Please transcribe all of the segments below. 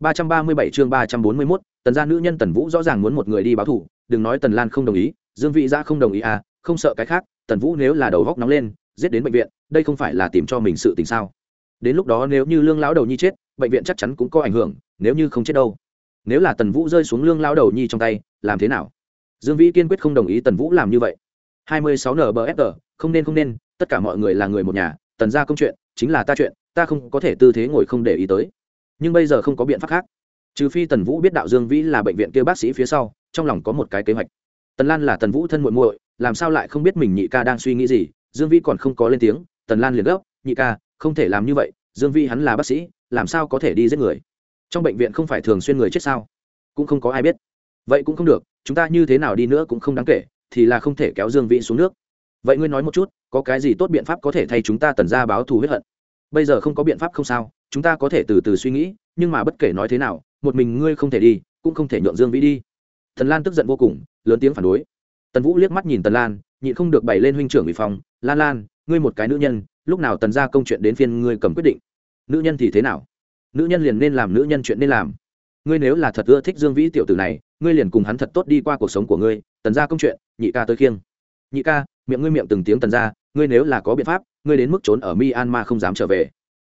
337 chương 341, tần gia nữ nhân tần vũ rõ ràng muốn một người đi báo thủ đừng nói tần lan không đồng ý dương vị gia dạ không đồng ý à không sợ cái khác tần vũ nếu là đầu góc nóng lên giết đến bệnh viện đây không phải là tìm cho mình sự tình sao? Đến lúc đó nếu như lương lão đầu nhi chết bệnh viện chắc chắn cũng có ảnh hưởng nếu như không chết đâu. Nếu là tần vũ rơi xuống lương lão đầu nhi trong tay làm thế nào? Dương vĩ kiên quyết không đồng ý tần vũ làm như vậy. 26 NBFR, không nên không nên tất cả mọi người là người một nhà tần gia công chuyện chính là ta chuyện ta không có thể tư thế ngồi không để ý tới nhưng bây giờ không có biện pháp khác. Trừ phi tần vũ biết đạo dương vĩ là bệnh viện kêu bác sĩ phía sau, trong lòng có một cái kế hoạch. Tần lan là tần vũ thân muội muội, làm sao lại không biết mình nhị ca đang suy nghĩ gì? Dương vĩ còn không có lên tiếng, tần lan liền gấp, nhị ca, không thể làm như vậy, dương vĩ hắn là bác sĩ, làm sao có thể đi giết người? Trong bệnh viện không phải thường xuyên người chết sao? Cũng không có ai biết. Vậy cũng không được, chúng ta như thế nào đi nữa cũng không đáng kể, thì là không thể kéo dương vĩ xuống nước. Vậy ngươi nói một chút, có cái gì tốt biện pháp có thể thay chúng ta tần ra báo thù huyết hận? Bây giờ không có biện pháp không sao chúng ta có thể từ từ suy nghĩ, nhưng mà bất kể nói thế nào, một mình ngươi không thể đi, cũng không thể nhượng dương vĩ đi. Thần lan tức giận vô cùng, lớn tiếng phản đối. Tần vũ liếc mắt nhìn tần lan, nhịn không được bày lên huynh trưởng bị phong, lan lan, ngươi một cái nữ nhân, lúc nào tần ra công chuyện đến phiên ngươi cầm quyết định? Nữ nhân thì thế nào? Nữ nhân liền nên làm nữ nhân chuyện nên làm. Ngươi nếu là thật ưa thích dương vĩ tiểu tử này, ngươi liền cùng hắn thật tốt đi qua cuộc sống của ngươi, tần ra công chuyện, nhị ca tới khiêng. Nhị ca, miệng ngươi miệng từng tiếng tần ra ngươi nếu là có biện pháp, ngươi đến mức trốn ở myanmar không dám trở về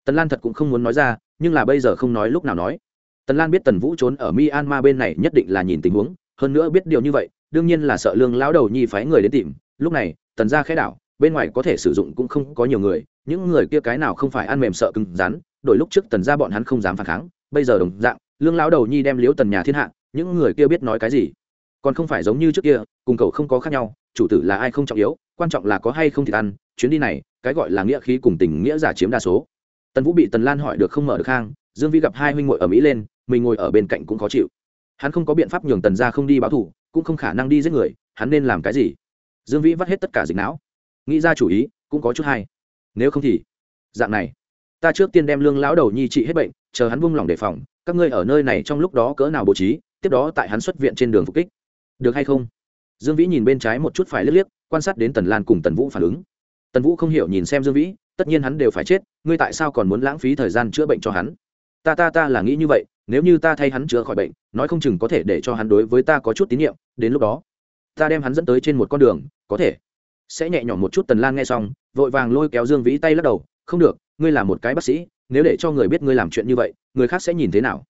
tần lan thật cũng không muốn nói ra, nhưng là bây giờ không nói lúc nào nói. Tần lan biết tần vũ trốn ở myanmar bên này nhất định là nhìn tình huống, hơn nữa biết điều như vậy, đương nhiên là sợ lương lão đầu nhi phái người đến tìm. Lúc này, tần ra khẽ đảo, bên ngoài có thể sử dụng cũng không có nhiều người, những người kia cái nào không phải ăn mềm sợ cứng rắn, đổi lúc trước tần ra bọn hắn không dám phản kháng, bây giờ đồng dạng, lương lão đầu nhi đem liếu tần nhà thiên hạ, những người kia biết nói cái gì? Còn không phải giống như trước kia, cùng cậu không có khác nhau, chủ tử là ai không trọng yếu, quan trọng là có hay không thì ăn, chuyến đi này, cái gọi là nghĩa khí cùng tình nghĩa giả chiếm đa số tần vũ bị tần lan hỏi được không mở được hang, dương vi gặp hai huynh ngồi ở mỹ lên, mình ngồi ở bên cạnh cũng khó chịu. Hắn không có biện pháp nhường tần ra không đi báo thủ cũng không khả năng đi giết người, hắn nên làm cái gì? Dương vĩ vắt hết tất cả dịch não. Nghĩ ra chủ ý, cũng có chút hay. Nếu không thì, dạng này. Ta trước tiên đem lương lão đầu nhi trị hết bệnh, chờ hắn vung lòng đề phòng, các ngươi ở nơi này trong lúc đó cỡ nào bố trí, tiếp đó tại hắn xuất viện trên đường phục kích. Được hay không? Dương vĩ nhìn bên trái một chút phải liếc liếc, quan sát đến tần lan cùng tần vũ phản ứng. Tần vũ không hiểu nhìn xem dương vĩ tất nhiên hắn đều phải chết, ngươi tại sao còn muốn lãng phí thời gian chữa bệnh cho hắn? Ta ta ta là nghĩ như vậy, nếu như ta thay hắn chữa khỏi bệnh, nói không chừng có thể để cho hắn đối với ta có chút tín nhiệm, đến lúc đó, ta đem hắn dẫn tới trên một con đường, có thể. Sẽ nhẹ nhõm một chút tần lan nghe xong, vội vàng lôi kéo dương vĩ tay lắc đầu, không được, ngươi là một cái bác sĩ, nếu để cho người biết ngươi làm chuyện như vậy, người khác sẽ nhìn thế nào?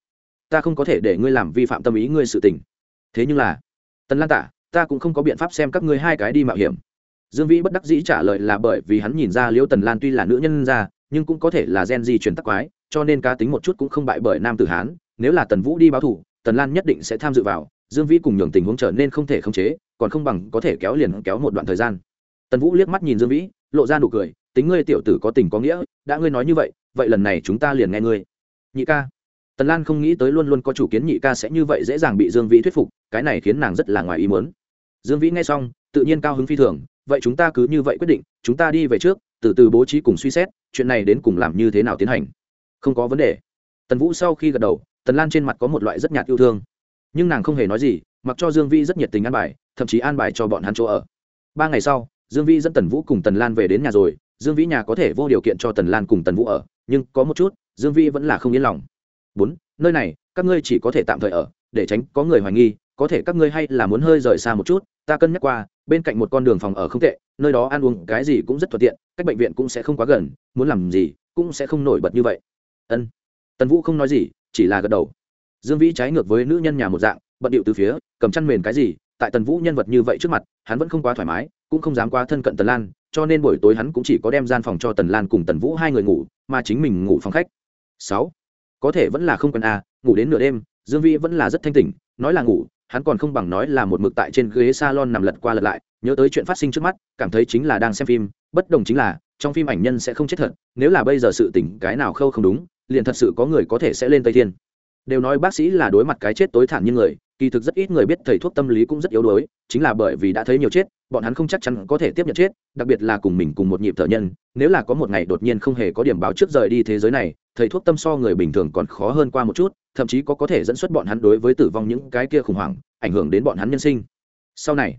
Ta không có thể để ngươi làm vi phạm tâm ý ngươi sự tình. Thế nhưng là, tần lan tả, ta cũng không có biện pháp xem các ngươi hai cái đi mạo hiểm dương vĩ bất đắc dĩ trả lời là bởi vì hắn nhìn ra liễu tần lan tuy là nữ nhân ra nhưng cũng có thể là gen di truyền tắc quái, cho nên cá tính một chút cũng không bại bởi nam tử hán. Nếu là tần vũ đi báo thủ, tần lan nhất định sẽ tham dự vào. Dương vĩ cùng nhường tình huống trở nên không thể khống chế, còn không bằng có thể kéo liền kéo một đoạn thời gian. Tần vũ liếc mắt nhìn dương vĩ, lộ ra nụ cười, tính ngươi tiểu tử có tình có nghĩa, đã ngươi nói như vậy vậy lần này chúng ta liền nghe ngươi. Nhị ca. Tần lan không nghĩ tới luôn luôn có chủ kiến nhị ca sẽ như vậy dễ dàng bị dương vĩ thuyết phục, cái này khiến nàng rất là ngoài ý muốn. Dương vĩ nghe xong, tự nhiên cao hứng phi thường vậy chúng ta cứ như vậy quyết định, chúng ta đi về trước, từ từ bố trí cùng suy xét, chuyện này đến cùng làm như thế nào tiến hành? Không có vấn đề. Tần vũ sau khi gật đầu, tần lan trên mặt có một loại rất nhạt yêu thương. Nhưng nàng không hề nói gì, mặc cho dương vi rất nhiệt tình an bài, thậm chí an bài cho bọn hắn chỗ ở. Ba ngày sau, dương vi dẫn tần vũ cùng tần lan về đến nhà rồi, dương vĩ nhà có thể vô điều kiện cho tần lan cùng tần vũ ở, nhưng có một chút, dương vi vẫn là không yên lòng. Bốn, nơi này, các ngươi chỉ có thể tạm thời ở, để tránh có người hoài nghi, có thể các ngươi hay là muốn hơi rời xa một chút, ta cân nhắc qua bên cạnh một con đường phòng ở không tệ, nơi đó ăn uống cái gì cũng rất thuận tiện, cách bệnh viện cũng sẽ không quá gần, muốn làm gì cũng sẽ không nổi bật như vậy. Ân. Tần vũ không nói gì, chỉ là gật đầu. Dương vĩ trái ngược với nữ nhân nhà một dạng, bận điệu từ phía, cầm chăn mền cái gì, tại tần vũ nhân vật như vậy trước mặt, hắn vẫn không quá thoải mái, cũng không dám quá thân cận tần lan, cho nên buổi tối hắn cũng chỉ có đem gian phòng cho tần lan cùng tần vũ hai người ngủ, mà chính mình ngủ phòng khách. Sáu. Có thể vẫn là không cần a à, ngủ đến nửa đêm, dương vĩ vẫn là rất thanh tỉnh, nói là ngủ hắn còn không bằng nói là một mực tại trên ghế salon nằm lật qua lật lại, nhớ tới chuyện phát sinh trước mắt, cảm thấy chính là đang xem phim, bất đồng chính là, trong phim ảnh nhân sẽ không chết thật, nếu là bây giờ sự tỉnh cái nào khâu không đúng, liền thật sự có người có thể sẽ lên tây thiên đều nói bác sĩ là đối mặt cái chết tối thản như người, kỳ thực rất ít người biết thầy thuốc tâm lý cũng rất yếu đuối, chính là bởi vì đã thấy nhiều chết, bọn hắn không chắc chắn có thể tiếp nhận chết, đặc biệt là cùng mình cùng một nhịp thở nhân, nếu là có một ngày đột nhiên không hề có điểm báo trước rời đi thế giới này, thầy thuốc tâm so người bình thường còn khó hơn qua một chút, thậm chí có có thể dẫn xuất bọn hắn đối với tử vong những cái kia khủng hoảng, ảnh hưởng đến bọn hắn nhân sinh. Sau này,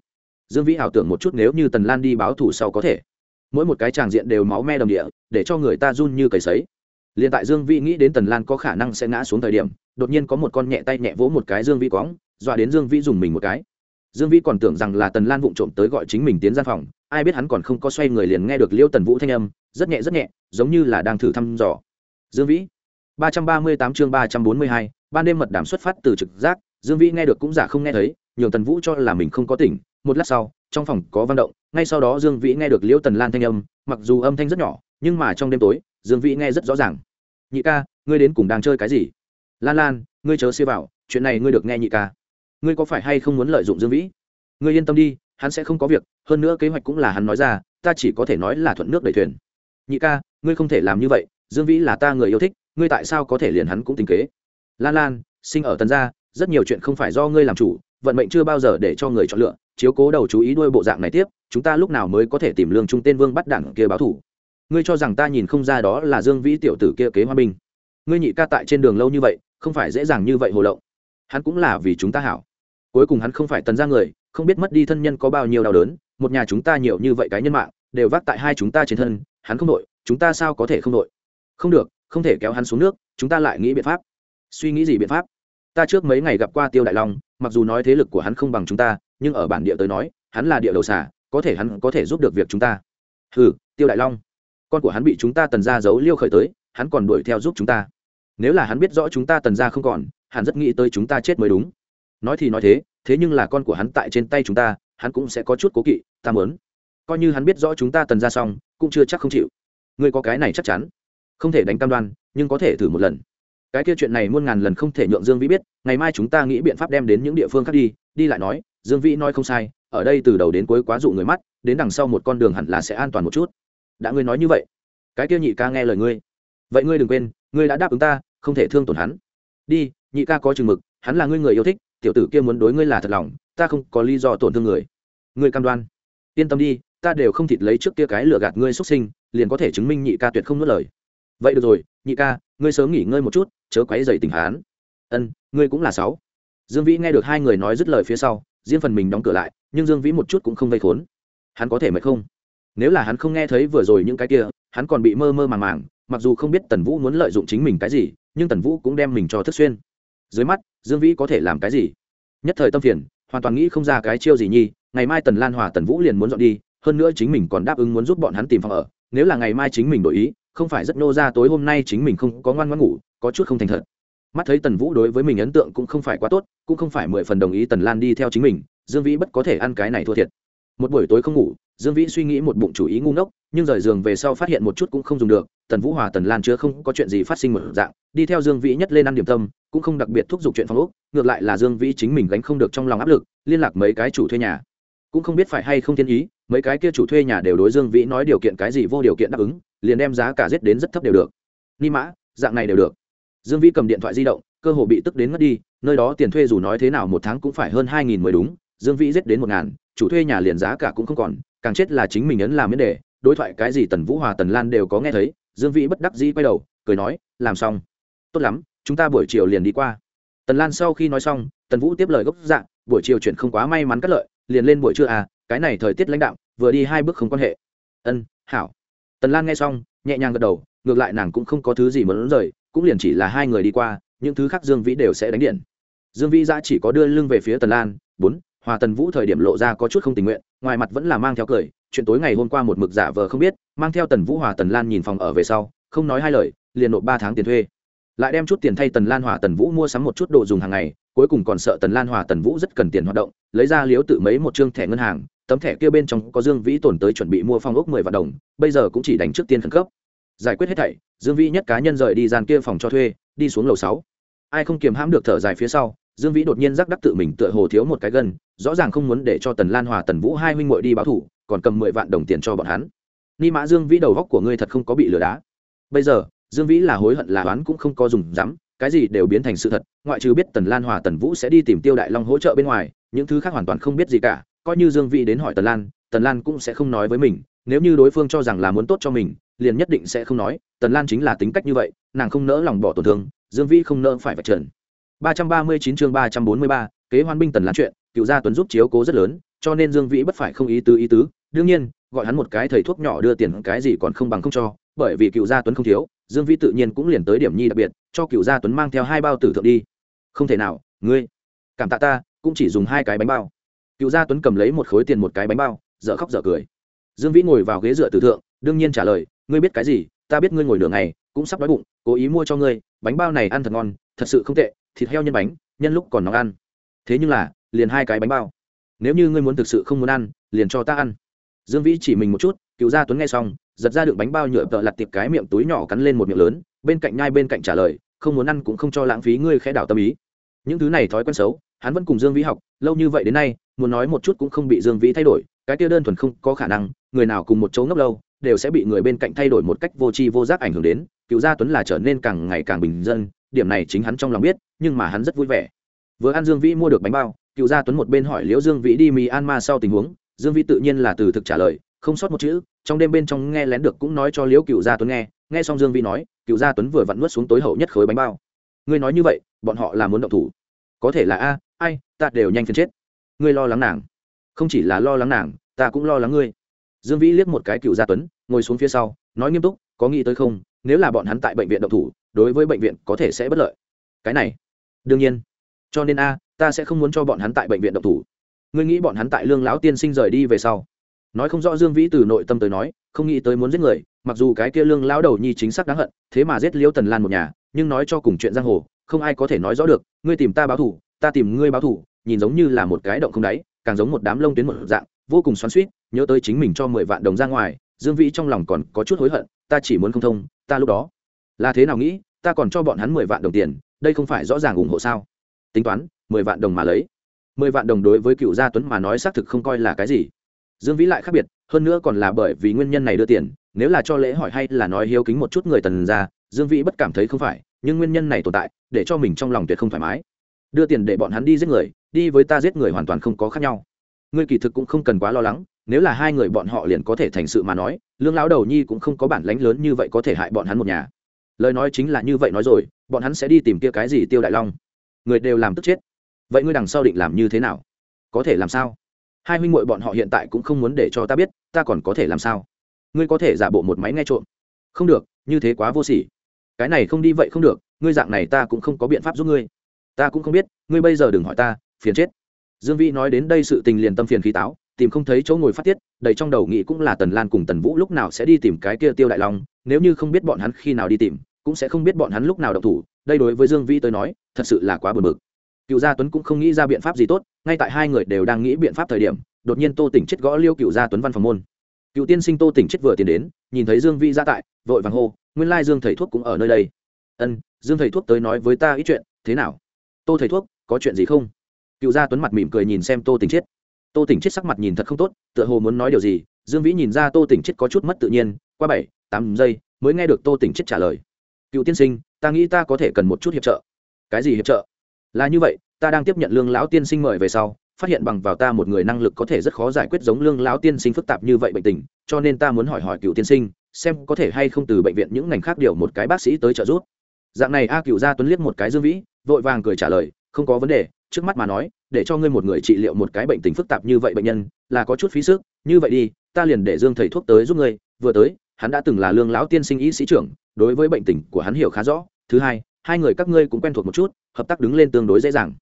dương vĩ ảo tưởng một chút nếu như tần lan đi báo thù sau có thể. Mỗi một cái tràng diện đều máu me đồng địa, để cho người ta run như cầy sấy. Liền tại dương vĩ nghĩ đến tần lan có khả năng sẽ ngã xuống thời điểm đột nhiên có một con nhẹ tay nhẹ vỗ một cái dương vĩ cóng dọa đến dương vĩ dùng mình một cái. Dương vĩ còn tưởng rằng là tần lan vụng trộm tới gọi chính mình tiến gian phòng, ai biết hắn còn không có xoay người liền nghe được liêu tần vũ thanh âm, rất nhẹ rất nhẹ, giống như là đang thử thăm dò. Dương vĩ, ba trăm ba mươi tám chương ba trăm bốn mươi hai, ban đêm mật đảm xuất phát từ trực giác, dương vĩ nghe được cũng giả không nghe thấy, nhường tần vũ cho là mình không có tỉnh. Một lát sau, trong phòng có văn động, ngay sau đó dương vĩ nghe được liễu tần lan thanh âm, mặc dù âm thanh rất nhỏ, nhưng mà trong đêm tối, dương vĩ nghe rất rõ ràng. Nhị ca, ngươi đến cùng đang chơi cái gì? Lan lan ngươi chớ xia vào, chuyện này ngươi được nghe nhị ca. ngươi có phải hay không muốn lợi dụng dương vĩ? ngươi yên tâm đi, hắn sẽ không có việc, hơn nữa kế hoạch cũng là hắn nói ra, ta chỉ có thể nói là thuận nước đẩy thuyền. nhị ca, ngươi không thể làm như vậy, dương vĩ là ta người yêu thích, ngươi tại sao có thể liền hắn cũng tính kế? lan lan, sinh ở tần gia, rất nhiều chuyện không phải do ngươi làm chủ, vận mệnh chưa bao giờ để cho người chọn lựa, chiếu cố đầu chú ý đuôi bộ dạng này tiếp, chúng ta lúc nào mới có thể tìm lương trung tên vương bắt đảng kia báo thủ? ngươi cho rằng ta nhìn không ra đó là dương vĩ tiểu tử kia kế hoa binh. ngươi nhị ca tại trên đường lâu như vậy không phải dễ dàng như vậy hồ lộng. Hắn cũng là vì chúng ta hảo. Cuối cùng hắn không phải tần ra người, không biết mất đi thân nhân có bao nhiêu đau đớn, một nhà chúng ta nhiều như vậy cái nhân mạng, đều vác tại hai chúng ta trên thân, hắn không đội, chúng ta sao có thể không đội? Không được, không thể kéo hắn xuống nước, chúng ta lại nghĩ biện pháp. Suy nghĩ gì biện pháp? Ta trước mấy ngày gặp qua tiêu đại long, mặc dù nói thế lực của hắn không bằng chúng ta, nhưng ở bản địa tới nói, hắn là địa đầu xả có thể hắn có thể giúp được việc chúng ta. Ừ tiêu đại long, con của hắn bị chúng ta tần ra giấu liêu khởi tới, hắn còn đuổi theo giúp chúng ta nếu là hắn biết rõ chúng ta tần ra không còn, hắn rất nghĩ tới chúng ta chết mới đúng. Nói thì nói thế thế nhưng là con của hắn tại trên tay chúng ta, hắn cũng sẽ có chút cố kỵ, ta mớn coi như hắn biết rõ chúng ta tần ra xong, cũng chưa chắc không chịu. Ngươi có cái này chắc chắn. Không thể đánh cam đoan, nhưng có thể thử một lần. Cái kia chuyện này muôn ngàn lần không thể nhượng dương vĩ biết, ngày mai chúng ta nghĩ biện pháp đem đến những địa phương khác đi đi lại nói, dương vĩ nói không sai, ở đây từ đầu đến cuối quá dụ người mắt, đến đằng sau một con đường hẳn là sẽ an toàn một chút. Đã ngươi nói như vậy, cái kia nhị ca nghe lời ngươi. Vậy ngươi đừng quên, ngươi đã đáp ứng ta không thể thương tổn hắn. Đi, nhị ca có chừng mực, hắn là ngươi người yêu thích, tiểu tử kia muốn đối ngươi là thật lòng, ta không có lý do tổn thương người. Ngươi cam đoan. Yên tâm đi, ta đều không thịt lấy trước kia cái lừa gạt ngươi xuất sinh, liền có thể chứng minh nhị ca tuyệt không nuốt lời. Vậy được rồi, nhị ca, ngươi sớm nghỉ ngơi một chút, chớ quấy dày tình hán. Ân, ngươi cũng là sáu. Dương vĩ nghe được hai người nói dứt lời phía sau, riêng phần mình đóng cửa lại, nhưng dương vĩ một chút cũng không vây khốn. Hắn có thể mệt không? Nếu là hắn không nghe thấy vừa rồi những cái kia, hắn còn bị mơ mơ màng màng, mặc dù không biết tần vũ muốn lợi dụng chính mình cái gì nhưng tần vũ cũng đem mình cho thức xuyên. Dưới mắt, dương vĩ có thể làm cái gì? Nhất thời tâm phiền, hoàn toàn nghĩ không ra cái chiêu gì nhi ngày mai tần lan hòa tần vũ liền muốn dọn đi, hơn nữa chính mình còn đáp ứng muốn giúp bọn hắn tìm phòng ở, nếu là ngày mai chính mình đổi ý, không phải rất nô ra tối hôm nay chính mình không có ngoan ngoan ngủ, có chút không thành thật. Mắt thấy tần vũ đối với mình ấn tượng cũng không phải quá tốt, cũng không phải mười phần đồng ý tần lan đi theo chính mình, dương vĩ bất có thể ăn cái này thua thiệt. Một buổi tối không ngủ dương vĩ suy nghĩ một bụng chủ ý ngu ngốc, nhưng rời giường về sau phát hiện một chút cũng không dùng được, tần vũ hòa, tần lan chưa không có chuyện gì phát sinh một dạng, đi theo dương vĩ nhất lên ăn điểm tâm, cũng không đặc biệt thúc giục chuyện phong úc ngược lại là dương vĩ chính mình gánh không được trong lòng áp lực, liên lạc mấy cái chủ thuê nhà. Cũng không biết phải hay không thiên ý, mấy cái kia chủ thuê nhà đều đối dương vĩ nói điều kiện cái gì vô điều kiện đáp ứng, liền đem giá cả giết đến rất thấp đều được. Ni mã, dạng này đều được. Dương vĩ cầm điện thoại di động, cơ hồ bị tức đến mất đi, nơi đó tiền thuê dù nói thế nào một tháng cũng phải hơn hai nghìn mới đúng, dương vĩ giết đến một ngàn, chủ thuê nhà liền giá cả cũng không còn càng chết là chính mình ấn làm miễn đề, đối thoại cái gì tần vũ hòa, tần lan đều có nghe thấy, dương vĩ bất đắc dĩ quay đầu, cười nói, làm xong. Tốt lắm, chúng ta buổi chiều liền đi qua. Tần lan sau khi nói xong, tần vũ tiếp lời gốc dạng buổi chiều chuyển không quá may mắn cắt lợi, liền lên buổi trưa à cái này thời tiết lãnh đạo vừa đi hai bước không quan hệ. Ân, hảo. Tần lan nghe xong, nhẹ nhàng gật đầu, ngược lại nàng cũng không có thứ gì muốn rời, cũng liền chỉ là hai người đi qua, những thứ khác dương vĩ đều sẽ đánh điện. Dương vĩ ra chỉ có đưa lưng về phía tần lan, bốn hòa tần vũ thời điểm lộ ra có chút không tình nguyện, ngoài mặt vẫn là mang theo cười, chuyện tối ngày hôm qua một mực giả vờ không biết, mang theo tần vũ hòa tần lan nhìn phòng ở về sau, không nói hai lời, liền nộp ba tháng tiền thuê. Lại đem chút tiền thay tần lan hòa tần vũ mua sắm một chút đồ dùng hàng ngày, cuối cùng còn sợ tần lan hòa tần vũ rất cần tiền hoạt động, lấy ra liếu tự mấy một chương thẻ ngân hàng, tấm thẻ kia bên trong có dương vĩ tồn tới chuẩn bị mua phong ốc mười vạn đồng, bây giờ cũng chỉ đánh trước tiên khẩn cấp. Giải quyết hết thảy, dương vĩ nhất cá nhân rời đi gian kia phòng cho thuê, đi xuống lầu sáu. Ai không kiềm hãm được thở dài phía sau dương vĩ đột nhiên giác đắc tự mình tựa hồ thiếu một cái gân, rõ ràng không muốn để cho tần lan hòa tần vũ hai huynh muội đi báo thủ, còn cầm mười vạn đồng tiền cho bọn hắn. Ni mã dương vĩ đầu góc của ngươi thật không có bị lừa đá. Bây giờ, dương vĩ là hối hận là oán cũng không có dùng dám, cái gì đều biến thành sự thật, ngoại trừ biết tần lan hòa tần vũ sẽ đi tìm tiêu đại long hỗ trợ bên ngoài, những thứ khác hoàn toàn không biết gì cả, coi như dương vĩ đến hỏi tần lan tần lan cũng sẽ không nói với mình, nếu như đối phương cho rằng là muốn tốt cho mình, liền nhất định sẽ không nói, tần lan chính là tính cách như vậy, nàng không nỡ lòng bỏ tổn thương, dương vĩ không nỡ phải vạch trần ba trăm ba mươi chín chương ba trăm bốn mươi ba, kế hoan binh tần lãn chuyện, cựu gia tuấn giúp chiếu cố rất lớn, cho nên dương vĩ bất phải không ý tứ ý tứ. Đương nhiên, gọi hắn một cái thầy thuốc nhỏ đưa tiền cái gì còn không bằng không cho, bởi vì cựu gia tuấn không thiếu, dương vĩ tự nhiên cũng liền tới điểm nhi đặc biệt, cho cựu gia tuấn mang theo hai bao tử thượng đi. Không thể nào, ngươi, cảm tạ ta, cũng chỉ dùng hai cái bánh bao. Cựu gia tuấn cầm lấy một khối tiền một cái bánh bao, dở khóc dở cười. Dương vĩ ngồi vào ghế dựa tử thượng, đương nhiên trả lời, ngươi biết cái gì, ta biết ngươi ngồi nửa ngày, cũng sắp đói bụng, cố ý mua cho ngươi, bánh bao này ăn thật ngon, thật sự không tệ thịt heo nhân bánh, nhân lúc còn nóng ăn. Thế nhưng là, liền hai cái bánh bao. Nếu như ngươi muốn thực sự không muốn ăn, liền cho ta ăn. Dương vĩ chỉ mình một chút, cựu gia tuấn nghe xong, giật ra đựng bánh bao nhựa tợ lặt tiệp cái miệng túi nhỏ cắn lên một miệng lớn, bên cạnh nhai bên cạnh trả lời, không muốn ăn cũng không cho lãng phí ngươi khẽ đảo tâm ý. Những thứ này thói quen xấu, hắn vẫn cùng dương vĩ học, lâu như vậy đến nay, muốn nói một chút cũng không bị dương vĩ thay đổi, cái kia đơn thuần không có khả năng, người nào cùng một chỗ ngốc lâu, đều sẽ bị người bên cạnh thay đổi một cách vô tri vô giác ảnh hưởng đến, cựu gia tuấn là trở nên càng ngày càng bình dân điểm này chính hắn trong lòng biết, nhưng mà hắn rất vui vẻ. Vừa ăn dương vĩ mua được bánh bao, cựu gia tuấn một bên hỏi liễu dương vĩ đi mì an ma sau tình huống, dương vĩ tự nhiên là từ thực trả lời, không sót một chữ, trong đêm bên trong nghe lén được cũng nói cho liễu cựu gia tuấn nghe nghe xong dương vĩ nói, cựu gia tuấn vừa vặn nuốt xuống tối hậu nhất khối bánh bao. Ngươi nói như vậy, bọn họ là muốn động thủ. Có thể là a, ai, ta đều nhanh phiền chết. Ngươi lo lắng nàng. Không chỉ là lo lắng nàng, ta cũng lo lắng ngươi. Dương vĩ liếc một cái cựu gia tuấn, ngồi xuống phía sau, nói nghiêm túc, có nghĩ tới không, nếu là bọn hắn tại bệnh viện động thủ đối với bệnh viện có thể sẽ bất lợi. Cái này, đương nhiên. Cho nên a, ta sẽ không muốn cho bọn hắn tại bệnh viện động thủ. Ngươi nghĩ bọn hắn tại lương lão tiên sinh rời đi về sau. Nói không rõ dương vĩ từ nội tâm tới nói, không nghĩ tới muốn giết người, mặc dù cái kia lương lão đầu nhi chính xác đáng hận, thế mà giết liêu tần lan một nhà, nhưng nói cho cùng chuyện giang hồ, không ai có thể nói rõ được, ngươi tìm ta báo thủ ta tìm ngươi báo thủ nhìn giống như là một cái động không đáy, càng giống một đám lông tuyến một dạng, vô cùng xoắn suýt nhớ tới chính mình cho mười vạn đồng ra ngoài, dương vĩ trong lòng còn có chút hối hận, ta chỉ muốn không thông, ta lúc đó là thế nào nghĩ ta còn cho bọn hắn mười vạn đồng tiền, đây không phải rõ ràng ủng hộ sao? Tính toán, mười vạn đồng mà lấy. Mười vạn đồng đối với cựu gia tuấn mà nói xác thực không coi là cái gì. Dương vĩ lại khác biệt, hơn nữa còn là bởi vì nguyên nhân này đưa tiền, nếu là cho lễ hỏi hay là nói hiếu kính một chút người tần ra, dương vĩ bất cảm thấy không phải, nhưng nguyên nhân này tồn tại, để cho mình trong lòng tuyệt không thoải mái. Đưa tiền để bọn hắn đi giết người, đi với ta giết người hoàn toàn không có khác nhau. Ngươi kỳ thực cũng không cần quá lo lắng, nếu là hai người bọn họ liền có thể thành sự mà nói, lương lão đầu nhi cũng không có bản lánh lớn như vậy có thể hại bọn hắn một nhà lời nói chính là như vậy nói rồi, bọn hắn sẽ đi tìm kia cái gì tiêu đại long? Người đều làm tức chết. Vậy ngươi đằng sau định làm như thế nào? Có thể làm sao? Hai huynh muội bọn họ hiện tại cũng không muốn để cho ta biết, ta còn có thể làm sao? Ngươi có thể giả bộ một máy nghe trộm. Không được, như thế quá vô sỉ. Cái này không đi vậy không được, ngươi dạng này ta cũng không có biện pháp giúp ngươi. Ta cũng không biết, ngươi bây giờ đừng hỏi ta, phiền chết. Dương vĩ nói đến đây sự tình liền tâm phiền khí táo, tìm không thấy chỗ ngồi phát tiết, đầy trong đầu nghĩ cũng là tần lan cùng tần vũ lúc nào sẽ đi tìm cái kia tiêu đại long, nếu như không biết bọn hắn khi nào đi tìm cũng sẽ không biết bọn hắn lúc nào động thủ, đây đối với dương vĩ tới nói, thật sự là quá buồn bực. Cựu gia tuấn cũng không nghĩ ra biện pháp gì tốt, ngay tại hai người đều đang nghĩ biện pháp thời điểm, đột nhiên tô tỉnh chết gõ liêu cựu gia tuấn văn phòng môn. Cựu tiên sinh tô tỉnh chết vừa tiến đến, nhìn thấy dương vĩ ra tại, vội vàng hô, nguyên lai dương thầy thuốc cũng ở nơi đây. Ân, dương thầy thuốc tới nói với ta ít chuyện, thế nào? Tô thầy thuốc, có chuyện gì không? Cựu gia tuấn mặt mỉm cười nhìn xem tô tỉnh chết. Tô tỉnh chết sắc mặt nhìn thật không tốt, tựa hồ muốn nói điều gì, dương vĩ nhìn ra tô tỉnh chết có chút mất tự nhiên, qua bảy, tám giây, mới nghe được tô tỉnh chết trả lời cựu tiên sinh, ta nghĩ ta có thể cần một chút hiệp trợ. Cái gì hiệp trợ? Là như vậy, ta đang tiếp nhận lương lão tiên sinh mời về sau, phát hiện bằng vào ta một người năng lực có thể rất khó giải quyết giống lương lão tiên sinh phức tạp như vậy bệnh tình, cho nên ta muốn hỏi hỏi cựu tiên sinh, xem có thể hay không từ bệnh viện những ngành khác điều một cái bác sĩ tới trợ giúp. Dạng này a cựu gia tuấn liếc một cái dương vĩ, vội vàng cười trả lời, không có vấn đề, trước mắt mà nói, để cho ngươi một người trị liệu một cái bệnh tình phức tạp như vậy bệnh nhân, là có chút phí sức, như vậy đi, ta liền để dương thầy thuốc tới giúp ngươi, vừa tới, hắn đã từng là lương lão tiên sinh y sĩ trưởng đối với bệnh tình của hắn hiểu khá rõ. Thứ hai hai người các ngươi cũng quen thuộc một chút, hợp tác đứng lên tương đối dễ dàng.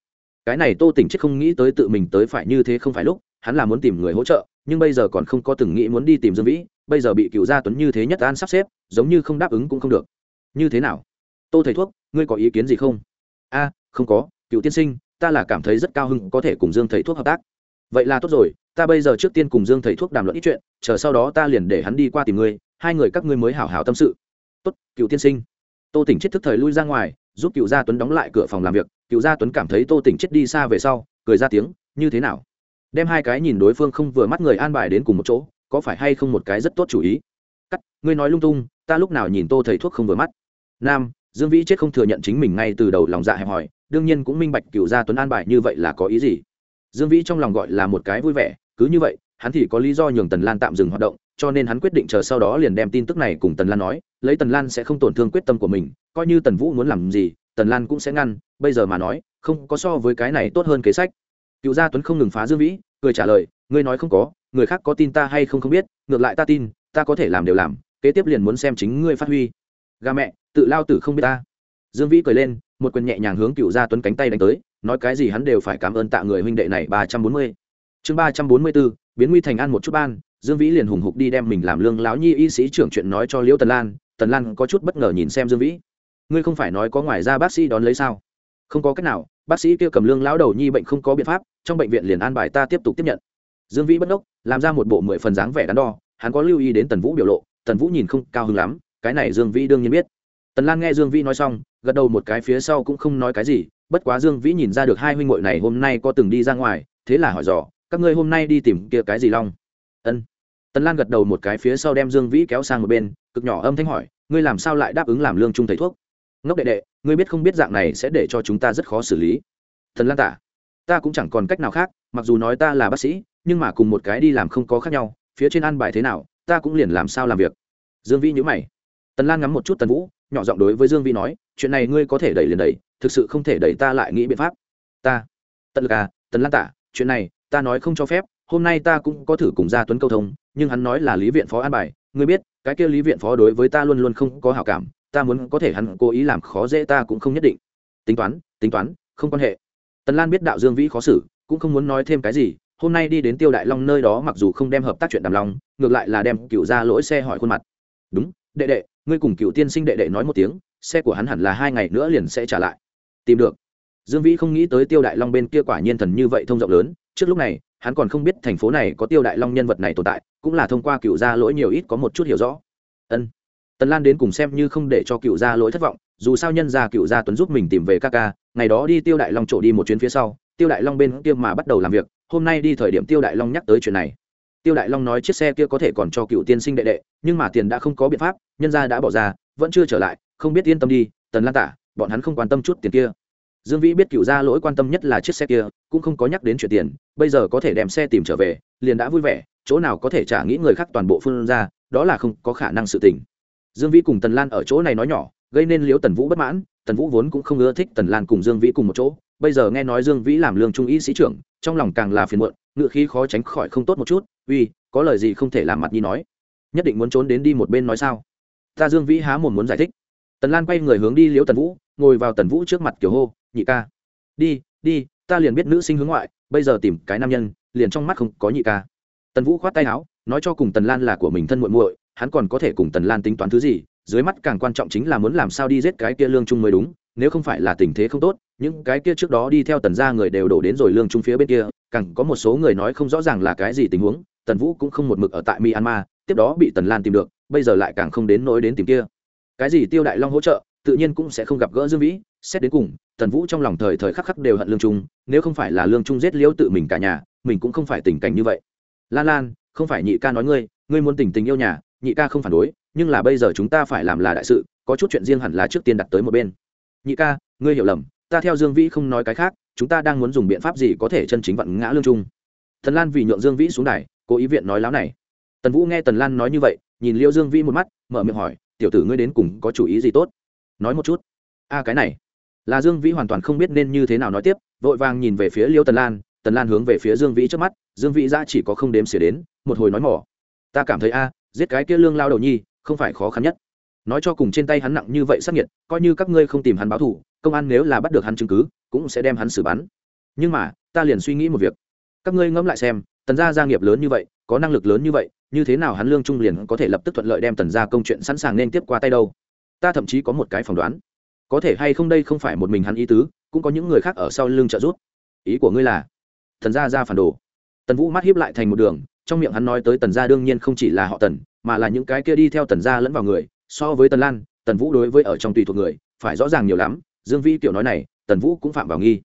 Cái này tô tỉnh chết không nghĩ tới tự mình tới phải như thế không phải lúc, hắn là muốn tìm người hỗ trợ, nhưng bây giờ còn không có từng nghĩ muốn đi tìm dương vĩ, bây giờ bị cựu gia tuấn như thế nhất an sắp xếp, giống như không đáp ứng cũng không được. Như thế nào? Tô thầy thuốc, ngươi có ý kiến gì không? A, không có, cựu tiên sinh, ta là cảm thấy rất cao hứng có thể cùng dương thầy thuốc hợp tác. Vậy là tốt rồi, ta bây giờ trước tiên cùng dương thầy thuốc đàm luận ít chuyện, chờ sau đó ta liền để hắn đi qua tìm ngươi, hai người các ngươi mới hảo hảo tâm sự tốt, cựu tiên sinh. Tô tỉnh chết thức thời lui ra ngoài, giúp cựu gia tuấn đóng lại cửa phòng làm việc. Cựu gia tuấn cảm thấy tô tỉnh chết đi xa về sau, cười ra tiếng, như thế nào? Đem hai cái nhìn đối phương không vừa mắt người an bài đến cùng một chỗ, có phải hay không một cái rất tốt chủ ý? Cắt, ngươi nói lung tung, ta lúc nào nhìn tô thầy thuốc không vừa mắt? Nam, dương vĩ chết không thừa nhận chính mình ngay từ đầu lòng dạ hẹp hòi, đương nhiên cũng minh bạch cựu gia tuấn an bài như vậy là có ý gì. Dương vĩ trong lòng gọi là một cái vui vẻ, cứ như vậy hắn thì có lý do nhường tần lan tạm dừng hoạt động, cho nên hắn quyết định chờ sau đó liền đem tin tức này cùng tần lan nói, lấy tần lan sẽ không tổn thương quyết tâm của mình, coi như tần vũ muốn làm gì, tần lan cũng sẽ ngăn, bây giờ mà nói, không có so với cái này tốt hơn kế sách. Cựu gia tuấn không ngừng phá dương vĩ, cười trả lời, ngươi nói không có, người khác có tin ta hay không không biết, ngược lại ta tin, ta có thể làm đều làm, kế tiếp liền muốn xem chính ngươi phát huy. Gà mẹ, tự lao tử không biết ta. Dương vĩ cười lên, một quyền nhẹ nhàng hướng cựu gia tuấn cánh tay đánh tới, nói cái gì hắn đều phải cảm ơn tạ người huynh đệ này ba trăm bốn mươi. Chương ba trăm bốn mươi bốn biến nguy thành an một chút ban, dương vĩ liền hùng hục đi đem mình làm lương lão nhi y sĩ trưởng chuyện nói cho liễu tần lan tần lan có chút bất ngờ nhìn xem dương vĩ. Ngươi không phải nói có ngoài ra bác sĩ đón lấy sao? Không có cách nào, bác sĩ kia cầm lương lão đầu nhi bệnh không có biện pháp, trong bệnh viện liền an bài ta tiếp tục tiếp nhận. Dương vĩ bất ốc làm ra một bộ mười phần dáng vẻ đắn đo, hắn có lưu ý đến tần vũ biểu lộ, tần vũ nhìn không cao hứng lắm, cái này dương vĩ đương nhiên biết. Tần lan nghe dương vĩ nói xong, gật đầu một cái phía sau cũng không nói cái gì, bất quá dương vĩ nhìn ra được hai huynh m này hôm nay có từng đi ra ngoài, thế là hỏi dò các ngươi hôm nay đi tìm kia cái gì long? Ân. Tần lan gật đầu một cái phía sau đem dương vĩ kéo sang một bên, cực nhỏ âm thanh hỏi, ngươi làm sao lại đáp ứng làm lương trung thầy thuốc? Ngốc đệ đệ, ngươi biết không biết dạng này sẽ để cho chúng ta rất khó xử lý. Thần lan tả, ta cũng chẳng còn cách nào khác, mặc dù nói ta là bác sĩ, nhưng mà cùng một cái đi làm không có khác nhau, phía trên ăn bài thế nào, ta cũng liền làm sao làm việc. Dương vĩ nhữ mày. Tần lan ngắm một chút tần vũ, nhỏ giọng đối với dương vĩ nói, chuyện này ngươi có thể đẩy liền đẩy, thực sự không thể đẩy ta lại nghĩ biện pháp. Ta. Tần lực à tần lan tả, chuyện này ta nói không cho phép, hôm nay ta cũng có thử cùng gia tuấn câu thông, nhưng hắn nói là lý viện phó an bài, ngươi biết, cái kia lý viện phó đối với ta luôn luôn không có hảo cảm, ta muốn có thể hắn cố ý làm khó dễ ta cũng không nhất định. Tính toán tính toán, không quan hệ. Tần lan biết đạo dương vĩ khó xử, cũng không muốn nói thêm cái gì, hôm nay đi đến tiêu đại long nơi đó mặc dù không đem hợp tác chuyện đàm long, ngược lại là đem cựu ra lỗi xe hỏi khuôn mặt. Đúng, đệ đệ, ngươi cùng cựu tiên sinh đệ đệ nói một tiếng, xe của hắn hẳn là hai ngày nữa liền sẽ trả lại. Tìm được. Dương vĩ không nghĩ tới tiêu đại long bên kia quả nhiên thần như vậy thông rộng lớn trước lúc này, hắn còn không biết thành phố này có tiêu đại long nhân vật này tồn tại, cũng là thông qua cựu gia lỗi nhiều ít có một chút hiểu rõ. Ân. Tần lan đến cùng xem như không để cho cựu gia lỗi thất vọng, dù sao nhân gia cựu gia tuấn giúp mình tìm về ca ca, ngày đó đi tiêu đại long trổ đi một chuyến phía sau, tiêu đại long bên kia mà bắt đầu làm việc, hôm nay đi thời điểm tiêu đại long nhắc tới chuyện này. Tiêu đại long nói chiếc xe kia có thể còn cho cựu tiên sinh đệ đệ, nhưng mà tiền đã không có biện pháp, nhân gia đã bỏ ra, vẫn chưa trở lại, không biết yên tâm đi, tần lan tả, bọn hắn không quan tâm chút tiền kia dương vĩ biết cựu gia lỗi quan tâm nhất là chiếc xe kia, cũng không có nhắc đến chuyện tiền, bây giờ có thể đem xe tìm trở về, liền đã vui vẻ, chỗ nào có thể trả nghĩ người khác toàn bộ phương ra, đó là không có khả năng sự tình. Dương vĩ cùng tần lan ở chỗ này nói nhỏ, gây nên Liễu tần vũ bất mãn, tần vũ vốn cũng không ưa thích tần lan cùng dương vĩ cùng một chỗ, bây giờ nghe nói dương vĩ làm lương trung y sĩ trưởng, trong lòng càng là phiền muộn, ngựa khí khó tránh khỏi không tốt một chút, uy, có lời gì không thể làm mặt nhi nói? Nhất định muốn trốn đến đi một bên nói sao? Ta dương vĩ há mồm muốn giải thích. Tần lan quay người hướng đi liễu tần vũ, ngồi vào tần vũ trước mặt kiểu hô nhị ca. Đi đi, ta liền biết nữ sinh hướng ngoại, bây giờ tìm cái nam nhân, liền trong mắt không có nhị ca. Tần vũ khoát tay áo, nói cho cùng tần lan là của mình thân muội muội, hắn còn có thể cùng tần lan tính toán thứ gì, dưới mắt càng quan trọng chính là muốn làm sao đi giết cái kia lương trung mới đúng, nếu không phải là tình thế không tốt, những cái kia trước đó đi theo tần ra người đều đổ đến rồi lương trung phía bên kia, càng có một số người nói không rõ ràng là cái gì tình huống, tần vũ cũng không một mực ở tại myanmar, tiếp đó bị tần lan tìm được, bây giờ lại càng không đến nỗi đến tìm kia. Cái gì tiêu đại long hỗ trợ, tự nhiên cũng sẽ không gặp gỡ dương vĩ, xét đến cùng tần vũ trong lòng thời thời khắc khắc đều hận lương trung, nếu không phải là lương trung giết liễu tự mình cả nhà, mình cũng không phải tình cảnh như vậy. Lan lan, không phải nhị ca nói ngươi ngươi muốn tình tình yêu nhà, nhị ca không phản đối, nhưng là bây giờ chúng ta phải làm là đại sự, có chút chuyện riêng hẳn là trước tiên đặt tới một bên. Nhị ca, ngươi hiểu lầm, ta theo dương vĩ không nói cái khác, chúng ta đang muốn dùng biện pháp gì có thể chân chính vặn ngã lương trung? Thần lan vì nhượng dương vĩ xuống đài, cố ý viện nói láo này. Tần vũ nghe tần lan nói như vậy, nhìn liêu dương vĩ một mắt, mở miệng hỏi, tiểu tử ngươi đến cùng có chủ ý gì tốt? Nói một chút. A, cái này là dương vĩ hoàn toàn không biết nên như thế nào nói tiếp, vội vàng nhìn về phía liêu tần lan tần lan hướng về phía dương vĩ trước mắt, dương vĩ ra chỉ có không đếm xỉa đến, một hồi nói mỏ. Ta cảm thấy a, giết cái kia lương lao đầu nhi, không phải khó khăn nhất. Nói cho cùng trên tay hắn nặng như vậy sắc nhiệt coi như các ngươi không tìm hắn báo thù, công an nếu là bắt được hắn chứng cứ, cũng sẽ đem hắn xử bắn. Nhưng mà, ta liền suy nghĩ một việc. Các ngươi ngẫm lại xem, tần gia gia nghiệp lớn như vậy, có năng lực lớn như vậy, như thế nào hắn lương trung liền có thể lập tức thuận lợi đem tần gia công chuyện sẵn sàng nên tiếp qua tay đâu? Ta thậm chí có một cái phỏng đoán có thể hay không đây không phải một mình hắn ý tứ, cũng có những người khác ở sau lưng trợ giúp. Ý của ngươi là, thần gia ra phản đồ. Tần vũ mắt hiếp lại thành một đường, trong miệng hắn nói tới tần gia đương nhiên không chỉ là họ tần, mà là những cái kia đi theo tần gia lẫn vào người, so với tần lan, tần vũ đối với ở trong tùy thuộc người, phải rõ ràng nhiều lắm, dương vĩ kiểu nói này, tần vũ cũng phạm vào nghi.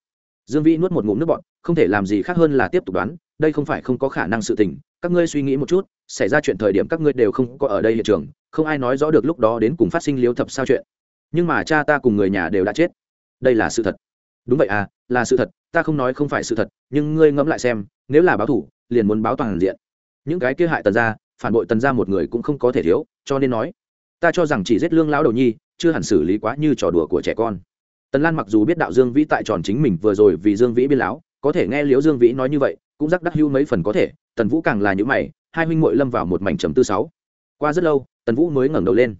Dương vĩ nuốt một ngụm nước bọt, không thể làm gì khác hơn là tiếp tục đoán, đây không phải không có khả năng sự tình, các ngươi suy nghĩ một chút, xảy ra chuyện thời điểm các ngươi đều không có ở đây hiện trường, không ai nói rõ được lúc đó đến cùng phát sinh liếu thập sao chuyện nhưng mà cha ta cùng người nhà đều đã chết. Đây là sự thật. Đúng vậy à là sự thật, ta không nói không phải sự thật, nhưng ngươi ngẫm lại xem, nếu là báo thủ, liền muốn báo toàn diện. Những cái kia hại tần ra phản bội tần ra một người cũng không có thể thiếu, cho nên nói, ta cho rằng chỉ giết lương lão đầu nhi, chưa hẳn xử lý quá như trò đùa của trẻ con. Tần lan mặc dù biết đạo dương vĩ tại tròn chính mình vừa rồi vì dương vĩ biên láo có thể nghe liếu dương vĩ nói như vậy, cũng rắc đắc hưu mấy phần có thể, tần vũ càng là những mày, hai huynh muội lâm vào một mảnh trầm tư sáu. Qua rất lâu, tần vũ mới ngẩng đầu lên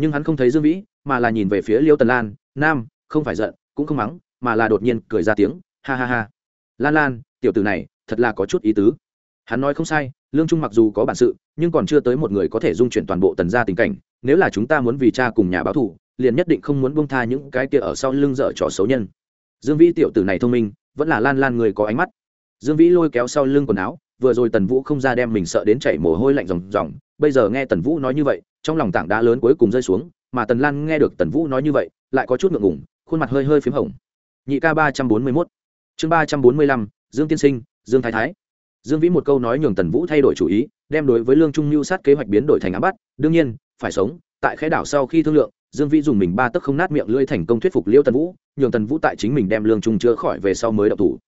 nhưng hắn không thấy dương vĩ mà là nhìn về phía liêu tần lan nam không phải giận cũng không mắng mà là đột nhiên cười ra tiếng ha ha ha. Lan lan tiểu tử này thật là có chút ý tứ. Hắn nói không sai lương trung mặc dù có bản sự nhưng còn chưa tới một người có thể dung chuyển toàn bộ tần gia tình cảnh nếu là chúng ta muốn vì cha cùng nhà báo thù, liền nhất định không muốn bông tha những cái kia ở sau lưng dở trò xấu nhân. Dương vĩ tiểu tử này thông minh vẫn là lan lan người có ánh mắt. Dương vĩ lôi kéo sau lưng quần áo vừa rồi tần vũ không ra đem mình sợ đến chảy mồ hôi lạnh ròng ròng bây giờ nghe tần vũ nói như vậy, trong lòng tảng đá lớn cuối cùng rơi xuống, mà tần lan nghe được tần vũ nói như vậy, lại có chút ngượng ngủng khuôn mặt hơi hơi p h í m hồng. Nhị ca ba trăm bốn mươi mốt. Chương ba trăm bốn mươi lăm, dương tiên sinh, dương thái thái. Dương vĩ một câu nói nhường tần vũ thay đổi chủ ý, đem đối với lương trung mưu sát kế hoạch biến đổi thành ám bắt đương nhiên, phải sống, tại khẽ đảo sau khi thương lượng, dương vĩ dùng mình ba tấc không nát miệng lưỡi thành công thuyết phục liêu tần vũ, nhường tần vũ tại chính mình đem lương trung chữa khỏi về sau mới đậu thủ.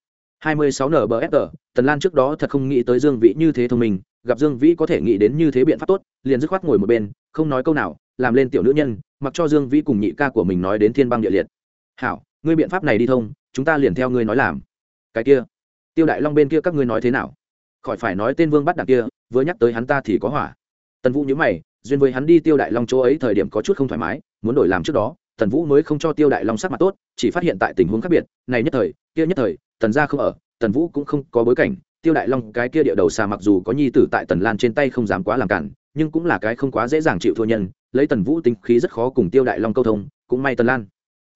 26 nbfr tần lan trước đó thật không nghĩ tới dương vĩ như thế thông minh, gặp dương vĩ có thể nghĩ đến như thế biện pháp tốt, liền dứt khoát ngồi một bên, không nói câu nào, làm lên tiểu nữ nhân, mặc cho dương vĩ cùng nhị ca của mình nói đến thiên băng địa liệt. Hảo, ngươi biện pháp này đi thông, chúng ta liền theo ngươi nói làm. Cái kia, tiêu đại long bên kia các ngươi nói thế nào? Khỏi phải nói tên vương bắt đằng kia, vừa nhắc tới hắn ta thì có hỏa. Tần vũ nhíu mày, duyên với hắn đi tiêu đại long chỗ ấy thời điểm có chút không thoải mái, muốn đổi làm trước đó tần vũ mới không cho tiêu đại long sắc mặt tốt, chỉ phát hiện tại tình huống khác biệt, này nhất thời, kia nhất thời, tần gia không ở, tần vũ cũng không có bối cảnh, tiêu đại long cái kia địa đầu xa mặc dù có nhi tử tại tần lan trên tay không dám quá làm cản, nhưng cũng là cái không quá dễ dàng chịu thua nhân, lấy tần vũ tính khí rất khó cùng tiêu đại long câu thông, cũng may tần lan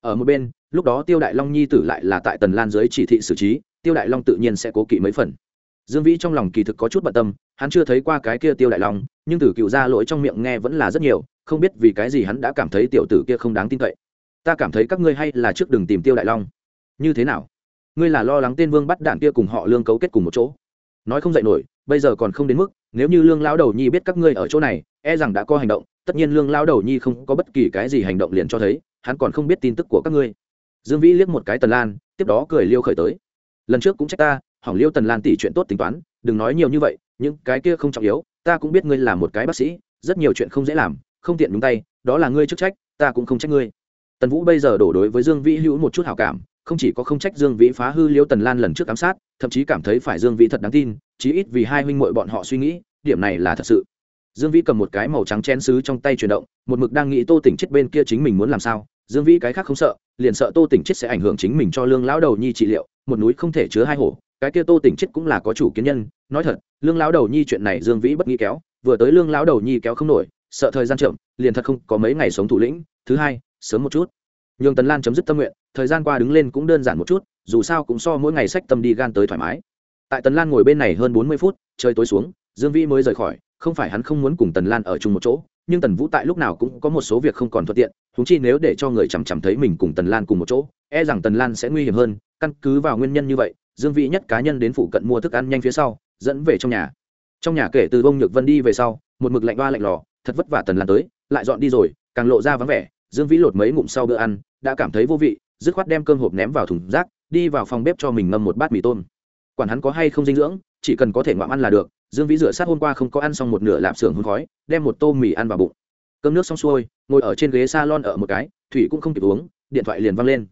ở một bên, lúc đó tiêu đại long nhi tử lại là tại tần lan dưới chỉ thị xử trí, tiêu đại long tự nhiên sẽ cố kỵ mấy phần. Dương vĩ trong lòng kỳ thực có chút bận tâm, hắn chưa thấy qua cái kia tiêu đại long, nhưng từ cựu ra lỗi trong miệng nghe vẫn là rất nhiều không biết vì cái gì hắn đã cảm thấy tiểu tử kia không đáng tin cậy. Ta cảm thấy các ngươi hay là trước đừng tìm tiêu đại long. Như thế nào? Ngươi là lo lắng tên vương bắt đạn kia cùng họ lương cấu kết cùng một chỗ. Nói không dạy nổi, bây giờ còn không đến mức, nếu như lương lão đầu nhi biết các ngươi ở chỗ này e rằng đã có hành động, tất nhiên lương lão đầu nhi không có bất kỳ cái gì hành động liền cho thấy, hắn còn không biết tin tức của các ngươi. Dương vĩ liếc một cái tần lan, tiếp đó cười liêu khởi tới. Lần trước cũng trách ta, hỏng liêu tần lan tỷ chuyện tốt tính toán, đừng nói nhiều như vậy, những cái kia không trọng yếu, ta cũng biết ngươi là một cái bác sĩ, rất nhiều chuyện không dễ làm không tiện đúng tay, đó là ngươi chức trách, ta cũng không trách ngươi. Tần vũ bây giờ đổ đối với dương vĩ hữu một chút hảo cảm, không chỉ có không trách dương vĩ phá hư Liễu tần lan lần trước ám sát, thậm chí cảm thấy phải dương vĩ thật đáng tin, chí ít vì hai huynh muội bọn họ suy nghĩ, điểm này là thật sự. Dương vĩ cầm một cái màu trắng chén sứ trong tay chuyển động, một mực đang nghĩ tô tỉnh chết bên kia chính mình muốn làm sao. Dương vĩ cái khác không sợ, liền sợ tô tỉnh chết sẽ ảnh hưởng chính mình cho lương lão đầu nhi trị liệu, một núi không thể chứa hai hổ, cái kia tô tỉnh chết cũng là có chủ kiến nhân. Nói thật, lương lão đầu nhi chuyện này dương vĩ bất nghĩ kéo, vừa tới lương lão đầu nhi kéo không nổi sợ thời gian chậm, liền thật không có mấy ngày sống thủ lĩnh, thứ hai, sớm một chút. Nhường tần lan chấm dứt tâm nguyện, thời gian qua đứng lên cũng đơn giản một chút, dù sao cũng so mỗi ngày sách tâm đi gan tới thoải mái. Tại tần lan ngồi bên này hơn bốn mươi phút, trời tối xuống, dương vĩ mới rời khỏi, không phải hắn không muốn cùng tần lan ở chung một chỗ, nhưng tần vũ tại lúc nào cũng có một số việc không còn thuận tiện thú chi nếu để cho người chằm chằm thấy mình cùng tần lan cùng một chỗ e rằng tần lan sẽ nguy hiểm hơn. Căn cứ vào nguyên nhân như vậy, dương vĩ nhất cá nhân đến phụ cận mua thức ăn nhanh phía sau, dẫn về trong nhà. Trong nhà kể từ bông nhược vân đi về sau, một mực lạnh ba lạnh lò thật vất vả tần lan tới, lại dọn đi rồi, càng lộ ra vắng vẻ, dương vĩ lột mấy ngụm sau bữa ăn, đã cảm thấy vô vị, dứt khoát đem cơm hộp ném vào thùng rác, đi vào phòng bếp cho mình ngâm một bát mì tôm. Quản hắn có hay không dinh dưỡng, chỉ cần có thể ngoạm ăn là được, dương vĩ rửa sát hôm qua không có ăn xong một nửa lạp xưởng hôn khói, đem một tô mì ăn vào bụng. Cơm nước xong xuôi, ngồi ở trên ghế s a lon ở một cái, thủy cũng không kịp uống, điện thoại liền văng lên.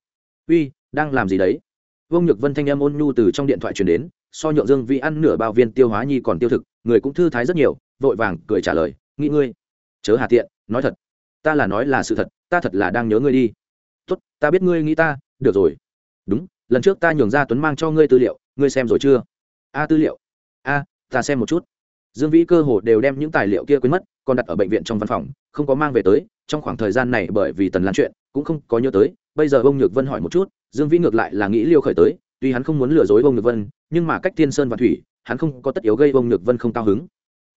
Uy, đang làm gì đấy? Vương nhược vân thanh em ôn nhu từ trong điện thoại truyền đến, so nhượng dương vĩ ăn nửa bao viên tiêu hóa nhi còn tiêu thực, người cũng thư thái rất nhiều, vội vàng cười trả lời, nghĩ ngươi chớ hà tiện, nói thật, ta là nói là sự thật, ta thật là đang nhớ ngươi đi. Tốt, ta biết ngươi nghĩ ta, được rồi. Đúng, lần trước ta nhường ra tuấn mang cho ngươi tư liệu, ngươi xem rồi chưa? A, tư liệu. A, ta xem một chút. Dương vĩ cơ hồ đều đem những tài liệu kia quên mất, còn đặt ở bệnh viện trong văn phòng, không có mang về tới, trong khoảng thời gian này bởi vì tần lan chuyện, cũng không có nhớ tới. Bây giờ ông nhược vân hỏi một chút, dương vĩ ngược lại là nghĩ liêu khởi tới, tuy hắn không muốn lừa dối ông nhược vân, nhưng mà cách thiên sơn và thủy, hắn không có tất yếu gây ông nhược vân không cao hứng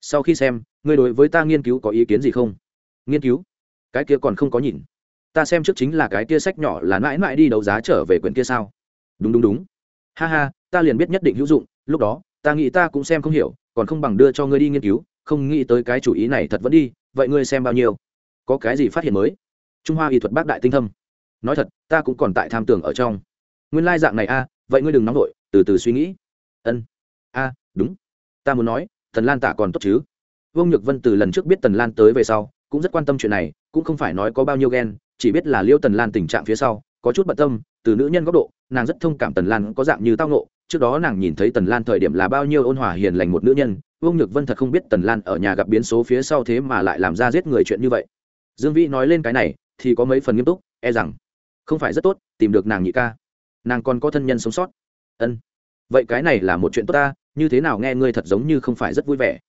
sau khi xem, ngươi đối với ta nghiên cứu có ý kiến gì không? Nghiên cứu? Cái kia còn không có nhìn. Ta xem trước chính là cái kia sách nhỏ là mãi mãi đi đấu giá trở về quyển kia sao? Đúng đúng đúng. Ha ha, ta liền biết nhất định hữu dụng, lúc đó, ta nghĩ ta cũng xem không hiểu, còn không bằng đưa cho ngươi đi nghiên cứu, không nghĩ tới cái chủ ý này thật vẫn đi, vậy ngươi xem bao nhiêu? Có cái gì phát hiện mới? Trung hoa y thuật bác đại tinh thâm. Nói thật, ta cũng còn tại tham tưởng ở trong. Nguyên lai dạng này a, vậy ngươi đừng nóng vội, từ từ suy nghĩ. Ân. A, đúng. Ta muốn nói tần lan tả còn tốt chứ? Vương nhược vân từ lần trước biết tần lan tới về sau, cũng rất quan tâm chuyện này, cũng không phải nói có bao nhiêu ghen, chỉ biết là liêu tần lan tình trạng phía sau, có chút bận tâm, từ nữ nhân góc độ, nàng rất thông cảm tần lan có dạng như tao nộ trước đó nàng nhìn thấy tần lan thời điểm là bao nhiêu ôn hòa hiền lành một nữ nhân, vương nhược vân thật không biết tần lan ở nhà gặp biến số phía sau thế mà lại làm ra giết người chuyện như vậy. Dương vĩ nói lên cái này, thì có mấy phần nghiêm túc e rằng, không phải rất tốt, tìm được nàng nhị ca. Nàng còn có thân nhân sống sót. Ân. Vậy cái này là một chuyện tốt ta như thế nào nghe ngươi thật giống như không phải rất vui vẻ.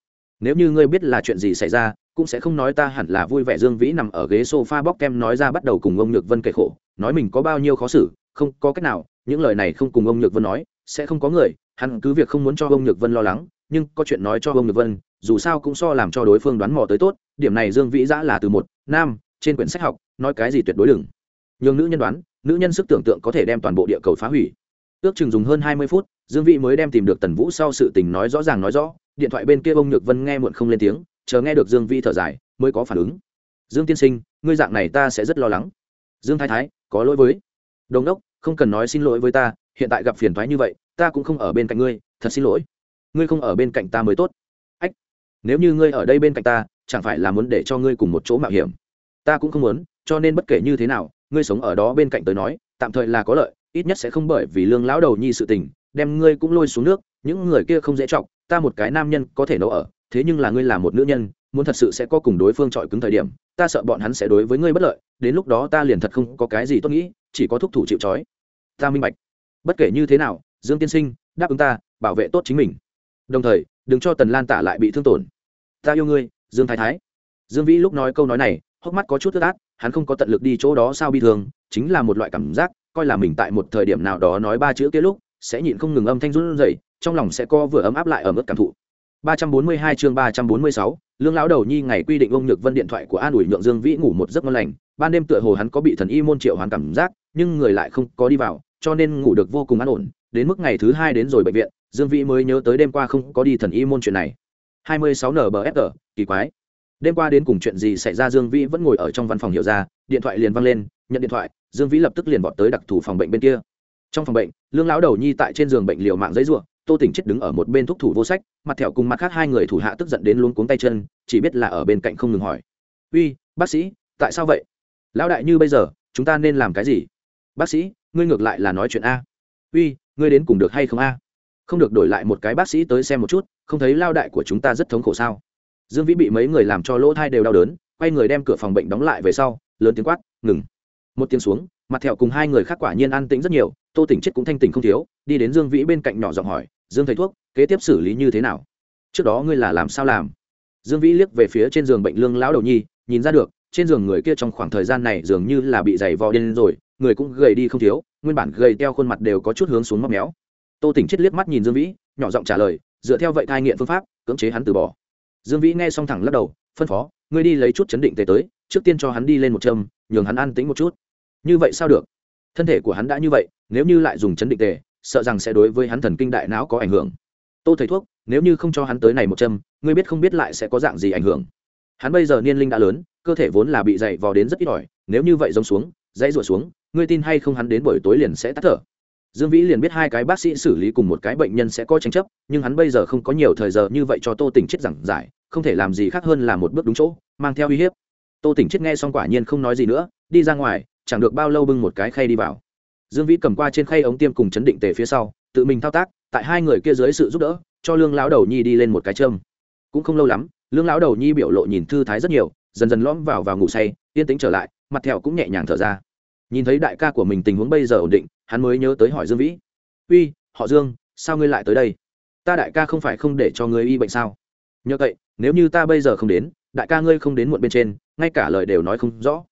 Nếu như ngươi biết là chuyện gì xảy ra, cũng sẽ không nói ta hẳn là vui vẻ. Dương vĩ nằm ở ghế s o f a bóc kem nói ra bắt đầu cùng ông nhược vân kể khổ, nói mình có bao nhiêu khó xử, không có cách nào, những lời này không cùng ông nhược vân nói, sẽ không có người, hắn cứ việc không muốn cho ông nhược vân lo lắng, nhưng có chuyện nói cho ông nhược vân, dù sao cũng so làm cho đối phương đoán mò tới tốt, điểm này dương vĩ giã là từ một nam trên quyển sách học, nói cái gì tuyệt đối đừng. Nhường nữ nhân đoán, nữ nhân sức tưởng tượng có thể đem toàn bộ địa cầu phá hủy ước chừng dùng hơn hai mươi phút, dương vĩ mới đem tìm được tần vũ sau sự tình nói rõ ràng nói rõ. Điện thoại bên kia ông nhược vân nghe muộn không lên tiếng, chờ nghe được dương vĩ thở dài, mới có phản ứng. Dương tiên sinh, ngươi dạng này ta sẽ rất lo lắng. Dương thái thái, có lỗi với. Đồng đốc, không cần nói xin lỗi với ta, hiện tại gặp phiền thoái như vậy, ta cũng không ở bên cạnh ngươi, thật xin lỗi. Ngươi không ở bên cạnh ta mới tốt. Ách, nếu như ngươi ở đây bên cạnh ta, chẳng phải là muốn để cho ngươi cùng một chỗ mạo hiểm? Ta cũng không muốn, cho nên bất kể như thế nào, ngươi sống ở đó bên cạnh tới nói, tạm thời là có lợi ít nhất sẽ không bởi vì lương lão đầu nhi sự tình, đem ngươi cũng lôi xuống nước, những người kia không dễ trọng ta một cái nam nhân có thể nấu ở, thế nhưng là ngươi là một nữ nhân, muốn thật sự sẽ có cùng đối phương chọi cứng thời điểm, ta sợ bọn hắn sẽ đối với ngươi bất lợi, đến lúc đó ta liền thật không có cái gì tốt nghĩ, chỉ có thúc thủ chịu trói. Ta minh bạch. Bất kể như thế nào, dương tiên sinh, đáp ứng ta, bảo vệ tốt chính mình. Đồng thời, đừng cho tần lan tả lại bị thương tổn. Ta yêu ngươi, dương thái thái. Dương vĩ lúc nói câu nói này, hốc mắt có chút tức át, hắn không có tận lực đi chỗ đó sao bi thường chính là một loại cảm giác coi là mình tại một thời điểm nào đó nói ba chữ kia lúc sẽ nhịn không ngừng âm thanh run rẩy trong lòng sẽ co vừa ấm áp lại ở mức cảm thụ. 342 chương 346, lương lão đầu nhi ngày quy định ông nhược vân điện thoại của an ủi nhượng dương vĩ ngủ một giấc ngon lành. Ban đêm tựa hồ hắn có bị thần y môn triệu hoán cảm giác nhưng người lại không có đi vào cho nên ngủ được vô cùng an ổn. Đến mức ngày thứ hai đến rồi bệnh viện dương vĩ mới nhớ tới đêm qua không có đi thần y môn chuyện này. 26 nbfg kỳ quái đêm qua đến cùng chuyện gì xảy ra, dương vĩ vẫn ngồi ở trong văn phòng hiểu ra, điện thoại liền văng lên, nhận điện thoại, dương vĩ lập tức liền vọt tới đặc thù phòng bệnh bên kia. Trong phòng bệnh, lương lão đầu nhi tại trên giường bệnh liều mạng giấy ruộng tô tỉnh chết đứng ở một bên thúc thủ vô sách, mặt thẹo cùng mặt khác hai người thủ hạ tức giận đến luống cuống tay chân, chỉ biết là ở bên cạnh không ngừng hỏi. Uy, bác sĩ, tại sao vậy? Lão đại như bây giờ, chúng ta nên làm cái gì? Bác sĩ, ngươi ngược lại là nói chuyện a. Uy, ngươi đến cùng được hay không a? Không được, đổi lại một cái bác sĩ tới xem một chút, không thấy lao đại của chúng ta rất thống khổ sao? Dương vĩ bị mấy người làm cho lỗ thai đều đau đớn, quay người đem cửa phòng bệnh đóng lại về sau, lớn tiếng quát, ngừng. Một tiếng xuống, mặt thẹo cùng hai người khác quả nhiên an tĩnh rất nhiều, tô tỉnh chết cũng thanh tỉnh không thiếu, đi đến dương vĩ bên cạnh nhỏ giọng hỏi, dương thầy thuốc, kế tiếp xử lý như thế nào? Trước đó ngươi là làm sao làm? Dương vĩ liếc về phía trên giường bệnh lương lão đầu nhi, nhìn ra được, trên giường người kia trong khoảng thời gian này dường như là bị dày vò điên rồi, người cũng gầy đi không thiếu, nguyên bản gầy teo khuôn mặt đều có chút hướng xuống móc méo. Tô tỉnh chết liếc mắt nhìn dương vĩ, nhỏ giọng trả lời, dựa theo vậy thai nghiện phương pháp, cưỡng chế hắn từ bỏ dương vĩ nghe xong thẳng lắc đầu, phân phó, ngươi đi lấy chút chấn định tề tới, trước tiên cho hắn đi lên một châm, nhường hắn an tính một chút. Như vậy sao được? Thân thể của hắn đã như vậy, nếu như lại dùng chấn định tề, sợ rằng sẽ đối với hắn thần kinh đại não có ảnh hưởng. Tô thầy thuốc, nếu như không cho hắn tới này một châm, ngươi biết không biết lại sẽ có dạng gì ảnh hưởng. Hắn bây giờ niên linh đã lớn, cơ thể vốn là bị dày vò đến rất ít ỏi, nếu như vậy giống xuống, dãy rủa xuống, ngươi tin hay không hắn đến buổi tối liền sẽ tắt thở dương vĩ liền biết hai cái bác sĩ xử lý cùng một cái bệnh nhân sẽ có tranh chấp, nhưng hắn bây giờ không có nhiều thời giờ như vậy cho tô tỉnh chết giảng giải, không thể làm gì khác hơn là một bước đúng chỗ, mang theo uy hiếp. Tô tỉnh chết nghe xong quả nhiên không nói gì nữa, đi ra ngoài, chẳng được bao lâu bưng một cái khay đi vào. Dương vĩ cầm qua trên khay ống tiêm cùng chấn định tề phía sau, tự mình thao tác, tại hai người kia dưới sự giúp đỡ, cho lương lão đầu nhi đi lên một cái châm. Cũng không lâu lắm, lương lão đầu nhi biểu lộ nhìn thư thái rất nhiều, dần dần lõm vào vào ngủ say, yên tĩnh trở lại, mặt thẹo cũng nhẹ nhàng thở ra. Nhìn thấy đại ca của mình tình huống bây giờ ổn định hắn mới nhớ tới hỏi dương vĩ. Uy, họ dương, sao ngươi lại tới đây? Ta đại ca không phải không để cho ngươi y bệnh sao? Nhờ vậy, nếu như ta bây giờ không đến, đại ca ngươi không đến muộn bên trên, ngay cả lời đều nói không rõ.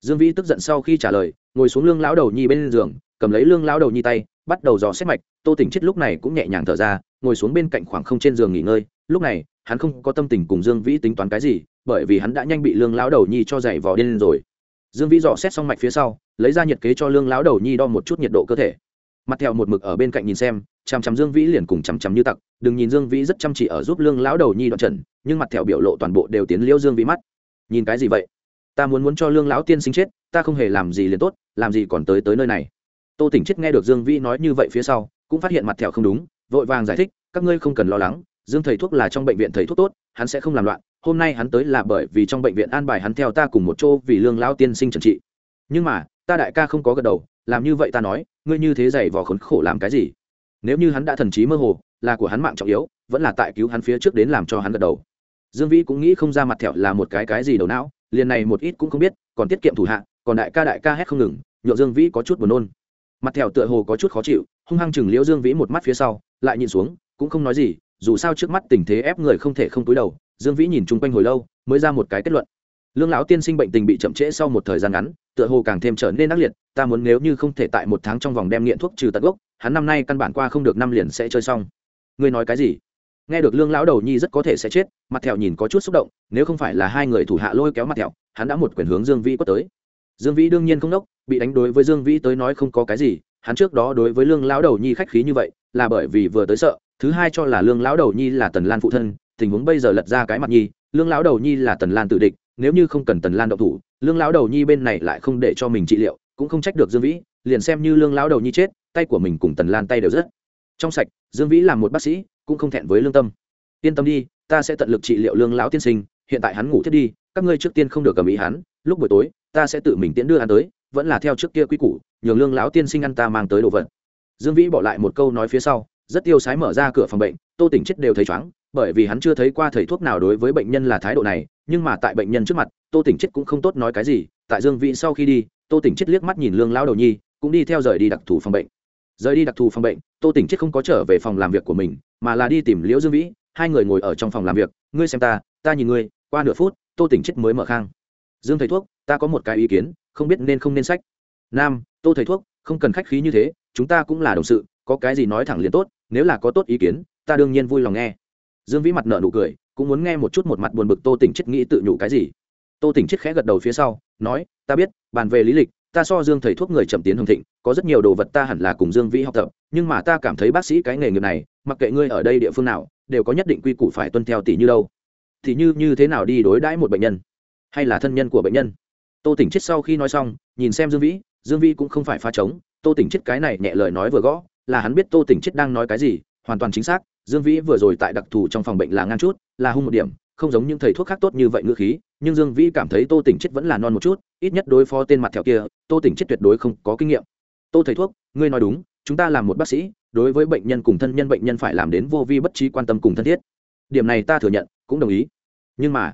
Dương vĩ tức giận sau khi trả lời, ngồi xuống lương lão đầu nhi bên giường, cầm lấy lương lão đầu nhi tay, bắt đầu dò xét mạch, tô tỉnh chết lúc này cũng nhẹ nhàng thở ra, ngồi xuống bên cạnh khoảng không trên giường nghỉ ngơi, lúc này, hắn không có tâm tình cùng dương vĩ tính toán cái gì, bởi vì hắn đã nhanh bị lương lão đầu nhi cho dày vò điên rồi dương vĩ dò xét xong mạch phía sau, lấy ra nhiệt kế cho lương lão đầu nhi đo một chút nhiệt độ cơ thể. Mặt theo một mực ở bên cạnh nhìn xem, chằm chằm dương vĩ liền cùng chằm chằm như tặc, đừng nhìn dương vĩ rất chăm chỉ ở giúp lương lão đầu nhi đoạn trần, nhưng mặt theo biểu lộ toàn bộ đều tiến liêu dương vĩ mắt. Nhìn cái gì vậy? Ta muốn muốn cho lương lão tiên sinh chết, ta không hề làm gì liền tốt, làm gì còn tới tới nơi này. Tô tỉnh chết nghe được dương vĩ nói như vậy phía sau, cũng phát hiện mặt thẹo không đúng, vội vàng giải thích, các ngươi không cần lo lắng, dương thầy thuốc là trong bệnh viện thầy thuốc tốt, hắn sẽ không làm loạn hôm nay hắn tới là bởi vì trong bệnh viện an bài hắn theo ta cùng một chỗ vì lương lão tiên sinh trần trị. Nhưng mà, ta đại ca không có gật đầu, làm như vậy ta nói, ngươi như thế dày vò khốn khổ làm cái gì? Nếu như hắn đã thần trí mơ hồ, là của hắn mạng trọng yếu, vẫn là tại cứu hắn phía trước đến làm cho hắn gật đầu. Dương vĩ cũng nghĩ không ra mặt thẹo là một cái cái gì đầu não, liền này một ít cũng không biết, còn tiết kiệm thủ hạ, còn đại ca đại ca hét không ngừng, nhượng dương vĩ có chút buồn nôn. Mặt thẹo tựa hồ có chút khó chịu, hung hăng chừng liễu dương vĩ một mắt phía sau, lại nhìn xuống, cũng không nói gì, dù sao trước mắt tình thế ép người không thể không túi đầu dương vĩ nhìn chung quanh hồi lâu, mới ra một cái kết luận. Lương lão tiên sinh bệnh tình bị chậm trễ sau một thời gian ngắn, tựa hồ càng thêm trở nên ác liệt, ta muốn nếu như không thể tại một tháng trong vòng đem nghiện thuốc trừ tận gốc, hắn năm nay căn bản qua không được năm liền sẽ chơi xong. Ngươi nói cái gì? Nghe được lương lão đầu nhi rất có thể sẽ chết, mặt thẹo nhìn có chút xúc động, nếu không phải là hai người thủ hạ lôi kéo mặt thẹo, hắn đã một quyền hướng dương vĩ quất tới. Dương vĩ đương nhiên không đốc, bị đánh đối với dương vĩ tới nói không có cái gì, hắn trước đó đối với lương lão đầu nhi khách khí như vậy, là bởi vì vừa tới sợ, thứ hai cho là lương lão đầu nhi là tần lan phụ thân tình huống bây giờ lật ra cái mặt nhi, lương lão đầu nhi là tần lan tự địch, nếu như không cần tần lan động thủ, lương lão đầu nhi bên này lại không để cho mình trị liệu, cũng không trách được dương vĩ, liền xem như lương lão đầu nhi chết, tay của mình cùng tần lan tay đều rất trong sạch, dương vĩ là một bác sĩ, cũng không thẹn với lương tâm. Yên tâm đi, ta sẽ tận lực trị liệu lương lão tiên sinh, hiện tại hắn ngủ thiết đi, các ngươi trước tiên không được cầm ý hắn, lúc buổi tối, ta sẽ tự mình tiễn đưa hắn tới, vẫn là theo trước kia quy củ, nhường lương lão tiên sinh ăn ta mang tới đồ vật. Dương vĩ bỏ lại một câu nói phía sau, rất tiêu sái mở ra cửa phòng bệnh, tô tỉnh chết đều thấy chóng bởi vì hắn chưa thấy qua thầy thuốc nào đối với bệnh nhân là thái độ này, nhưng mà tại bệnh nhân trước mặt, tô tỉnh chết cũng không tốt nói cái gì, tại dương vĩ sau khi đi, tô tỉnh chết liếc mắt nhìn lương lao đầu nhi, cũng đi theo rời đi đặc thù phòng bệnh. Rời đi đặc thù phòng bệnh, tô tỉnh chết không có trở về phòng làm việc của mình, mà là đi tìm liễu dương vĩ, hai người ngồi ở trong phòng làm việc, ngươi xem ta ta nhìn ngươi, qua nửa phút, tô tỉnh chết mới mở khang. Dương thầy thuốc, ta có một cái ý kiến, không biết nên không nên sách. Nam, tô thầy thuốc, không cần khách khí như thế, chúng ta cũng là đồng sự, có cái gì nói thẳng liền tốt, nếu là có tốt ý kiến, ta đương nhiên vui lòng nghe dương vĩ mặt nợ nụ cười, cũng muốn nghe một chút một mặt buồn bực tô tỉnh chết nghĩ tự nhủ cái gì. Tô tỉnh chết khẽ gật đầu phía sau, nói, ta biết, bàn về lý lịch, ta so dương thầy thuốc người chậm tiến hồng thịnh, có rất nhiều đồ vật ta hẳn là cùng dương vĩ học tập, nhưng mà ta cảm thấy bác sĩ cái nghề nghiệp này, mặc kệ ngươi ở đây địa phương nào, đều có nhất định quy củ phải tuân theo tỷ như đâu. Thì như như thế nào đi đối đãi một bệnh nhân? Hay là thân nhân của bệnh nhân? Tô tỉnh chết sau khi nói xong, nhìn xem dương vĩ dương vĩ cũng không phải pha trống. Tô tỉnh chết cái này nhẹ lời nói vừa gõ, là hắn biết tô tỉnh chết đang nói cái gì, hoàn toàn chính xác dương vĩ vừa rồi tại đặc thù trong phòng bệnh là ngang chút, là hung một điểm, không giống những thầy thuốc khác tốt như vậy ngữ khí, nhưng dương vĩ cảm thấy tô tỉnh chết vẫn là non một chút, ít nhất đối phó tên mặt thẹo kia, tô tỉnh chết tuyệt đối không có kinh nghiệm. Tô thầy thuốc, ngươi nói đúng, chúng ta làm một bác sĩ, đối với bệnh nhân cùng thân nhân bệnh nhân phải làm đến vô vi bất trí quan tâm cùng thân thiết. Điểm này ta thừa nhận, cũng đồng ý. Nhưng mà,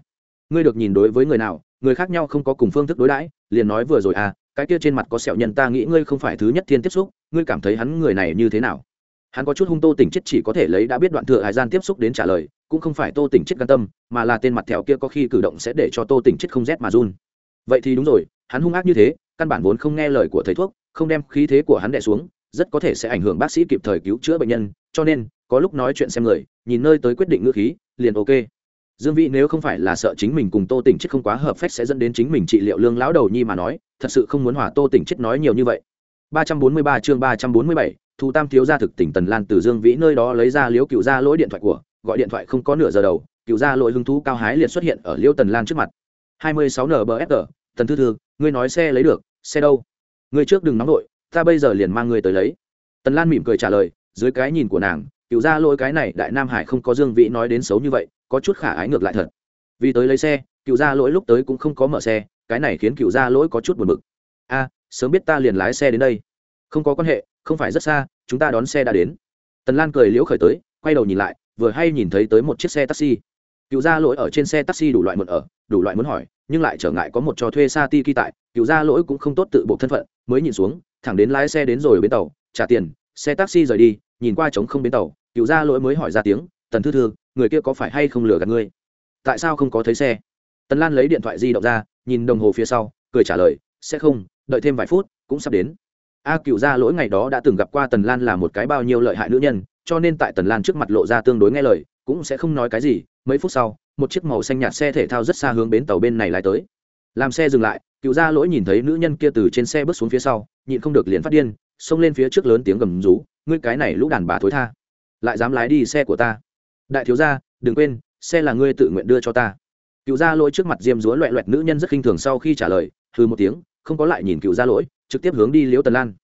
ngươi được nhìn đối với người nào, người khác nhau không có cùng phương thức đối đãi, liền nói vừa rồi à cái kia trên mặt có sẹo nhân ta nghĩ ngươi không phải thứ nhất thiên tiếp xúc, ngươi cảm thấy hắn người này như thế nào? Hắn có chút hung tô tỉnh chết chỉ có thể lấy đã biết đoạn thừa hải gian tiếp xúc đến trả lời, cũng không phải tô tỉnh chết can tâm, mà là tên mặt thẹo kia có khi cử động sẽ để cho tô tỉnh chết không rét mà run. Vậy thì đúng rồi, hắn hung ác như thế, căn bản vốn không nghe lời của thầy thuốc, không đem khí thế của hắn đè xuống, rất có thể sẽ ảnh hưởng bác sĩ kịp thời cứu chữa bệnh nhân, cho nên, có lúc nói chuyện xem người, nhìn nơi tới quyết định ngữ khí, liền ok. Dương vĩ nếu không phải là sợ chính mình cùng tô tỉnh chết không quá hợp phép sẽ dẫn đến chính mình trị liệu lương lão đầu nhi mà nói, thật sự không muốn hỏa tô tỉnh chết nói nhiều như vậy. 343 chương 347, Thu Tam thiếu gia thực tỉnh Tần Lan từ Dương Vĩ nơi đó lấy ra Liễu Cửu gia lỗi điện thoại của, gọi điện thoại không có nửa giờ đầu, Cửu gia lỗi hứng thú cao hái liền xuất hiện ở Liễu Tần Lan trước mặt. 26 NBFR, Tần Thư Thư, ngươi nói xe lấy được, xe đâu? Ngươi trước đừng nóng nội, ta bây giờ liền mang ngươi tới lấy. Tần Lan mỉm cười trả lời, dưới cái nhìn của nàng, Cửu gia lỗi cái này đại Nam Hải không có Dương Vĩ nói đến xấu như vậy, có chút khả ái ngược lại thật. Vì tới lấy xe, Cửu gia lỗi lúc tới cũng không có mở xe, cái này khiến Cửu gia lỗi có chút buồn bực. A, sớm biết ta liền lái xe đến đây. Không có quan hệ, không phải rất xa chúng ta đón xe đã đến. Tần lan cười liễu khởi tới quay đầu nhìn lại vừa hay nhìn thấy tới một chiếc xe taxi. Cựu gia lỗi ở trên xe taxi đủ loại mượn ở đủ loại muốn hỏi nhưng lại trở ngại có một trò thuê xa ti kỳ tại cựu gia lỗi cũng không tốt tự buộc thân phận mới nhìn xuống thẳng đến lái xe đến rồi bến tàu trả tiền xe taxi rời đi nhìn qua trống không bến tàu cựu gia lỗi mới hỏi ra tiếng tần thư thư người kia có phải hay không lừa gạt ngươi? Tại sao không có thấy xe? Tần lan lấy điện thoại di động ra nhìn đồng hồ phía sau cười trả lời sẽ không đợi thêm vài phút, cũng sắp đến. A cựu gia lỗi ngày đó đã từng gặp qua tần lan là một cái bao nhiêu lợi hại nữ nhân, cho nên tại tần lan trước mặt lộ ra tương đối nghe lời, cũng sẽ không nói cái gì. Mấy phút sau, một chiếc màu xanh nhạt xe thể thao rất xa hướng bến tàu bên này lái tới. Làm xe dừng lại, cựu gia lỗi nhìn thấy nữ nhân kia từ trên xe bước xuống phía sau, nhịn không được liền phát điên, xông lên phía trước lớn tiếng gầm rú, ngươi cái này lũ đàn bà thối tha, lại dám lái đi xe của ta. Đại thiếu gia, đừng quên, xe là ngươi tự nguyện đưa cho ta. Cựu gia lỗi trước mặt diêm dúa loẹ loẹt nữ nhân rất khinh thường sau khi trả lời hư một tiếng không có lại nhìn cựu gia lỗi, trực tiếp hướng đi liễu tần lan.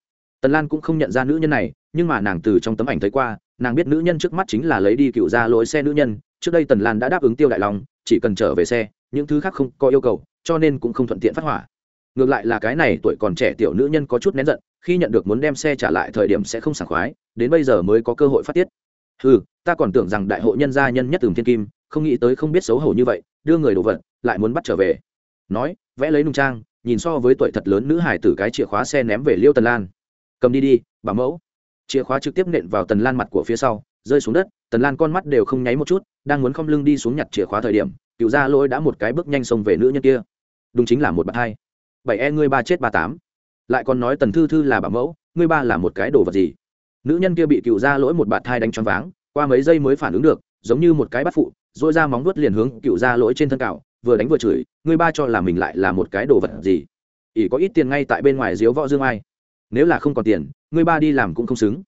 Tần lan cũng không nhận ra nữ nhân này, nhưng mà nàng từ trong tấm ảnh thấy qua, nàng biết nữ nhân trước mắt chính là lấy đi cựu gia lỗi xe nữ nhân, trước đây tần lan đã đáp ứng tiêu đại long, chỉ cần trở về xe, những thứ khác không có yêu cầu, cho nên cũng không thuận tiện phát hỏa. Ngược lại là cái này tuổi còn trẻ tiểu nữ nhân có chút nén giận, khi nhận được muốn đem xe trả lại thời điểm sẽ không sảng khoái, đến bây giờ mới có cơ hội phát tiết. Ừ ta còn tưởng rằng đại hội nhân gia nhân nhất tường thiên kim, không nghĩ tới không biết xấu hổ như vậy, đưa người đồ vật, lại muốn bắt trở về. Nói, vẽ lấy nung trang nhìn so với tuổi thật lớn nữ hải tử cái chìa khóa xe ném về liêu tần lan. Cầm đi đi bà mẫu. Chìa khóa trực tiếp nện vào tần lan mặt của phía sau, rơi xuống đất, tần lan con mắt đều không nháy một chút, đang muốn không lưng đi xuống nhặt chìa khóa thời điểm, cựu gia lỗi đã một cái bước nhanh xông về nữ nhân kia. Đúng chính là một bạt hai. Bảy e ngươi ba chết ba tám. Lại còn nói tần thư thư là bà mẫu, ngươi ba là một cái đồ vật gì? Nữ nhân kia bị cựu gia lỗi một bạt thai đánh choáng váng, qua mấy giây mới phản ứng được, giống như một cái bắt phụ dội ra móng vuốt liền hướng cựu gia lỗi trên thân cạo vừa đánh vừa chửi, ngươi ba cho là mình lại là một cái đồ vật gì? Ỷ có ít tiền ngay tại bên ngoài diếu võ dương ai? Nếu là không còn tiền, ngươi ba đi làm cũng không xứng.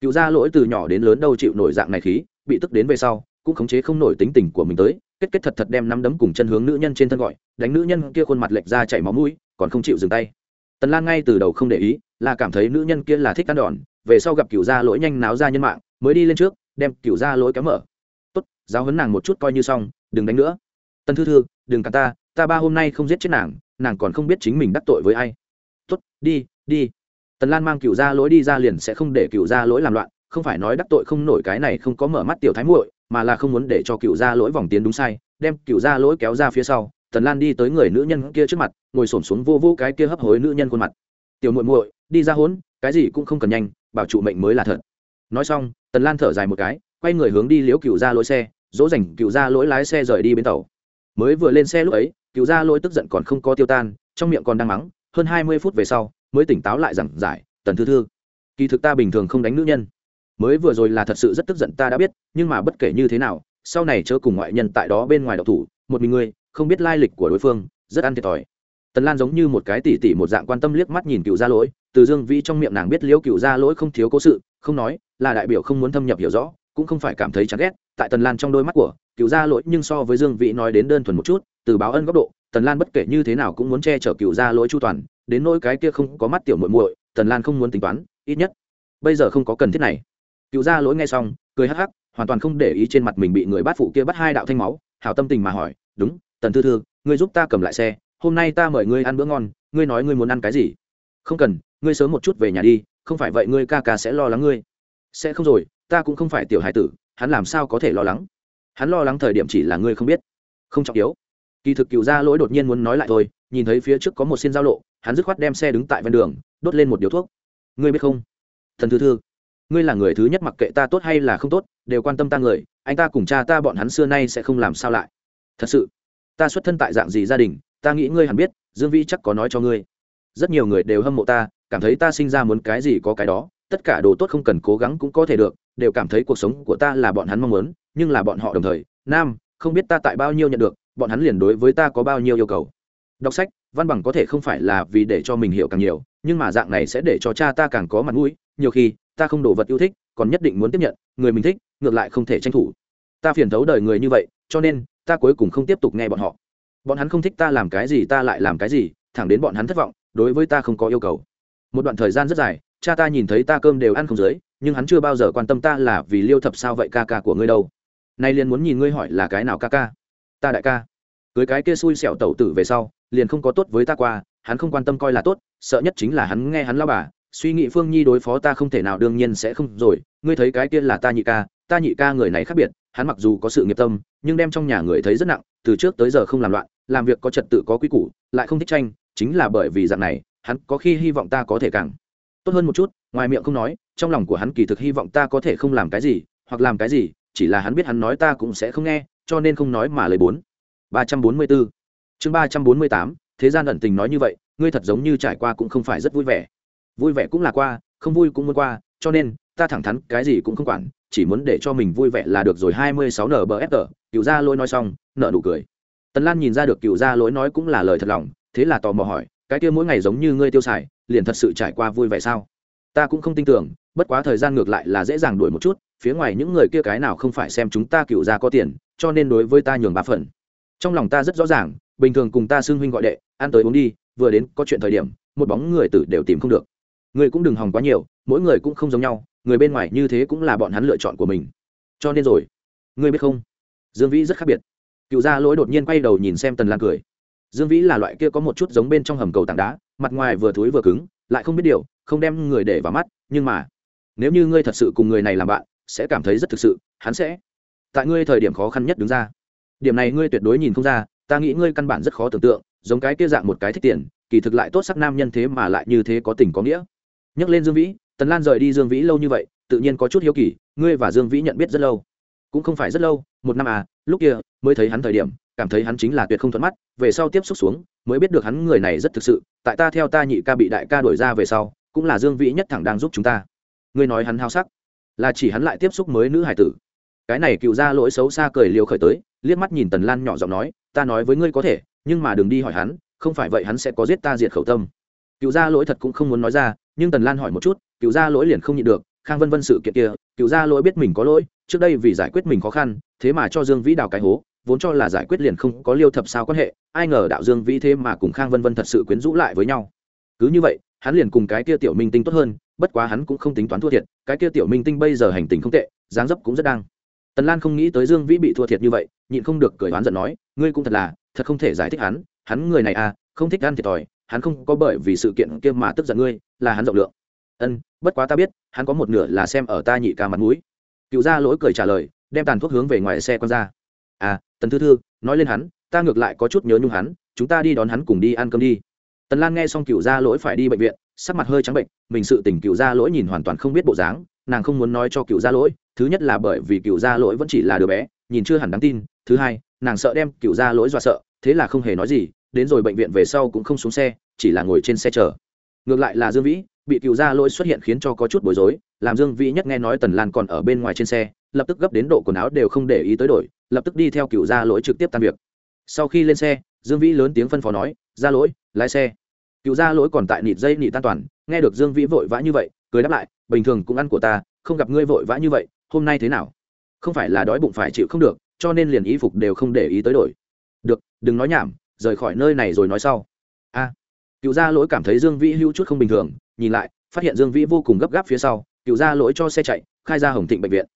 Cựu gia lỗi từ nhỏ đến lớn đâu chịu nổi dạng này khí, bị tức đến về sau, cũng khống chế không nổi tính tình của mình tới, kết kết thật thật đem nắm đấm cùng chân hướng nữ nhân trên thân gọi, đánh nữ nhân kia khuôn mặt lệch ra chảy máu mũi, còn không chịu dừng tay. Tần lan ngay từ đầu không để ý, là cảm thấy nữ nhân kia là thích ăn đòn, về sau gặp cựu gia lỗi nhanh náo ra nhân mạng, mới đi lên trước, đem cựu gia lỗi kéo mở. Tốt, giáo hấn nàng một chút coi như xong, đừng đánh nữa tân thư thư, đừng cả ta ta ba hôm nay không giết chết nàng nàng còn không biết chính mình đắc tội với ai. Tuất đi đi. Tần lan mang cựu gia lỗi đi ra liền sẽ không để cựu gia lỗi làm loạn, không phải nói đắc tội không nổi cái này không có mở mắt tiểu thái muội, mà là không muốn để cho cựu gia lỗi vòng tiến đúng sai, đem cựu gia lỗi kéo ra phía sau, tần lan đi tới người nữ nhân kia trước mặt, ngồi s ổ m xuống vô vô cái kia hấp hối nữ nhân khuôn mặt. Tiểu muội muội, đi ra hốn, cái gì cũng không cần nhanh, bảo trụ mệnh mới là thật. Nói xong, tần lan thở dài một cái, quay người hướng đi liễu cựu gia lỗi xe, dỗ dành cựu gia lỗi lái xe rời đi bến tàu mới vừa lên xe lúc ấy cựu gia lỗi tức giận còn không có tiêu tan, trong miệng còn đang mắng, hơn hai mươi phút về sau, mới tỉnh táo lại rằng giải, tần thư thư, kỳ thực ta bình thường không đánh nữ nhân. Mới vừa rồi là thật sự rất tức giận ta đã biết, nhưng mà bất kể như thế nào, sau này chớ cùng ngoại nhân tại đó bên ngoài độc thủ, một mình ngươi, không biết lai lịch của đối phương, rất ăn thiệt thòi. Tần lan giống như một cái tỉ tỉ một dạng quan tâm liếc mắt nhìn cựu gia lỗi, từ dương vĩ trong miệng nàng biết liễu cựu gia lỗi không thiếu cố sự, không nói, là đại biểu không muốn thâm nhập hiểu rõ cũng không phải cảm thấy chán ghét, tại tần lan trong đôi mắt của, cựu gia lỗi nhưng so với dương vĩ nói đến đơn thuần một chút, từ báo ân góc độ, tần lan bất kể như thế nào cũng muốn che chở cựu gia lỗi chu toàn, đến nỗi cái kia không có mắt tiểu muội muội, tần lan không muốn tính toán, ít nhất, bây giờ không có cần thiết này. Cựu gia lỗi nghe xong, cười hắc hắc, hoàn toàn không để ý trên mặt mình bị người bắt phụ kia bắt hai đạo thanh máu, hảo tâm tình mà hỏi, đúng, tần thư thư, ngươi giúp ta cầm lại xe, hôm nay ta mời ngươi ăn bữa ngon, ngươi nói ngươi muốn ăn cái gì? Không cần, ngươi sớm một chút về nhà đi, không phải vậy ngươi ca ca sẽ lo lắng ngươi. Sẽ không rồi ta cũng không phải tiểu hải tử, hắn làm sao có thể lo lắng? Hắn lo lắng thời điểm chỉ là ngươi không biết. Không trọng yếu. Kỳ thực cựu gia lỗi đột nhiên muốn nói lại thôi, nhìn thấy phía trước có một xin giao lộ, hắn dứt khoát đem xe đứng tại ven đường, đốt lên một điếu thuốc. Ngươi biết không? Thần thư thư, ngươi là người thứ nhất mặc kệ ta tốt hay là không tốt, đều quan tâm ta người, anh ta cùng cha ta bọn hắn xưa nay sẽ không làm sao lại. Thật sự, ta xuất thân tại dạng gì gia đình, ta nghĩ ngươi hẳn biết, dương vĩ chắc có nói cho ngươi. Rất nhiều người đều hâm mộ ta, cảm thấy ta sinh ra muốn cái gì có cái đó tất cả đồ tốt không cần cố gắng cũng có thể được, đều cảm thấy cuộc sống của ta là bọn hắn mong muốn, nhưng là bọn họ đồng thời, nam, không biết ta tại bao nhiêu nhận được, bọn hắn liền đối với ta có bao nhiêu yêu cầu. Đọc sách, văn bằng có thể không phải là vì để cho mình hiểu càng nhiều, nhưng mà dạng này sẽ để cho cha ta càng có mặt mũi, nhiều khi, ta không đồ vật yêu thích, còn nhất định muốn tiếp nhận, người mình thích, ngược lại không thể tranh thủ. Ta phiền thấu đời người như vậy, cho nên, ta cuối cùng không tiếp tục nghe bọn họ. Bọn hắn không thích ta làm cái gì, ta lại làm cái gì, thẳng đến bọn hắn thất vọng, đối với ta không có yêu cầu. Một đoạn thời gian rất dài cha ta nhìn thấy ta cơm đều ăn không dưới, nhưng hắn chưa bao giờ quan tâm ta là vì liêu thập sao vậy ca ca của ngươi đâu. Nay liền muốn nhìn ngươi hỏi là cái nào ca ca. Ta đại ca. Cưới cái kia xui xẻo tẩu tử về sau, liền không có tốt với ta qua, hắn không quan tâm coi là tốt, sợ nhất chính là hắn nghe hắn lao bà, suy nghĩ phương nhi đối phó ta không thể nào đương nhiên sẽ không rồi, ngươi thấy cái kia là ta nhị ca, ta nhị ca người này khác biệt, hắn mặc dù có sự nghiệp tâm, nhưng đem trong nhà người thấy rất nặng, từ trước tới giờ không làm loạn, làm việc có trật tự có quy củ, lại không thích tranh, chính là bởi vì dạng này, hắn có khi hy vọng ta có thể càng tốt hơn một chút, ngoài miệng không nói, trong lòng của hắn kỳ thực hy vọng ta có thể không làm cái gì, hoặc làm cái gì, chỉ là hắn biết hắn nói ta cũng sẽ không nghe, cho nên không nói mà lấy bốn. ba trăm bốn mươi bốn chương ba trăm bốn mươi tám, thế gian ẩn tình nói như vậy, ngươi thật giống như trải qua cũng không phải rất vui vẻ. Vui vẻ cũng là qua, không vui cũng muốn qua, cho nên, ta thẳng thắn, cái gì cũng không quản, chỉ muốn để cho mình vui vẻ là được rồi, hai mươi sáu nở bờ ép tờ cựu gia lỗi nói xong nợ nụ cười. Tần lan nhìn ra được cựu gia lỗi nói cũng là lời thật lòng, thế là tò mò hỏi, cái kia mỗi ngày giống như ngươi tiêu xài liền thật sự trải qua vui vẻ sao? Ta cũng không tin tưởng, bất quá thời gian ngược lại là dễ dàng đuổi một chút, phía ngoài những người kia cái nào không phải xem chúng ta cựu gia có tiền, cho nên đối với ta nhường ba phần. Trong lòng ta rất rõ ràng, bình thường cùng ta xưng huynh gọi đệ, ăn tới uống đi, vừa đến có chuyện thời điểm, một bóng người tử đều tìm không được. Người cũng đừng hòng quá nhiều, mỗi người cũng không giống nhau, người bên ngoài như thế cũng là bọn hắn lựa chọn của mình. Cho nên rồi, ngươi biết không? Dương vĩ rất khác biệt. Cựu gia lỗi đột nhiên quay đầu nhìn xem tần lan cười. Dương vĩ là loại kia có một chút giống bên trong hầm cầu tảng đá mặt ngoài vừa thối vừa cứng, lại không biết điều, không đem người để vào mắt, nhưng mà, nếu như ngươi thật sự cùng người này làm bạn, sẽ cảm thấy rất thực sự, hắn sẽ, tại ngươi thời điểm khó khăn nhất đứng ra. Điểm này ngươi tuyệt đối nhìn không ra, ta nghĩ ngươi căn bản rất khó tưởng tượng, giống cái kia dạng một cái thích tiền, kỳ thực lại tốt sắc nam nhân thế mà lại như thế có tình có nghĩa. Nhắc lên dương vĩ, tần lan rời đi dương vĩ lâu như vậy, tự nhiên có chút hiếu kỳ, ngươi và dương vĩ nhận biết rất lâu. Cũng không phải rất lâu, một năm à lúc kia, mới thấy hắn thời điểm cảm thấy hắn chính là tuyệt không thuận mắt, về sau tiếp xúc xuống, mới biết được hắn người này rất thực sự, tại ta theo ta nhị ca bị đại ca đổi ra về sau, cũng là dương vĩ nhất thẳng đang giúp chúng ta. Ngươi nói hắn hao sắc, là chỉ hắn lại tiếp xúc mới nữ hải tử. Cái này cựu ra lỗi xấu xa cười liều khởi tới, liếc mắt nhìn tần lan nhỏ giọng nói, ta nói với ngươi có thể, nhưng mà đừng đi hỏi hắn, không phải vậy hắn sẽ có giết ta diệt khẩu tâm. Cựu gia lỗi thật cũng không muốn nói ra, nhưng tần lan hỏi một chút, cựu gia lỗi liền không nhịn được, khang vân vân sự kiện kia, cựu gia lỗi biết mình có lỗi, trước đây vì giải quyết mình khó khăn, thế mà cho dương vĩ đào cái hố vốn cho là giải quyết liền không có liêu thập sao quan hệ, ai ngờ đạo dương vĩ thế mà cùng khang vân vân thật sự quyến rũ lại với nhau. Cứ như vậy, hắn liền cùng cái kia tiểu minh tinh tốt hơn, bất quá hắn cũng không tính toán thua thiệt, cái kia tiểu minh tinh bây giờ hành tình không tệ, dáng dấp cũng rất đang. Tần lan không nghĩ tới dương vĩ bị thua thiệt như vậy, nhịn không được cười oán giận nói, ngươi cũng thật là, thật không thể giải thích hắn hắn người này à không thích ăn thiệt thòi, hắn không có bởi vì sự kiện kia mà tức giận ngươi, là hắn rộng lượng. Ân, bất quá ta biết, hắn có một nửa là xem ở ta nhị ca mặt mũi. Cựu gia lỗi cười trả lời, đem tàn thuốc hướng về ngoài xe con ra à tần thư thư, nói lên hắn, ta ngược lại có chút nhớ nhung hắn, chúng ta đi đón hắn cùng đi ăn cơm đi. Tần lan nghe xong cựu gia lỗi phải đi bệnh viện, sắc mặt hơi trắng bệnh, mình sự tình cựu gia lỗi nhìn hoàn toàn không biết bộ dáng, nàng không muốn nói cho cựu gia lỗi, thứ nhất là bởi vì cựu gia lỗi vẫn chỉ là đứa bé, nhìn chưa hẳn đáng tin, thứ hai, nàng sợ đem cựu gia lỗi dọa sợ, thế là không hề nói gì, đến rồi bệnh viện về sau cũng không xuống xe, chỉ là ngồi trên xe chờ. Ngược lại là dương vĩ, bị cựu gia lỗi xuất hiện khiến cho có chút bối rối, làm dương vĩ nhất nghe nói tần lan còn ở bên ngoài trên xe lập tức gấp đến độ quần áo đều không để ý tới đổi, lập tức đi theo cựu gia lỗi trực tiếp tan việc. Sau khi lên xe, dương vĩ lớn tiếng phân phó nói ra lỗi, lái xe. Cựu gia lỗi còn tại nịt dây nịt tan toàn, nghe được dương vĩ vội vã như vậy, cười đáp lại, bình thường cũng ăn của ta, không gặp ngươi vội vã như vậy, hôm nay thế nào? Không phải là đói bụng phải chịu không được, cho nên liền y phục đều không để ý tới đổi. Được, đừng nói nhảm, rời khỏi nơi này rồi nói sau. A. Cựu gia lỗi cảm thấy dương vĩ hữu chút không bình thường, nhìn lại, phát hiện dương vĩ vô cùng gấp gáp phía sau, cựu gia lỗi cho xe chạy, khai ra hồng thịnh bệnh viện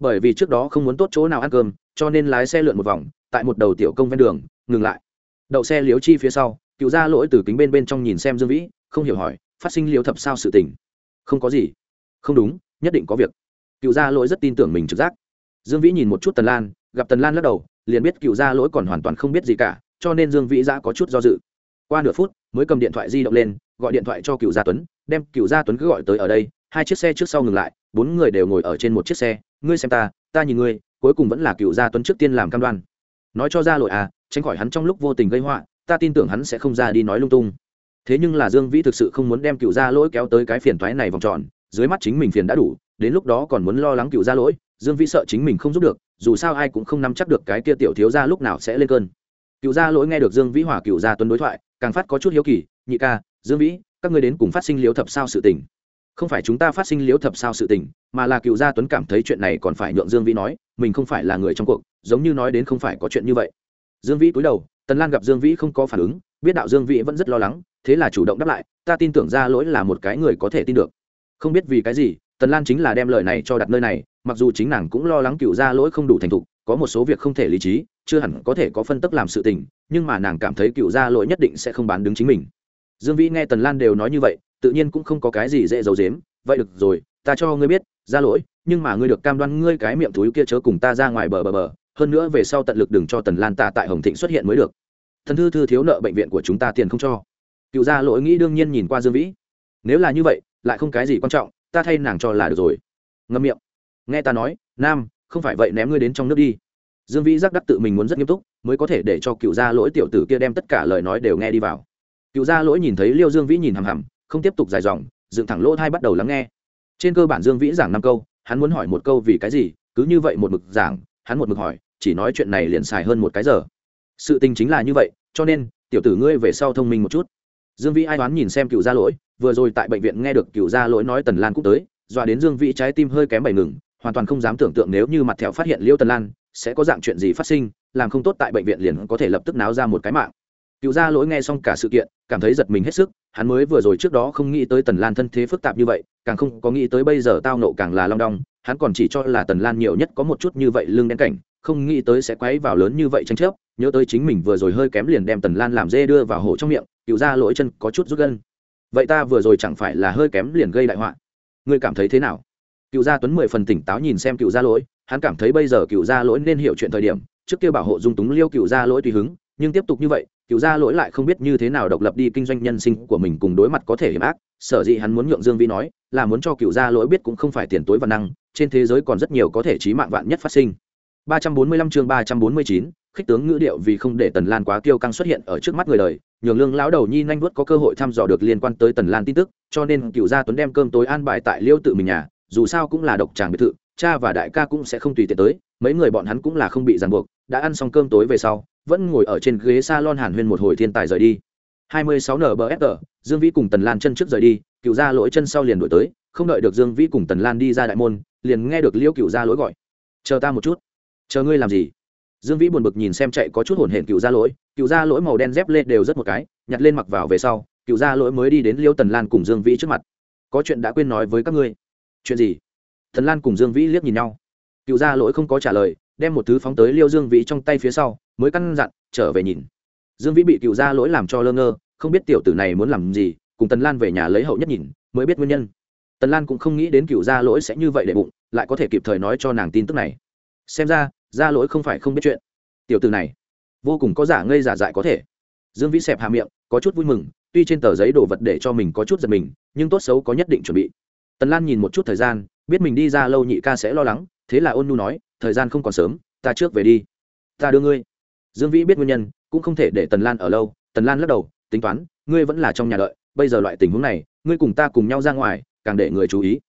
bởi vì trước đó không muốn tốt chỗ nào ăn cơm, cho nên lái xe lượn một vòng, tại một đầu tiểu công ven đường, ngừng lại. Đậu xe liếu chi phía sau, cựu gia lỗi từ kính bên bên trong nhìn xem dương vĩ, không hiểu hỏi, phát sinh liếu thập sao sự tình. Không có gì. Không đúng, nhất định có việc. Cựu gia lỗi rất tin tưởng mình trực giác. Dương vĩ nhìn một chút tần lan, gặp tần lan lắc đầu, liền biết cựu gia lỗi còn hoàn toàn không biết gì cả, cho nên dương vĩ giã có chút do dự. Qua nửa phút, mới cầm điện thoại di động lên, gọi điện thoại cho cựu gia tuấn, đem cựu gia tuấn cứ gọi tới ở đây, hai chiếc xe trước sau ngừng lại bốn người đều ngồi ở trên một chiếc xe, ngươi xem ta ta nhìn ngươi, cuối cùng vẫn là cựu gia tuấn trước tiên làm cam đoan. Nói cho ra lỗi à tránh khỏi hắn trong lúc vô tình gây họa, ta tin tưởng hắn sẽ không ra đi nói lung tung. Thế nhưng là dương vĩ thực sự không muốn đem cựu gia lỗi kéo tới cái phiền toái này vòng tròn, dưới mắt chính mình phiền đã đủ, đến lúc đó còn muốn lo lắng cựu gia lỗi, dương vĩ sợ chính mình không giúp được, dù sao ai cũng không nắm chắc được cái kia tiểu thiếu gia lúc nào sẽ lên cơn. Cựu gia lỗi nghe được dương vĩ hòa cựu gia tuấn đối thoại, càng phát có chút hiếu kỳ, nhị ca, dương vĩ, các ngươi đến cùng phát sinh liếu thập sao sự tình? Không phải chúng ta phát sinh liếu thập sao sự tình, mà là cựu gia tuấn cảm thấy chuyện này còn phải nhượng dương vĩ nói, mình không phải là người trong cuộc, giống như nói đến không phải có chuyện như vậy. Dương vĩ cúi đầu, tần lan gặp dương vĩ không có phản ứng, biết đạo dương vĩ vẫn rất lo lắng, thế là chủ động đáp lại, ta tin tưởng ra lỗi là một cái người có thể tin được. Không biết vì cái gì, tần lan chính là đem lời này cho đặt nơi này, mặc dù chính nàng cũng lo lắng cựu ra lỗi không đủ thành thục, có một số việc không thể lý trí, chưa hẳn có thể có phân tức làm sự tình, nhưng mà nàng cảm thấy cựu ra lỗi nhất định sẽ không bán đứng chính mình. Dương vĩ nghe tần lan đều nói như vậy tự nhiên cũng không có cái gì dễ giấu dếm vậy được rồi, ta cho ngươi biết, ra lỗi, nhưng mà ngươi được cam đoan ngươi cái miệng thúi kia chớ cùng ta ra ngoài bờ bờ bờ. Hơn nữa về sau tận lực đừng cho tần lan tạ tại hồng thịnh xuất hiện mới được. Thần thư thư thiếu nợ bệnh viện của chúng ta tiền không cho. Cựu gia lỗi nghĩ đương nhiên nhìn qua dương vĩ. Nếu là như vậy, lại không cái gì quan trọng, ta thay nàng cho là được rồi. Ngâm miệng. Nghe ta nói, nam, không phải vậy ném ngươi đến trong nước đi. Dương vĩ giác đắc tự mình muốn rất nghiêm túc, mới có thể để cho cựu gia lỗi tiểu tử kia đem tất cả lời nói đều nghe đi vào. Cựu gia lỗi nhìn thấy liêu dương vĩ nhìn hằm hằm không tiếp tục dài dòng, dựng thẳng lỗ thai bắt đầu lắng nghe. Trên cơ bản dương vĩ giảng năm câu, hắn muốn hỏi một câu vì cái gì, cứ như vậy một mực giảng, hắn một mực hỏi, chỉ nói chuyện này liền xài hơn một cái giờ. Sự tình chính là như vậy, cho nên, tiểu tử ngươi về sau thông minh một chút. Dương vĩ ai đoán nhìn xem cựu gia lỗi, vừa rồi tại bệnh viện nghe được cựu gia lỗi nói tần lan cũng tới, dọa đến dương vĩ trái tim hơi kém bảy ngừng, hoàn toàn không dám tưởng tượng nếu như mặt thẹo phát hiện liêu tần lan, sẽ có dạng chuyện gì phát sinh, làm không tốt tại bệnh viện liền có thể lập tức náo ra một cái mạng cựu gia lỗi nghe xong cả sự kiện, cảm thấy giật mình hết sức, hắn mới vừa rồi trước đó không nghĩ tới tần lan thân thế phức tạp như vậy, càng không có nghĩ tới bây giờ tao nộ càng là long đong, hắn còn chỉ cho là tần lan nhiều nhất có một chút như vậy lương đen cảnh, không nghĩ tới sẽ quấy vào lớn như vậy tranh chấp, nhớ tới chính mình vừa rồi hơi kém liền đem tần lan làm dê đưa vào hổ trong miệng, cựu ra lỗi chân có chút rút gân. Vậy ta vừa rồi chẳng phải là hơi kém liền gây đại họa? Ngươi cảm thấy thế nào? Cựu gia tuấn mười phần tỉnh táo nhìn xem cựu gia lỗi, hắn cảm thấy bây giờ cựu gia lỗi nên hiểu chuyện thời điểm, trước kia bảo hộ dung túng liêu cựu gia lỗi tùy hứng nhưng tiếp tục như vậy cựu gia lỗi lại không biết như thế nào độc lập đi kinh doanh nhân sinh của mình cùng đối mặt có thể hiểm ác. Sở dĩ hắn muốn nhượng dương vĩ nói là muốn cho cựu gia lỗi biết cũng không phải tiền tối và năng trên thế giới còn rất nhiều có thể trí mạng vạn nhất phát sinh. 345 chương 349, khích tướng ngữ điệu vì không để tần lan quá kiêu căng xuất hiện ở trước mắt người đời nhường lương lão đầu nhi nhanh vuốt có cơ hội thăm dò được liên quan tới tần lan tin tức cho nên cựu gia tuấn đem cơm tối an bài tại liêu tự mình nhà dù sao cũng là độc tràng biệt thự cha và đại ca cũng sẽ không tùy tiện tới mấy người bọn hắn cũng là không bị ràng buộc đã ăn xong cơm tối về sau vẫn ngồi ở trên ghế salon hàn huyên một hồi thiên tài rời đi. 26 nbfr dương vĩ cùng tần lan chân trước rời đi, cựu gia lỗi chân sau liền đuổi tới, không đợi được dương vĩ cùng tần lan đi ra đại môn, liền nghe được liêu cựu gia lỗi gọi. Chờ ta một chút. Chờ ngươi làm gì? Dương vĩ buồn bực nhìn xem chạy có chút hồn hển cựu gia lỗi, cựu gia lỗi màu đen dép lên đều rất một cái, nhặt lên mặc vào về sau, cựu gia lỗi mới đi đến liêu tần lan cùng dương vĩ trước mặt. Có chuyện đã quên nói với các ngươi. Chuyện gì? Tần lan cùng dương vĩ liếc nhìn nhau. Cựu gia lỗi không có trả lời, đem một thứ phóng tới liêu dương vĩ trong tay phía sau mới căn dặn, trở về nhìn. Dương vĩ bị cựu gia lỗi làm cho lơ ngơ, không biết tiểu tử này muốn làm gì, cùng tần lan về nhà lấy hậu nhất nhìn, mới biết nguyên nhân. Tần lan cũng không nghĩ đến cựu gia lỗi sẽ như vậy để bụng, lại có thể kịp thời nói cho nàng tin tức này. Xem ra, gia lỗi không phải không biết chuyện. Tiểu từ này, vô cùng có giả ngây giả dại có thể. Dương vĩ xẹp hà miệng, có chút vui mừng, tuy trên tờ giấy đồ vật để cho mình có chút giật mình, nhưng tốt xấu có nhất định chuẩn bị. Tần lan nhìn một chút thời gian, biết mình đi ra lâu nhị ca sẽ lo lắng, thế là ôn nu nói, thời gian không còn sớm, ta trước về đi. Ta đưa ngươi dương vĩ biết nguyên nhân, cũng không thể để tần lan ở lâu. Tần lan lắc đầu, tính toán, ngươi vẫn là trong nhà đợi, bây giờ loại tình huống này, ngươi cùng ta cùng nhau ra ngoài, càng để người chú ý.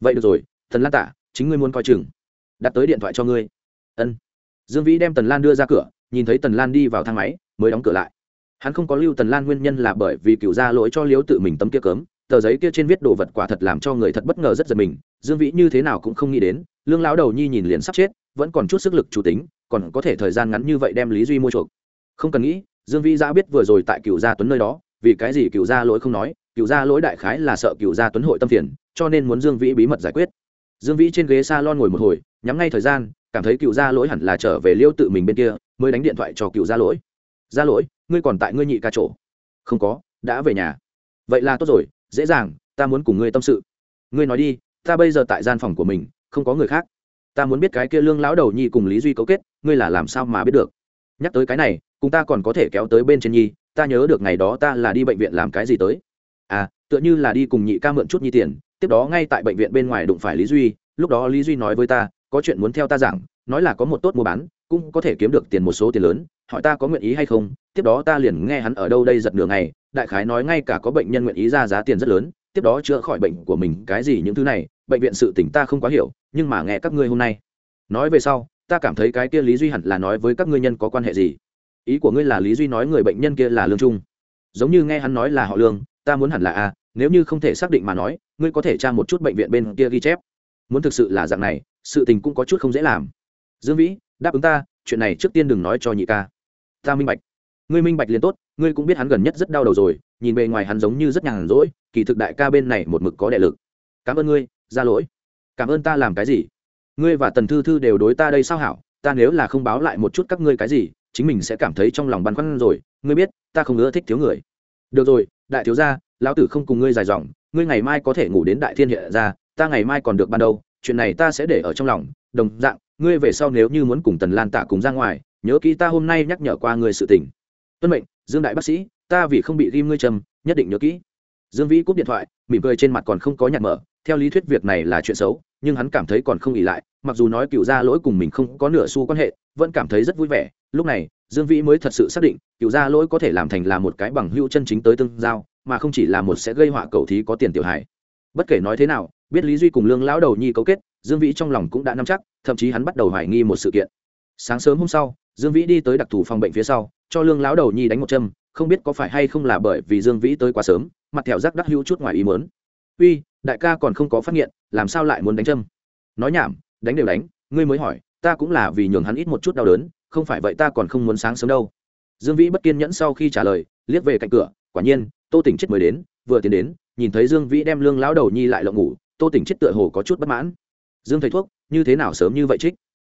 Vậy được rồi, tần lan tạ chính ngươi muốn coi chừng. Đặt tới điện thoại cho ngươi. Ân. Dương vĩ đem tần lan đưa ra cửa, nhìn thấy tần lan đi vào thang máy, mới đóng cửa lại. Hắn không có lưu tần lan nguyên nhân là bởi vì cựu ra lỗi cho liếu tự mình tấm kia cớm tờ giấy kia trên viết đồ vật quả thật làm cho người thật bất ngờ rất giật mình. Dương vĩ như thế nào cũng không nghĩ đến, lương lão đầu nhi nhìn liền sắp chết vẫn còn chút sức lực chủ tính, còn có thể thời gian ngắn như vậy đem lý duy mua chuộc. Không cần nghĩ, dương vĩ đã biết vừa rồi tại cựu gia tuấn nơi đó, vì cái gì cựu gia lỗi không nói cựu gia lỗi đại khái là sợ cựu gia tuấn hội tâm phiền, cho nên muốn dương vĩ bí mật giải quyết. Dương vĩ trên ghế s a lon ngồi một hồi, nhắm ngay thời gian, cảm thấy cựu gia lỗi hẳn là trở về liêu tự mình bên kia, mới đánh điện thoại cho cựu gia lỗi. Gia lỗi, ngươi còn tại ngươi nhị ca chỗ? Không có, đã về nhà. Vậy là tốt rồi, dễ dàng, ta muốn cùng ngươi tâm sự. Ngươi nói đi, ta bây giờ tại gian phòng của mình, không có người khác ta muốn biết cái kia lương lão đầu nhi cùng lý duy cấu kết, ngươi là làm sao mà biết được? Nhắc tới cái này, cùng ta còn có thể kéo tới bên trên nhi, ta nhớ được ngày đó ta là đi bệnh viện làm cái gì tới. À tựa như là đi cùng nhị ca mượn chút nhi tiền, tiếp đó ngay tại bệnh viện bên ngoài đụng phải lý duy, lúc đó lý duy nói với ta, có chuyện muốn theo ta giảng, nói là có một tốt mua bán, cũng có thể kiếm được tiền một số tiền lớn, hỏi ta có nguyện ý hay không, tiếp đó ta liền nghe hắn ở đâu đây giật nửa ngày, đại khái nói ngay cả có bệnh nhân nguyện ý ra giá tiền rất lớn, tiếp đó chữa khỏi bệnh của mình, cái gì những thứ này bệnh viện sự tỉnh ta không quá hiểu, nhưng mà nghe các ngươi hôm nay nói về sau, ta cảm thấy cái kia lý duy hẳn là nói với các ngươi nhân có quan hệ gì. Ý của ngươi là lý duy nói người bệnh nhân kia là lương trung. Giống như nghe hắn nói là họ lương, ta muốn hẳn là a, nếu như không thể xác định mà nói, ngươi có thể tra một chút bệnh viện bên kia ghi chép. Muốn thực sự là dạng này, sự tình cũng có chút không dễ làm. Dương vĩ, đáp ứng ta, chuyện này trước tiên đừng nói cho nhị ca. Ta minh bạch. Ngươi minh bạch liền tốt, ngươi cũng biết hắn gần nhất rất đau đầu rồi, nhìn bề ngoài hắn giống như rất nhàn rỗi, kỳ thực đại ca bên này một mực có đệ lực. Cảm ơn ngươi ra lỗi. Cảm ơn ta làm cái gì? Ngươi và tần thư thư đều đối ta đây sao hảo? Ta nếu là không báo lại một chút các ngươi cái gì, chính mình sẽ cảm thấy trong lòng băn khoăn rồi. Ngươi biết, ta không ưa thích thiếu người. Được rồi, đại thiếu gia, lão tử không cùng ngươi dài dòng. Ngươi ngày mai có thể ngủ đến đại thiên hiện ra, ta ngày mai còn được ban đầu. Chuyện này ta sẽ để ở trong lòng. Đồng dạng, ngươi về sau nếu như muốn cùng tần lan tạ cùng ra ngoài, nhớ kỹ ta hôm nay nhắc nhở qua ngươi sự tình. Tuân mệnh, dương đại bác sĩ, ta vì không bị ghim ngươi trầm nhất định nhớ kỹ. Dương vĩ cúp điện thoại, mỉm cười trên mặt còn không có nhạc mở theo lý thuyết việc này là chuyện xấu, nhưng hắn cảm thấy còn không ỉ lại, mặc dù nói cựu gia lỗi cùng mình không có nửa xu quan hệ, vẫn cảm thấy rất vui vẻ. Lúc này, dương vĩ mới thật sự xác định cựu gia lỗi có thể làm thành là một cái bằng hữu chân chính tới tương giao, mà không chỉ là một sẽ gây họa cầu thí có tiền tiểu hài. Bất kể nói thế nào, biết lý duy cùng lương lão đầu nhi cấu kết, dương vĩ trong lòng cũng đã nắm chắc, thậm chí hắn bắt đầu hoài nghi một sự kiện. Sáng sớm hôm sau, dương vĩ đi tới đặc thù phòng bệnh phía sau, cho lương lão đầu nhi đánh một châm, không biết có phải hay không là bởi vì dương vĩ tới quá sớm, mặt thẹo rắc đắc hữu chút ngoài ý mớn uy đại ca còn không có phát hiện, làm sao lại muốn đánh châm? Nói nhảm, đánh đều đánh, ngươi mới hỏi, ta cũng là vì nhường hắn ít một chút đau đớn, không phải vậy ta còn không muốn sáng sớm đâu. Dương vĩ bất kiên nhẫn sau khi trả lời, liếc về cạnh cửa, quả nhiên, tô tỉnh chết mới đến, vừa tiến đến, nhìn thấy dương vĩ đem lương lão đầu nhi lại lộng ngủ, tô tỉnh chết tựa hồ có chút bất mãn. Dương thầy thuốc, như thế nào sớm như vậy trích?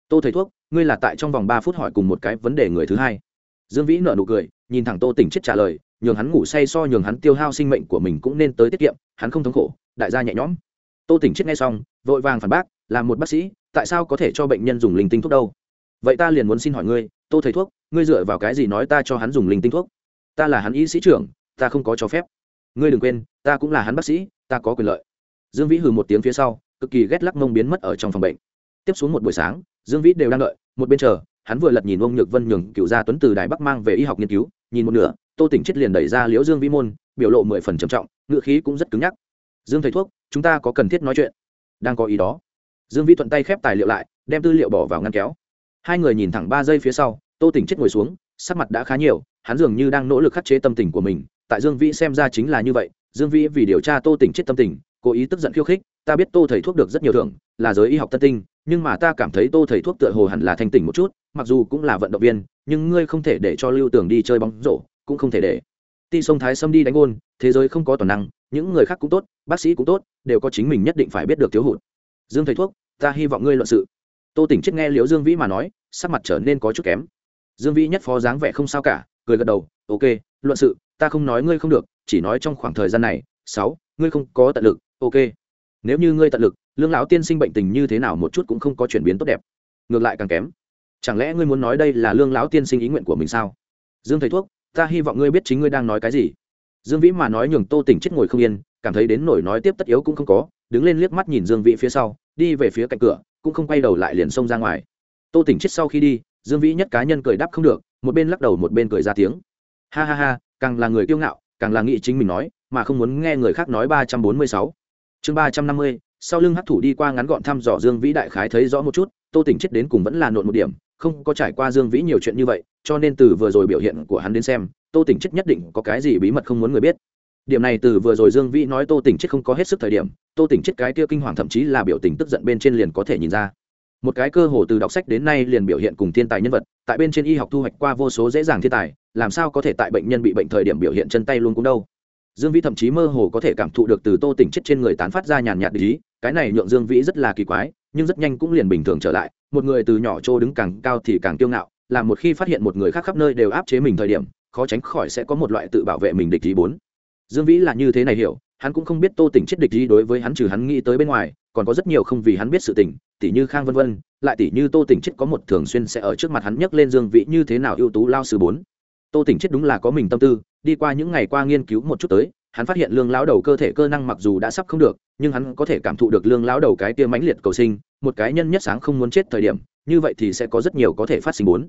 Tô thầy thuốc, ngươi là tại trong vòng ba phút hỏi cùng một cái vấn đề người thứ hai. Dương vĩ nợ nụ cười, nhìn thẳng tô tỉnh chết trả lời, nhường hắn ngủ say so nhường hắn tiêu hao sinh mệnh của mình cũng nên tới tiết kiệm, hắn không thống khổ đại gia nhẹ nhõm. Tô tỉnh chết ngay xong, vội vàng phản bác, là một bác sĩ, tại sao có thể cho bệnh nhân dùng linh tinh thuốc đâu? Vậy ta liền muốn xin hỏi ngươi, tô thầy thuốc, ngươi dựa vào cái gì nói ta cho hắn dùng linh tinh thuốc? Ta là hắn y sĩ trưởng, ta không có cho phép. Ngươi đừng quên, ta cũng là hắn bác sĩ, ta có quyền lợi. Dương vĩ hừ một tiếng phía sau, cực kỳ ghét lắc mông biến mất ở trong phòng bệnh. Tiếp xuống một buổi sáng, dương vĩ đều đang đợi, một bên chờ, hắn vừa lật nhìn ông nhược vân nhường cựu gia tuấn từ đài bắc mang về y học nghiên cứu, nhìn một nửa, tô tỉnh chết liền đẩy ra liễu dương vĩ môn, biểu lộ mười phần trầm trọng ngựa khí cũng rất cứng nhắc dương thầy thuốc, chúng ta có cần thiết nói chuyện. Đang có ý đó. Dương Vi thuận tay khép tài liệu lại, đem tư liệu bỏ vào ngăn kéo. Hai người nhìn thẳng ba giây phía sau, tô tỉnh chết ngồi xuống, sắc mặt đã khá nhiều, hắn dường như đang nỗ lực khắc chế tâm tình của mình. Tại dương vĩ xem ra chính là như vậy, dương vĩ vì điều tra tô tỉnh chết tâm tình, cố ý tức giận khiêu khích, ta biết tô thầy thuốc được rất nhiều thưởng, là giới y học tân tinh, nhưng mà ta cảm thấy tô thầy thuốc tựa hồ hẳn là thanh tỉnh một chút, mặc dù cũng là vận động viên, nhưng ngươi không thể để cho lưu tưởng đi chơi bóng rổ, cũng không thể để ti sông thái xâm đi đánh ôn thế giới không có toàn năng, những người khác cũng tốt, bác sĩ cũng tốt, đều có chính mình nhất định phải biết được thiếu hụt. Dương thầy thuốc, ta hy vọng ngươi luận sự. Tô tỉnh chết nghe liễu dương vĩ mà nói, sắc mặt trở nên có chút kém. Dương vĩ nhất phó dáng vẻ không sao cả, cười gật đầu, ok, luận sự, ta không nói ngươi không được, chỉ nói trong khoảng thời gian này, sáu, ngươi không có tận lực, ok. Nếu như ngươi tận lực, lương lão tiên sinh bệnh tình như thế nào một chút cũng không có chuyển biến tốt đẹp. Ngược lại càng kém. Chẳng lẽ ngươi muốn nói đây là lương lão tiên sinh ý nguyện của mình sao? Dương thầy thuốc ta hy vọng ngươi biết chính ngươi đang nói cái gì. Dương vĩ mà nói nhường tô tỉnh chết ngồi không yên, cảm thấy đến nổi nói tiếp tất yếu cũng không có, đứng lên liếc mắt nhìn dương vĩ phía sau, đi về phía cạnh cửa, cũng không quay đầu lại liền xông ra ngoài. Tô tỉnh chết sau khi đi, dương vĩ nhất cá nhân cười đáp không được, một bên lắc đầu một bên cười ra tiếng. Ha ha ha, càng là người kiêu ngạo, càng là nghĩ chính mình nói, mà không muốn nghe người khác nói ba trăm bốn mươi sáu. Chương ba trăm năm mươi, sau lưng hắc thủ đi qua ngắn gọn thăm dò dương vĩ đại khái thấy rõ một chút, tô tỉnh chết đến cùng vẫn là nộn một điểm không có trải qua dương vĩ nhiều chuyện như vậy, cho nên từ vừa rồi biểu hiện của hắn đến xem, tô tỉnh chết nhất định có cái gì bí mật không muốn người biết điểm này từ vừa rồi dương vĩ nói tô tỉnh chết không có hết sức thời điểm, tô tỉnh chết cái kia kinh hoàng thậm chí là biểu tình tức giận bên trên liền có thể nhìn ra một cái cơ hồ từ đọc sách đến nay liền biểu hiện cùng thiên tài nhân vật, tại bên trên y học thu hoạch qua vô số dễ dàng thiên tài, làm sao có thể tại bệnh nhân bị bệnh thời điểm biểu hiện chân tay luôn cũng đâu dương vĩ thậm chí mơ hồ có thể cảm thụ được từ tô tỉnh chết trên người tán phát ra nhàn nhạt ý cái này nhượng dương vĩ rất là kỳ quái, nhưng rất nhanh cũng liền bình thường trở lại, một người từ nhỏ trô đứng càng cao thì càng kiêu ngạo, là một khi phát hiện một người khác khắp nơi đều áp chế mình thời điểm, khó tránh khỏi sẽ có một loại tự bảo vệ mình địch ý bốn. Dương vĩ là như thế này hiểu, hắn cũng không biết tô tỉnh chết địch ý đối với hắn trừ hắn nghĩ tới bên ngoài, còn có rất nhiều không vì hắn biết sự tình tỷ như khang vân vân, lại tỷ như tô tỉnh chết có một thường xuyên sẽ ở trước mặt hắn nhắc lên dương vĩ như thế nào ưu tú lao sư bốn. Tô tỉnh chết đúng là có mình tâm tư, đi qua những ngày qua nghiên cứu một chút tới hắn phát hiện lương lão đầu cơ thể cơ năng mặc dù đã sắp không được, nhưng hắn có thể cảm thụ được lương lão đầu cái tia mãnh liệt cầu sinh, một cái nhân nhất sáng không muốn chết thời điểm, như vậy thì sẽ có rất nhiều có thể phát sinh bốn.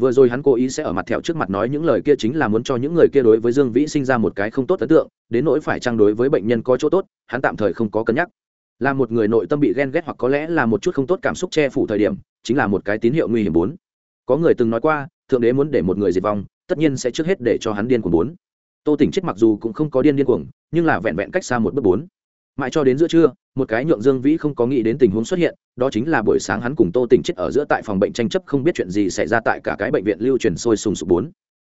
Vừa rồi hắn cố ý sẽ ở mặt thẹo trước mặt nói những lời kia chính là muốn cho những người kia đối với dương vĩ sinh ra một cái không tốt ấn tượng, đến nỗi phải trang đối với bệnh nhân có chỗ tốt, hắn tạm thời không có cân nhắc. Là một người nội tâm bị ghen ghét hoặc có lẽ là một chút không tốt cảm xúc che phủ thời điểm, chính là một cái tín hiệu nguy hiểm bốn. Có người từng nói qua, thượng đế muốn để một người diệt vong, tất nhiên sẽ trước hết để cho hắn điên cuồng bốn tô tỉnh chết mặc dù cũng không có điên điên cuồng, nhưng là vẹn vẹn cách xa một bước bốn. Mãi cho đến giữa trưa, một cái nhượng dương vĩ không có nghĩ đến tình huống xuất hiện, đó chính là buổi sáng hắn cùng tô tỉnh chết ở giữa tại phòng bệnh tranh chấp không biết chuyện gì xảy ra tại cả cái bệnh viện lưu truyền sôi sùng sục bốn.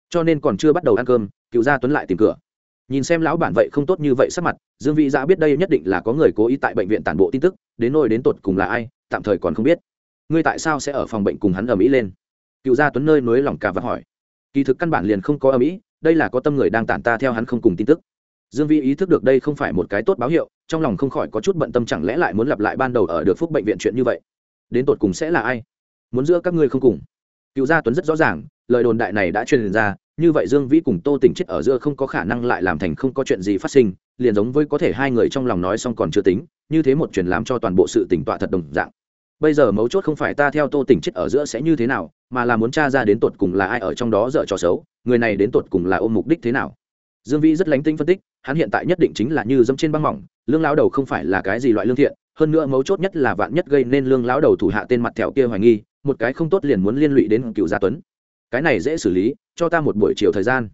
Cho nên còn chưa bắt đầu ăn cơm, cựu gia tuấn lại tìm cửa. Nhìn xem lão bản vậy không tốt như vậy sắc mặt, dương vĩ giã biết đây nhất định là có người cố ý tại bệnh viện tản bộ tin tức, đến nôi đến tột cùng là ai, tạm thời còn không biết. Ngươi tại sao sẽ ở phòng bệnh cùng hắn ở mỹ lên? Cựu gia tuấn nơi nối lòng cả và hỏi. Kỳ thực căn bản liền không có ở mỹ đây là có tâm người đang tản ta theo hắn không cùng tin tức. Dương vĩ ý thức được đây không phải một cái tốt báo hiệu, trong lòng không khỏi có chút bận tâm chẳng lẽ lại muốn lặp lại ban đầu ở được phúc bệnh viện chuyện như vậy. Đến tột cùng sẽ là ai? Muốn giữa các ngươi không cùng. Cựu gia tuấn rất rõ ràng, lời đồn đại này đã truyền ra, như vậy dương vĩ cùng tô tỉnh chết ở giữa không có khả năng lại làm thành không có chuyện gì phát sinh, liền giống với có thể hai người trong lòng nói xong còn chưa tính, như thế một chuyện làm cho toàn bộ sự tỉnh tọa thật đồng dạng. Bây giờ mấu chốt không phải ta theo tô tỉnh chết ở giữa sẽ như thế nào, mà là muốn t r a ra đến tột cùng là ai ở trong đó dở trò xấu người này đến tột cùng là ôm mục đích thế nào? Dương vĩ rất lánh tinh phân tích, hắn hiện tại nhất định chính là như dẫm trên băng mỏng, lương lao đầu không phải là cái gì loại lương thiện, hơn nữa mấu chốt nhất là vạn nhất gây nên lương lao đầu thủ hạ tên mặt thẹo kia hoài nghi, một cái không tốt liền muốn liên lụy đến cựu gia tuấn. Cái này dễ xử lý, cho ta một buổi chiều thời gian.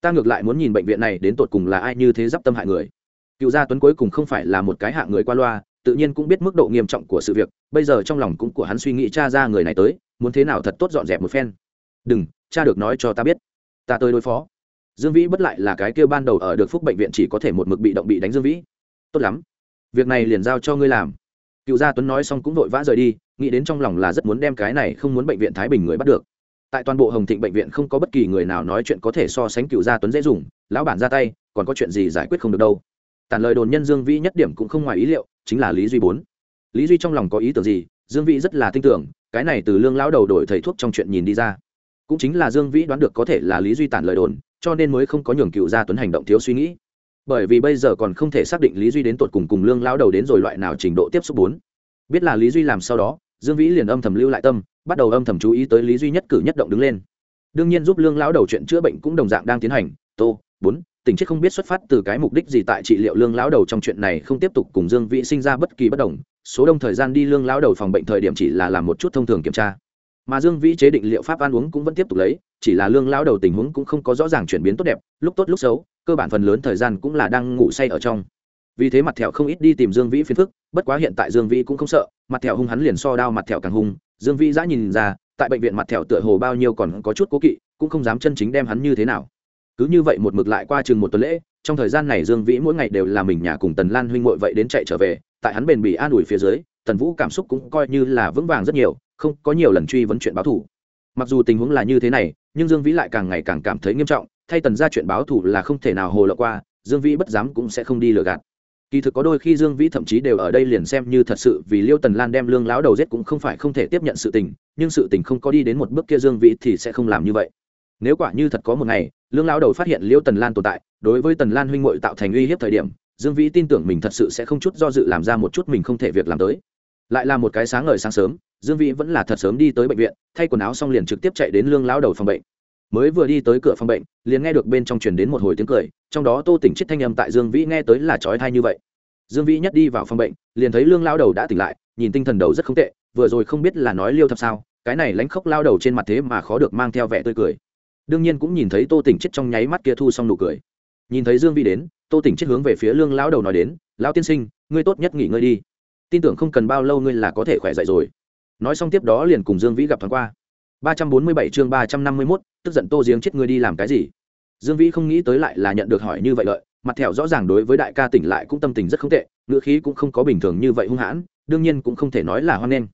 Ta ngược lại muốn nhìn bệnh viện này đến tột cùng là ai như thế d i p tâm hại người. Cựu gia tuấn cuối cùng không phải là một cái hạ người qua loa, tự nhiên cũng biết mức độ nghiêm trọng của sự việc, bây giờ trong lòng cũng của hắn suy nghĩ cha ra người này tới, muốn thế nào thật tốt dọn dẹp một phen. Đừng, cha được nói cho ta biết ta tới đối phó. Dương vĩ bất lại là cái kêu ban đầu ở được phúc bệnh viện chỉ có thể một mực bị động bị đánh dương vĩ. Tốt lắm. Việc này liền giao cho ngươi làm. Cựu gia tuấn nói xong cũng vội vã rời đi, nghĩ đến trong lòng là rất muốn đem cái này không muốn bệnh viện thái bình người bắt được. Tại toàn bộ hồng thịnh bệnh viện không có bất kỳ người nào nói chuyện có thể so sánh cựu gia tuấn dễ dùng, lão bản ra tay, còn có chuyện gì giải quyết không được đâu. Tàn lời đồn nhân dương vĩ nhất điểm cũng không ngoài ý liệu, chính là lý duy bốn. Lý duy trong lòng có ý tưởng gì, dương vĩ rất là tin tưởng, cái này từ lương lão đầu đổi thầy thuốc trong chuyện nhìn đi ra cũng chính là dương vĩ đoán được có thể là lý duy tản lời đồn, cho nên mới không có nhường cựu gia tuấn hành động thiếu suy nghĩ. Bởi vì bây giờ còn không thể xác định lý duy đến tột cùng cùng lương lao đầu đến rồi loại nào trình độ tiếp xúc bốn. Biết là lý duy làm sau đó, dương vĩ liền âm thầm lưu lại tâm, bắt đầu âm thầm chú ý tới lý duy nhất cử nhất động đứng lên. Đương nhiên giúp lương lão đầu chuyện chữa bệnh cũng đồng dạng đang tiến hành, tô, bốn tình chết không biết xuất phát từ cái mục đích gì tại trị liệu lương lão đầu trong chuyện này không tiếp tục cùng dương vĩ sinh ra bất kỳ bất đồng, số đông thời gian đi lương lão đầu phòng bệnh thời điểm chỉ là làm một chút thông thường kiểm tra mà dương vĩ chế định liệu pháp ăn uống cũng vẫn tiếp tục lấy, chỉ là lương lão đầu tình huống cũng không có rõ ràng chuyển biến tốt đẹp, lúc tốt lúc xấu, cơ bản phần lớn thời gian cũng là đang ngủ say ở trong. Vì thế mặt thẹo không ít đi tìm dương vĩ phiền phức, bất quá hiện tại dương vĩ cũng không sợ, mặt thẹo hung hắn liền so đao mặt thẹo càng hung, dương vĩ giã nhìn ra, tại bệnh viện mặt thẹo tựa hồ bao nhiêu còn có chút cố kỵ, cũng không dám chân chính đem hắn như thế nào. Cứ như vậy một mực lại qua chừng một tuần lễ, trong thời gian này dương vĩ mỗi ngày đều là mình nhà cùng tần lan huynh ngội vậy đến chạy trở về, tại hắn bền bỉ an ủi phía dưới, tần vũ cảm xúc cũng coi như là vững vàng rất nhiều không có nhiều lần truy vấn chuyện báo thủ mặc dù tình huống là như thế này, nhưng dương vĩ lại càng ngày càng cảm thấy nghiêm trọng, thay tần ra chuyện báo thủ là không thể nào hồ lộ qua, dương vĩ bất dám cũng sẽ không đi lừa gạt. Kỳ thực có đôi khi dương vĩ thậm chí đều ở đây liền xem như thật sự vì liêu tần lan đem lương lão đầu giết cũng không phải không thể tiếp nhận sự tình, nhưng sự tình không có đi đến một bước kia dương vĩ thì sẽ không làm như vậy. Nếu quả như thật có một ngày, lương lão đầu phát hiện liêu tần lan tồn tại, đối với tần lan huynh hội tạo thành uy hiếp thời điểm, dương vĩ tin tưởng mình thật sự sẽ không chút do dự làm ra một chút mình không thể việc làm tới lại là một cái sáng ngời sáng sớm, dương vĩ vẫn là thật sớm đi tới bệnh viện, thay quần áo xong liền trực tiếp chạy đến lương lão đầu phòng bệnh. Mới vừa đi tới cửa phòng bệnh, liền nghe được bên trong truyền đến một hồi tiếng cười, trong đó tô tỉnh chết thanh âm tại dương vĩ nghe tới là trói thai như vậy. Dương vĩ nhất đi vào phòng bệnh, liền thấy lương lao đầu đã tỉnh lại, nhìn tinh thần đầu rất không tệ, vừa rồi không biết là nói liêu thật sao, cái này lánh khóc lao đầu trên mặt thế mà khó được mang theo vẻ tươi cười. Đương nhiên cũng nhìn thấy tô tỉnh chết trong nháy mắt kia thu xong nụ cười. Nhìn thấy dương vĩ đến, tô tỉnh chết hướng về phía lương lao đầu nói đến, lão tiên sinh, ngươi tốt nhất nghỉ ngơi đi tin tưởng không cần bao lâu ngươi là có thể khỏe dậy rồi. Nói xong tiếp đó liền cùng dương vĩ gặp thoáng qua. ba trăm bốn mươi bảy chương ba trăm năm mươi mốt, tức giận tô giếng chết ngươi đi làm cái gì? Dương vĩ không nghĩ tới lại là nhận được hỏi như vậy lợi, mặt thẹo rõ ràng đối với đại ca tỉnh lại cũng tâm tình rất không tệ, ngữ khí cũng không có bình thường như vậy hung hãn, đương nhiên cũng không thể nói là hoan nghênh.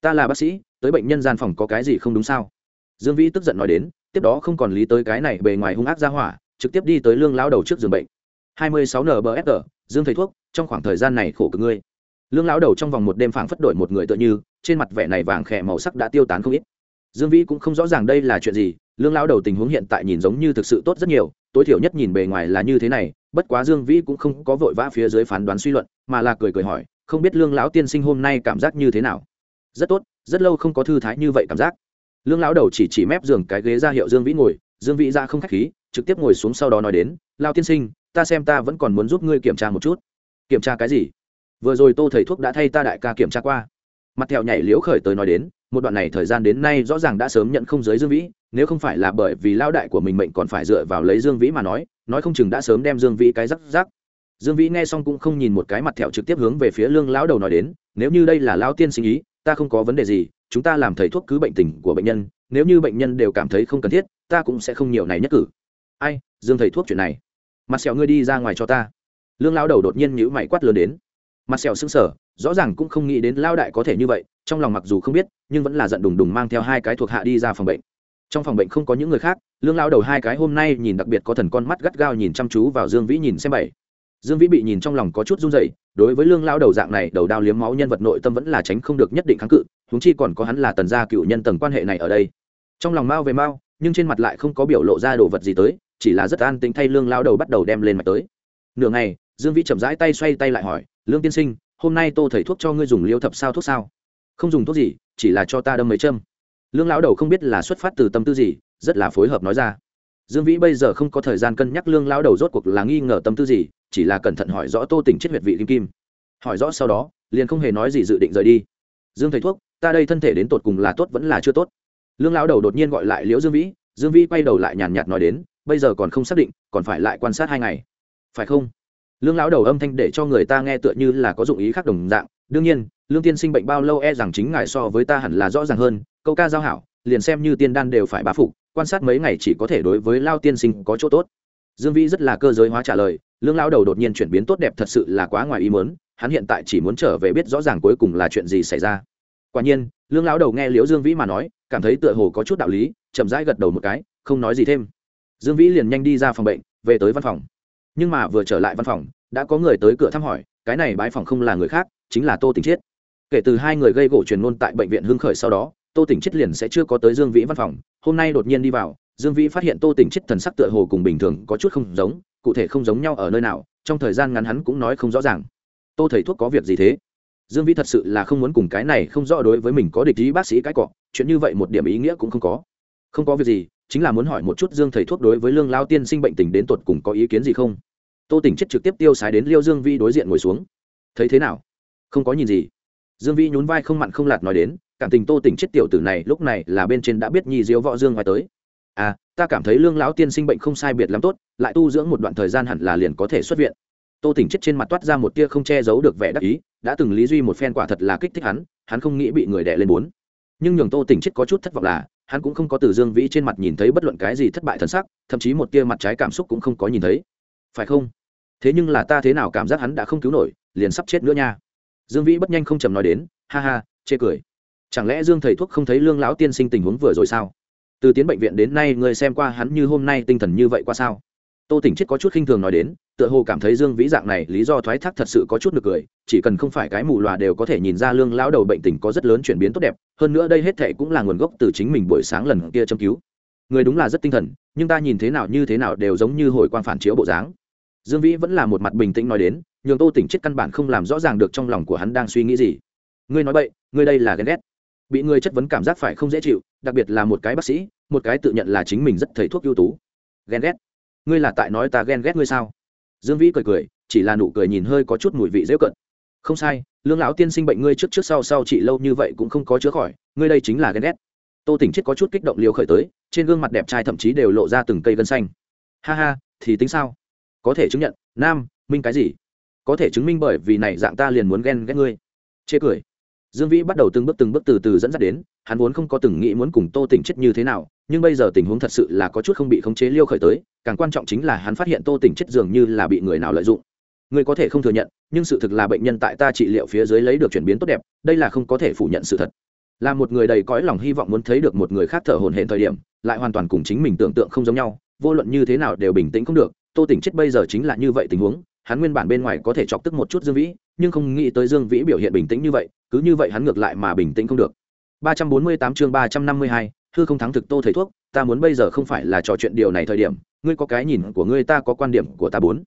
Ta là bác sĩ, tới bệnh nhân gian phòng có cái gì không đúng sao? Dương vĩ tức giận nói đến, tiếp đó không còn lý tới cái này bề ngoài hung ác ra hỏa, trực tiếp đi tới lương lao đầu trước giường bệnh. 26 nbsg dương thầy thuốc, trong khoảng thời gian này khổ cực ngươi lương lão đầu trong vòng một đêm phảng phất đổi một người tựa như, trên mặt vẻ này vàng khẽ màu sắc đã tiêu tán không ít. Dương vĩ cũng không rõ ràng đây là chuyện gì, lương lão đầu tình huống hiện tại nhìn giống như thực sự tốt rất nhiều, tối thiểu nhất nhìn bề ngoài là như thế này, bất quá dương vĩ cũng không có vội vã phía dưới phán đoán suy luận, mà là cười cười hỏi, không biết lương lão tiên sinh hôm nay cảm giác như thế nào? Rất tốt, rất lâu không có thư thái như vậy cảm giác. Lương lão đầu chỉ chỉ mép giường cái ghế ra hiệu dương vĩ ngồi, dương vĩ ra không k h á c h khí, trực tiếp ngồi xuống sau đó nói đến lao tiên sinh, ta xem ta vẫn còn muốn giúp ngươi kiểm tra một chút. Kiểm tra cái gì? Vừa rồi tô thầy thuốc đã thay ta đại ca kiểm tra qua. Mặt thẹo nhảy liễu khởi tới nói đến, một đoạn này thời gian đến nay rõ ràng đã sớm nhận không giới dương vĩ, nếu không phải là bởi vì lao đại của mình mệnh còn phải dựa vào lấy dương vĩ mà nói nói không chừng đã sớm đem dương vĩ cái rắc rắc. Dương vĩ nghe xong cũng không nhìn một cái mặt thẹo trực tiếp hướng về phía lương lão đầu nói đến, nếu như đây là lao tiên sinh ý, ta không có vấn đề gì, chúng ta làm thầy thuốc cứ bệnh tình của bệnh nhân, nếu như bệnh nhân đều cảm thấy không cần thiết, ta cũng sẽ không nhiều này nhất cử. Ai, dương thầy thuốc chuyện này. Mặt sẹo ngươi đi ra ngoài cho ta. Lương lao đầu đột nhiên nhữ mày quát lớn đến mặt sẹo sững sờ, rõ ràng cũng không nghĩ đến lao đại có thể như vậy, trong lòng mặc dù không biết, nhưng vẫn là giận đùng đùng mang theo hai cái thuộc hạ đi ra phòng bệnh. Trong phòng bệnh không có những người khác, lương lao đầu hai cái hôm nay nhìn đặc biệt có thần con mắt gắt gao nhìn chăm chú vào dương vĩ nhìn xem bảy. Dương vĩ bị nhìn trong lòng có chút run dậy đối với lương lao đầu dạng này, đầu đao liếm máu nhân vật nội tâm vẫn là tránh không được nhất định kháng cự húng chi còn có hắn là tần gia cựu nhân tầng quan hệ này ở đây. Trong lòng mao về mao nhưng trên mặt lại không có biểu lộ ra đồ vật gì tới, chỉ là rất an tính thay lương lao đầu bắt đầu đem lên mạch tới. Nửa ngày, dương vĩ chậm rãi tay xoay tay lại hỏi lương tiên sinh, hôm nay tô thầy thuốc cho ngươi dùng liêu thập sao thuốc sao? Không dùng thuốc gì, chỉ là cho ta đâm mấy châm. Lương lão đầu không biết là xuất phát từ tâm tư gì, rất là phối hợp nói ra. Dương vĩ bây giờ không có thời gian cân nhắc lương lão đầu rốt cuộc là nghi ngờ tâm tư gì, chỉ là cẩn thận hỏi rõ tô tình chết huyệt vị kim kim. Hỏi rõ sau đó, liền không hề nói gì dự định rời đi. Dương thầy thuốc, ta đây thân thể đến tột cùng là tốt vẫn là chưa tốt? Lương lão đầu đột nhiên gọi lại liễu dương vĩ. Dương vĩ quay đầu lại nhàn nhạt nói đến, bây giờ còn không xác định, còn phải lại quan sát hai ngày. Phải không? Lương lão đầu âm thanh để cho người ta nghe tựa như là có dụng ý khác đồng dạng. Đương nhiên, lương tiên sinh bệnh bao lâu e rằng chính ngài so với ta hẳn là rõ ràng hơn. Câu ca giao hảo, liền xem như tiên đan đều phải bá phục, quan sát mấy ngày chỉ có thể đối với lao tiên sinh có chỗ tốt. Dương vĩ rất là cơ giới hóa trả lời, lương lão đầu đột nhiên chuyển biến tốt đẹp thật sự là quá ngoài ý mớn hắn hiện tại chỉ muốn trở về biết rõ ràng cuối cùng là chuyện gì xảy ra. Quả nhiên, lương lão đầu nghe liễu dương vĩ mà nói, cảm thấy tựa hồ có chút đạo lý, chậm rãi gật đầu một cái, không nói gì thêm. Dương vĩ liền nhanh đi ra phòng bệnh, về tới văn phòng nhưng mà vừa trở lại văn phòng, đã có người tới cửa thăm hỏi, cái này bãi phòng không là người khác, chính là tô tình chiết. Kể từ hai người gây gỗ truyền ngôn tại bệnh viện hưng khởi sau đó, tô tỉnh chết liền sẽ chưa có tới dương vĩ văn phòng, hôm nay đột nhiên đi vào, dương vĩ phát hiện tô tỉnh chết thần sắc tựa hồ cùng bình thường có chút không giống, cụ thể không giống nhau ở nơi nào, trong thời gian ngắn hắn cũng nói không rõ ràng. Tô thầy thuốc có việc gì thế? Dương vĩ thật sự là không muốn cùng cái này không rõ đối với mình có địch ý bác sĩ cái cọ, chuyện như vậy một điểm ý nghĩa cũng không có. Không có việc gì chính là muốn hỏi một chút dương thầy thuốc đối với lương lao tiên sinh bệnh tình đến tột cùng có ý kiến gì không? Tô tỉnh chết trực tiếp tiêu sái đến liêu dương vi đối diện ngồi xuống. Thấy thế nào? Không có nhìn gì. Dương vi nhún vai không mặn không lạt nói đến, cảm tình tô tỉnh chết tiểu tử này lúc này là bên trên đã biết nhi diếu võ dương ngoài tới. À ta cảm thấy lương lão tiên sinh bệnh không sai biệt lắm tốt, lại tu dưỡng một đoạn thời gian hẳn là liền có thể xuất viện. Tô tỉnh chết trên mặt toát ra một tia không che giấu được vẻ đắc ý, đã từng lý duy một phen quả thật là kích thích hắn hắn không nghĩ bị người đẻ lên bốn. Nhưng nhường tô tỉnh chết có chút thất vọng là hắn cũng không có từ dương vĩ trên mặt nhìn thấy bất luận cái gì thất bại thân sắc, thậm chí một tia mặt trái cảm xúc cũng không có nhìn thấy. Phải không? Thế nhưng là ta thế nào cảm giác hắn đã không cứu nổi, liền sắp chết nữa nha. Dương vĩ bất nhanh không chầm nói đến, ha ha, chê cười. Chẳng lẽ dương thầy thuốc không thấy lương lão tiên sinh tình huống vừa rồi sao? Từ tiến bệnh viện đến nay người xem qua hắn như hôm nay tinh thần như vậy qua sao? Tô tỉnh chết có chút khinh thường nói đến tựa hồ cảm thấy dương vĩ dạng này, lý do thoái thác thật sự có chút nực cười, chỉ cần không phải cái mù loà đều có thể nhìn ra lương lão đầu bệnh tình có rất lớn chuyển biến tốt đẹp, hơn nữa đây hết thệ cũng là nguồn gốc từ chính mình buổi sáng lần kia châm cứu. Người đúng là rất tinh thần, nhưng ta nhìn thế nào như thế nào đều giống như hồi quang phản chiếu bộ dáng. Dương vĩ vẫn là một mặt bình tĩnh nói đến, nhường tô tỉnh chết căn bản không làm rõ ràng được trong lòng của hắn đang suy nghĩ gì. Ngươi nói vậy ngươi đây là ghen ghét. Bị người chất vấn cảm giác phải không dễ chịu, đặc biệt là một cái bác sĩ, một cái tự nhận là chính mình rất thầy thuốc ưu tú. Ghen ghét. Ngươi là tại nói ta ghen ghét ngươi sao? Dương vĩ cười cười, chỉ là nụ cười nhìn hơi có chút mùi vị dễ cận. Không sai, lương lão tiên sinh bệnh ngươi trước trước sau sau chị lâu như vậy cũng không có chữa khỏi, ngươi đây chính là ghen ghét. Tô tỉnh chết có chút kích động liều khởi tới, trên gương mặt đẹp trai thậm chí đều lộ ra từng cây gân xanh. Ha ha, thì tính sao? Có thể chứng nhận, nam, minh cái gì? Có thể chứng minh bởi vì này dạng ta liền muốn ghen ghét ngươi. Chê cười. Dương vĩ bắt đầu từng bước từng bước từ từ dẫn dắt đến, hắn vốn không có từng nghĩ muốn cùng tô tỉnh chết như thế nào nhưng bây giờ tình huống thật sự là có chút không bị khống chế liêu khởi tới càng quan trọng chính là hắn phát hiện tô tỉnh chết dường như là bị người nào lợi dụng. Người có thể không thừa nhận nhưng sự thực là bệnh nhân tại ta trị liệu phía dưới lấy được chuyển biến tốt đẹp đây là không có thể phủ nhận sự thật. Là một người đầy cõi lòng hy vọng muốn thấy được một người khác thở hồn hển thời điểm lại hoàn toàn cùng chính mình tưởng tượng không giống nhau vô luận như thế nào đều bình tĩnh không được tô tỉnh chết bây giờ chính là như vậy tình huống hắn nguyên bản bên ngoài có thể chọc tức một chút dương vĩ nhưng không nghĩ tới dương vĩ biểu hiện bình tĩnh như vậy cứ như vậy hắn ngược lại mà bình tĩnh không được. 348 chương 352, hư không thắng thực tô thầy thuốc, ta muốn bây giờ không phải là trò chuyện điều này thời điểm, ngươi có cái nhìn của ngươi, ta có quan điểm của ta bốn.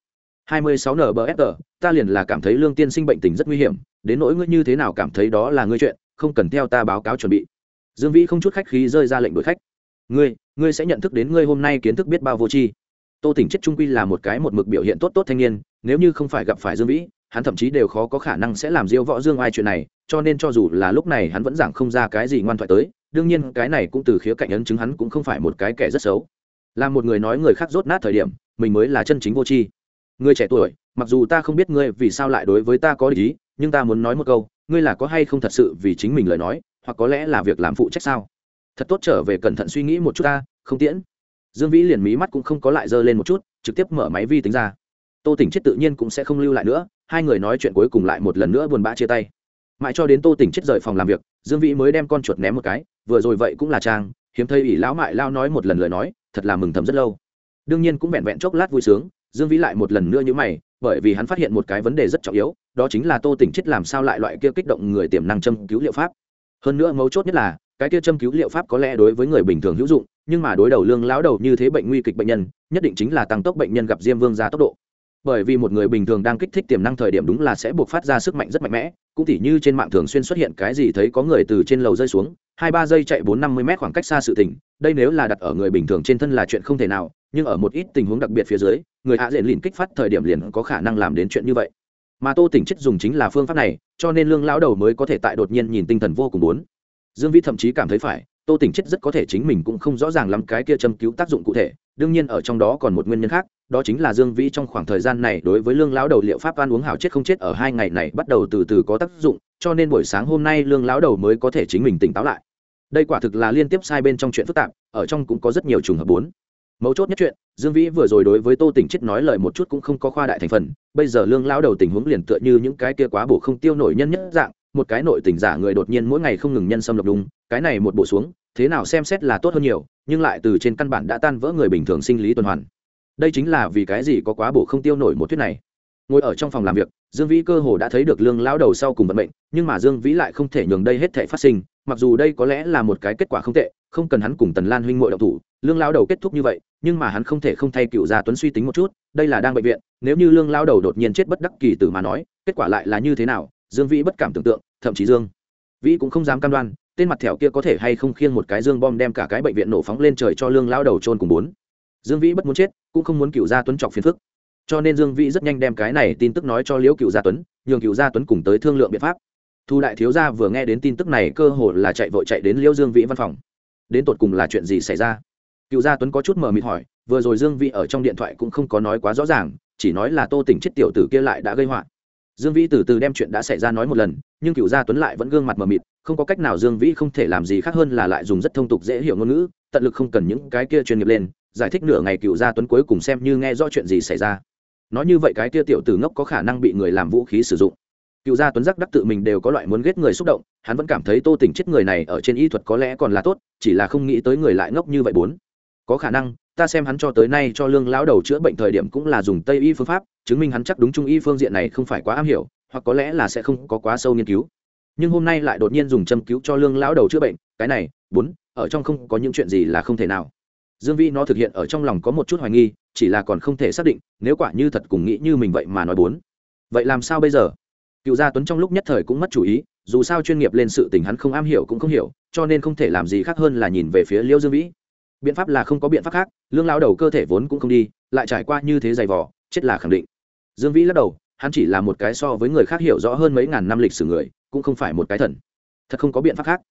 26 nbfr ta liền là cảm thấy lương tiên sinh bệnh tình rất nguy hiểm, đến nỗi ngươi như thế nào cảm thấy đó là ngươi chuyện, không cần theo ta báo cáo chuẩn bị. Dương vĩ không chút khách khí rơi ra lệnh đuổi khách. Ngươi ngươi sẽ nhận thức đến ngươi hôm nay kiến thức biết bao vô tri. Tô tỉnh chết trung quy là một cái một mực biểu hiện tốt tốt thanh niên, nếu như không phải gặp phải dương vĩ hắn thậm chí đều khó có khả năng sẽ làm diêu võ dương ai chuyện này, cho nên cho dù là lúc này hắn vẫn giảng không ra cái gì ngoan thoại tới, đương nhiên cái này cũng từ khía cạnh ấn chứng hắn cũng không phải một cái kẻ rất xấu. Là một người nói người khác rốt nát thời điểm, mình mới là chân chính vô tri. Người trẻ tuổi, mặc dù ta không biết ngươi vì sao lại đối với ta có lý nhưng ta muốn nói một câu, ngươi là có hay không thật sự vì chính mình lời nói, hoặc có lẽ là việc làm phụ trách sao? Thật tốt trở về cẩn thận suy nghĩ một chút ta, không tiễn. Dương vĩ liền mí mắt cũng không có lại dơ lên một chút, trực tiếp mở máy vi tính ra tô tỉnh chết tự nhiên cũng sẽ không lưu lại nữa, hai người nói chuyện cuối cùng lại một lần nữa buồn bã chia tay. Mãi cho đến tô tỉnh chết rời phòng làm việc, dương vĩ mới đem con chuột ném một cái, vừa rồi vậy cũng là trang, hiếm thấy ỷ lão mại lao nói một lần lời nói, thật là mừng thầm rất lâu. Đương nhiên cũng vẹn vẹn chốc lát vui sướng, dương vĩ lại một lần nữa như mày, bởi vì hắn phát hiện một cái vấn đề rất trọng yếu, đó chính là tô tỉnh chết làm sao lại loại kia kích động người tiềm năng châm cứu liệu pháp. Hơn nữa mấu chốt nhất là, cái kia châm cứu liệu pháp có lẽ đối với người bình thường hữu dụng, nhưng mà đối đầu lương lão đầu như thế bệnh nguy kịch bệnh nhân, nhất định chính là tăng tốc bệnh nhân gặp diêm vương ra tốc độ bởi vì một người bình thường đang kích thích tiềm năng thời điểm đúng là sẽ buộc phát ra sức mạnh rất mạnh mẽ, cũng tỉ như trên mạng thường xuyên xuất hiện cái gì thấy có người từ trên lầu rơi xuống, hai ba giây chạy bốn năm mươi mét khoảng cách xa sự tình, đây nếu là đặt ở người bình thường trên thân là chuyện không thể nào, nhưng ở một ít tình huống đặc biệt phía dưới, người hạ diện liền kích phát thời điểm liền có khả năng làm đến chuyện như vậy. Mà tô tỉnh chất dùng chính là phương pháp này, cho nên lương lão đầu mới có thể tại đột nhiên nhìn tinh thần vô cùng bốn dương vĩ thậm chí cảm thấy phải, tô tỉnh chết rất có thể chính mình cũng không rõ ràng lắm cái kia châm cứu tác dụng cụ thể, đương nhiên ở trong đó còn một nguyên nhân khác đó chính là dương vĩ trong khoảng thời gian này đối với lương lão đầu liệu pháp ăn uống hảo chết không chết ở hai ngày này bắt đầu từ từ có tác dụng, cho nên buổi sáng hôm nay lương lão đầu mới có thể chính mình tỉnh táo lại. Đây quả thực là liên tiếp sai bên trong chuyện phức tạp, ở trong cũng có rất nhiều trường hợp bốn. Mấu chốt nhất chuyện, dương vĩ vừa rồi đối với tô tỉnh chết nói lời một chút cũng không có khoa đại thành phần, bây giờ lương lão đầu tình huống liền tựa như những cái kia quá bổ không tiêu nổi nhân nhất dạng, một cái nội tình giả người đột nhiên mỗi ngày không ngừng nhân xâm lập đùng cái này một bộ xuống, thế nào xem xét là tốt hơn nhiều, nhưng lại từ trên căn bản đã tan vỡ người bình thường sinh lý tuần hoàn đây chính là vì cái gì có quá bổ không tiêu nổi một thuyết này. Ngồi ở trong phòng làm việc, dương vĩ cơ hồ đã thấy được lương lão đầu sau cùng vận mệnh, nhưng mà dương vĩ lại không thể nhường đây hết thể phát sinh, mặc dù đây có lẽ là một cái kết quả không tệ, không cần hắn cùng tần lan huynh m động thủ, lương lao đầu kết thúc như vậy, nhưng mà hắn không thể không thay cựu gia tuấn suy tính một chút, đây là đang bệnh viện, nếu như lương lao đầu đột nhiên chết bất đắc kỳ tử mà nói, kết quả lại là như thế nào, dương vĩ bất cảm tưởng tượng, thậm chí dương vĩ cũng không dám cam đoan, tên mặt thẻo kia có thể hay không khiêng một cái dương bom đem cả cái bệnh viện nổ phóng lên trời cho lương lao đầu trôn cùng bốn. Dương vĩ bất muốn chết cũng không muốn cựu gia tuấn chọc phiền phức. Cho nên dương vĩ rất nhanh đem cái này tin tức nói cho liễu cựu gia tuấn, nhường cựu gia tuấn cùng tới thương lượng biện pháp. Thu đại thiếu gia vừa nghe đến tin tức này, cơ hồ là chạy vội chạy đến liễu dương vĩ văn phòng. Đến tột cùng là chuyện gì xảy ra? Cựu gia tuấn có chút mờ mịt hỏi, vừa rồi dương vĩ ở trong điện thoại cũng không có nói quá rõ ràng, chỉ nói là tô tỉnh chết tiểu tử kia lại đã gây họa. Dương vĩ từ từ đem chuyện đã xảy ra nói một lần, nhưng cựu gia tuấn lại vẫn gương mặt mờ mịt, không có cách nào dương vĩ không thể làm gì khác hơn là lại dùng rất thông tục dễ hiểu ngôn ngữ tận lực không cần những cái kia chuyên nghiệp lên, giải thích nửa ngày cựu gia tuấn cuối cùng xem như nghe rõ chuyện gì xảy ra. Nói như vậy cái kia tiểu tử ngốc có khả năng bị người làm vũ khí sử dụng. Cựu gia tuấn giác đắc tự mình đều có loại muốn ghét người xúc động, hắn vẫn cảm thấy tô tình chết người này ở trên y thuật có lẽ còn là tốt, chỉ là không nghĩ tới người lại ngốc như vậy bốn. Có khả năng, ta xem hắn cho tới nay cho lương lão đầu chữa bệnh thời điểm cũng là dùng tây y phương pháp, chứng minh hắn chắc đúng trung y phương diện này không phải quá am hiểu, hoặc có lẽ là sẽ không có quá sâu nghiên cứu. Nhưng hôm nay lại đột nhiên dùng châm cứu cho lương lão đầu chữa bệnh, cái này, bốn ở trong không có những chuyện gì là không thể nào. Dương vĩ nó thực hiện ở trong lòng có một chút hoài nghi, chỉ là còn không thể xác định, nếu quả như thật cùng nghĩ như mình vậy mà nói bốn. Vậy làm sao bây giờ? Cựu gia tuấn trong lúc nhất thời cũng mất chủ ý, dù sao chuyên nghiệp lên sự tình hắn không am hiểu cũng không hiểu, cho nên không thể làm gì khác hơn là nhìn về phía liêu dương vĩ. Biện pháp là không có biện pháp khác, lương lao đầu cơ thể vốn cũng không đi, lại trải qua như thế dày vỏ chết là khẳng định. Dương vĩ lắc đầu, hắn chỉ là một cái so với người khác hiểu rõ hơn mấy ngàn năm lịch sử người, cũng không phải một cái thần. Thật không có biện pháp khác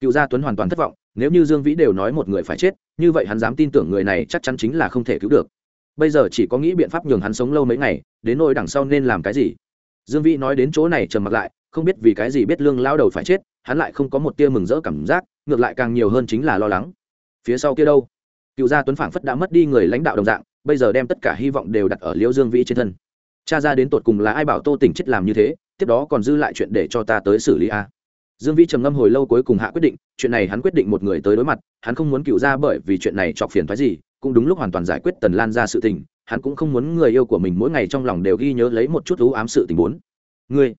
cựu gia tuấn hoàn toàn thất vọng, nếu như dương vĩ đều nói một người phải chết, như vậy hắn dám tin tưởng người này chắc chắn chính là không thể cứu được. Bây giờ chỉ có nghĩ biện pháp nhường hắn sống lâu mấy ngày, đến nỗi đằng sau nên làm cái gì? Dương vĩ nói đến chỗ này trầm mặc lại, không biết vì cái gì biết lương lao đầu phải chết, hắn lại không có một tia mừng rỡ cảm giác, ngược lại càng nhiều hơn chính là lo lắng. Phía sau kia đâu? Cựu gia tuấn phảng phất đã mất đi người lãnh đạo đồng dạng, bây giờ đem tất cả hy vọng đều đặt ở liễu dương vĩ trên thân. Cha ra đến tột cùng là ai bảo tô tỉnh chết làm như thế, tiếp đó còn dư lại chuyện để cho ta tới xử lý a dương vĩ trầm ngâm hồi lâu cuối cùng hạ quyết định, chuyện này hắn quyết định một người tới đối mặt, hắn không muốn cựu ra bởi vì chuyện này chọc phiền thoái gì, cũng đúng lúc hoàn toàn giải quyết tần lan ra sự tình, hắn cũng không muốn người yêu của mình mỗi ngày trong lòng đều ghi nhớ lấy một chút thú ám sự tình bốn. Ngươi,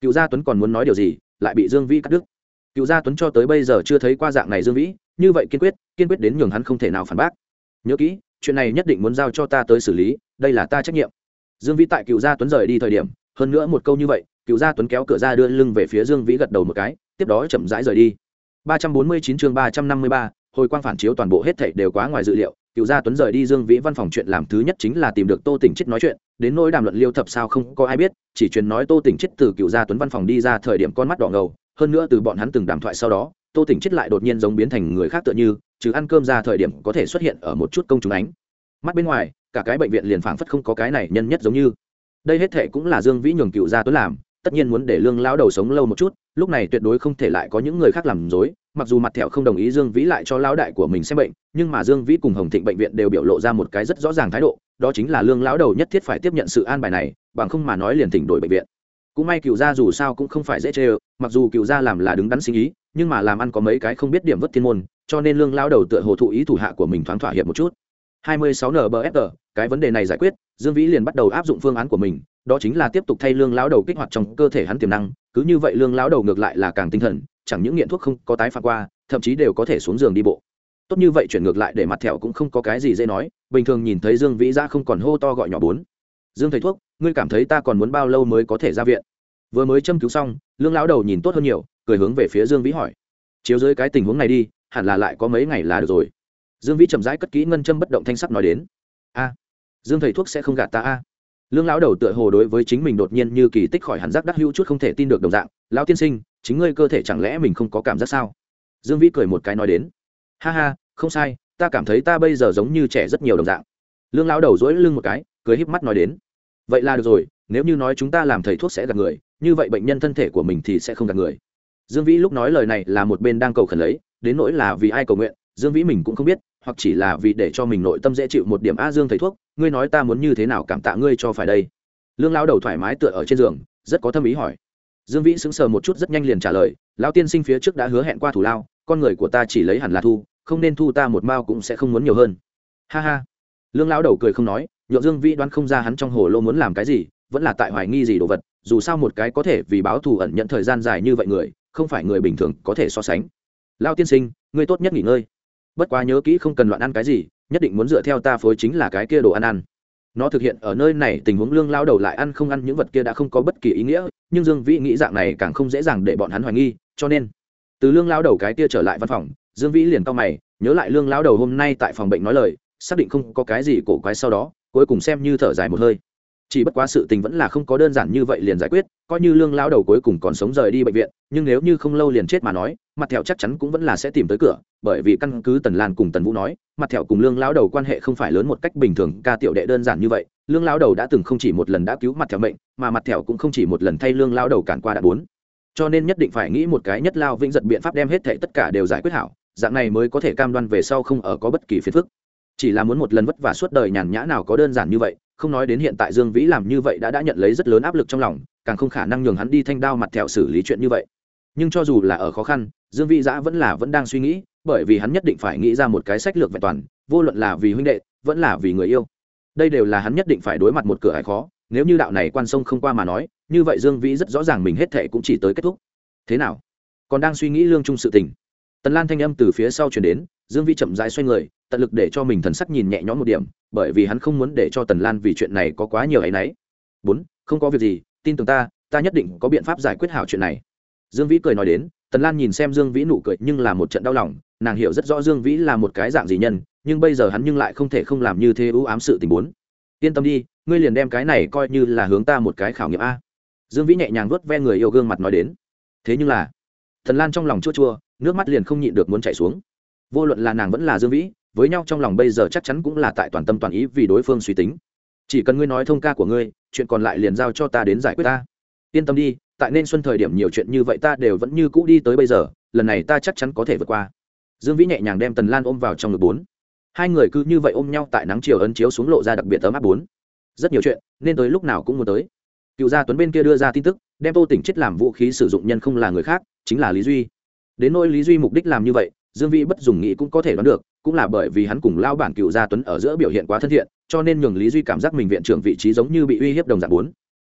cựu gia tuấn còn muốn nói điều gì, lại bị dương vĩ cắt đứt. Cựu gia tuấn cho tới bây giờ chưa thấy qua dạng này dương vĩ, như vậy kiên quyết kiên quyết đến nhường hắn không thể nào phản bác. Nhớ kỹ, chuyện này nhất định muốn giao cho ta tới xử lý, đây là ta trách nhiệm. Dương vĩ tại cựu gia tuấn rời đi thời điểm, hơn nữa một câu như vậy cựu gia tuấn kéo cửa ra đưa lưng về phía dương vĩ gật đầu một cái tiếp đó chậm rãi rời đi. 349 chương 353, hồi quang phản chiếu toàn bộ hết thảy đều quá ngoài dự liệu. Cựu gia tuấn rời đi dương vĩ văn phòng chuyện làm thứ nhất chính là tìm được tô tỉnh chết nói chuyện. Đến nỗi đàm luận liêu thập sao không có ai biết chỉ truyền nói tô tỉnh chết từ cựu gia tuấn văn phòng đi ra thời điểm con mắt đỏ ngầu. Hơn nữa từ bọn hắn từng đàm thoại sau đó tô tỉnh chết lại đột nhiên giống biến thành người khác tựa như chứ ăn cơm ra thời điểm có thể xuất hiện ở một chút công chúng ánh. Mắt bên ngoài cả cái bệnh viện liền phảng phất không có cái này nhân nhất giống như. Đây hết thệ cũng là dương vĩ nhường cựu gia tuấn làm tất nhiên muốn để lương lão đầu sống lâu một chút, lúc này tuyệt đối không thể lại có những người khác làm dối, mặc dù mặt thẹo không đồng ý dương vĩ lại cho lão đại của mình xem bệnh, nhưng mà dương vĩ cùng hồng thịnh bệnh viện đều biểu lộ ra một cái rất rõ ràng thái độ, đó chính là lương lão đầu nhất thiết phải tiếp nhận sự an bài này, bằng không mà nói liền thỉnh đổi bệnh viện. Cũng may cựu gia dù sao cũng không phải dễ chê ơ, mặc dù cựu gia làm là đứng đắn sinh ý, nhưng mà làm ăn có mấy cái không biết điểm vất thiên môn, cho nên lương lão đầu tựa hồ thụ ý thủ hạ của mình thoáng thỏa hiệp một chút. 26 nbfr cái vấn đề này giải quyết, dương vĩ liền bắt đầu áp dụng phương án của mình đó chính là tiếp tục thay lương lão đầu kích hoạt trong cơ thể hắn tiềm năng, cứ như vậy lương lão đầu ngược lại là càng tinh thần, chẳng những nghiện thuốc không có tái phạm qua, thậm chí đều có thể xuống giường đi bộ. Tốt như vậy chuyển ngược lại để mặt thẹo cũng không có cái gì dễ nói, bình thường nhìn thấy dương vĩ ra không còn hô to gọi nhỏ bốn. Dương thầy thuốc, ngươi cảm thấy ta còn muốn bao lâu mới có thể ra viện? Vừa mới châm cứu xong, lương lão đầu nhìn tốt hơn nhiều, cười hướng về phía dương vĩ hỏi. Chiếu dưới cái tình huống này đi, hẳn là lại có mấy ngày là được rồi. Dương vĩ chậm rãi cất kỹ ngân châm bất động thanh sắc nói đến. A, dương thầy thuốc sẽ không gạt ta a lương lão đầu tựa hồ đối với chính mình đột nhiên như kỳ tích khỏi hẳn giác đắc hữu chút không thể tin được đồng dạng, lão tiên sinh, chính ngươi cơ thể chẳng lẽ mình không có cảm giác sao? Dương vĩ cười một cái nói đến, ha ha, không sai, ta cảm thấy ta bây giờ giống như trẻ rất nhiều đồng dạng. Lương lão đầu dỗi lưng một cái, cười híp mắt nói đến, vậy là được rồi, nếu như nói chúng ta làm thầy thuốc sẽ gạt người, như vậy bệnh nhân thân thể của mình thì sẽ không gạt người. Dương vĩ lúc nói lời này là một bên đang cầu khẩn lấy, đến nỗi là vì ai cầu nguyện dương vĩ mình cũng không biết, hoặc chỉ là vì để cho mình nội tâm dễ chịu một điểm, a dương thầy thuốc, ngươi nói ta muốn như thế nào cảm tạ ngươi cho phải đây? Lương lao đầu thoải mái tựa ở trên giường, rất có tâm ý hỏi. Dương vĩ sững sờ một chút rất nhanh liền trả lời, lão tiên sinh phía trước đã hứa hẹn qua thủ lao, con người của ta chỉ lấy hẳn là thu, không nên thu ta một mao cũng sẽ không muốn nhiều hơn. Ha ha. Lương lão đầu cười không nói, nhượng dương vĩ đoán không ra hắn trong hồ lô muốn làm cái gì, vẫn là tại hoài nghi gì đồ vật, dù sao một cái có thể vì báo thù ẩn nhận thời gian dài như vậy người, không phải người bình thường có thể so sánh. Lao tiên sinh, ngươi tốt nhất nghỉ ngơi bất quá nhớ kỹ không cần loạn ăn cái gì, nhất định muốn dựa theo ta phối chính là cái kia đồ ăn ăn. Nó thực hiện ở nơi này, tình huống lương lao đầu lại ăn không ăn những vật kia đã không có bất kỳ ý nghĩa, nhưng dương vĩ nghĩ dạng này càng không dễ dàng để bọn hắn hoài nghi, cho nên, từ lương lao đầu cái kia trở lại văn phòng, dương vĩ liền to mày, nhớ lại lương lao đầu hôm nay tại phòng bệnh nói lời, xác định không có cái gì cổ quái sau đó, cuối cùng xem như thở dài một hơi chỉ bất quá sự tình vẫn là không có đơn giản như vậy liền giải quyết, coi như lương lao đầu cuối cùng còn sống rời đi bệnh viện, nhưng nếu như không lâu liền chết mà nói, mặt thẹo chắc chắn cũng vẫn là sẽ tìm tới cửa, bởi vì căn cứ tần lan cùng tần vũ nói, mặt thẹo cùng lương lao đầu quan hệ không phải lớn một cách bình thường, ca tiểu đệ đơn giản như vậy, lương lao đầu đã từng không chỉ một lần đã cứu mặt thẹo mệnh, mà mặt thẹo cũng không chỉ một lần thay lương lao đầu cản qua đã bốn. Cho nên nhất định phải nghĩ một cái nhất lao vĩnh giật biện pháp đem hết thệ tất cả đều giải quyết hảo, dạng này mới có thể cam đoan về sau không ở có bất kỳ phiền phức. Chỉ là muốn một lần vất vả suốt đời nhàn nhã nào có đơn giản như vậy không nói đến hiện tại dương vĩ làm như vậy đã đã nhận lấy rất lớn áp lực trong lòng, càng không khả năng nhường hắn đi thanh đao mặt thẹo xử lý chuyện như vậy. Nhưng cho dù là ở khó khăn, dương vĩ giã vẫn là vẫn đang suy nghĩ, bởi vì hắn nhất định phải nghĩ ra một cái sách lược vẹn toàn, vô luận là vì huynh đệ, vẫn là vì người yêu. Đây đều là hắn nhất định phải đối mặt một cửa hải khó, nếu như đạo này quan sông không qua mà nói, như vậy dương vĩ rất rõ ràng mình hết thệ cũng chỉ tới kết thúc. Thế nào? Còn đang suy nghĩ lương chung sự tình. Tần lan thanh âm từ phía sau chuyển đến dương vĩ chậm rãi xoay người, tận lực để cho mình thần sắc nhìn nhẹ nhõm một điểm, bởi vì hắn không muốn để cho tần lan vì chuyện này có quá nhiều áy náy. Bốn, không có việc gì, tin tưởng ta ta nhất định có biện pháp giải quyết hảo chuyện này. Dương vĩ cười nói đến, tần lan nhìn xem dương vĩ nụ cười nhưng là một trận đau lòng, nàng hiểu rất rõ dương vĩ là một cái dạng gì nhân, nhưng bây giờ hắn nhưng lại không thể không làm như thế ưu ám sự tình bốn. Yên tâm đi, ngươi liền đem cái này coi như là hướng ta một cái khảo nghiệm a. Dương vĩ nhẹ nhàng vuốt ve người yêu gương mặt nói đến. Thế nhưng là thần lan trong lòng chua chua, nước mắt liền không nhịn được muốn chảy xuống vô luận là nàng vẫn là dương vĩ, với nhau trong lòng bây giờ chắc chắn cũng là tại toàn tâm toàn ý vì đối phương suy tính. Chỉ cần ngươi nói thông ca của ngươi, chuyện còn lại liền giao cho ta đến giải quyết ta. Yên tâm đi, tại nên xuân thời điểm nhiều chuyện như vậy ta đều vẫn như cũ đi tới bây giờ, lần này ta chắc chắn có thể vượt qua. Dương vĩ nhẹ nhàng đem tần lan ôm vào trong ngực bốn. Hai người cứ như vậy ôm nhau tại nắng chiều ấn chiếu xuống lộ ra đặc biệt ấm áp bốn. Rất nhiều chuyện, nên tới lúc nào cũng muốn tới. Cựu gia tuấn bên kia đưa ra tin tức, đem tô tỉnh chết làm vũ khí sử dụng nhân không là người khác, chính là lý duy. Đến nỗi lý duy mục đích làm như vậy dương vĩ bất dùng nghĩ cũng có thể đoán được, cũng là bởi vì hắn cùng lao bản cựu gia tuấn ở giữa biểu hiện quá thân thiện, cho nên nhường lý duy cảm giác mình viện trưởng vị trí giống như bị uy hiếp đồng dạng bốn.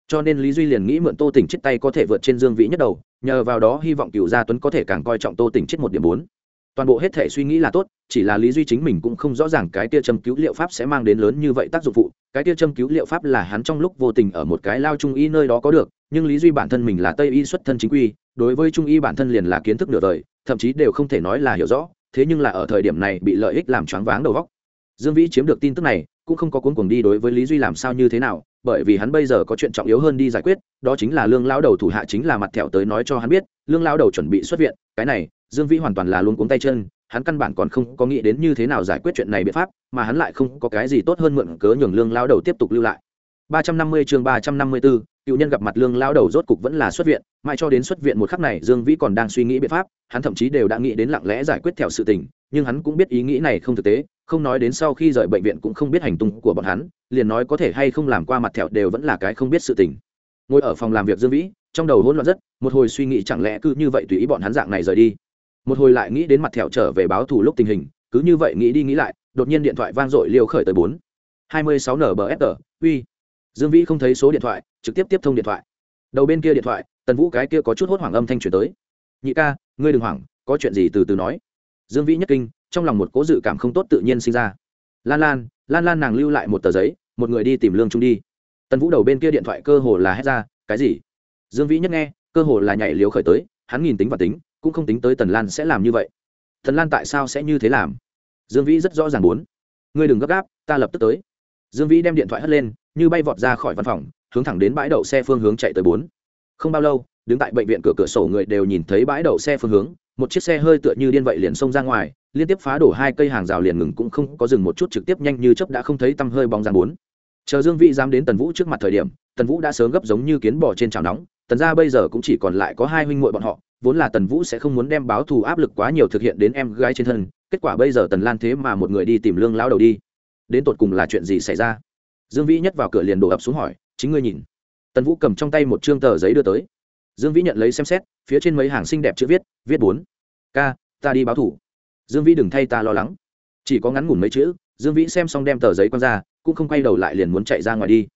Cho nên lý duy liền nghĩ mượn tô tỉnh chết tay có thể vượt trên dương vĩ nhất đầu, nhờ vào đó hy vọng cựu gia tuấn có thể càng coi trọng tô tỉnh chết một điểm bốn. Toàn bộ hết thể suy nghĩ là tốt, chỉ là lý duy chính mình cũng không rõ ràng cái tia châm cứu liệu pháp sẽ mang đến lớn như vậy tác dụng phụ, cái tia châm cứu liệu pháp là hắn trong lúc vô tình ở một cái lao trung y nơi đó có được, nhưng lý duy bản thân mình là tây y xuất thân chính quy đối với trung y bản thân liền là kiến thức nửa đời, thậm chí đều không thể nói là hiểu rõ, thế nhưng là ở thời điểm này bị lợi ích làm choáng váng đầu góc dương vĩ chiếm được tin tức này, cũng không có cuốn cuồng đi đối với lý duy làm sao như thế nào, bởi vì hắn bây giờ có chuyện trọng yếu hơn đi giải quyết, đó chính là lương lao đầu thủ hạ chính là mặt thẹo tới nói cho hắn biết, lương lao đầu chuẩn bị xuất viện, cái này, dương vĩ hoàn toàn là luôn cuống tay chân, hắn căn bản còn không có nghĩ đến như thế nào giải quyết chuyện này biện pháp, mà hắn lại không có cái gì tốt hơn mượn cớ nhường lương lao đầu tiếp tục lưu lại. 350 chương 354, cựu nhân gặp mặt lương lao đầu rốt cục vẫn là xuất viện mãi cho đến xuất viện một khắc này dương vĩ còn đang suy nghĩ biện pháp hắn thậm chí đều đã nghĩ đến lặng lẽ giải quyết theo sự tình nhưng hắn cũng biết ý nghĩ này không thực tế không nói đến sau khi rời bệnh viện cũng không biết hành tung của bọn hắn liền nói có thể hay không làm qua mặt thẹo đều vẫn là cái không biết sự tình. Ngồi ở phòng làm việc dương vĩ trong đầu hỗn loạn rất một hồi suy nghĩ chẳng lẽ cứ như vậy tùy ý bọn hắn dạng này rời đi. Một hồi lại nghĩ đến mặt thẹo trở về báo thù lúc tình hình cứ như vậy nghĩ đi nghĩ lại đột nhiên điện thoại vang dội liều khởi tới bốn. hai mươi sáu uy dương vĩ không thấy số điện thoại, trực tiếp tiếp thông điện thoại. Đầu bên kia điện thoại, tần vũ cái kia có chút hốt hoảng âm thanh truyền tới. Nhị ca, ngươi đừng hoảng, có chuyện gì từ từ nói. Dương vĩ nhất kinh, trong lòng một cố dự cảm không tốt tự nhiên sinh ra. Lan lan lan lan nàng lưu lại một tờ giấy, một người đi tìm lương trung đi. Tần vũ đầu bên kia điện thoại cơ hồ là hét ra, cái gì? Dương vĩ nhất nghe, cơ hồ là nhảy liều khởi tới, hắn nhìn tính và tính, cũng không tính tới tần lan sẽ làm như vậy. Tần lan tại sao sẽ như thế làm? Dương vĩ rất rõ ràng muốn. Ngươi đừng gấp gáp, ta lập tức tới. Dương vĩ đem điện thoại hất lên như bay vọt ra khỏi văn phòng, hướng thẳng đến bãi đậu xe phương hướng chạy tới bốn. Không bao lâu, đứng tại bệnh viện cửa cửa sổ người đều nhìn thấy bãi đậu xe phương hướng, một chiếc xe hơi tựa như điên vậy liền xông ra ngoài, liên tiếp phá đổ hai cây hàng rào liền ngừng cũng không có dừng một chút trực tiếp nhanh như chớp đã không thấy tăm hơi bóng dáng bốn. Chờ dương vĩ dám đến tần vũ trước mặt thời điểm, tần vũ đã sớm gấp giống như kiến bò trên chảo nóng, tần ra bây giờ cũng chỉ còn lại có hai huynh muội bọn họ, vốn là tần vũ sẽ không muốn đem báo thù áp lực quá nhiều thực hiện đến em gái trên thân, kết quả bây giờ tần lan thế mà một người đi tìm lương lao đầu đi. Đến tột cùng là chuyện gì xảy ra? Dương vĩ nhất vào cửa liền đổ ập xuống hỏi, chính ngươi nhìn. Tần vũ cầm trong tay một chương tờ giấy đưa tới. Dương vĩ nhận lấy xem xét, phía trên mấy hàng xinh đẹp chữ viết viết bốn. Ca, ta đi báo thủ. Dương vĩ đừng thay ta lo lắng. Chỉ có ngắn ngủn mấy chữ, dương vĩ xem xong đem tờ giấy quăng ra, cũng không quay đầu lại liền muốn chạy ra ngoài đi.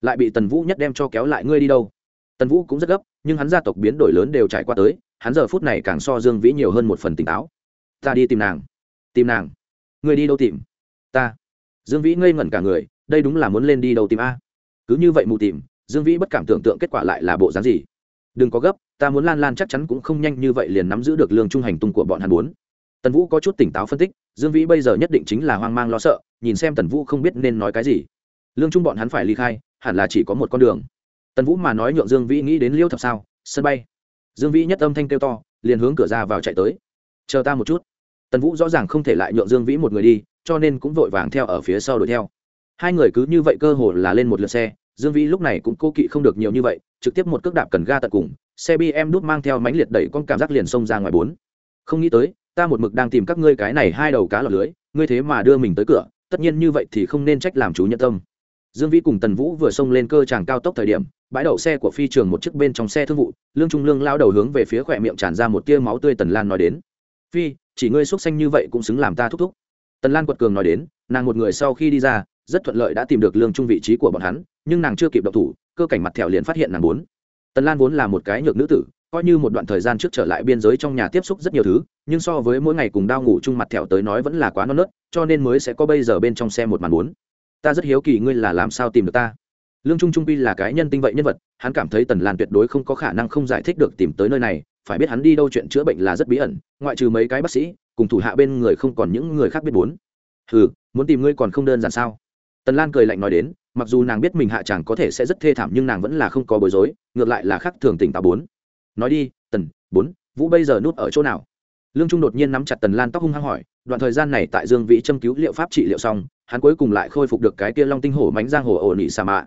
Lại bị tần vũ nhất đem cho kéo lại ngươi đi đâu. Tần vũ cũng rất gấp, nhưng hắn gia tộc biến đổi lớn đều trải qua tới, hắn giờ phút này càng so dương vĩ nhiều hơn một phần tỉnh táo. Ta đi tìm nàng. Tìm nàng? Người đi đâu tìm? Ta. Dương vĩ ngây ngẩn cả người đây đúng là muốn lên đi đâu tìm a? Cứ như vậy mù tìm, dương vĩ bất cảm tưởng tượng kết quả lại là bộ dáng gì. Đừng có gấp, ta muốn lan lan chắc chắn cũng không nhanh như vậy liền nắm giữ được lương trung hành tung của bọn hắn muốn tần vũ có chút tỉnh táo phân tích, dương vĩ bây giờ nhất định chính là hoang mang lo sợ, nhìn xem tần vũ không biết nên nói cái gì. Lương trung bọn hắn phải ly khai, hẳn là chỉ có một con đường. Tần vũ mà nói nhượng dương vĩ nghĩ đến liêu thập sao, sân bay. Dương vĩ nhất âm thanh kêu to, liền hướng cửa ra vào chạy tới. Chờ ta một chút. Tần vũ rõ ràng không thể lại nhượng dương vĩ một người đi, cho nên cũng vội vàng theo ở phía sau đuổi theo hai người cứ như vậy cơ hồ là lên một lượt xe, dương vĩ lúc này cũng cô kỵ không được nhiều như vậy, trực tiếp một cước đạp cần ga tận cùng, xe bm đút mang theo mánh liệt đẩy con cảm giác liền xông ra ngoài bốn. Không nghĩ tới, ta một mực đang tìm các ngươi cái này hai đầu cá lọc lưới, ngươi thế mà đưa mình tới cửa, tất nhiên như vậy thì không nên trách làm chú nhân tâm. Dương vĩ cùng tần vũ vừa xông lên cơ tràng cao tốc thời điểm, bãi đậu xe của phi trường một chiếc bên trong xe thương vụ, lương trung lương lao đầu hướng về phía khỏe miệng tràn ra một tia máu tươi tần lan nói đến. Phi, chỉ ngươi x xanh như vậy cũng xứng làm ta thúc thúc. Tần lan quật cường nói đến, nàng một người sau khi đi ra rất thuận lợi đã tìm được lương trung vị trí của bọn hắn, nhưng nàng chưa kịp độc thủ, cơ cảnh mặt thẹo liền phát hiện nàng bốn. Tần lan vốn là một cái nhược nữ tử, coi như một đoạn thời gian trước trở lại biên giới trong nhà tiếp xúc rất nhiều thứ, nhưng so với mỗi ngày cùng đau ngủ chung mặt thẹo tới nói vẫn là quá non nớt, cho nên mới sẽ có bây giờ bên trong xe một màn bốn. Ta rất hiếu kỳ ngươi là làm sao tìm được ta? Lương trung trung pi là cái nhân tinh vậy nhân vật, hắn cảm thấy tần lan tuyệt đối không có khả năng không giải thích được tìm tới nơi này, phải biết hắn đi đâu chuyện chữa bệnh là rất bí ẩn, ngoại trừ mấy cái bác sĩ, cùng thủ hạ bên người không còn những người khác biết bốn. Ừ muốn tìm ngươi còn không đơn giản sao? Tần lan cười lạnh nói đến, mặc dù nàng biết mình hạ chàng có thể sẽ rất thê thảm nhưng nàng vẫn là không có bối rối, ngược lại là khác thường tỉnh táo bốn. Nói đi, tần, bốn, vũ bây giờ núp ở chỗ nào? Lương trung đột nhiên nắm chặt tần lan tóc hung hăng hỏi, đoạn thời gian này tại dương vĩ châm cứu liệu pháp trị liệu xong, hắn cuối cùng lại khôi phục được cái kia long tinh hổ mánh giang hồ ổn ỉ xà mạ.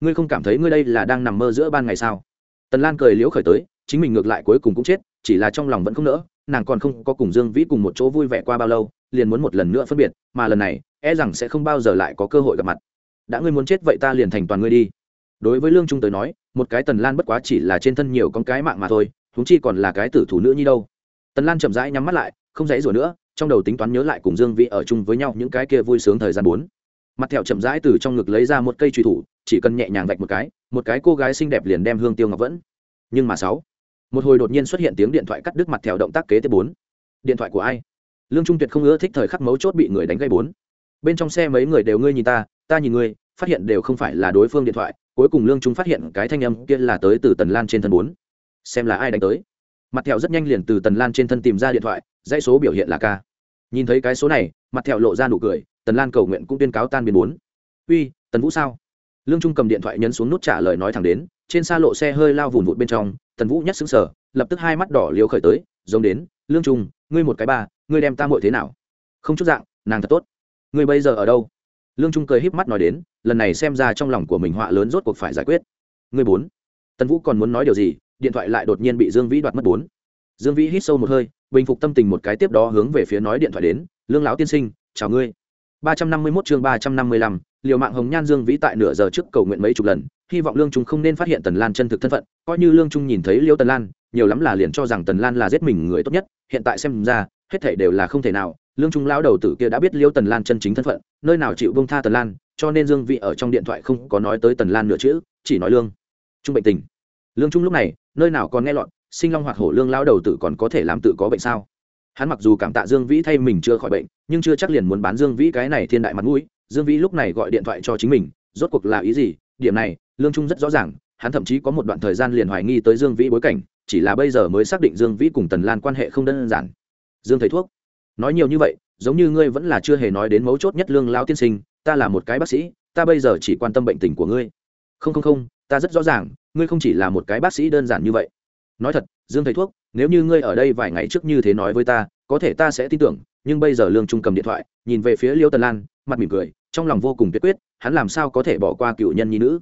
Ngươi không cảm thấy ngươi đây là đang nằm mơ giữa ban ngày sao? Tần lan cười liễu khởi tới, chính mình ngược lại cuối cùng cũng chết, chỉ là trong lòng vẫn không nỡ, nàng còn không có cùng dương vĩ cùng một chỗ vui vẻ qua bao lâu, liền muốn một lần nữa phân biệt, mà lần này e rằng sẽ không bao giờ lại có cơ hội gặp mặt. Đã ngươi muốn chết vậy ta liền thành toàn ngươi đi. Đối với lương trung tới nói, một cái tần lan bất quá chỉ là trên thân nhiều con cái mạng mà thôi húng chi còn là cái tử thủ nữ nhi đâu. Tần lan chậm rãi nhắm mắt lại, không dãy rủa nữa, trong đầu tính toán nhớ lại cùng dương vĩ ở chung với nhau những cái kia vui sướng thời gian bốn. Mặt thẹo chậm rãi từ trong ngực lấy ra một cây truy thủ, chỉ cần nhẹ nhàng vạch một cái một cái cô gái xinh đẹp liền đem hương tiêu ngọc vẫn. Nhưng mà sáu, một hồi đột nhiên xuất hiện tiếng điện thoại cắt đứt mặt thẹo động tác kế tiếp bốn. Điện thoại của ai? Lương trung tuyệt không ưa thích thời khắc mấu chốt bị người đánh gây bốn bên trong xe mấy người đều ngươi nhìn ta ta nhìn ngươi, phát hiện đều không phải là đối phương điện thoại, cuối cùng lương trung phát hiện cái thanh âm kia là tới từ tần lan trên thân bốn. Xem là ai đánh tới. Mặt thẹo rất nhanh liền từ tần lan trên thân tìm ra điện thoại, dãy số biểu hiện là ca. Nhìn thấy cái số này, mặt thẹo lộ ra nụ cười, tần lan cầu nguyện cũng tuyên cáo tan biến bốn. Uy, tần vũ sao? Lương trung cầm điện thoại nhấn xuống nút trả lời nói thẳng đến, trên xa lộ xe hơi lao vùn vụt bên trong, tần vũ nhất xứng sở lập tức hai mắt đỏ liều khởi tới, giống đến, lương trung, ngươi một cái ba, ngươi đem ta muội thế nào? Không chút dạng, nàng thật tốt ngươi bây giờ ở đâu? Lương trung cười híp mắt nói đến lần này xem ra trong lòng của mình họa lớn rốt cuộc phải giải quyết. Ngươi bốn. Tần vũ còn muốn nói điều gì điện thoại lại đột nhiên bị dương vĩ đoạt mất bốn. Dương vĩ hít sâu một hơi bình phục tâm tình một cái tiếp đó hướng về phía nói điện thoại đến lương lão tiên sinh chào ngươi. ba trăm năm mươi 351 chương ba trăm năm mươi lăm, liều mạng hồng nhan dương vĩ tại nửa giờ trước cầu nguyện mấy chục lần hy vọng lương trung không nên phát hiện tần lan chân thực thân phận coi như lương trung nhìn thấy liêu tần lan nhiều lắm là liền cho rằng tần lan là giết mình người tốt nhất hiện tại xem ra hết thể đều là không thể nào. Lương trung lão đầu tử kia đã biết liêu tần lan chân chính thân phận, nơi nào chịu bông tha tần lan, cho nên dương vị ở trong điện thoại không có nói tới tần lan nửa chữ chỉ nói lương. Trung bệnh tình. Lương trung lúc này, nơi nào còn nghe lọt, sinh long hoặc hổ lương lão đầu tử còn có thể làm tự có bệnh sao? Hắn mặc dù cảm tạ dương vĩ thay mình chưa khỏi bệnh, nhưng chưa chắc liền muốn bán dương vĩ cái này thiên đại mặt mũi. Dương vĩ lúc này gọi điện thoại cho chính mình, rốt cuộc là ý gì? Điểm này, lương trung rất rõ ràng, hắn thậm chí có một đoạn thời gian liền hoài nghi tới dương vĩ bối cảnh, chỉ là bây giờ mới xác định dương vĩ cùng tần lan quan hệ không đơn giản dương thầy thuốc. Nói nhiều như vậy, giống như ngươi vẫn là chưa hề nói đến mấu chốt nhất lương lao tiên sinh, ta là một cái bác sĩ, ta bây giờ chỉ quan tâm bệnh tình của ngươi. Không không không, ta rất rõ ràng, ngươi không chỉ là một cái bác sĩ đơn giản như vậy. Nói thật, dương thầy thuốc, nếu như ngươi ở đây vài ngày trước như thế nói với ta, có thể ta sẽ tin tưởng, nhưng bây giờ lương trung cầm điện thoại, nhìn về phía liêu tần lan, mặt mỉm cười, trong lòng vô cùng tuyệt quyết, hắn làm sao có thể bỏ qua cựu nhân nhi nữ?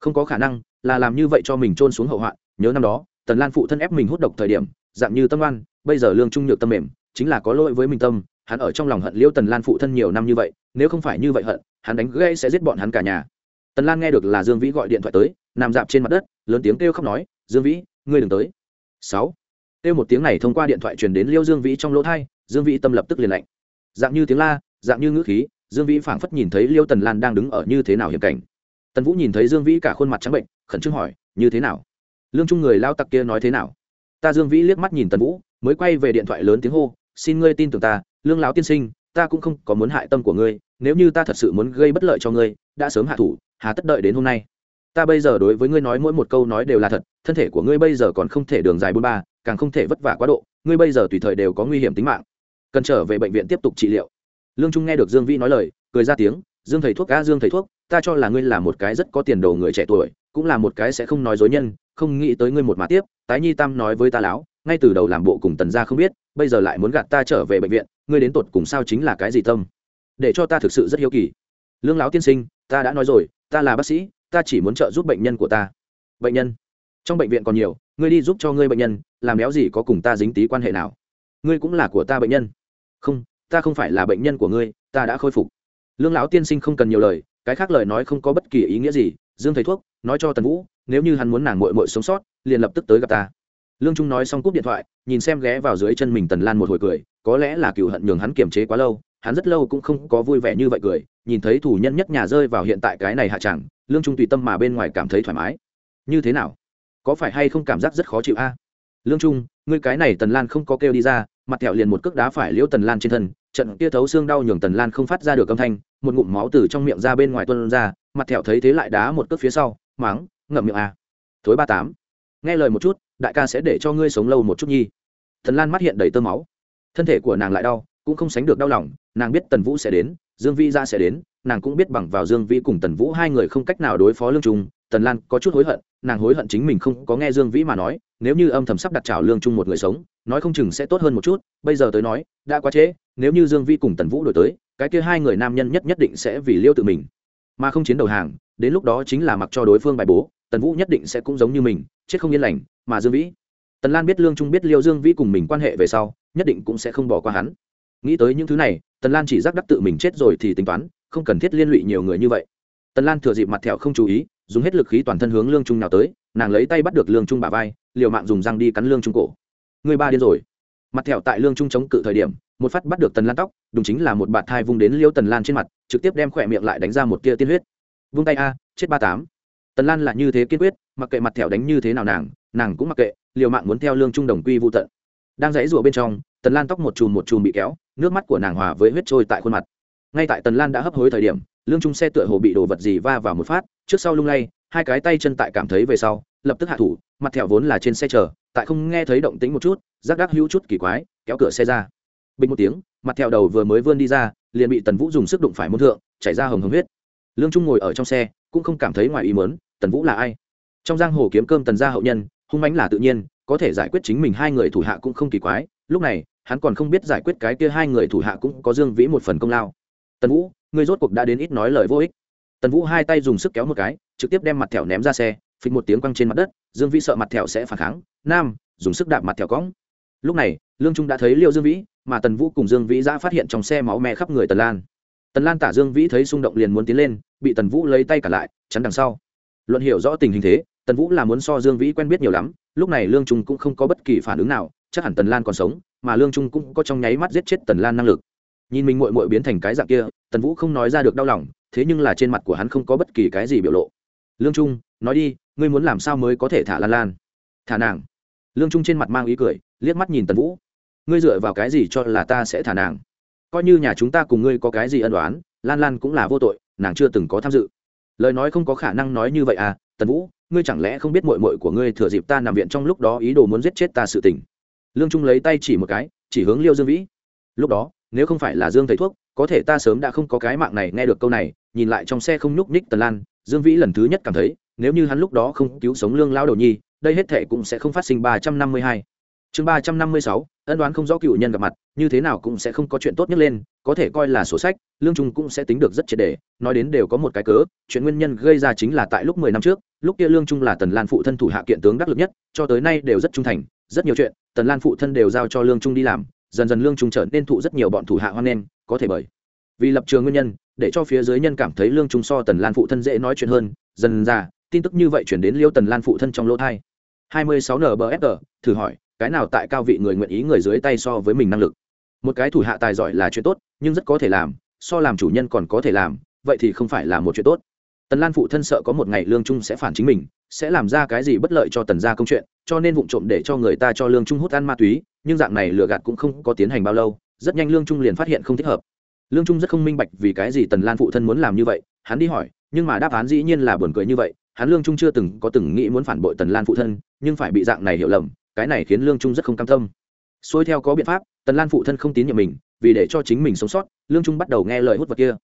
Không có khả năng, là làm như vậy cho mình trôn xuống hậu hoạn. Nhớ năm đó, tần lan phụ thân ép mình hút độc thời điểm, dạng như tâm oan, bây giờ lương trung nhược tâm mềm chính là có lỗi với mình tâm, hắn ở trong lòng hận liêu tần lan phụ thân nhiều năm như vậy, nếu không phải như vậy hận, hắn đánh gây sẽ giết bọn hắn cả nhà. Tần lan nghe được là dương vĩ gọi điện thoại tới, nằm dạp trên mặt đất, lớn tiếng kêu khóc nói, dương vĩ, ngươi đừng tới. Sáu. Kêu một tiếng này thông qua điện thoại truyền đến liêu dương vĩ trong lỗ thai, dương vĩ tâm lập tức liền lạnh. Dạng như tiếng la, dạng như ngữ khí, dương vĩ phảng phất nhìn thấy liêu tần lan đang đứng ở như thế nào hiểm cảnh. Tần vũ nhìn thấy dương vĩ cả khuôn mặt trắng bệnh, khẩn trương hỏi, như thế nào? Lương trung người lao tặc kia nói thế nào? Ta dương vĩ liếc mắt nhìn tần vũ, mới quay về điện thoại lớn tiếng hô xin ngươi tin tưởng ta, lương lão tiên sinh, ta cũng không có muốn hại tâm của ngươi, nếu như ta thật sự muốn gây bất lợi cho ngươi, đã sớm hạ thủ, hà tất đợi đến hôm nay. Ta bây giờ đối với ngươi nói mỗi một câu nói đều là thật, thân thể của ngươi bây giờ còn không thể đường dài bốn ba, càng không thể vất vả quá độ, ngươi bây giờ tùy thời đều có nguy hiểm tính mạng. Cần trở về bệnh viện tiếp tục trị liệu. Lương trung nghe được dương vĩ nói lời, cười ra tiếng, dương thầy thuốc cá dương thầy thuốc, ta cho là ngươi là một cái rất có tiền đồ người trẻ tuổi, cũng là một cái sẽ không nói dối nhân, không nghĩ tới ngươi một mà tiếp, tái nhi tam nói với ta láo ngay từ đầu làm bộ cùng tần gia không biết, bây giờ lại muốn gạt ta trở về bệnh viện, ngươi đến tột cùng sao chính là cái gì tâm? Để cho ta thực sự rất hiếu kỳ. Lương lão tiên sinh, ta đã nói rồi, ta là bác sĩ, ta chỉ muốn trợ giúp bệnh nhân của ta. Bệnh nhân? Trong bệnh viện còn nhiều, ngươi đi giúp cho ngươi bệnh nhân, làm béo gì có cùng ta dính tí quan hệ nào? Ngươi cũng là của ta bệnh nhân. Không, ta không phải là bệnh nhân của ngươi, ta đã khôi phục. Lương lão tiên sinh không cần nhiều lời, cái khác lời nói không có bất kỳ ý nghĩa gì, dương thầy thuốc, nói cho tần vũ, nếu như hắn muốn nàng mội mội sống sót, liền lập tức tới gặp ta lương trung nói xong cúp điện thoại, nhìn xem ghé vào dưới chân mình tần lan một hồi cười, có lẽ là cựu hận nhường hắn kiềm chế quá lâu, hắn rất lâu cũng không có vui vẻ như vậy cười, nhìn thấy thủ nhân nhất nhà rơi vào hiện tại cái này hạ chẳng, lương trung tùy tâm mà bên ngoài cảm thấy thoải mái. Như thế nào? Có phải hay không cảm giác rất khó chịu a? Lương trung, ngươi cái này tần lan không có kêu đi ra, mặt thẹo liền một cước đá phải liễu tần lan trên thân, trận kia thấu xương đau nhường tần lan không phát ra được âm thanh, một ngụm máu từ trong miệng ra bên ngoài tuân ra, mặt thẹo thấy thế lại đá một cước phía sau máng ngậm miệng a. Thối ba tám. Nghe lời một chút đại ca sẽ để cho ngươi sống lâu một chút nhi. Thần lan mắt hiện đầy tơ máu. Thân thể của nàng lại đau, cũng không sánh được đau lòng, nàng biết tần vũ sẽ đến, dương vi ra sẽ đến, nàng cũng biết bằng vào dương Vi cùng tần vũ hai người không cách nào đối phó lương trung, tần lan có chút hối hận, nàng hối hận chính mình không có nghe dương vĩ mà nói, nếu như âm thầm sắp đặt trào lương trung một người sống, nói không chừng sẽ tốt hơn một chút, bây giờ tới nói, đã quá trễ, nếu như dương Vi cùng tần vũ đổi tới, cái kia hai người nam nhân nhất nhất định sẽ vì liêu tự mình. Mà không chiến đầu hàng, đến lúc đó chính là mặc cho đối phương bài bố, tần vũ nhất định sẽ cũng giống như mình, chết không yên lành mà dương vĩ. Tần lan biết lương trung biết liêu dương vĩ cùng mình quan hệ về sau, nhất định cũng sẽ không bỏ qua hắn. Nghĩ tới những thứ này, tần lan chỉ giác đắc tự mình chết rồi thì tính toán, không cần thiết liên lụy nhiều người như vậy. Tần lan thừa dịp mặt thẹo không chú ý, dùng hết lực khí toàn thân hướng lương trung nào tới, nàng lấy tay bắt được lương trung bà vai, liều mạng dùng răng đi cắn lương trung cổ. Người ba điên rồi. Mặt thẹo tại lương trung chống cự thời điểm, một phát bắt được tần lan tóc, đúng chính là một bạt thai vung đến liêu tần lan trên mặt, trực tiếp đem khỏe miệng lại đánh ra một tia tiên huyết. Vung tay a, chết ba tám. Tần lan là như thế kiên quyết, mặc kệ mặt thẹo đánh như thế nào nàng nàng cũng mặc kệ, liều mạng muốn theo lương trung đồng quy vô tận. Đang dãy rụa bên trong, tần lan tóc một chùm một chùm bị kéo, nước mắt của nàng hòa với huyết trôi tại khuôn mặt. Ngay tại tần lan đã hấp hối thời điểm, lương trung xe tựa hồ bị đồ vật gì va vào một phát, trước sau lung lay, hai cái tay chân tại cảm thấy về sau, lập tức hạ thủ, mặt thẹo vốn là trên xe chờ, tại không nghe thấy động tính một chút rác đắc hữu chút kỳ quái, kéo cửa xe ra. Bình một tiếng, mặt thẹo đầu vừa mới vươn đi ra, liền bị tần vũ dùng sức đụng phải môn thượng, chảy ra hồng hồng huyết. Lương trung ngồi ở trong xe, cũng không cảm thấy ngoài ý mớn tần vũ là ai? Trong giang hồ kiếm cơm tần gia hậu nhân hung mãnh là tự nhiên, có thể giải quyết chính mình hai người thủ hạ cũng không kỳ quái. Lúc này, hắn còn không biết giải quyết cái kia hai người thủ hạ cũng có dương vĩ một phần công lao. Tần vũ, ngươi rốt cuộc đã đến ít nói lời vô ích. Tần vũ hai tay dùng sức kéo một cái, trực tiếp đem mặt thẹo ném ra xe, phịch một tiếng quăng trên mặt đất, dương vĩ sợ mặt thẹo sẽ phản kháng. Nam, dùng sức đạp mặt thẹo cõng. Lúc này, lương trung đã thấy liệu dương vĩ, mà tần vũ cùng dương vĩ ra phát hiện trong xe máu me khắp người tần lan. Tần lan tả dương vĩ thấy xung động liền muốn tiến lên, bị tần vũ lấy tay cả lại, chắn đằng sau. Luận hiểu rõ tình hình thế tần vũ là muốn so dương vĩ quen biết nhiều lắm, lúc này lương trung cũng không có bất kỳ phản ứng nào, chắc hẳn tần lan còn sống, mà lương trung cũng có trong nháy mắt giết chết tần lan năng lực. Nhìn mình mội mội biến thành cái dạng kia, tần vũ không nói ra được đau lòng, thế nhưng là trên mặt của hắn không có bất kỳ cái gì biểu lộ. Lương trung, nói đi, ngươi muốn làm sao mới có thể thả lan lan? Thả nàng. Lương trung trên mặt mang ý cười, liếc mắt nhìn tần vũ. Ngươi dựa vào cái gì cho là ta sẽ thả nàng? Coi như nhà chúng ta cùng ngươi có cái gì ân đoán lan lan cũng là vô tội, nàng chưa từng có tham dự. Lời nói không có khả năng nói như vậy à tần vũ ngươi chẳng lẽ không biết mội mội của ngươi thừa dịp ta nằm viện trong lúc đó ý đồ muốn giết chết ta sự tình? Lương trung lấy tay chỉ một cái, chỉ hướng liêu dương vĩ. Lúc đó, nếu không phải là dương thầy thuốc, có thể ta sớm đã không có cái mạng này nghe được câu này, nhìn lại trong xe không nhúc nhích tần lan, dương vĩ lần thứ nhất cảm thấy, nếu như hắn lúc đó không cứu sống lương lao đầu nhi, đây hết thệ cũng sẽ không phát sinh ba trăm năm mươi hai chương ba trăm năm mươi sáu, ân đoán không rõ cựu nhân gặp mặt, như thế nào cũng sẽ không có chuyện tốt nhất lên, có thể coi là sổ sách, lương trung cũng sẽ tính được rất triệt đề nói đến đều có một cái cớ, chuyện nguyên nhân gây ra chính là tại lúc mười năm trước, lúc kia lương trung là tần lan phụ thân thủ hạ kiện tướng đắc lực nhất, cho tới nay đều rất trung thành, rất nhiều chuyện, tần lan phụ thân đều giao cho lương trung đi làm, dần dần lương trung trở nên thụ rất nhiều bọn thủ hạ hoan nghênh, có thể bởi vì lập trường nguyên nhân, để cho phía dưới nhân cảm thấy lương trung so tần lan phụ thân dễ nói chuyện hơn, dần ra, tin tức như vậy chuyển đến liêu tần lan phụ thân trong lỗ thai. hai mươi sáu nbfg thử hỏi cái nào tại cao vị người nguyện ý người dưới tay so với mình năng lực. Một cái thủ hạ tài giỏi là chuyện tốt, nhưng rất có thể làm, so làm chủ nhân còn có thể làm, vậy thì không phải là một chuyện tốt. Tần lan phụ thân sợ có một ngày lương trung sẽ phản chính mình, sẽ làm ra cái gì bất lợi cho tần gia công chuyện, cho nên vụ trộm để cho người ta cho lương trung hút ăn ma túy, nhưng dạng này lừa gạt cũng không có tiến hành bao lâu, rất nhanh lương trung liền phát hiện không thích hợp. Lương trung rất không minh bạch vì cái gì tần lan phụ thân muốn làm như vậy, hắn đi hỏi, nhưng mà đáp án dĩ nhiên là buồn cười như vậy, hắn lương trung chưa từng có từng nghĩ muốn phản bội tần lan phụ thân, nhưng phải bị dạng này hiểu lầm cái này khiến lương trung rất không cam tâm xuôi theo có biện pháp tần lan phụ thân không tín nhiệm mình vì để cho chính mình sống sót lương trung bắt đầu nghe lời hút vật kia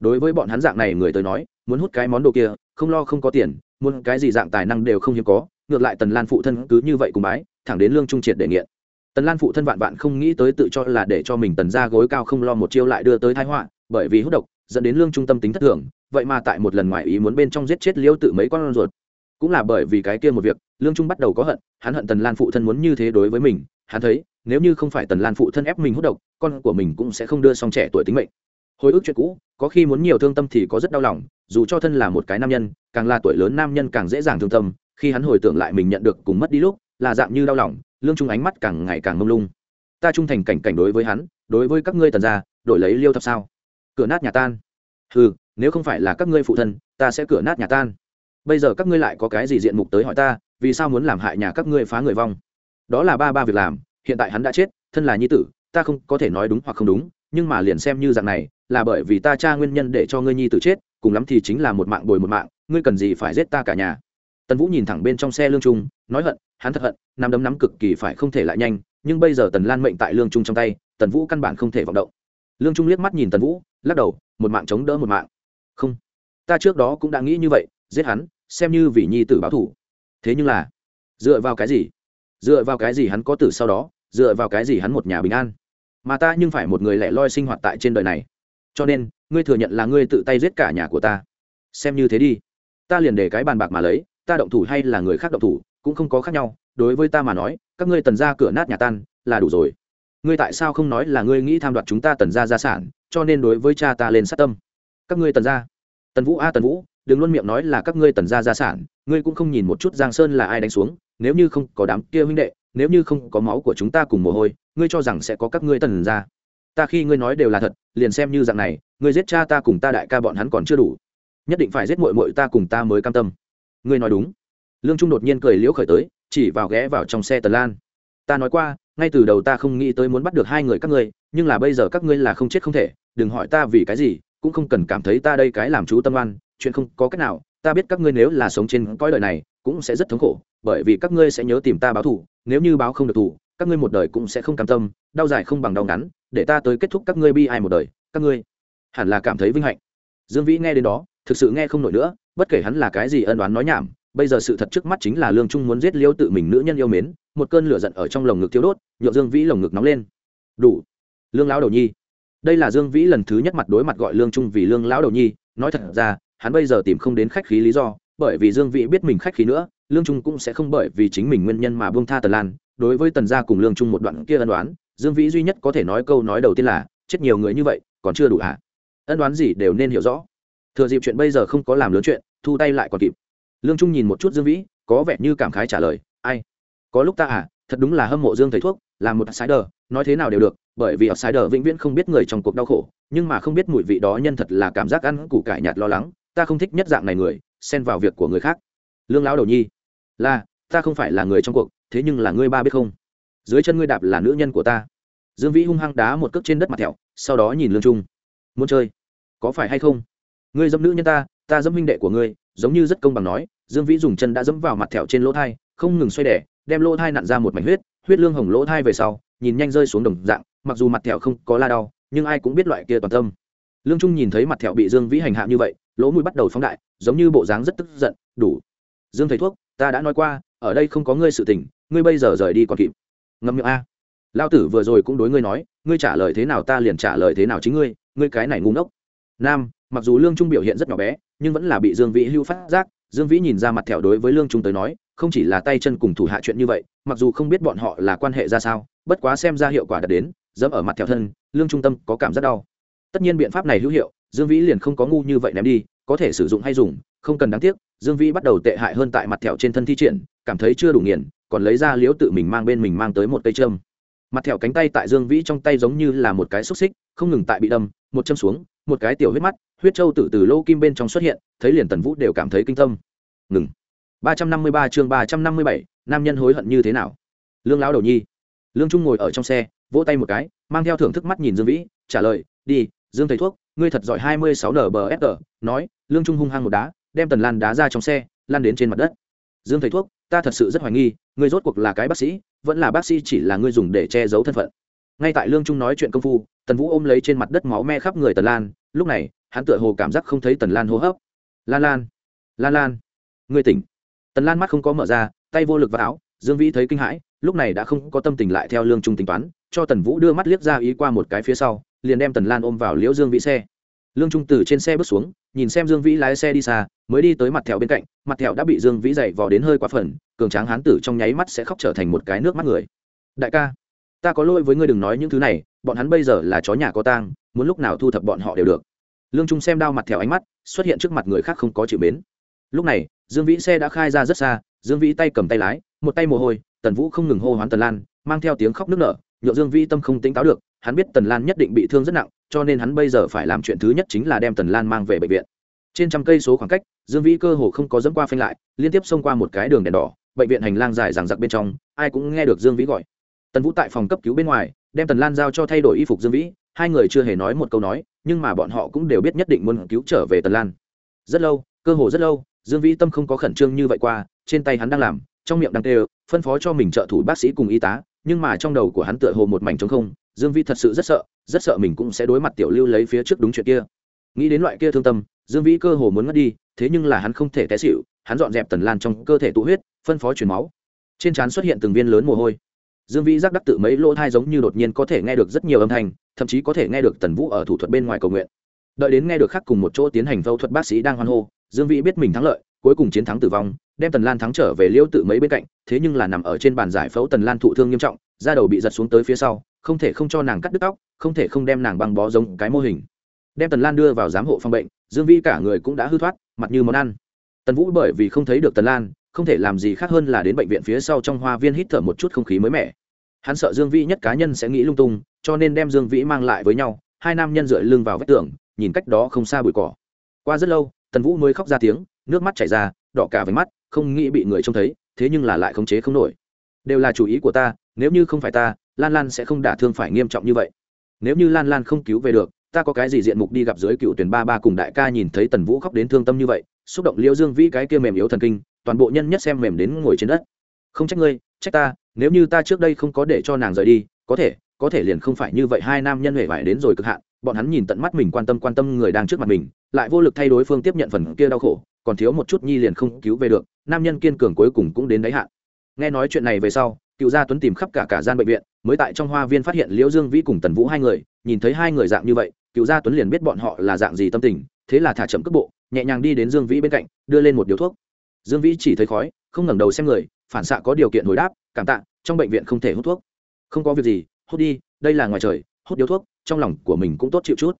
đối với bọn hắn dạng này người tới nói muốn hút cái món đồ kia không lo không có tiền muốn cái gì dạng tài năng đều không hiếm có ngược lại tần lan phụ thân cứ như vậy cùng bái thẳng đến lương trung triệt để nghiện tần lan phụ thân vạn vạn không nghĩ tới tự cho là để cho mình tần ra gối cao không lo một chiêu lại đưa tới thái họa bởi vì hút độc dẫn đến lương trung tâm tính thất thường vậy mà tại một lần ngoài ý muốn bên trong giết chết liêu tự mấy con ruột cũng là bởi vì cái kia một việc lương trung bắt đầu có hận, hắn hận tần lan phụ thân muốn như thế đối với mình, hắn thấy, nếu như không phải tần lan phụ thân ép mình hút độc, con của mình cũng sẽ không đưa xong trẻ tuổi tính mệnh. Hồi ức chuyện cũ, có khi muốn nhiều thương tâm thì có rất đau lòng, dù cho thân là một cái nam nhân, càng là tuổi lớn nam nhân càng dễ dàng thương tâm, khi hắn hồi tưởng lại mình nhận được cùng mất đi lúc, là dạng như đau lòng, lương trung ánh mắt càng ngày càng mông lung. Ta trung thành cảnh cảnh đối với hắn, đối với các ngươi tần gia, đổi lấy liêu thập sao? Cửa nát nhà tan. Ừ nếu không phải là các ngươi phụ thân, ta sẽ cửa nát nhà tan. Bây giờ các ngươi lại có cái gì diện mục tới hỏi ta vì sao muốn làm hại nhà các ngươi phá người vong? Đó là ba ba việc làm, hiện tại hắn đã chết, thân là nhi tử, ta không có thể nói đúng hoặc không đúng, nhưng mà liền xem như dạng này, là bởi vì ta tra nguyên nhân để cho ngươi nhi tử chết, cùng lắm thì chính là một mạng bồi một mạng, ngươi cần gì phải giết ta cả nhà? Tần vũ nhìn thẳng bên trong xe lương trung, nói hận, hắn thật hận, nắm đấm nắm cực kỳ phải không thể lại nhanh, nhưng bây giờ tần lan mệnh tại lương trung trong tay, tần vũ căn bản không thể vọng động. Lương trung liếc mắt nhìn tần vũ, lắc đầu, một mạng chống đỡ một mạng. Không, ta trước đó cũng đã nghĩ như vậy, giết hắn, xem như vì nhi tử báo thủ thế nhưng là, dựa vào cái gì? Dựa vào cái gì hắn có tử sau đó? Dựa vào cái gì hắn một nhà bình an? Mà ta nhưng phải một người lẻ loi sinh hoạt tại trên đời này. Cho nên, ngươi thừa nhận là ngươi tự tay giết cả nhà của ta. Xem như thế đi. Ta liền để cái bàn bạc mà lấy, ta động thủ hay là người khác động thủ, cũng không có khác nhau. Đối với ta mà nói, các ngươi tần ra cửa nát nhà tan, là đủ rồi. Ngươi tại sao không nói là ngươi nghĩ tham đoạt chúng ta tần ra gia sản, cho nên đối với cha ta lên sát tâm. Các ngươi tần ra tần vũ a tần vũ đừng luôn miệng nói là các ngươi tần gia gia sản, ngươi cũng không nhìn một chút giang sơn là ai đánh xuống, nếu như không có đám kia huynh đệ, nếu như không có máu của chúng ta cùng mồ hôi, ngươi cho rằng sẽ có các ngươi tần gia. ta khi ngươi nói đều là thật, liền xem như dạng này, ngươi giết cha ta cùng ta đại ca bọn hắn còn chưa đủ. Nhất định phải giết muội muội ta cùng ta mới cam tâm. Ngươi nói đúng. Lương trung đột nhiên cười liễu khởi tới, chỉ vào ghé vào trong xe tần lan. Ta nói qua, ngay từ đầu ta không nghĩ tới muốn bắt được hai người các ngươi, nhưng là bây giờ các ngươi là không chết không thể, đừng hỏi ta vì cái gì, cũng không cần cảm thấy ta đây cái làm chú tâm oan chuyện không có cách nào, ta biết các ngươi nếu là sống trên cõi đời này, cũng sẽ rất thống khổ, bởi vì các ngươi sẽ nhớ tìm ta báo thù, nếu như báo không được thù, các ngươi một đời cũng sẽ không cam tâm, đau dài không bằng đau ngắn, để ta tới kết thúc các ngươi bi ai một đời, các ngươi hẳn là cảm thấy vinh hạnh. Dương vĩ nghe đến đó, thực sự nghe không nổi nữa, bất kể hắn là cái gì ân đoán nói nhảm, bây giờ sự thật trước mắt chính là lương trung muốn giết liêu tự mình nữ nhân yêu mến, một cơn lửa giận ở trong lồng ngực thiếu đốt nhựa dương vĩ lồng ngực nóng lên. Đủ, lương lão đầu nhi. Đây là dương vĩ lần thứ nhất mặt đối mặt gọi lương trung vì lương lão đầu nhi, nói thật ra hắn bây giờ tìm không đến khách khí lý do, bởi vì dương vĩ biết mình khách khí nữa, lương trung cũng sẽ không bởi vì chính mình nguyên nhân mà buông tha tần lan. Đối với tần gia cùng lương trung một đoạn kia ân đoán dương vĩ duy nhất có thể nói câu nói đầu tiên là, chết nhiều người như vậy, còn chưa đủ hả? Ân đoán gì đều nên hiểu rõ. Thừa dịp chuyện bây giờ không có làm lớn chuyện, thu tay lại còn kịp. Lương trung nhìn một chút dương vĩ, có vẻ như cảm khái trả lời, ai? Có lúc ta à thật đúng là hâm mộ dương thầy thuốc, là một outsider, nói thế nào đều được, bởi vì outsider vĩnh viễn không biết người trong cuộc đau khổ, nhưng mà không biết mùi vị đó nhân thật là cảm giác ăn củ cải nhạt lo lắng ta không thích nhất dạng này người, xen vào việc của người khác. Lương lão đầu nhi, là, ta không phải là người trong cuộc, thế nhưng là ngươi ba biết không? Dưới chân ngươi đạp là nữ nhân của ta. Dương vĩ hung hăng đá một cước trên đất mặt thẹo, sau đó nhìn lương trung. Muốn chơi? Có phải hay không? Ngươi dẫm nữ nhân ta ta dẫm huynh đệ của ngươi, giống như rất công bằng nói, dương vĩ dùng chân đã dẫm vào mặt thẹo trên lỗ thai, không ngừng xoay đẻ, đem lỗ thai nặn ra một mảnh huyết huyết lương hồng lỗ thai về sau, nhìn nhanh rơi xuống đồng dạng, mặc dù mặt thẹo không có la đau, nhưng ai cũng biết loại kia toàn tâm. Lương trung nhìn thấy mặt thẹo bị dương vĩ hành hạ như vậy lỗ mũi bắt đầu phóng đại, giống như bộ dáng rất tức giận, đủ. Dương thầy thuốc, ta đã nói qua, ở đây không có ngươi sự tình, ngươi bây giờ rời đi còn kịp. Ngâm miệng a. Lao tử vừa rồi cũng đối ngươi nói, ngươi trả lời thế nào ta liền trả lời thế nào chính ngươi ngươi cái này ngu ngốc. Nam, mặc dù lương trung biểu hiện rất nhỏ bé, nhưng vẫn là bị dương vĩ hưu phát giác, dương vĩ nhìn ra mặt thẹo đối với lương trung tới nói, không chỉ là tay chân cùng thủ hạ chuyện như vậy, mặc dù không biết bọn họ là quan hệ ra sao, bất quá xem ra hiệu quả đạt đến, dẫm ở mặt thẹo thân, lương trung tâm có cảm giác đau. Tất nhiên biện pháp này hữu hiệu dương vĩ liền không có ngu như vậy ném đi, có thể sử dụng hay dùng, không cần đáng tiếc, dương vĩ bắt đầu tệ hại hơn tại mặt thẹo trên thân thi triển, cảm thấy chưa đủ nghiền, còn lấy ra liếu tự mình mang bên mình mang tới một cây châm. Mặt thẹo cánh tay tại dương vĩ trong tay giống như là một cái xúc xích, không ngừng tại bị đâm, một châm xuống, một cái tiểu huyết mắt, huyết châu từ từ lô kim bên trong xuất hiện, thấy liền tần vũ đều cảm thấy kinh tâm ngừng. ba trăm năm mươi ba chương ba trăm năm mươi bảy, nam nhân hối hận như thế nào? Lương lão đầu nhi. Lương trung ngồi ở trong xe, vỗ tay một cái, mang theo thưởng thức mắt nhìn dương vĩ, trả lời, đi, dương thầy thuốc ngươi thật giỏi hai mươi sáu nbsg nói, lương trung hung hăng một đá, đem tần lan đá ra trong xe lan đến trên mặt đất. Dương thầy thuốc, ta thật sự rất hoài nghi, ngươi rốt cuộc là cái bác sĩ, vẫn là bác sĩ chỉ là ngươi dùng để che giấu thân phận. Ngay tại lương trung nói chuyện công phu, tần vũ ôm lấy trên mặt đất máu me khắp người tần lan, lúc này, hắn tựa hồ cảm giác không thấy tần lan hô hấp. Lan lan lan lan, ngươi tỉnh. Tần lan mắt không có mở ra, tay vô lực vào áo, dương vĩ thấy kinh hãi, lúc này đã không có tâm tình lại theo lương trung tính toán, cho tần vũ đưa mắt liếc ra ý qua một cái phía sau liền đem tần lan ôm vào liễu dương vĩ xe. Lương trung từ trên xe bước xuống, nhìn xem dương vĩ lái xe đi xa, mới đi tới mặt thẹo bên cạnh, mặt thẹo đã bị dương vĩ dày vò đến hơi quá phần cường tráng hán tử trong nháy mắt sẽ khóc trở thành một cái nước mắt người. Đại ca, ta có lỗi với ngươi đừng nói những thứ này, bọn hắn bây giờ là chó nhà có tang, muốn lúc nào thu thập bọn họ đều được. Lương trung xem đao mặt thẹo ánh mắt, xuất hiện trước mặt người khác không có chịu mến. Lúc này, dương vĩ xe đã khai ra rất xa, dương vĩ tay cầm tay lái, một tay mồ hôi, tần vũ không ngừng hô hoán tần lan, mang theo tiếng khóc nức nở nhựa dương vĩ tâm không tỉnh táo được hắn biết tần lan nhất định bị thương rất nặng, cho nên hắn bây giờ phải làm chuyện thứ nhất chính là đem tần lan mang về bệnh viện. Trên trăm cây số khoảng cách, dương vĩ cơ hồ không có dẫm qua phanh lại, liên tiếp xông qua một cái đường đèn đỏ, bệnh viện hành lang dài ràng giặc bên trong, ai cũng nghe được dương vĩ gọi. Tần vũ tại phòng cấp cứu bên ngoài, đem tần lan giao cho thay đổi y phục dương vĩ, hai người chưa hề nói một câu nói, nhưng mà bọn họ cũng đều biết nhất định muốn cứu trở về tần lan. Rất lâu, cơ hồ rất lâu, dương vĩ tâm không có khẩn trương như vậy qua, trên tay hắn đang làm, trong miệng đang tê phân phó cho mình trợ thủ bác sĩ cùng y tá, nhưng mà trong đầu của hắn tựa hồ một mảnh trống không dương vĩ thật sự rất sợ rất sợ mình cũng sẽ đối mặt tiểu lưu lấy phía trước đúng chuyện kia. Nghĩ đến loại kia thương tâm, dương vĩ cơ hồ muốn ngất đi, thế nhưng là hắn không thể té xịu hắn dọn dẹp tần lan trong cơ thể tụ huyết, phân phó truyền máu. Trên trán xuất hiện từng viên lớn mồ hôi. Dương vĩ giác đắc tự mấy lỗ thai giống như đột nhiên có thể nghe được rất nhiều âm thanh, thậm chí có thể nghe được tần vũ ở thủ thuật bên ngoài cầu nguyện. Đợi đến nghe được khác cùng một chỗ tiến hành phẫu thuật bác sĩ đang hoan hô, dương vĩ biết mình thắng lợi, cuối cùng chiến thắng tử vong, đem tần lan thắng trở về liễu tự mấy bên cạnh, thế nhưng là nằm ở trên bàn giải phẫu tần lan thụ thương nghiêm trọng, da đầu bị giật xuống tới phía sau không thể không cho nàng cắt đứt tóc, không thể không đem nàng băng bó giống cái mô hình. Đem tần lan đưa vào giám hộ phòng bệnh, dương vĩ cả người cũng đã hư thoát, mặt như món ăn. Tần vũ bởi vì không thấy được tần lan, không thể làm gì khác hơn là đến bệnh viện phía sau trong hoa viên hít thở một chút không khí mới mẻ. Hắn sợ dương vĩ nhất cá nhân sẽ nghĩ lung tung, cho nên đem dương vĩ mang lại với nhau, hai nam nhân dựa lưng vào vách tường, nhìn cách đó không xa bụi cỏ. Qua rất lâu, tần vũ mới khóc ra tiếng, nước mắt chảy ra, đỏ cả váy mắt, không nghĩ bị người trông thấy, thế nhưng là lại khống chế không nổi. Đều là chủ ý của ta, nếu như không phải ta lan lan sẽ không đả thương phải nghiêm trọng như vậy. Nếu như lan lan không cứu về được, ta có cái gì diện mục đi gặp dưới cựu tuyển ba ba cùng đại ca nhìn thấy tần vũ khóc đến thương tâm như vậy, xúc động liễu dương vĩ cái kia mềm yếu thần kinh, toàn bộ nhân nhất xem mềm đến ngồi trên đất. Không trách ngươi, trách ta, nếu như ta trước đây không có để cho nàng rời đi, có thể có thể liền không phải như vậy, hai nam nhân huệ vải đến rồi cực hạn, bọn hắn nhìn tận mắt mình quan tâm quan tâm người đang trước mặt mình, lại vô lực thay đối phương tiếp nhận phần kia đau khổ, còn thiếu một chút nhi liền không cứu về được, nam nhân kiên cường cuối cùng cũng đến đáy hạn. Nghe nói chuyện này về sau, cựu gia tuấn tìm khắp cả cả gian bệnh viện mới tại trong hoa viên phát hiện liễu dương vĩ cùng tần vũ hai người, nhìn thấy hai người dạng như vậy, cựu gia tuấn liền biết bọn họ là dạng gì tâm tình, thế là thả chậm cước bộ, nhẹ nhàng đi đến dương vĩ bên cạnh, đưa lên một điếu thuốc. Dương vĩ chỉ thấy khói, không ngẩng đầu xem người, phản xạ có điều kiện hồi đáp, cảm tạ, trong bệnh viện không thể hút thuốc. Không có việc gì, hút đi, đây là ngoài trời, hút điếu thuốc, trong lòng của mình cũng tốt chịu chút.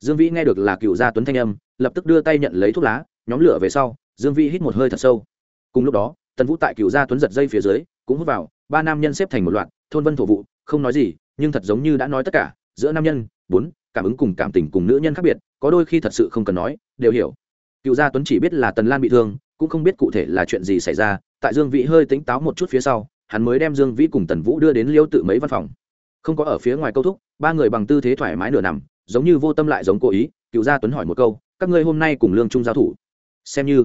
Dương vĩ nghe được là cựu gia tuấn thanh âm, lập tức đưa tay nhận lấy thuốc lá, nhóm lửa về sau, dương vĩ hít một hơi thật sâu. Cùng lúc đó, tần vũ tại cựu gia tuấn giật dây phía dưới, cũng hút vào ba nam nhân xếp thành một loạt, thôn vân thổ vụ, không nói gì, nhưng thật giống như đã nói tất cả, giữa nam nhân, bốn, cảm ứng cùng cảm tình cùng nữ nhân khác biệt, có đôi khi thật sự không cần nói, đều hiểu. Cựu gia tuấn chỉ biết là tần lan bị thương, cũng không biết cụ thể là chuyện gì xảy ra, tại dương vĩ hơi tính táo một chút phía sau, hắn mới đem dương vĩ cùng tần vũ đưa đến liêu tự mấy văn phòng. Không có ở phía ngoài câu thúc, ba người bằng tư thế thoải mái nửa nằm, giống như vô tâm lại giống cố ý, cựu gia tuấn hỏi một câu, các ngươi hôm nay cùng lương trung giao thủ? Xem như.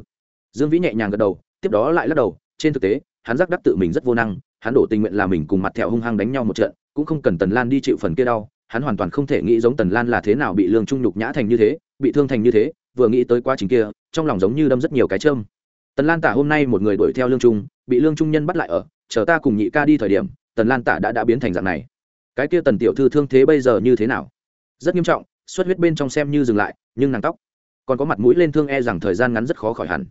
Dương vĩ nhẹ nhàng gật đầu, tiếp đó lại lắc đầu, trên thực tế, hắn giác đắc tự mình rất vô năng hắn đổ tình nguyện là mình cùng mặt thẹo hung hăng đánh nhau một trận, cũng không cần tần lan đi chịu phần kia đau, hắn hoàn toàn không thể nghĩ giống tần lan là thế nào bị lương trung nhục nhã thành như thế, bị thương thành như thế, vừa nghĩ tới quá trình kia, trong lòng giống như đâm rất nhiều cái châm. Tần lan tả hôm nay một người đuổi theo lương trung, bị lương trung nhân bắt lại ở, chờ ta cùng nhị ca đi thời điểm, tần lan tả đã đã biến thành dạng này. Cái kia tần tiểu thư thương thế bây giờ như thế nào? Rất nghiêm trọng, xuất huyết bên trong xem như dừng lại, nhưng nàng tóc còn có mặt mũi lên thương e rằng thời gian ngắn rất khó khỏi hẳn.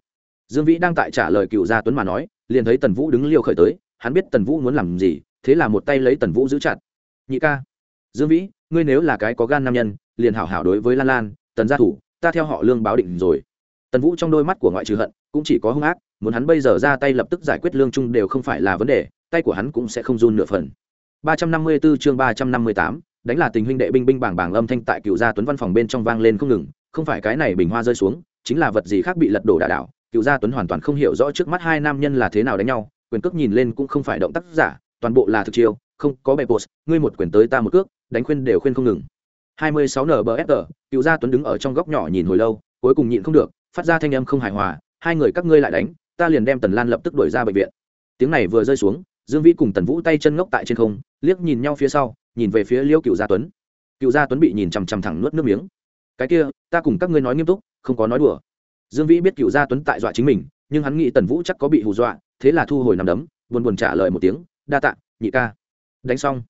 Dương vĩ đang tại trả lời cựu gia tuấn mà nói, liền thấy tần vũ đứng liêu khởi tới hắn biết tần vũ muốn làm gì thế là một tay lấy tần vũ giữ chặt. Nhị ca dương vĩ ngươi nếu là cái có gan nam nhân liền hảo hảo đối với lan lan tần gia thủ ta theo họ lương báo định rồi. Tần vũ trong đôi mắt của ngoại trừ hận cũng chỉ có hung ác muốn hắn bây giờ ra tay lập tức giải quyết lương trung đều không phải là vấn đề tay của hắn cũng sẽ không run nửa phần. 354 chương 358, đánh là tình huynh đệ binh binh bảng bảng âm thanh tại cựu gia tuấn văn phòng bên trong vang lên không ngừng không phải cái này bình hoa rơi xuống chính là vật gì khác bị lật đổ đả đảo cựu gia tuấn hoàn toàn không hiểu rõ trước mắt hai nam nhân là thế nào đánh nhau quyền cước nhìn lên cũng không phải động tác giả, toàn bộ là thực chiêu, không có bài post ngươi một quyền tới ta một cước, đánh khuyên đều khuyên không ngừng. 26 nbfr cựu gia tuấn đứng ở trong góc nhỏ nhìn hồi lâu, cuối cùng nhịn không được, phát ra thanh âm không hài hòa, hai người các ngươi lại đánh, ta liền đem tần lan lập tức đuổi ra bệnh viện. Tiếng này vừa rơi xuống, dương vĩ cùng tần vũ tay chân ngốc tại trên không, liếc nhìn nhau phía sau, nhìn về phía liêu cựu gia tuấn. Cựu gia tuấn bị nhìn chằm chằm thẳng nuốt nước miếng. Cái kia, ta cùng các ngươi nói nghiêm túc, không có nói đùa. Dương vĩ biết cựu gia tuấn tại dọa chính mình nhưng hắn nghĩ tần vũ chắc có bị hù dọa, thế là thu hồi nằm đấm, buồn buồn trả lời một tiếng, đa tạ, nhị ca. Đánh xong.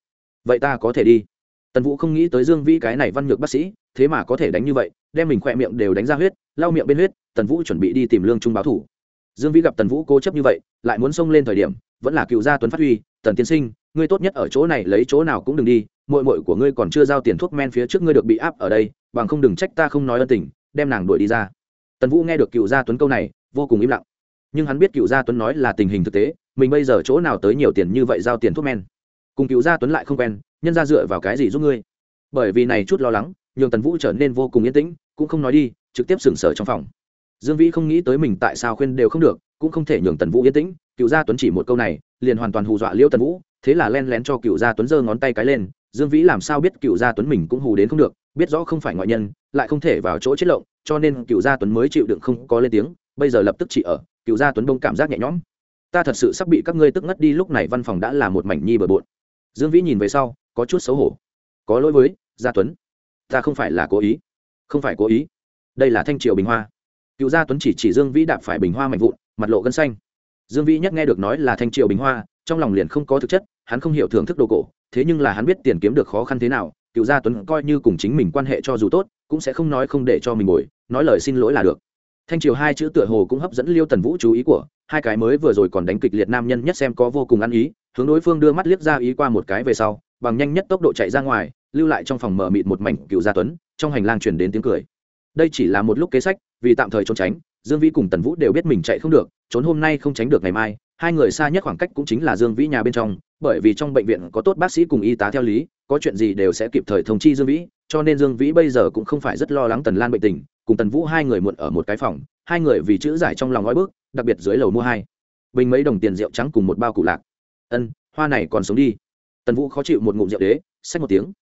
Vậy ta có thể đi. Tần vũ không nghĩ tới dương vĩ cái này văn nhược bác sĩ, thế mà có thể đánh như vậy, đem mình khỏe miệng đều đánh ra huyết, lau miệng bên huyết, tần vũ chuẩn bị đi tìm lương trung báo thủ. Dương vĩ gặp tần vũ cố chấp như vậy, lại muốn xông lên thời điểm, vẫn là cựu gia tuấn phát huy, tần tiên sinh, ngươi tốt nhất ở chỗ này lấy chỗ nào cũng đừng đi mội mội của ngươi còn chưa giao tiền thuốc men phía trước ngươi được bị áp ở đây, bằng không đừng trách ta không nói ân tình, đem nàng đuổi đi ra. Tần vũ nghe được cựu gia tuấn câu này vô cùng im lặng. Nhưng hắn biết cựu gia tuấn nói là tình hình thực tế, mình bây giờ chỗ nào tới nhiều tiền như vậy giao tiền thuốc men. Cùng cựu gia tuấn lại không quen, nhân ra dựa vào cái gì giúp ngươi? Bởi vì này chút lo lắng, nhường tần vũ trở nên vô cùng yên tĩnh, cũng không nói đi, trực tiếp sừng sờ trong phòng. Dương vĩ không nghĩ tới mình tại sao khuyên đều không được, cũng không thể nhường tần vũ yên tĩnh, cựu gia tuấn chỉ một câu này, liền hoàn toàn hù dọa liễu tần vũ, thế là len lén cho cựu gia tuấn giơ ngón tay cái lên, dương vĩ làm sao biết cựu gia tuấn mình cũng hù đến không được, biết rõ không phải ngoại nhân, lại không thể vào chỗ chết lộng, cho nên cựu gia tuấn mới chịu đựng không có lên tiếng bây giờ lập tức chỉ ở, cựu gia tuấn đông cảm giác nhẹ nhõm. Ta thật sự sắp bị các ngươi tức ngất đi, lúc này văn phòng đã là một mảnh nhi bừa bộn. Dương vĩ nhìn về sau, có chút xấu hổ. Có lỗi với, gia tuấn. Ta không phải là cố ý. Không phải cố ý. Đây là thanh triều bình hoa. Cựu gia tuấn chỉ chỉ dương vĩ đạp phải bình hoa mạnh vụn, mặt lộ gân xanh. Dương vĩ nhắc nghe được nói là thanh triều bình hoa, trong lòng liền không có thực chất, hắn không hiểu thưởng thức đồ cổ, thế nhưng là hắn biết tiền kiếm được khó khăn thế nào, cựu gia tuấn coi như cùng chính mình quan hệ cho dù tốt, cũng sẽ không nói không để cho mình ngồi nói lời xin lỗi là được thanh triều hai chữ tựa hồ cũng hấp dẫn liêu tần vũ chú ý của, hai cái mới vừa rồi còn đánh kịch liệt nam nhân nhất xem có vô cùng ăn ý, hướng đối phương đưa mắt liếc ra ý qua một cái về sau, bằng nhanh nhất tốc độ chạy ra ngoài, lưu lại trong phòng mở mịt một mảnh cựu gia tuấn, trong hành lang truyền đến tiếng cười. Đây chỉ là một lúc kế sách, vì tạm thời trốn tránh, dương vĩ cùng tần vũ đều biết mình chạy không được, trốn hôm nay không tránh được ngày mai, hai người xa nhất khoảng cách cũng chính là dương vĩ nhà bên trong, bởi vì trong bệnh viện có tốt bác sĩ cùng y tá theo lý, có chuyện gì đều sẽ kịp thời thông chi dương vĩ, cho nên dương vĩ bây giờ cũng không phải rất lo lắng tần lan bệnh tình cùng tần vũ hai người muộn ở một cái phòng, hai người vì chữ giải trong lòng ngói bước đặc biệt dưới lầu mua hai. Bình mấy đồng tiền rượu trắng cùng một bao củ lạc. Ân, hoa này còn sống đi. Tần vũ khó chịu một ngụm rượu đế, xách một tiếng.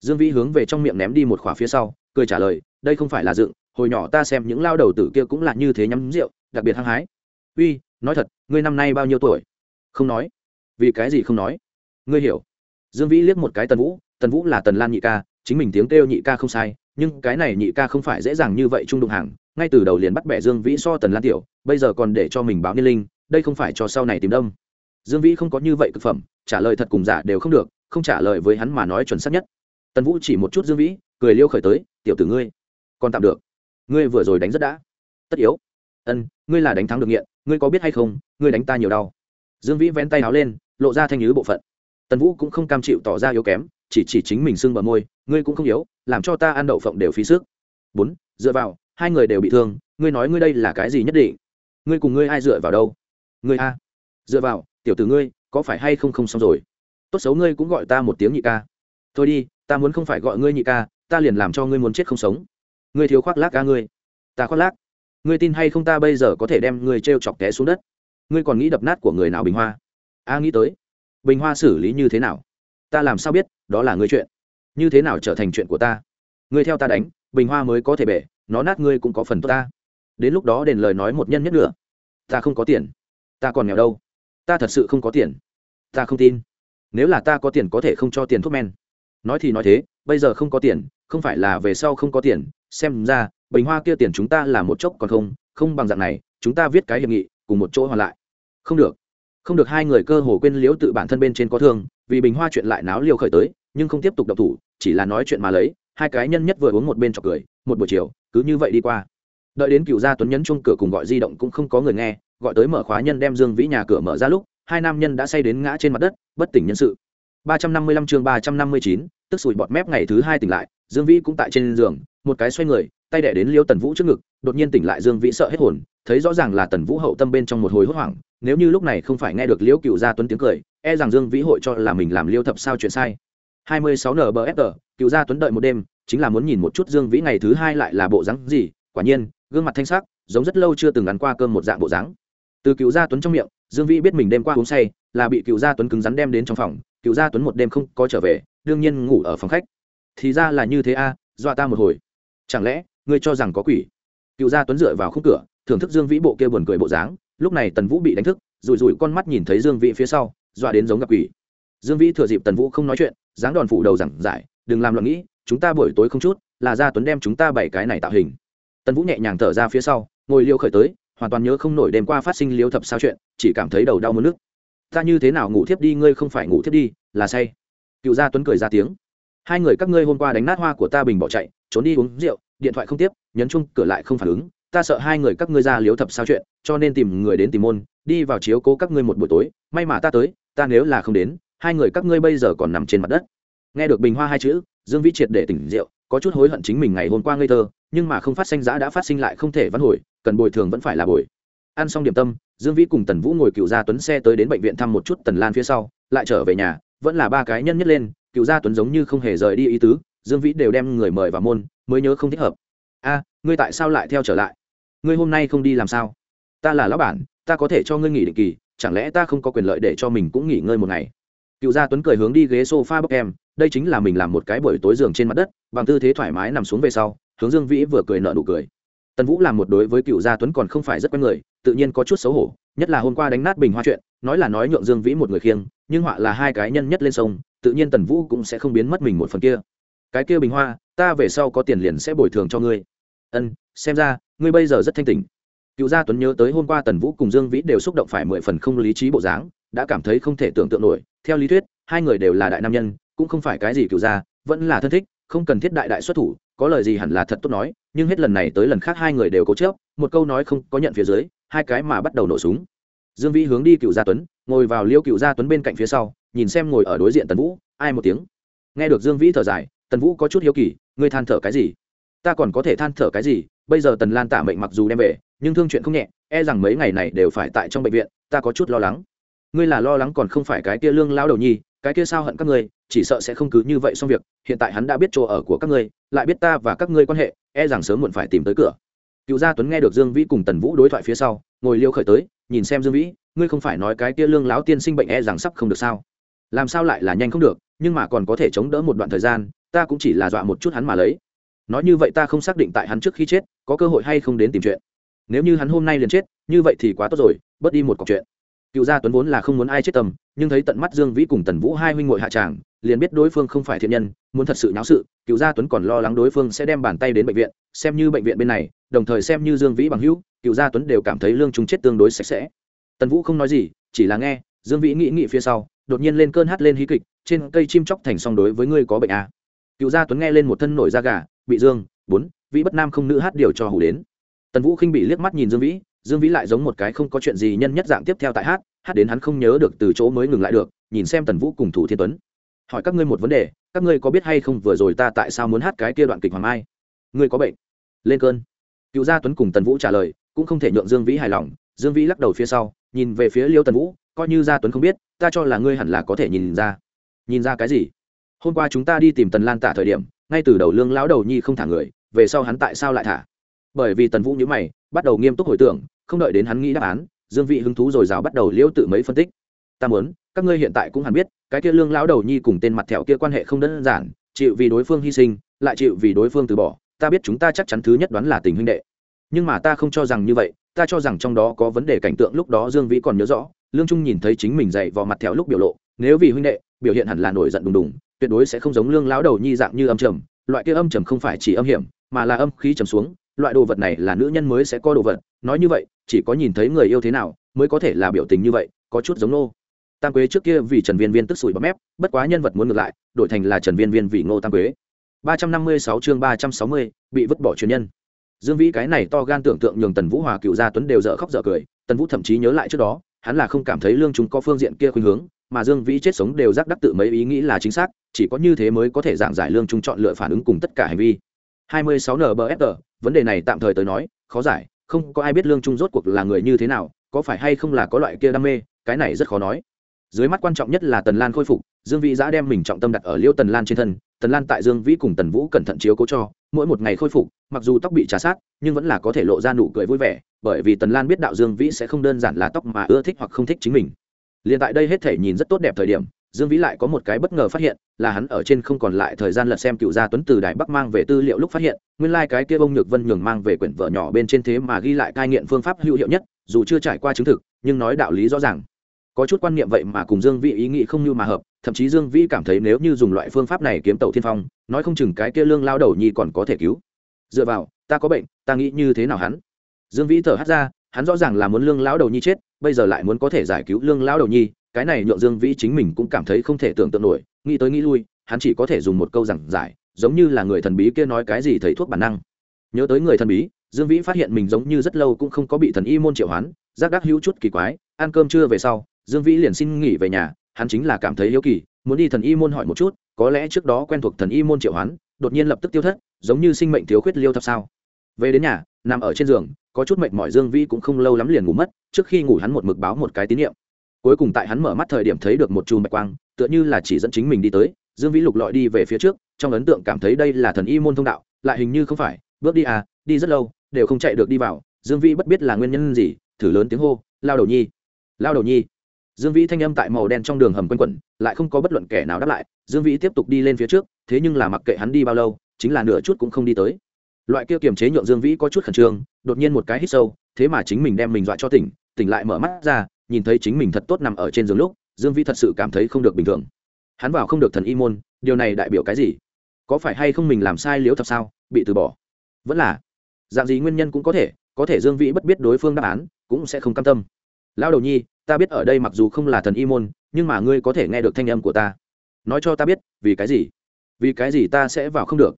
Dương vĩ hướng về trong miệng ném đi một khỏa phía sau, cười trả lời, đây không phải là dựng, hồi nhỏ ta xem những lao đầu tử kia cũng là như thế nhắm rượu, đặc biệt hăng hái. Uy, nói thật, ngươi năm nay bao nhiêu tuổi? Không nói. Vì cái gì không nói? Ngươi hiểu. Dương vĩ liếc một cái tần vũ tần vũ là tần lan nhị ca chính mình tiếng kêu nhị ca không sai, nhưng cái này nhị ca không phải dễ dàng như vậy trung đụng hàng, ngay từ đầu liền bắt bẻ dương vĩ so tần lan tiểu, bây giờ còn để cho mình báo niên linh, đây không phải cho sau này tìm đông dương vĩ không có như vậy thực phẩm, trả lời thật cùng giả đều không được, không trả lời với hắn mà nói chuẩn xác nhất. Tần vũ chỉ một chút dương vĩ, cười liêu khởi tới, tiểu tử ngươi, còn tạm được. Ngươi vừa rồi đánh rất đã. Tất yếu. Ân, ngươi là đánh thắng được nghiện, ngươi có biết hay không, ngươi đánh ta nhiều đau. Dương vĩ vén tay áo lên, lộ ra thanh nhứ bộ phận. Tần vũ cũng không cam chịu tỏ ra yếu kém chỉ chỉ chính mình sưng bờ môi, ngươi cũng không yếu, làm cho ta ăn đậu phộng đều phí sức. Bốn, dựa vào, hai người đều bị thương, ngươi nói ngươi đây là cái gì nhất định? Ngươi cùng ngươi ai dựa vào đâu? Ngươi a. Dựa vào, tiểu tử ngươi, có phải hay không không xong rồi? Tốt xấu ngươi cũng gọi ta một tiếng nhị ca. Thôi đi, ta muốn không phải gọi ngươi nhị ca, ta liền làm cho ngươi muốn chết không sống. Ngươi thiếu khoác lác ca ngươi. Ta khoác lác. Ngươi tin hay không ta bây giờ có thể đem ngươi t r e o chọc té xuống đất? Ngươi còn nghĩ đập nát của người nào bình hoa? A nghĩ tới. Bình hoa xử lý như thế nào? Ta làm sao biết, đó là ngươi chuyện. Như thế nào trở thành chuyện của ta? Ngươi theo ta đánh, bình hoa mới có thể bể, nó nát ngươi cũng có phần tốt ta. Đến lúc đó đền lời nói một nhân nhất nữa ta không có tiền. Ta còn nghèo đâu. Ta thật sự không có tiền. Ta không tin. Nếu là ta có tiền có thể không cho tiền thuốc men. Nói thì nói thế, bây giờ không có tiền, không phải là về sau không có tiền. Xem ra, bình hoa kia tiền chúng ta là một chốc còn không không bằng dạng này, chúng ta viết cái hiệp nghị, cùng một chỗ hoàn lại. Không được. Không được hai người cơ hồ quên liễu tự bản thân bên trên có thương vì bình hoa chuyện lại náo liều khởi tới nhưng không tiếp tục độc thủ chỉ là nói chuyện mà lấy hai cái nhân nhất vừa uống một bên chọc cười một buổi chiều cứ như vậy đi qua. Đợi đến cựu gia tuấn nhấn chung cửa cùng gọi di động cũng không có người nghe gọi tới mở khóa nhân đem dương vĩ nhà cửa mở ra lúc hai nam nhân đã say đến ngã trên mặt đất bất tỉnh nhân sự. 355 chương 359, tức sủi bọt mép ngày thứ hai tỉnh lại dương vĩ cũng tại trên giường một cái xoay người tay đẻ đến liêu tần vũ trước ngực đột nhiên tỉnh lại dương vĩ sợ hết hồn thấy rõ ràng là tần vũ hậu tâm bên trong một hồi hốt hoảng nếu như lúc này không phải nghe được liễu cựu gia tuấn tiếng cười e rằng dương vĩ hội cho là mình làm liêu thập sao chuyện sai. 26 nbfr cựu gia tuấn đợi một đêm, chính là muốn nhìn một chút dương vĩ ngày thứ hai lại là bộ dáng gì, quả nhiên, gương mặt thanh sắc, giống rất lâu chưa từng ăn qua cơm một dạng bộ dáng. Từ cựu gia tuấn trong miệng, dương vĩ biết mình đêm qua uống say, là bị cựu gia tuấn cứng rắn đem đến trong phòng, cựu gia tuấn một đêm không có trở về, đương nhiên ngủ ở phòng khách. Thì ra là như thế a, dọa ta một hồi. Chẳng lẽ, ngươi cho rằng có quỷ? Cựu gia tuấn dựa vào khung cửa, thưởng thức dương vĩ bộ kia buồn cười bộ dáng, lúc này tần vũ bị đánh thức, rủi rủi con mắt nhìn thấy dương vĩ phía sau dọa đến giống gặp quỷ. Dương vĩ thừa dịp tần vũ không nói chuyện dáng đòn phủ đầu giảng giải, đừng làm loạn nghĩ, chúng ta buổi tối không chút, là gia tuấn đem chúng ta bảy cái này tạo hình. Tần vũ nhẹ nhàng thở ra phía sau, ngồi liêu khởi tới, hoàn toàn nhớ không nổi đêm qua phát sinh liêu thập sao chuyện, chỉ cảm thấy đầu đau mất nước. Ta như thế nào ngủ thiếp đi, ngươi không phải ngủ thiếp đi, là say. Cựu gia tuấn cười ra tiếng, hai người các ngươi hôm qua đánh nát hoa của ta bình bỏ chạy, trốn đi uống rượu, điện thoại không tiếp, nhấn chung cửa lại không phản ứng, ta sợ hai người các ngươi ra liếu thập sao chuyện, cho nên tìm người đến tìm môn, đi vào chiếu cố các ngươi một buổi tối, may mà ta tới ta nếu là không đến, hai người các ngươi bây giờ còn nằm trên mặt đất. Nghe được bình hoa hai chữ, dương vĩ triệt để tỉnh rượu, có chút hối hận chính mình ngày hôm qua ngây thơ, nhưng mà không phát sinh giã đã phát sinh lại không thể vãn hồi, cần bồi thường vẫn phải là bồi. Ăn xong điểm tâm, dương vĩ cùng tần vũ ngồi cựu gia tuấn xe tới đến bệnh viện thăm một chút tần lan phía sau, lại trở về nhà, vẫn là ba cái nhân nhất lên, cựu gia tuấn giống như không hề rời đi ý tứ, dương vĩ đều đem người mời vào môn, mới nhớ không thích hợp. A, ngươi tại sao lại theo trở lại? Ngươi hôm nay không đi làm sao? Ta là lão bản, ta có thể cho ngươi nghỉ định kỳ chẳng lẽ ta không có quyền lợi để cho mình cũng nghỉ ngơi một ngày? Cựu gia tuấn cười hướng đi ghế s o f a bốc em, đây chính là mình làm một cái buổi tối giường trên mặt đất, bằng tư thế thoải mái nằm xuống về sau, hướng dương vĩ vừa cười nợ nụ cười. Tần vũ làm một đối với cựu gia tuấn còn không phải rất quen người, tự nhiên có chút xấu hổ, nhất là hôm qua đánh nát bình hoa chuyện, nói là nói nhượng dương vĩ một người khiêng, nhưng họa là hai cái nhân nhất lên sông, tự nhiên tần vũ cũng sẽ không biến mất mình một phần kia. Cái kia bình hoa, ta về sau có tiền liền sẽ bồi thường cho ngươi. Ân, xem ra, ngươi bây giờ rất thanh tỉnh cựu gia tuấn nhớ tới hôm qua tần vũ cùng dương vĩ đều xúc động phải mười phần không lý trí bộ dáng, đã cảm thấy không thể tưởng tượng nổi. Theo lý thuyết, hai người đều là đại nam nhân, cũng không phải cái gì cựu gia, vẫn là thân thích, không cần thiết đại đại xuất thủ, có lời gì hẳn là thật tốt nói, nhưng hết lần này tới lần khác hai người đều cố chớp một câu nói không có nhận phía dưới, hai cái mà bắt đầu nổ súng. Dương vĩ hướng đi cựu gia tuấn, ngồi vào liêu cựu gia tuấn bên cạnh phía sau, nhìn xem ngồi ở đối diện tần vũ, ai một tiếng. Nghe được dương vĩ thở dài, tần vũ có chút hiếu kỳ, ngươi than thở cái gì? Ta còn có thể than thở cái gì? Bây giờ tần lan tạ mệnh mặc dù đem về nhưng thương chuyện không nhẹ e rằng mấy ngày này đều phải tại trong bệnh viện, ta có chút lo lắng. Ngươi là lo lắng còn không phải cái kia lương lao đầu nhi, cái kia sao hận các ngươi, chỉ sợ sẽ không cứ như vậy xong việc, hiện tại hắn đã biết chỗ ở của các ngươi, lại biết ta và các ngươi quan hệ e rằng sớm muộn phải tìm tới cửa. Cựu gia tuấn nghe được dương vĩ cùng tần vũ đối thoại phía sau, ngồi liêu khởi tới, nhìn xem dương vĩ, ngươi không phải nói cái kia lương lão tiên sinh bệnh e rằng sắp không được sao? Làm sao lại là nhanh không được, nhưng mà còn có thể chống đỡ một đoạn thời gian, ta cũng chỉ là dọa một chút hắn mà lấy. Nói như vậy ta không xác định tại hắn trước khi chết, có cơ hội hay không đến tìm chuyện nếu như hắn hôm nay liền chết, như vậy thì quá tốt rồi, bớt đi một cọc chuyện. Cựu gia tuấn vốn là không muốn ai chết tầm, nhưng thấy tận mắt dương vĩ cùng tần vũ hai huynh ngội hạ tràng, liền biết đối phương không phải thiện nhân, muốn thật sự nháo sự, cựu gia tuấn còn lo lắng đối phương sẽ đem bàn tay đến bệnh viện, xem như bệnh viện bên này, đồng thời xem như dương vĩ bằng hữu, cựu gia tuấn đều cảm thấy lương chúng chết tương đối sạch sẽ. Tần vũ không nói gì, chỉ là nghe, dương vĩ nghĩ nghĩ phía sau, đột nhiên lên cơn hát lên hí kịch, trên cây chim chóc thành song đối với ngươi có bệnh à. cựu gia tuấn nghe lên một thân nổi da gà, bị dương, bốn, vĩ bất nam không nữ hát điều cho hủ đến tần vũ khinh bị liếc mắt nhìn dương vĩ dương vĩ lại giống một cái không có chuyện gì nhân nhất dạng tiếp theo tại hát hát đến hắn không nhớ được từ chỗ mới ngừng lại được, nhìn xem tần vũ cùng thủ thiên tuấn. Hỏi các ngươi một vấn đề, các ngươi có biết hay không vừa rồi ta tại sao muốn hát cái kia đoạn kịch hoàng mai? Ngươi có bệnh. Lên cơn. Cựu gia tuấn cùng tần vũ trả lời, cũng không thể nhượng dương vĩ hài lòng. Dương vĩ lắc đầu phía sau, nhìn về phía liêu tần vũ, coi như gia tuấn không biết, ta cho là ngươi hẳn là có thể nhìn ra. Nhìn ra cái gì? Hôm qua chúng ta đi tìm tần lan tả thời điểm, ngay từ đầu lương lão đầu nhi không thả người, về sau hắn tại sao lại thả? Bởi vì tần vũ nhữ mày, bắt đầu nghiêm túc hồi tưởng, không đợi đến hắn nghĩ đáp án, dương vị hứng thú rồi rào bắt đầu liễu tự mấy phân tích. Ta muốn, các ngươi hiện tại cũng hẳn biết, cái kia lương lão đầu nhi cùng tên mặt thẹo kia quan hệ không đơn giản, chịu vì đối phương hy sinh, lại chịu vì đối phương từ bỏ, ta biết chúng ta chắc chắn thứ nhất đoán là tình huynh đệ. Nhưng mà ta không cho rằng như vậy, ta cho rằng trong đó có vấn đề cảnh tượng lúc đó dương vĩ còn nhớ rõ, lương trung nhìn thấy chính mình dậy vào mặt thẹo lúc biểu lộ, nếu vì huynh đệ, biểu hiện hẳn là nổi giận đùng đùng, tuyệt đối sẽ không giống lương lão đầu nhi dạng như âm trầm, loại kia âm trầm không phải chỉ âm hiểm, mà là âm khí trầm xuống loại đồ vật này là nữ nhân mới sẽ có đồ vật, nói như vậy, chỉ có nhìn thấy người yêu thế nào, mới có thể là biểu tình như vậy, có chút giống nô tam quế trước kia vì trần viên viên tức sủi bấm mép, bất quá nhân vật muốn ngược lại, đổi thành là trần viên viên vì ngô tam quế. ba trăm năm mươi sáu chương ba trăm sáu mươi, bị vứt bỏ truyền nhân. Dương vĩ cái này to gan tưởng tượng nhường tần vũ hòa cựu gia tuấn đều dở khóc dở cười, tần vũ thậm chí nhớ lại trước đó, hắn là không cảm thấy lương chúng có phương diện kia khuynh hướng, mà dương vĩ chết sống đều giác đắc tự mấy ý nghĩ là chính xác, chỉ có như thế mới có thể giảng giải lương trung chọn lựa phản ứng cùng tất cả hành vi. 26 nbfr vấn đề này tạm thời tới nói, khó giải, không có ai biết lương trung rốt cuộc là người như thế nào, có phải hay không là có loại kia đam mê, cái này rất khó nói. Dưới mắt quan trọng nhất là tần lan khôi phục, dương vĩ giã đem mình trọng tâm đặt ở liêu tần lan trên thân, tần lan tại dương vĩ cùng tần vũ cẩn thận chiếu cố cho, mỗi một ngày khôi phục, mặc dù tóc bị trà sát, nhưng vẫn là có thể lộ ra nụ cười vui vẻ, bởi vì tần lan biết đạo dương vĩ sẽ không đơn giản là tóc mà ưa thích hoặc không thích chính mình. Liên tại đây hết thể nhìn rất tốt đẹp thời điểm, dương vĩ lại có một cái bất ngờ phát hiện là hắn ở trên không còn lại thời gian lật xem cựu gia tuấn từ đài bắc mang về tư liệu lúc phát hiện, nguyên lai、like、cái kia bông nhược vân nhường mang về quyển vợ nhỏ bên trên thế mà ghi lại cai nghiện phương pháp hữu hiệu nhất, dù chưa trải qua chứng thực, nhưng nói đạo lý rõ ràng. Có chút quan niệm vậy mà cùng dương vĩ ý nghĩ không như mà hợp, thậm chí dương vĩ cảm thấy nếu như dùng loại phương pháp này kiếm tàu thiên phong, nói không chừng cái kia lương lao đầu nhi còn có thể cứu. Dựa vào, ta có bệnh, ta nghĩ như thế nào hắn? Dương vĩ thở hắt ra, hắn rõ ràng là muốn lương lão đầu nhi chết, bây giờ lại muốn có thể giải cứu lương lão đầu nhi, cái này nhượng dương vĩ chính mình cũng cảm thấy không thể tưởng tượng nổi nghĩ tới nghĩ lui, hắn chỉ có thể dùng một câu rằng giải, giống như là người thần bí kia nói cái gì thầy thuốc bản năng. Nhớ tới người thần bí, dương vĩ phát hiện mình giống như rất lâu cũng không có bị thần y môn triệu hoán, giác đắc hữu chút kỳ quái, ăn cơm trưa về sau, dương vĩ liền xin nghỉ về nhà, hắn chính là cảm thấy hiếu kỳ, muốn đi thần y môn hỏi một chút, có lẽ trước đó quen thuộc thần y môn triệu hoán, đột nhiên lập tức tiêu thất, giống như sinh mệnh thiếu khuyết liêu thập sao. Về đến nhà, nằm ở trên giường, có chút mệt mỏi dương vĩ cũng không lâu lắm liền ngủ mất, trước khi ngủ hắn một mực báo một cái tín nhiệm cuối cùng tại hắn mở mắt thời điểm thấy được một chùm bạch quang tựa như là chỉ dẫn chính mình đi tới, dương vĩ lục lọi đi về phía trước, trong ấn tượng cảm thấy đây là thần y môn thông đạo, lại hình như không phải, bước đi à đi rất lâu, đều không chạy được đi vào, dương vĩ bất biết là nguyên nhân gì, thử lớn tiếng hô, lao đầu nhi, lao đầu nhi. Dương vĩ thanh âm tại màu đen trong đường hầm quanh quẩn, lại không có bất luận kẻ nào đáp lại, dương vĩ tiếp tục đi lên phía trước, thế nhưng là mặc kệ hắn đi bao lâu, chính là nửa chút cũng không đi tới. Loại kia kiềm chế nhượng dương vĩ có chút khẩn trương, đột nhiên một cái hít sâu, thế mà chính mình đem mình dọa cho tỉnh tỉnh lại mở mắt ra, nhìn thấy chính mình thật tốt nằm ở trên giường lúc dương vĩ thật sự cảm thấy không được bình thường. Hắn vào không được thần y môn, điều này đại biểu cái gì? Có phải hay không mình làm sai liếu thật sao, bị từ bỏ? Vẫn là. Dạng gì nguyên nhân cũng có thể có thể dương vĩ bất biết đối phương đáp án, cũng sẽ không cam tâm. Lao đầu nhi, ta biết ở đây mặc dù không là thần y môn, nhưng mà ngươi có thể nghe được thanh âm của ta. Nói cho ta biết, vì cái gì? Vì cái gì ta sẽ vào không được?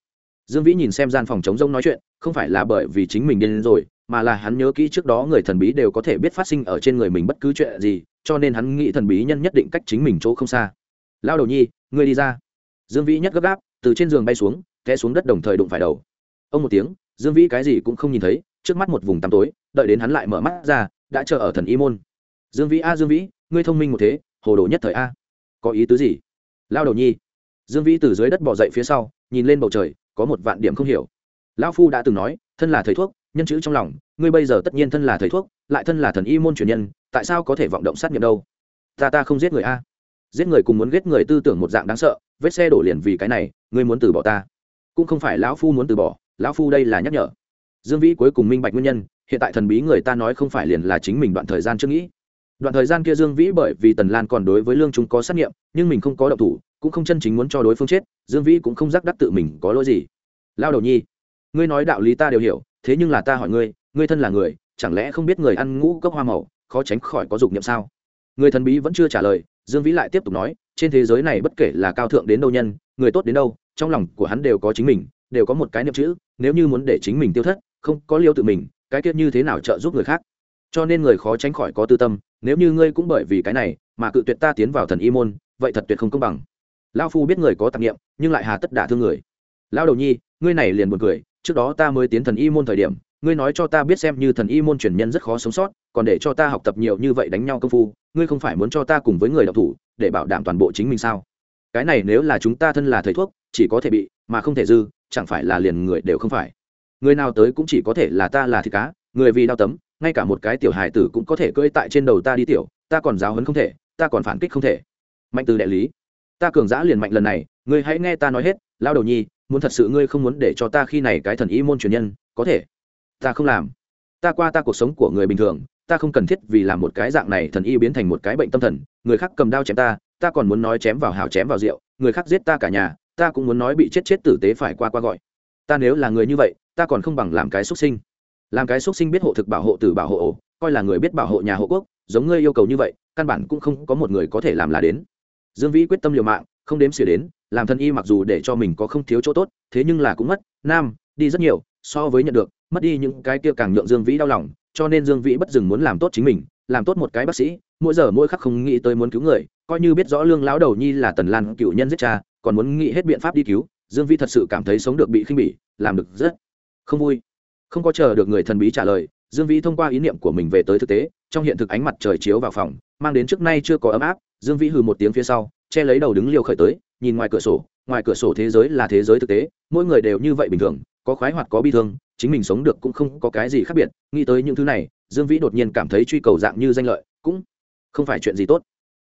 Dương vĩ nhìn xem gian phòng chống rông nói chuyện, không phải là bởi vì chính mình điên rồi, mà là hắn nhớ kỹ trước đó người thần bí đều có thể biết phát sinh ở trên người mình bất cứ chuyện gì cho nên hắn nghĩ thần bí nhân nhất định cách chính mình chỗ không xa. Lao đầu nhi, ngươi đi ra. Dương vĩ nhất gấp gáp, từ trên giường bay xuống, té xuống đất đồng thời đụng phải đầu. Ông một tiếng, dương vĩ cái gì cũng không nhìn thấy, trước mắt một vùng tăm tối, đợi đến hắn lại mở mắt ra, đã chờ ở thần y môn. Dương vĩ, a dương vĩ, ngươi thông minh một thế, hồ đồ nhất thời a. Có ý tứ gì? Lao đầu nhi. Dương vĩ từ dưới đất bỏ dậy phía sau, nhìn lên bầu trời, có một vạn điểm không hiểu. Lão phu đã từng nói, thân là thầy thuốc nhân chữ trong lòng, ngươi bây giờ tất nhiên thân là thầy thuốc, lại thân là thần y môn truyền nhân, tại sao có thể vọng động sát nghiệm đâu? Ta ta không giết người a. Giết người cùng muốn giết người tư tưởng một dạng đáng sợ, vết xe đổ liền vì cái này, ngươi muốn từ bỏ ta. Cũng không phải lão phu muốn từ bỏ, lão phu đây là nhắc nhở. Dương vĩ cuối cùng minh bạch nguyên nhân, hiện tại thần bí người ta nói không phải liền là chính mình đoạn thời gian chưa nghĩ. Đoạn thời gian kia dương vĩ bởi vì tần lan còn đối với lương chúng có xét nghiệm, nhưng mình không có động thủ, cũng không chân chính muốn cho đối phương chết, dương vĩ cũng không giác đắc tự mình có lỗi gì. Lao đầu nhi, ngươi nói đạo lý ta đều hiểu thế nhưng là ta hỏi ngươi ngươi thân là người, chẳng lẽ không biết người ăn ngũ cốc hoa màu, khó tránh khỏi có dục niệm sao? Người thần bí vẫn chưa trả lời, dương vĩ lại tiếp tục nói, trên thế giới này bất kể là cao thượng đến đâu nhân, người tốt đến đâu, trong lòng của hắn đều có chính mình, đều có một cái niệm chữ, nếu như muốn để chính mình tiêu thất, không có liêu tự mình, cái kết như thế nào trợ giúp người khác? Cho nên người khó tránh khỏi có tư tâm, nếu như ngươi cũng bởi vì cái này mà cự tuyệt ta tiến vào thần y môn, vậy thật tuyệt không công bằng. Lao phu biết người có tạp nghiệm nhưng lại hà tất đả thương người. Lao đầu nhi, ngươi này liền buồn cười trước đó ta mới tiến thần y môn thời điểm, ngươi nói cho ta biết xem như thần y môn truyền nhân rất khó sống sót, còn để cho ta học tập nhiều như vậy đánh nhau công phu, ngươi không phải muốn cho ta cùng với người đọc thủ, để bảo đảm toàn bộ chính mình sao? Cái này nếu là chúng ta thân là thầy thuốc, chỉ có thể bị, mà không thể dư, chẳng phải là liền người đều không phải. Người nào tới cũng chỉ có thể là ta là thịt cá, người vì đau tấm, ngay cả một cái tiểu hài tử cũng có thể cưỡi tại trên đầu ta đi tiểu, ta còn giáo hấn không thể, ta còn phản kích không thể. Mạnh từ đại lý. Ta cường giã liền mạnh lần này, ngươi hãy nghe ta nói hết, lao đầu nhi muốn thật sự ngươi không muốn để cho ta khi này cái thần ý môn truyền nhân, có thể. Ta không làm. Ta qua ta cuộc sống của người bình thường, ta không cần thiết vì làm một cái dạng này thần y biến thành một cái bệnh tâm thần, người khác cầm đao chém ta ta còn muốn nói chém vào hào chém vào rượu, người khác giết ta cả nhà, ta cũng muốn nói bị chết chết tử tế phải qua qua gọi. Ta nếu là người như vậy, ta còn không bằng làm cái xuất sinh. Làm cái xuất sinh biết hộ thực bảo hộ từ bảo hộ ổ, coi là người biết bảo hộ nhà hộ quốc, giống ngươi yêu cầu như vậy, căn bản cũng không có một người có thể làm là đến. Dương vĩ quyết tâm liều mạng, không đếm xỉa đến làm thân y mặc dù để cho mình có không thiếu chỗ tốt, thế nhưng là cũng mất. Nam, đi rất nhiều, so với nhận được, mất đi những cái kia càng nhượng dương vĩ đau lòng, cho nên dương vĩ bất dừng muốn làm tốt chính mình, làm tốt một cái bác sĩ. Mỗi giờ mỗi khắc không nghĩ tới muốn cứu người, coi như biết rõ lương lão đầu nhi là tần lan cựu nhân giết cha, còn muốn nghĩ hết biện pháp đi cứu, dương vĩ thật sự cảm thấy sống được bị khinh bỉ, làm được rất không vui. Không có chờ được người thần bí trả lời, dương vĩ thông qua ý niệm của mình về tới thực tế, trong hiện thực ánh mặt trời chiếu vào phòng, mang đến trước nay chưa có ấm áp, dương vĩ hừ một tiếng phía sau che lấy đầu đứng liều khởi tới, nhìn ngoài cửa sổ, ngoài cửa sổ thế giới là thế giới thực tế, mỗi người đều như vậy bình thường, có khoái hoạt có bi thương, chính mình sống được cũng không có cái gì khác biệt, nghĩ tới những thứ này, dương vĩ đột nhiên cảm thấy truy cầu dạng như danh lợi, cũng không phải chuyện gì tốt.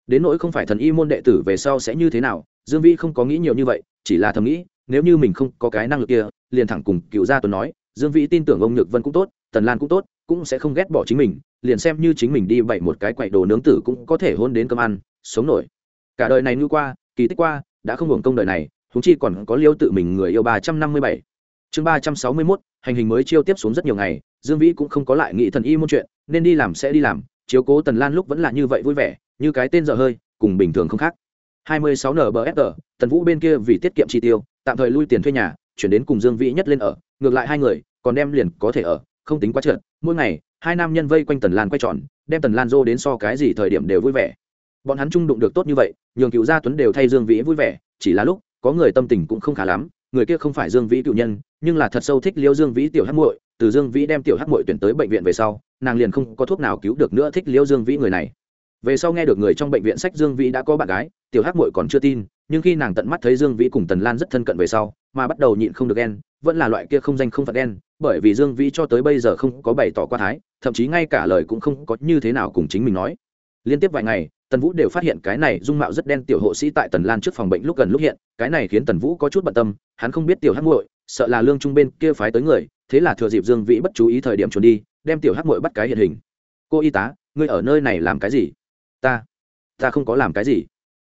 Đến nỗi không phải thần y môn đệ tử về sau sẽ như thế nào, dương vĩ không có nghĩ nhiều như vậy, chỉ là thầm nghĩ, nếu như mình không có cái năng lực kia, liền thẳng cùng cựu gia tuấn nói, dương vĩ tin tưởng ông nhược vân cũng tốt, tần lan cũng tốt, cũng sẽ không ghét bỏ chính mình, liền xem như chính mình đi bậy một cái quậy đồ nướng tử cũng có thể hôn đến cơm ăn, sống nổi cả đời này như qua kỳ tích qua đã không hưởng công đời này thúng chi còn có liêu tự mình người yêu ba trăm năm mươi bảy chương ba trăm sáu mươi mốt hành hình mới chiêu tiếp xuống rất nhiều ngày dương vĩ cũng không có lại nghĩ thần y môn chuyện nên đi làm sẽ đi làm chiếu cố tần lan lúc vẫn là như vậy vui vẻ như cái tên dở hơi cùng bình thường không khác 26 NBFR, Tần Vũ bên kia vì tiết kiệm chi tiêu, tạm thời lui tiền thuê nhà, chuyển đến cùng Dương Vĩ nhất lên ở, ngược lại hai người, còn đem liền có thể ở, không tính quá trượt. Mỗi ngày, hai nam nhân vây quanh Tần Lan quay tròn, đem Tần Lan dô đến so cái gì thời điểm đều vui vẻ. Bọn hắn chung đụng được tốt như vậy, nhường cựu Gia Tuấn đều thay Dương Vĩ vui vẻ, chỉ là lúc, có người tâm tình cũng không khá lắm, người kia không phải Dương Vĩ cựu nhân, nhưng là thật sâu thích Liêu Dương Vĩ tiểu hắc muội, từ Dương Vĩ đem tiểu hắc muội tuyển tới bệnh viện về sau, nàng liền không có thuốc nào cứu được nữa thích Liêu Dương Vĩ người này. Về sau nghe được người trong bệnh viện sách dương vĩ đã có bạn gái tiểu hắc muội còn chưa tin nhưng khi nàng tận mắt thấy dương vĩ cùng tần lan rất thân cận về sau mà bắt đầu nhịn không được ghen vẫn là loại kia không danh không phận ghen bởi vì dương vĩ cho tới bây giờ không có bày tỏ qua thái thậm chí ngay cả lời cũng không có như thế nào cùng chính mình nói. Liên tiếp vài ngày tần vũ đều phát hiện cái này dung mạo rất đen tiểu hộ sĩ tại tần lan trước phòng bệnh lúc gần lúc hiện, cái này khiến tần vũ có chút bận tâm, hắn không biết tiểu hắc muội, sợ là lương trung bên kia phái tới người, thế là thừa dịp dương vĩ bất chú ý thời điểm trốn đi, đem tiểu hắc muội bắt cái hiện hình. Cô y tá, ngươi ở nơi này làm cái gì? Ta ta không có làm cái gì.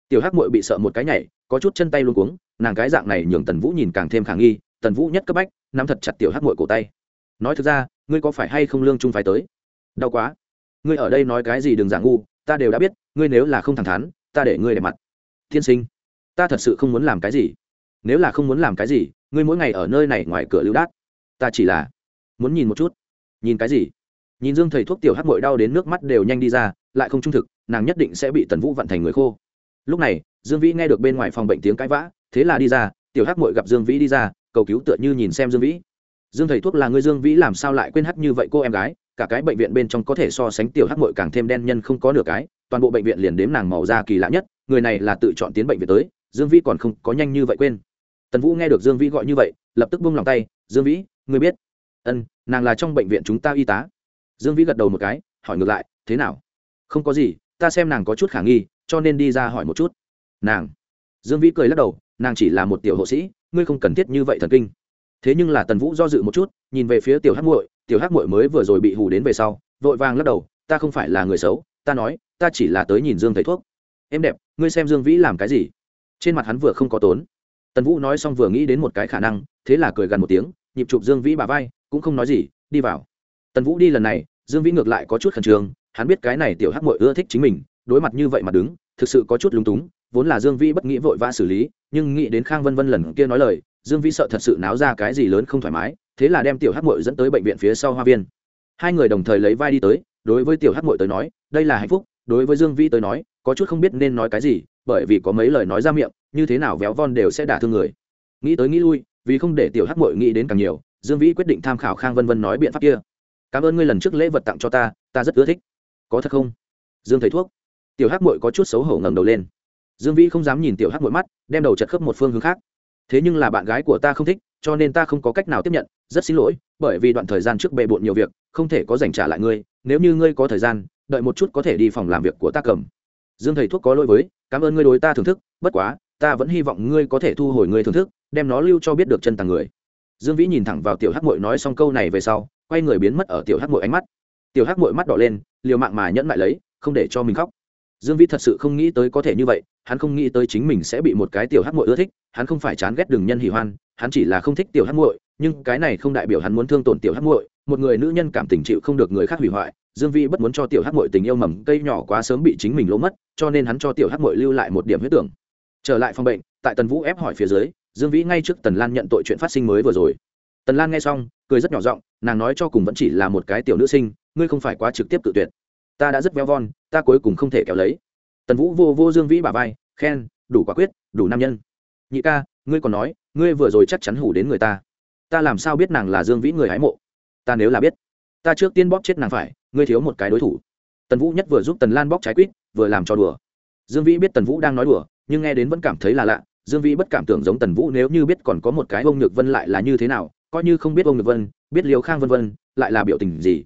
Tiểu hắc muội bị sợ một cái nhảy, có chút chân tay luôn cuống, nàng cái dạng này nhường tần vũ nhìn càng thêm khả nghi, tần vũ nhất cấp bách, nắm thật chặt tiểu hắc muội cổ tay. Nói thực ra, ngươi có phải hay không lương trung phái tới? Đau quá. Ngươi ở đây nói cái gì đừng giả ngu ta đều đã biết, ngươi nếu là không thẳng thắn, ta để ngươi để mặt. Tiên sinh, ta thật sự không muốn làm cái gì. Nếu là không muốn làm cái gì, ngươi mỗi ngày ở nơi này ngoài cửa lưu đát. Ta chỉ là muốn nhìn một chút. Nhìn cái gì? Nhìn dương thầy thuốc tiểu hắc mội đau đến nước mắt đều nhanh đi ra, lại không trung thực, nàng nhất định sẽ bị tần vũ vặn thành người khô. Lúc này, dương vĩ nghe được bên ngoài phòng bệnh tiếng cãi vã, thế là đi ra, tiểu hắc mội gặp dương vĩ đi ra, cầu cứu tựa như nhìn xem dương vĩ. Dương thầy thuốc là người dương vĩ, làm sao lại quên hát như vậy cô em gái? Cả cái bệnh viện bên trong có thể so sánh tiểu hắc mội càng thêm đen nhân không có nửa cái, toàn bộ bệnh viện liền đếm nàng màu da kỳ lạ nhất, người này là tự chọn tiến bệnh viện tới, dương vĩ còn không có nhanh như vậy quên. Tần vũ nghe được dương vĩ gọi như vậy, lập tức buông lòng tay, dương vĩ người biết? Ân, nàng là trong bệnh viện chúng ta y tá. Dương vĩ gật đầu một cái, hỏi ngược lại, thế nào? Không có gì, ta xem nàng có chút khả nghi, cho nên đi ra hỏi một chút. Nàng? Dương vĩ cười lắc đầu, nàng chỉ là một tiểu hộ sĩ, ngươi không cần thiết như vậy thần kinh. Thế nhưng là tần vũ do dự một chút, nhìn về phía tiểu hắc muội tiểu hắc muội mới vừa rồi bị hù đến về sau, vội vàng lắc đầu, ta không phải là người xấu, ta nói, ta chỉ là tới nhìn dương thầy thuốc. Em đẹp, ngươi xem dương vĩ làm cái gì? Trên mặt hắn vừa không có tốn. Tần vũ nói xong vừa nghĩ đến một cái khả năng, thế là cười gần một tiếng, nhịp chụp dương vĩ bà vai, cũng không nói gì, đi vào. Tần vũ đi lần này, dương vĩ ngược lại có chút khẩn trương, hắn biết cái này tiểu hắc mội ưa thích chính mình, đối mặt như vậy mà đứng, thực sự có chút lúng túng, vốn là dương vĩ bất nghĩ vội vã xử lý, nhưng nghĩ đến khang vân vân lần kia nói lời, dương vĩ sợ thật sự náo ra cái gì lớn không thoải mái thế là đem tiểu hắc mội dẫn tới bệnh viện phía sau hoa viên. Hai người đồng thời lấy vai đi tới, đối với tiểu hắc mội tới nói, đây là hạnh phúc. Đối với dương vĩ tới nói, có chút không biết nên nói cái gì, bởi vì có mấy lời nói ra miệng, như thế nào véo von đều sẽ đả thương người. Nghĩ tới nghĩ lui, vì không để tiểu hắc mội nghĩ đến càng nhiều, dương vĩ quyết định tham khảo khang vân vân nói biện pháp kia. Cảm ơn ngươi lần trước lễ vật tặng cho ta ta rất ưa thích. Có thật không? Dương thầy thuốc. Tiểu hắc mội có chút xấu hổ ngẩng đầu lên. Dương vĩ không dám nhìn tiểu hắc mội mắt, đem đầu chật khớp một phương hướng khác. Thế nhưng là bạn gái của ta không thích cho nên ta không có cách nào tiếp nhận, rất xin lỗi, bởi vì đoạn thời gian trước bề bộn nhiều việc, không thể có dành trả lại ngươi, nếu như ngươi có thời gian, đợi một chút có thể đi phòng làm việc của ta cầm. Dương thầy thuốc có lỗi với, cảm ơn ngươi đối ta thưởng thức, bất quá, ta vẫn hy vọng ngươi có thể thu hồi ngươi thưởng thức, đem nó lưu cho biết được chân tàng người. Dương vĩ nhìn thẳng vào tiểu hắc mội nói xong câu này về sau, quay người biến mất ở tiểu hắc mội ánh mắt. Tiểu hắc mội mắt đỏ lên, liều mạng mà nhẫn lại lấy, không để cho mình khóc dương vĩ thật sự không nghĩ tới có thể như vậy hắn không nghĩ tới chính mình sẽ bị một cái tiểu hắc muội ưa thích hắn không phải chán ghét đường nhân hỉ hoan hắn chỉ là không thích tiểu hắc muội, nhưng cái này không đại biểu hắn muốn thương tổn tiểu hắc muội. một người nữ nhân cảm tình chịu không được người khác hủy hoại dương vĩ bất muốn cho tiểu hắc muội tình yêu mầm cây nhỏ quá sớm bị chính mình lỗ mất cho nên hắn cho tiểu hắc muội lưu lại một điểm huyết tưởng trở lại phòng bệnh tại tần vũ ép hỏi phía dưới dương vĩ ngay trước tần lan nhận tội chuyện phát sinh mới vừa rồi tần lan nghe xong cười rất nhỏ giọng nàng nói cho cùng vẫn chỉ là một cái tiểu nữ sinh ngươi không phải quá trực tiếp tự tuyệt ta đã rất veo von, ta cuối cùng không thể kéo lấy. Tần vũ vô vô dương vĩ bà vai, khen, đủ quả quyết, đủ nam nhân. Nhị ca, ngươi còn nói, ngươi vừa rồi chắc chắn hủ đến người ta. Ta làm sao biết nàng là dương vĩ người hái mộ? Ta nếu là biết, ta trước tiên bóp chết nàng phải, ngươi thiếu một cái đối thủ. Tần vũ nhất vừa giúp tần lan bóp trái quýt, vừa làm cho đùa. Dương vĩ biết tần vũ đang nói đùa, nhưng nghe đến vẫn cảm thấy là lạ. Dương vĩ bất cảm tưởng giống tần vũ nếu như biết còn có một cái ông nhược vân lại là như thế nào, coi như không biết ông nhược vân, biết liều khang vân vân, lại là biểu tình gì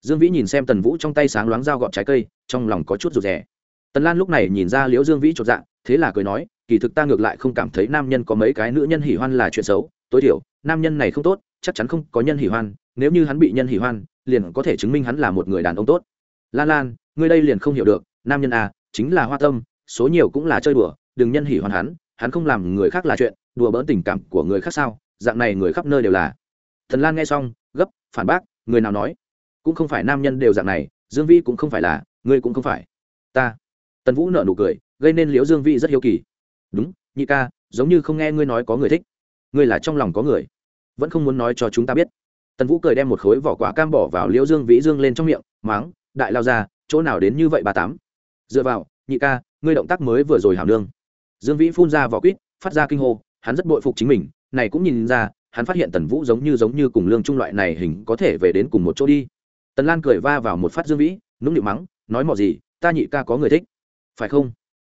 dương vĩ nhìn xem tần vũ trong tay sáng loáng dao gọt trái cây, trong lòng có chút rụt rè. Tần lan lúc này nhìn ra liễu dương vĩ chột dạ thế là cười nói, kỳ thực ta ngược lại không cảm thấy nam nhân có mấy cái nữ nhân hỉ hoan là chuyện xấu. Tối thiểu, nam nhân này không tốt, chắc chắn không có nhân hỉ hoan, nếu như hắn bị nhân hỉ hoan, liền có thể chứng minh hắn là một người đàn ông tốt. Lan lan, ngươi đây liền không hiểu được, nam nhân à chính là hoa tâm, số nhiều cũng là chơi đùa, đừng nhân hỉ hoan hắn hắn không làm người khác là chuyện, đùa bỡn tình cảm của người khác sao, dạng này người khắp nơi đều là. Thần lan nghe xong, gấp, phản bác, người nào nói cũng không phải nam nhân đều dạng này, dương vĩ cũng không phải là, ngươi cũng không phải. Ta. Tần vũ nợ nụ cười, gây nên liễu dương vĩ rất hiếu kỳ. Đúng, nhị ca, giống như không nghe ngươi nói có người thích. Ngươi là trong lòng có người. Vẫn không muốn nói cho chúng ta biết. Tần vũ cười đem một khối vỏ quả cam bỏ vào liễu dương vĩ dương lên trong miệng, máng, đại lao ra, chỗ nào đến như vậy bà tám? Dựa vào, nhị ca, ngươi động tác mới vừa rồi hảo nương. Dương vĩ phun ra vỏ quýt, phát ra kinh hô, hắn rất bội phục chính mình, này cũng nhìn ra, hắn phát hiện tần vũ giống như giống như cùng lương trung loại này hình có thể về đến cùng một chỗ đi tần lan cười va vào một phát dương vĩ, nũng nịu mắng, nói mò gì, ta nhị ca có người thích. Phải không?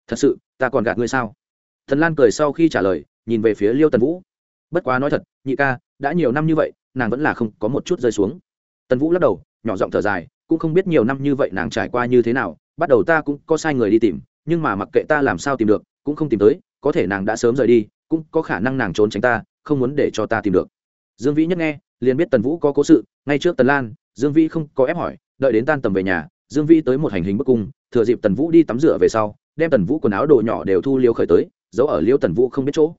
Thật sự, ta còn gạt ngươi sao? Tần lan cười sau khi trả lời, nhìn về phía liêu tần vũ. Bất quá nói thật, nhị ca, đã nhiều năm như vậy, nàng vẫn là không có một chút rơi xuống. Tần vũ lắc đầu, nhỏ giọng thở dài, cũng không biết nhiều năm như vậy nàng trải qua như thế nào, bắt đầu ta cũng có sai người đi tìm, nhưng mà mặc kệ ta làm sao tìm được, cũng không tìm tới, có thể nàng đã sớm rời đi, cũng có khả năng nàng trốn tránh ta, không muốn để cho ta tìm được. Dương vĩ nhất nghe liền biết tần vũ có cố sự, ngay trước tần lan, dương vĩ không có ép hỏi, đợi đến tan tầm về nhà, dương vĩ tới một hành hình bức cung, thừa dịp tần vũ đi tắm rửa về sau, đem tần vũ quần áo đồ nhỏ đều thu liêu khởi tới, giấu ở liêu tần vũ không biết chỗ.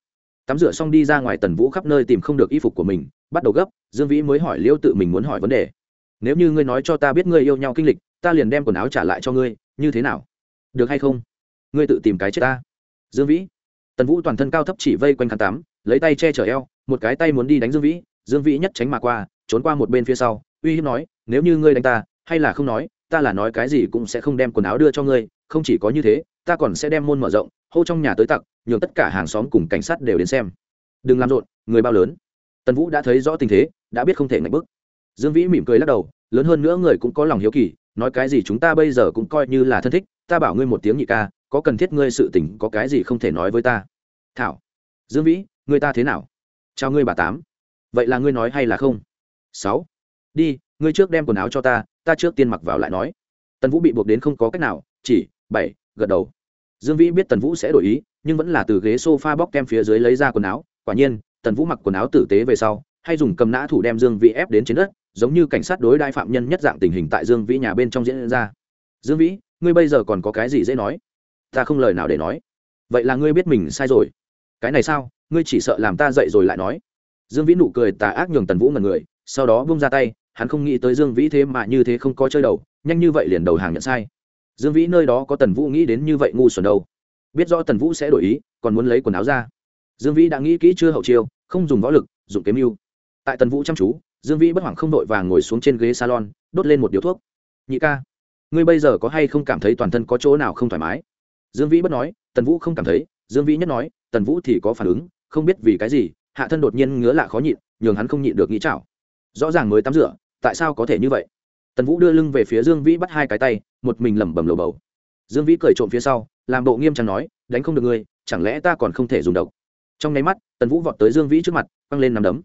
Tắm rửa xong đi ra ngoài tần vũ khắp nơi tìm không được y phục của mình, bắt đầu gấp, dương vĩ mới hỏi liêu tự mình muốn hỏi vấn đề. Nếu như ngươi nói cho ta biết ngươi yêu nhau kinh lịch, ta liền đem quần áo trả lại cho ngươi, như thế nào? Được hay không? Ngươi tự tìm cái chết ta. Dương vĩ. Tần vũ toàn thân cao thấp chỉ vây quanh khăn tắm, lấy tay che chở eo, một cái tay muốn đi đánh dương vĩ dương vĩ nhất tránh mà qua, trốn qua một bên phía sau, uy hiếp nói, nếu như ngươi đánh ta, hay là không nói, ta là nói cái gì cũng sẽ không đem quần áo đưa cho ngươi, không chỉ có như thế, ta còn sẽ đem môn mở rộng, hô trong nhà tới tặc, nhường tất cả hàng xóm cùng cảnh sát đều đến xem. Đừng làm rộn, người bao lớn. Tần vũ đã thấy rõ tình thế, đã biết không thể ngạch bức. Dương vĩ mỉm cười lắc đầu, lớn hơn nữa người cũng có lòng hiếu kỳ, nói cái gì chúng ta bây giờ cũng coi như là thân thích, ta bảo ngươi một tiếng nhị ca, có cần thiết ngươi sự tình có cái gì không thể nói với ta. Thảo, dương vĩ, người ta thế nào? Chào ngươi bà tám vậy là ngươi nói hay là không? Sáu. Đi, ngươi trước đem quần áo cho ta ta trước tiên mặc vào lại nói. Tần vũ bị buộc đến không có cách nào, chỉ, bảy, gật đầu. Dương vĩ biết tần vũ sẽ đổi ý, nhưng vẫn là từ ghế s o f a bóc kem phía dưới lấy ra quần áo. Quả nhiên, tần vũ mặc quần áo tử tế về sau, hay dùng cầm nã thủ đem dương vĩ ép đến trên đất, giống như cảnh sát đối đại phạm nhân nhất dạng tình hình tại dương vĩ nhà bên trong diễn ra. Dương vĩ, ngươi bây giờ còn có cái gì dễ nói? Ta không lời nào để nói. Vậy là ngươi biết mình sai rồi. Cái này sao? Ngươi chỉ sợ làm ta dậy rồi lại nói dương vĩ nụ cười tà ác nhường tần vũ ngần người, sau đó bung ra tay, hắn không nghĩ tới dương vĩ thế mà như thế không có chơi đầu, nhanh như vậy liền đầu hàng nhận sai. Dương vĩ nơi đó có tần vũ nghĩ đến như vậy ngu xuẩn đâu. Biết rõ tần vũ sẽ đổi ý, còn muốn lấy quần áo ra. Dương vĩ đã nghĩ kỹ chưa hậu chiêu, không dùng võ lực dùng kiếm mưu. Tại tần vũ chăm chú, dương vĩ bất hoảng không đội vàng ngồi xuống trên ghế salon, đốt lên một điếu thuốc. Nhị ca, ngươi bây giờ có hay không cảm thấy toàn thân có chỗ nào không thoải mái? Dương vĩ bất nói, tần vũ không cảm thấy, dương vĩ nhất nói, tần vũ thì có phản ứng, không biết vì cái gì hạ thân đột nhiên ngứa lạ khó nhịn, nhường hắn không nhịn được nghĩ chảo. Rõ ràng mới tắm rửa, tại sao có thể như vậy? Tần vũ đưa lưng về phía dương vĩ bắt hai cái tay, một mình lẩm bẩm lầu bầu. Dương vĩ cười trộm phía sau, làm bộ nghiêm trang nói, đánh không được ngươi, chẳng lẽ ta còn không thể dùng độc? Trong nháy mắt, tần vũ vọt tới dương vĩ trước mặt băng lên nằm đấm.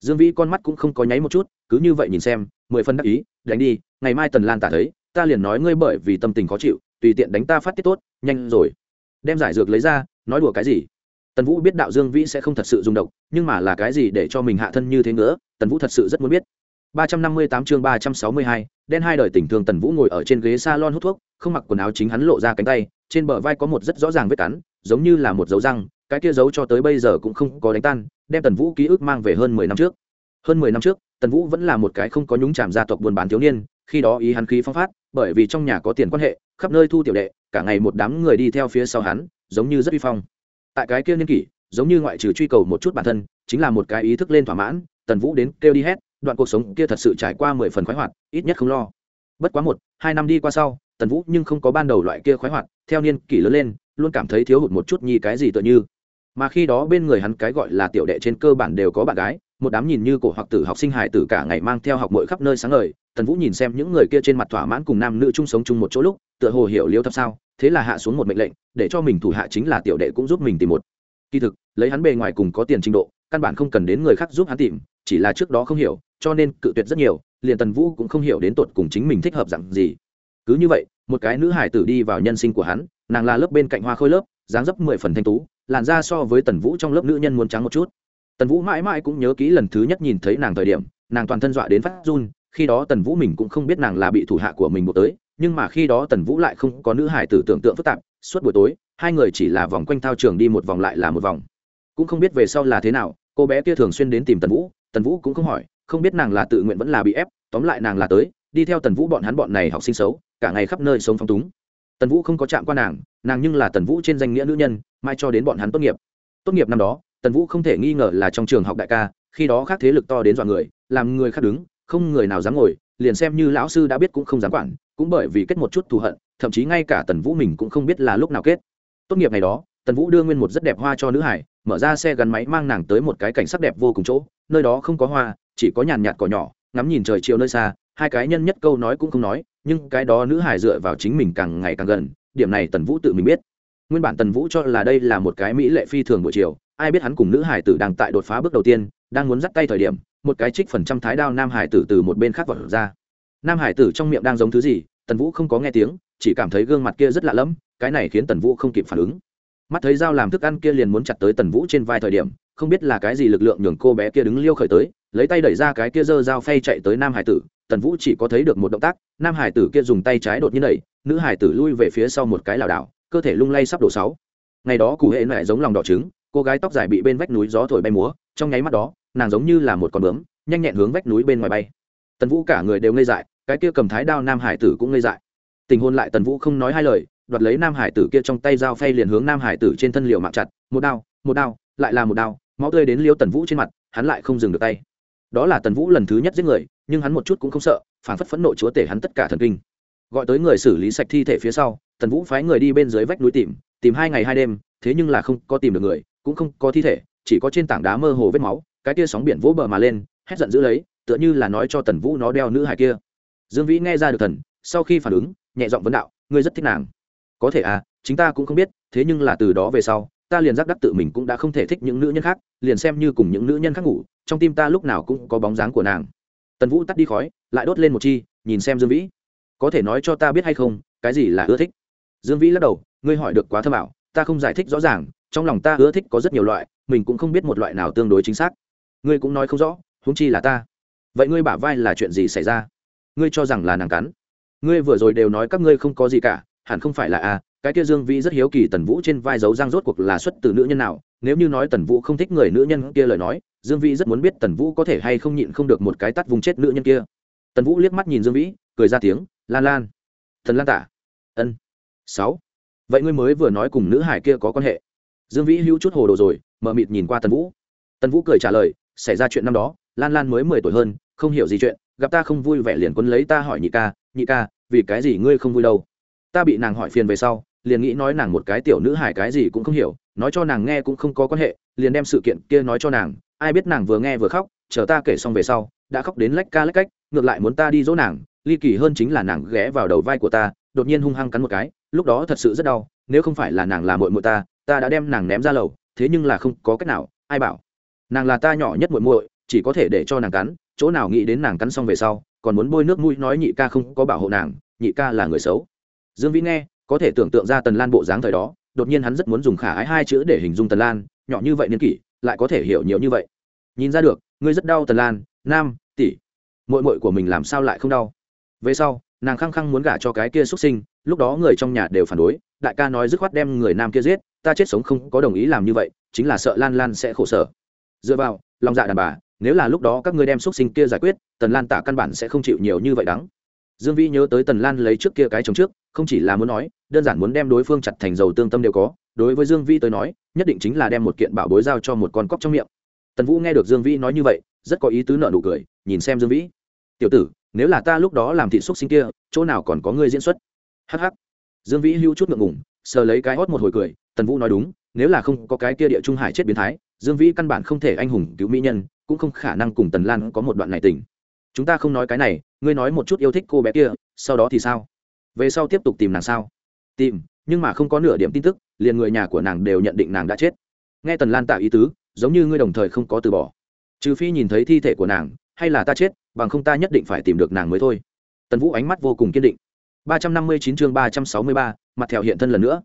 Dương vĩ con mắt cũng không có nháy một chút, cứ như vậy nhìn xem, mười phân đắc ý, đánh đi, ngày mai tần lan tả thấy, ta liền nói ngươi bởi vì tâm tình khó chịu, tùy tiện đánh ta phát tiết tốt, nhanh rồi. Đem giải dược lấy ra, nói đùa cái gì? Tần vũ biết đạo dương vĩ sẽ không thật sự dùng độc nhưng mà là cái gì để cho mình hạ thân như thế nữa tần vũ thật sự rất muốn biết 358 chương 362, đen hai đời tình thương Tần Vũ ngồi ở trên ghế salon hút thuốc, không mặc quần áo chính hắn lộ ra cánh tay, trên bờ vai có một rất rõ ràng vết cắn, giống như là một dấu răng, cái kia dấu cho tới bây giờ cũng không có đánh tan, đem Tần Vũ ký ức mang về hơn 10 năm trước. Hơn 10 năm trước, Tần Vũ vẫn là một cái không có nhúng chàm gia tộc buôn bán thiếu niên, khi đó ý hắn khí phong phát, bởi vì trong nhà có tiền quan hệ, khắp nơi thu tiểu đệ, cả ngày một đám người đi theo phía sau hắn, giống như rất uy phong. Tại cái kia niên kỷ, giống như ngoại trừ truy cầu một chút bản thân, chính là một cái ý thức lên thỏa mãn, Tần Vũ đến kêu đi hết, đoạn cuộc sống kia thật sự trải qua mười phần khoái hoạt ít nhất không lo. Bất quá một hai năm đi qua sau tần vũ nhưng không có ban đầu loại kia khoái hoạt theo niên kỷ lớn lên luôn cảm thấy thiếu hụt một chút nhi cái gì tựa như. Mà khi đó bên người hắn cái gọi là tiểu đệ trên cơ bản đều có bạn gái một đám nhìn như cổ hoặc tử học sinh hài tử cả ngày mang theo học mỗi khắp nơi sáng ngời tần vũ nhìn xem những người kia trên mặt thỏa mãn cùng nam nữ chung sống chung một chỗ lúc tựa hồ hiểu liêu thập sao thế là hạ xuống một mệnh lệnh, để cho mình thủ hạ chính là tiểu đệ cũng giúp mình tìm một. Kỳ thực, lấy hắn bề ngoài cùng có tiền trình độ, căn bản không cần đến người khác giúp hắn tìm, chỉ là trước đó không hiểu, cho nên cự tuyệt rất nhiều, liền tần vũ cũng không hiểu đến tột cùng chính mình thích hợp dặn gì. Cứ như vậy, một cái nữ hải tử đi vào nhân sinh của hắn, nàng là lớp bên cạnh hoa khôi lớp, dáng dấp mười phần thanh tú, làn ra so với tần vũ trong lớp nữ nhân muốn trắng một chút. Tần vũ mãi mãi cũng nhớ kỹ lần thứ nhất nhìn thấy nàng thời điểm, nàng toàn thân dọa đến phát run, khi đó tần vũ mình cũng không biết nàng là bị thủ hạ của mình buộc tới nhưng mà khi đó tần vũ lại không có nữ hải tử tưởng tượng phức tạp, suốt buổi tối, hai người chỉ là vòng quanh thao trường đi một vòng lại là một vòng. Cũng không biết về sau là thế nào, cô bé kia thường xuyên đến tìm tần vũ tần vũ cũng không hỏi, không biết nàng là tự nguyện vẫn là bị ép, tóm lại nàng là tới, đi theo tần vũ bọn hắn bọn này học sinh xấu, cả ngày khắp nơi sống phong túng. Tần vũ không có chạm qua nàng nàng nhưng là tần vũ trên danh nghĩa nữ nhân, mai cho đến bọn hắn tốt nghiệp. Tốt nghiệp năm đó, tần vũ không thể nghi ngờ là trong trường học đại ca, khi đó khác thế lực to đến dọa người, làm người khác đứng, không người nào dám ngồi, liền xem như lão sư đã biết cũng không dám quản cũng bởi vì kết một chút thù hận, thậm chí ngay cả tần vũ mình cũng không biết là lúc nào kết. Tốt nghiệp ngày đó, tần vũ đưa nguyên một rất đẹp hoa cho nữ hải, mở ra xe gắn máy mang nàng tới một cái cảnh sắc đẹp vô cùng chỗ, nơi đó không có hoa, chỉ có nhàn nhạt cỏ nhỏ, ngắm nhìn trời chiều nơi xa, hai cái nhân nhất câu nói cũng không nói, nhưng cái đó nữ hải dựa vào chính mình càng ngày càng gần, điểm này tần vũ tự mình biết. Nguyên bản tần vũ cho là đây là một cái mỹ lệ phi thường buổi chiều, ai biết hắn cùng nữ hải tử đang tại đột phá bước đầu tiên, đang muốn dắt tay thời điểm, một cái trích phần trăm thái đao nam hải tử từ một bên khác vật ra. Nam hải tử trong miệng đang giống thứ gì tần vũ không có nghe tiếng, chỉ cảm thấy gương mặt kia rất lạ lẫm, cái này khiến tần vũ không kịp phản ứng. Mắt thấy dao làm thức ăn kia liền muốn chặt tới tần vũ trên vai thời điểm, không biết là cái gì lực lượng nhường cô bé kia đứng liêu khởi tới, lấy tay đẩy ra cái kia giơ dao phay chạy tới nam hải tử, tần vũ chỉ có thấy được một động tác, nam hải tử kia dùng tay trái đột nhiên đẩy, nữ hải tử lui về phía sau một cái lảo đảo, cơ thể lung lay sắp đổ sáu. Ngày đó cụ hệ mẹ giống lòng đỏ trứng, cô gái tóc dài bị bên vách núi gió thổi bay múa, trong nháy mắt đó, nàng giống như là một con bướm, nhanh nhẹn hướng vách núi bên ngoài bay. Tần vũ cả người đều ngây dại cái kia cầm thái đao nam hải tử cũng ngây dại. Tình hôn lại tần vũ không nói hai lời, đoạt lấy nam hải tử kia trong tay dao phay liền hướng nam hải tử trên thân liều mạng chặt, một đao một đao, lại là một đao, máu tươi đến liêu tần vũ trên mặt, hắn lại không dừng được tay. Đó là tần vũ lần thứ nhất giết người, nhưng hắn một chút cũng không sợ, phản phất phẫn nộ chúa tể hắn tất cả thần kinh. Gọi tới người xử lý sạch thi thể phía sau, tần vũ phái người đi bên dưới vách núi tìm tìm hai ngày hai đêm, thế nhưng là không có tìm được người, cũng không có thi thể, chỉ có trên tảng đá mơ hồ vết máu, cái tia sóng biển vỗ bờ mà lên, hét giận dữ lấy, tựa như là nói cho tần vũ nó đeo nữ hải kia dương vĩ nghe ra được thần, sau khi phản ứng, nhẹ giọng vấn đạo, ngươi rất thích nàng. Có thể à chính ta cũng không biết, thế nhưng là từ đó về sau, ta liền giác đắc tự mình cũng đã không thể thích những nữ nhân khác, liền xem như cùng những nữ nhân khác ngủ, trong tim ta lúc nào cũng có bóng dáng của nàng. Tần vũ tắt đi khói, lại đốt lên một chi, nhìn xem dương vĩ. Có thể nói cho ta biết hay không, cái gì là ưa thích? Dương vĩ lắc đầu, ngươi hỏi được quá thơ bảo ta không giải thích rõ ràng, trong lòng ta ưa thích có rất nhiều loại, mình cũng không biết một loại nào tương đối chính xác. Ngươi cũng nói không rõ, huống chi là ta. Vậy ngươi bả vai là chuyện gì xảy ra? Ngươi cho rằng là nàng cắn. Ngươi vừa rồi đều nói các ngươi không có gì cả, hẳn không phải là a cái kia dương vĩ rất hiếu kỳ tần vũ trên vai dấu răng rốt cuộc là xuất từ nữ nhân nào, nếu như nói tần vũ không thích người nữ nhân kia lời nói, dương vĩ rất muốn biết tần vũ có thể hay không nhịn không được một cái tắt vùng chết nữ nhân kia. Tần vũ liếc mắt nhìn dương vĩ, cười ra tiếng, lan lan thần lan tả. Ân, sáu. Vậy ngươi mới vừa nói cùng nữ hải kia có quan hệ. Dương vĩ hữu chút hồ đồ rồi, mờ mịt nhìn qua tần vũ. Tần vũ cười trả lời, xảy ra chuyện năm đó, lan lan mới mười tuổi hơn, không hiểu gì chuyện gặp ta không vui vẻ liền quấn lấy ta hỏi nhị ca nhị ca, vì cái gì ngươi không vui đâu? Ta bị nàng hỏi phiền về sau, liền nghĩ nói nàng một cái tiểu nữ hải cái gì cũng không hiểu, nói cho nàng nghe cũng không có quan hệ, liền đem sự kiện kia nói cho nàng, ai biết nàng vừa nghe vừa khóc, chờ ta kể xong về sau, đã khóc đến lách ca lách cách, ngược lại muốn ta đi dỗ nàng, ly kỳ hơn chính là nàng ghé vào đầu vai của ta, đột nhiên hung hăng cắn một cái, lúc đó thật sự rất đau, nếu không phải là nàng là mội mội ta ta đã đem nàng ném ra lầu, thế nhưng là không có cách nào, ai bảo, nàng là ta nhỏ nhất muội muội, chỉ có thể để cho nàng cắn chỗ nào nghĩ đến nàng cắn xong về sau, còn muốn bôi nước mũi nói nhị ca không có bảo hộ nàng, nhị ca là người xấu. Dương vĩ nghe, có thể tưởng tượng ra tần lan bộ dáng thời đó, đột nhiên hắn rất muốn dùng khả ái hai chữ để hình dung tần lan, nhỏ như vậy niên kỷ, lại có thể hiểu nhiều như vậy. Nhìn ra được, ngươi rất đau tần lan, nam, tỷ mội mội của mình làm sao lại không đau? Về sau, nàng khăng khăng muốn gả cho cái kia xuất sinh, lúc đó người trong nhà đều phản đối, đại ca nói dứt khoát đem người nam kia giết, ta chết sống không có đồng ý làm như vậy, chính là sợ lan lan sẽ khổ sở. Dựa vào, lòng dạ đàn bà nếu là lúc đó các ngươi đem xuất sinh kia giải quyết, tần lan tả căn bản sẽ không chịu nhiều như vậy đắng. Dương vĩ nhớ tới tần lan lấy trước kia cái chồng trước, không chỉ là muốn nói, đơn giản muốn đem đối phương chặt thành dầu tương tâm đều có. Đối với dương vĩ tới nói, nhất định chính là đem một kiện bảo bối giao cho một con cóc trong miệng. Tần vũ nghe được dương vĩ nói như vậy, rất có ý tứ nợ nụ cười, nhìn xem dương vĩ. Tiểu tử, nếu là ta lúc đó làm thị xúc sinh kia, chỗ nào còn có ngươi diễn xuất? Hh dương vĩ hưu chút ngượng ngùng, sờ lấy cái hót một hồi cười, tần vũ nói đúng nếu là không có cái kia địa trung hải chết biến thái, dương vĩ căn bản không thể anh hùng cứu mỹ nhân, cũng không khả năng cùng tần lan có một đoạn này tình. Chúng ta không nói cái này, ngươi nói một chút yêu thích cô bé kia, sau đó thì sao? Về sau tiếp tục tìm nàng sao? Tìm, nhưng mà không có nửa điểm tin tức, liền người nhà của nàng đều nhận định nàng đã chết. Nghe tần lan tạo ý tứ, giống như ngươi đồng thời không có từ bỏ. Trừ phi nhìn thấy thi thể của nàng, hay là ta chết, bằng không ta nhất định phải tìm được nàng mới thôi. Tần vũ ánh mắt vô cùng kiên định. ba trăm năm mươi chín chương ba trăm sáu mươi ba, mặt thẹo hiện thân lần nữa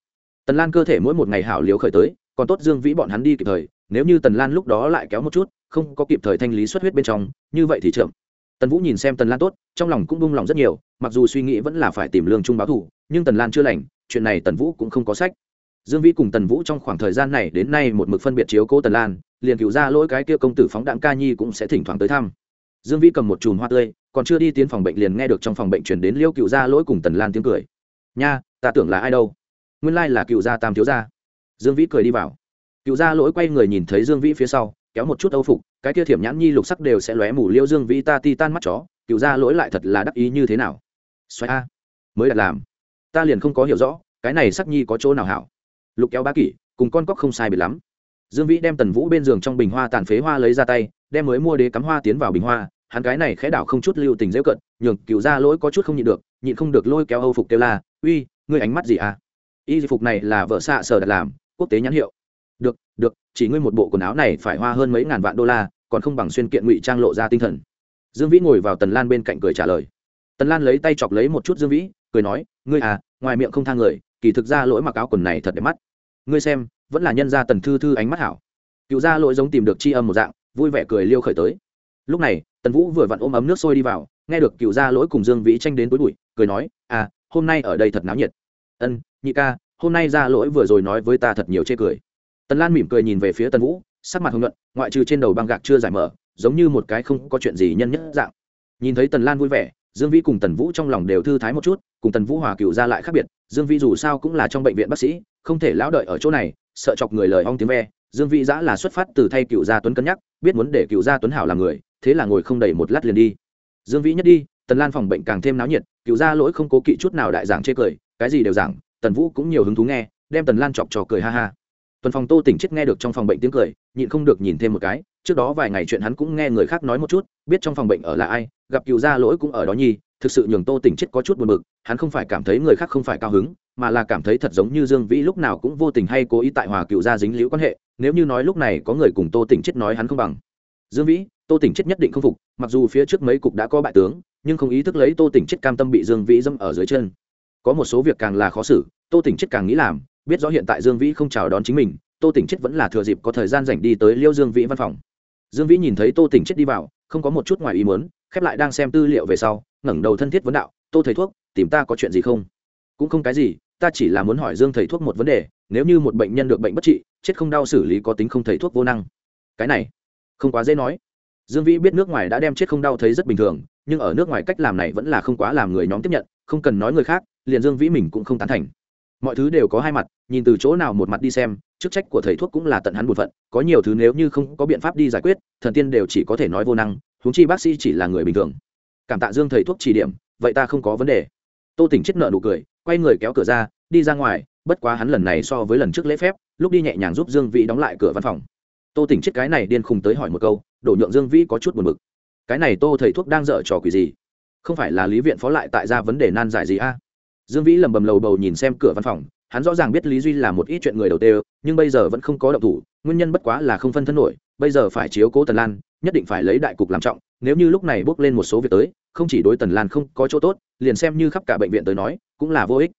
tần lan cơ thể mỗi một ngày hảo liếu khởi tới, còn tốt dương vĩ bọn hắn đi kịp thời, nếu như tần lan lúc đó lại kéo một chút, không có kịp thời thanh lý xuất huyết bên trong, như vậy thì chậm. Tần vũ nhìn xem tần lan tốt, trong lòng cũng bung lòng rất nhiều, mặc dù suy nghĩ vẫn là phải tìm lương trung báo thù nhưng tần lan chưa lành, chuyện này tần vũ cũng không có sách. Dương vĩ cùng tần vũ trong khoảng thời gian này đến nay một mực phân biệt chiếu cố tần lan, liền cựu ra lỗi cái kia công tử phóng đạn ca nhi cũng sẽ thỉnh thoảng tới thăm. Dương vĩ cầm một chùm hoa tươi, còn chưa đi tiến phòng bệnh liền nghe được trong phòng bệnh chuyển đến liêu cựu gia lỗi cùng tần lan tiếng cười. Nha, ta tưởng là ai đâu? Nguyên lai là cựu gia tam thiếu gia. Dương vĩ cười đi vào. Cựu gia lỗi quay người nhìn thấy dương vĩ phía sau, kéo một chút âu phục, cái kia thiểm nhãn nhi lục sắc đều sẽ lóe mù liêu dương vĩ ta ti tan mắt chó, cựu gia lỗi lại thật là đắc ý như thế nào? Xoay a, mới đặt làm. Ta liền không có hiểu rõ, cái này sắc nhi có chỗ nào hảo? Lục kéo ba kỷ, cùng con cóc không sai biệt lắm. Dương vĩ đem tần vũ bên giường trong bình hoa tàn phế hoa lấy ra tay, đem mới mua đế cắm hoa tiến vào bình hoa, hắn cái này khẽ đảo không chút lưu tình dễ cận, nhường cựu gia lỗi có chút không nhịn được, nhịn không được lôi kéo âu phục kêu la, uy, ngươi ánh mắt gì à? Y phục này là vợ xạ sở đặt làm, quốc tế nhãn hiệu. Được được, chỉ ngươi một bộ quần áo này phải hoa hơn mấy ngàn vạn đô la, còn không bằng xuyên kiện ngụy trang lộ ra tinh thần. Dương vĩ ngồi vào tần lan bên cạnh cười trả lời. Tần lan lấy tay chọc lấy một chút dương vĩ, cười nói, ngươi à ngoài miệng không thang người, kỳ thực ra lỗi mặc áo quần này thật đẹp mắt. Ngươi xem, vẫn là nhân gia tần thư thư ánh mắt hảo. Cựu gia lỗi giống tìm được tri âm một dạng, vui vẻ cười liêu khởi tới. Lúc này, tần vũ vừa vặn ôm ấm nước sôi đi vào, nghe được cựu gia lỗi cùng dương vĩ tranh đến tối bụi, cười nói à hôm nay ở đây thật náo nhiệt ân, nhị ca, hôm nay gia lỗi vừa rồi nói với ta thật nhiều chê cười. Tần lan mỉm cười nhìn về phía tần vũ, sắc mặt hưng luận ngoại trừ trên đầu băng gạc chưa giải mở, giống như một cái không có chuyện gì nhân nhất dạng. Nhìn thấy tần lan vui vẻ, dương vĩ cùng tần vũ trong lòng đều thư thái một chút, cùng tần vũ hòa cựu ra lại khác biệt, dương vĩ dù sao cũng là trong bệnh viện bác sĩ, không thể lão đợi ở chỗ này, sợ chọc người lời ong tiếng ve, dương vĩ giã là xuất phát từ thay cựu gia tuấn cân nhắc, biết muốn để cựu gia tuấn hảo làm người, thế là ngồi không đầy một lát liền đi. Dương vĩ nhất đi, tần lan phòng bệnh càng thêm náo nhiệt, cựu gia lỗi không cố kỵ chút nào đại giảng chê cười cái gì đều giảng, tần vũ cũng nhiều hứng thú nghe, đem tần lan chọc trò cười ha ha. Tuần phòng tô tỉnh chết nghe được trong phòng bệnh tiếng cười, nhịn không được nhìn thêm một cái, trước đó vài ngày chuyện hắn cũng nghe người khác nói một chút, biết trong phòng bệnh ở là ai, gặp cựu gia lỗi cũng ở đó nhi, thực sự nhường tô tỉnh chết có chút buồn bực, hắn không phải cảm thấy người khác không phải cao hứng, mà là cảm thấy thật giống như dương vĩ lúc nào cũng vô tình hay cố ý tại hòa cựu gia dính liễu quan hệ, nếu như nói lúc này có người cùng tô tỉnh chết nói hắn không bằng. Dương vĩ, tô tỉnh chết nhất định không phục, mặc dù phía trước mấy cục đã có bại tướng, nhưng không ý thức lấy tô tỉnh chết cam tâm bị dương vĩ dâm ở dưới chân có một số việc càng là khó xử, tô tỉnh chết càng nghĩ làm, biết rõ hiện tại dương vĩ không chào đón chính mình, tô tỉnh chết vẫn là thừa dịp có thời gian dành đi tới liêu dương vĩ văn phòng. Dương vĩ nhìn thấy tô tỉnh chết đi vào, không có một chút ngoài ý muốn, khép lại đang xem tư liệu về sau, ngẩng đầu thân thiết vấn đạo, tô thầy thuốc, tìm ta có chuyện gì không? Cũng không cái gì, ta chỉ là muốn hỏi dương thầy thuốc một vấn đề, nếu như một bệnh nhân được bệnh bất trị, chết không đau xử lý có tính không thầy thuốc vô năng. Cái này, không quá dễ nói. Dương vĩ biết nước ngoài đã đem chết không đau thấy rất bình thường, nhưng ở nước ngoài cách làm này vẫn là không quá làm người nhóm tiếp nhận, không cần nói người khác liền dương vĩ mình cũng không tán thành. Mọi thứ đều có hai mặt, nhìn từ chỗ nào một mặt đi xem, chức trách của thầy thuốc cũng là tận hắn một phận, có nhiều thứ nếu như không có biện pháp đi giải quyết, thần tiên đều chỉ có thể nói vô năng, huống chi bác sĩ chỉ là người bình thường. Cảm tạ dương thầy thuốc chỉ điểm, vậy ta không có vấn đề. Tô tỉnh chết nợ nụ cười, quay người kéo cửa ra, đi ra ngoài, bất quá hắn lần này so với lần trước lễ phép, lúc đi nhẹ nhàng giúp dương vĩ đóng lại cửa văn phòng. Tô tỉnh chết cái này điên khùng tới hỏi một câu, đổ nhượng dương vĩ có chút buồn bực. Cái này tô thầy thuốc đang dở trò quỷ gì? Không phải là lý viện phó lại tại ra vấn đề nan giải gì a? Dương vĩ lầm bầm lầu bầu nhìn xem cửa văn phòng, hắn rõ ràng biết lý duy là một ít chuyện người đầu tiên nhưng bây giờ vẫn không có động thủ, nguyên nhân bất quá là không phân thân nổi, bây giờ phải chiếu cố tần lan, nhất định phải lấy đại cục làm trọng, nếu như lúc này bước lên một số việc tới, không chỉ đối tần lan không có chỗ tốt, liền xem như khắp cả bệnh viện tới nói, cũng là vô ích.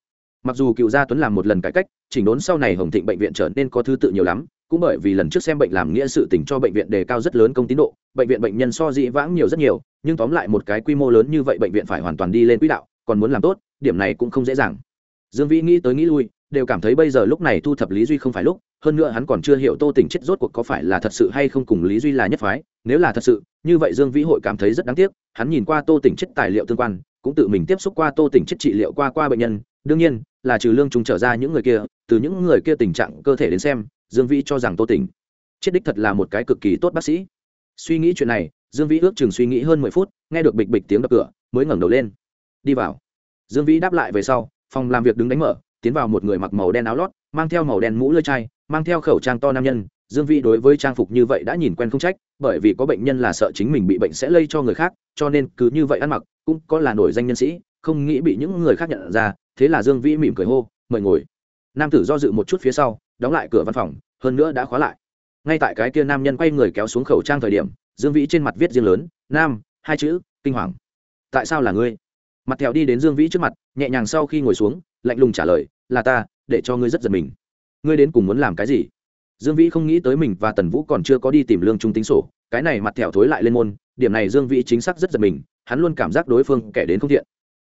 Mặc dù cựu gia tuấn làm một lần cải cách, chỉnh đốn sau này hồng thịnh bệnh viện trở nên có thứ tự nhiều lắm, cũng bởi vì lần trước xem bệnh làm nghĩa sự tỉnh cho bệnh viện đề cao rất lớn công tín độ, bệnh viện bệnh nhân so dĩ vãng nhiều rất nhiều, nhưng tóm lại một cái quy mô lớn như vậy bệnh viện phải hoàn toàn đi lên quỹ đạo còn muốn làm tốt, điểm này cũng không dễ dàng. Dương vĩ nghĩ tới nghĩ lui, đều cảm thấy bây giờ lúc này thu thập lý duy không phải lúc, hơn nữa hắn còn chưa hiểu tô tỉnh chết rốt cuộc có phải là thật sự hay không cùng lý duy là nhất phái. Nếu là thật sự, như vậy dương vĩ hội cảm thấy rất đáng tiếc, hắn nhìn qua tô tỉnh chết tài liệu tương quan, cũng tự mình tiếp xúc qua tô tỉnh chết trị liệu qua qua bệnh nhân, đương nhiên, là trừ lương trung trở ra những người kia, từ những người kia tình trạng cơ thể đến xem, dương vĩ cho rằng tô tỉnh chết đích thật là một cái cực kỳ tốt bác sĩ. Suy nghĩ chuyện này, dương vĩ ước chừng suy nghĩ hơn mười phút, nghe được bịch bịch tiếng đập cửa, mới ngẩng đầu lên đi vào. Dương vĩ đáp lại về sau, phòng làm việc đứng đánh mở, tiến vào một người mặc màu đen áo lót, mang theo màu đen mũ lưỡi chai, mang theo khẩu trang to nam nhân. Dương vĩ đối với trang phục như vậy đã nhìn quen không trách, bởi vì có bệnh nhân là sợ chính mình bị bệnh sẽ lây cho người khác, cho nên cứ như vậy ăn mặc, cũng có là nổi danh nhân sĩ, không nghĩ bị những người khác nhận ra, thế là dương vĩ mỉm cười hô, mời ngồi. Nam tử do dự một chút phía sau, đóng lại cửa văn phòng, hơn nữa đã khóa lại. Ngay tại cái kia nam nhân quay người kéo xuống khẩu trang thời điểm, dương vĩ trên mặt viết riêng lớn, nam, hai chữ, kinh hoàng. Tại sao là ngươi? Mặt thèo đi đến dương vĩ trước mặt, nhẹ nhàng sau khi ngồi xuống, lạnh lùng trả lời, là ta, để cho ngươi rất giật mình. Ngươi đến cùng muốn làm cái gì? Dương vĩ không nghĩ tới mình và tần vũ còn chưa có đi tìm lương trung tính sổ, cái này mặt thẹo thối lại lên môn, điểm này dương vĩ chính xác rất giật mình, hắn luôn cảm giác đối phương kẻ đến không thiện.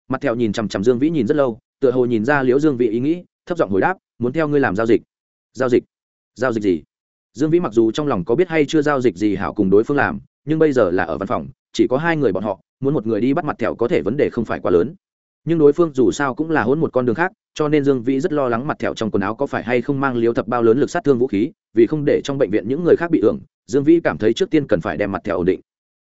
Mặt thẹo nhìn chằm chằm dương vĩ nhìn rất lâu, tựa hồ nhìn ra liễu dương vĩ ý nghĩ, thấp giọng hồi đáp, muốn theo ngươi làm giao dịch. Giao dịch? Giao dịch gì? Dương vĩ mặc dù trong lòng có biết hay chưa giao dịch gì hảo cùng đối phương làm, nhưng bây giờ là ở văn phòng, chỉ có hai người bọn họ muốn một người đi bắt mặt thẹo có thể vấn đề không phải quá lớn nhưng đối phương dù sao cũng là hôn một con đường khác cho nên dương vĩ rất lo lắng mặt thẹo trong quần áo có phải hay không mang liếu thập bao lớn lực sát thương vũ khí vì không để trong bệnh viện những người khác bị ưởng dương vĩ cảm thấy trước tiên cần phải đem mặt thẹo ổn định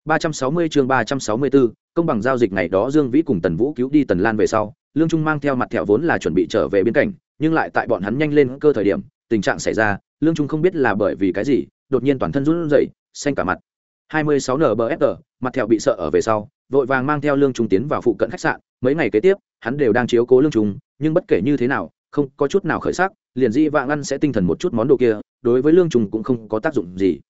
360 chương 364, công bằng giao dịch ngày đó Dương Vĩ cùng Tần Vũ cứu đi Tần Lan về sau, Lương Trung mang theo mặt thẹo vốn là chuẩn bị trở về biên cảnh, nhưng lại tại bọn hắn nhanh lên cơ thời điểm, tình trạng xảy ra, Lương Trung không biết là bởi vì cái gì, đột nhiên toàn thân run rẩy, xanh cả mặt. 26 NBFR, mặt thẹo bị sợ ở về sau, vội vàng mang theo Lương Trung tiến vào phụ cận khách sạn, mấy ngày kế tiếp, hắn đều đang chiếu cố Lương Trung, nhưng bất kể như thế nào, không có chút nào khởi sắc, liền di vạng ăn sẽ tinh thần một chút món đồ kia, đối với Lương Trung cũng không có tác dụng gì.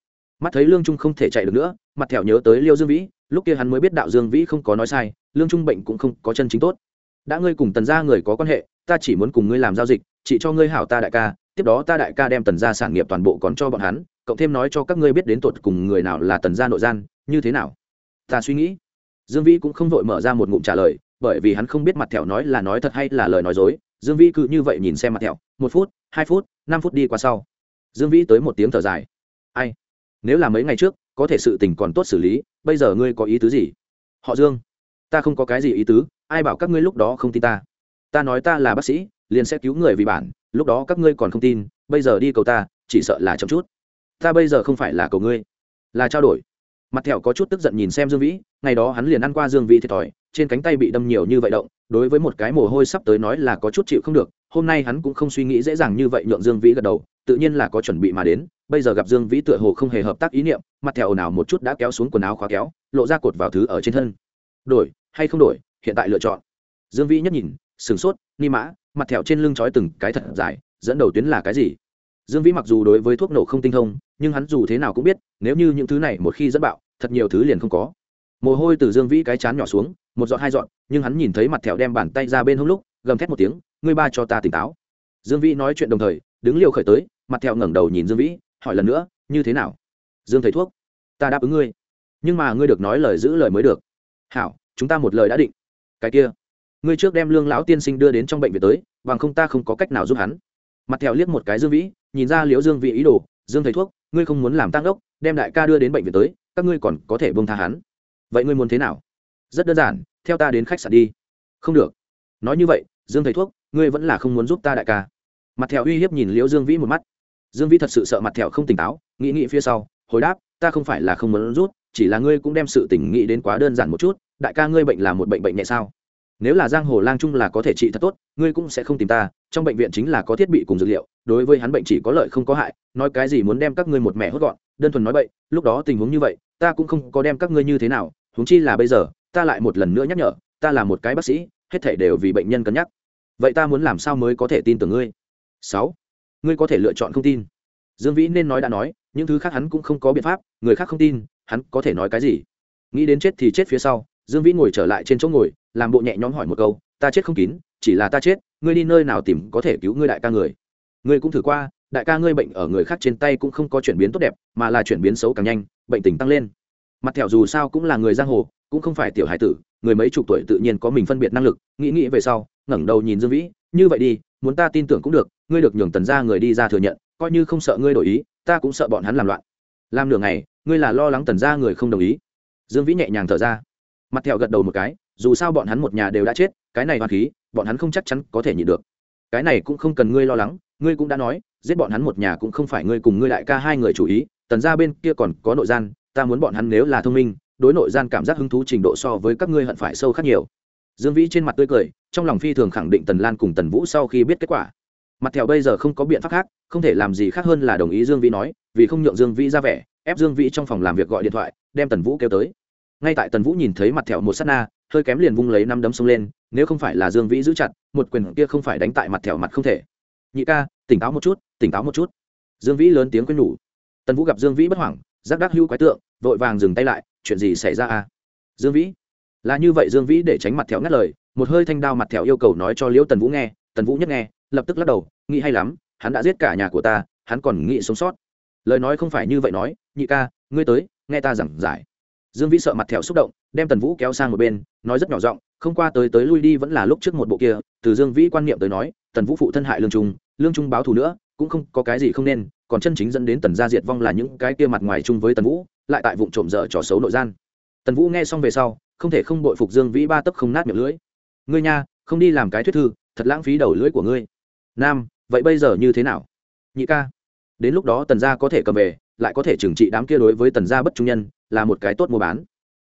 Mắt thấy lương trung không thể chạy được nữa mặt thẹo nhớ tới liêu dương vĩ lúc kia hắn mới biết đạo dương vĩ không có nói sai lương trung bệnh cũng không có chân chính tốt. Đã ngươi cùng tần gia người có quan hệ ta chỉ muốn cùng ngươi làm giao dịch chỉ cho ngươi hảo ta đại ca tiếp đó ta đại ca đem tần gia sản nghiệp toàn bộ còn cho bọn hắn cộng thêm nói cho các ngươi biết đến tột cùng người nào là tần gia nội gian, như thế nào? Ta suy nghĩ. Dương vĩ cũng không vội mở ra một ngụm trả lời, bởi vì hắn không biết mặt thẹo nói là nói thật hay là lời nói dối. Dương vĩ cứ như vậy nhìn xem mặt thẹo, một phút, hai phút, năm phút đi qua sau. Dương vĩ tới một tiếng thở dài. Ai? Nếu là mấy ngày trước, có thể sự tình còn tốt xử lý, bây giờ ngươi có ý tứ gì? Họ dương, ta không có cái gì ý tứ, ai bảo các ngươi lúc đó không tin ta? Ta nói ta là bác sĩ, liền sẽ cứu người vì bản, lúc đó các ngươi còn không tin, bây giờ đi cầu ta, chỉ sợ là chậm chút ta bây giờ không phải là cầu ngươi, là trao đổi. Mặt thẹo có chút tức giận nhìn xem dương vĩ, ngày đó hắn liền ăn qua dương vĩ thiệt thòi, trên cánh tay bị đâm nhiều như vậy động, đối với một cái mồ hôi sắp tới nói là có chút chịu không được, hôm nay hắn cũng không suy nghĩ dễ dàng như vậy nhượng dương vĩ gật đầu, tự nhiên là có chuẩn bị mà đến, bây giờ gặp dương vĩ tựa hồ không hề hợp tác ý niệm, mặt thẹo nào một chút đã kéo xuống quần áo khóa kéo, lộ ra cột vào thứ ở trên thân. Đổi, hay không đổi, hiện tại lựa chọn. Dương vĩ nhất nhìn, sửng sốt, ni mã, mặt thẹo trên lưng trói từng cái thật dài, dẫn đầu tuyến là cái gì? Dương vĩ mặc dù đối với thuốc nổ không tinh thông, nhưng hắn dù thế nào cũng biết, nếu như những thứ này một khi dẫn bạo, thật nhiều thứ liền không có. Mồ hôi từ dương vĩ cái chán nhỏ xuống, một giọt hai giọt, nhưng hắn nhìn thấy mặt thẹo đem bàn tay ra bên hông lúc, gầm thét một tiếng, ngươi ba cho ta tỉnh táo. Dương vĩ nói chuyện đồng thời, đứng liều khởi tới, mặt thẹo ngẩng đầu nhìn dương vĩ, hỏi lần nữa, như thế nào? Dương thầy thuốc, ta đáp ứng ngươi, nhưng mà ngươi được nói lời giữ lời mới được. Hảo, chúng ta một lời đã định. Cái kia, ngươi trước đem lương lão tiên sinh đưa đến trong bệnh viện tới, bằng không ta không có cách nào giúp hắn mặt theo liếc một cái dương vĩ nhìn ra liễu dương vĩ ý đồ dương thầy thuốc ngươi không muốn làm tăng đốc, đem đại ca đưa đến bệnh viện tới các ngươi còn có thể bông tha hắn. Vậy ngươi muốn thế nào? Rất đơn giản theo ta đến khách sạn đi. Không được. Nói như vậy dương thầy thuốc ngươi vẫn là không muốn giúp ta đại ca. Mặt thẹo uy hiếp nhìn liễu dương vĩ một mắt. Dương vĩ thật sự sợ mặt thẹo không tỉnh táo nghĩ nghĩ phía sau hồi đáp ta không phải là không muốn rút chỉ là ngươi cũng đem sự tỉnh nghĩ đến quá đơn giản một chút đại ca ngươi bệnh là một bệnh bệnh nhẹ sao? Nếu là giang hồ lang trung là có thể trị thật tốt, ngươi cũng sẽ không tìm ta, trong bệnh viện chính là có thiết bị cùng dược liệu, đối với hắn bệnh chỉ có lợi không có hại, nói cái gì muốn đem các ngươi một mẹ hốt gọn, đơn thuần nói vậy lúc đó tình huống như vậy, ta cũng không có đem các ngươi như thế nào, huống chi là bây giờ, ta lại một lần nữa nhắc nhở, ta là một cái bác sĩ, hết thể đều vì bệnh nhân cân nhắc. Vậy ta muốn làm sao mới có thể tin tưởng ngươi? Sáu, ngươi có thể lựa chọn không tin. Dương vĩ nên nói đã nói, những thứ khác hắn cũng không có biện pháp, người khác không tin, hắn có thể nói cái gì? Nghĩ đến chết thì chết phía sau, dương vĩ ngồi trở lại trên chỗ ngồi làm bộ nhẹ nhõm hỏi một câu, ta chết không kín, chỉ là ta chết, ngươi đi nơi nào tìm có thể cứu ngươi đại ca người? Ngươi cũng thử qua, đại ca ngươi bệnh ở người khác trên tay cũng không có chuyển biến tốt đẹp, mà là chuyển biến xấu càng nhanh, bệnh tình tăng lên. Mặt thẹo dù sao cũng là người giang hồ, cũng không phải tiểu hải tử, người mấy chục tuổi tự nhiên có mình phân biệt năng lực, nghĩ nghĩ về sau, ngẩng đầu nhìn dương vĩ, như vậy đi, muốn ta tin tưởng cũng được, ngươi được nhường tần ra người đi ra thừa nhận, coi như không sợ ngươi đổi ý, ta cũng sợ bọn hắn làm loạn. Làm nửa ngày, ngươi là lo lắng tần ra người không đồng ý. Dương vĩ nhẹ nhàng thở ra. Mặt thẹo gật đầu một cái dù sao bọn hắn một nhà đều đã chết, cái này hoàn khí, bọn hắn không chắc chắn có thể nhịn được. Cái này cũng không cần ngươi lo lắng, ngươi cũng đã nói, giết bọn hắn một nhà cũng không phải ngươi cùng ngươi đại ca hai người chủ ý, tần ra bên kia còn có nội gian, ta muốn bọn hắn nếu là thông minh, đối nội gian cảm giác hứng thú trình độ so với các ngươi hận phải sâu khác nhiều. Dương vĩ trên mặt tươi cười, trong lòng phi thường khẳng định tần lan cùng tần vũ sau khi biết kết quả. Mặt thẹo bây giờ không có biện pháp khác, không thể làm gì khác hơn là đồng ý dương vĩ nói, vì không nhượng dương vĩ ra vẻ, ép dương vĩ trong phòng làm việc gọi điện thoại, đem tần vũ kêu tới ngay tại tần vũ nhìn thấy mặt thẹo một s á t na, hơi kém liền vung lấy năm đấm xông lên, nếu không phải là dương vĩ giữ chặt, một quyền kia không phải đánh tại mặt thẹo mặt không thể. Nhị ca, tỉnh táo một chút, tỉnh táo một chút. Dương vĩ lớn tiếng quên nhủ. Tần vũ gặp dương vĩ bất hoảng, giác đắc hữu quái tượng, vội vàng dừng tay lại, chuyện gì xảy ra à? Dương vĩ. Là như vậy dương vĩ để tránh mặt thẹo ngắt lời. Một hơi thanh đao mặt thẹo yêu cầu nói cho liễu tần vũ nghe, tần vũ nhất nghe, lập tức lắc đầu, nghĩ hay lắm, hắn đã giết cả nhà của ta, hắn còn nghĩ sống sót. Lời nói không phải như vậy nói, nhị ca, ngươi tới, nghe ta giảng giải dương vĩ sợ mặt thẹo xúc động, đem tần vũ kéo sang một bên, nói rất nhỏ giọng, không qua tới tới lui đi vẫn là lúc trước một bộ kia. Từ dương vĩ quan niệm tới nói, tần vũ phụ thân hại lương trung lương trung báo thù nữa, cũng không có cái gì không nên, còn chân chính dẫn đến tần gia diệt vong là những cái kia mặt ngoài chung với tần vũ, lại tại vụ trộm dở trò xấu nội gian. Tần vũ nghe xong về sau, không thể không bội phục dương vĩ ba tấc không nát miệng lưỡi. Ngươi nha, không đi làm cái thuyết thư, thật lãng phí đầu lưỡi của ngươi. Nam, vậy bây giờ như thế nào? Nhị ca. Đến lúc đó tần gia có thể cầm về lại có thể trừng trị đám kia đối với tần gia bất trung nhân, là một cái tốt mua bán.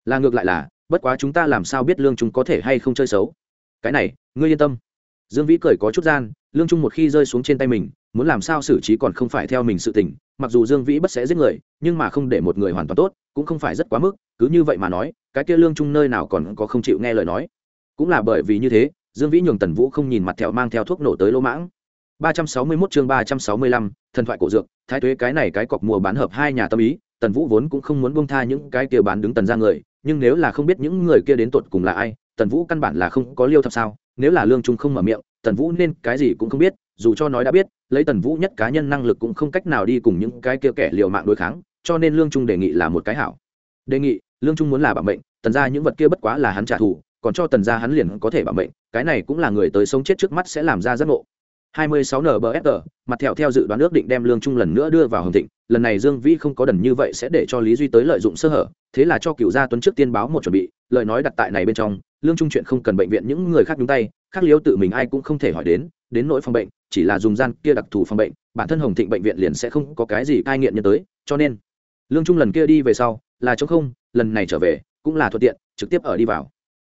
Là ngược lại là, bất quá chúng ta làm sao biết lương chúng có thể hay không chơi xấu? Cái này, ngươi yên tâm. Dương vĩ cười có chút gian, lương trung một khi rơi xuống trên tay mình, muốn làm sao xử trí còn không phải theo mình sự tình, mặc dù dương vĩ bất sẽ giết người, nhưng mà không để một người hoàn toàn tốt, cũng không phải rất quá mức, cứ như vậy mà nói, cái kia lương trung nơi nào còn có không chịu nghe lời nói. Cũng là bởi vì như thế, dương vĩ nhường tần vũ không nhìn mặt thẹo mang theo thuốc nổ tới lỗ mãng. 361 chương 365, thần thoại cổ dược, thái tuế cái này cái cọc mua bán hợp hai nhà tâm ý, Tần Vũ vốn cũng không muốn buông tha những cái kia bán đứng tần ra người, nhưng nếu là không biết những người kia đến tột cùng là ai, Tần Vũ căn bản là không có liêu thập sao, nếu là lương trung không mở miệng, Tần Vũ nên cái gì cũng không biết, dù cho nói đã biết, lấy Tần Vũ nhất cá nhân năng lực cũng không cách nào đi cùng những cái kia kẻ liều mạng đối kháng, cho nên lương trung đề nghị là một cái hảo. Đề nghị, lương trung muốn là bảo mệnh, tần ra những vật kia bất quá là hắn trả thù, còn cho tần ra hắn liền có thể bảo mệnh, cái này cũng là người tới sống chết trước mắt sẽ làm ra rất ngộ. 26 NBFR, mặt theo theo dự đoán ước định đem Lương Trung lần nữa đưa vào Hồng Thịnh, lần này Dương Vĩ không có đần như vậy sẽ để cho Lý Duy tới lợi dụng sơ hở, thế là cho Cửu Gia Tuấn trước tiên báo một chuẩn bị, lời nói đặt tại này bên trong, Lương Trung chuyện không cần bệnh viện những người khác nhúng tay, khác liếu tự mình ai cũng không thể hỏi đến, đến nỗi phòng bệnh, chỉ là dùng gian kia đặc thù phòng bệnh, bản thân Hồng Thịnh bệnh viện liền sẽ không có cái gì cai nghiện nhân tới, cho nên Lương Trung lần kia đi về sau, là trống không, lần này trở về, cũng là thuận tiện, trực tiếp ở đi vào.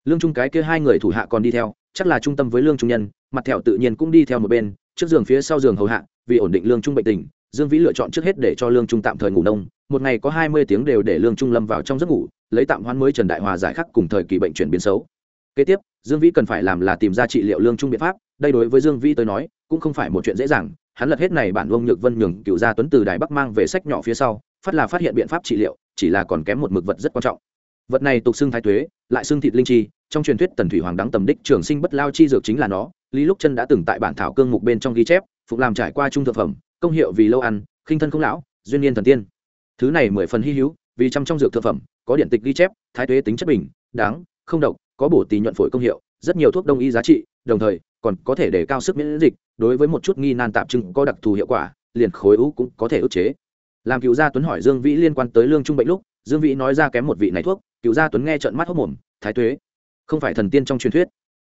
Lương Trung cái kia hai người thủ hạ còn đi theo, chắc là trung tâm với Lương Trung nhân, mặt thẹo tự nhiên cũng đi theo một bên, trước giường phía sau giường hầu hạ vì ổn định lương trung bệnh tình dương vĩ lựa chọn trước hết để cho lương trung tạm thời ngủ nông một ngày có hai mươi tiếng đều để lương trung lâm vào trong giấc ngủ lấy tạm hoãn mới trần đại hòa giải khắc cùng thời kỳ bệnh chuyển biến xấu. Kế tiếp dương vĩ cần phải làm là tìm ra trị liệu lương trung biện pháp đây đối với dương vĩ tới nói cũng không phải một chuyện dễ dàng hắn lật hết này bản ông nhược vân nhường cựu gia tuấn từ đài bắc mang về sách nhỏ phía sau phát là phát hiện biện pháp trị liệu chỉ là còn kém một mực vật rất quan trọng. Vật này tục xưng thái tuế lại xưng thịt linh chi trong truyền thuyết tần thủy hoàng đắng tầm đích trường sinh bất lao chi dược chính là nó lý lúc chân đã từng tại bản thảo cương mục bên trong ghi chép, phục làm trải qua trung thực phẩm, công hiệu vì lâu ăn, khinh thân không lão, duyên niên thần tiên. Thứ này mười phần hy hữu, vì trong trong dược thực phẩm, có điện tịch ghi chép, thái tuế tính chất bình, đáng, không độc, có bổ tỳ nhuận phổi công hiệu, rất nhiều thuốc đông y giá trị, đồng thời còn có thể để cao sức miễn dịch, đối với một chút nghi nan tạp chứng có đặc thù hiệu quả, liền khối u cũng có thể ức chế. Làm cựu gia tuấn hỏi dương vĩ liên quan tới lương trung bệnh lúc, dương vĩ nói ra kém một vị này thuốc, cựu gia tuấn nghe trợn mắt hốc mồm, thái tuế, không phải thần tiên trong truyền thuyết.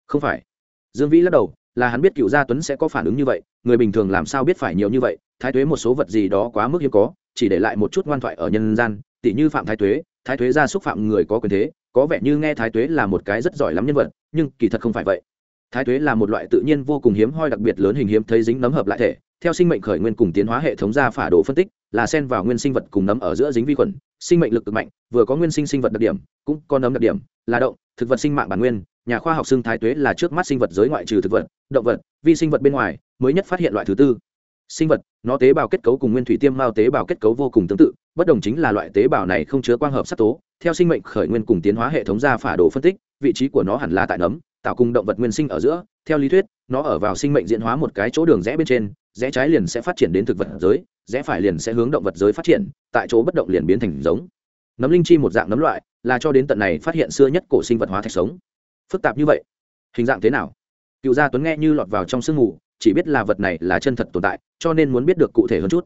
Không phải dương vĩ lắc đầu, là hắn biết cựu gia tuấn sẽ có phản ứng như vậy, người bình thường làm sao biết phải nhiều như vậy, thái tuế một số vật gì đó quá mức hiếm có, chỉ để lại một chút ngoan thoại ở nhân gian tỷ như phạm thái tuế thái tuế ra xúc phạm người có quyền thế, có vẻ như nghe thái tuế là một cái rất giỏi lắm nhân vật, nhưng kỳ thật không phải vậy. Thái tuế là một loại tự nhiên vô cùng hiếm hoi đặc biệt lớn hình hiếm thấy dính nấm hợp lại thể, theo sinh mệnh khởi nguyên cùng tiến hóa hệ thống ra phả đồ phân tích, là xen vào nguyên sinh vật cùng nấm ở giữa dính vi khuẩn, sinh mệnh lực cực mạnh, vừa có nguyên sinh sinh vật đặc điểm, cũng có nấm đặc điểm, là động, thực vật sinh mạng bản nguyên nhà khoa học xưng thái tuế là trước mắt sinh vật giới ngoại trừ thực vật, động vật, vi sinh vật bên ngoài, mới nhất phát hiện loại thứ tư. Sinh vật, nó tế bào kết cấu cùng nguyên thủy tiêm mao tế bào kết cấu vô cùng tương tự, bất đồng chính là loại tế bào này không chứa quang hợp sắc tố, theo sinh mệnh khởi nguyên cùng tiến hóa hệ thống ra phả đồ phân tích, vị trí của nó hẳn là tại nấm, tạo cùng động vật nguyên sinh ở giữa, theo lý thuyết, nó ở vào sinh mệnh diễn hóa một cái chỗ đường rẽ bên trên, rẽ trái liền sẽ phát triển đến thực vật giới, rẽ phải liền sẽ hướng động vật giới phát triển, tại chỗ bất động liền biến thành giống. Nấm linh chi một dạng nấm loại, là cho đến tận này phát hiện xưa nhất cổ sinh vật hóa thạch sống phức tạp như vậy. Hình dạng thế nào? Cựu gia tuấn nghe như lọt vào trong sương mù, chỉ biết là vật này là chân thật tồn tại, cho nên muốn biết được cụ thể hơn chút.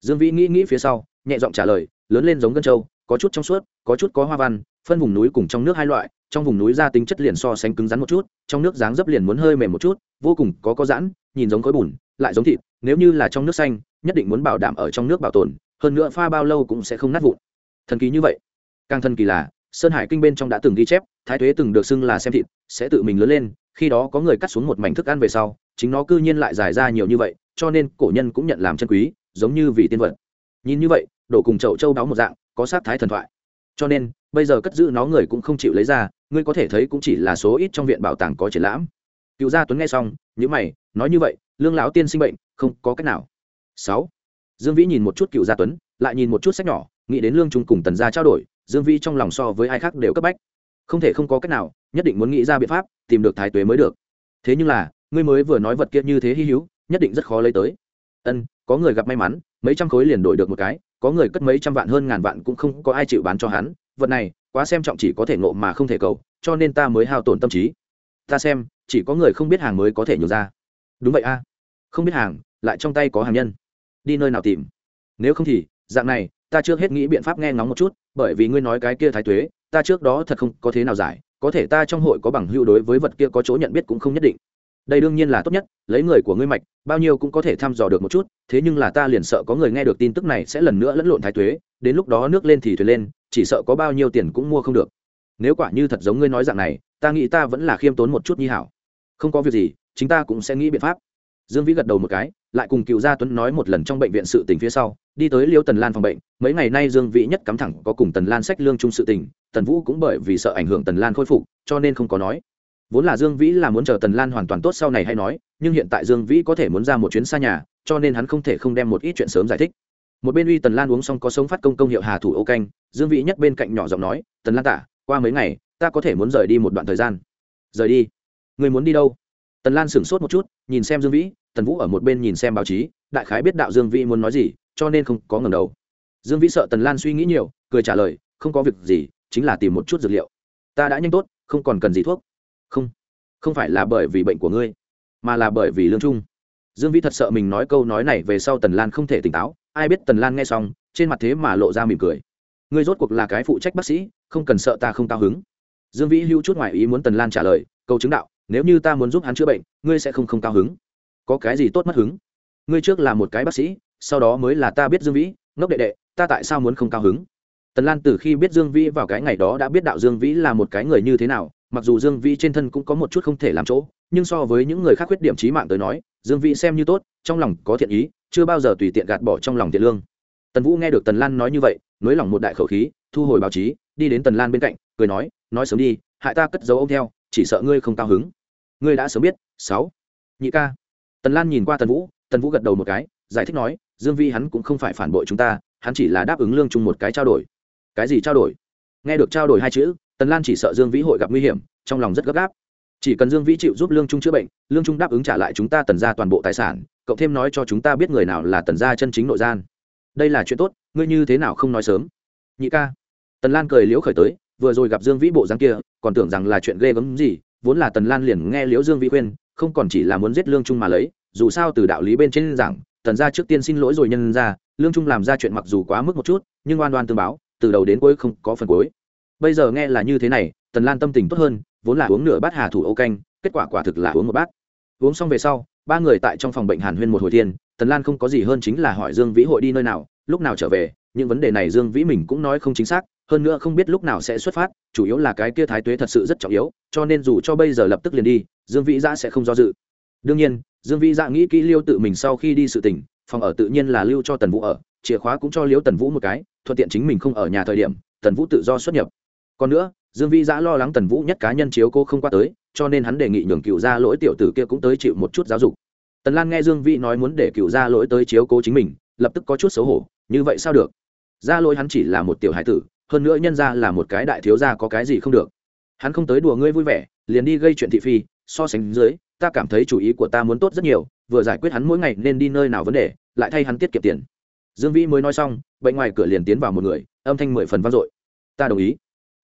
Dương vĩ nghĩ nghĩ phía sau, nhẹ giọng trả lời, lớn lên giống gân trâu có chút trong suốt, có chút có hoa văn, phân vùng núi cùng trong nước hai loại, trong vùng núi ra tính chất liền so sánh cứng rắn một chút, trong nước dáng dấp liền muốn hơi mềm một chút, vô cùng có có giãn, nhìn giống khói bùn, lại giống thịt, nếu như là trong nước xanh, nhất định muốn bảo đảm ở trong nước bảo tồn, hơn nữa pha bao lâu cũng sẽ không nát vụn. Thần kỳ như vậy. Càng thần kỳ là sơn hải kinh bên trong đã từng ghi chép, thái thuế từng được xưng là xem thịt, sẽ tự mình lớn lên, khi đó có người cắt xuống một mảnh thức ăn về sau, chính nó cư nhiên lại dài ra nhiều như vậy, cho nên cổ nhân cũng nhận làm chân quý, giống như vì tiên vật. Nhìn như vậy đổ cùng chậu châu đáo một dạng, có sát thái thần thoại. Cho nên, bây giờ cất giữ nó người cũng không chịu lấy ra, ngươi có thể thấy cũng chỉ là số ít trong viện bảo tàng có triển lãm. Cựu gia tuấn nghe xong nhữ mày, nói như vậy, lương lão tiên sinh bệnh, không có cách nào. Sáu. Dương vĩ nhìn một chút cựu gia tuấn, lại nhìn một chút sách nhỏ, nghĩ đến lương trung cùng tần gia trao đổi dương vĩ trong lòng so với ai khác đều cấp bách. Không thể không có cách nào, nhất định muốn nghĩ ra biện pháp, tìm được thái tuế mới được. Thế nhưng là, ngươi mới vừa nói vật kia như thế hy hữu, nhất định rất khó lấy tới. Ân, có người gặp may mắn, mấy trăm khối liền đổi được một cái, có người cất mấy trăm vạn hơn ngàn vạn cũng không có ai chịu bán cho hắn. Vật này, quá xem trọng chỉ có thể ngộ mà không thể cầu, cho nên ta mới hao tổn tâm trí. Ta xem, chỉ có người không biết hàng mới có thể nhổ ra. Đúng vậy a. Không biết hàng, lại trong tay có hàng nhân. Đi nơi nào tìm? Nếu không thì, dạng này ta trước hết nghĩ biện pháp nghe ngóng một chút, bởi vì ngươi nói cái kia thái tuế, ta trước đó thật không có thế nào giải, có thể ta trong hội có bằng hưu đối với vật kia có chỗ nhận biết cũng không nhất định. Đây đương nhiên là tốt nhất, lấy người của ngươi mạch, bao nhiêu cũng có thể thăm dò được một chút, thế nhưng là ta liền sợ có người nghe được tin tức này sẽ lần nữa lẫn lộn thái tuế, đến lúc đó nước lên thì thuyền lên, chỉ sợ có bao nhiêu tiền cũng mua không được. Nếu quả như thật giống ngươi nói dạng này, ta nghĩ ta vẫn là khiêm tốn một chút nhi hảo. Không có việc gì, chính ta cũng sẽ nghĩ biện pháp dương vĩ gật đầu một cái, lại cùng cựu gia tuấn nói một lần trong bệnh viện sự tình phía sau, đi tới liêu tần lan phòng bệnh, mấy ngày nay dương vĩ nhất cắm thẳng có cùng tần lan sách lương chung sự tình, tần vũ cũng bởi vì sợ ảnh hưởng tần lan khôi phục, cho nên không có nói. Vốn là dương vĩ là muốn chờ tần lan hoàn toàn tốt sau này hay nói, nhưng hiện tại dương vĩ có thể muốn ra một chuyến xa nhà, cho nên hắn không thể không đem một ít chuyện sớm giải thích. Một bên uy tần lan uống xong có sống phát công công hiệu hà thủ ô canh, dương vĩ nhất bên cạnh nhỏ giọng nói, tần lan tả, qua mấy ngày, ta có thể muốn rời đi một đoạn thời gian. Rời đi? Người muốn đi đâu? Tần lan sửng sốt một chút, nhìn xem dương vĩ tần vũ ở một bên nhìn xem báo chí, đại khái biết đạo dương vĩ muốn nói gì, cho nên không có ngầm đầu. Dương vĩ sợ tần lan suy nghĩ nhiều, cười trả lời, không có việc gì, chính là tìm một chút dược liệu. Ta đã nhanh tốt, không còn cần gì thuốc. Không không phải là bởi vì bệnh của ngươi, mà là bởi vì lương trung. Dương vĩ thật sợ mình nói câu nói này về sau tần lan không thể tỉnh táo, ai biết tần lan nghe xong, trên mặt thế mà lộ ra mỉm cười. Ngươi rốt cuộc là cái phụ trách bác sĩ, không cần sợ ta không cao hứng. Dương vĩ hữu chút ngoại ý muốn tần lan trả lời, câu chứng đạo, nếu như ta muốn giúp hắn chữa bệnh, ngươi sẽ không không cao hứng có cái gì tốt mất hứng? Ngươi trước là một cái bác sĩ, sau đó mới là ta biết dương vĩ. Ngốc đệ đệ, ta tại sao muốn không cao hứng? Tần lan từ khi biết dương vĩ vào cái ngày đó đã biết đạo dương vĩ là một cái người như thế nào. Mặc dù dương vĩ trên thân cũng có một chút không thể làm chỗ, nhưng so với những người khác khuyết điểm trí mạng tới nói, dương vĩ xem như tốt, trong lòng có thiện ý, chưa bao giờ tùy tiện gạt bỏ trong lòng thiện lương. Tần vũ nghe được tần lan nói như vậy, nới lỏng một đại khẩu khí, thu hồi báo chí, đi đến tần lan bên cạnh, cười nói nói sớm đi, hại ta cất giấu ông theo, chỉ sợ ngươi không cao hứng. Ngươi đã sớm biết, sáu, nhị ca tần lan nhìn qua tần vũ tần vũ gật đầu một cái, giải thích nói, dương vi hắn cũng không phải phản bội chúng ta, hắn chỉ là đáp ứng lương chung một cái trao đổi. Cái gì trao đổi? Nghe được trao đổi hai chữ, tần lan chỉ sợ dương vĩ hội gặp nguy hiểm, trong lòng rất gấp gáp. Chỉ cần dương vĩ chịu giúp lương trung chữa bệnh, lương trung đáp ứng trả lại chúng ta tần ra toàn bộ tài sản, cậu thêm nói cho chúng ta biết người nào là tần gia chân chính nội gian. Đây là chuyện tốt, ngươi như thế nào không nói sớm? Nhị ca. Tần lan cười liễu khởi tới, vừa rồi gặp dương vĩ bộ dáng kia, còn tưởng rằng là chuyện ghê gớm gì, vốn là tần lan liền nghe liễu dương vĩ khuyên không còn chỉ là muốn giết lương trung mà lấy, dù sao từ đạo lý bên trên giảng, tần gia trước tiên xin lỗi rồi nhân ra lương trung làm ra chuyện mặc dù quá mức một chút, nhưng oan oan tương báo, từ đầu đến cuối không có phần cuối. Bây giờ nghe là như thế này, tần lan tâm tình tốt hơn, vốn là uống nửa bát hà thủ ô canh, kết quả quả thực là uống một bát. Uống xong về sau, ba người tại trong phòng bệnh hàn huyên một hồi thiên, tần lan không có gì hơn chính là hỏi dương vĩ hội đi nơi nào, lúc nào trở về, những vấn đề này dương vĩ mình cũng nói không chính xác hơn nữa không biết lúc nào sẽ xuất phát, chủ yếu là cái kia thái tuế thật sự rất trọng yếu, cho nên dù cho bây giờ lập tức liền đi, dương vĩ giã sẽ không do dự. Đương nhiên, dương vĩ giã nghĩ kỹ liêu tự mình sau khi đi sự tỉnh, phòng ở tự nhiên là lưu cho tần vũ ở, chìa khóa cũng cho liêu tần vũ một cái, thuận tiện chính mình không ở nhà thời điểm, tần vũ tự do xuất nhập. Còn nữa, dương vĩ giã lo lắng tần vũ nhất cá nhân chiếu cô không qua tới, cho nên hắn đề nghị nhường cựu gia lỗi tiểu tử kia cũng tới chịu một chút giáo dục. Tần lan nghe dương vĩ nói muốn để cựu gia lỗi tới chiếu cố chính mình, lập tức có chút xấu hổ, như vậy sao được? Gia lỗi hắn chỉ là một tiểu hải tử hơn nữa nhân ra là một cái đại thiếu gia có cái gì không được. Hắn không tới đùa ngươi vui vẻ liền đi gây chuyện thị phi so sánh dưới ta cảm thấy chủ ý của ta muốn tốt rất nhiều vừa giải quyết hắn mỗi ngày nên đi nơi nào vấn đề lại thay hắn tiết kiệm tiền. Dương vĩ mới nói xong bệnh ngoài cửa liền tiến vào một người âm thanh mười phần vang dội. Ta đồng ý.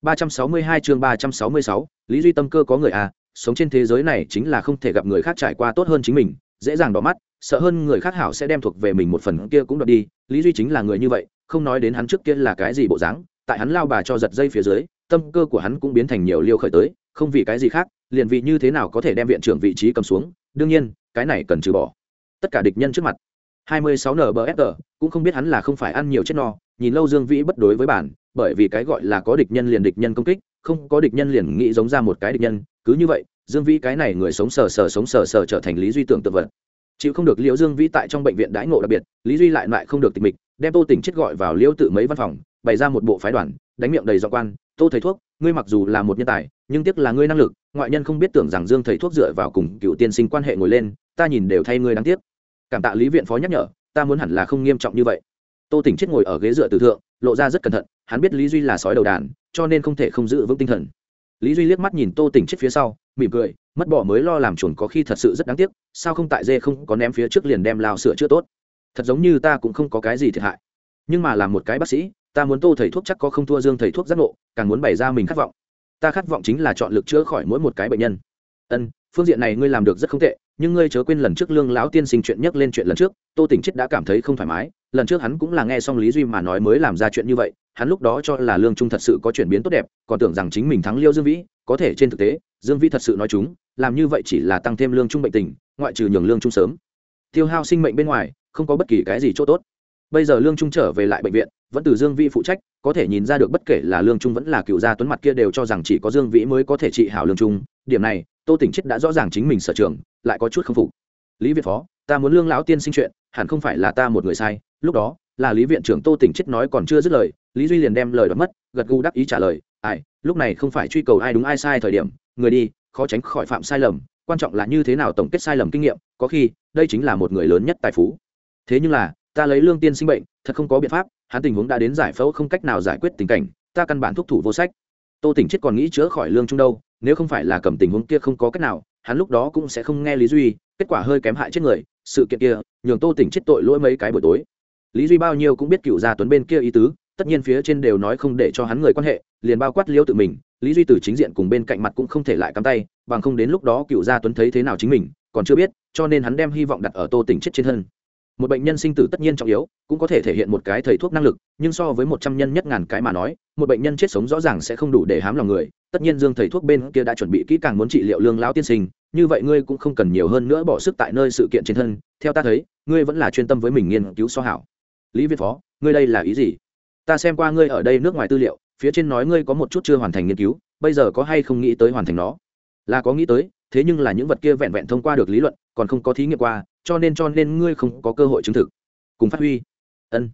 362 chương 366, Lý Duy tâm cơ có người à, sống trên thế giới này chính là không thể gặp người khác trải qua tốt hơn chính mình, dễ dàng đỏ mắt, sợ hơn người khác hảo sẽ đem thuộc về mình một phần kia cũng đoạt đi, Lý Duy chính là người như vậy, không nói đến hắn trước kia là cái gì bộ dáng, tại hắn lao bà cho giật dây phía dưới, tâm cơ của hắn cũng biến thành nhiều liêu khởi tới, không vì cái gì khác, liền vì như thế nào có thể đem viện trưởng vị trí cầm xuống, đương nhiên, cái này cần trừ bỏ. Tất cả địch nhân trước mặt. 26 NBFR, cũng không biết hắn là không phải ăn nhiều chết no, nhìn lâu Dương Vĩ bất đối với bản, bởi vì cái gọi là có địch nhân liền địch nhân công kích không có địch nhân liền nghĩ giống ra một cái địch nhân cứ như vậy dương vĩ cái này người sống sờ sờ sống sờ sờ trở thành lý duy tưởng tự vật chịu không được liễu dương vĩ tại trong bệnh viện đãi ngộ đặc biệt lý duy lại lại không được tịch mịch đem tô tỉnh chết gọi vào liễu tự mấy văn phòng bày ra một bộ phái đoàn, đánh miệng đầy dọ quan, tô thầy thuốc, ngươi mặc dù là một nhân tài, nhưng tiếc là ngươi năng lực, ngoại nhân không biết tưởng rằng dương thầy thuốc dựa vào cùng cựu tiên sinh quan hệ ngồi lên, ta nhìn đều thay ngươi đáng tiếc. Cảm tạ lý viện phó nhắc nhở, ta muốn hẳn là không nghiêm trọng như vậy. Tô tỉnh chết ngồi ở ghế dựa từ thượng, lộ ra rất cẩn thận, hắn biết lý duy là sói đầu đàn, cho nên không thể không giữ vững tinh thần. Lý duy liếc mắt nhìn tô tỉnh chết phía sau, mỉm cười, mất bỏ mới lo làm chuồn có khi thật sự rất đáng tiếc, sao không tại dê không có ném phía trước liền đem lao sửa chữa tốt. Thật giống như ta cũng không có cái gì thiệt hại. Nhưng mà làm một cái bác sĩ ta muốn tô thầy thuốc chắc có không thua dương thầy thuốc giác ngộ, càng muốn bày ra mình khát vọng. Ta khát vọng chính là chọn lực chữa khỏi mỗi một cái bệnh nhân. Ân, phương diện này ngươi làm được rất không tệ, nhưng ngươi chớ quên lần trước lương lão tiên sinh chuyện nhắc lên chuyện lần trước, tô tỉnh chết đã cảm thấy không thoải mái, lần trước hắn cũng là nghe xong lý duy mà nói mới làm ra chuyện như vậy, hắn lúc đó cho là lương trung thật sự có chuyển biến tốt đẹp, còn tưởng rằng chính mình thắng liêu dương vĩ, có thể trên thực tế, dương vĩ thật sự nói chúng, làm như vậy chỉ là tăng thêm lương trung bệnh tình, ngoại trừ nhường lương trung sớm. Tiêu hao sinh mệnh bên ngoài, không có bất kỳ cái gì chỗ tốt bây giờ lương trung trở về lại bệnh viện, vẫn từ dương vĩ phụ trách, có thể nhìn ra được bất kể là lương trung vẫn là cựu gia tuấn mặt kia đều cho rằng chỉ có dương vĩ mới có thể trị hảo lương trung. Điểm này, tô tỉnh chết đã rõ ràng chính mình sở trường, lại có chút k phục. Lý việt phó, ta muốn lương lão tiên sinh chuyện, hẳn không phải là ta một người sai. Lúc đó, là lý viện trưởng tô tỉnh chết nói còn chưa dứt lời, lý duy liền đem lời đoạt mất, gật gù đắc ý trả lời, ai, lúc này không phải truy cầu ai đúng ai sai thời điểm, người đi, khó tránh khỏi phạm sai lầm, quan trọng là như thế nào tổng kết sai lầm kinh nghiệm, có khi, đây chính là một người lớn nhất tài phú. Thế nhưng là ta lấy lương tiên sinh bệnh, thật không có biện pháp, hắn tình huống đã đến giải phẫu không cách nào giải quyết tình cảnh, ta căn bản thúc thủ vô sách. Tô tỉnh chết còn nghĩ chữa khỏi lương trung đâu, nếu không phải là cầm tình huống kia không có cách nào, hắn lúc đó cũng sẽ không nghe lý duy, kết quả hơi kém hại chết người, sự kiện kia, nhường tô tỉnh chết tội lỗi mấy cái buổi tối. Lý duy bao nhiêu cũng biết cựu gia tuấn bên kia ý tứ, tất nhiên phía trên đều nói không để cho hắn người quan hệ, liền bao quát liêu tự mình, lý duy từ chính diện cùng bên cạnh mặt cũng không thể lại cắm tay, bằng không đến lúc đó cựu gia tuấn thấy thế nào chính mình, còn chưa biết, cho nên hắn đem hy vọng đặt ở tô tỉnh chết trên thân một bệnh nhân sinh tử tất nhiên trọng yếu, cũng có thể thể hiện một cái thầy thuốc năng lực, nhưng so với một trăm nhân nhất ngàn cái mà nói, một bệnh nhân chết sống rõ ràng sẽ không đủ để hám lòng người. Tất nhiên dương thầy thuốc bên kia đã chuẩn bị kỹ càng muốn trị liệu lương lão tiên sinh, như vậy ngươi cũng không cần nhiều hơn nữa bỏ sức tại nơi sự kiện trên thân. Theo ta thấy, ngươi vẫn là chuyên tâm với mình nghiên cứu so hảo. Lý việt phó, ngươi đây là ý gì? Ta xem qua ngươi ở đây nước ngoài tư liệu, phía trên nói ngươi có một chút chưa hoàn thành nghiên cứu, bây giờ có hay không nghĩ tới hoàn thành nó? Là có nghĩ tới thế nhưng là những vật kia vẹn vẹn thông qua được lý luận, còn không có thí nghiệm qua, cho nên cho nên ngươi không có cơ hội chứng thực. Cùng phát huy. Ân.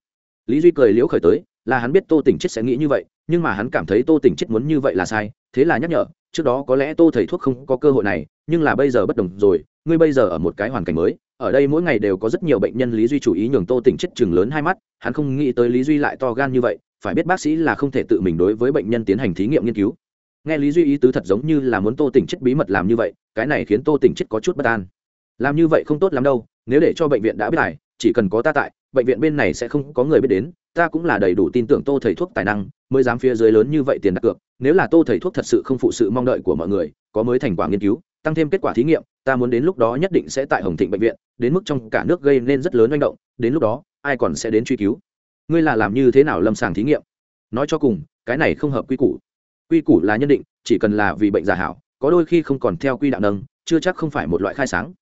Lý duy cười liễu khởi tới, là hắn biết tô tỉnh chết sẽ nghĩ như vậy, nhưng mà hắn cảm thấy tô tỉnh chết muốn như vậy là sai, thế là nhắc nhở, trước đó có lẽ tô thầy thuốc không có cơ hội này, nhưng là bây giờ bất đồng rồi, ngươi bây giờ ở một cái hoàn cảnh mới, ở đây mỗi ngày đều có rất nhiều bệnh nhân lý duy chủ ý nhường tô tỉnh chết chừng lớn hai mắt, hắn không nghĩ tới lý duy lại to gan như vậy, phải biết bác sĩ là không thể tự mình đối với bệnh nhân tiến hành thí nghiệm nghiên cứu nghe lý duy ý tứ thật giống như là muốn tô tỉnh chết bí mật làm như vậy, cái này khiến tô tỉnh chết có chút bất an. Làm như vậy không tốt lắm đâu, nếu để cho bệnh viện đã biết tài chỉ cần có ta tại, bệnh viện bên này sẽ không có người biết đến, ta cũng là đầy đủ tin tưởng tô thầy thuốc tài năng, mới dám phía dưới lớn như vậy tiền đặt cược. Nếu là tô thầy thuốc thật sự không phụ sự mong đợi của mọi người, có mới thành quả nghiên cứu, tăng thêm kết quả thí nghiệm, ta muốn đến lúc đó nhất định sẽ tại hồng thịnh bệnh viện, đến mức trong cả nước gây nên rất lớn manh động, đến lúc đó, ai còn sẽ đến truy cứu? Ngươi là làm như thế nào lâm sàng thí nghiệm? Nói cho cùng, cái này không hợp quy củ quy củ là nhân định, chỉ cần là vì bệnh giả hảo, có đôi khi không còn theo quy đạo nâng, chưa chắc không phải một loại khai sáng.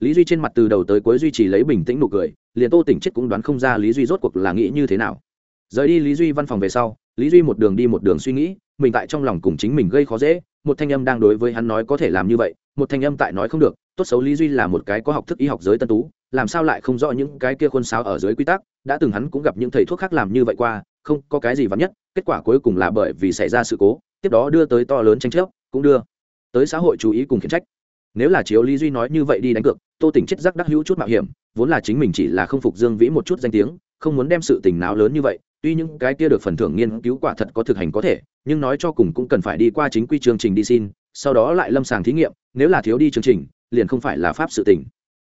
Lý duy trên mặt từ đầu tới cuối duy trì lấy bình tĩnh nụ cười, liền tô tỉnh chết cũng đoán không ra lý duy rốt cuộc là nghĩ như thế nào. Rời đi lý duy văn phòng về sau, lý duy một đường đi một đường suy nghĩ, mình tại trong lòng cùng chính mình gây khó dễ, một thanh âm đang đối với hắn nói có thể làm như vậy, một thanh âm tại nói không được, tốt xấu lý duy là một cái có học thức y học giới tân tú, làm sao lại không rõ những cái kia khuôn sáo ở dưới quy tắc, đã từng hắn cũng gặp những thầy thuốc khác làm như vậy qua, không có cái gì vắn nhất, kết quả cuối cùng là bởi vì xảy ra sự cố tiếp đó đưa tới to lớn tranh chấp, cũng đưa tới xã hội chú ý cùng khiển trách. Nếu là chiếu lý duy nói như vậy đi đánh cược, tô tỉnh chết giác đắc hữu chút mạo hiểm, vốn là chính mình chỉ là không phục dương vĩ một chút danh tiếng, không muốn đem sự tình nào lớn như vậy, tuy những cái kia được phần thưởng nghiên cứu quả thật có thực hành có thể, nhưng nói cho cùng cũng cần phải đi qua chính quy chương trình đi xin, sau đó lại lâm sàng thí nghiệm, nếu là thiếu đi chương trình, liền không phải là pháp sự tình.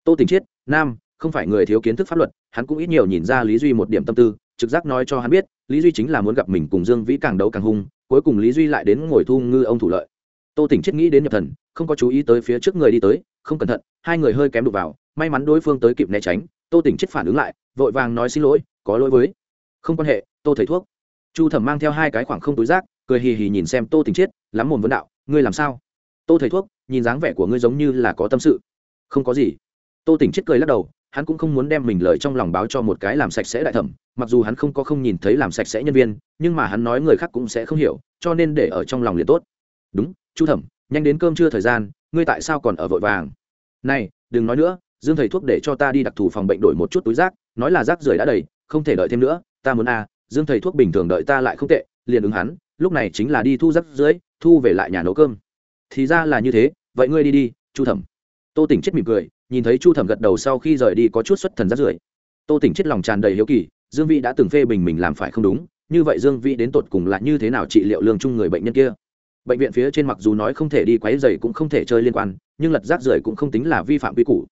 Tô tỉnh chiết nam, không phải người thiếu kiến thức pháp luật, hắn cũng ít nhiều nhìn ra lý duy một điểm tâm tư, trực giác nói cho hắn biết lý duy chính là muốn gặp mình cùng dương vĩ càng đấu càng hung, cuối cùng lý duy lại đến ngồi thu ngư ông thủ lợi. Tô tỉnh chết nghĩ đến nhập thần, không có chú ý tới phía trước người đi tới, không cẩn thận, hai người hơi kém đụng vào, may mắn đối phương tới kịp né tránh, tô tỉnh chết phản ứng lại, vội vàng nói xin lỗi, có lỗi với. Không quan hệ, tô thầy thuốc. Chu thẩm mang theo hai cái khoảng không túi rác, cười hì hì nhìn xem tô tỉnh chết lắm mồm vấn đạo, ngươi làm sao? Tô thầy thuốc, nhìn dáng vẻ của ngươi giống như là có tâm sự. Không có gì. Tô tỉnh chết cười lắc đầu hắn cũng không muốn đem mình lời trong lòng báo cho một cái làm sạch sẽ đại thẩm, mặc dù hắn không có không nhìn thấy làm sạch sẽ nhân viên, nhưng mà hắn nói người khác cũng sẽ không hiểu, cho nên để ở trong lòng liền tốt. Đúng, chu thẩm, nhanh đến cơm trưa thời gian, ngươi tại sao còn ở vội vàng? Này, đừng nói nữa, dương thầy thuốc để cho ta đi đặc thù phòng bệnh đổi một chút túi rác, nói là rác rưởi đã đầy, không thể đợi thêm nữa, ta muốn a dương thầy thuốc bình thường đợi ta lại không tệ, liền ứng hắn, lúc này chính là đi thu rác dưới thu về lại nhà nấu cơm. Thì ra là như thế, vậy ngươi đi đi, chu thẩm. Tô tỉnh chết mỉm cười nhìn thấy chu thẩm gật đầu sau khi rời đi có chút xuất thần rát rưởi. Tô tỉnh chết lòng tràn đầy hiếu kỳ dương vĩ đã từng phê bình mình làm phải không đúng như vậy dương vĩ đến tột cùng là như thế nào trị liệu lương chung người bệnh nhân kia? Bệnh viện phía trên mặc dù nói không thể đi quấy rầy cũng không thể chơi liên quan nhưng lật rác rưởi cũng không tính là vi phạm quy củ.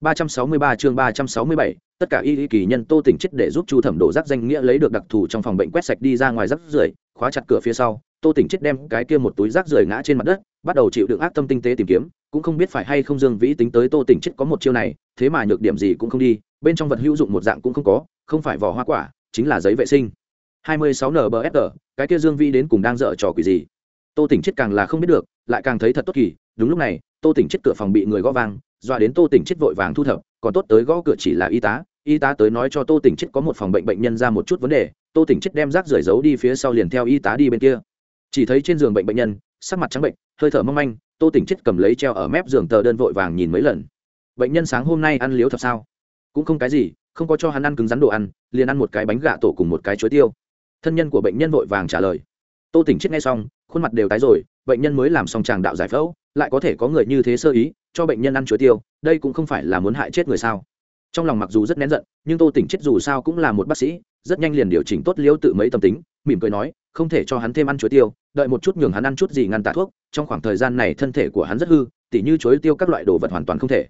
363 chương 367, tất cả y y kỳ nhân Tô Tỉnh chết để giúp Chu Thẩm đổ rác danh nghĩa lấy được đặc thù trong phòng bệnh quét sạch đi ra ngoài rác rưởi, khóa chặt cửa phía sau, Tô Tỉnh chết đem cái kia một túi rác rưởi ngã trên mặt đất, bắt đầu chịu đựng ác tâm tinh tế tìm kiếm, cũng không biết phải hay không Dương Vĩ tính tới Tô Tỉnh chết có một chiêu này, thế mà nhược điểm gì cũng không đi, bên trong vật hữu dụng một dạng cũng không có, không phải vỏ hoa quả, chính là giấy vệ sinh. 26 NBFR, cái kia Dương Vĩ đến cùng đang dở trò quỷ gì? Tô Tỉnh chết càng là không biết được, lại càng thấy thật tốt kỳ, đúng lúc này, Tô Tỉnh chết cửa phòng bị người gõ vang, dọa đến Tô Tỉnh chết vội vàng thu thập, còn tốt tới gõ cửa chỉ là y tá y tá tới nói cho tô tỉnh chết có một phòng bệnh bệnh nhân ra một chút vấn đề tô tỉnh chết đem rác rưởi giấu đi phía sau liền theo y tá đi bên kia chỉ thấy trên giường bệnh bệnh nhân sắc mặt trắng bệnh hơi thở mong manh tô tỉnh chết cầm lấy treo ở mép giường tờ đơn vội vàng nhìn mấy lần. Bệnh nhân sáng hôm nay ăn liếu thật sao? Cũng không cái gì, không có cho hắn ăn cứng rắn đồ ăn, liền ăn một cái bánh gạ tổ cùng một cái chuối tiêu. Thân nhân của bệnh nhân vội vàng trả lời. Tô tỉnh chết nghe xong, khuôn mặt đều tái rồi, bệnh nhân mới làm xong tràng đạo giải phẫu, lại có thể có người như thế sơ ý, cho bệnh nhân ăn chuối tiêu, đây cũng không phải là muốn hại chết người sao. Trong lòng mặc dù rất nén giận, nhưng tô tỉnh chết dù sao cũng là một bác sĩ, rất nhanh liền điều chỉnh tốt liêu tự mấy tâm tính, mỉm cười nói không thể cho hắn thêm ăn chuối tiêu, đợi một chút nhường hắn ăn chút gì ngăn tả thuốc, trong khoảng thời gian này thân thể của hắn rất hư, tỉ như chuối tiêu các loại đồ vật hoàn toàn không thể.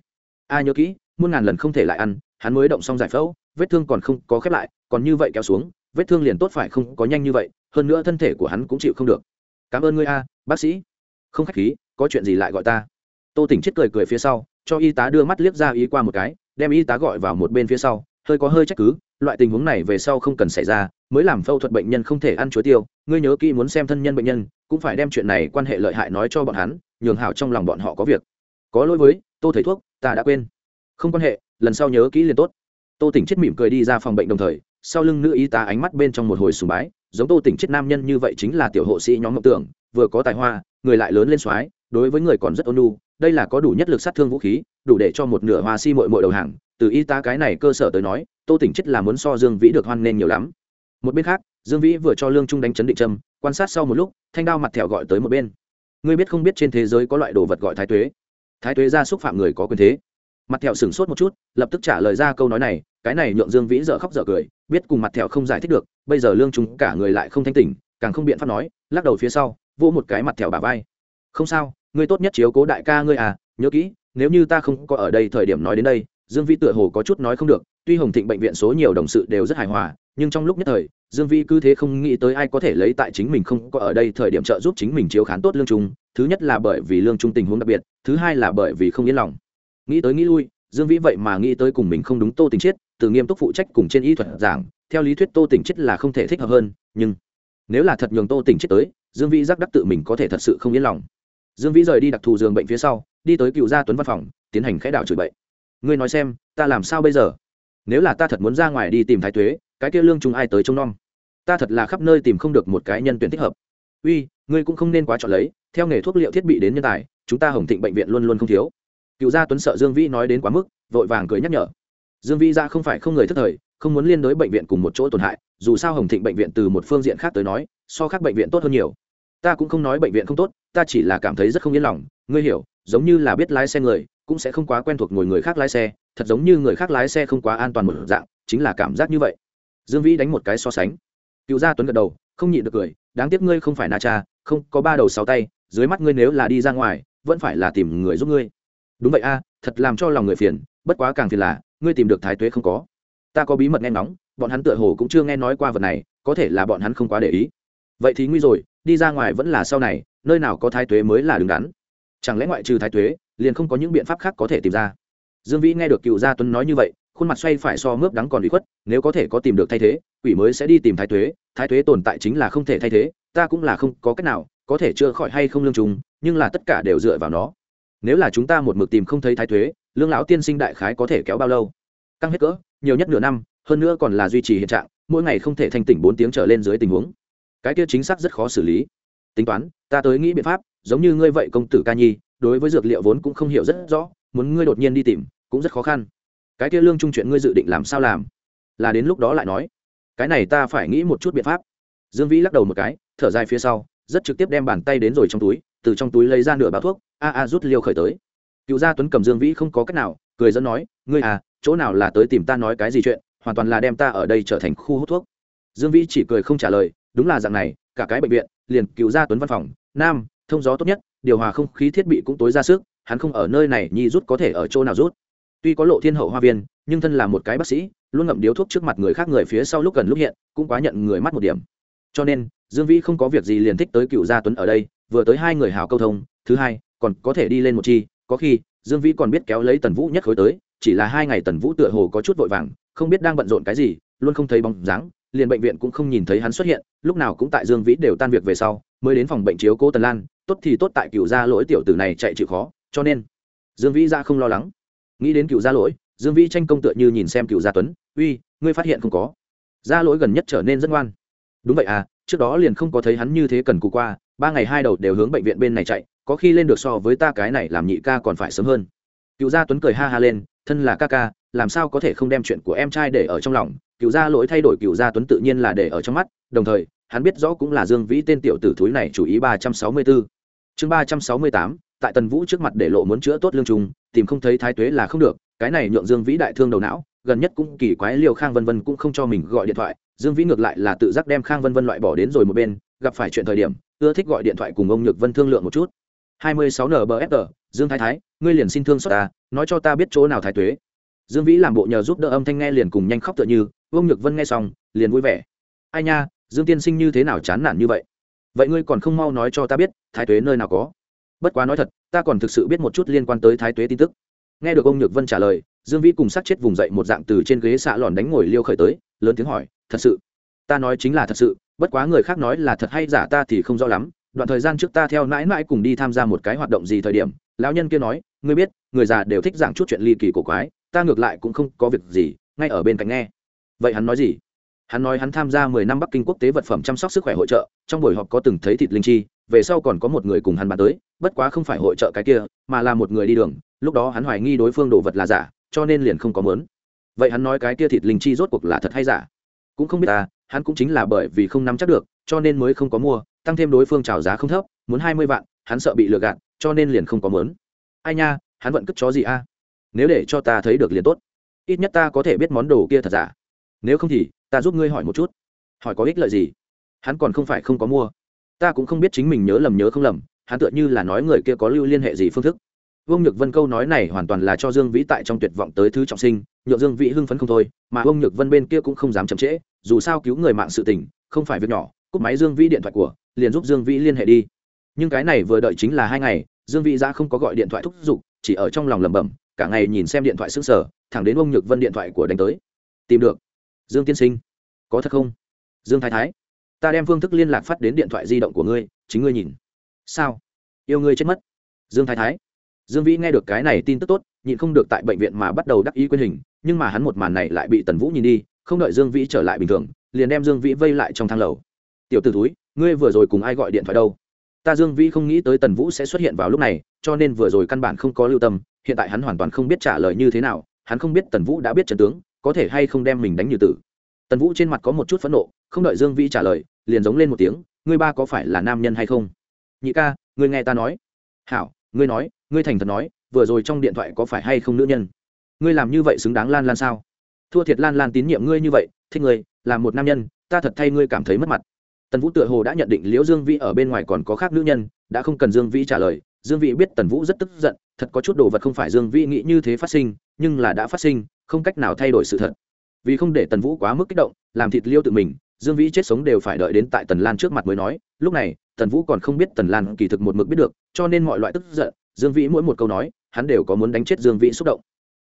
Ai nhớ kỹ, muôn ngàn lần không thể lại ăn, hắn mới động xong giải phẫu, vết thương còn không có khép lại, còn như vậy kéo xuống, vết thương liền tốt phải không có nhanh như vậy, hơn nữa thân thể của hắn cũng chịu không được. Cảm ơn ngươi a, bác sĩ. Không khách khí, có chuyện gì lại gọi ta. Tô tỉnh chết cười cười phía sau, cho y tá đưa mắt liếc ra ý qua một cái, đem y tá gọi vào một bên phía sau, hơi có hơi trách cứ loại tình huống này về sau không cần xảy ra, mới làm phẫu thuật bệnh nhân không thể ăn chuối tiêu. Ngươi nhớ kỹ muốn xem thân nhân bệnh nhân, cũng phải đem chuyện này quan hệ lợi hại nói cho bọn hắn, nhường hảo trong lòng bọn họ có việc. Có lỗi với, tô thầy thuốc, ta đã quên. Không quan hệ, lần sau nhớ kỹ liền tốt. Tô tỉnh chết mỉm cười đi ra phòng bệnh đồng thời, sau lưng nữ y tá ánh mắt bên trong một hồi sùng bái, giống tô tỉnh chết nam nhân như vậy chính là tiểu hộ sĩ nhóm mộng tưởng, vừa có tài hoa, người lại lớn lên soái, đối với người còn rất ôn nhu, đây là có đủ nhất lực sát thương vũ khí, đủ để cho một nửa hoa si mội mội đầu hàng. Từ y tá cái này cơ sở tới nói tô tỉnh chết là muốn so dương vĩ được hoan nghênh nhiều lắm. Một bên khác, dương vĩ vừa cho lương trung đánh chấn định trâm quan sát sau một lúc, thanh đao mặt thẹo gọi tới một bên. Ngươi biết không biết trên thế giới có loại đồ vật gọi thái tuế? Thái tuế ra xúc phạm người có quyền thế. Mặt thẹo sửng sốt một chút, lập tức trả lời ra câu nói này, cái này nhượng dương vĩ dở khóc dở cười, biết cùng mặt thẹo không giải thích được, bây giờ lương trung cả người lại không thanh tỉnh, càng không biện pháp nói, lắc đầu phía sau, vỗ một cái mặt thẹo bà vai. Không sao, ngươi tốt nhất chiếu cố đại ca ngươi à nhớ kỹ, nếu như ta không có ở đây thời điểm nói đến đây, dương vĩ tựa hồ có chút nói không được tuy hồng thịnh bệnh viện số nhiều đồng sự đều rất hài hòa, nhưng trong lúc nhất thời, dương vĩ cứ thế không nghĩ tới ai có thể lấy tại chính mình không có ở đây thời điểm trợ giúp chính mình chiếu khán tốt lương trung, thứ nhất là bởi vì lương trung tình huống đặc biệt, thứ hai là bởi vì không yên lòng. Nghĩ tới nghĩ lui, dương vĩ vậy mà nghĩ tới cùng mình không đúng tô tình chết từ nghiêm túc phụ trách cùng trên y thuật giảng, theo lý thuyết tô tình chết là không thể thích hợp hơn, nhưng nếu là thật nhường tô tình chết tới, dương vĩ giác đắc tự mình có thể thật sự không yên lòng. Dương vĩ rời đi đặc thù giường bệnh phía sau, đi tới cựu gia tuấn văn phòng, tiến hành khẽ đạo chửi bậy. Ngươi nói xem, ta làm sao bây giờ? Nếu là ta thật muốn ra ngoài đi tìm thái thuế, cái kia lương chúng ai tới trông nom? Ta thật là khắp nơi tìm không được một cái nhân tuyển thích hợp. Uy, ngươi cũng không nên quá chọn lấy, theo nghề thuốc liệu thiết bị đến nhân tài, chúng ta hồng thịnh bệnh viện luôn luôn không thiếu. Cựu gia tuấn sợ dương vĩ nói đến quá mức, vội vàng cười nhắc nhở. Dương vĩ ra không phải không người thất thời, không muốn liên đối bệnh viện cùng một chỗ tổn hại, dù sao hồng thịnh bệnh viện từ một phương diện khác tới nói, so khác bệnh viện tốt hơn nhiều. Ta cũng không nói bệnh viện không tốt, ta chỉ là cảm thấy rất không yên lòng, ngươi hiểu, giống như là biết lái xe người, cũng sẽ không quá quen thuộc ngồi người khác lái xe thật giống như người khác lái xe không quá an toàn một dạng, chính là cảm giác như vậy. Dương vĩ đánh một cái so sánh. Cựu gia tuấn gật đầu, không nhịn được cười, đáng tiếc ngươi không phải na cha, không, có ba đầu sáu tay, dưới mắt ngươi nếu là đi ra ngoài, vẫn phải là tìm người giúp ngươi. Đúng vậy a, thật làm cho lòng người phiền, bất quá càng phiền là, ngươi tìm được thái tuế không có. Ta có bí mật nghe nóng bọn hắn tựa hồ cũng chưa nghe nói qua vật này, có thể là bọn hắn không quá để ý. Vậy thì nguy rồi, đi ra ngoài vẫn là sau này, nơi nào có thái tuế mới là đứng đắn. Chẳng lẽ ngoại trừ thái tuế, liền không có những biện pháp khác có thể tìm ra? Dương vĩ nghe được cựu gia tuấn nói như vậy, khuôn mặt xoay phải so mướp đắng còn bị khuất, nếu có thể có tìm được thay thế, quỷ mới sẽ đi tìm thái tuế thái tuế tồn tại chính là không thể thay thế, ta cũng là không có cách nào, có thể chữa khỏi hay không lương trùng, nhưng là tất cả đều dựa vào nó. Nếu là chúng ta một mực tìm không thấy thái tuế, lương lão tiên sinh đại khái có thể kéo bao lâu? Căng hết cỡ, nhiều nhất nửa năm, hơn nữa còn là duy trì hiện trạng, mỗi ngày không thể thành tỉnh bốn tiếng trở lên dưới tình huống. Cái kia chính xác rất khó xử lý. Tính toán, ta tới nghĩ biện pháp, giống như ngươi vậy công tử ca nhi, đối với dược liệu vốn cũng không hiểu rất rõ muốn ngươi đột nhiên đi tìm, cũng rất khó khăn. Cái kia lương trung chuyện ngươi dự định làm sao làm? Là đến lúc đó lại nói. Cái này ta phải nghĩ một chút biện pháp. Dương vĩ lắc đầu một cái, thở dài phía sau, rất trực tiếp đem bàn tay đến rồi trong túi, từ trong túi lấy ra nửa bao thuốc, a a rút liêu khởi tới. Cựu gia tuấn cầm dương vĩ không có cách nào, cười dẫn nói, ngươi à chỗ nào là tới tìm ta nói cái gì chuyện, hoàn toàn là đem ta ở đây trở thành khu hút thuốc. Dương vĩ chỉ cười không trả lời, đúng là dạng này, cả cái bệnh viện, liền cựu gia tuấn văn phòng, nam, thông gió tốt nhất, điều hòa không khí thiết bị cũng tối ra sức hắn không ở nơi này, nhi rút có thể ở chỗ nào rút? Tuy có lộ thiên hậu hoa viên, nhưng thân là một cái bác sĩ, luôn ngậm điếu thuốc trước mặt người khác người phía sau lúc gần lúc hiện, cũng quá nhận người mắt một điểm. Cho nên, dương vĩ không có việc gì liền thích tới cựu gia tuấn ở đây, vừa tới hai người hào câu thông, thứ hai, còn có thể đi lên một chi, có khi, dương vĩ còn biết kéo lấy tần vũ nhất khối tới, chỉ là hai ngày tần vũ tựa hồ có chút vội vàng, không biết đang bận rộn cái gì, luôn không thấy bóng dáng, liền bệnh viện cũng không nhìn thấy hắn xuất hiện, lúc nào cũng tại dương vĩ đều tan việc về sau, mới đến phòng bệnh chiếu cố tần lan, tốt thì tốt tại cựu gia lỗi tiểu tử này chạy chịu khó cho nên, dương vĩ ra không lo lắng. Nghĩ đến cựu gia lỗi, dương vĩ tranh công tựa như nhìn xem cựu gia tuấn. Uy, ngươi phát hiện không có. Gia lỗi gần nhất trở nên rất ngoan. Đúng vậy à trước đó liền không có thấy hắn như thế cần cù qua, ba ngày hai đầu đều hướng bệnh viện bên này chạy, có khi lên được so với ta cái này làm nhị ca còn phải sớm hơn. Cựu gia tuấn cười ha ha lên, thân là ca ca, làm sao có thể không đem chuyện của em trai để ở trong lòng? Cựu gia lỗi thay đổi cựu gia tuấn tự nhiên là để ở trong mắt, đồng thời, hắn biết rõ cũng là dương vĩ tên tiểu tử thúi này chủ ý ba trăm sáu mươi bốn chương ba trăm sáu mươi tám tại tần vũ trước mặt để lộ muốn chữa tốt lương trung, tìm không thấy thái tuế là không được, cái này nhượng dương vĩ đại thương đầu não, gần nhất cũng kỳ quái liều khang vân vân cũng không cho mình gọi điện thoại, dương vĩ ngược lại là tự giác đem khang vân vân loại bỏ đến rồi một bên, gặp phải chuyện thời điểm, ưa thích gọi điện thoại cùng ông nhược vân thương lượng một chút. hai mươi sáu nbfr dương thái thái, ngươi liền xin thương xót ta, nói cho ta biết chỗ nào thái tuế. Dương vĩ làm bộ nhờ giúp đỡ âm thanh nghe liền cùng nhanh khóc tựa như, ông nhược vân nghe xong, liền vui vẻ. Ai nha, dương tiên sinh như thế nào chán nản như vậy? Vậy ngươi còn không mau nói cho ta biết, thái tuế nơi nào có? Bất quá nói thật, ta còn thực sự biết một chút liên quan tới thái tuế tin tức. Nghe được ông nhược vân trả lời, dương vĩ cùng sát chết vùng dậy một dạng từ trên ghế xạ lòn đánh ngồi liêu khởi tới, lớn tiếng hỏi, thật sự? Ta nói chính là thật sự, bất quá người khác nói là thật hay giả ta thì không rõ lắm. Đoạn thời gian trước ta theo mãi mãi cùng đi tham gia một cái hoạt động gì thời điểm, lão nhân kia nói, ngươi biết, người già đều thích giảng chút chuyện ly kỳ cổ quái, ta ngược lại cũng không có việc gì, ngay ở bên cạnh nghe. Vậy hắn nói gì? Hắn nói hắn tham gia mười năm bắc kinh quốc tế vật phẩm chăm sóc sức khỏe hội trợ, trong buổi họp có từng thấy thịt linh chi về sau còn có một người cùng hắn bàn tới, bất quá không phải hội trợ cái kia, mà là một người đi đường, lúc đó hắn hoài nghi đối phương đồ vật là giả, cho nên liền không có mớn. Vậy hắn nói cái kia thịt linh chi rốt cuộc là thật hay giả? Cũng không biết ta hắn cũng chính là bởi vì không nắm chắc được, cho nên mới không có mua, tăng thêm đối phương trào giá không thấp, muốn hai mươi vạn, hắn sợ bị lừa gạt, cho nên liền không có mớn. Ai nha, hắn vẫn cất chó gì a? Nếu để cho ta thấy được liền tốt. Ít nhất ta có thể biết món đồ kia thật giả. Nếu không thì, ta giúp ngươi hỏi một chút. Hỏi có ích lợi gì? Hắn còn không phải không có mua ta cũng không biết chính mình nhớ lầm nhớ không lầm, hắn tựa như là nói người kia có lưu liên hệ gì phương thức. Vương nhược vân câu nói này hoàn toàn là cho dương vĩ tại trong tuyệt vọng tới thứ trọng sinh, nhượng dương vĩ hưng phấn không thôi, mà vương nhược vân bên kia cũng không dám chậm trễ, dù sao cứu người mạng sự tình, không phải việc nhỏ, cúp máy dương vĩ điện thoại của, liền giúp dương vĩ liên hệ đi. Nhưng cái này vừa đợi chính là hai ngày, dương vĩ ra không có gọi điện thoại thúc giục, chỉ ở trong lòng lẩm bẩm, cả ngày nhìn xem điện thoại xứng sở thẳng đến ông nhược vân điện thoại của đánh tới. Tìm được. Dương tiên sinh. Có thật không? Dương thái thái ta đem phương thức liên lạc phát đến điện thoại di động của ngươi, chính ngươi nhìn. Sao? Yêu ngươi chết mất. Dương thái thái. Dương vĩ nghe được cái này tin tức tốt, nhịn không được tại bệnh viện mà bắt đầu đắc ý quyên hình, nhưng mà hắn một màn này lại bị tần vũ nhìn đi, không đợi dương vĩ trở lại bình thường, liền đem dương vĩ vây lại trong thang lầu. Tiểu t ử túi ngươi vừa rồi cùng ai gọi điện thoại đâu? Ta dương vĩ không nghĩ tới tần vũ sẽ xuất hiện vào lúc này, cho nên vừa rồi căn bản không có lưu tâm, hiện tại hắn hoàn toàn không biết trả lời như thế nào, hắn không biết tần vũ đã biết trần tướng, có thể hay không đem mình đánh như tử tần vũ trên mặt có một chút phẫn nộ, không đợi dương vĩ trả lời, liền giống lên một tiếng, ngươi ba có phải là nam nhân hay không? Nhị ca, ngươi nghe ta nói. Hảo, ngươi nói, ngươi thành thật nói, vừa rồi trong điện thoại có phải hay không nữ nhân? Ngươi làm như vậy xứng đáng lan lan sao? Thua thiệt lan lan tín nhiệm ngươi như vậy, thích ngươi, là một nam nhân, ta thật thay ngươi cảm thấy mất mặt. Tần vũ tựa hồ đã nhận định liễu dương vĩ ở bên ngoài còn có khác nữ nhân, đã không cần dương vĩ trả lời, dương vĩ biết tần vũ rất tức giận, thật có chút đồ vật không phải dương vĩ nghĩ như thế phát sinh, nhưng là đã phát sinh, không cách nào thay đổi sự thật vì không để tần vũ quá mức kích động, làm thịt liêu tự mình, dương vĩ chết sống đều phải đợi đến tại tần lan trước mặt mới nói. Lúc này, tần vũ còn không biết tần lan kỳ thực một mực biết được, cho nên mọi loại tức giận, dương vĩ mỗi một câu nói, hắn đều có muốn đánh chết dương vĩ xúc động.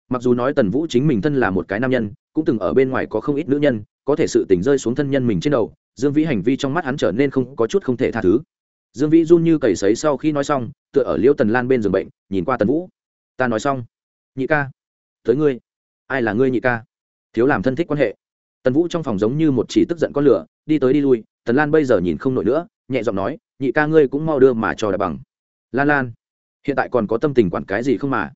Mặc dù nói tần vũ chính mình thân là một cái nam nhân, cũng từng ở bên ngoài có không ít nữ nhân, có thể sự tình rơi xuống thân nhân mình trên đầu, dương vĩ hành vi trong mắt hắn trở nên không có chút không thể tha thứ. Dương vĩ run như cầy sấy sau khi nói xong, tựa ở liêu tần lan bên giường bệnh, nhìn qua tần vũ. Ta nói xong. Nhị ca, tới ngươi. Ai là ngươi nhị ca? Thiếu làm thân thích quan hệ. Tần vũ trong phòng giống như một chỉ tức giận con lửa, đi tới đi lui, tần lan bây giờ nhìn không nổi nữa, nhẹ giọng nói, nhị ca ngươi cũng mau đưa mà cho đại bằng. Lan lan, hiện tại còn có tâm tình quản cái gì không mà?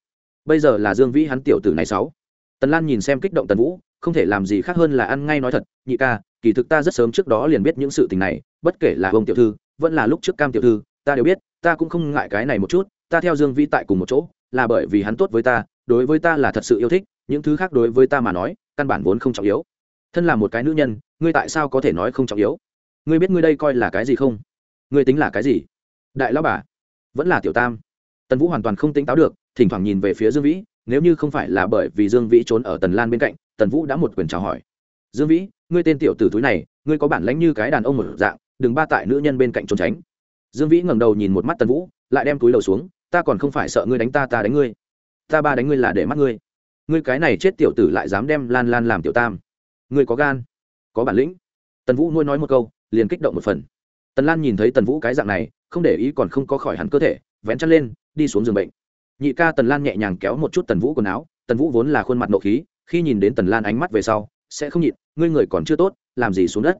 Bây giờ là dương vĩ hắn tiểu tử này sáu. Tần lan nhìn xem kích động tần vũ, không thể làm gì khác hơn là ăn ngay nói thật, nhị ca, kỳ thực ta rất sớm trước đó liền biết những sự tình này, bất kể là ông tiểu thư, vẫn là lúc trước cam tiểu thư, ta đều biết, ta cũng không ngại cái này một chút, ta theo dương vĩ tại cùng một chỗ, là bởi vì hắn tốt với ta, đối với ta là thật sự yêu thích, những thứ khác đối với ta mà nói căn bản vốn không trọng yếu. Thân là một cái nữ nhân, ngươi tại sao có thể nói không trọng yếu? Ngươi biết ngươi đây coi là cái gì không? Ngươi tính là cái gì? Đại lão bà, vẫn là tiểu tam. Tần vũ hoàn toàn không tỉnh táo được, thỉnh thoảng nhìn về phía dương vĩ, nếu như không phải là bởi vì dương vĩ trốn ở tần lan bên cạnh, tần vũ đã một quyền chào hỏi. Dương vĩ, ngươi tên tiểu tử túi này, ngươi có bản lãnh như cái đàn ông một dạng, đừng ba tại nữ nhân bên cạnh trốn tránh. Dương vĩ ngẩng đầu nhìn một mắt tần vũ, lại đem túi đầu xuống, ta còn không phải sợ ngươi đánh ta ta đánh ngươi. Ta ba đánh ngươi là để mắt ngươi ngươi cái này chết tiểu tử lại dám đem lan lan làm tiểu tam. Ngươi có gan, có bản lĩnh. Tần vũ nuôi nói một câu, liền kích động một phần. Tần lan nhìn thấy tần vũ cái dạng này, không để ý còn không có khỏi hẳn cơ thể, vén chăn lên, đi xuống giường bệnh. Nhị ca tần lan nhẹ nhàng kéo một chút tần vũ quần áo, tần vũ vốn là khuôn mặt nộ khí, khi nhìn đến tần lan ánh mắt về sau, sẽ không nhịn, ngươi người còn chưa tốt, làm gì xuống đất?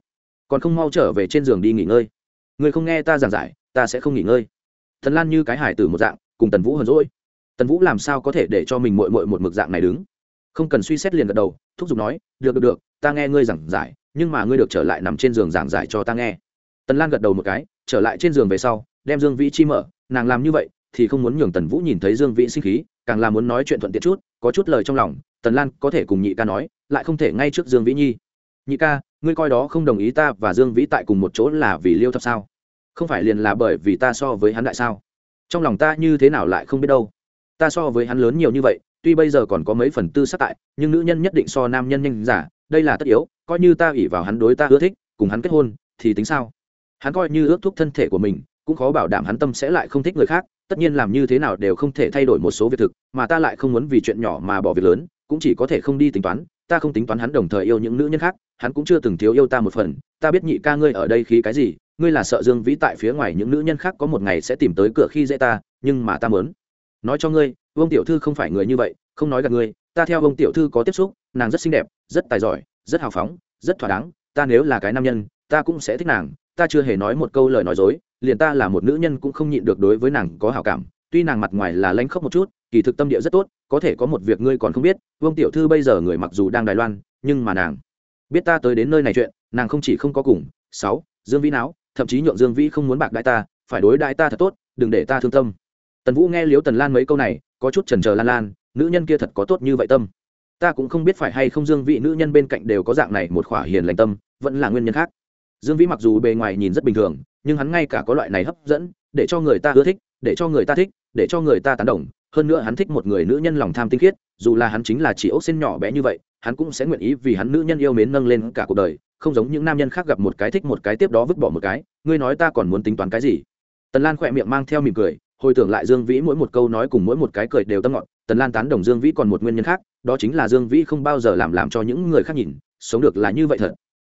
Còn không mau trở về trên giường đi nghỉ ngơi. Ngươi không nghe ta giảng giải, ta sẽ không nghỉ ngơi. Tần lan như cái hải tử một dạng, cùng tần vũ hờn rỗi tần vũ làm sao có thể để cho mình mội mội một mực dạng này đứng? Không cần suy xét liền gật đầu, thúc giục nói, được được được, ta nghe ngươi giảng giải, nhưng mà ngươi được trở lại nằm trên giường giảng giải cho ta nghe. Tần lan gật đầu một cái, trở lại trên giường về sau, đem dương vĩ chi mở, nàng làm như vậy thì không muốn nhường tần vũ nhìn thấy dương vĩ sinh khí, càng là muốn nói chuyện thuận tiện chút, có chút lời trong lòng, tần lan có thể cùng nhị ca nói, lại không thể ngay trước dương vĩ nhi. Nhị ca, ngươi coi đó không đồng ý ta và dương vĩ tại cùng một chỗ là vì liêu thập sao? Không phải liền là bởi vì ta so với hắn đại sao? Trong lòng ta như thế nào lại không biết đâu? Ta so với hắn lớn nhiều như vậy, tuy bây giờ còn có mấy phần tư sát tại, nhưng nữ nhân nhất định so nam nhân nhanh giả, đây là tất yếu, coi như ta ủy vào hắn đối ta ưa thích, cùng hắn kết hôn, thì tính sao? Hắn coi như ước thúc thân thể của mình, cũng khó bảo đảm hắn tâm sẽ lại không thích người khác, tất nhiên làm như thế nào đều không thể thay đổi một số việc thực, mà ta lại không muốn vì chuyện nhỏ mà bỏ việc lớn, cũng chỉ có thể không đi tính toán, ta không tính toán hắn đồng thời yêu những nữ nhân khác, hắn cũng chưa từng thiếu yêu ta một phần, ta biết nhị ca ngươi ở đây khí cái gì, ngươi là sợ dương vĩ tại phía ngoài những nữ nhân khác có một ngày sẽ tìm tới cửa khi dễ ta, nhưng mà ta mớn nói cho ngươi, vương tiểu thư không phải người như vậy, không nói gặp ngươi, ta theo vương tiểu thư có tiếp xúc, nàng rất xinh đẹp, rất tài giỏi, rất hào phóng, rất thỏa đáng, ta nếu là cái nam nhân, ta cũng sẽ thích nàng, ta chưa hề nói một câu lời nói dối, liền ta là một nữ nhân cũng không nhịn được đối với nàng có hào cảm, tuy nàng mặt ngoài là lanh khóc một chút, kỳ thực tâm địa rất tốt, có thể có một việc ngươi còn không biết, vương tiểu thư bây giờ người mặc dù đang đài loan, nhưng mà nàng biết ta tới đến nơi này chuyện, nàng không chỉ không có cùng, sáu, dương vĩ não thậm chí nhượng dương vĩ không muốn bạc đại ta, phải đối đại ta thật tốt, đừng để ta thương tâm tần vũ nghe liếu tần lan mấy câu này, có chút trần trờ lan lan, nữ nhân kia thật có tốt như vậy tâm. Ta cũng không biết phải hay không dương vị nữ nhân bên cạnh đều có dạng này một khỏa hiền lành tâm, vẫn là nguyên nhân khác. Dương vĩ mặc dù bề ngoài nhìn rất bình thường, nhưng hắn ngay cả có loại này hấp dẫn, để cho người ta ưa thích, để cho người ta thích, để cho người ta tán đồng, hơn nữa hắn thích một người nữ nhân lòng tham tinh khiết, dù là hắn chính là chỉ ốc xin nhỏ bé như vậy, hắn cũng sẽ nguyện ý vì hắn nữ nhân yêu mến nâng lên cả cuộc đời, không giống những nam nhân khác gặp một cái thích một cái tiếp đó vứt bỏ một cái, ngươi nói ta còn muốn tính toán cái gì? Tần lan khỏe miệng mang theo mỉm cười hồi tưởng lại dương vĩ mỗi một câu nói cùng mỗi một cái cười đều tâm ngọt tần lan tán đồng dương vĩ còn một nguyên nhân khác đó chính là dương vĩ không bao giờ làm làm cho những người khác nhìn sống được là như vậy thật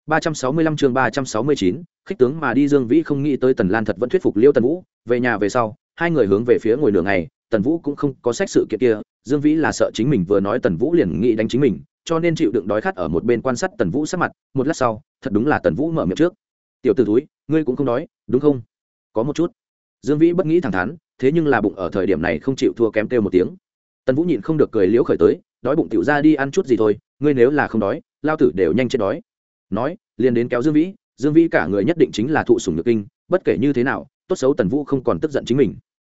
365 chương 369, khích tướng mà đi Dương Vĩ không nghĩ tới Tần Lan thật vẫn thuyết phục Liêu Tần Vũ, về nhà về sau, hai người hướng về phía ngồi nửa ngày, Tần Vũ cũng không có sách sự kiện kia, Dương Vĩ là sợ chính mình vừa nói Tần Vũ liền nghĩ đánh chính mình, cho nên chịu đựng đói khát ở một bên quan sát Tần Vũ sắc mặt, một lát sau, thật đúng là Tần Vũ mở miệng trước. "Tiểu tử túi, ngươi cũng không đói, đúng không?" "Có một chút." Dương Vĩ bất nghĩ thẳng thắn, thế nhưng là bụng ở thời điểm này không chịu thua kém kêu một tiếng. Tần Vũ nhịn không được cười liễu khởi tới, đói bụng tiểu ra đi ăn chút gì thôi, ngươi nếu là không đói, lao tử đều nhanh chết đói. Nói, liền đến kéo dương vĩ dương vĩ cả người nhất định chính là thụ sủng nhược kinh bất kể như thế nào tốt xấu tần vũ không còn tức giận chính mình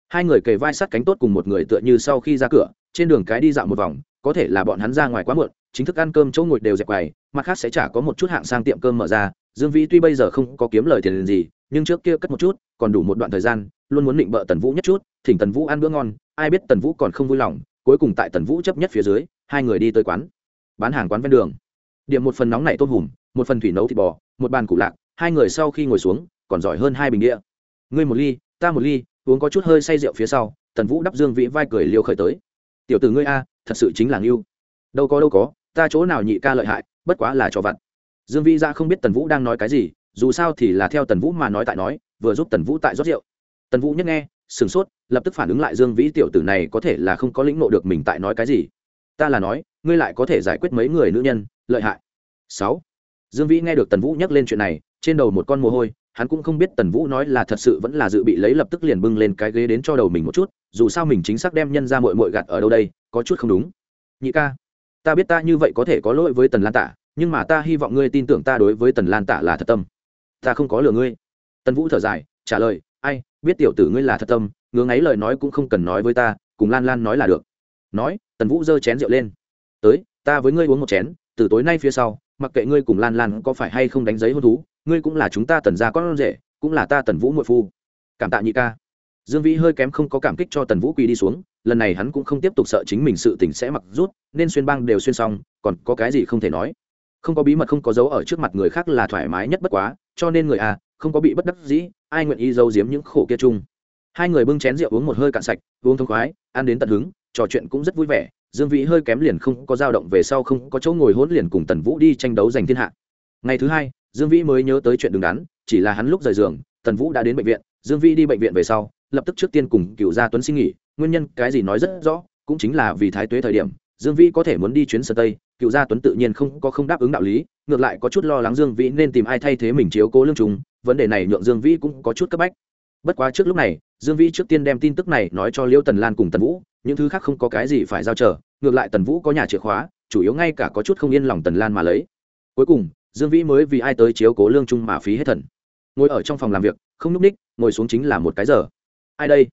hai người kề vai sát cánh tốt cùng một người tựa như sau khi ra cửa trên đường cái đi dạo một vòng có thể là bọn hắn ra ngoài quá muộn chính thức ăn cơm chỗ ngồi đều dẹp quầy mặt khác sẽ chả có một chút hạng sang tiệm cơm mở ra dương vĩ tuy bây giờ không có kiếm lời tiền gì nhưng trước kia cất một chút còn đủ một đoạn thời gian luôn muốn định bợ tần vũ nhất chút, thỉnh tần vũ ăn bữa ngon, ai biết tần vũ còn không vui lòng, cuối cùng tại tần vũ chấp nhất phía dưới, hai người đi tới quán, bán hàng quán ven đường. Điểm một phần nóng này tôm hùm, một phần thủy nấu thịt bò, một bàn củ lạc, hai người sau khi ngồi xuống, còn giỏi hơn hai bình đĩa. Ngươi một ly, ta một ly, uống có chút hơi say rượu phía sau, tần vũ đắp dương vĩ vai cười liêu khởi tới. Tiểu tử ngươi a, thật sự chính là ngưu. Đâu có đâu có, ta chỗ nào nhị ca lợi hại, bất quá là cho vặt. Dương vĩ ra không biết tần vũ đang nói cái gì, dù sao thì là theo tần vũ mà nói tại nói, vừa giúp tần vũ tại rót rượu tần vũ nhất nghe, sửng sốt, lập tức phản ứng lại dương vĩ tiểu tử này có thể là không có lĩnh nộ được mình tại nói cái gì. Ta là nói, ngươi lại có thể giải quyết mấy người nữ nhân, lợi hại. Sáu. Dương vĩ nghe được tần vũ nhắc lên chuyện này, trên đầu một con mồ hôi, hắn cũng không biết tần vũ nói là thật sự vẫn là dự bị lấy lập tức liền bưng lên cái ghế đến cho đầu mình một chút, dù sao mình chính xác đem nhân ra mội mội gạt ở đâu đây, có chút không đúng. Nhị ca, ta biết ta như vậy có thể có lỗi với tần lan tả, nhưng mà ta hy vọng ngươi tin tưởng ta đối với tần lan tả là thật tâm. Ta không có lừa ngươi. Tần vũ thở dài, trả lời ai, biết tiểu tử ngươi là thật tâm, ngứa ngáy lời nói cũng không cần nói với ta, cùng lan lan nói là được. Nói, tần vũ giơ chén rượu lên. Tới, ta với ngươi uống một chén, từ tối nay phía sau, mặc kệ ngươi cùng lan lan có phải hay không đánh giấy hôn thú, ngươi cũng là chúng ta tần gia con rể, cũng là ta tần vũ muội phu. Cảm tạ nhị ca. Dương vĩ hơi kém không có cảm kích cho tần vũ quỳ đi xuống, lần này hắn cũng không tiếp tục sợ chính mình sự tình sẽ mặc rút, nên xuyên băng đều xuyên xong, còn có cái gì không thể nói. Không có bí mật không có dấu ở trước mặt người khác là thoải mái nhất bất quá, cho nên người à không có bị bất đắc dĩ ai nguyện ý giấu giếm những khổ kia chung? Hai người bưng chén rượu uống một hơi cạn sạch, uống thông khoái, ăn đến tận hứng, trò chuyện cũng rất vui vẻ. Dương vĩ hơi kém liền không có dao động về sau không có chỗ ngồi hỗn liền cùng tần vũ đi tranh đấu giành thiên hạ. Ngày thứ hai, dương vĩ mới nhớ tới chuyện đứng đắn, chỉ là hắn lúc rời giường, tần vũ đã đến bệnh viện. Dương vĩ đi bệnh viện về sau, lập tức trước tiên cùng cựu gia tuấn xin nghỉ. Nguyên nhân cái gì nói rất rõ, cũng chính là vì thái tuế thời điểm dương vĩ có thể muốn đi chuyến sơn tây, cựu gia tuấn tự nhiên không có không đáp ứng đạo lý, ngược lại có chút lo lắng dương vĩ nên tìm ai thay thế mình chiếu cố lương trùng vấn đề này nhượng dương vĩ cũng có chút cấp bách. Bất quá trước lúc này, dương vĩ trước tiên đem tin tức này nói cho liễu tần lan cùng tần vũ, những thứ khác không có cái gì phải giao chờ, ngược lại tần vũ có nhà chìa khóa, chủ yếu ngay cả có chút không yên lòng tần lan mà lấy. Cuối cùng, dương vĩ mới vì ai tới chiếu cố lương trung mà phí hết thần. Ngồi ở trong phòng làm việc, không n ú c ních, ngồi xuống chính là một cái giờ. Ai đây?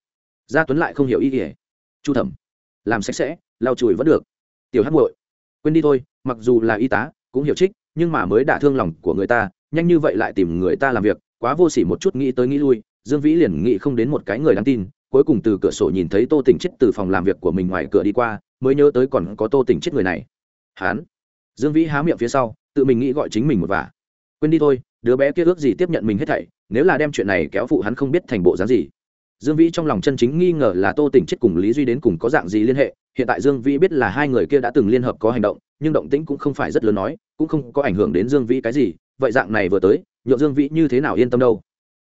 Gia tuấn lại không hiểu ý nghĩa chu thẩm. Làm sạch sẽ, lau chùi vẫn được tiểu hát muội. Quên đi thôi, mặc dù là y tá, cũng hiểu trích, nhưng mà mới đả thương lòng của người ta, nhanh như vậy lại tìm người ta làm việc, quá vô s ỉ một chút nghĩ tới nghĩ lui, dương vĩ liền nghĩ không đến một cái người đáng tin, cuối cùng từ cửa sổ nhìn thấy tô tỉnh chết từ phòng làm việc của mình ngoài cửa đi qua, mới nhớ tới còn có tô tỉnh chết người này. Hán. Dương vĩ há miệng phía sau, tự mình nghĩ gọi chính mình một vả. Quên đi thôi, đứa bé kia ước gì tiếp nhận mình hết thảy, nếu là đem chuyện này kéo phụ hắn không biết thành bộ dáng gì. Dương vĩ trong lòng chân chính nghi ngờ là tô tỉnh chết cùng lý duy đến cùng có dạng gì liên hệ hiện tại dương vĩ biết là hai người kia đã từng liên hợp có hành động, nhưng động tĩnh cũng không phải rất lớn nói, cũng không có ảnh hưởng đến dương vĩ cái gì. Vậy dạng này vừa tới nhộn dương vĩ như thế nào yên tâm đâu?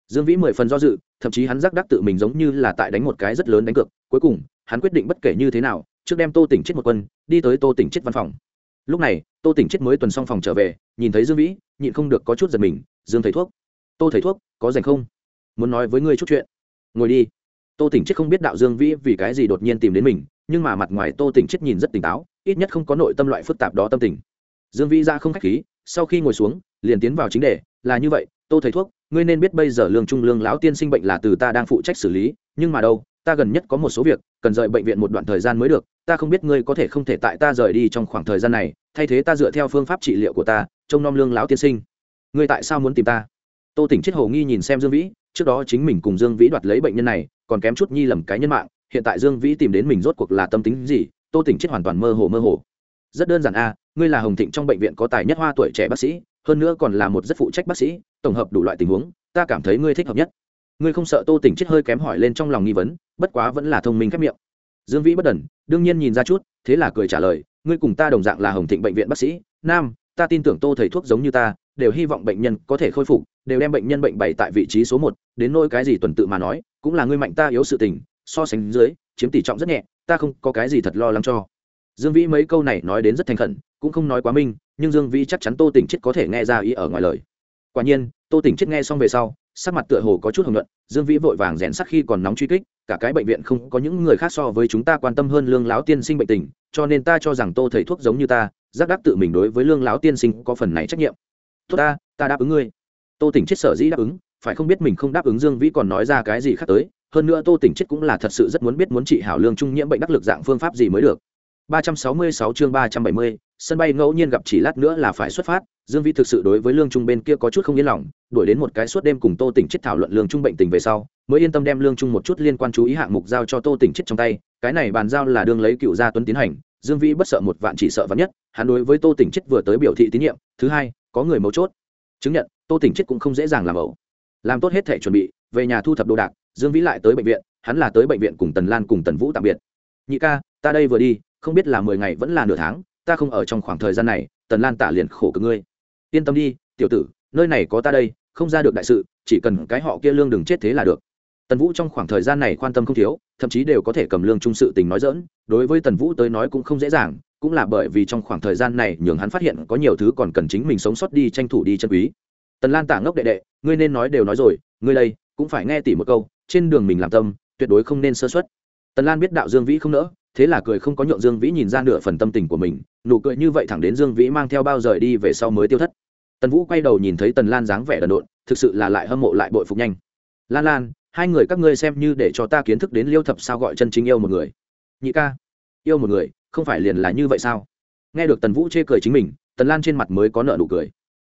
Dương vĩ mười phần do dự, thậm chí hắn giác đắc tự mình giống như là tại đánh một cái rất lớn đánh cược. Cuối cùng, hắn quyết định bất kể như thế nào, trước đem tô tỉnh chết một quân, đi tới tô tỉnh chết văn phòng. Lúc này, tô tỉnh chết mới tuần xong phòng trở về, nhìn thấy dương vĩ, nhịn không được có chút giật mình, dương thầy thuốc, tô thầy thuốc, có dành không? Muốn nói với ngươi chút chuyện. Ngồi đi. Tô tỉnh chết không biết đạo dương vĩ vì cái gì đột nhiên tìm đến mình nhưng mà mặt ngoài tô tỉnh chết nhìn rất tỉnh táo, ít nhất không có nội tâm loại phức tạp đó tâm tình. Dương vĩ ra không k h á c h khí, sau khi ngồi xuống, liền tiến vào chính đề, là như vậy, tô thầy thuốc, ngươi nên biết bây giờ lương trung lương lão tiên sinh bệnh là từ ta đang phụ trách xử lý, nhưng mà đâu, ta gần nhất có một số việc, cần rời bệnh viện một đoạn thời gian mới được, ta không biết ngươi có thể không thể tại ta rời đi trong khoảng thời gian này, thay thế ta dựa theo phương pháp trị liệu của ta, trông nom lương lão tiên sinh. Ngươi tại sao muốn tìm ta? Tô tỉnh chết hồ nghi nhìn xem dương vĩ, trước đó chính mình cùng dương vĩ đoạt lấy bệnh nhân này, còn kém chút nhi lầm cái nhân mạng hiện tại dương vĩ tìm đến mình rốt cuộc là tâm tính gì? Tô tỉnh chết hoàn toàn mơ hồ mơ hồ. Rất đơn giản a, ngươi là hồng thịnh trong bệnh viện có tài nhất hoa tuổi trẻ bác sĩ, hơn nữa còn là một rất phụ trách bác sĩ, tổng hợp đủ loại tình huống, ta cảm thấy ngươi thích hợp nhất. Ngươi không sợ tô tỉnh chết hơi kém hỏi lên trong lòng nghi vấn, bất quá vẫn là thông minh khép miệng. Dương vĩ bất đần, đương nhiên nhìn ra chút, thế là cười trả lời, ngươi cùng ta đồng dạng là hồng thịnh bệnh viện bác sĩ, nam, ta tin tưởng tô thầy thuốc giống như ta, đều hy vọng bệnh nhân có thể khôi phục, đều đem bệnh nhân bệnh bày tại vị trí số một, đến nỗi cái gì tuần tự mà nói, cũng là ngươi mạnh ta yếu sự tình so sánh dưới, chiếm tỷ trọng rất nhẹ, ta không có cái gì thật lo lắng cho. Dương vĩ mấy câu này nói đến rất thành khẩn, cũng không nói quá minh, nhưng dương vĩ chắc chắn tô tỉnh chết có thể nghe ra ý ở ngoài lời. Quả nhiên, tô tỉnh chết nghe xong về sau, sắc mặt tựa hồ có chút hồng luận dương vĩ vội vàng rèn sắc khi còn nóng truy kích, cả cái bệnh viện không có những người khác so với chúng ta quan tâm hơn lương láo tiên sinh bệnh tình, cho nên ta cho rằng tô thầy thuốc giống như ta, giác đáp tự mình đối với lương láo tiên sinh có phần này trách nhiệm. Tốt ta ta đáp ứng ngươi. Tô tỉnh chết sở dĩ đáp ứng, phải không biết mình không đáp ứng dương vĩ còn nói ra cái gì khác tới hơn nữa tô tỉnh chết cũng là thật sự rất muốn biết muốn trị hảo lương trung nhiễm bệnh đắc lực dạng phương pháp gì mới được 366 chương 370, sân bay ngẫu nhiên gặp chỉ lát nữa là phải xuất phát, Dương Vĩ thực sự đối với Lương Trung bên kia có chút không yên lòng, đuổi đến một cái suốt đêm cùng Tô Tỉnh chết thảo luận Lương Trung bệnh tình về sau, mới yên tâm đem Lương Trung một chút liên quan chú ý hạng mục giao cho Tô Tỉnh chết trong tay, cái này bàn giao là đương lấy cựu gia tuấn tiến hành, Dương Vĩ bất sợ một vạn chỉ sợ vạn nhất, hắn đối với Tô Tỉnh chết vừa tới biểu thị tín nhiệm, thứ hai, có người mấu chốt. Chứng nhận, Tô Tỉnh chết cũng không dễ dàng làm ẩu. Làm tốt hết thể chuẩn bị, về nhà thu thập đồ đạc, Dương Vĩ lại tới bệnh viện, hắn là tới bệnh viện cùng Tần Lan cùng Tần Vũ tạm biệt. Nhị ca, ta đây vừa đi, không biết là mười ngày vẫn là nửa tháng ta không ở trong khoảng thời gian này tần lan tả liền khổ cực ngươi. Yên tâm đi tiểu tử nơi này có ta đây không ra được đại sự chỉ cần cái họ kia lương đừng chết thế là được. Tần vũ trong khoảng thời gian này quan tâm không thiếu thậm chí đều có thể cầm lương trung sự tình nói dỡn đối với tần vũ tới nói cũng không dễ dàng cũng là bởi vì trong khoảng thời gian này nhường hắn phát hiện có nhiều thứ còn cần chính mình sống sót đi tranh thủ đi chân quý. Tần lan tả ngốc đệ đệ ngươi nên nói đều nói rồi ngươi đây cũng phải nghe tỉ một câu trên đường mình làm tâm, tuyệt đối không nên sơ xuất tần lan biết đạo dương vĩ không nỡ, thế là cười không có nhượng dương vĩ nhìn ra nửa phần tâm tình của mình, nụ cười như vậy thẳng đến dương vĩ mang theo bao rời đi về sau mới tiêu thất. Tần vũ quay đầu nhìn thấy tần lan dáng vẻ đần độn, thực sự là lại hâm mộ lại bội phục nhanh. Lan lan, hai người các ngươi xem như để cho ta kiến thức đến liêu thập sao gọi chân chính yêu một người. Nhị ca, yêu một người, không phải liền là như vậy sao? Nghe được tần vũ chê cười chính mình, tần lan trên mặt mới có nợ nụ cười.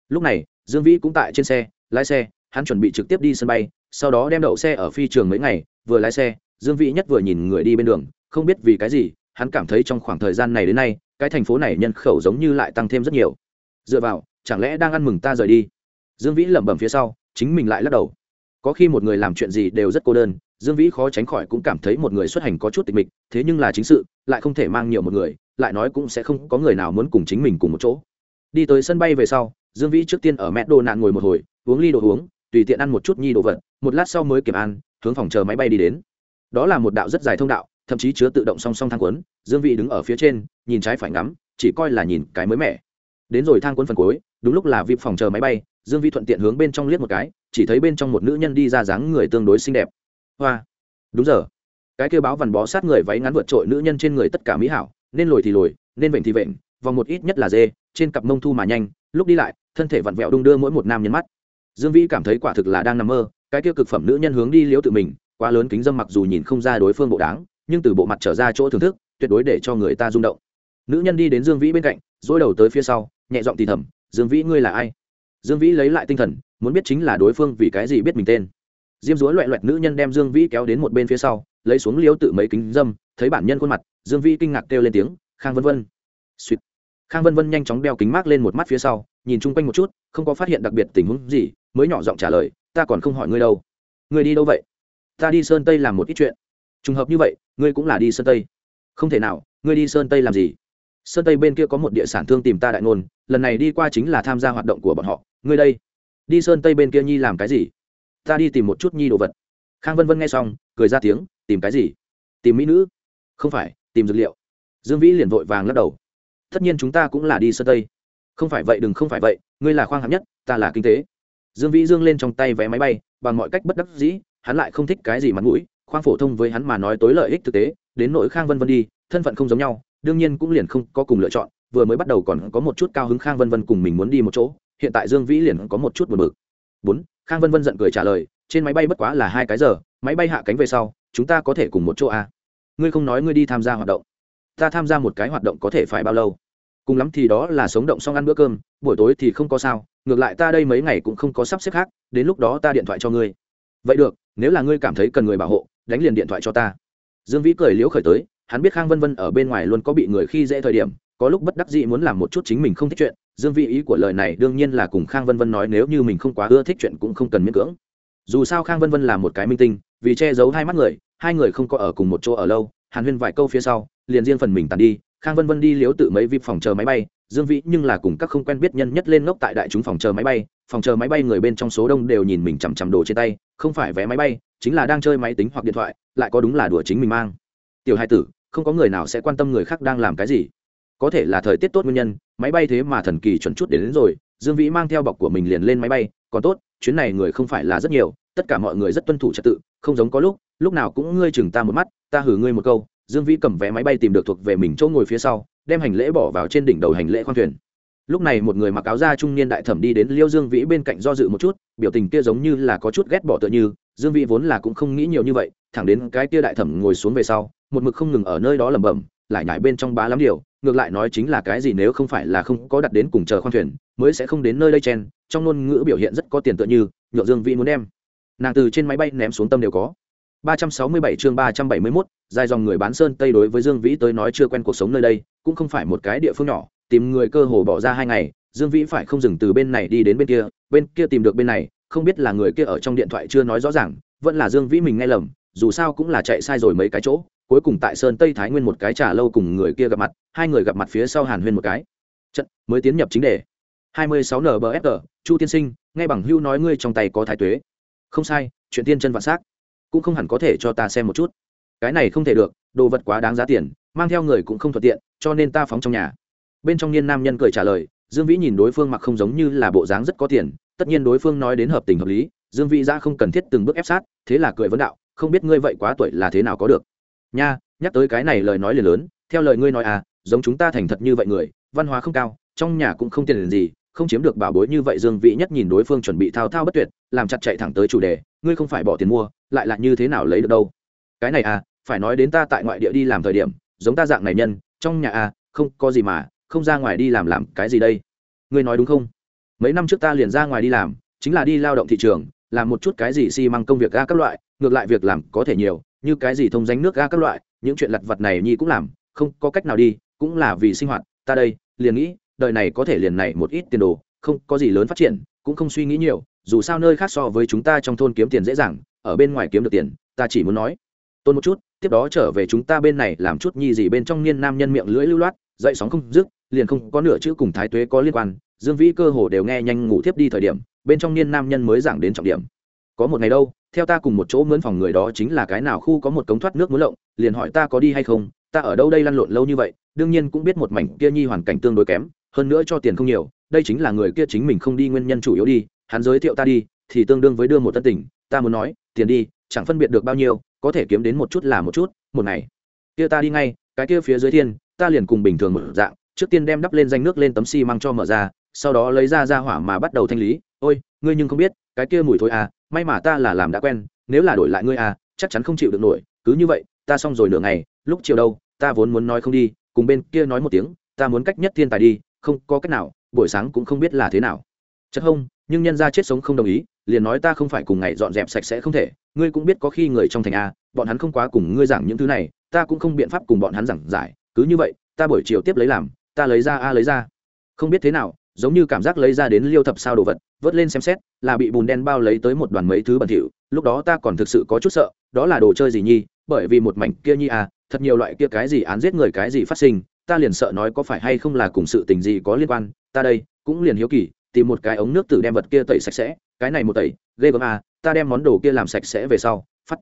Lúc này, dương vĩ cũng tại trên xe, lái xe, hắn chuẩn bị trực tiếp đi sân bay sau đó đem đậu xe ở phi trường mấy ngày, vừa lái xe, dương vĩ nhất vừa nhìn người đi bên đường, không biết vì cái gì, hắn cảm thấy trong khoảng thời gian này đến nay, cái thành phố này nhân khẩu giống như lại tăng thêm rất nhiều. Dựa vào, chẳng lẽ đang ăn mừng ta rời đi? Dương vĩ lẩm bẩm phía sau, chính mình lại lắc đầu. Có khi một người làm chuyện gì đều rất cô đơn, dương vĩ khó tránh khỏi cũng cảm thấy một người xuất hành có chút tịch mịch, thế nhưng là chính sự, lại không thể mang nhiều một người, lại nói cũng sẽ không có người nào muốn cùng chính mình cùng một chỗ. Đi tới sân bay về sau, dương vĩ trước tiên ở mẹ đồ nạn ngồi một hồi, uống ly đồ uống, tùy tiện ăn một chút nhi đồ vật một lát sau mới kiểm an, hướng phòng chờ máy bay đi đến. Đó là một đạo rất dài thông đạo thậm chí chứa tự động song song thang quấn dương vị đứng ở phía trên nhìn trái phải ngắm chỉ coi là nhìn cái mới mẻ. Đến rồi thang quấn phần cuối đúng lúc là vip phòng chờ máy bay dương vị thuận tiện hướng bên trong liếc một cái chỉ thấy bên trong một nữ nhân đi ra dáng người tương đối xinh đẹp. Hoa! Đúng giờ. Cái kêu báo vằn bó sát người váy ngắn vượt trội nữ nhân trên người tất cả mỹ hảo nên lồi thì lồi nên vệnh thì vệnh vòng một ít nhất là dê trên cặp mông thu mà nhanh lúc đi lại thân thể vặn vẹo đung đưa mỗi một nam nhân mắt. Dương vĩ cảm thấy quả thực là đang nằm mơ cái kia cực phẩm nữ nhân hướng đi liễu tự mình, quá lớn kính dâm mặc dù nhìn không ra đối phương bộ đáng, nhưng từ bộ mặt trở ra chỗ thưởng thức, tuyệt đối để cho người ta rung động. Nữ nhân đi đến dương vĩ bên cạnh dỗi đầu tới phía sau, nhẹ giọng thì thầm, dương vĩ, ngươi là ai? Dương vĩ lấy lại tinh thần, muốn biết chính là đối phương vì cái gì biết mình tên. Diêm dúa loẹ loẹt nữ nhân đem dương vĩ kéo đến một bên phía sau, lấy xuống liếu tự mấy kính dâm, thấy bản nhân khuôn mặt, dương vĩ kinh ngạc kêu lên tiếng, khang vân vân. Suýt khang vân vân nhanh chóng đeo kính mát lên một mắt phía sau, nhìn chung quanh một chút, không có phát hiện đặc biệt tình huống gì, mới nhỏ giọng trả lời ta còn không hỏi ngươi đâu. Ngươi đi đâu vậy? Ta đi sơn tây làm một ít chuyện. Trùng hợp như vậy, ngươi cũng là đi sơn tây. Không thể nào, ngươi đi sơn tây làm gì? Sơn tây bên kia có một địa sản thương tìm ta đại ngôn, lần này đi qua chính là tham gia hoạt động của bọn họ. Ngươi đây, đi sơn tây bên kia nhi làm cái gì? Ta đi tìm một chút nhi đồ vật. Khang vân vân nghe xong, cười ra tiếng, tìm cái gì? Tìm mỹ nữ. Không phải, tìm dược liệu. Dương vĩ liền vội vàng lắc đầu. Tất nhiên chúng ta cũng là đi sơn tây. Không phải vậy đừng không phải vậy, ngươi là khoang hạng nhất, ta là kinh tế dương vĩ dương lên trong tay vé máy bay, bằng mọi cách bất đắc dĩ, hắn lại không thích cái gì mặt mũi, khoang phổ thông với hắn mà nói tối lợi ích thực tế, đến nỗi khang vân vân đi, thân phận không giống nhau, đương nhiên cũng liền không có cùng lựa chọn, vừa mới bắt đầu còn có một chút cao hứng khang vân vân cùng mình muốn đi một chỗ, hiện tại dương vĩ liền có một chút buồn bực. Bốn, khang vân vân giận cười trả lời, trên máy bay bất quá là hai cái giờ, máy bay hạ cánh về sau, chúng ta có thể cùng một chỗ à? ngươi không nói ngươi đi tham gia hoạt động. Ta tham gia một cái hoạt động có thể phải bao lâu? Cùng lắm thì đó là sống động xong ăn bữa cơm, buổi tối thì không có sao, ngược lại ta đây mấy ngày cũng không có sắp xếp khác, đến lúc đó ta điện thoại cho ngươi. Vậy được, nếu là ngươi cảm thấy cần người bảo hộ, đánh liền điện thoại cho ta. Dương vĩ cười liễu khởi tới, hắn biết khang vân vân ở bên ngoài luôn có bị người khi dễ thời điểm, có lúc bất đắc dĩ muốn làm một chút chính mình không thích chuyện, dương vĩ ý của lời này đương nhiên là cùng khang vân vân nói nếu như mình không quá ưa thích chuyện cũng không cần miễn cưỡng. Dù sao khang vân vân là một cái minh tinh, vì che giấu hai mắt người, hai người không có ở cùng một chỗ ở lâu, hàn huyên vài câu phía sau, liền riêng phần mình tàn đi khang vân vân đi liếu tự mấy vip phòng chờ máy bay dương vĩ nhưng là cùng các không quen biết nhân nhất lên ngốc tại đại chúng phòng chờ máy bay phòng chờ máy bay người bên trong số đông đều nhìn mình chằm chằm đồ trên tay không phải vé máy bay chính là đang chơi máy tính hoặc điện thoại lại có đúng là đùa chính mình mang. Tiểu hai tử không có người nào sẽ quan tâm người khác đang làm cái gì. Có thể là thời tiết tốt nguyên nhân máy bay thế mà thần kỳ chuẩn chút đến, đến rồi dương vĩ mang theo bọc của mình liền lên máy bay còn tốt chuyến này người không phải là rất nhiều tất cả mọi người rất tuân thủ trật tự không giống có lúc lúc nào cũng ngươi chừng ta một mắt ta hử ngươi một câu dương vĩ cầm vé máy bay tìm được thuộc về mình chỗ ngồi phía sau, đem hành lễ bỏ vào trên đỉnh đầu hành lễ khoang thuyền. Lúc này một người mặc áo da trung niên đại thẩm đi đến liêu dương vĩ bên cạnh do dự một chút, biểu tình kia giống như là có chút ghét bỏ tựa như, dương vĩ vốn là cũng không nghĩ nhiều như vậy, thẳng đến cái kia đại thẩm ngồi xuống về sau, một mực không ngừng ở nơi đó lẩm bẩm, lại nhải bên trong bá lắm điều, ngược lại nói chính là cái gì nếu không phải là không có đặt đến cùng chờ khoang thuyền, mới sẽ không đến nơi đây chen, trong ngôn ngữ biểu hiện rất có tiền tựa như nhựa dương vĩ muốn đem. Nàng từ trên máy bay ném xuống tâm đều có. 367 chương 371, dài dòng người bán sơn tây đối với Dương Vĩ tới nói chưa quen cuộc sống nơi đây, cũng không phải một cái địa phương nhỏ, tìm người cơ hồ bỏ ra hai ngày, Dương Vĩ phải không dừng từ bên này đi đến bên kia, bên kia tìm được bên này, không biết là người kia ở trong điện thoại chưa nói rõ ràng, vẫn là Dương Vĩ mình nghe lầm, dù sao cũng là chạy sai rồi mấy cái chỗ, cuối cùng tại Sơn Tây Thái Nguyên một cái trà lâu cùng người kia gặp mặt, hai người gặp mặt phía sau Hàn Huyên một cái. Trận mới tiến nhập chính đề. 26 NBFR, Chu tiên sinh, nghe bằng hưu nói ngươi trong tay có thái tuế. Không sai, chuyện tiên chân vạn sắc cũng không hẳn có thể cho ta xem một chút. Cái này không thể được, đồ vật quá đáng giá tiền, mang theo người cũng không thuận tiện, cho nên ta phóng trong nhà. Bên trong niên nam nhân cười trả lời, dương vĩ nhìn đối phương mặc không giống như là bộ dáng rất có tiền, tất nhiên đối phương nói đến hợp tình hợp lý, dương vĩ ra không cần thiết từng bước ép sát, thế là cười vấn đạo, không biết ngươi vậy quá tuổi là thế nào có được? Nha, nhắc tới cái này lời nói liền lớn, theo lời ngươi nói à giống chúng ta thành thật như vậy người, văn hóa không cao, trong nhà cũng không tiền gì không chiếm được bảo bối như vậy dương Vị nhất nhìn đối phương chuẩn bị thao thao bất tuyệt làm chặt chạy thẳng tới chủ đề ngươi không phải bỏ tiền mua lại là như thế nào lấy được đâu? Cái này à phải nói đến ta tại ngoại địa đi làm thời điểm giống ta dạng này nhân trong nhà à, không có gì mà không ra ngoài đi làm làm cái gì đây? Ngươi nói đúng không? Mấy năm trước ta liền ra ngoài đi làm chính là đi lao động thị trường làm một chút cái gì xi、si、măng công việc ga các loại ngược lại việc làm có thể nhiều như cái gì thông danh nước ga các loại những chuyện lặt vặt này nhi cũng làm không có cách nào đi cũng là vì sinh hoạt ta đây liền nghĩ đời này có thể liền này một ít tiền đồ, không có gì lớn phát triển, cũng không suy nghĩ nhiều, dù sao nơi khác so với chúng ta trong thôn kiếm tiền dễ dàng, ở bên ngoài kiếm được tiền, ta chỉ muốn nói. Tôn một chút, tiếp đó trở về chúng ta bên này làm chút nhi gì bên trong niên nam nhân miệng lưỡi lưu loát, dậy sóng không dứt, liền không có nửa chữ cùng thái tuế có liên quan. Dương vĩ cơ hồ đều nghe nhanh ngủ thiếp đi thời điểm, bên trong niên nam nhân mới giảng đến trọng điểm. Có một ngày đâu, theo ta cùng một chỗ mướn phòng người đó chính là cái nào khu có một cống thoát nước muốn lộng, liền hỏi ta có đi hay không, ta ở đâu đây lăn lộn lâu như vậy, đương nhiên cũng biết một mảnh kia nhi hoàn cảnh tương đối kém hơn nữa cho tiền không nhiều, đây chính là người kia chính mình không đi nguyên nhân chủ yếu đi, hắn giới thiệu ta đi, thì tương đương với đưa một tân tình, ta muốn nói, tiền đi, chẳng phân biệt được bao nhiêu, có thể kiếm đến một chút là một chút, một ngày. Kia ta đi ngay, cái kia phía dưới thiên, ta liền cùng bình thường một dạng, trước tiên đem đắp lên danh nước lên tấm xi măng cho mở ra, sau đó lấy ra ra hỏa mà bắt đầu thanh lý, ôi, ngươi nhưng không biết, cái kia mùi thôi à may mà ta là làm đã quen, nếu là đổi lại ngươi à chắc chắn không chịu được nổi, cứ như vậy, ta xong rồi nửa ngày, lúc chiều đâu, ta vốn muốn nói không đi, cùng bên kia nói một tiếng, ta muốn cách nhất thiên tài đi không có cách nào, buổi sáng cũng không biết là thế nào. Chất hông, nhưng nhân ra chết sống không đồng ý, liền nói ta không phải cùng ngày dọn dẹp sạch sẽ không thể, ngươi cũng biết có khi người trong thành a, bọn hắn không quá cùng ngươi giảng những thứ này, ta cũng không biện pháp cùng bọn hắn giảng giải, cứ như vậy, ta buổi chiều tiếp lấy làm, ta lấy ra a lấy ra. Không biết thế nào, giống như cảm giác lấy ra đến liêu thập sao đồ vật, vớt lên xem xét, là bị bùn đen bao lấy tới một đoàn mấy thứ bẩn thỉu, lúc đó ta còn thực sự có chút sợ, đó là đồ chơi gì nhi, bởi vì một mảnh kia nhi à thật nhiều loại kia cái gì án giết người cái gì phát sinh ta liền sợ nói có phải hay không là cùng sự tình gì có liên quan, ta đây cũng liền hiếu kỳ, tìm một cái ống nước tử đem vật kia tẩy sạch sẽ, cái này một tẩy, ghê gớm à ta đem món đồ kia làm sạch sẽ về sau, phát.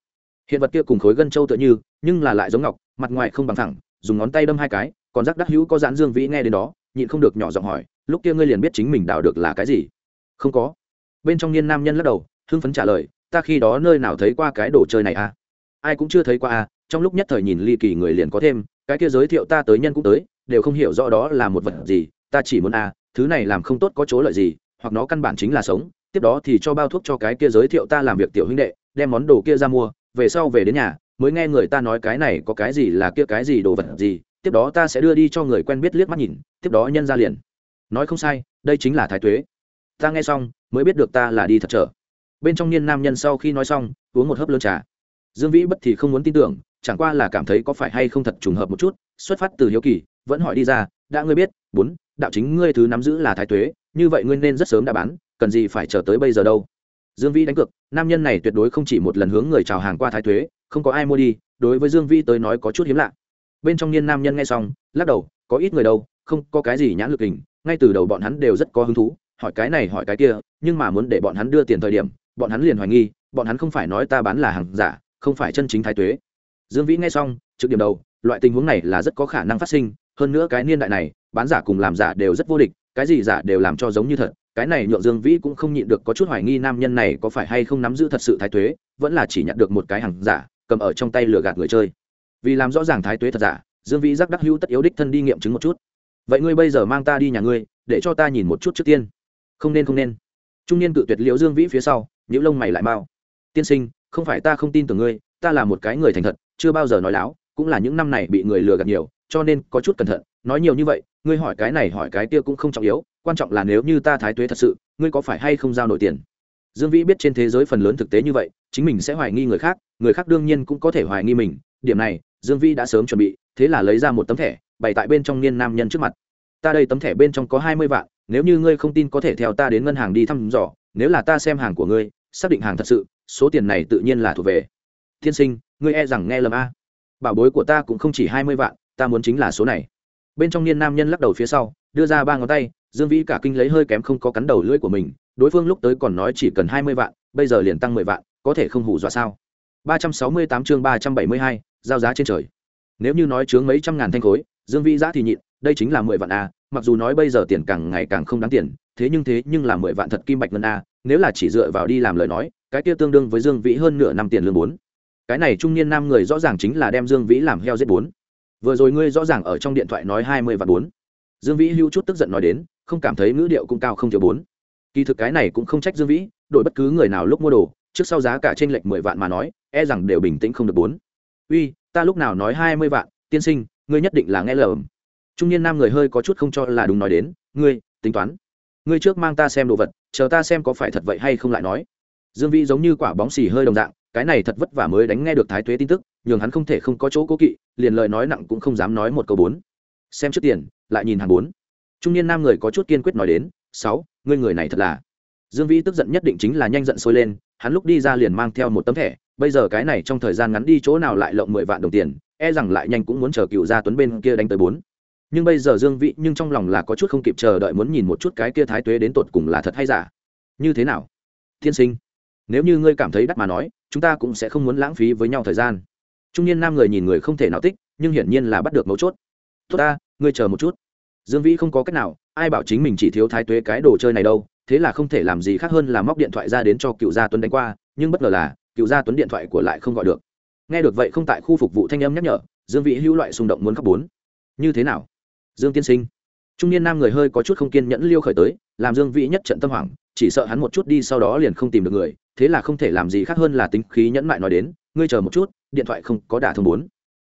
Hiện vật kia cùng khối gân trâu tựa như, nhưng là lại giống ngọc, mặt ngoài không bằng thẳng, dùng ngón tay đâm hai cái, còn rắc đắc hữu có giãn dương vĩ nghe đến đó, nhịn không được nhỏ giọng hỏi, lúc kia ngươi liền biết chính mình đào được là cái gì? Không có. Bên trong niên nam nhân lắc đầu, hưng phấn trả lời, ta khi đó nơi nào thấy qua cái đồ chơi này à? Ai cũng chưa thấy qua à trong lúc nhất thời nhìn ly kỳ người liền có thêm cái kia giới thiệu ta tới nhân cũng tới, đều không hiểu rõ đó là một vật gì, ta chỉ muốn à thứ này làm không tốt có chỗ lợi gì, hoặc nó căn bản chính là sống, tiếp đó thì cho bao thuốc cho cái kia giới thiệu ta làm việc tiểu huynh đệ, đem món đồ kia ra mua, về sau về đến nhà, mới nghe người ta nói cái này có cái gì là kia cái gì đồ vật gì, tiếp đó ta sẽ đưa đi cho người quen biết liếc mắt nhìn, tiếp đó nhân ra liền. Nói không sai, đây chính là thái tuế. Ta nghe xong, mới biết được ta là đi thật trở bên trong niên nam nhân sau khi nói xong, uống một hớp lớn trà. Dương vĩ bất thì không muốn tin tưởng chẳng qua là cảm thấy có phải hay không thật trùng hợp một chút, xuất phát từ hiếu kỳ, vẫn hỏi đi ra, đã ngươi biết, bốn, đạo chính ngươi thứ nắm giữ là thái tuế, như vậy ngươi nên rất sớm đã bán, cần gì phải chờ tới bây giờ đâu? Dương vĩ đánh cược, nam nhân này tuyệt đối không chỉ một lần hướng người chào hàng qua thái tuế, không có ai mua đi, đối với dương vĩ tới nói có chút hiếm lạ. Bên trong niên nam nhân nghe xong, lắc đầu, có ít người đâu, không có cái gì nhãn lực hình, ngay từ đầu bọn hắn đều rất có hứng thú, hỏi cái này, hỏi cái kia, nhưng mà muốn để bọn hắn đưa tiền thời điểm, bọn hắn liền hoài nghi, bọn hắn không phải nói ta bán là hàng giả, không phải chân chính thái tuế dương vĩ nghe xong, trực điểm đầu, loại tình huống này là rất có khả năng phát sinh, hơn nữa cái niên đại này, bán giả cùng làm giả đều rất vô địch, cái gì giả đều làm cho giống như thật, cái này nhượng dương vĩ cũng không nhịn được có chút hoài nghi nam nhân này có phải hay không nắm giữ thật sự thái tuế vẫn là chỉ nhận được một cái hàng giả, cầm ở trong tay lừa gạt người chơi. Vì làm rõ ràng thái tuế thật giả, dương vĩ giác đắc hữu tất yếu đích thân đi nghiệm chứng một chút. Vậy ngươi bây giờ mang ta đi nhà ngươi, để cho ta nhìn một chút trước tiên. Không nên không nên. Trung niên cự tuyệt liễu dương vĩ phía sau những lông mày lại mau. Tiên sinh, không phải ta không tin tưởng ngươi, ta là một cái người thành thật chưa bao giờ nói láo, cũng là những năm này bị người lừa gạt nhiều, cho nên có chút cẩn thận, nói nhiều như vậy, ngươi hỏi cái này hỏi cái kia cũng không trọng yếu, quan trọng là nếu như ta thái tuế thật sự, ngươi có phải hay không giao nổi tiền? Dương vĩ biết trên thế giới phần lớn thực tế như vậy, chính mình sẽ hoài nghi người khác người khác đương nhiên cũng có thể hoài nghi mình, điểm này, dương vĩ đã sớm chuẩn bị, thế là lấy ra một tấm thẻ, bày tại bên trong niên nam nhân trước mặt. Ta đây tấm thẻ bên trong có hai mươi vạn, nếu như ngươi không tin có thể theo ta đến ngân hàng đi thăm dò, nếu là ta xem hàng của ngươi, xác định hàng thật sự, số tiền này tự nhiên là thuộc về. Thiên sinh ngươi e rằng nghe lầm a. Bảo bối của ta cũng không chỉ hai mươi vạn, ta muốn chính là số này. Bên trong niên nam nhân lắc đầu phía sau, đưa ra ba ngón tay, dương vĩ cả kinh lấy hơi kém không có cắn đầu lưỡi của mình, đối phương lúc tới còn nói chỉ cần hai mươi vạn, bây giờ liền tăng mười vạn, có thể không hủ dọa sao? Ba trăm sáu mươi tám chương ba trăm bảy mươi hai, giao giá trên trời. Nếu như nói chướng mấy trăm ngàn thanh khối, dương vĩ giã thì nhịn, đây chính là mười vạn a, mặc dù nói bây giờ tiền càng ngày càng không đáng tiền, thế nhưng thế nhưng là mười vạn thật kim bạch ngân a, nếu là chỉ dựa vào đi làm lời nói, cái kia tương đương với dương vĩ hơn nửa năm tiền lương bốn cái này trung niên nam người rõ ràng chính là đem dương vĩ làm heo giết bốn. Vừa rồi ngươi rõ ràng ở trong điện thoại nói hai mươi vạn bốn. Dương vĩ hưu chút tức giận nói đến, không cảm thấy ngữ điệu cũng cao không thiếu bốn. Kỳ thực cái này cũng không trách dương vĩ, đổi bất cứ người nào lúc mua đồ, trước sau giá cả trên lệch mười vạn mà nói e rằng đều bình tĩnh không được bốn. Uy, ta lúc nào nói hai mươi vạn, tiên sinh, ngươi nhất định là nghe lầm. Trung niên nam người hơi có chút không cho là đúng nói đến, ngươi, tính toán. Ngươi trước mang ta xem đồ vật, chờ ta xem có phải thật vậy hay không lại nói. Dương vĩ giống như quả bóng xì hơi đồng dạng cái này thật vất vả mới đánh nghe được thái tuế tin tức, nhường hắn không thể không có chỗ cố kỵ, liền lời nói nặng cũng không dám nói một câu bốn. Xem trước tiền, lại nhìn hàng bốn. Trung niên nam người có chút kiên quyết nói đến, sáu, ngươi người này thật là. Dương vĩ tức giận nhất định chính là nhanh giận sôi lên, hắn lúc đi ra liền mang theo một tấm thẻ, bây giờ cái này trong thời gian ngắn đi chỗ nào lại lộng mười vạn đồng tiền e rằng lại nhanh cũng muốn chờ cựu gia tuấn bên kia đánh tới bốn. Nhưng bây giờ dương vĩ nhưng trong lòng là có chút không kịp chờ đợi muốn nhìn một chút cái kia thái tuế đến tột cùng là thật hay giả. Như thế nào thiên sinh? Nếu như ngươi cảm thấy đắt mà nói chúng ta cũng sẽ không muốn lãng phí với nhau thời gian. Trung niên nam người nhìn người không thể nào tích nhưng hiển nhiên là bắt được mấu chốt. Tốt ta, ngươi chờ một chút. Dương vĩ không có cách nào, ai bảo chính mình chỉ thiếu thái tuế cái đồ chơi này đâu, thế là không thể làm gì khác hơn là móc điện thoại ra đến cho cựu gia tuấn đánh qua, nhưng bất ngờ là, cựu gia tuấn điện thoại của lại không gọi được. Nghe được vậy không tại khu phục vụ thanh âm nhắc nhở, dương vĩ hữu loại xung động muốn khóc bốn. Như thế nào? Dương tiên sinh trung niên nam người hơi có chút không kiên nhẫn liêu khởi tới, làm dương vĩ nhất trận tâm hoảng, chỉ sợ hắn một chút đi sau đó liền không tìm được người, thế là không thể làm gì khác hơn là tính khí nhẫn mại nói đến, ngươi chờ một chút, điện thoại không có đả thông bốn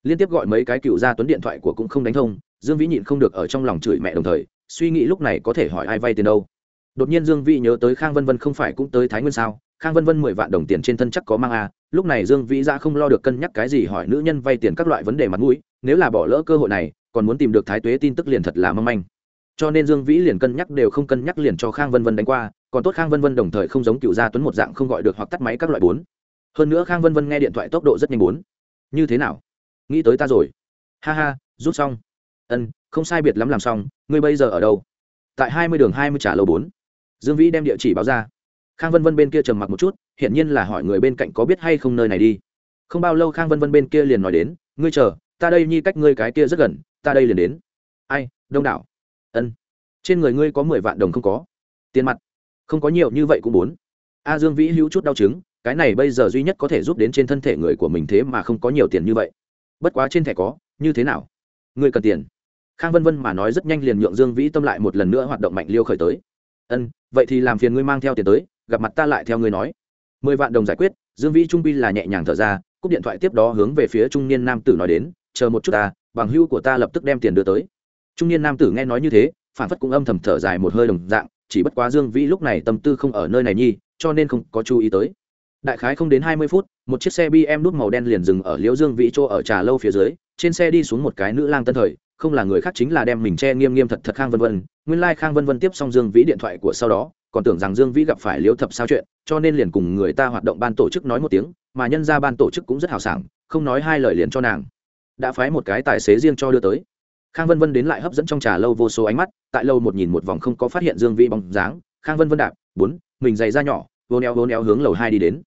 liên tiếp gọi mấy cái cựu gia tuấn điện thoại của cũng không đánh thông, dương vĩ nhịn không được ở trong lòng chửi mẹ đồng thời, suy nghĩ lúc này có thể hỏi ai vay tiền đâu đột nhiên dương vĩ nhớ tới khang vân vân không phải cũng tới thái nguyên sao, khang vân vân mười vạn đồng tiền trên thân chắc có mang a à. lúc này dương vĩ ra không lo được cân nhắc cái gì hỏi nữ nhân vay tiền các loại vấn đề mặt mũi, nếu là bỏ lỡ cơ hội này, còn muốn tìm được thái tuế tin tức liền thật là mâm manh cho nên dương vĩ liền cân nhắc đều không cân nhắc liền cho khang vân vân đánh qua, còn tốt khang vân vân đồng thời không giống cựu gia tuấn một dạng không gọi được hoặc tắt máy các loại bốn. Hơn nữa khang vân vân nghe điện thoại tốc độ rất nhanh bốn. Như thế nào? Nghĩ tới ta rồi. Ha ha, rút xong. Ân, không sai biệt lắm làm xong, ngươi bây giờ ở đâu? Tại hai mươi đường hai mươi trả lầu bốn. Dương vĩ đem địa chỉ báo ra. Khang vân vân bên kia trầm mặc một chút, hiển nhiên là hỏi người bên cạnh có biết hay không nơi này đi. Không bao lâu khang vân vân bên kia liền nói đến, ngươi chờ, ta đây nhi cách ngươi cái kia rất gần, ta đây liền đến. Ai, đông đảo ân. Trên người ngươi có mười vạn đồng không có. Tiền mặt. Không có nhiều như vậy cũng bốn. A dương vĩ hữu chút đau chứng, cái này bây giờ duy nhất có thể giúp đến trên thân thể người của mình thế mà không có nhiều tiền như vậy. Bất quá trên thẻ có, như thế nào? Ngươi cần tiền. Khang vân vân mà nói rất nhanh liền nhượng dương vĩ tâm lại một lần nữa hoạt động mạnh liêu khởi tới. Ân, vậy thì làm phiền ngươi mang theo tiền tới, gặp mặt ta lại theo ngươi nói. Mười vạn đồng giải quyết, dương vĩ trung bi là nhẹ nhàng thở ra, cúp điện thoại tiếp đó hướng về phía trung niên nam tử nói đến, chờ một chút ta, bằng hưu của ta lập tức đem tiền đưa tới trung niên nam tử nghe nói như thế, phản phất cũng âm thầm thở dài một hơi đồng dạng, chỉ bất quá dương vĩ lúc này tâm tư không ở nơi này nhi, cho nên không có chú ý tới. Đại khái không đến hai mươi phút, một chiếc xe bm nút màu đen liền dừng ở liễu dương vĩ chỗ ở trà lâu phía dưới, trên xe đi xuống một cái nữ lang tân thời, không là người khác chính là đem mình che nghiêm nghiêm thật thật khang vân vân. Nguyên lai、like、khang khang vân vân tiếp xong dương vĩ điện thoại của sau đó, còn tưởng rằng dương vĩ gặp phải liễu thập sao chuyện, cho nên liền cùng người ta hoạt động ban tổ chức nói một tiếng, mà nhân ra ban tổ chức cũng rất hào sảng, không nói hai lời liền cho nàng. Đã phái một cái tài xế riêng cho đưa tới khang vân vân đến lại hấp dẫn trong trà lâu vô số ánh mắt, tại lâu một nhìn một vòng không có phát hiện dương vĩ bóng dáng, khang vân vân đạp, bốn, mình giày ra nhỏ, vô neo vô neo hướng lầu hai đi đến.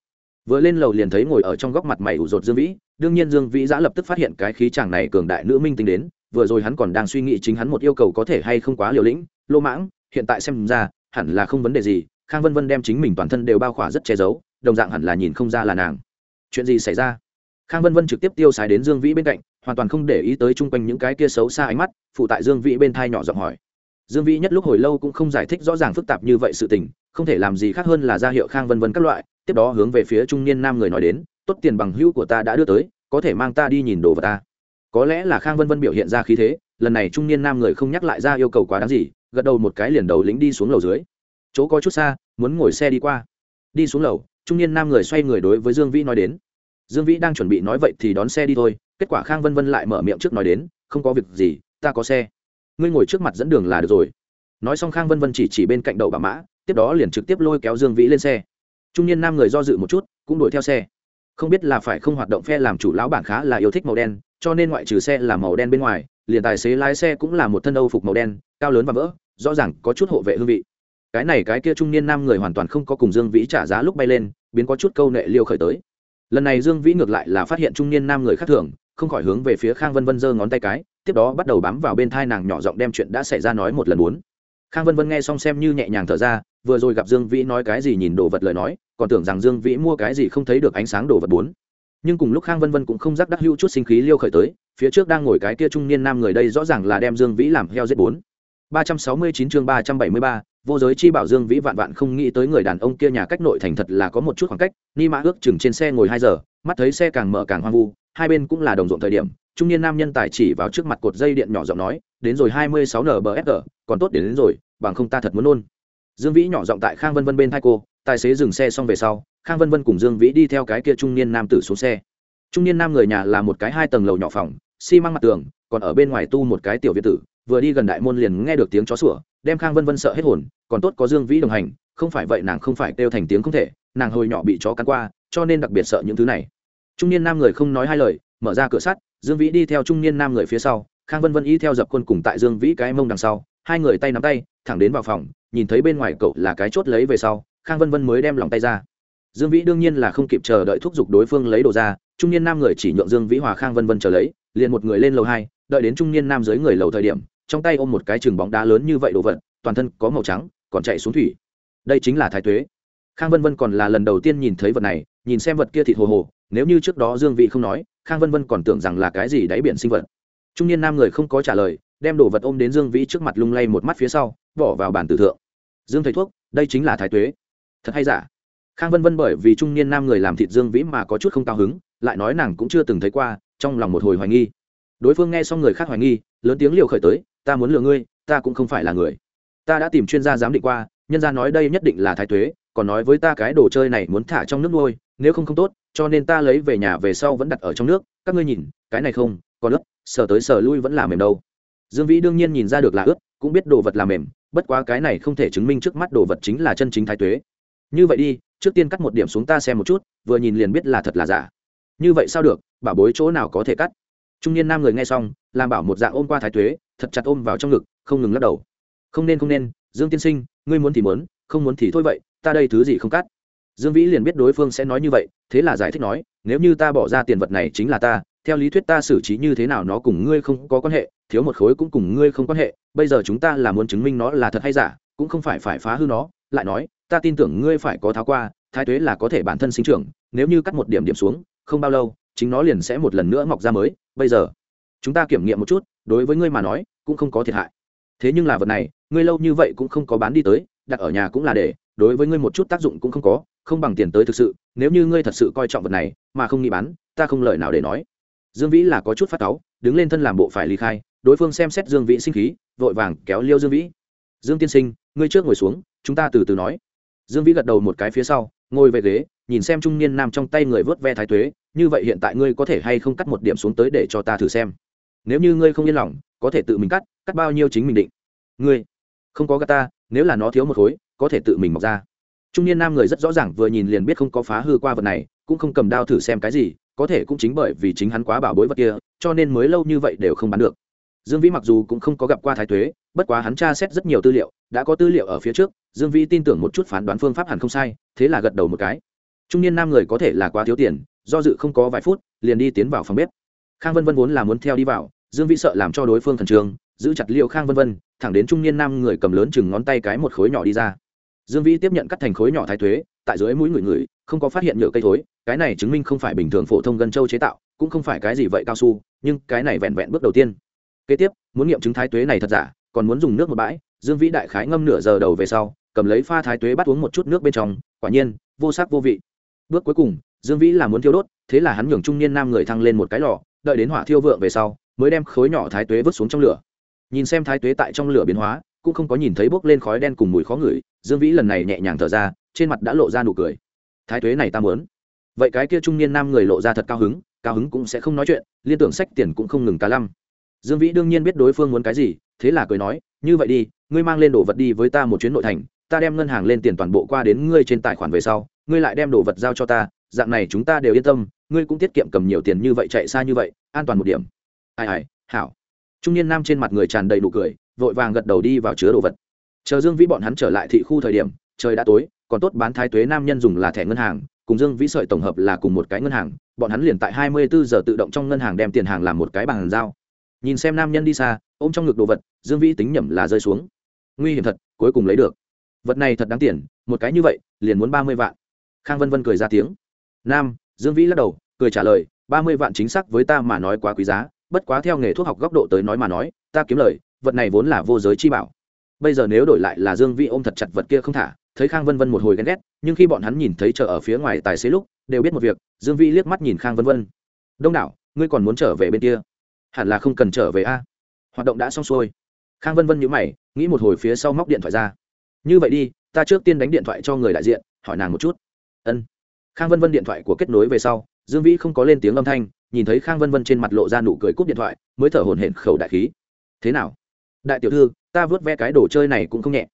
Vừa lên lầu liền thấy ngồi ở trong góc mặt mày ủ rột dương vĩ, đương nhiên dương vĩ giã lập tức phát hiện cái khí chàng này cường đại nữ minh tính đến, vừa rồi hắn còn đang suy nghĩ chính hắn một yêu cầu có thể hay không quá liều lĩnh, lô mãng, hiện tại xem ra, hẳn là không vấn đề gì. Khang vân vân đem chính mình toàn thân đều bao khỏa rất che giấu, đồng dạng hẳn là nhìn không ra là nàng. Chuyện gì xảy ra? Khang vân vân trực tiếp tiêu xài đến dương vĩ bên cạnh hoàn toàn không để ý tới chung quanh những cái kia xấu xa ánh mắt, phụ tại dương vĩ bên thai nhỏ giọng hỏi. Dương vĩ nhất lúc hồi lâu cũng không giải thích rõ ràng phức tạp như vậy sự tình, không thể làm gì khác hơn là ra hiệu khang vân vân các loại, tiếp đó hướng về phía trung niên nam người nói đến, tốt tiền bằng hữu của ta đã đưa tới, có thể mang ta đi nhìn đồ vào ta. Có lẽ là khang vân vân biểu hiện ra khí thế, lần này trung niên nam người không nhắc lại ra yêu cầu quá đáng gì, gật đầu một cái liền đầu lính đi xuống lầu dưới. Chỗ có chút xa, muốn ngồi xe đi qua. Đi xuống lầu, trung niên nam người xoay người đối với dương vĩ nói đến. Dương vĩ đang chuẩn bị nói vậy thì đón xe đi thôi kết quả khang vân vân lại mở miệng trước nói đến, không có việc gì, ta có xe. Ngươi ngồi trước mặt dẫn đường là được rồi. Nói xong khang vân vân chỉ chỉ bên cạnh đậu bà mã, tiếp đó liền trực tiếp lôi kéo dương vĩ lên xe. Trung niên nam người do dự một chút, cũng đuổi theo xe. Không biết là phải không hoạt động phe làm chủ lão bản khá là yêu thích màu đen, cho nên ngoại trừ xe là màu đen bên ngoài, liền tài xế lái xe cũng là một thân âu phục màu đen, cao lớn và vỡ, rõ ràng có chút hộ vệ hương vị. Cái này cái kia trung niên nam người hoàn toàn không có cùng dương vĩ trả giá lúc bay lên, biến có chút câu nệ liêu khởi tới. Lần này dương vĩ ngược lại là phát hiện trung niên nam người khác thường không khỏi hướng về phía khang vân vân giơ ngón tay cái, tiếp đó bắt đầu bám vào bên thai nàng nhỏ giọng đem chuyện đã xảy ra nói một lần muốn. Khang vân vân nghe xong xem như nhẹ nhàng thở ra, vừa rồi gặp dương vĩ nói cái gì nhìn đồ vật lời nói, còn tưởng rằng dương vĩ mua cái gì không thấy được ánh sáng đồ vật bốn nhưng cùng lúc khang vân vân cũng không giác đắc hữu chút sinh khí liêu khởi tới, phía trước đang ngồi cái kia trung niên nam người đây rõ ràng là đem dương vĩ làm heo giết bốn. ba trăm sáu mươi chín chương ba trăm bảy mươi ba, vô giới chi bảo dương vĩ vạn vạn không nghĩ tới người đàn ông kia nhà cách nội thành thật là có một chút khoảng cách, ni mã ước chừng trên xe ngồi hai giờ, mắt thấy xe càng mở càng hoang vu hai bên cũng là đồng ruộng thời điểm trung niên nam nhân tài chỉ vào trước mặt cột dây điện nhỏ giọng nói đến rồi hai mươi sáu nbfg còn tốt đến, đến rồi bằng không ta thật muốn nôn. Dương vĩ nhỏ giọng tại khang vân vân bên thai cô tài xế dừng xe xong về sau khang vân vân cùng dương vĩ đi theo cái kia trung niên nam tử xuống xe. Trung niên nam người nhà là một cái hai tầng lầu nhỏ phòng xi măng mặt tường còn ở bên ngoài tu một cái tiểu viện tử vừa đi gần đại môn liền nghe được tiếng chó sủa đem khang vân vân sợ hết hồn còn tốt có dương vĩ đồng hành không phải vậy nàng không phải kêu thành tiếng không thể nàng hồi nhỏ bị chó cắn qua cho nên đặc biệt sợ những thứ này trung niên nam người không nói hai lời, mở ra cửa sắt, dương vĩ đi theo trung niên nam người phía sau, khang vân vân y theo dập khuôn cùng tại dương vĩ cái mông đằng sau, hai người tay nắm tay, thẳng đến vào phòng, nhìn thấy bên ngoài cậu là cái chốt lấy về sau, khang vân vân mới đem lòng tay ra. Dương vĩ đương nhiên là không kịp chờ đợi thúc giục đối phương lấy đồ ra, trung niên nam người chỉ nhượng dương vĩ hòa khang vân vân chờ lấy, liền một người lên lầu hai, đợi đến trung niên nam dưới người lầu thời điểm, trong tay ôm một cái chừng bóng đá lớn như vậy đồ vật, toàn thân có màu trắng, còn chạy xuống thủy. Đây chính là thái tuế khang vân vân còn là lần đầu tiên nhìn thấy vật này, nhìn xem vật kia thịt hồ hồ, nếu như trước đó dương vị không nói, khang vân vân còn tưởng rằng là cái gì đáy biển sinh vật. Trung niên nam người không có trả lời, đem đồ vật ôm đến dương vĩ trước mặt lung lay một mắt phía sau, bỏ vào bàn tử thượng. Dương thầy thuốc, đây chính là thái tuế. Thật hay giả? Khang vân vân bởi vì trung niên nam người làm thịt dương vĩ mà có chút không cao hứng, lại nói nàng cũng chưa từng thấy qua, trong lòng một hồi hoài nghi. Đối phương nghe xong người khác hoài nghi, lớn tiếng liều khởi tới, ta muốn lừa ngươi, ta cũng không phải là người. Ta đã tìm chuyên gia giám định qua, nhân gia nói đây nhất định là thái tuế còn nói với ta cái đồ chơi này muốn thả trong nước nuôi, nếu không không tốt, cho nên ta lấy về nhà về sau vẫn đặt ở trong nước. Các ngươi nhìn, cái này không, còn ướp sờ tới sờ lui vẫn là mềm đâu. Dương vĩ đương nhiên nhìn ra được là ướp cũng biết đồ vật là mềm, bất quá cái này không thể chứng minh trước mắt đồ vật chính là chân chính thái tuế. Như vậy đi, trước tiên cắt một điểm xuống ta xem một chút, vừa nhìn liền biết là thật là giả. Như vậy sao được, bảo bối chỗ nào có thể cắt? Trung niên nam người nghe xong, làm bảo một dạng ôm qua thái tuế, thật chặt ôm vào trong ngực, không ngừng lắc đầu. Không nên không nên, dương tiên sinh, ngươi muốn thì muốn, không muốn thì thôi vậy ta đây thứ gì không cắt? Dương vĩ liền biết đối phương sẽ nói như vậy, thế là giải thích nói, nếu như ta bỏ ra tiền vật này chính là ta, theo lý thuyết ta xử trí như thế nào nó cùng ngươi không có quan hệ, thiếu một khối cũng cùng ngươi không quan hệ, bây giờ chúng ta là muốn chứng minh nó là thật hay giả, cũng không phải phải phá hư nó, lại nói, ta tin tưởng ngươi phải có tháo qua, thái tuế là có thể bản thân sinh trưởng, nếu như cắt một điểm điểm xuống, không bao lâu, chính nó liền sẽ một lần nữa mọc ra mới, bây giờ, chúng ta kiểm nghiệm một chút, đối với ngươi mà nói, cũng không có thiệt hại. Thế nhưng là vật này, ngươi lâu như vậy cũng không có bán đi tới, đặt ở nhà cũng là để đối với ngươi một chút tác dụng cũng không có, không bằng tiền tới thực sự, nếu như ngươi thật sự coi trọng vật này, mà không nghĩ bán, ta không lời nào để nói. Dương vĩ là có chút phát cáu, đứng lên thân làm bộ phải ly khai, đối phương xem xét dương vĩ sinh khí, vội vàng kéo liêu dương vĩ. Dương tiên sinh, ngươi trước ngồi xuống, chúng ta từ từ nói. Dương vĩ gật đầu một cái phía sau, ngồi về ghế, nhìn xem trung niên nam trong tay người vớt ve thái tuế như vậy hiện tại ngươi có thể hay không cắt một điểm xuống tới để cho ta thử xem? Nếu như ngươi không yên lòng, có thể tự mình cắt cắt bao nhiêu chính mình định? Ngươi không có gà ta, nếu là nó thiếu một khối, có thể tự mình mọc ra. Trung niên nam người rất rõ ràng vừa nhìn liền biết không có phá hư qua vật này, cũng không cầm đao thử xem cái gì, có thể cũng chính bởi vì chính hắn quá bảo bối vật kia, cho nên mới lâu như vậy đều không bán được. Dương vĩ mặc dù cũng không có gặp qua thái thuế, bất quá hắn tra xét rất nhiều tư liệu, đã có tư liệu ở phía trước, dương vĩ tin tưởng một chút phán đoán phương pháp hẳn không sai, thế là gật đầu một cái. Trung niên nam người có thể là quá thiếu tiền, do dự không có vài phút, liền đi tiến vào phòng bếp. Khang vân vân vốn là muốn theo đi vào, dương vĩ sợ làm cho đối phương thần trường giữ chặt liêu khang vân vân, thẳng đến trung niên nam người cầm lớn chừng ngón tay cái một khối nhỏ đi ra. Dương vĩ tiếp nhận cắt thành khối nhỏ thái thuế, tại dưới mũi người người, không có phát hiện nhựa cây thối, cái này chứng minh không phải bình thường phổ thông gân châu chế tạo, cũng không phải cái gì vậy cao su, nhưng cái này vẹn vẹn bước đầu tiên. Kế tiếp, muốn nghiệm chứng thái tuế này thật giả, còn muốn dùng nước một bãi, dương vĩ đại khái ngâm nửa giờ đầu về sau, cầm lấy pha thái tuế bắt uống một chút nước bên trong, quả nhiên, vô sắc vô vị. Bước cuối cùng, dương vĩ là muốn thiêu đốt, thế là hắn nhường trung niên nam người thăng lên một cái lò, đợi đến hỏa thiêu vượng về sau, mới đem khối nhỏ thái tuế vứt xuống trong lửa nhìn xem thái tuế tại trong lửa biến hóa, cũng không có nhìn thấy bốc lên khói đen cùng mùi khó ngửi, dương vĩ lần này nhẹ nhàng thở ra, trên mặt đã lộ ra nụ cười. Thái tuế này ta muốn. Vậy cái kia trung niên nam người lộ ra thật cao hứng cao hứng cũng sẽ không nói chuyện, liên tưởng sách tiền cũng không ngừng cá lăm. Dương vĩ đương nhiên biết đối phương muốn cái gì, thế là cười nói, như vậy đi, ngươi mang lên đồ vật đi với ta một chuyến nội thành, ta đem ngân hàng lên tiền toàn bộ qua đến ngươi trên tài khoản về sau, ngươi lại đem đồ vật giao cho ta, dạng này chúng ta đều yên tâm, ngươi cũng tiết kiệm cầm nhiều tiền như vậy chạy xa như vậy, an toàn một điểm. Ai ai, hảo trung niên nam trên mặt người tràn đầy đủ cười, vội vàng gật đầu đi vào chứa đồ vật. Chờ dương vĩ bọn hắn trở lại thị khu thời điểm, trời đã tối, còn tốt bán thái tuế nam nhân dùng là thẻ ngân hàng, cùng dương vĩ sợi tổng hợp là cùng một cái ngân hàng, bọn hắn liền tại hai mươi bốn giờ tự động trong ngân hàng đem tiền hàng làm một cái bàn giao. Nhìn xem nam nhân đi xa, ôm trong ngực đồ vật, dương vĩ tính nhẩm là rơi xuống. Nguy hiểm thật, cuối cùng lấy được. Vật này thật đáng tiền, một cái như vậy, liền muốn ba mươi vạn. Khang vân vân cười ra tiếng. Nam, dương vĩ lắc đầu, cười trả lời, ba mươi vạn chính xác với ta mà nói quá quý giá bất quá theo nghề thuốc học góc độ tới nói mà nói, ta kiếm lời, vật này vốn là vô giới chi bảo. Bây giờ nếu đổi lại là dương vĩ ôm thật chặt vật kia không thả, thấy khang vân vân một hồi ghen ghét, nhưng khi bọn hắn nhìn thấy chợ ở phía ngoài tài xế lúc, đều biết một việc, dương vĩ liếc mắt nhìn khang vân vân. Đông đảo, ngươi còn muốn trở về bên kia? Hẳn là không cần trở về a. Hoạt động đã xong xuôi. Khang vân vân nhữ mày, nghĩ một hồi phía sau móc điện thoại ra. Như vậy đi, ta trước tiên đánh điện thoại cho người đại diện, hỏi nàng một chút. Ân. Khang vân vân điện thoại của kết nối về sau, dương vĩ không có lên tiếng âm thanh nhìn thấy khang vân vân trên mặt lộ ra nụ cười cúp điện thoại, mới thở hổn hển khẩu đại khí. Thế nào? Đại tiểu thư, ta vớt ve cái đồ chơi này cũng không nhẹ.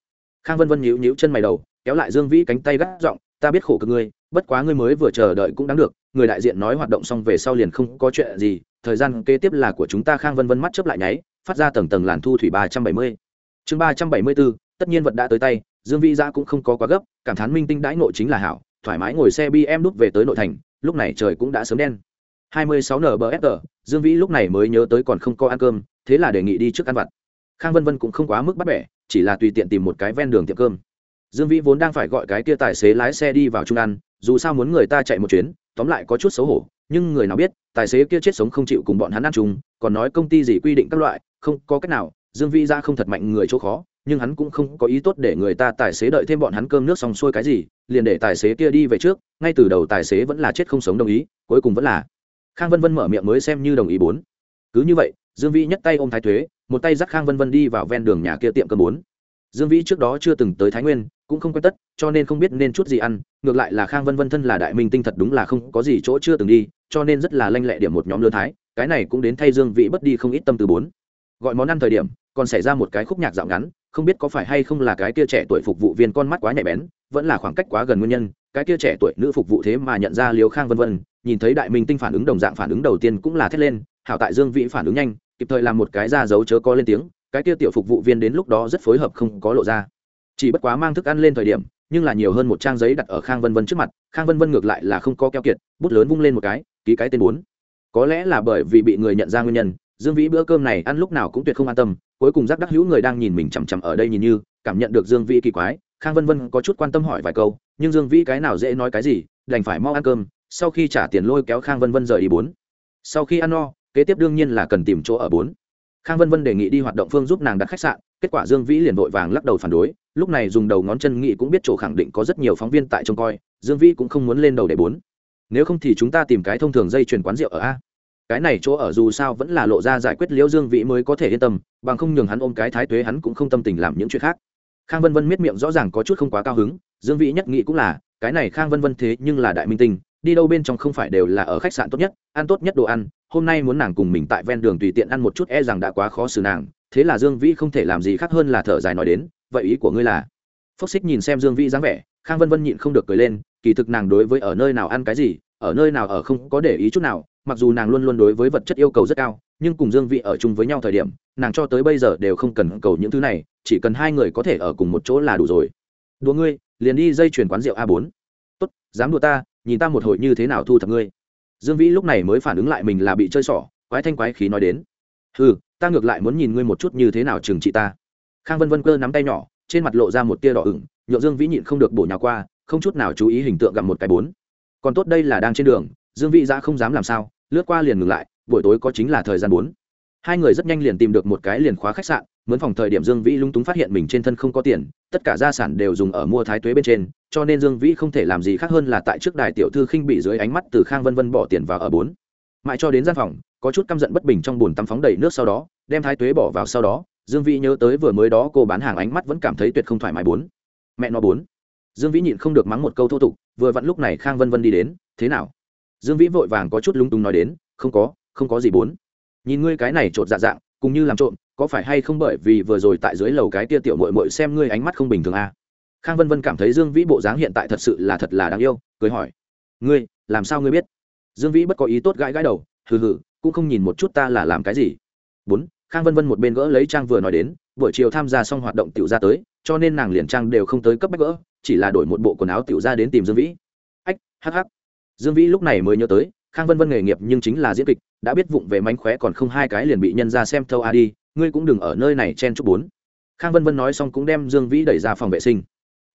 Khang vân vân nhíu nhíu chân mày đầu, kéo lại dương vĩ cánh tay gác giọng, ta biết khổ cực ngươi, bất quá ngươi mới vừa chờ đợi cũng đáng được, người đại diện nói hoạt động xong về sau liền không có chuyện gì, thời gian kế tiếp là của chúng ta. Khang vân vân mắt chớp lại nháy, phát ra tầng tầng làn thu thủy ba trăm bảy mươi. Chương ba trăm bảy mươi bốn tất nhiên vật đã tới tay, dương vĩ ra cũng không có quá gấp, cảm thán minh tinh đãi nội chính là hảo, thoải mái ngồi xe bm đút về tới nội thành, lúc này trời cũng đã sớm đen. 26 nbfr dương vĩ lúc này mới nhớ tới còn không có ăn cơm, thế là đề nghị đi trước ăn vặt. Khang vân vân cũng không quá mức bắt bẻ, chỉ là tùy tiện tìm một cái ven đường tiệm cơm. Dương vĩ vốn đang phải gọi cái kia tài xế lái xe đi vào trung ăn, dù sao muốn người ta chạy một chuyến, tóm lại có chút xấu hổ, nhưng người nào biết, tài xế kia chết sống không chịu cùng bọn hắn ăn chung, còn nói công ty gì quy định các loại, không có cách nào, dương vĩ ra không thật mạnh người chỗ khó, nhưng hắn cũng không có ý tốt để người ta tài xế đợi thêm bọn hắn cơm nước xong xuôi cái gì, liền để tài xế kia đi về trước, ngay từ đầu tài xế vẫn là chết không sống đồng ý, cuối cùng vẫn là khang vân vân mở miệng mới xem như đồng ý bốn. Cứ như vậy, dương vĩ nhấc tay ôm thái thuế, một tay dắt khang vân vân đi vào ven đường nhà kia tiệm cơm bốn. Dương vĩ trước đó chưa từng tới thái nguyên, cũng không quen tất, cho nên không biết nên chút gì ăn, ngược lại là khang vân vân thân là đại minh tinh thật đúng là không có gì chỗ chưa từng đi, cho nên rất là lanh lẹ điểm một nhóm lương thái, cái này cũng đến thay dương vĩ bất đi không ít tâm từ bốn. Gọi món ăn thời điểm, còn xảy ra một cái khúc nhạc dạo ngắn, không biết có phải hay không là cái kia trẻ tuổi phục vụ viên con mắt quá nhạy bén, vẫn là khoảng cách quá gần nguyên nhân cái kia trẻ tuổi nữ phục vụ thế mà nhận ra liều khang vân vân, nhìn thấy đại minh tinh phản ứng đồng dạng phản ứng đầu tiên cũng là thét lên, hảo tại dương vĩ phản ứng nhanh, kịp thời làm một cái ra dấu chớ có lên tiếng, cái kia tiểu phục vụ viên đến lúc đó rất phối hợp không có lộ ra. Chỉ bất quá mang thức ăn lên thời điểm, nhưng là nhiều hơn một trang giấy đặt ở khang vân vân trước mặt, khang vân vân ngược lại là không có keo kiệt, bút lớn vung lên một cái, ký cái tên bốn. Có lẽ là bởi vì bị người nhận ra nguyên nhân, dương vĩ bữa cơm này ăn lúc nào cũng tuyệt không an tâm, cuối cùng giác đắc hữu người đang nhìn mình chằm chằm ở đây nhìn như, cảm nhận được dương vĩ kỳ quái, khang vân vân có chút quan tâm hỏi vài câu nhưng dương vĩ cái nào dễ nói cái gì, đành phải mau ăn cơm, sau khi trả tiền lôi kéo khang vân vân rời đi bốn. Sau khi ăn no, kế tiếp đương nhiên là cần tìm chỗ ở bốn. Khang vân vân đề nghị đi hoạt động phương giúp nàng đặt khách sạn, kết quả dương vĩ liền vội vàng lắc đầu phản đối, lúc này dùng đầu ngón chân nghị cũng biết chỗ khẳng định có rất nhiều phóng viên tại trông coi, dương vĩ cũng không muốn lên đầu để bốn. Nếu không thì chúng ta tìm cái thông thường dây chuyền quán rượu ở a. Cái này chỗ ở dù sao vẫn là lộ ra giải quyết liễu dương vĩ mới có thể yên tâm, bằng không nhường hắn ôm cái thái tuế hắn cũng không tâm tình làm những chuyện khác khang vân vân miết miệng rõ ràng có chút không quá cao hứng, dương vĩ nhất nghĩ cũng là, cái này khang vân vân thế nhưng là đại minh tinh, đi đâu bên trong không phải đều là ở khách sạn tốt nhất, ăn tốt nhất đồ ăn, hôm nay muốn nàng cùng mình tại ven đường tùy tiện ăn một chút e rằng đã quá khó xử nàng, thế là dương vĩ không thể làm gì khác hơn là thở dài nói đến, vậy ý của ngươi là? Phúc xích nhìn xem dương vĩ dáng vẻ, khang vân vân nhịn không được cười lên, kỳ thực nàng đối với ở nơi nào ăn cái gì, ở nơi nào ở không có để ý chút nào, mặc dù nàng luôn luôn đối với vật chất yêu cầu rất cao nhưng cùng dương Vị ở chung với nhau thời điểm, nàng cho tới bây giờ đều không cần cầu những thứ này, chỉ cần hai người có thể ở cùng một chỗ là đủ rồi. Đùa ngươi, liền đi dây chuyển quán rượu a bốn. Tốt, dám đùa ta, nhìn ta một hồi như thế nào thu thập ngươi. Dương vĩ lúc này mới phản ứng lại mình là bị chơi xỏ, quái thanh quái khí nói đến. Ừ ta ngược lại muốn nhìn ngươi một chút như thế nào trừng trị ta. Khang vân vân cơ nắm tay nhỏ, trên mặt lộ ra một tia đỏ ửng nhựa dương vĩ nhịn không được bổ nhào qua, không chút nào chú ý hình tượng gặp một cái bốn. Còn tốt đây là đang trên đường, dương vĩ ra không dám làm sao, lướt qua liền ngừng lại buổi tối có chính là thời gian bốn. Hai người rất nhanh liền tìm được một cái liền khóa khách sạn, mướn phòng thời điểm dương vĩ lung túng phát hiện mình trên thân không có tiền, tất cả gia sản đều dùng ở mua thái tuế bên trên, cho nên dương vĩ không thể làm gì khác hơn là tại trước đài tiểu thư khinh bị dưới ánh mắt từ khang vân vân bỏ tiền vào ở bốn. Mãi cho đến gian phòng, có chút căm giận bất bình trong bồn tắm phóng đầy nước sau đó, đem thái tuế bỏ vào sau đó, dương vĩ nhớ tới vừa mới đó cô bán hàng ánh mắt vẫn cảm thấy tuyệt không thoải mái bốn. Mẹ nó bốn. Dương vĩ nhịn không được mắng một câu thô tục, vừa vặn lúc này khang vân vân đi đến, thế nào? Dương vĩ vội vàng có chút lung tung nói đến, không có không có gì bốn. Nhìn ngươi cái này trột dạ dạng, cùng như làm trộm, có phải hay không bởi vì vừa rồi tại dưới lầu cái tia tiểu mội mội xem ngươi ánh mắt không bình thường à? khang vân vân cảm thấy dương vĩ bộ dáng hiện tại thật sự là thật là đáng yêu, cười hỏi. Ngươi, làm sao ngươi biết? Dương vĩ bất có ý tốt gãi gãi đầu, hừ hừ, cũng không nhìn một chút ta là làm cái gì. Bốn, khang vân vân một bên gỡ lấy trang vừa nói đến, buổi chiều tham gia xong hoạt động tiểu ra tới, cho nên nàng liền trang đều không tới cấp bách gỡ, chỉ là đổi một bộ quần áo tiểu ra đến tìm dương vĩ. Ách, hắc hắc. Dương vĩ lúc này mới nhớ tới khang vân vân nghề nghiệp nhưng chính là diễn kịch, đã biết vụng về mánh khóe còn không hai cái liền bị nhân ra xem thâu a đi, ngươi cũng đừng ở nơi này chen chúc bốn. Khang vân vân nói xong cũng đem dương vĩ đẩy ra phòng vệ sinh.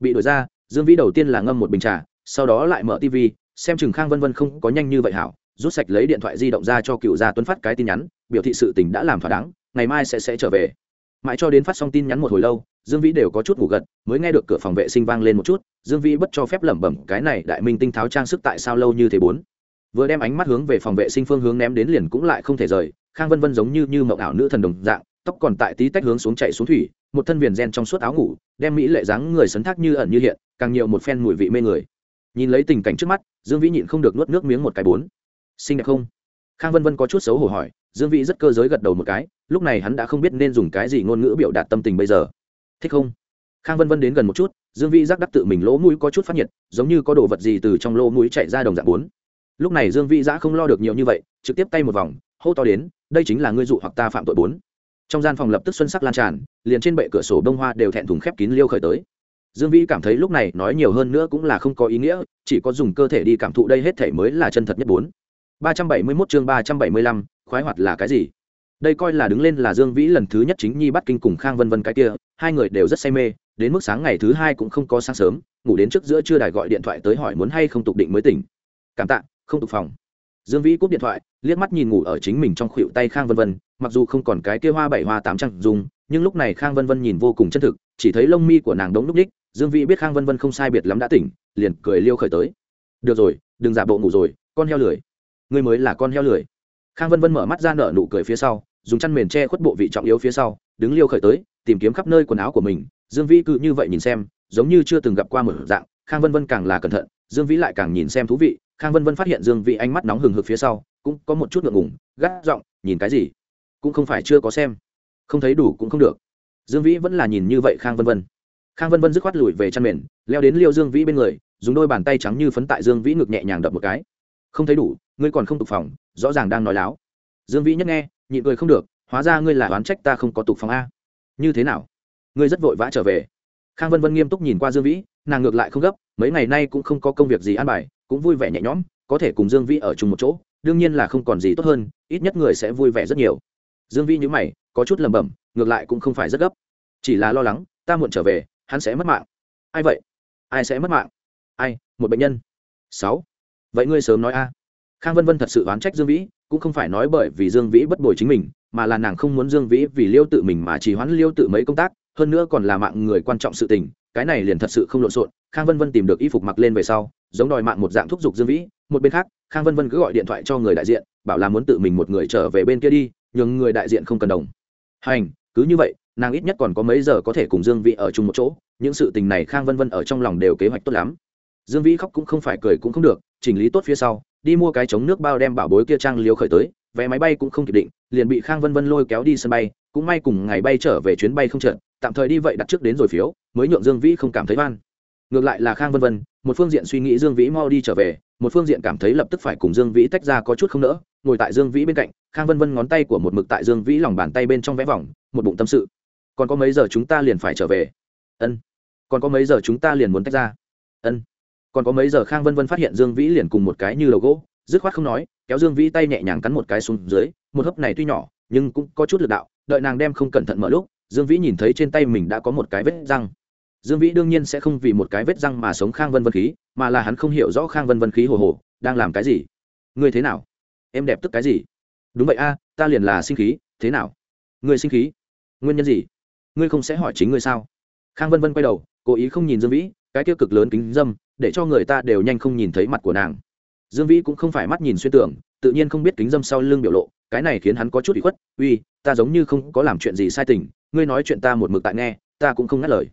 Bị đuổi ra, dương vĩ đầu tiên là ngâm một bình trà, sau đó lại mở tv xem chừng khang vân vân không có nhanh như vậy hảo, rút sạch lấy điện thoại di động ra cho cựu gia tuấn phát cái tin nhắn, biểu thị sự tình đã làm thỏa đáng, ngày mai sẽ sẽ trở về. Mãi cho đến phát xong tin nhắn một hồi lâu, dương vĩ đều có chút ngủ gật, mới nghe được cửa phòng vệ sinh vang lên một chút, dương vĩ bất cho phép lẩm bẩm, cái này đại minh tinh tháo trang sức tại sao lâu như thế bốn? Vừa đem ánh mắt hướng về phòng vệ sinh phương hướng ném đến liền cũng lại không thể rời, khang vân vân giống như như mộng ảo nữ thần đồng dạng, tóc còn tại tí tách hướng xuống chạy xuống thủy, một thân viền gen trong suốt áo ngủ, đem mỹ lệ dáng người sấn thác như ẩn như hiện, càng nhiều một phen mùi vị mê người. Nhìn lấy tình cảnh trước mắt, dương vĩ nhịn không được nuốt nước miếng một cái bốn. Xinh đẹp không? Khang vân vân có chút xấu hổ hỏi, dương vĩ rất cơ giới gật đầu một cái, lúc này hắn đã không biết nên dùng cái gì ngôn ngữ biểu đạt tâm tình bây giờ. Thích không? Khang vân vân đến gần một chút, dương vĩ giác đắc tự mình lỗ mũi có chút phát nhiệt, giống như có đồ vật gì từ trong lỗ mũi chạy ra đồng dạng bốn lúc này dương vĩ giã không lo được nhiều như vậy trực tiếp tay một vòng hô to đến đây chính là ngươi dụ hoặc ta phạm tội bốn. Trong gian phòng lập tức xuân sắc lan tràn liền trên bệ cửa sổ đông hoa đều thẹn thùng khép kín liêu khởi tới. Dương vĩ cảm thấy lúc này nói nhiều hơn nữa cũng là không có ý nghĩa chỉ có dùng cơ thể đi cảm thụ đây hết thể mới là chân thật nhất bốn. Ba trăm bảy mươi mốt chương ba trăm bảy mươi lăm, khoái hoạt là cái gì? Đây coi là đứng lên là dương vĩ lần thứ nhất chính nhi bắt kinh cùng khang vân vân cái kia hai người đều rất say mê đến mức sáng ngày thứ hai cũng không có sáng sớm ngủ đến trước giữa trưa đài gọi điện thoại tới hỏi muốn hay không tục định mới tỉnh. Cảm tạ không tục phòng. Dương vĩ cúp điện thoại, liếc mắt nhìn ngủ ở chính mình trong khuỵu tay khang vân vân, mặc dù không còn cái kia hoa bảy hoa tám trăng dùng, nhưng lúc này khang vân vân nhìn vô cùng chân thực, chỉ thấy lông mi của nàng đống lúc ních, dương vĩ biết khang vân vân không sai biệt lắm đã tỉnh, liền cười liêu khởi tới. Được rồi, đừng giả bộ ngủ rồi, con heo lười. Ngươi mới là con heo lười. Khang vân vân mở mắt ra nở nụ cười phía sau, dùng chăn mền che khuất bộ vị trọng yếu phía sau, đứng liêu khởi tới, tìm kiếm khắp nơi quần áo của mình. Dương vĩ cứ như vậy nhìn xem, giống như chưa từng gặp qua một dạng, khang vân vân càng là cẩn thận, dương vĩ lại càng nhìn xem thú vị khang vân vân phát hiện dương vĩ ánh mắt nóng hừng hực phía sau, cũng có một chút ngượng ngùng, gắt giọng, nhìn cái gì? Cũng không phải chưa có xem. Không thấy đủ cũng không được. Dương vĩ vẫn là nhìn như vậy khang vân vân. Khang vân vân dứt khoát lùi về chăn mền, leo đến liêu dương vĩ bên người, dùng đôi bàn tay trắng như phấn tại dương vĩ ngực nhẹ nhàng đập một cái. Không thấy đủ, ngươi còn không tục phòng, rõ ràng đang nói láo. Dương vĩ nhất nghe, nhịn cười không được, hóa ra ngươi là oán trách ta không có tục phòng a. Như thế nào? Ngươi rất vội vã trở về. Khang vân vân nghiêm túc nhìn qua dương vĩ, nàng ngược lại không gấp, mấy ngày nay cũng không có công việc gì an bài cũng vui vẻ nhẹ nhõm, có thể cùng dương vĩ ở chung một chỗ, đương nhiên là không còn gì tốt hơn, ít nhất người sẽ vui vẻ rất nhiều. Dương vĩ nhữ mày, có chút lẩm bẩm, ngược lại cũng không phải rất gấp. Chỉ là lo lắng, ta muộn trở về, hắn sẽ mất mạng. Ai vậy? Ai sẽ mất mạng? Ai, một bệnh nhân. Sáu. Vậy ngươi sớm nói a. Khang vân vân thật sự oán trách dương vĩ, cũng không phải nói bởi vì dương vĩ bất bồi chính mình, mà là nàng không muốn dương vĩ vì liêu tự mình mà chỉ hoãn liêu tự mấy công tác, hơn nữa còn là mạng người quan trọng sự tình, cái này liền thật sự không lộn xộn. Khang vân vân tìm được y phục mặc lên về sau giống đòi mạng một dạng thúc giục dương vĩ, một bên khác, khang vân vân cứ gọi điện thoại cho người đại diện, bảo là muốn tự mình một người trở về bên kia đi nhưng người đại diện không cần đồng. Hành, cứ như vậy, nàng ít nhất còn có mấy giờ có thể cùng dương vĩ ở chung một chỗ, những sự tình này khang vân vân ở trong lòng đều kế hoạch tốt lắm. Dương vĩ khóc cũng không phải cười cũng không được, chỉnh lý tốt phía sau, đi mua cái chống nước bao đem bảo bối kia trang liều khởi tới, vé máy bay cũng không kịp định, liền bị khang vân vân lôi kéo đi sân bay, cũng may cùng ngày bay trở về chuyến bay không trượt tạm thời đi vậy đặt trước đến rồi phiếu, mới nhượng dương vĩ không cảm thấy van ngược lại là khang vân vân, một phương diện suy nghĩ dương vĩ mau đi trở về, một phương diện cảm thấy lập tức phải cùng dương vĩ tách ra có chút không nỡ. Ngồi tại dương vĩ bên cạnh, khang vân vân ngón tay của một mực tại dương vĩ lòng bàn tay bên trong vẽ vòng, một bụng tâm sự. Còn có mấy giờ chúng ta liền phải trở về? Ân. Còn có mấy giờ chúng ta liền muốn tách ra? Ân. Còn có mấy giờ khang vân vân phát hiện dương vĩ liền cùng một cái như đầu gỗ, dứt khoát không nói, kéo dương vĩ tay nhẹ nhàng cắn một cái xuống dưới, một hớp này tuy nhỏ, nhưng cũng có chút lực đạo, đợi nàng đem không cẩn thận mở lúc, dương vĩ nhìn thấy trên tay mình đã có một cái vết răng dương vĩ đương nhiên sẽ không vì một cái vết răng mà sống khang vân vân khí, mà là hắn không hiểu rõ khang vân vân khí hồ hồ, đang làm cái gì? Ngươi thế nào? Em đẹp tức cái gì? Đúng vậy a, ta liền là sinh khí, thế nào? Ngươi sinh khí? Nguyên nhân gì? Ngươi không sẽ hỏi chính ngươi sao? Khang vân vân quay đầu, cố ý không nhìn dương vĩ, cái tiêu cực lớn kính dâm, để cho người ta đều nhanh không nhìn thấy mặt của nàng. Dương vĩ cũng không phải mắt nhìn xuyên tưởng, tự nhiên không biết kính dâm sau lưng biểu lộ, cái này khiến hắn có chút bị khuất, uy, ta giống như không có làm chuyện gì sai tình, ngươi nói chuyện ta một mực tại nghe, ta cũng không ngắt lời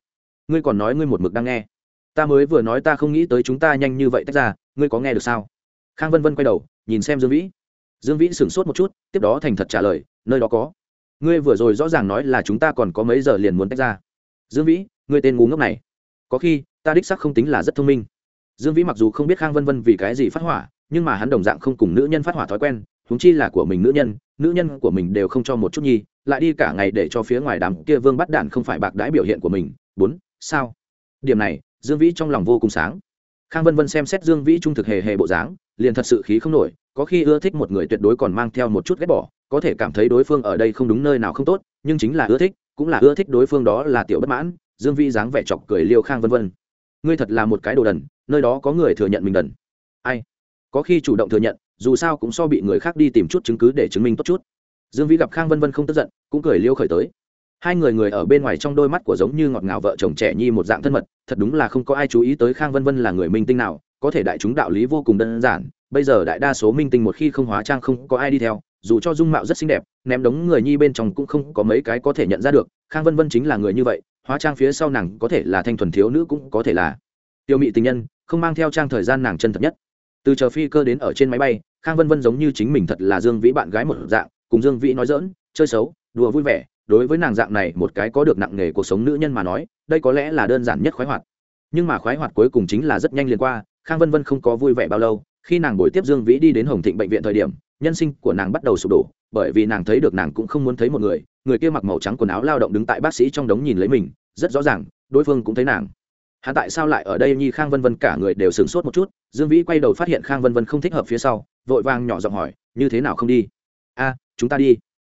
ngươi còn nói ngươi một mực đang nghe. Ta mới vừa nói ta không nghĩ tới chúng ta nhanh như vậy tách ra, ngươi có nghe được sao? Khang vân vân quay đầu, nhìn xem dương vĩ. Dương vĩ sửng sốt một chút, tiếp đó thành thật trả lời, nơi đó có. Ngươi vừa rồi rõ ràng nói là chúng ta còn có mấy giờ liền muốn tách ra. Dương vĩ, ngươi tên ngu ngốc này. Có khi, ta đích sắc không tính là rất thông minh. Dương vĩ mặc dù không biết khang vân vân vì cái gì phát hỏa, nhưng mà hắn đồng dạng không cùng nữ nhân phát hỏa thói quen húng chi là của mình nữ nhân nữ nhân của mình đều không cho một chút nhi, lại đi cả ngày để cho phía ngoài đám kia vương bắt đạn không phải bạc đãi biểu hiện của mình. Bốn sao? Điểm này, dương vĩ trong lòng vô cùng sáng. Khang vân vân xem xét dương vĩ trung thực hề hề bộ dáng, liền thật sự khí không nổi, có khi ưa thích một người tuyệt đối còn mang theo một chút ghét bỏ, có thể cảm thấy đối phương ở đây không đúng nơi nào không tốt, nhưng chính là ưa thích, cũng là ưa thích đối phương đó là tiểu bất mãn, dương vĩ dáng vẻ chọc cười liêu khang vân vân. Ngươi thật là một cái đồ đần, nơi đó có người thừa nhận mình đần. Ai? Có khi chủ động thừa nhận, dù sao cũng so bị người khác đi tìm chút chứng cứ để chứng minh tốt chút. Dương vĩ gặp khang vân vân không tức giận, cũng cười liêu khởi tới hai người người ở bên ngoài trong đôi mắt của giống như ngọt ngào vợ chồng trẻ nhi một dạng thân mật, thật đúng là không có ai chú ý tới khang vân vân là người minh tinh nào, có thể đại chúng đạo lý vô cùng đơn giản, bây giờ đại đa số minh tinh một khi không hóa trang không có ai đi theo, dù cho dung mạo rất xinh đẹp, ném đống người nhi bên trong cũng không có mấy cái có thể nhận ra được, khang vân vân chính là người như vậy, hóa trang phía sau nàng có thể là thanh thuần thiếu nữ cũng có thể là tiêu mị tình nhân, không mang theo trang thời gian nàng chân thật nhất. Từ chờ phi cơ đến ở trên máy bay, khang vân vân giống như chính mình thật là dương vĩ bạn gái một dạng, cùng dương vĩ nói dỡn chơi xấu, đùa vui vẻ đối với nàng dạng này một cái có được nặng nghề cuộc sống nữ nhân mà nói, đây có lẽ là đơn giản nhất khoái hoạt. Nhưng mà khoái hoạt cuối cùng chính là rất nhanh liền qua, khang vân vân không có vui vẻ bao lâu, khi nàng buổi tiếp dương vĩ đi đến hồng thịnh bệnh viện thời điểm, nhân sinh của nàng bắt đầu sụp đổ, bởi vì nàng thấy được nàng cũng không muốn thấy một người người kia mặc màu trắng quần áo lao động đứng tại bác sĩ trong đống nhìn lấy mình, rất rõ ràng, đối phương cũng thấy nàng. Hắn tại sao lại ở đây nhi khang vân vân cả người đều sửng sốt một chút, dương vĩ quay đầu phát hiện khang vân vân không thích hợp phía sau, vội vàng nhỏ giọng hỏi, như thế nào không đi? A, chúng ta đi.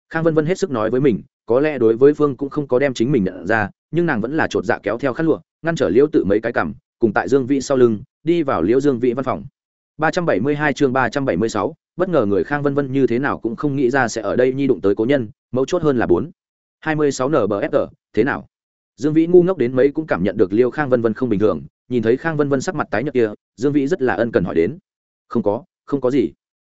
Khang vân vân hết sức nói với mình có lẽ đối với phương cũng không có đem chính mình nhận ra nhưng nàng vẫn là chột dạ kéo theo khăn lụa ngăn trở liễu tự mấy cái cằm cùng tại dương vĩ sau lưng đi vào liễu dương vĩ văn phòng 372 chương 376, bất ngờ người Khang Vân Vân như thế nào cũng không nghĩ ra sẽ ở đây nhi đụng tới cố nhân, mấu chốt hơn là 4. 26 NBFR, thế nào? Dương Vĩ ngu ngốc đến mấy cũng cảm nhận được Liêu Khang Vân Vân không bình thường, nhìn thấy Khang Vân Vân sắc mặt tái nhợt kia, Dương Vĩ rất là ân cần hỏi đến. Không có, không có gì.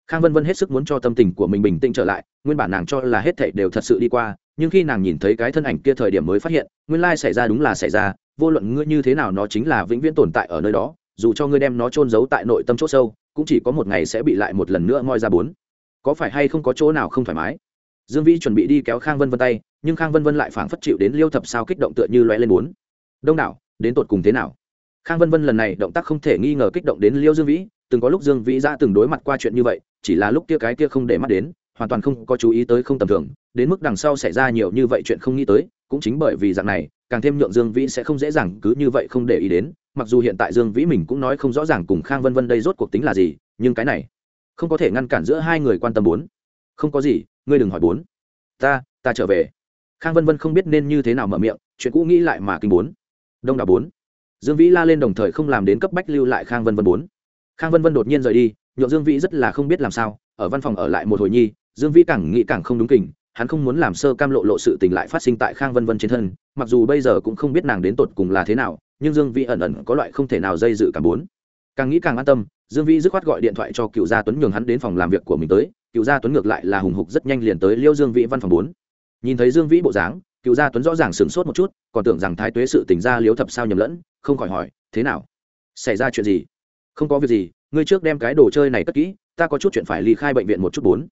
Khang Vân Vân hết sức muốn cho tâm tình của mình bình tĩnh trở lại, nguyên bản nàng cho là hết thảy đều thật sự đi qua, nhưng khi nàng nhìn thấy cái thân ảnh kia thời điểm mới phát hiện, nguyên lai xảy ra đúng là xảy ra, vô luận ngươi như thế nào nó chính là vĩnh viễn tồn tại ở nơi đó, dù cho ngươi đem nó chôn giấu tại nội tâm chỗ sâu, cũng chỉ có một ngày sẽ bị lại một lần nữa moi ra bốn. Có phải hay không có chỗ nào không thoải mái? Dương Vĩ chuẩn bị đi kéo Khang Vân Vân tay, nhưng Khang Vân Vân lại phảng phất chịu đến Liêu Thập sao kích động tựa như lóe lên bốn. Đông đảo, đến tột cùng thế nào? Khang Vân Vân lần này động tác không thể nghi ngờ kích động đến Liêu Dương Vĩ, từng có lúc Dương Vĩ ra từng đối mặt qua chuyện như vậy, chỉ là lúc kia cái kia không để mắt đến, hoàn toàn không có chú ý tới không tầm thường, đến mức đằng sau xảy ra nhiều như vậy chuyện không nghĩ tới, cũng chính bởi vì dạng này, càng thêm nhượng Dương Vĩ sẽ không dễ dàng cứ như vậy không để ý đến, mặc dù hiện tại Dương Vĩ mình cũng nói không rõ ràng cùng Khang Vân Vân đây rốt cuộc tính là gì, nhưng cái này không có thể ngăn cản giữa hai người quan tâm bốn. Không có gì, ngươi đừng hỏi bốn. Ta, ta trở về. Khang Vân Vân không biết nên như thế nào mở miệng, chuyện cũ nghĩ lại mà kinh bốn. Đông đảo bốn. Dương Vĩ la lên đồng thời không làm đến cấp bách lưu lại Khang Vân Vân bốn. Khang Vân Vân đột nhiên rời đi, nhượng Dương Vĩ rất là không biết làm sao, ở văn phòng ở lại một hồi nhi, Dương Vĩ càng nghĩ càng không đúng kình, hắn không muốn làm sơ cam lộ lộ sự tình lại phát sinh tại Khang Vân Vân trên thân, mặc dù bây giờ cũng không biết nàng đến tột cùng là thế nào, nhưng Dương Vĩ ẩn ẩn có loại không thể nào dây dự cảm bốn. Càng nghĩ càng an tâm, Dương Vĩ dứt khoát gọi điện thoại cho Cựu Gia Tuấn nhường hắn đến phòng làm việc của mình tới, Cựu Gia Tuấn ngược lại là hùng hục rất nhanh liền tới Liêu Dương Vĩ văn phòng bốn. Nhìn thấy Dương Vĩ bộ dáng, Cựu Gia Tuấn rõ ràng sửng sốt một chút, còn tưởng rằng Thái Tuế sự tình ra Liêu Thập sao nhầm lẫn, không khỏi hỏi, thế nào? Xảy ra chuyện gì? Không có việc gì, ngươi trước đem cái đồ chơi này cất kỹ, ta có chút chuyện phải ly khai bệnh viện một chút bốn.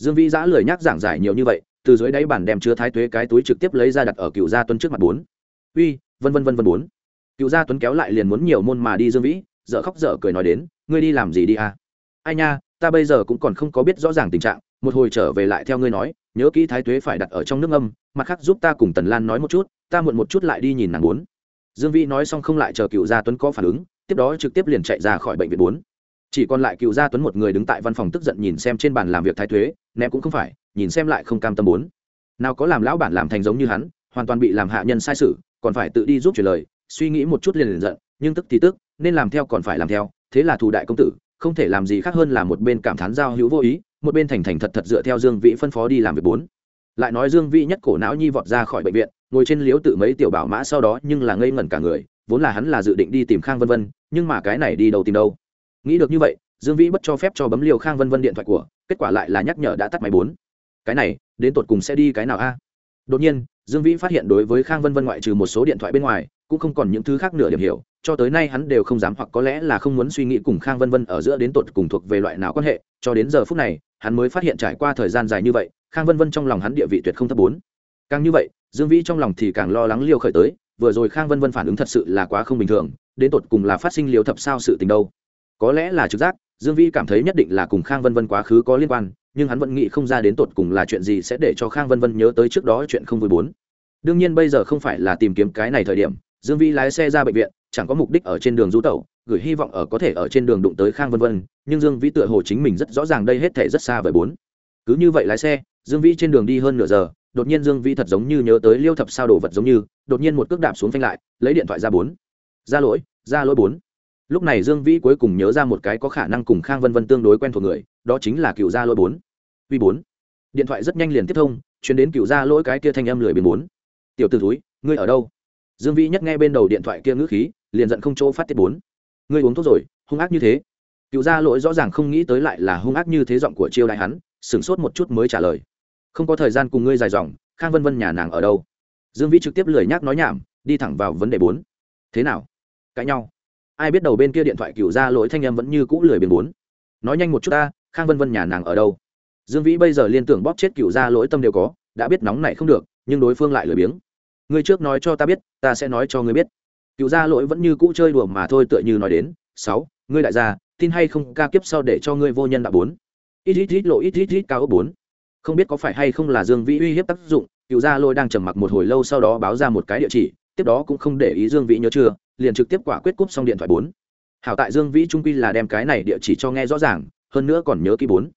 Dương Vĩ giã lười nhắc giảng giải nhiều như vậy, từ dưới đáy bản đem chứa Thái Tuế cái túi trực tiếp lấy ra đặt ở Cựu Gia Tuấn trước mặt bốn. Uy, vân vân vân vân bốn. Cựu gia tuấn kéo lại liền muốn nhiều môn mà đi dương vĩ dợ khóc dở cười nói đến ngươi đi làm gì đi à? Ai nha ta bây giờ cũng còn không có biết rõ ràng tình trạng một hồi trở về lại theo ngươi nói nhớ kỹ thái tuế phải đặt ở trong nước âm mặt khác giúp ta cùng tần lan nói một chút ta muộn một chút lại đi nhìn nàng bốn. Dương vĩ nói xong không lại chờ cựu gia tuấn có phản ứng tiếp đó trực tiếp liền chạy ra khỏi bệnh viện bốn chỉ còn lại cựu gia tuấn một người đứng tại văn phòng tức giận nhìn xem trên bàn làm việc thái thuế, ném cũng không phải, nhìn xem lại không cam tâm bốn. Nào có làm lão bản làm thành giống như hắn, hoàn toàn bị làm hạ nhân sai sự, còn phải tự đi giúp chuyển lời, suy nghĩ một chút liền liền giận, nhưng tức thì tức, nên làm theo còn phải làm theo, thế là thủ đại công tử, không thể làm gì khác hơn là một bên cảm thán giao hữu vô ý, một bên thành thành thật thật dựa theo dương vĩ phân phó đi làm việc bốn. Lại nói dương vĩ nhất cổ não nhi vọt ra khỏi bệnh viện, ngồi trên liếu tự mấy tiểu bảo mã sau đó nhưng là ngây ngẩn cả người, vốn là hắn là dự định đi tìm khang vân vân, nhưng mà cái này đi đâu tìm đâu? Nghĩ được như vậy, dương vĩ bất cho phép cho bấm liều khang vân vân điện thoại của, kết quả lại là nhắc nhở đã tắt máy bốn. Cái này, đến tột cùng sẽ đi cái nào a? Đột nhiên, dương vĩ phát hiện đối với khang vân vân ngoại trừ một số điện thoại bên ngoài, cũng không còn những thứ khác nửa điểm hiểu, cho tới nay hắn đều không dám hoặc có lẽ là không muốn suy nghĩ cùng khang vân vân ở giữa đến tột cùng thuộc về loại nào quan hệ, cho đến giờ phút này, hắn mới phát hiện trải qua thời gian dài như vậy, khang vân vân trong lòng hắn địa vị tuyệt không thấp bốn. Càng như vậy, dương vĩ trong lòng thì càng lo lắng liêu khởi tới, vừa rồi khang vân vân phản ứng thật sự là quá không bình thường, đến tột cùng là phát sinh liều thập sao sự tình đâu? Có lẽ là trực giác, dương vĩ cảm thấy nhất định là cùng khang vân vân quá khứ có liên quan, nhưng hắn vẫn nghĩ không ra đến tột cùng là chuyện gì sẽ để cho khang vân vân nhớ tới trước đó chuyện không vui bốn. Đương nhiên bây giờ không phải là tìm kiếm cái này thời điểm, dương vĩ lái xe ra bệnh viện, chẳng có mục đích ở trên đường du tẩu, gửi hy vọng ở có thể ở trên đường đụng tới khang vân vân, nhưng dương vĩ tựa hồ chính mình rất rõ ràng đây hết thể rất xa với bốn. Cứ như vậy lái xe, dương vĩ trên đường đi hơn nửa giờ, đột nhiên dương vĩ thật giống như nhớ tới liêu thập sao đồ vật giống như, đột nhiên một cước đạp xuống phanh lại, lấy điện thoại ra bốn. Ra lỗi ra lỗi bốn lúc này dương vĩ cuối cùng nhớ ra một cái có khả năng cùng khang vân vân tương đối quen thuộc người, đó chính là cựu gia lỗi bốn. Uy bốn. Điện thoại rất nhanh liền tiếp thông, chuyển đến cựu gia lỗi cái kia thanh âm lười biến bốn. Tiểu t ử túi ngươi ở đâu? Dương vĩ nhất nghe bên đầu điện thoại kia ngữ khí, liền giận không chỗ phát tiết bốn. Ngươi uống thuốc rồi, hung ác như thế. Cựu gia lỗi rõ ràng không nghĩ tới lại là hung ác như thế giọng của chiêu đại hắn, sửng sốt một chút mới trả lời. Không có thời gian cùng ngươi dài dòng, khang vân vân nhà nàng ở đâu? Dương vĩ trực tiếp lười nhác nói nhảm, đi thẳng vào vấn đề bốn. Thế nào? Cãi nhau? Ai biết đầu bên kia điện thoại cựu ra lỗi thanh em vẫn như cũ lười biếng bốn. Nói nhanh một chút ta, khang vân vân nhà nàng ở đâu? Dương vĩ bây giờ liên tưởng bóp chết cựu ra lỗi tâm đều có, đã biết nóng này không được, nhưng đối phương lại lười biếng. Ngươi trước nói cho ta biết, ta sẽ nói cho ngươi biết. Cựu gia lỗi vẫn như cũ chơi đùa mà thôi tựa như nói đến, sáu, ngươi đại gia, tin hay không, ca kiếp sau để cho ngươi vô nhân đạo bốn. Ít ít ít lộ ít ít ít cao ốc bốn. Không biết có phải hay không là dương vĩ uy hiếp tác dụng cựu gia lôi đang trầm mặc một hồi lâu sau đó báo ra một cái địa chỉ, tiếp đó cũng không để ý dương vĩ nhớ chưa liền trực tiếp quả quyết cúp xong điện thoại bốn. Hảo tại dương vĩ trung quy là đem cái này địa chỉ cho nghe rõ ràng, hơn nữa còn nhớ ký bốn.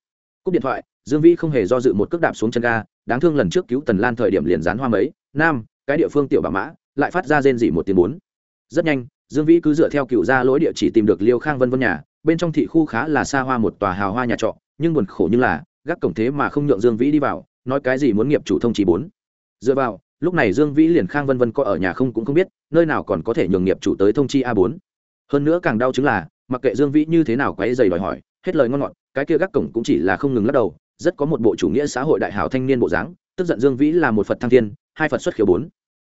Cúp điện thoại, dương vĩ không hề do dự một cước đạp xuống chân ga, đáng thương lần trước cứu tần lan thời điểm liền dán hoa mấy, nam, cái địa phương tiểu bà mã, lại phát ra rên dỉ một tiếng bốn. Rất nhanh, dương vĩ cứ dựa theo cựu ra lỗi địa chỉ tìm được liêu khang vân vân nhà, bên trong thị khu khá là xa hoa một tòa hào hoa nhà trọ, nhưng buồn khổ như là, gác cổng thế mà không nhượng dương vĩ đi vào, nói cái gì muốn nghiệp chủ thông chỉ bốn. Dựa vào lúc này dương vĩ liền khang vân vân có ở nhà không cũng không biết, nơi nào còn có thể nhường nghiệp chủ tới thông chi a bốn. Hơn nữa càng đau chứng là, mặc kệ dương vĩ như thế nào quấy dày đòi hỏi, hết lời ngon ngọt, cái kia gác cổng cũng chỉ là không ngừng lắc đầu, rất có một bộ chủ nghĩa xã hội đại hảo thanh niên bộ dáng, tức giận dương vĩ là một phật thăng thiên, hai phật xuất khiếu bốn.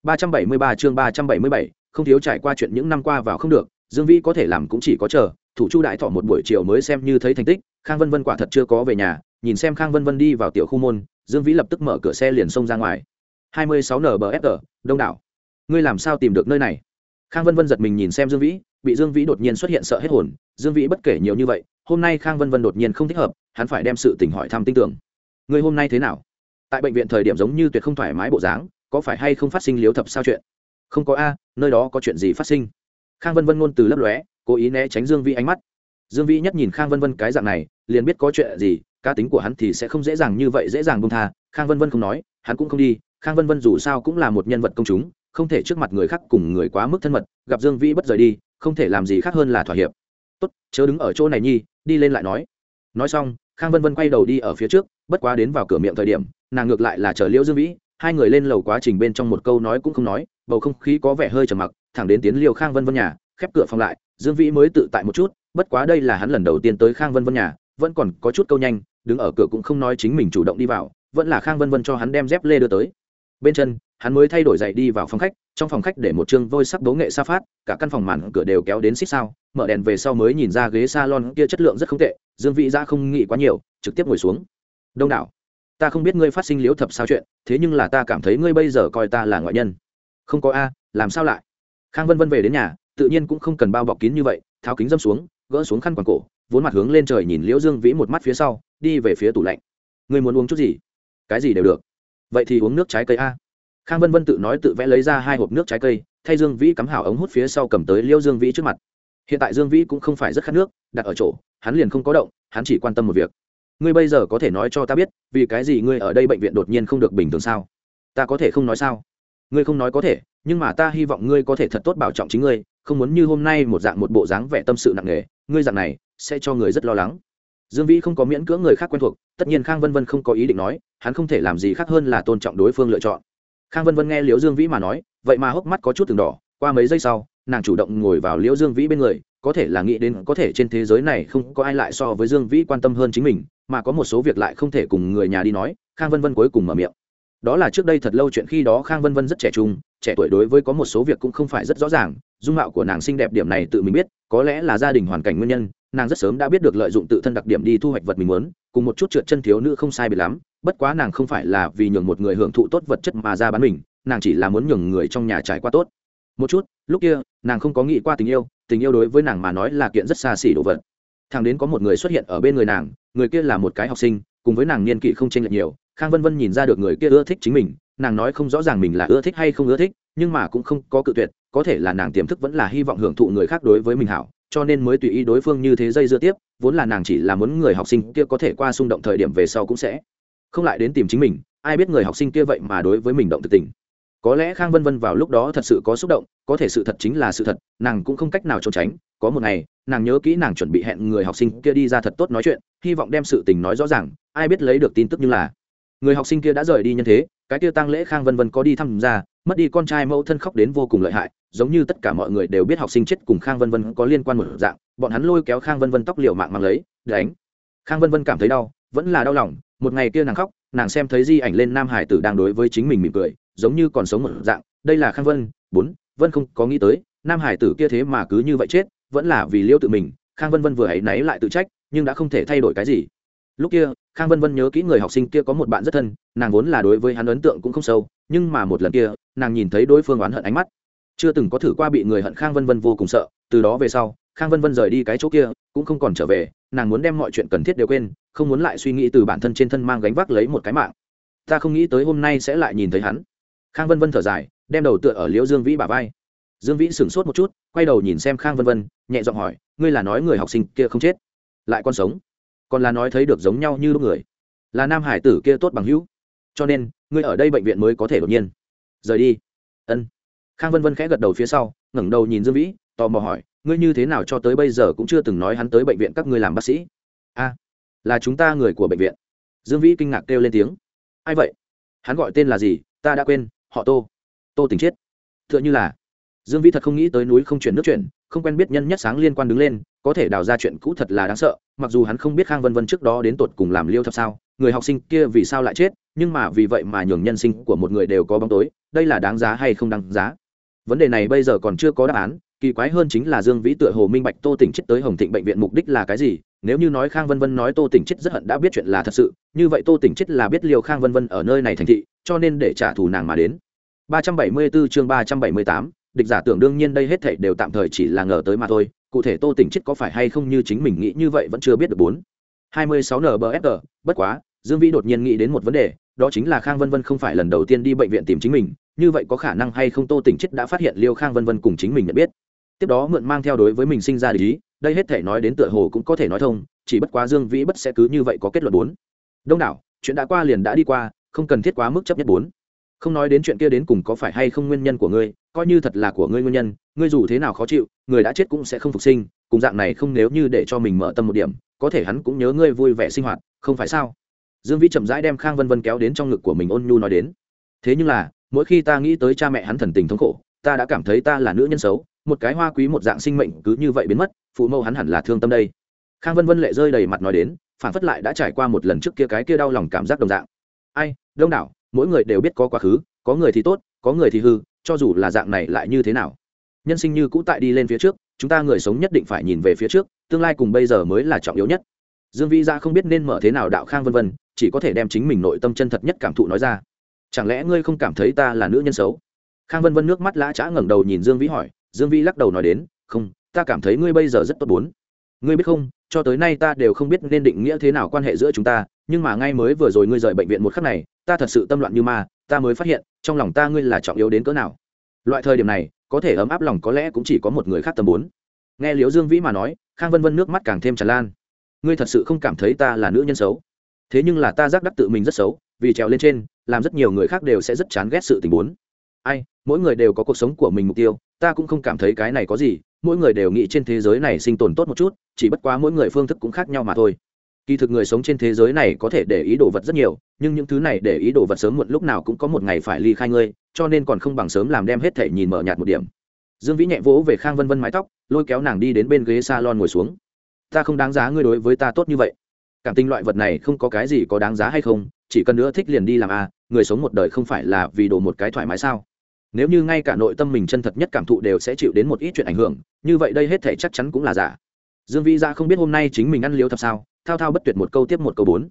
ba trăm bảy mươi ba chương ba trăm bảy mươi bảy, không thiếu trải qua chuyện những năm qua vào không được, dương vĩ có thể làm cũng chỉ có chờ, thủ chu đại thọ một buổi chiều mới xem như thấy thành tích, khang vân vân quả thật chưa có về nhà, nhìn xem khang vân vân đi vào tiểu khu môn, dương vĩ lập tức mở cửa xe liền xông ra ngoài hai mươi sáu nbfg đông đảo. Ngươi làm sao tìm được nơi này? Khang vân vân giật mình nhìn xem dương vĩ, bị dương vĩ đột nhiên xuất hiện sợ hết hồn. Dương vĩ bất kể nhiều như vậy, hôm nay khang vân vân đột nhiên không thích hợp, hắn phải đem sự tình hỏi thăm tin tưởng. Ngươi hôm nay thế nào? Tại bệnh viện thời điểm giống như tuyệt không thoải mái bộ dáng, có phải hay không phát sinh liếu thập sao chuyện? Không có a, nơi đó có chuyện gì phát sinh? Khang vân vân ngôn từ lấp lóe, cố ý né tránh dương vĩ ánh mắt. Dương vĩ nhất nhìn khang vân vân cái dạng này, liền biết có chuyện gì, cá tính của hắn thì sẽ không dễ dàng như vậy dễ dàng bông tha. Khang vân vân không nói, hắn cũng không đi khang vân vân dù sao cũng là một nhân vật công chúng, không thể trước mặt người khác cùng người quá mức thân mật, gặp dương vĩ bất rời đi, không thể làm gì khác hơn là thỏa hiệp. Tốt, chớ đứng ở chỗ này nhi, đi lên lại nói. Nói xong, khang vân vân quay đầu đi ở phía trước, bất quá đến vào cửa miệng thời điểm, nàng ngược lại là chờ liễu dương vĩ, hai người lên lầu quá trình bên trong một câu nói cũng không nói, bầu không khí có vẻ hơi trầm mặc, thẳng đến tiến liêu khang vân vân nhà, khép cửa phòng lại, dương vĩ mới tự tại một chút, bất quá đây là hắn lần đầu tiên tới khang vân vân nhà, vẫn còn có chút câu nhanh, đứng ở cửa cũng không nói chính mình chủ động đi vào, vẫn là khang vân vân cho hắn đem dép lê đưa tới bên chân, hắn mới thay đổi giày đi vào phòng khách, trong phòng khách để một chương vôi sắc bố nghệ sa phát, cả căn phòng màn cửa đều kéo đến xích sao, mở đèn về sau mới nhìn ra ghế salon kia chất lượng rất không tệ, dương vĩ ra không nghĩ quá nhiều, trực tiếp ngồi xuống. Đông đảo, ta không biết ngươi phát sinh liễu thập sao chuyện, thế nhưng là ta cảm thấy ngươi bây giờ coi ta là ngoại nhân. Không có a, làm sao lại? Khang vân vân về đến nhà, tự nhiên cũng không cần bao bọc kín như vậy, tháo kính dâm xuống, gỡ xuống khăn quàng cổ, vốn mặt hướng lên trời nhìn liễu dương vĩ một mắt phía sau, đi về phía tủ lạnh. Ngươi muốn uống chút gì? Cái gì đều được vậy thì uống nước trái cây a. Khang vân vân tự nói tự vẽ lấy ra hai hộp nước trái cây, thay dương vĩ cắm hảo ống hút phía sau cầm tới liêu dương vĩ trước mặt. Hiện tại dương vĩ cũng không phải rất khát nước, đặt ở chỗ, hắn liền không có động, hắn chỉ quan tâm một việc. Ngươi bây giờ có thể nói cho ta biết, vì cái gì ngươi ở đây bệnh viện đột nhiên không được bình thường sao? Ta có thể không nói sao? Ngươi không nói có thể, nhưng mà ta hy vọng ngươi có thể thật tốt bảo trọng chính ngươi, không muốn như hôm nay một dạng một bộ dáng vẻ tâm sự nặng nề, ngươi dạng này sẽ cho người rất lo lắng dương vĩ không có miễn cưỡng người khác quen thuộc, tất nhiên khang vân vân không có ý định nói, hắn không thể làm gì khác hơn là tôn trọng đối phương lựa chọn. Khang vân vân nghe liễu dương vĩ mà nói, vậy mà hốc mắt có chút từng đỏ, qua mấy giây sau, nàng chủ động ngồi vào liễu dương vĩ bên người, có thể là nghĩ đến có thể trên thế giới này không có ai lại so với dương vĩ quan tâm hơn chính mình, mà có một số việc lại không thể cùng người nhà đi nói, khang vân vân cuối cùng mở miệng. Đó là trước đây thật lâu chuyện khi đó khang vân vân rất trẻ trung, trẻ tuổi đối với có một số việc cũng không phải rất rõ ràng, dung mạo của nàng xinh đẹp điểm này tự mình biết, có lẽ là gia đình hoàn cảnh nguyên nhân nàng rất sớm đã biết được lợi dụng tự thân đặc điểm đi thu hoạch vật mình muốn, cùng một chút trượt chân thiếu nữ không sai biệt lắm, bất quá nàng không phải là vì nhường một người hưởng thụ tốt vật chất mà ra bán mình, nàng chỉ là muốn nhường người trong nhà trải qua tốt. Một chút, lúc kia, nàng không có nghĩ qua tình yêu tình yêu đối với nàng mà nói là kiện rất xa xỉ đồ vật. Thằng đến có một người xuất hiện ở bên người nàng, người kia là một cái học sinh, cùng với nàng niên kỷ không chênh lệch nhiều, khang vân vân nhìn ra được người kia ưa thích chính mình, nàng nói không rõ ràng mình là ưa thích hay không ưa thích, nhưng mà cũng không có cự tuyệt, có thể là nàng tiềm thức vẫn là hy vọng hưởng thụ người khác đối với mình hảo cho nên mới tùy ý đối phương như thế dây dưa tiếp, vốn là nàng chỉ là muốn người học sinh kia có thể qua xung động thời điểm về sau cũng sẽ không lại đến tìm chính mình, ai biết người học sinh kia vậy mà đối với mình động thực tình. Có lẽ khang vân vân vào lúc đó thật sự có xúc động, có thể sự thật chính là sự thật, nàng cũng không cách nào trốn tránh, có một ngày, nàng nhớ kỹ nàng chuẩn bị hẹn người học sinh kia đi ra thật tốt nói chuyện, hy vọng đem sự tình nói rõ ràng, ai biết lấy được tin tức như là. Người học sinh kia đã rời đi nhân thế cái kia tăng lễ khang vân vân có đi thăm ra, mất đi con trai mẫu thân khóc đến vô cùng lợi hại, giống như tất cả mọi người đều biết học sinh chết cùng khang vân vân có liên quan một dạng, bọn hắn lôi kéo khang vân vân tóc liều mạng mang lấy, đánh. Khang vân vân cảm thấy đau, vẫn là đau lòng, một ngày kia nàng khóc, nàng xem thấy di ảnh lên nam hải tử đang đối với chính mình mỉm cười, giống như còn sống một dạng, đây là khang vân, bốn, vân không có nghĩ tới, nam hải tử kia thế mà cứ như vậy chết, vẫn là vì liêu tự mình, khang vân vân vừa hãy náy lại tự trách, nhưng đã không thể thay đổi cái gì lúc kia, khang vân vân nhớ kỹ người học sinh kia có một bạn rất thân, nàng vốn là đối với hắn ấn tượng cũng không sâu, nhưng mà một lần kia, nàng nhìn thấy đối phương oán hận ánh mắt. Chưa từng có thử qua bị người hận khang vân vân vô cùng sợ, từ đó về sau, khang vân vân rời đi cái chỗ kia, cũng không còn trở về, nàng muốn đem mọi chuyện cần thiết đều quên, không muốn lại suy nghĩ từ bản thân trên thân mang gánh vác lấy một cái mạng. Ta không nghĩ tới hôm nay sẽ lại nhìn thấy hắn. Khang vân vân thở dài, đem đầu tựa ở liễu dương vĩ bà vai. Dương vĩ sửng sốt một chút, quay đầu nhìn xem khang vân vân, nhẹ giọng hỏi, ngươi là nói người học sinh kia không chết? Lại còn sống? Còn là nói thấy được giống nhau như lúc người. Là nam hải tử kia tốt bằng hữu. Cho nên, ngươi ở đây bệnh viện mới có thể đột nhiên. Rời đi. Ân. Khang vân vân khẽ gật đầu phía sau, ngẩng đầu nhìn dương vĩ, tò mò hỏi, ngươi như thế nào cho tới bây giờ cũng chưa từng nói hắn tới bệnh viện các ngươi làm bác sĩ? A, là chúng ta người của bệnh viện. Dương vĩ kinh ngạc kêu lên tiếng. Ai vậy? Hắn gọi tên là gì? Ta đã quên, họ tô. Tô tình chết t h ư ợ n h ư là. Dương vĩ thật không nghĩ tới núi không chuyển nước chuyển, không quen biết nhân nhất sáng liên quan đứng lên có thể đào ra chuyện cũ thật là đáng sợ mặc dù hắn không biết khang vân vân trước đó đến tột cùng làm liêu thật sao người học sinh kia vì sao lại chết nhưng mà vì vậy mà nhường nhân sinh của một người đều có bóng tối đây là đáng giá hay không đáng giá? Vấn đề này bây giờ còn chưa có đáp án kỳ quái hơn chính là dương vĩ tựa hồ minh bạch tô tỉnh chết tới hồng thịnh bệnh viện mục đích là cái gì nếu như nói khang vân vân nói tô tỉnh chết rất hận đã biết chuyện là thật sự như vậy tô tỉnh chết là biết liều khang vân vân ở nơi này thành thị cho nên để trả thù nàng mà đến. 374 chương 378, địch giả tưởng đương nhiên đây hết thảy đều tạm thời chỉ là ngờ tới mà thôi cụ thể tô tỉnh chết có phải hay không như chính mình nghĩ như vậy vẫn chưa biết được bốn. 26 nbfg bất quá, dương vĩ đột nhiên nghĩ đến một vấn đề, đó chính là khang vân vân không phải lần đầu tiên đi bệnh viện tìm chính mình, như vậy có khả năng hay không tô tỉnh chết đã phát hiện liêu khang vân vân cùng chính mình nhận biết. Tiếp đó mượn mang theo đối với mình sinh ra lý đây hết thể nói đến tựa hồ cũng có thể nói thông, chỉ bất quá dương vĩ bất sẽ cứ như vậy có kết luận bốn. Đông đảo, chuyện đã qua liền đã đi qua, không cần thiết quá mức chấp nhất bốn không nói đến chuyện kia đến cùng có phải hay không nguyên nhân của ngươi, coi như thật là của ngươi nguyên nhân, ngươi dù thế nào khó chịu, người đã chết cũng sẽ không phục sinh, cùng dạng này không nếu như để cho mình mở tâm một điểm, có thể hắn cũng nhớ ngươi vui vẻ sinh hoạt, không phải sao? Dương vĩ chậm rãi đem khang vân vân kéo đến trong ngực của mình ôn nhu nói đến. Thế nhưng là, mỗi khi ta nghĩ tới cha mẹ hắn thần tình thống khổ, ta đã cảm thấy ta là nữ nhân xấu, một cái hoa quý một dạng sinh mệnh cứ như vậy biến mất, phụ mẫu hắn hẳn là thương tâm đây. Khang vân vân lệ rơi đầy mặt nói đến, phản phất lại đã trải qua một lần trước kia cái kia đau lòng cảm giác đồng dạng. Ai, đông đảo mỗi người đều biết có quá khứ, có người thì tốt, có người thì hư, cho dù là dạng này lại như thế nào. Nhân sinh như cũ tại đi lên phía trước, chúng ta người sống nhất định phải nhìn về phía trước, tương lai cùng bây giờ mới là trọng yếu nhất. Dương vĩ ra không biết nên mở thế nào đạo khang vân vân, chỉ có thể đem chính mình nội tâm chân thật nhất cảm thụ nói ra. Chẳng lẽ ngươi không cảm thấy ta là nữ nhân xấu? Khang vân vân nước mắt lã chã ngẩng đầu nhìn dương vĩ hỏi, dương vĩ lắc đầu nói đến, không, ta cảm thấy ngươi bây giờ rất tốt bốn ngươi biết không, cho tới nay ta đều không biết nên định nghĩa thế nào quan hệ giữa chúng ta, nhưng mà ngay mới vừa rồi ngươi rời bệnh viện một khắc này, ta thật sự tâm loạn như ma, ta mới phát hiện, trong lòng ta ngươi là trọng yếu đến cỡ nào. Loại thời điểm này, có thể ấm áp lòng có lẽ cũng chỉ có một người khác tầm bốn. Nghe liễu dương vĩ mà nói, khang vân vân nước mắt càng thêm tràn lan. Ngươi thật sự không cảm thấy ta là nữ nhân xấu? Thế nhưng là ta giác đắc tự mình rất xấu, vì trèo lên trên, làm rất nhiều người khác đều sẽ rất chán ghét sự tình bốn. Ai, mỗi người đều có cuộc sống của mình mục tiêu ta cũng không cảm thấy cái này có gì mỗi người đều nghĩ trên thế giới này sinh tồn tốt một chút chỉ bất quá mỗi người phương thức cũng khác nhau mà thôi. Kỳ thực người sống trên thế giới này có thể để ý đồ vật rất nhiều nhưng những thứ này để ý đồ vật sớm muộn lúc nào cũng có một ngày phải ly khai ngươi cho nên còn không bằng sớm làm đem hết thể nhìn mở nhạt một điểm. Dương vĩ nhẹ vỗ về khang vân vân mái tóc lôi kéo nàng đi đến bên ghế s a lon ngồi xuống. Ta không đáng giá ngươi đối với ta tốt như vậy. Cảm tình loại vật này không có cái gì có đáng giá hay không chỉ cần nữa thích liền đi làm a à, người sống một đời không phải là vì đồ một cái thoải mái sao? Nếu như ngay cả nội tâm mình chân thật nhất cảm thụ đều sẽ chịu đến một ít chuyện ảnh hưởng, như vậy đây hết thể chắc chắn cũng là giả. Dương vĩ ra không biết hôm nay chính mình ăn liêu thật sao, thao thao bất tuyệt một câu tiếp một câu bốn.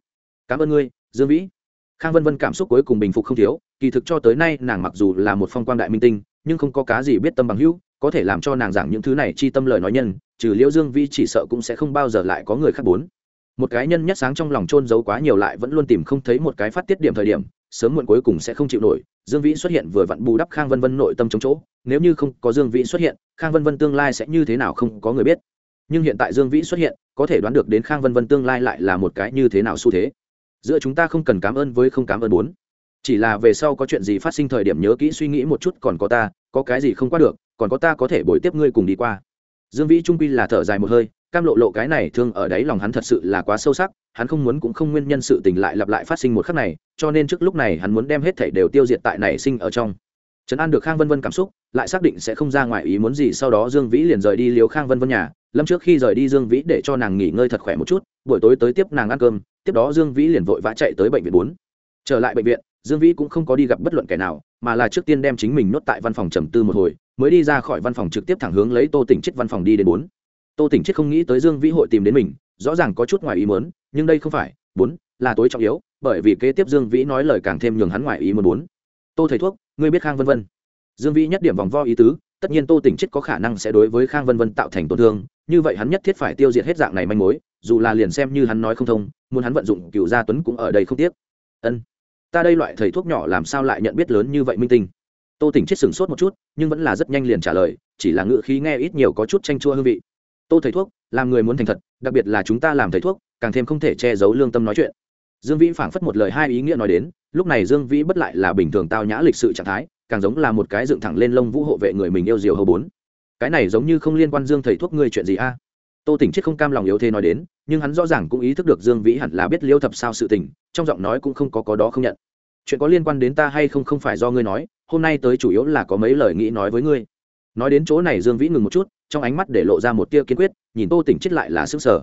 Cảm ơn ngươi, dương vĩ. Khang vân vân cảm xúc cuối cùng bình phục không thiếu, kỳ thực cho tới nay nàng mặc dù là một phong quang đại minh tinh, nhưng không có cá gì biết tâm bằng hữu, có thể làm cho nàng giảng những thứ này chi tâm lời nói nhân, trừ liễu dương vĩ chỉ sợ cũng sẽ không bao giờ lại có người khác bốn. Một cái nhân nhất sáng trong lòng trôn giấu quá nhiều lại vẫn luôn tìm không thấy một cái phát tiết điểm thời điểm sớm muộn cuối cùng sẽ không chịu nổi, dương vĩ xuất hiện vừa vặn bù đắp khang vân vân nội tâm chống chỗ, nếu như không có dương vĩ xuất hiện, khang vân vân tương lai sẽ như thế nào không có người biết. Nhưng hiện tại dương vĩ xuất hiện, có thể đoán được đến khang vân vân tương lai lại là một cái như thế nào xu thế. Giữa chúng ta không cần cảm ơn với không cảm ơn bốn. Chỉ là về sau có chuyện gì phát sinh thời điểm nhớ kỹ suy nghĩ một chút, còn có ta, có cái gì không qua được, còn có ta có thể bồi tiếp ngươi cùng đi qua. Dương vĩ trung quy là thở dài một hơi cam lộ lộ cái này thương ở đáy lòng hắn thật sự là quá sâu sắc, hắn không muốn cũng không nguyên nhân sự tình lại lặp lại phát sinh một khắc này, cho nên trước lúc này hắn muốn đem hết thảy đều tiêu diệt tại nảy sinh ở trong. Trấn an được khang vân vân cảm xúc, lại xác định sẽ không ra ngoài ý muốn gì, sau đó dương vĩ liền rời đi liều khang vân vân nhà. Lâm trước khi rời đi dương vĩ để cho nàng nghỉ ngơi thật khỏe một chút, buổi tối tới tiếp nàng ăn cơm, tiếp đó dương vĩ liền vội vã chạy tới bệnh viện bốn. Trở lại bệnh viện, dương vĩ cũng không có đi gặp bất luận kẻ nào, mà là trước tiên đem chính mình nuốt tại văn phòng trầm tư một hồi, mới đi ra khỏi văn phòng trực tiếp thẳng hướng lấy tô tỉnh chết văn phòng đi đến bốn tô tỉnh chết không nghĩ tới dương vĩ hội tìm đến mình, rõ ràng có chút ngoài ý muốn, nhưng đây không phải, bốn, là tối trọng yếu, bởi vì kế tiếp dương vĩ nói lời càng thêm nhường hắn ngoài ý muốn bốn. Tô thầy thuốc, ngươi biết khang vân vân. Dương vĩ nhất điểm vòng vo ý tứ, tất nhiên tô tỉnh chết có khả năng sẽ đối với khang vân vân tạo thành tổn thương, như vậy hắn nhất thiết phải tiêu diệt hết dạng này manh mối, dù là liền xem như hắn nói không thông, muốn hắn vận dụng cựu gia tuấn cũng ở đây không tiếc. Ân, ta đây loại thầy thuốc nhỏ làm sao lại nhận biết lớn như vậy minh tinh? Tô tỉnh chết sửng sốt một chút, nhưng vẫn là rất nhanh liền trả lời, chỉ là ngự khí nghe ít nhiều có chút tranh chua hương vị tô thầy thuốc, làm người muốn thành thật, đặc biệt là chúng ta làm thầy thuốc, càng thêm không thể che giấu lương tâm nói chuyện. Dương vĩ phảng phất một lời hai ý nghĩa nói đến, lúc này dương vĩ bất lại là bình thường tao nhã lịch sự trạng thái, càng giống là một cái dựng thẳng lên lông vũ hộ vệ người mình yêu diều hầu bốn. Cái này giống như không liên quan dương thầy thuốc ngươi chuyện gì a? À? Tô tỉnh chết không cam lòng yếu thế nói đến, nhưng hắn rõ ràng cũng ý thức được dương vĩ hẳn là biết liêu thập sao sự tình, trong giọng nói cũng không có có đó không nhận. Chuyện có liên quan đến ta hay không không phải do ngươi nói, hôm nay tới chủ yếu là có mấy lời nghĩ nói với ngươi. Nói đến chỗ này dương vĩ ngừng một chút trong ánh mắt để lộ ra một tia kiên quyết, nhìn tô tỉnh chết lại là sức sở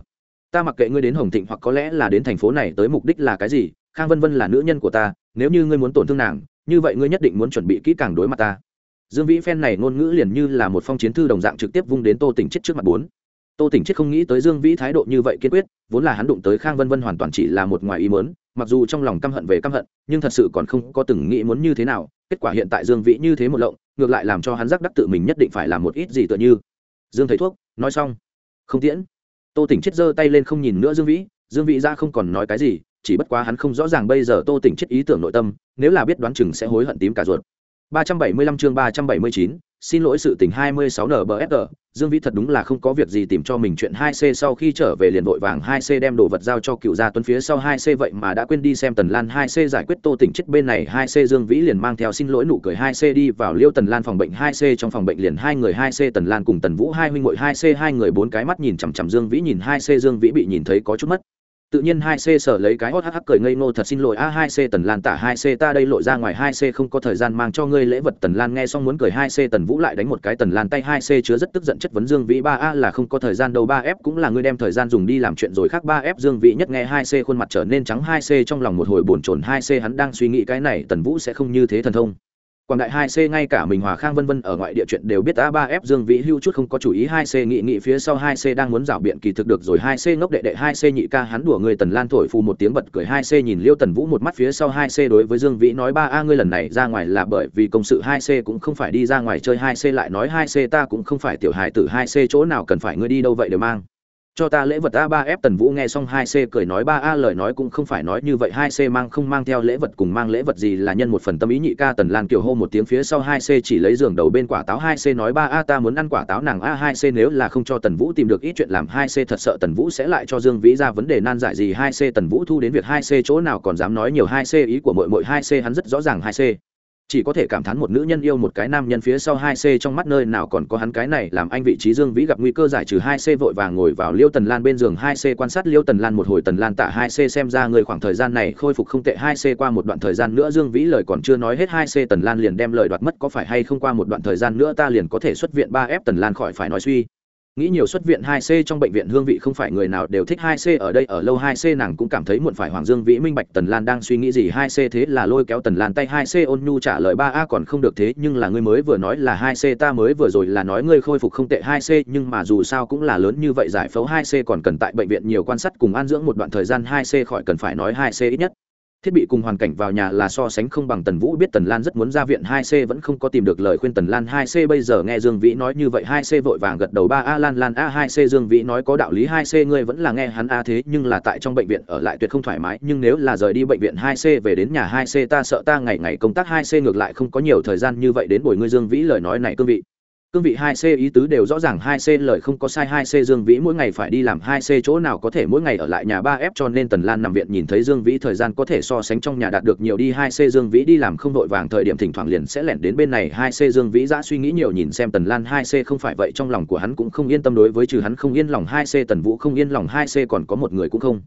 ta mặc kệ ngươi đến hồng thịnh hoặc có lẽ là đến thành phố này tới mục đích là cái gì, khang vân vân là nữ nhân của ta, nếu như ngươi muốn tổn thương nàng, như vậy ngươi nhất định muốn chuẩn bị kỹ càng đối mặt ta. Dương vĩ phen này ngôn ngữ liền như là một phong chiến thư đồng dạng trực tiếp vung đến tô tỉnh chết trước mặt bốn. Tô tỉnh chết không nghĩ tới dương vĩ thái độ như vậy kiên quyết, vốn là hắn đụng tới khang vân vân hoàn toàn chỉ là một ngoài ý mớn mặc dù trong lòng căm hận về căm hận, nhưng thật sự còn không có từng nghĩ muốn như thế nào, kết quả hiện tại dương vĩ như thế một lộng, ngược lại làm cho hắn giác đắc tự mình nhất định phải làm một ít gì tựa như dương thầy thuốc nói xong. Không tiễn. Tô tỉnh chết giơ tay lên không nhìn nữa dương vĩ. Dương vĩ ra không còn nói cái gì chỉ bất quá hắn không rõ ràng bây giờ tô tỉnh chết ý tưởng nội tâm nếu là biết đoán chừng sẽ hối hận tím cả ruột. 375 chương 379, xin lỗi sự tình 26 NBFR, Dương Vĩ thật đúng là không có việc gì tìm cho mình chuyện 2C sau khi trở về liền vội vàng 2C đem đồ vật giao cho cựu gia tuấn phía sau 2C vậy mà đã quên đi xem Tần Lan 2C giải quyết Tô Tỉnh chết bên này. 2C Dương Vĩ liền mang theo xin lỗi nụ cười 2C đi vào Liêu Tần Lan phòng bệnh 2C trong phòng bệnh liền hai người 2C Tần Lan cùng Tần Vũ hai huynh muội 2C hai người bốn cái mắt nhìn chằm chằm Dương Vĩ nhìn 2C Dương Vĩ bị nhìn thấy có chút mất tự nhiên hai c sở lấy cái hot hắc cười ngây ngô thật xin lỗi a hai c tần lan tả hai c ta đây lội ra ngoài hai c không có thời gian mang cho ngươi lễ vật tần lan nghe xong muốn cười hai c tần vũ lại đánh một cái tần lan tay hai c chứa rất tức giận chất vấn dương vĩ ba a là không có thời gian đâu ba f cũng là ngươi đem thời gian dùng đi làm chuyện rồi khác ba f dương vĩ nhất nghe hai c khuôn mặt trở nên trắng hai c trong lòng một hồi buồn chồn hai c hắn đang suy nghĩ cái này tần vũ sẽ không như thế thần thông quảng đại hai c ngay cả mình hòa khang vân vân ở ngoại địa chuyện đều biết a ba f dương vĩ hưu chút không có chủ ý hai c nghị nghị phía sau hai c đang muốn rảo biện kỳ thực được rồi hai c ngốc đệ đệ hai c nhị ca hắn đùa người tần lan thổi phù một tiếng bật cười hai c nhìn liêu tần vũ một mắt phía sau hai c đối với dương vĩ nói ba a ngươi lần này ra ngoài là bởi vì công sự hai c cũng không phải đi ra ngoài chơi hai c lại nói hai c ta cũng không phải tiểu hài tử hai c chỗ nào cần phải ngươi đi đâu vậy đều mang cho ta lễ vật a ba f tần vũ nghe xong hai c cười nói ba a lời nói cũng không phải nói như vậy hai c mang không mang theo lễ vật cùng mang lễ vật gì là nhân một phần tâm ý nhị ca tần lan kiều hô một tiếng phía sau hai c chỉ lấy giường đầu bên quả táo hai c nói ba a ta muốn ăn quả táo nàng a hai c nếu là không cho tần vũ tìm được ít chuyện làm hai c thật sợ tần vũ sẽ lại cho dương vĩ ra vấn đề nan giải gì hai c tần vũ thu đến việc hai c chỗ nào còn dám nói nhiều hai c ý của mỗi mỗi hai c hắn rất rõ ràng hai c chỉ có thể cảm thán một nữ nhân yêu một cái nam nhân phía sau hai c trong mắt nơi nào còn có hắn cái này làm anh vị trí dương vĩ gặp nguy cơ giải trừ hai c vội vàng ngồi vào liêu tần lan bên giường hai c quan sát liêu tần lan một hồi tần lan tạ hai c xem ra người khoảng thời gian này khôi phục không tệ hai c qua một đoạn thời gian nữa dương vĩ lời còn chưa nói hết hai c tần lan liền đem lời đoạt mất có phải hay không qua một đoạn thời gian nữa ta liền có thể xuất viện ba f tần lan khỏi phải nói suy nghĩ nhiều xuất viện 2C trong bệnh viện hương vị không phải người nào đều thích 2C ở đây, ở lâu 2C nàng cũng cảm thấy muộn phải Hoàng Dương Vĩ minh bạch Tần Lan đang suy nghĩ gì 2C thế là lôi kéo Tần Lan tay 2C ôn nhu trả lời 3A còn không được thế, nhưng là ngươi mới vừa nói là 2C ta mới vừa rồi là nói ngươi khôi phục không tệ 2C nhưng mà dù sao cũng là lớn như vậy giải phẫu 2C còn cần tại bệnh viện nhiều quan sát cùng an dưỡng một đoạn thời gian 2C khỏi cần phải nói 2C ít nhất thiết bị cùng hoàn cảnh vào nhà là so sánh không bằng tần vũ biết tần lan rất muốn ra viện hai c vẫn không có tìm được lời khuyên tần lan hai c bây giờ nghe dương vĩ nói như vậy hai c vội vàng gật đầu ba a lan lan a hai c dương vĩ nói có đạo lý hai c ngươi vẫn là nghe hắn a thế nhưng là tại trong bệnh viện ở lại tuyệt không thoải mái nhưng nếu là rời đi bệnh viện hai c về đến nhà hai c ta sợ ta ngày ngày công tác hai c ngược lại không có nhiều thời gian như vậy đến buổi ngươi dương vĩ lời nói này cương vị cương vị hai c ý tứ đều rõ ràng, hai c lời không có sai, hai c dương vĩ mỗi ngày phải đi làm, hai c chỗ nào có thể mỗi ngày ở lại nhà ba f cho nên tần lan nằm viện nhìn thấy dương vĩ thời gian có thể so sánh trong nhà đạt được nhiều đi, hai c dương vĩ đi làm không vội vàng, thời điểm thỉnh thoảng liền sẽ lẻn đến bên này, hai c dương vĩ đã suy nghĩ nhiều nhìn xem tần lan, hai c không phải vậy, trong lòng của hắn cũng không yên tâm đối với trừ hắn không yên lòng, hai c tần vũ không yên lòng, hai c còn có một người cũng không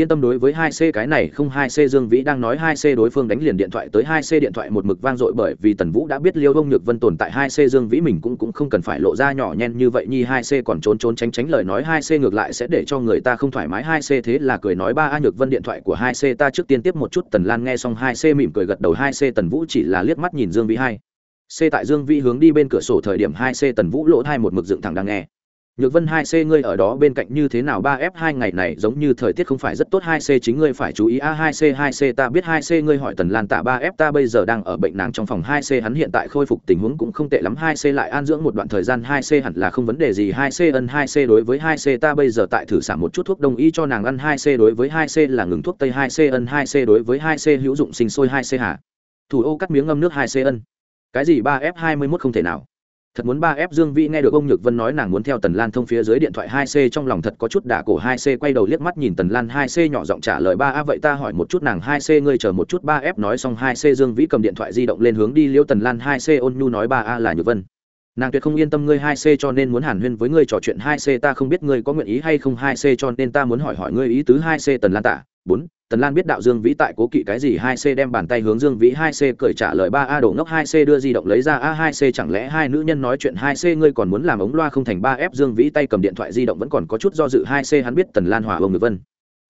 yên tâm đối với hai c cái này không hai c dương vĩ đang nói hai c đối phương đánh liền điện thoại tới hai c điện thoại một mực vang dội bởi vì tần vũ đã biết liêu bông nhược vân tồn tại hai c dương vĩ mình cũng cũng không cần phải lộ ra nhỏ nhen như vậy nhi hai c còn trốn trốn tránh tránh lời nói hai c ngược lại sẽ để cho người ta không thoải mái hai c thế là cười nói ba a nhược vân điện thoại của hai c ta trước tiên tiếp một chút tần lan nghe xong hai c mỉm cười gật đầu hai c tần vũ chỉ là liếc mắt nhìn dương vĩ hai c tại dương vĩ hướng đi bên cửa sổ thời điểm hai c tần vũ lỗ hai một mực dựng thẳng đang nghe nhược vân hai c ngươi ở đó bên cạnh như thế nào ba f hai ngày này giống như thời tiết không phải rất tốt hai c chính ngươi phải chú ý a hai c hai c ta biết hai c ngươi hỏi tần lan tạ ba f ta bây giờ đang ở bệnh nàng trong phòng hai c hắn hiện tại khôi phục tình huống cũng không tệ lắm hai c lại an dưỡng một đoạn thời gian hai c hẳn là không vấn đề gì hai c ân hai c đối với hai c ta bây giờ tại thử xả một chút thuốc đông y cho nàng ăn hai c đối với hai c là ngừng thuốc tây hai c ân hai c đối với hai c hữu dụng sinh sôi hai c hả thủ ô cắt miếng ngâm nước hai c ân cái gì ba f hai mươi mốt không thể nào thật muốn ba f dương vĩ nghe được ông nhược vân nói nàng muốn theo tần lan thông phía dưới điện thoại hai c trong lòng thật có chút đả cổ hai c quay đầu liếc mắt nhìn tần lan hai c nhỏ giọng trả lời ba a, vậy ta hỏi một chút nàng hai c, ngươi chờ một chút ba f. Nói xong hai c dương vĩ cầm điện thoại di động lên hướng đi liễu tần lan hai c, ôn nhu nói ba a là nhược vân nàng tuyệt không yên tâm ngươi hai c cho nên muốn hàn huyên với ngươi trò chuyện hai c, ta không biết ngươi có nguyện ý hay không hai c cho nên ta muốn hỏi hỏi ngươi ý tứ hai c, tần lan tạ bốn, tần lan biết đạo dương vĩ tại cố kỵ cái gì hai c đem bàn tay hướng dương vĩ hai c cởi trả lời ba a đổ ngốc hai c đưa di động lấy ra a hai c, chẳng lẽ hai nữ nhân nói chuyện hai c ngươi còn muốn làm ống loa không thành ba f? Dương vĩ tay cầm điện thoại di động vẫn còn có chút do dự hai c, hắn biết tần lan hòa ông người vân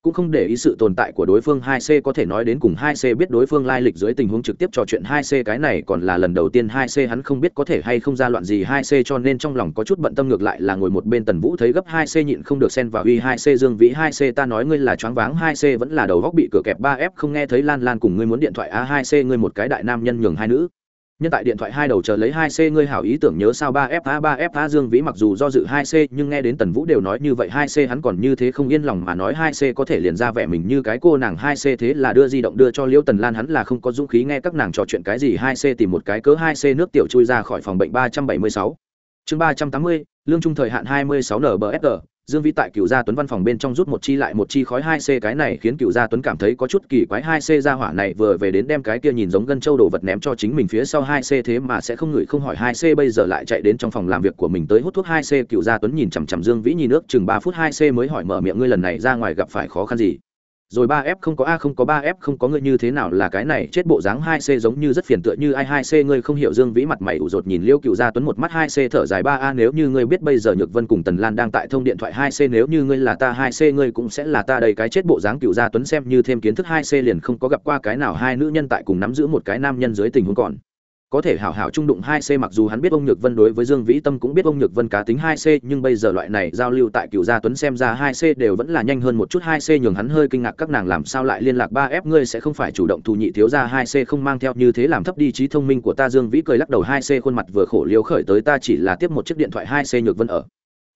cũng không để ý sự tồn tại của đối phương hai c, có thể nói đến cùng hai c biết đối phương lai lịch dưới tình huống trực tiếp trò chuyện hai c, cái này còn là lần đầu tiên hai c hắn không biết có thể hay không ra loạn gì hai c, cho nên trong lòng có chút bận tâm ngược lại là ngồi một bên tần vũ thấy gấp hai c nhịn không được xen vào uy hai c, dương vĩ hai c, ta nói ngươi là choáng váng hai c, vẫn là đầu góc bị cửa kẹp ba f, không nghe thấy lan lan cùng ngươi muốn điện thoại, a hai c, ngươi một cái đại nam nhân nhường hai nữ nhân tại điện thoại hai đầu chờ lấy hai c, ngươi hảo ý tưởng nhớ sao ba f a, ba f a dương vĩ mặc dù do dự hai c, nhưng nghe đến tần vũ đều nói như vậy hai c hắn còn như thế không yên lòng mà nói hai c có thể liền ra vẻ mình như cái cô nàng hai c thế là đưa di động đưa cho liễu tần lan hắn là không có dũng khí nghe các nàng trò chuyện cái gì hai c tìm một cái cớ hai c nước tiểu chui ra khỏi phòng bệnh ba trăm bảy mươi sáu chương ba trăm tám mươi, lương trung thời hạn hai mươi sáu nbsg dương vĩ tại cựu gia tuấn văn phòng bên trong rút một chi lại một chi khói hai c, cái này khiến cựu gia tuấn cảm thấy có chút kỳ quái hai c ra hỏa này vừa về đến đem cái kia nhìn giống gân châu đồ vật ném cho chính mình phía sau hai c thế mà sẽ không ngửi không hỏi hai c, bây giờ lại chạy đến trong phòng làm việc của mình tới hút thuốc hai c. Cựu gia tuấn nhìn chằm chằm dương vĩ nhìn nước chừng ba phút hai c mới hỏi mở miệng, ngươi lần này ra ngoài gặp phải khó khăn gì? Rồi ba f không có a không có ba f không có ngươi như thế nào là cái này, chết bộ dáng hai c giống như rất phiền tựa như ai, hai c ngươi không hiểu dương vĩ mặt mày ủ rột nhìn liêu cựu gia tuấn một mắt, hai c thở dài ba a nếu như ngươi biết bây giờ nhược vân cùng tần lan đang tại thông điện thoại, hai c nếu như ngươi là ta, hai c ngươi cũng sẽ là ta đây, cái chết bộ dáng cựu gia tuấn xem như thêm kiến thức, hai c liền không có gặp qua cái nào, hai nữ nhân tại cùng nắm giữ một cái nam nhân dưới tình huống còn có thể hảo hảo trung đụng hai c mặc dù hắn biết ông nhược vân đối với dương vĩ tâm cũng biết ông nhược vân cá tính hai c, nhưng bây giờ loại này giao lưu tại cựu gia tuấn xem ra hai c đều vẫn là nhanh hơn một chút. Hai c nhường hắn hơi kinh ngạc các nàng làm sao lại liên lạc ba f? Ngươi sẽ không phải chủ động thù nhị thiếu ra hai c không mang theo như thế làm thấp đi trí thông minh của ta. Dương vĩ cười lắc đầu, hai c khuôn mặt vừa khổ liếu khởi tới, ta chỉ là tiếp một chiếc điện thoại hai c nhược vân ở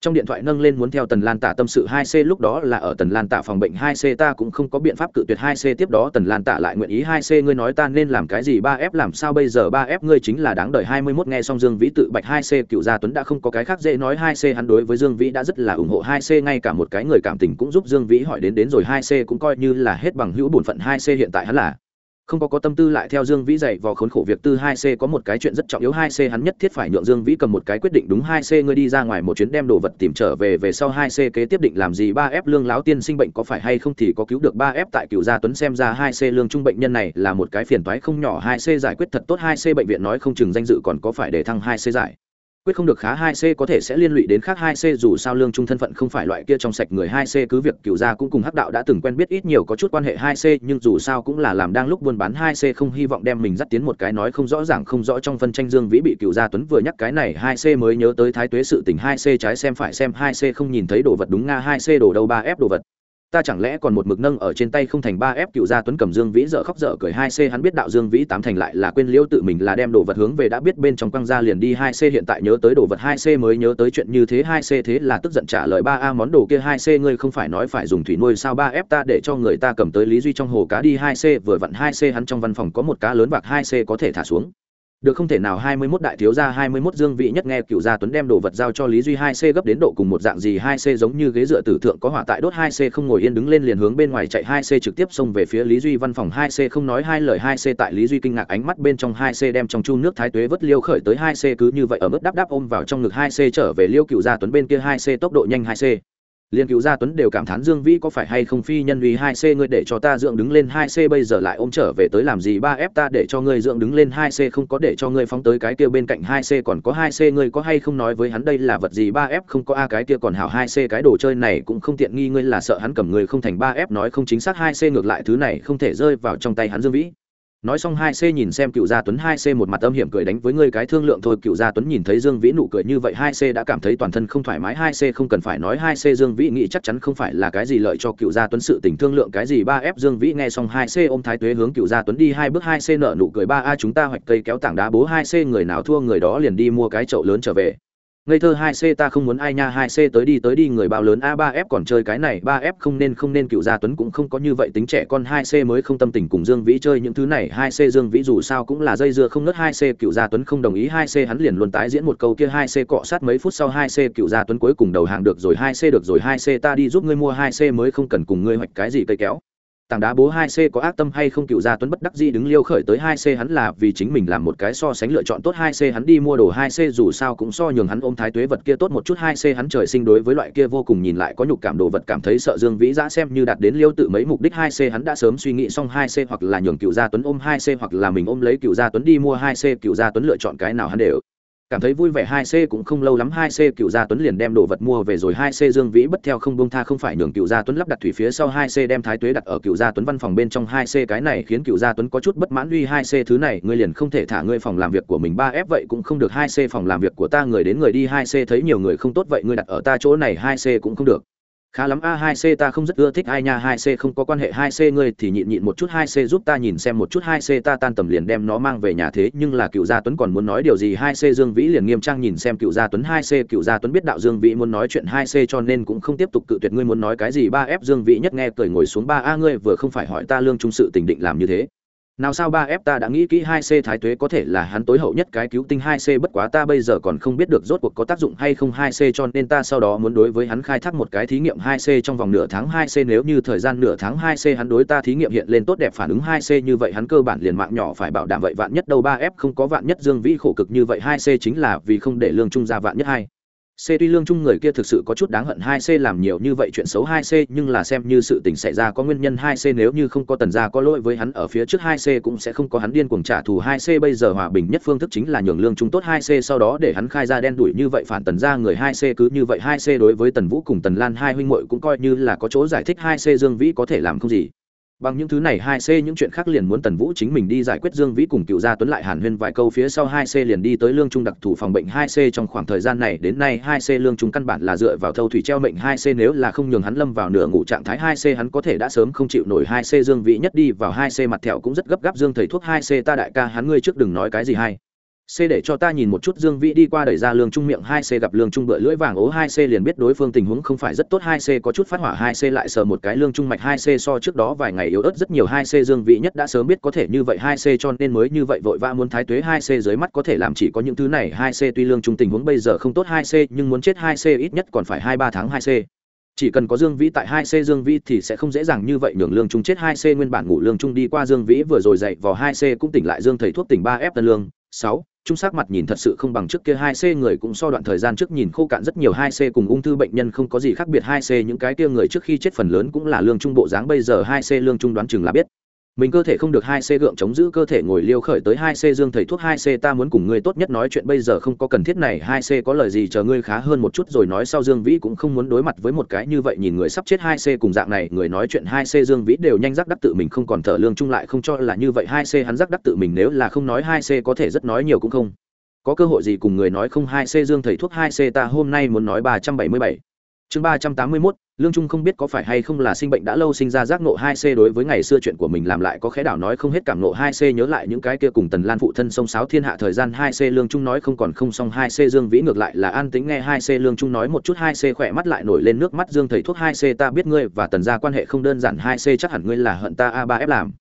trong điện thoại nâng lên muốn theo tần lan tạ tâm sự hai c, lúc đó là ở tần lan tạ phòng bệnh hai c, ta cũng không có biện pháp cự tuyệt hai c, tiếp đó tần lan tạ lại nguyện ý hai c, ngươi nói ta nên làm cái gì? Ba f làm sao bây giờ? Ba f ngươi chính là đáng đợi hai mươi 21 nghe xong dương vĩ tự bạch hai c, cựu gia tuấn đã không có cái khác dễ nói hai c, hắn đối với dương vĩ đã rất là ủng hộ hai c, ngay cả một cái người cảm tình cũng giúp dương vĩ hỏi đến đến rồi hai c, cũng coi như là hết bằng hữu bổn phận hai c, hiện tại hắn là không có có tâm tư lại theo dương vĩ dạy vào khốn khổ việc tư hai c có một cái chuyện rất trọng yếu hai c hắn nhất thiết phải nhượng dương vĩ cầm một cái quyết định đúng hai c ngươi đi ra ngoài một chuyến đem đồ vật tìm trở về về sau hai c kế tiếp định làm gì ba f lương láo tiên sinh bệnh có phải hay không thì có cứu được ba f tại cựu gia tuấn xem ra hai c lương trung bệnh nhân này là một cái phiền toái không nhỏ hai c giải quyết thật tốt hai c bệnh viện nói không chừng danh dự còn có phải để thăng hai c giải quyết không được khá hai c có thể sẽ liên lụy đến khác hai c dù sao lương trung thân phận không phải loại kia trong sạch người hai c cứ việc cựu gia cũng cùng hắc đạo đã từng quen biết ít nhiều có chút quan hệ hai c nhưng dù sao cũng là làm đang lúc buôn bán hai c không hy vọng đem mình dắt tiến một cái nói không rõ ràng không rõ trong phân tranh dương vĩ bị cựu gia tuấn vừa nhắc cái này hai c mới nhớ tới thái tuế sự tình hai c trái xem phải xem hai c không nhìn thấy đồ vật đúng nga hai c đổ đâu ba f đồ vật ta chẳng lẽ còn một mực nâng ở trên tay không thành ba f cựu gia tuấn cầm dương vĩ dở khóc dở cười hai c, hắn biết đạo dương vĩ tám thành lại là quên liêu tự mình là đem đồ vật hướng về đã biết bên trong quăng ra liền đi hai c, hiện tại nhớ tới đồ vật hai c mới nhớ tới chuyện như thế hai c thế là tức giận trả lời ba a, món đồ kia hai c ngươi không phải nói phải dùng thủy nuôi sao ba f ta để cho người ta cầm tới lý duy trong hồ cá đi hai c, vừa vặn hai c hắn trong văn phòng có một cá lớn bạc hai c có thể thả xuống được không thể nào hai mươi 21 đại thiếu gia hai mươi 21 dương vị nhất nghe cựu gia tuấn đem đồ vật giao cho lý duy hai c gấp đến độ cùng một dạng gì hai c giống như ghế dựa tử thượng có hỏa tại đốt hai c không ngồi yên đứng lên liền hướng bên ngoài chạy hai c trực tiếp xông về phía lý duy văn phòng hai c không nói hai lời hai c tại lý duy kinh ngạc ánh mắt bên trong hai c đem trong chu nước thái tuế vớt liêu khởi tới hai c cứ như vậy ở mức đắp đắp ôm vào trong ngực hai c trở về liêu cựu gia tuấn bên kia hai c tốc độ nhanh hai c liên cựu gia tuấn đều cảm thán dương vĩ có phải hay không phi nhân uy hai c, ngươi để cho ta dưỡng đứng lên hai c, bây giờ lại ôm trở về tới làm gì? Ba f ta để cho ngươi dưỡng đứng lên hai c, không có để cho ngươi phóng tới cái kia bên cạnh hai c, còn có hai c, ngươi có hay không nói với hắn đây là vật gì? Ba f không có a, cái kia còn hảo hai c, cái đồ chơi này cũng không tiện nghi, ngươi là sợ hắn cầm người không thành. Ba f nói không chính xác, hai c ngược lại, thứ này không thể rơi vào trong tay hắn dương vĩ nói xong hai c nhìn xem cựu gia tuấn, hai c một mặt âm hiểm cười đánh với ngươi cái thương lượng thôi. Cựu gia tuấn nhìn thấy dương vĩ nụ cười như vậy, hai c đã cảm thấy toàn thân không thoải mái. Hai c không cần phải nói, hai c dương vĩ nghĩ chắc chắn không phải là cái gì lợi cho cựu gia tuấn sự tình thương lượng cái gì. Ba f dương vĩ nghe xong hai c ôm thái tuế hướng cựu gia tuấn đi. Hai bước hai c nợ nụ cười. Ba a chúng ta hoạch cây kéo tảng đá bố. Hai c người nào thua người đó liền đi mua cái chậu lớn trở về ngây thơ hai c ta không muốn ai nha hai c tới đi tới đi người bao lớn a ba f còn chơi cái này ba f không nên không nên cựu gia tuấn cũng không có như vậy tính trẻ con hai c mới không tâm tình cùng dương vĩ chơi những thứ này hai c dương vĩ dù sao cũng là dây dưa không nớt hai c cựu gia tuấn không đồng ý hai c hắn liền luôn tái diễn một câu kia hai c cọ sát mấy phút sau hai c cựu gia tuấn cuối cùng đầu hàng được rồi hai c được rồi hai c ta đi giúp ngươi mua hai c mới không cần cùng ngươi hoạch cái gì cây kéo tảng đá bố hai c có ác tâm hay không cựu gia tuấn bất đắc dĩ đứng liêu khởi tới hai c hắn là vì chính mình làm một cái so sánh lựa chọn tốt hai c, hắn đi mua đồ hai c, dù sao cũng so nhường hắn ôm thái tuế vật kia tốt một chút hai c, hắn trời sinh đối với loại kia vô cùng nhìn lại có nhục cảm đồ vật cảm thấy sợ dương vĩ giã xem như đạt đến liêu tự mấy mục đích hai c, hắn đã sớm suy nghĩ xong hai c hoặc là nhường cựu gia tuấn ôm hai c hoặc là mình ôm lấy cựu gia tuấn đi mua hai c, cựu gia tuấn lựa chọn cái nào hắn đều cảm thấy vui vẻ hai c cũng không lâu lắm hai c cựu gia tuấn liền đem đồ vật mua về rồi hai c dương vĩ bất theo không bông tha không phải nhường cựu gia tuấn lắp đặt thủy phía sau hai c đem thái tuế đặt ở cựu gia tuấn văn phòng bên trong hai c cái này khiến cựu gia tuấn có chút bất mãn uy hai c thứ này, ngươi liền không thể thả ngươi phòng làm việc của mình ba f vậy cũng không được hai c phòng làm việc của ta, người đến người đi hai c thấy nhiều người không tốt vậy ngươi đặt ở ta chỗ này hai c cũng không được khá lắm, a hai c ta không rất ưa thích ai nha, hai c không có quan hệ, hai c ngươi thì nhịn nhịn một chút, hai c giúp ta nhìn xem một chút, hai c ta tan tầm liền đem nó mang về nhà thế, nhưng là cựu gia tuấn còn muốn nói điều gì, hai c dương vĩ liền nghiêm trang nhìn xem cựu gia tuấn, hai c cựu gia tuấn biết đạo dương vĩ muốn nói chuyện, hai c cho nên cũng không tiếp tục cự tuyệt, ngươi muốn nói cái gì? ba f dương vĩ nhất nghe cười ngồi xuống, ba a ngươi vừa không phải hỏi ta lương trung sự tình định làm như thế nào sao ba f ta đã nghĩ kỹ hai c thái tuế có thể là hắn tối hậu nhất cái cứu tinh hai c, bất quá ta bây giờ còn không biết được rốt cuộc có tác dụng hay không hai c, cho nên ta sau đó muốn đối với hắn khai thác một cái thí nghiệm hai c trong vòng nửa tháng hai c. Nếu như thời gian nửa tháng hai c hắn đối ta thí nghiệm hiện lên tốt đẹp phản ứng hai c, như vậy hắn cơ bản liền mạng nhỏ phải bảo đảm vậy vạn nhất đâu ba f không có vạn nhất dương vĩ khổ cực như vậy hai c chính là vì không để lương trung ra vạn nhất hai. C tuy lương trung người kia thực sự có chút đáng hận 2C làm nhiều như vậy chuyện xấu 2C nhưng là xem như sự tình xảy ra có nguyên nhân 2C nếu như không có tần gia có lỗi với hắn ở phía trước 2C cũng sẽ không có hắn điên cuồng trả thù 2C bây giờ hòa bình nhất phương thức chính là nhường lương trung tốt 2C sau đó để hắn khai ra đen đuổi như vậy phản tần gia người 2C cứ như vậy 2C đối với tần vũ cùng tần lan hai huynh muội cũng coi như là có chỗ giải thích 2C Dương Vĩ có thể làm không gì bằng những thứ này hai c những chuyện khác liền muốn tần vũ chính mình đi giải quyết dương vĩ cùng cựu gia tuấn lại hàn huyên vài câu phía sau hai c liền đi tới lương trung đặc thù phòng bệnh hai c trong khoảng thời gian này. Đến nay hai c lương trung căn bản là dựa vào thâu thủy treo mệnh hai c nếu là không nhường hắn lâm vào nửa ngủ trạng thái hai c hắn có thể đã sớm không chịu nổi hai c dương vĩ nhất đi vào hai c mặt thẹo cũng rất gấp gáp. Dương thầy thuốc hai c ta đại ca hắn ngươi trước đừng nói cái gì hay. C để cho ta nhìn một chút Dương Vĩ đi qua đẩy ra lương trung miệng 2C gặp lương trung bựa lưỡi vàng ố 2C liền biết đối phương tình huống không phải rất tốt 2C có chút phát hỏa 2C lại sờ một cái lương trung mạch 2C so trước đó vài ngày yếu ớt rất nhiều 2C Dương Vĩ nhất đã sớm biết có thể như vậy 2C cho nên mới như vậy vội vã muốn thái tuế 2C dưới mắt có thể làm chỉ có những thứ này 2C tuy lương trung tình huống bây giờ không tốt 2C nhưng muốn chết 2C ít nhất còn phải 2 3 tháng 2C chỉ cần có dương vĩ tại hai c dương vĩ thì sẽ không dễ dàng như vậy nhường lương trung chết hai c nguyên bản ngủ lương trung đi qua dương vĩ vừa rồi dậy vào hai c cũng tỉnh lại dương thầy thuốc tỉnh ba f tân lương sáu trung sắc mặt nhìn thật sự không bằng trước kia hai c người cũng so đoạn thời gian trước nhìn khô cạn rất nhiều hai c cùng ung thư bệnh nhân không có gì khác biệt. Hai c những cái kia người trước khi chết phần lớn cũng là lương trung bộ dáng. Bây giờ hai c lương trung đoán chừng là biết mình cơ thể không được hai c gượng chống giữ cơ thể ngồi liêu khởi tới hai c dương thầy thuốc hai c, ta muốn cùng ngươi tốt nhất nói chuyện, bây giờ không có cần thiết này, hai c có lời gì chờ ngươi khá hơn một chút rồi nói sau, dương vĩ cũng không muốn đối mặt với một cái như vậy, nhìn người sắp chết hai c cùng dạng này, người nói chuyện hai c dương vĩ đều nhanh rắc đắc tự mình không còn thở lương chung lại, không cho là như vậy, hai c hắn rắc đắc tự mình nếu là không nói, hai c có thể rất nói nhiều cũng không. Có cơ hội gì cùng người nói không, hai c dương thầy thuốc hai c, ta hôm nay muốn nói ba trăm bảy mươi bảy chương ba trăm tám mươi mốt, lương trung không biết có phải hay không là sinh bệnh đã lâu sinh ra giác nộ hai c đối với ngày xưa chuyện của mình làm lại có khẽ đảo nói không hết cảm nộ hai c nhớ lại những cái kia cùng tần lan phụ thân sông sáo thiên hạ thời gian hai c lương trung nói không còn không xong hai c dương vĩ ngược lại là an tính nghe hai c lương trung nói một chút hai c khỏe mắt lại nổi lên nước mắt dương thầy thuốc hai c ta biết ngươi và tần gia quan hệ không đơn giản hai c chắc hẳn ngươi là hận ta a ba f làm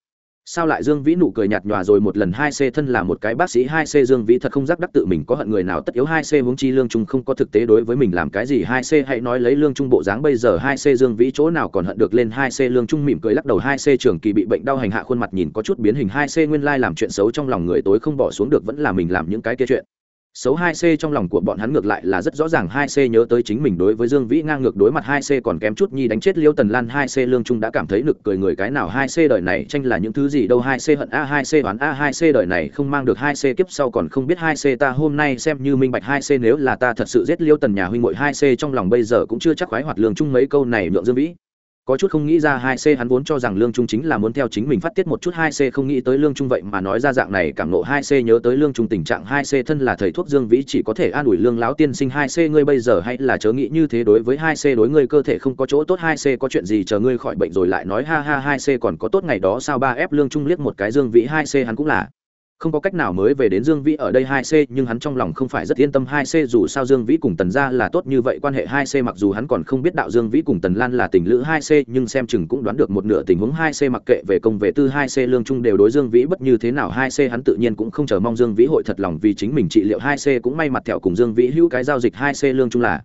sao lại dương vĩ nụ cười nhạt nhòa rồi một lần hai c thân là một cái bác sĩ hai c dương vĩ thật không giác đắc tự mình có hận người nào tất yếu hai c huống chi lương trung không có thực tế đối với mình làm cái gì hai c hãy nói lấy lương trung bộ dáng bây giờ hai c dương vĩ chỗ nào còn hận được lên hai c lương trung mỉm cười lắc đầu hai c trường kỳ bị bệnh đau hành hạ khuôn mặt nhìn có chút biến hình hai c nguyên lai làm chuyện xấu trong lòng người tối không bỏ xuống được vẫn là mình làm những cái kia chuyện xấu hai c trong lòng của bọn hắn ngược lại là rất rõ ràng hai c nhớ tới chính mình đối với dương vĩ ngang ngược đối mặt hai c còn kém chút nhi đánh chết liêu tần lan hai c lương trung đã cảm thấy nực cười người cái nào hai c đời này tranh là những thứ gì đâu hai c hận a hai c oán a hai c đời này không mang được hai c kiếp sau còn không biết hai c ta hôm nay xem như minh bạch hai c nếu là ta thật sự giết liêu tần nhà huynh muội hai c trong lòng bây giờ cũng chưa chắc khoái hoạt lương trung mấy câu này nhượng dương vĩ có chút không nghĩ ra hai c hắn vốn cho rằng lương trung chính là muốn theo chính mình phát tiết một chút hai c, không nghĩ tới lương trung vậy mà nói ra dạng này, cảm nộ hai c nhớ tới lương trung tình trạng hai c thân là thầy thuốc dương vĩ chỉ có thể an ủi lương láo tiên sinh hai c ngươi bây giờ hay là chớ nghĩ như thế đối với hai c, đối ngươi cơ thể không có chỗ tốt hai c, có chuyện gì chờ ngươi khỏi bệnh rồi lại nói ha ha hai c còn có tốt ngày đó sao ba f lương trung liếc một cái dương vĩ hai c hắn cũng là không có cách nào mới về đến dương vĩ ở đây hai c, nhưng hắn trong lòng không phải rất yên tâm hai c, dù sao dương vĩ cùng tần gia là tốt như vậy, quan hệ hai c mặc dù hắn còn không biết đạo dương vĩ cùng tần lan là tình lữ hai c, nhưng xem chừng cũng đoán được một nửa tình huống hai c mặc kệ về công về tư hai c lương trung đều đối dương vĩ bất như thế nào. Hai c hắn tự nhiên cũng không chờ mong dương vĩ hội thật lòng vì chính mình trị liệu, hai c cũng may mặt thẹo cùng dương vĩ hữu cái giao dịch, hai c lương trung là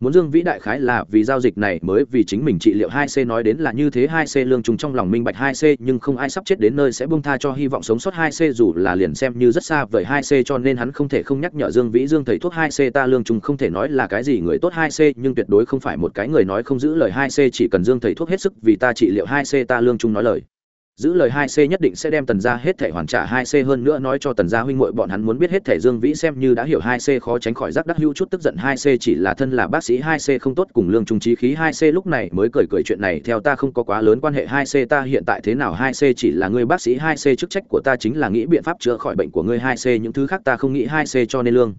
muốn dương vĩ đại khái là vì giao dịch này mới vì chính mình trị liệu hai c nói đến là như thế hai c lương trùng trong lòng minh bạch hai c, nhưng không ai sắp chết đến nơi sẽ bông tha cho hy vọng sống sót hai c, dù là liền xem như rất xa vời hai c, cho nên hắn không thể không nhắc nhở dương vĩ dương thầy thuốc hai c ta lương trùng không thể nói là cái gì người tốt hai c, nhưng tuyệt đối không phải một cái người nói không giữ lời hai c, chỉ cần dương thầy thuốc hết sức vì ta trị liệu hai c ta lương trùng nói lời giữ lời hai c nhất định sẽ đem tần gia hết thể hoàn trả hai c hơn nữa nói cho tần gia huynh muội bọn hắn muốn biết hết thể dương vĩ xem như đã hiểu hai c khó tránh khỏi giác đắc hữu chút tức giận hai c chỉ là thân là bác sĩ hai c không tốt cùng lương trung trí khí hai c lúc này mới cười cười chuyện này theo ta không có quá lớn quan hệ hai c ta hiện tại thế nào hai c chỉ là người bác sĩ hai c chức trách của ta chính là nghĩ biện pháp chữa khỏi bệnh của ngươi hai c những thứ khác ta không nghĩ hai c cho nên lương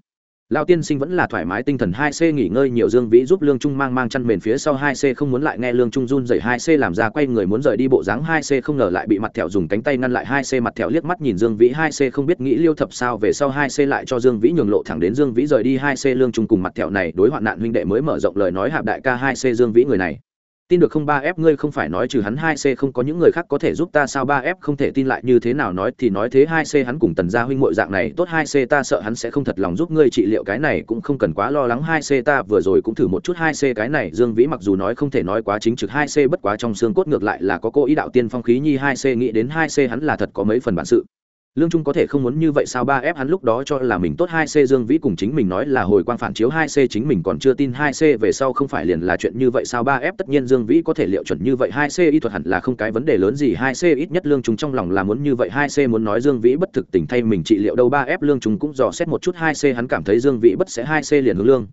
Lão tiên sinh vẫn là thoải mái tinh thần hai c nghỉ ngơi nhiều Dương Vĩ giúp Lương Trung mang mang chăn mền phía sau hai c không muốn lại nghe Lương Trung run dậy hai c làm ra quay người muốn rời đi bộ dáng hai c không ngờ lại bị mặt thẹo dùng cánh tay ngăn lại hai c mặt thẹo liếc mắt nhìn Dương Vĩ hai c không biết nghĩ liêu thập sao về sau hai c lại cho Dương Vĩ nhường lộ thẳng đến Dương Vĩ rời đi hai c Lương Trung cùng mặt thẹo này đối hoạn nạn huynh đệ mới mở rộng lời nói hạp đại ca hai c Dương Vĩ người này tin được không ba f ngươi không phải nói trừ hắn hai c không có những người khác có thể giúp ta sao ba f không thể tin lại như thế nào nói thì nói thế hai c hắn cùng tần gia huynh muội dạng này, tốt hai c ta sợ hắn sẽ không thật lòng giúp ngươi trị liệu cái này, cũng không cần quá lo lắng hai c ta vừa rồi cũng thử một chút hai c cái này, dương vĩ mặc dù nói không thể nói quá chính trực hai c bất quá trong xương cốt ngược lại là có cô ý đạo tiên phong khí nhi hai c, nghĩ đến hai c hắn là thật có mấy phần bản sự lương trung có thể không muốn như vậy sao? Ba f hắn lúc đó cho là mình tốt hai c, dương vĩ cùng chính mình nói là hồi quang phản chiếu hai c, chính mình còn chưa tin hai c, về sau không phải liền là chuyện như vậy sao? Ba f tất nhiên dương vĩ có thể liệu chuẩn như vậy hai c, y thuật hẳn là không cái vấn đề lớn gì. Hai c, ít nhất lương trung trong lòng là muốn như vậy. Hai c muốn nói dương vĩ bất thực tình thay mình trị liệu đâu. Ba f lương trung cũng dò xét một chút hai c, hắn cảm thấy dương vĩ bất sẽ hai c liền hướng lương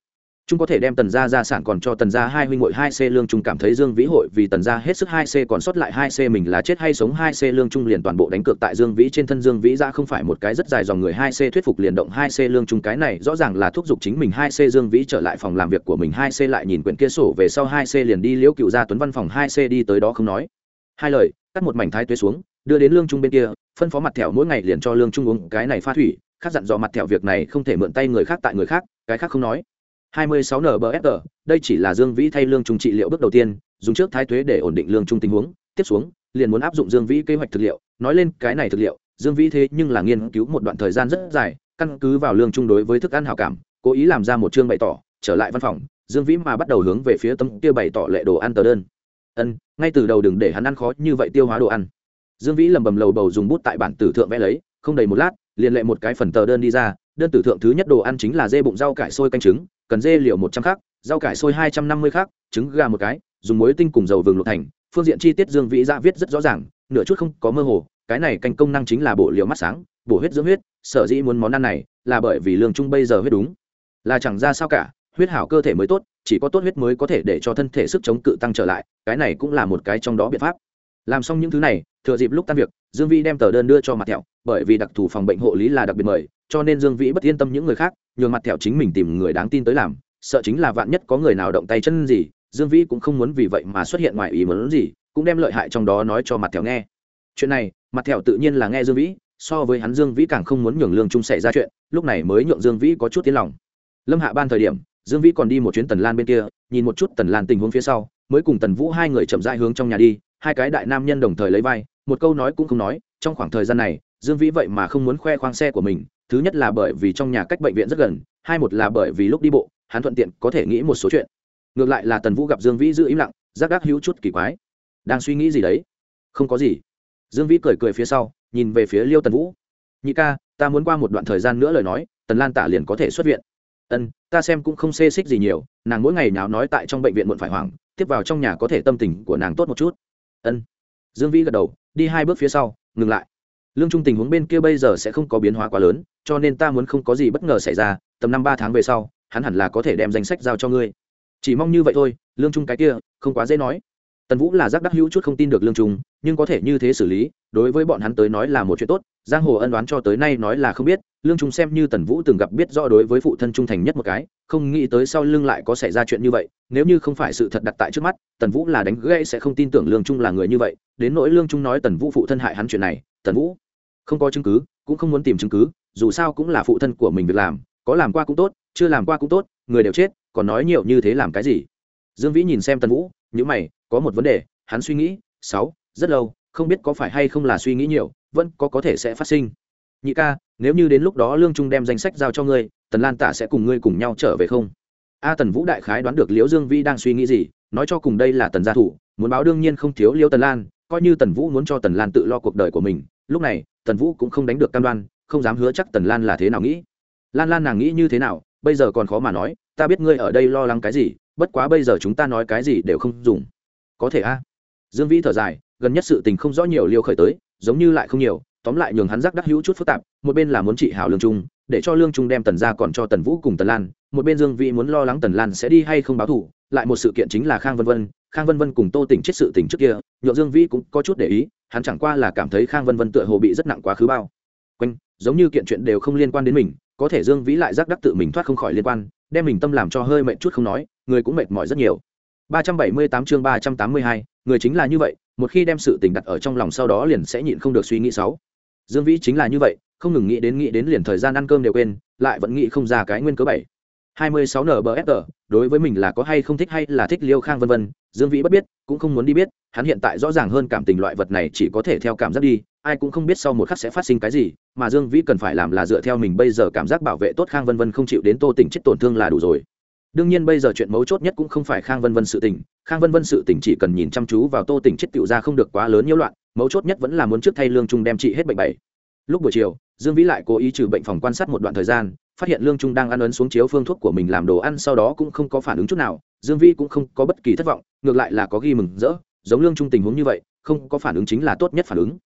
chúng có thể đem tần gia gia sản còn cho tần gia hai huynh muội hai c lương trung cảm thấy Dương Vĩ hội vì tần gia hết sức hai c còn sót lại hai c mình là chết hay sống hai c lương trung liền toàn bộ đánh cược tại Dương Vĩ trên thân Dương Vĩ ra không phải một cái rất dài dòng người hai c thuyết phục liền động hai c lương trung cái này rõ ràng là thúc giục chính mình hai c Dương Vĩ trở lại phòng làm việc của mình hai c lại nhìn quyển kia sổ về sau hai c liền đi liễu cựu gia tuấn văn phòng hai c đi tới đó không nói hai lời cắt một mảnh thái tuế xuống đưa đến lương trung bên kia phân phó mặt thẻo mỗi ngày liền cho lương trung uống cái này pha thủy khác dặn dò mặt thẻo việc này không thể mượn tay người khác tại người khác cái khác không nói 26 NBFR, đây chỉ là Dương Vĩ thay lương trung trị liệu bước đầu tiên, dùng trước thái thuế để ổn định lương trung tình huống, tiếp xuống, liền muốn áp dụng Dương Vĩ kế hoạch thực liệu, nói lên cái này thực liệu, Dương Vĩ thế nhưng là nghiên cứu một đoạn thời gian rất dài, căn cứ vào lương trung đối với thức ăn hảo cảm, cố ý làm ra một chương bày tỏ, trở lại văn phòng, Dương Vĩ mà bắt đầu hướng về phía tấm kia bày tỏ lệ đồ ăn tờ đơn. Ân, ngay từ đầu đừng để hắn ăn khó như vậy tiêu hóa đồ ăn. Dương Vĩ lẩm bẩm lầu bầu dùng bút tại bản tử thượng vẽ lấy, không đầy một lát, liền lệ một cái phần tờ đơn đi ra, đơn tử thượng thứ nhất đồ ăn chính là dê bụng rau cải sôi canh trứng, cần dê liều một trăm khắc rau cải sôi hai trăm năm mươi khắc trứng gà một cái dùng muối tinh cùng dầu vừng luộc thành. Phương diện chi tiết dương vĩ dạ viết rất rõ ràng nửa chút không có mơ hồ cái này canh công năng chính là bổ liệu mắt sáng bổ huyết dưỡng huyết sở dĩ muốn món ăn này là bởi vì lương trung bây giờ huyết đúng. Là chẳng ra sao cả huyết hảo cơ thể mới tốt chỉ có tốt huyết mới có thể để cho thân thể sức chống cự tăng trở lại cái này cũng là một cái trong đó biện pháp. Làm xong những thứ này thừa dịp lúc tan việc dương vĩ đem tờ đơn đưa cho mặt thẹo bởi vì đặc thù phòng bệnh hộ lý là đặc biệt mời cho nên dương vĩ bất yên tâm những người khác, nhường mặt thẹo chính mình tìm người đáng tin tới làm, sợ chính là vạn nhất có người nào động tay chân gì, dương vĩ cũng không muốn vì vậy mà xuất hiện ngoài ý muốn gì, cũng đem lợi hại trong đó nói cho mặt thẹo nghe. Chuyện này, mặt thẹo tự nhiên là nghe dương vĩ, so với hắn dương vĩ càng không muốn nhường lương trung xảy ra chuyện, lúc này mới nhượng dương vĩ có chút tiếng lòng. Lâm hạ ban thời điểm, dương vĩ còn đi một chuyến tần lan bên kia, nhìn một chút tần lan tình huống phía sau, mới cùng tần vũ hai người chậm rãi hướng trong nhà đi, hai cái đại nam nhân đồng thời lấy vai, một câu nói cũng không nói, trong khoảng thời gian này, dương vĩ vậy mà không muốn khoe khoang xe của mình thứ nhất là bởi vì trong nhà cách bệnh viện rất gần, hai một là bởi vì lúc đi bộ, hắn thuận tiện có thể nghĩ một số chuyện. Ngược lại là tần vũ gặp dương vĩ giữ im lặng, giác gác hữu chút kỳ quái. Đang suy nghĩ gì đấy? Không có gì. Dương vĩ cười cười phía sau, nhìn về phía liêu tần vũ. Nhị ca, ta muốn qua một đoạn thời gian nữa lời nói, tần lan tả liền có thể xuất viện. Ân, ta xem cũng không xê xích gì nhiều, nàng mỗi ngày nào nói tại trong bệnh viện muộn phải hoảng, tiếp vào trong nhà có thể tâm tình của nàng tốt một chút. Ân. Dương vĩ gật đầu, đi hai bước phía sau, ngừng lại lương trung tình huống bên kia bây giờ sẽ không có biến hóa quá lớn, cho nên ta muốn không có gì bất ngờ xảy ra, tầm năm ba tháng về sau, hắn hẳn là có thể đem danh sách giao cho ngươi. Chỉ mong như vậy thôi, lương trung cái kia, không quá dễ nói. Tần vũ là giác đắc hữu chút không tin được lương trung, nhưng có thể như thế xử lý, đối với bọn hắn tới nói là một chuyện tốt, giang hồ ân đoán cho tới nay nói là không biết, lương trung xem như tần vũ từng gặp biết rõ đối với phụ thân trung thành nhất một cái, không nghĩ tới sau lưng lại có xảy ra chuyện như vậy, nếu như không phải sự thật đặt tại trước mắt, tần vũ là đánh gãy sẽ không tin tưởng lương trung là người như vậy, đến nỗi lương trung nói tần vũ phụ thân hại hắn chuyện này, tần vũ không có chứng cứ, cũng không muốn tìm chứng cứ, dù sao cũng là phụ thân của mình việc làm, có làm qua cũng tốt, chưa làm qua cũng tốt, người đều chết, còn nói nhiều như thế làm cái gì? Dương vĩ nhìn xem tần vũ nhữ mày, có một vấn đề, hắn suy nghĩ, sáu, rất lâu, không biết có phải hay không là suy nghĩ nhiều, vẫn có có thể sẽ phát sinh. Nhị ca, nếu như đến lúc đó lương trung đem danh sách giao cho ngươi, tần lan tả sẽ cùng ngươi cùng nhau trở về không? A tần vũ đại khái đoán được liễu dương Vĩ đang suy nghĩ gì, nói cho cùng đây là tần gia thủ, muốn báo đương nhiên không thiếu liễu tần lan, coi như tần vũ muốn cho tần lan tự lo cuộc đời của mình, lúc này tần vũ cũng không đánh được cam đoan, không dám hứa chắc tần lan là thế nào nghĩ. Lan lan nàng nghĩ như thế nào, bây giờ còn khó mà nói, ta biết ngươi ở đây lo lắng cái gì, bất quá bây giờ chúng ta nói cái gì đều không dùng. Có thể a? Dương vĩ thở dài, gần nhất sự tình không rõ nhiều liêu khởi tới, giống như lại không nhiều, tóm lại nhường hắn giác đắc hữu chút phức tạp, một bên là muốn trị hảo lương trung, để cho lương trung đem tần ra còn cho tần vũ cùng tần lan, một bên dương vĩ muốn lo lắng tần lan sẽ đi hay không báo thủ lại một sự kiện chính là khang vân vân khang vân vân cùng tô tỉnh chết sự tình trước kia nhượng dương vĩ cũng có chút để ý hắn chẳng qua là cảm thấy khang vân vân tựa hồ bị rất nặng quá khứ bao quanh giống như kiện chuyện đều không liên quan đến mình có thể dương vĩ lại giác đắc tự mình thoát không khỏi liên quan đem mình tâm làm cho hơi mệt chút không nói người cũng mệt mỏi rất nhiều 378 chương 382, người chính là như vậy, một khi đem sự tình đặt ở trong lòng sau đó liền sẽ nhịn không được suy nghĩ xấu. Dương Vĩ chính là như vậy, không ngừng nghĩ đến nghĩ đến liền thời gian ăn cơm đều quên, lại vẫn nghĩ không ra cái nguyên cớ bảy. 26 NBFR, đối với mình là có hay không thích hay là thích Liêu Khang vân vân, Dương Vĩ bất biết, cũng không muốn đi biết, hắn hiện tại rõ ràng hơn cảm tình loại vật này chỉ có thể theo cảm giác đi, ai cũng không biết sau một khắc sẽ phát sinh cái gì, mà Dương Vĩ cần phải làm là dựa theo mình bây giờ cảm giác bảo vệ tốt Khang vân vân không chịu đến Tô Tỉnh chết tổn thương là đủ rồi. Đương nhiên bây giờ chuyện mấu chốt nhất cũng không phải khang vân vân sự tình khang vân vân sự tình chỉ cần nhìn chăm chú vào tô tỉnh chết tựu ra không được quá lớn nhiễu loạn mấu chốt nhất vẫn là muốn trước thay lương trung đem trị hết bệnh bảy. Lúc buổi chiều dương vĩ lại cố ý trừ bệnh phòng quan sát một đoạn thời gian phát hiện lương trung đang ăn ấn xuống chiếu phương thuốc của mình làm đồ ăn, sau đó cũng không có phản ứng chút nào, dương Vi cũng không có bất kỳ thất vọng, ngược lại là có ghi mừng rỡ, giống lương trung tình huống như vậy, không có phản ứng chính là tốt nhất phản ứng.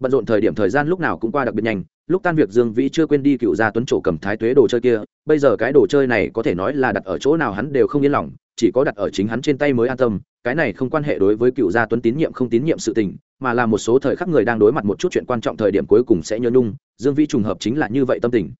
Bận rộn thời điểm thời gian lúc nào cũng qua đặc biệt nhanh, lúc tan việc dương vĩ chưa quên đi cựu gia tuấn trổ cầm thái tuế đồ chơi kia, bây giờ cái đồ chơi này có thể nói là đặt ở chỗ nào hắn đều không yên lòng, chỉ có đặt ở chính hắn trên tay mới an tâm, cái này không quan hệ đối với cựu gia tuấn tín nhiệm không tín nhiệm sự tình, mà là một số thời khắc người đang đối mặt một chút chuyện quan trọng thời điểm cuối cùng sẽ nhớ nhung, dương vĩ trùng hợp chính là như vậy tâm tình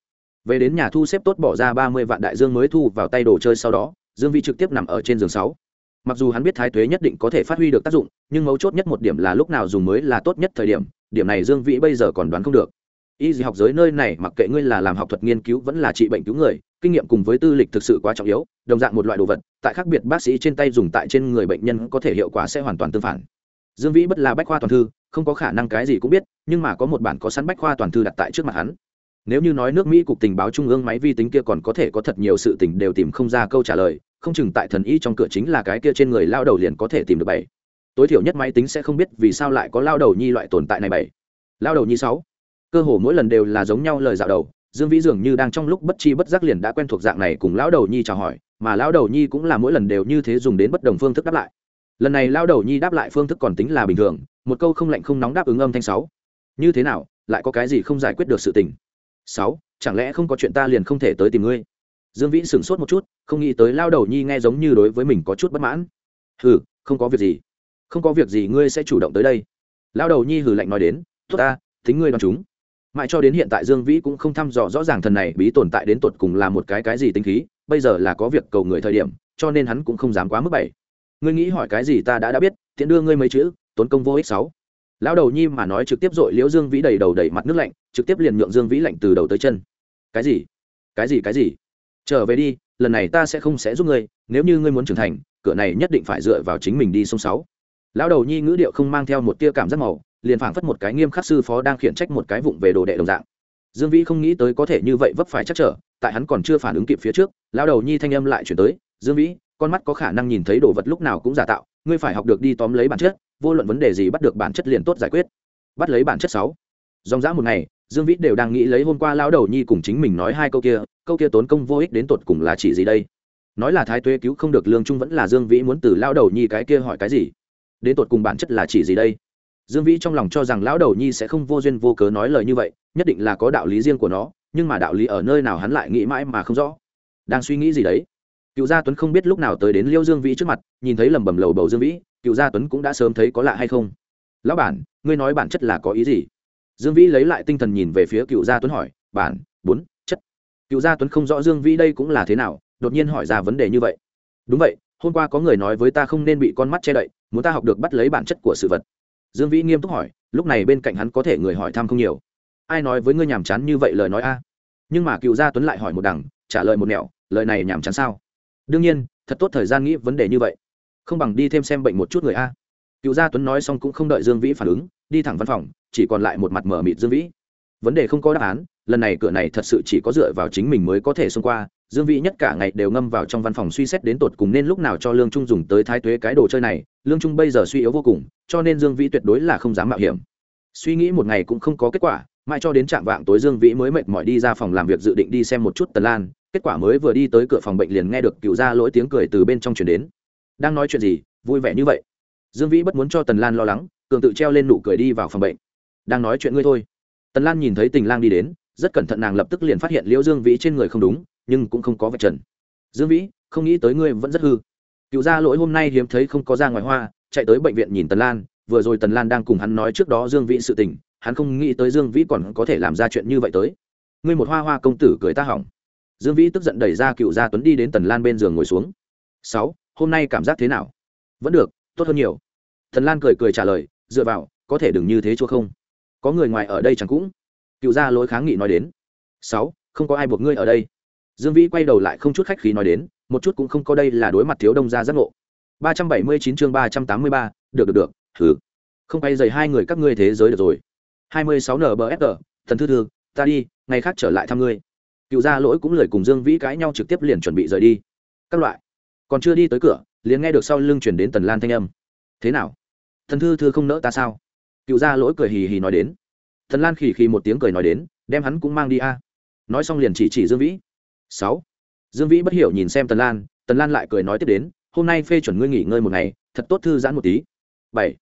về đến nhà thu xếp tốt bỏ ra ba mươi vạn đại dương mới thu vào tay đồ chơi sau đó, dương vi trực tiếp nằm ở trên giường sáu. Mặc dù hắn biết thái tuế nhất định có thể phát huy được tác dụng, nhưng mấu chốt nhất một điểm là lúc nào dùng mới là tốt nhất thời điểm điểm này dương vĩ bây giờ còn đoán không được. Y gì học giới nơi này mặc kệ ngươi là làm học thuật nghiên cứu vẫn là trị bệnh cứu người, kinh nghiệm cùng với tư lịch thực sự quá trọng yếu, đồng dạng một loại đồ vật, tại khác biệt bác sĩ trên tay dùng tại trên người bệnh nhân có thể hiệu quả sẽ hoàn toàn tương phản. Dương vĩ bất là bách khoa toàn thư, không có khả năng cái gì cũng biết, nhưng mà có một bản có sẵn bách khoa toàn thư đặt tại trước mặt hắn nếu như nói nước mỹ cục tình báo trung ương máy vi tính kia còn có thể có thật nhiều sự tình đều tìm không ra câu trả lời, không chừng tại thần y trong cửa chính là cái kia trên người lao đầu liền có thể tìm được bảy. Tối thiểu nhất máy tính sẽ không biết vì sao lại có lao đầu nhi loại tồn tại này bảy. Lao đầu nhi sáu. Cơ hồ mỗi lần đều là giống nhau lời dạo đầu, dương vĩ dường như đang trong lúc bất chi bất giác liền đã quen thuộc dạng này cùng lão đầu nhi chào hỏi, mà lão đầu nhi cũng là mỗi lần đều như thế dùng đến bất đồng phương thức đáp lại. Lần này lão đầu nhi đáp lại phương thức còn tính là bình thường, một câu không lạnh không nóng đáp ứng âm thanh sáu. Như thế nào, lại có cái gì không giải quyết được sự tình? Sáu, chẳng lẽ không có chuyện ta liền không thể tới tìm ngươi? Dương vĩ sửng sốt một chút, không nghĩ tới lao đầu nhi nghe giống như đối với mình có chút bất mãn. Hừ, không có việc gì. Không có việc gì, ngươi sẽ chủ động tới đây. Lao đầu nhi hừ lạnh nói đến, tốt ta tính ngươi đ o á n chúng. Mãi cho đến hiện tại dương vĩ cũng không thăm dò rõ ràng thần này bí tồn tại đến tột cùng là một cái cái gì tính khí, bây giờ là có việc cầu người thời điểm, cho nên hắn cũng không dám quá mức bảy ngươi nghĩ hỏi cái gì ta đã đã biết, tiện đưa ngươi mấy chữ, tốn công vô ích sáu lão đầu nhi mà nói trực tiếp dội liễu dương vĩ đầy đầu đầy mặt nước lạnh, trực tiếp liền nhượng dương vĩ lạnh từ đầu tới chân. Cái gì? Cái gì cái gì? Trở về đi, lần này ta sẽ không sẽ giúp ngươi, nếu như ngươi muốn trưởng thành, cửa này nhất định phải dựa vào chính mình đi sông sáu. Lão đầu nhi ngữ điệu không mang theo một tia cảm giác màu, liền phảng phất một cái nghiêm khắc sư phó đang khiển trách một cái vụng về đồ đệ đồng dạng. Dương vĩ không nghĩ tới có thể như vậy vấp phải chắc trở, tại hắn còn chưa phản ứng kịp phía trước, lão đầu nhi thanh âm lại chuyển tới, dương vĩ, con mắt có khả năng nhìn thấy đồ vật lúc nào cũng giả tạo, ngươi phải học được đi tóm lấy bản chất vô luận vấn đề gì bắt được bản chất liền tốt giải quyết. Bắt lấy bản chất sáu. Dòng dã một ngày, dương vĩ đều đang nghĩ lấy hôm qua lão đầu nhi cùng chính mình nói hai câu kia câu kia tốn công vô ích đến tột cùng là chỉ gì đây? Nói là thái tuế cứu không được lương trung vẫn là dương vĩ muốn từ lão đầu nhi cái kia hỏi cái gì? Đến tột cùng bản chất là chỉ gì đây? Dương vĩ trong lòng cho rằng lão đầu nhi sẽ không vô duyên vô cớ nói lời như vậy, nhất định là có đạo lý riêng của nó, nhưng mà đạo lý ở nơi nào hắn lại nghĩ mãi mà không rõ. Đang suy nghĩ gì đấy? Cựu gia tuấn không biết lúc nào tới đến liêu dương vĩ trước mặt, nhìn thấy lẩm bẩm lầu bầu dương vĩ cựu gia tuấn cũng đã sớm thấy có lạ hay không? Lão bản, ngươi nói bản chất là có ý gì? Dương vĩ lấy lại tinh thần nhìn về phía cựu gia tuấn hỏi, bản, bốn, chất. Cựu gia tuấn không rõ dương vĩ đây cũng là thế nào, đột nhiên hỏi ra vấn đề như vậy. Đúng vậy, hôm qua có người nói với ta không nên bị con mắt che đậy, muốn ta học được bắt lấy bản chất của sự vật. Dương vĩ nghiêm túc hỏi, lúc này bên cạnh hắn có thể người hỏi thăm không nhiều. Ai nói với ngươi nhàm chán như vậy lời nói a? Nhưng mà cựu gia tuấn lại hỏi một đằng, trả lời một nẻo, lời này nhàm chán sao? Đương nhiên, thật tốt thời gian nghĩ vấn đề như vậy không bằng đi thêm xem bệnh một chút người a. Cựu gia tuấn nói xong cũng không đợi dương vĩ phản ứng, đi thẳng văn phòng, chỉ còn lại một mặt mở mịt dương vĩ. Vấn đề không có đáp án, lần này cửa này thật sự chỉ có dựa vào chính mình mới có thể xông qua, dương vĩ nhất cả ngày đều ngâm vào trong văn phòng suy xét đến tột cùng nên lúc nào cho lương trung dùng tới thái tuế cái đồ chơi này, lương trung bây giờ suy yếu vô cùng, cho nên dương vĩ tuyệt đối là không dám mạo hiểm. Suy nghĩ một ngày cũng không có kết quả, mãi cho đến trạm vạng tối dương vĩ mới mệt mỏi đi ra phòng làm việc dự định đi xem một chút tần lan, kết quả mới vừa đi tới cửa phòng bệnh liền nghe được cựu ra lỗi tiếng cười từ bên trong chuyển đến đang nói chuyện gì, vui vẻ như vậy. Dương vĩ bất muốn cho tần lan lo lắng, cường tự treo lên nụ cười đi vào phòng bệnh. Đang nói chuyện ngươi thôi. Tần lan nhìn thấy tình lang đi đến, rất cẩn thận nàng lập tức liền phát hiện liễu dương vĩ trên người không đúng, nhưng cũng không có vật trần. Dương vĩ, không nghĩ tới ngươi vẫn rất hư. Cựu gia lỗi hôm nay hiếm thấy không có ra ngoài hoa, chạy tới bệnh viện nhìn tần lan, vừa rồi tần lan đang cùng hắn nói trước đó dương vĩ sự tình, hắn không nghĩ tới dương vĩ còn có thể làm ra chuyện như vậy tới. Ngươi một hoa hoa công tử cười ta hỏng. Dương vĩ tức giận đẩy ra cựu gia tuấn đi đến tần lan bên giường ngồi xuống. Sáu hôm nay cảm giác thế nào? Vẫn được, tốt hơn nhiều. Thần lan cười cười trả lời, dựa vào, có thể đừng như thế chua không. Có người ngoài ở đây chẳng cũng. Cựu gia lối kháng nghị nói đến. Sáu, không có ai buộc ngươi ở đây. Dương vĩ quay đầu lại không chút khách khí nói đến, một chút cũng không có đây là đối mặt thiếu đông gia giác ngộ. ba trăm bảy mươi chín chương ba trăm tám mươi ba, được được được, thử. Không quay dày hai người các ngươi thế giới được rồi. hai mươi sáu nbsg thần thư thư, ta đi, ngày khác trở lại thăm ngươi. Cựu gia lỗi cũng lời cùng dương vĩ cãi nhau trực tiếp liền chuẩn bị rời đi. Các loại còn chưa đi tới cửa, liền nghe được sau lưng chuyển đến tần lan thanh âm. Thế nào? Thần thư thư không nỡ ta sao? Cựu gia lỗi cười hì hì nói đến. Thần lan khì khì một tiếng cười nói đến, đem hắn cũng mang đi a. Nói xong liền chỉ chỉ dương vĩ. Sáu. Dương vĩ bất hiểu nhìn xem tần lan tần lan lại cười nói tiếp đến, hôm nay phê chuẩn ngươi nghỉ ngơi một ngày, thật tốt thư giãn một tí. Bảy.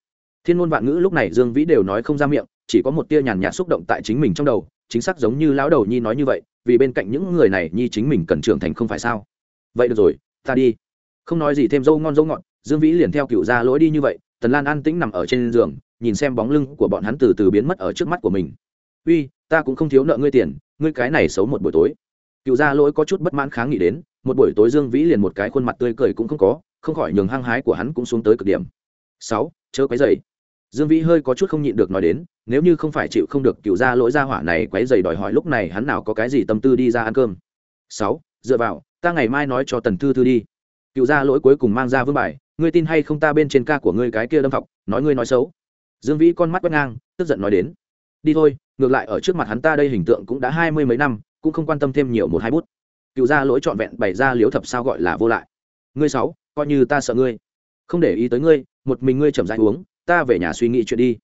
Thiên môn vạn ngữ lúc này dương vĩ đều nói không ra miệng, chỉ có một tia nhàn nhạt xúc động tại chính mình trong đầu, chính xác giống như lão đầu nhi nói như vậy, vì bên cạnh những người này nhi chính mình cần trưởng thành không phải sao? Vậy được rồi, ta đi không nói gì thêm dâu ngon dâu ngọt, dương vĩ liền theo cựu ra lỗi đi như vậy, tần lan an tĩnh nằm ở trên giường, nhìn xem bóng lưng của bọn hắn từ từ biến mất ở trước mắt của mình. Uy, ta cũng không thiếu nợ ngươi tiền, ngươi cái này xấu một buổi tối. Cựu gia lỗi có chút bất mãn kháng nghị đến, một buổi tối dương vĩ liền một cái khuôn mặt tươi cười cũng không có, không khỏi nhường hăng hái của hắn cũng xuống tới cực điểm. Sáu, chớ quấy dày dương vĩ hơi có chút không nhịn được nói đến, nếu như không phải chịu không được cựu gia lỗi gia hỏa này quấy dày đòi hỏi lúc này hắn nào có cái gì tâm tư đi ra ăn cơm. Sáu, dựa vào, ta ngày mai nói cho tần thư thư đi cựu gia lỗi cuối cùng mang ra vương bài, ngươi tin hay không ta bên trên ca của ngươi cái kia đâm thọc, nói ngươi nói xấu. Dương vĩ con mắt quét ngang, tức giận nói đến. Đi thôi, ngược lại ở trước mặt hắn ta đây hình tượng cũng đã hai mươi mấy năm, cũng không quan tâm thêm nhiều một hai bút. Cựu gia lỗi trọn vẹn bày ra liếu thập sao gọi là vô lại. Ngươi sáu coi như ta sợ ngươi. Không để ý tới ngươi, một mình ngươi chậm dãi uống, ta về nhà suy nghĩ chuyện đi.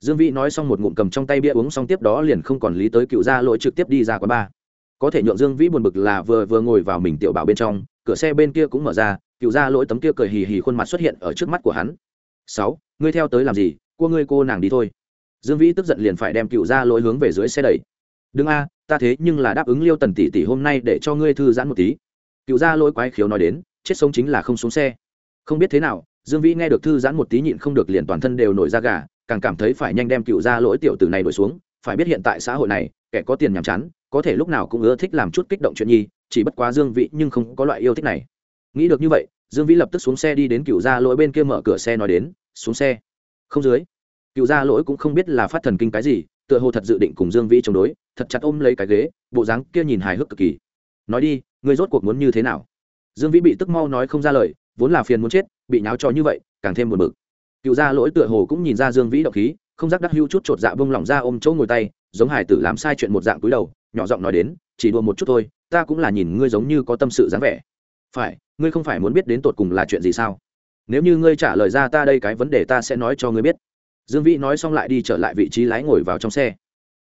Dương vĩ nói xong một ngụm cầm trong tay bia uống xong tiếp đó liền không còn lý tới cựu gia lỗi trực tiếp đi ra quán bar có thể nhượng dương vĩ buồn bực là vừa vừa ngồi vào mình tiểu bảo bên trong, cửa xe bên kia cũng mở ra, cựu gia lỗi tấm kia cười hì hì khuôn mặt xuất hiện ở trước mắt của hắn. Sáu, ngươi theo tới làm gì? Cua ngươi cô nàng đi thôi. Dương vĩ tức giận liền phải đem cựu gia lỗi hướng về dưới xe đẩy. Đừng a, ta thế nhưng là đáp ứng liêu tần tỷ tỷ hôm nay để cho ngươi thư giãn một tí. Cựu gia lỗi quái khiếu nói đến, chết sống chính là không xuống xe. Không biết thế nào, dương vĩ nghe được thư giãn một tí nhịn không được liền toàn thân đều nổi ra gà, càng cảm thấy phải nhanh đem cựu gia lỗi tiểu tử này đổi xuống, phải biết hiện tại xã hội này, kẻ có tiền nhàm chán có thể lúc nào cũng ưa thích làm chút kích động chuyện nhi, chỉ bất quá dương vĩ nhưng không có loại yêu thích này. Nghĩ được như vậy, dương vĩ lập tức xuống xe đi đến cựu gia lỗi bên kia mở cửa xe nói đến, xuống xe. Không dưới. Cựu gia lỗi cũng không biết là phát thần kinh cái gì, tựa hồ thật dự định cùng dương vĩ chống đối, thật chặt ôm lấy cái ghế, bộ dáng kia nhìn hài hước cực kỳ. Nói đi, ngươi rốt cuộc muốn như thế nào? Dương vĩ bị tức mau nói không ra lời, vốn là phiền muốn chết, bị nháo trò như vậy, càng thêm buồn bực. Cựu gia lỗi tựa hồ cũng nhìn ra dương vĩ động khí, không giác đắc hưu chút chột dạ bông lỏng ra ôm chỗ ngồi tay giống hải tử làm sai chuyện một dạng túi đầu, nhỏ giọng nói đến, chỉ đùa một chút thôi, ta cũng là nhìn ngươi giống như có tâm sự dáng vẻ. Phải, ngươi không phải muốn biết đến tột cùng là chuyện gì sao? Nếu như ngươi trả lời ra ta đây cái vấn đề ta sẽ nói cho ngươi biết. Dương vĩ nói xong lại đi trở lại vị trí lái ngồi vào trong xe.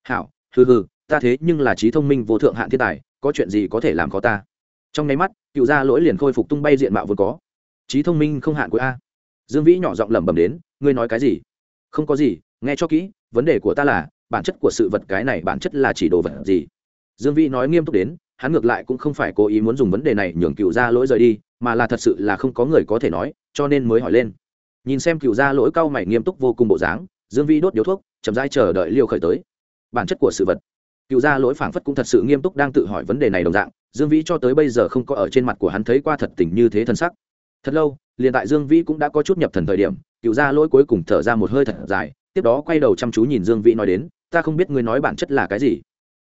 Hảo, hừ hừ, ta thế nhưng là trí thông minh vô thượng hạn thiên tài, có chuyện gì có thể làm khó ta? Trong nháy mắt, cựu gia lỗi liền khôi phục tung bay diện mạo vốn có. Trí thông minh không hạn của a. Dương vĩ nhỏ giọng lẩm bẩm đến, ngươi nói cái gì? Không có gì, nghe cho kỹ, vấn đề của ta là bản chất của sự vật cái này bản chất là chỉ đồ vật gì? Dương vĩ nói nghiêm túc đến, hắn ngược lại cũng không phải cố ý muốn dùng vấn đề này nhường cựu gia lỗi rời đi, mà là thật sự là không có người có thể nói, cho nên mới hỏi lên. Nhìn xem cựu gia lỗi cao mày nghiêm túc vô cùng bộ dáng, dương vĩ đốt điếu thuốc, chậm rãi chờ đợi liêu khởi tới. Bản chất của sự vật. Cựu gia lỗi phảng phất cũng thật sự nghiêm túc đang tự hỏi vấn đề này đồng dạng, dương vĩ cho tới bây giờ không có ở trên mặt của hắn thấy qua thật tình như thế thân sắc. Thật lâu, liền tại dương vĩ cũng đã có chút nhập thần thời điểm, cựu gia lỗi cuối cùng thở ra một hơi thật dài tiếp đó quay đầu chăm chú nhìn dương vĩ nói đến, ta không biết ngươi nói bản chất là cái gì.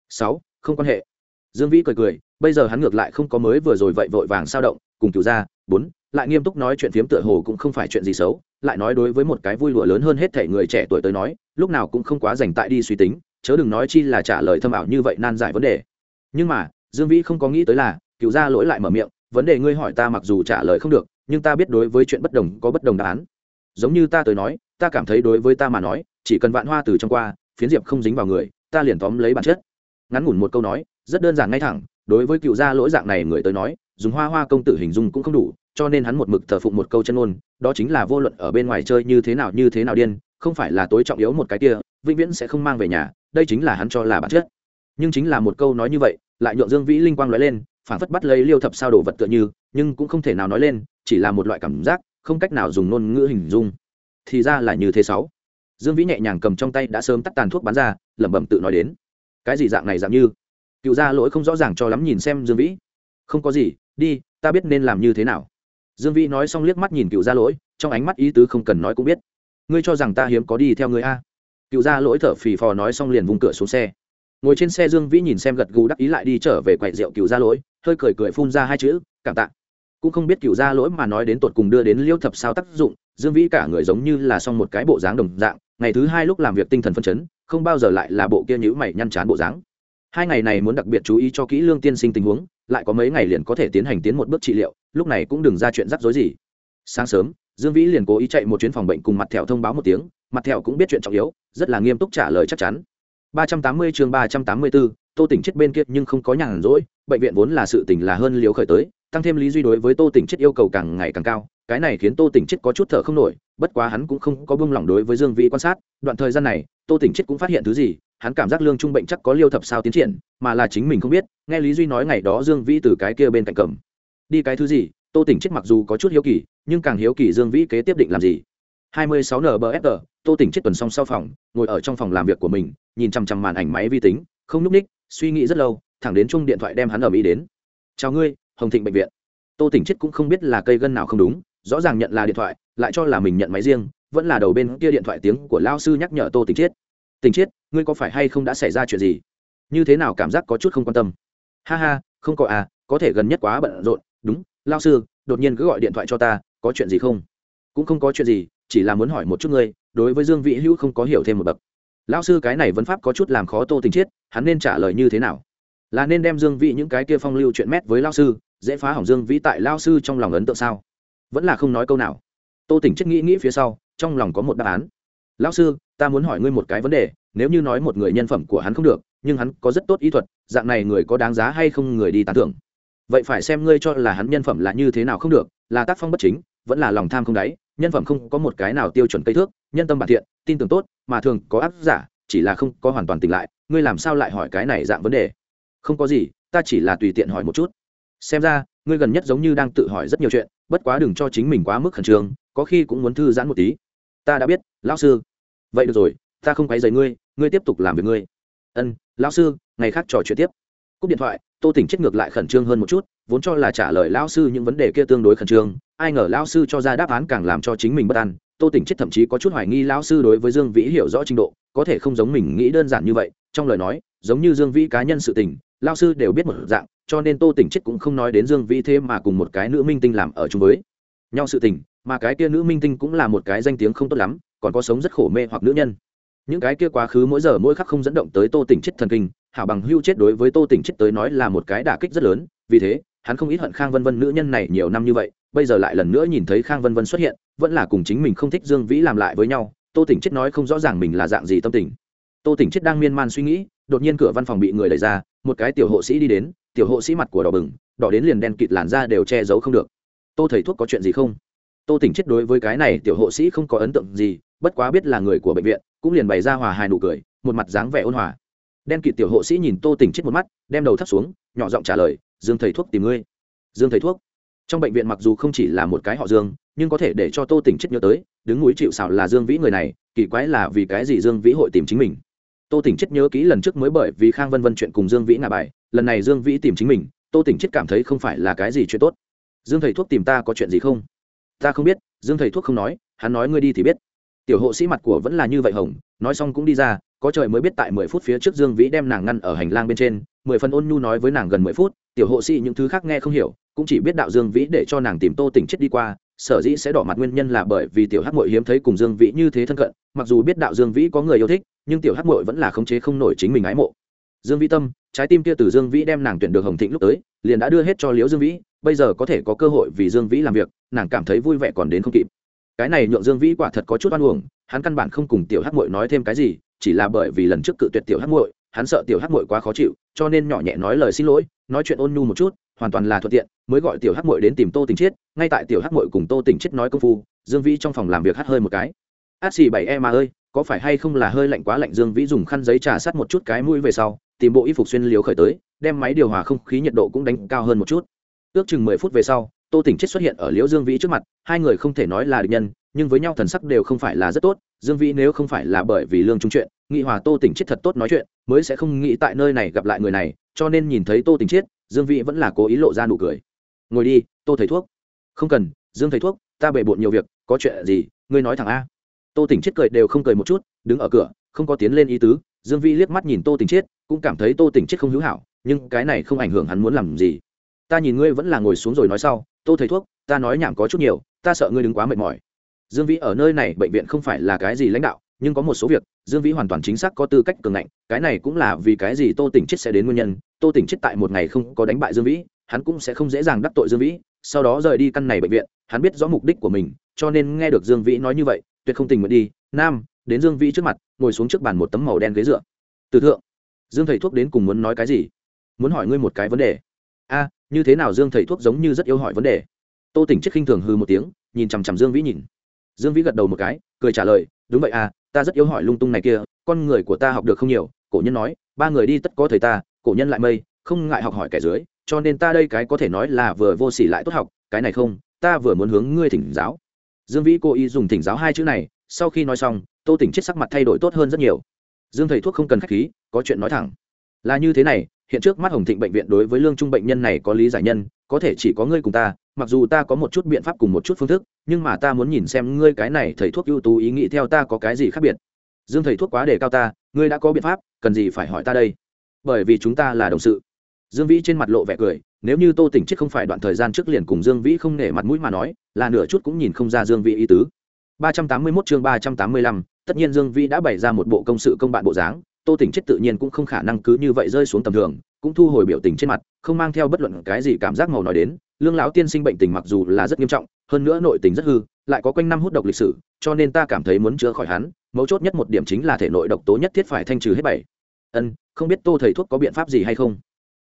Sáu, không quan hệ. Dương vĩ cười cười, bây giờ hắn ngược lại không có mới vừa rồi vậy vội vàng sao động, cùng cựu gia, bốn, lại nghiêm túc nói chuyện phiếm tựa hồ cũng không phải chuyện gì xấu, lại nói đối với một cái vui lụa lớn hơn hết thể người trẻ tuổi tới nói, lúc nào cũng không quá dành tại đi suy tính, chớ đừng nói chi là trả lời thâm ảo như vậy nan giải vấn đề. Nhưng mà, dương vĩ không có nghĩ tới là cựu gia lỗi lại mở miệng, vấn đề ngươi hỏi ta mặc dù trả lời không được, nhưng ta biết đối với chuyện bất đồng có bất đồng đáp án. Giống như ta tới nói ta cảm thấy đối với ta mà nói, chỉ cần vạn hoa từ trong qua, phiến diệp không dính vào người, ta liền tóm lấy bản chất. Ngắn ngủn một câu nói, rất đơn giản ngay thẳng, đối với cựu gia lỗi dạng này người tới nói, dùng hoa hoa công tử hình dung cũng không đủ, cho nên hắn một mực thờ phụng một câu chân ngôn, đó chính là vô luận ở bên ngoài chơi như thế nào như thế nào điên, không phải là tối trọng yếu một cái kia, vĩnh viễn sẽ không mang về nhà, đây chính là hắn cho là bản chất. Nhưng chính là một câu nói như vậy, lại nhượng dương vĩ linh quang nói lên phản phất bắt lấy liêu thập sao đồ vật tựa như, nhưng cũng không thể nào nói lên, chỉ là một loại cảm giác, không cách nào dùng ngôn ngữ hình dung thì ra là như thế sáu. Dương vĩ nhẹ nhàng cầm trong tay đã sớm tắt tàn thuốc bán ra, lẩm bẩm tự nói đến. Cái gì dạng này dạng như? Cựu gia lỗi không rõ ràng cho lắm nhìn xem dương vĩ. Không có gì, đi, ta biết nên làm như thế nào. Dương vĩ nói xong liếc mắt nhìn cựu gia lỗi, trong ánh mắt ý tứ không cần nói cũng biết. Ngươi cho rằng ta hiếm có đi theo ngươi a? Cựu gia lỗi thở phì phò nói xong liền vùng cửa xuống xe. Ngồi trên xe dương vĩ nhìn xem gật gù đắc ý lại đi trở về quậy rượu cựu gia lỗi, hơi cười cười phun ra hai chữ, cảm tạ cũng không biết cựu gia lỗi mà nói đến tột cùng đưa đến liêu thập sao tác dụng dương vĩ cả người giống như là xong một cái bộ dáng đồng dạng ngày thứ hai lúc làm việc tinh thần phân chấn không bao giờ lại là bộ kia nhữ mày nhăn chán bộ dáng. Hai ngày này muốn đặc biệt chú ý cho kỹ lương tiên sinh tình huống lại có mấy ngày liền có thể tiến hành tiến một bước trị liệu lúc này cũng đừng ra chuyện rắc rối gì. Sáng sớm dương vĩ liền cố ý chạy một chuyến phòng bệnh cùng mặt thẹo thông báo một tiếng mặt thẹo cũng biết chuyện trọng yếu rất là nghiêm túc trả lời chắc chắn. 380 chương 384, Tô Tỉnh chết bên kia nhưng không có nhàn rỗi, bệnh viện vốn là sự tình là hơn liều khởi tới, tăng thêm lý duy đối với Tô Tỉnh chết yêu cầu càng ngày càng cao, cái này khiến Tô Tỉnh chết có chút thở không nổi, bất quá hắn cũng không có buông lỏng đối với Dương Vĩ quan sát, đoạn thời gian này, Tô Tỉnh chết cũng phát hiện thứ gì, hắn cảm giác lương trung bệnh chắc có liêu thập sao tiến triển, mà là chính mình không biết, nghe Lý Duy nói ngày đó Dương Vĩ từ cái kia bên cạnh cầm. Đi cái thứ gì? Tô Tỉnh chết mặc dù có chút hiếu kỳ, nhưng càng hiếu kỳ Dương Vĩ kế tiếp định làm gì. 26 NBFR, Tô Tỉnh chết tuần xong sau phòng, ngồi ở trong phòng làm việc của mình, nhìn chằm chằm màn ảnh máy vi tính, không nhúc ních, suy nghĩ rất lâu, thẳng đến chung điện thoại đem hắn ở mỹ đến. "Chào ngươi, Hồng Thịnh bệnh viện." Tô Tỉnh chết cũng không biết là cây gân nào không đúng, rõ ràng nhận là điện thoại, lại cho là mình nhận máy riêng, vẫn là đầu bên kia điện thoại tiếng của lão sư nhắc nhở Tô Tỉnh chết. "Tỉnh chết, ngươi có phải hay không đã xảy ra chuyện gì? Như thế nào cảm giác có chút không quan tâm?" "Ha ha, không có à, có thể gần nhất quá bận rộn, đúng, lão sư, đột nhiên cứ gọi điện thoại cho ta, có chuyện gì không?" "Cũng không có chuyện gì, chỉ là muốn hỏi một chút ngươi đối với dương vị hữu không có hiểu thêm một bậc lão sư cái này vấn pháp có chút làm khó tô tình chiết hắn nên trả lời như thế nào là nên đem dương vị những cái kia phong lưu chuyện mét với lão sư dễ phá hỏng dương vĩ tại lão sư trong lòng ấn tượng sao? Vẫn là không nói câu nào. Tô tỉnh chất nghĩ nghĩ phía sau, trong lòng có một đáp án. Lão sư, ta muốn hỏi ngươi một cái vấn đề, nếu như nói một người nhân phẩm của hắn không được, nhưng hắn có rất tốt ý thuật, dạng này người có đáng giá hay không người đi tán thưởng? Vậy phải xem ngươi cho là hắn nhân phẩm là như thế nào không được, là tác phong bất chính, vẫn là lòng tham không đáy, nhân phẩm không có một cái nào tiêu chuẩn cây thước, nhân tâm bản thiện, tin tưởng tốt, mà thường có áp giả, chỉ là không có hoàn toàn tỉnh lại, ngươi làm sao lại hỏi cái này dạng vấn đề? Không có gì, ta chỉ là tùy tiện hỏi một chút xem ra, ngươi gần nhất giống như đang tự hỏi rất nhiều chuyện, bất quá đừng cho chính mình quá mức khẩn trương, có khi cũng muốn thư giãn một tí. Ta đã biết, lão sư. Vậy được rồi, ta không quấy rầy ngươi ngươi tiếp tục làm việc ngươi. Ân, lão sư, ngày khác trò chuyện tiếp. Cúp điện thoại, tô tỉnh chết ngược lại khẩn trương hơn một chút, vốn cho là trả lời lão sư những vấn đề kia tương đối khẩn trương, ai ngờ lão sư cho ra đáp án càng làm cho chính mình bất an. Tô tỉnh chết thậm chí có chút hoài nghi lão sư đối với dương vĩ hiểu rõ trình độ, có thể không giống mình nghĩ đơn giản như vậy, trong lời nói, giống như dương vĩ cá nhân sự tình, lão sư đều biết một dạng cho nên tô tỉnh chết cũng không nói đến dương vĩ thế mà cùng một cái nữ minh tinh làm ở chung với nhau sự tình, mà cái kia nữ minh tinh cũng là một cái danh tiếng không tốt lắm, còn có sống rất khổ mê hoặc nữ nhân. Những cái kia quá khứ mỗi giờ mỗi khắc không dẫn động tới tô tỉnh chết thần kinh, hảo bằng hưu chết đối với tô tỉnh chết tới nói là một cái đả kích rất lớn, vì thế, hắn không ít hận khang vân vân nữ nhân này nhiều năm như vậy, bây giờ lại lần nữa nhìn thấy khang vân vân xuất hiện, vẫn là cùng chính mình không thích dương vĩ làm lại với nhau, tô tỉnh chết nói không rõ ràng mình là dạng gì tâm tình. Tô tỉnh chết đang miên man suy nghĩ, đột nhiên cửa văn phòng bị người đẩy ra, một cái tiểu hộ sĩ đi đến tiểu hộ sĩ mặt của đỏ bừng, đỏ đến liền đen kịt làn da đều che giấu không được. Tô thầy thuốc có chuyện gì không? Tô tỉnh chết đối với cái này tiểu hộ sĩ không có ấn tượng gì, bất quá biết là người của bệnh viện, cũng liền bày ra hòa hài nụ cười, một mặt dáng vẻ ôn hòa. Đen kịt tiểu hộ sĩ nhìn tô tỉnh chết một mắt, đem đầu thắt xuống, nhỏ giọng trả lời, dương thầy thuốc tìm ngươi. Dương thầy thuốc? Trong bệnh viện mặc dù không chỉ là một cái họ dương, nhưng có thể để cho tô tỉnh chết nhớ tới, đứng núi chịu xảo là dương vĩ người này, kỳ quái là vì cái gì dương vĩ hội tìm chính mình. Tô tỉnh chết nhớ kỹ lần trước mới bởi vì khang vân vân chuyện cùng dương vĩ ngà bài lần này dương vĩ tìm chính mình, tô tỉnh chết cảm thấy không phải là cái gì chuyện tốt. Dương thầy thuốc tìm ta có chuyện gì không? Ta không biết, dương thầy thuốc không nói, hắn nói ngươi đi thì biết. Tiểu hộ sĩ mặt của vẫn là như vậy hồng, nói xong cũng đi ra, có trời mới biết tại mười phút phía trước dương vĩ đem nàng ngăn ở hành lang bên trên, mười phần ôn nhu nói với nàng gần mười phút, tiểu hộ sĩ những thứ khác nghe không hiểu, cũng chỉ biết đạo dương vĩ để cho nàng tìm tô tỉnh chết đi qua, sở dĩ sẽ đỏ mặt nguyên nhân là bởi vì tiểu hắc mội hiếm thấy cùng dương vĩ như thế thân cận, mặc dù biết đạo dương vĩ có người yêu thích, nhưng tiểu hắc mội vẫn là khống chế không nổi chính mình ái mộ dương vĩ tâm, trái tim kia từ dương vĩ đem nàng tuyển được hồng thịnh lúc tới, liền đã đưa hết cho liễu dương vĩ, bây giờ có thể có cơ hội vì dương vĩ làm việc, nàng cảm thấy vui vẻ còn đến không kịp. Cái này nhượng dương vĩ quả thật có chút oan uổng, hắn căn bản không cùng tiểu hắc mội nói thêm cái gì, chỉ là bởi vì lần trước cự tuyệt tiểu hắc mội hắn sợ tiểu hắc mội quá khó chịu, cho nên nhỏ nhẹ nói lời xin lỗi, nói chuyện ôn nhu một chút, hoàn toàn là thuận tiện, mới gọi tiểu hắc mội đến tìm tô tình chiết, ngay tại tiểu hắc mội cùng tô tình chiết nói công phu, dương vĩ trong phòng làm việc hắt hơi một cái. Át xì bảy em mà ơi, có phải hay không là hơi lạnh quá lạnh? Dương vĩ dùng khăn giấy trà sát một chút cái mũi về sau tìm bộ y phục xuyên liều khởi tới, đem máy điều hòa không khí nhiệt độ cũng đánh cao hơn một chút. Ước chừng mười phút về sau, tô tỉnh chết xuất hiện ở liễu dương vĩ trước mặt, hai người không thể nói là địch nhân, nhưng với nhau thần sắc đều không phải là rất tốt, dương vĩ nếu không phải là bởi vì lương trung chuyện, nghị hòa tô tỉnh chết thật tốt nói chuyện, mới sẽ không nghĩ tại nơi này gặp lại người này, cho nên nhìn thấy tô tỉnh chết dương vĩ vẫn là cố ý lộ ra nụ cười. Ngồi đi, tô thầy thuốc. Không cần, dương thầy thuốc, ta bề bộn nhiều việc, có chuyện gì, ngươi nói thẳng a. Tô tỉnh chết cười đều không cười một chút, đứng ở cửa, không có tiến lên ý tứ dương vĩ liếc mắt nhìn tô tỉnh chết cũng cảm thấy tô tỉnh chết không hữu hảo, nhưng cái này không ảnh hưởng hắn muốn làm gì. Ta nhìn ngươi vẫn là ngồi xuống rồi nói sau, tô thầy thuốc, ta nói nhảm có chút nhiều, ta sợ ngươi đứng quá mệt mỏi. Dương vĩ ở nơi này bệnh viện không phải là cái gì lãnh đạo, nhưng có một số việc, dương vĩ hoàn toàn chính xác có tư cách cường ngạnh, cái này cũng là vì cái gì tô tỉnh chết sẽ đến nguyên nhân. Tô tỉnh chết tại một ngày không có đánh bại dương vĩ, hắn cũng sẽ không dễ dàng đắc tội dương vĩ, sau đó rời đi căn này bệnh viện, hắn biết rõ mục đích của mình, cho nên nghe được dương vĩ nói như vậy, tuyệt không tình nguyện đi. Nam đến dương vĩ trước mặt, ngồi xuống trước bàn một tấm màu đen ghế dựa. Từ thượng, dương thầy thuốc đến cùng muốn nói cái gì? Muốn hỏi ngươi một cái vấn đề. A, như thế nào dương thầy thuốc giống như rất yêu hỏi vấn đề? Tô tỉnh chết khinh thường hư một tiếng, nhìn chằm chằm dương vĩ nhìn. Dương vĩ gật đầu một cái, cười trả lời, đúng vậy à ta rất yêu hỏi lung tung này kia, con người của ta học được không nhiều, cổ nhân nói, ba người đi tất có thầy ta, cổ nhân lại mây, không ngại học hỏi kẻ dưới, cho nên ta đây cái có thể nói là vừa vô s ỉ lại tốt học, cái này không, ta vừa muốn hướng ngươi thỉnh giáo. Dương vĩ cố ý dùng thỉnh giáo hai chữ này sau khi nói xong, tô tỉnh chết sắc mặt thay đổi tốt hơn rất nhiều. Dương thầy thuốc không cần k h á c h khí, có chuyện nói thẳng. Là như thế này, hiện trước mắt hồng thịnh bệnh viện đối với lương trung bệnh nhân này có lý giải nhân, có thể chỉ có ngươi cùng ta, mặc dù ta có một chút biện pháp cùng một chút phương thức, nhưng mà ta muốn nhìn xem ngươi cái này thầy thuốc ưu tú ý nghĩ theo ta có cái gì khác biệt. Dương thầy thuốc quá đề cao ta, ngươi đã có biện pháp, cần gì phải hỏi ta đây? Bởi vì chúng ta là đồng sự. Dương vĩ trên mặt lộ vẻ cười, nếu như tô tỉnh chết không phải đoạn thời gian trước liền cùng dương vĩ không nể mặt mũi mà nói, là nửa chút cũng nhìn không ra dương vĩ ý tứ ba trăm tám mươi 381 chương ba trăm tám mươi lăm, tất nhiên dương vĩ đã bày ra một bộ công sự công bạn bộ dáng tô tỉnh chết tự nhiên cũng không khả năng cứ như vậy rơi xuống tầm thường cũng thu hồi biểu tình trên mặt không mang theo bất luận cái gì cảm giác màu nói đến lương lão tiên sinh bệnh tình mặc dù là rất nghiêm trọng hơn nữa nội tình rất hư lại có quanh năm hút độc lịch sử cho nên ta cảm thấy muốn chữa khỏi hắn mấu chốt nhất một điểm chính là thể nội độc tố nhất thiết phải thanh trừ hết bảy. Ân không biết tô thầy thuốc có biện pháp gì hay không?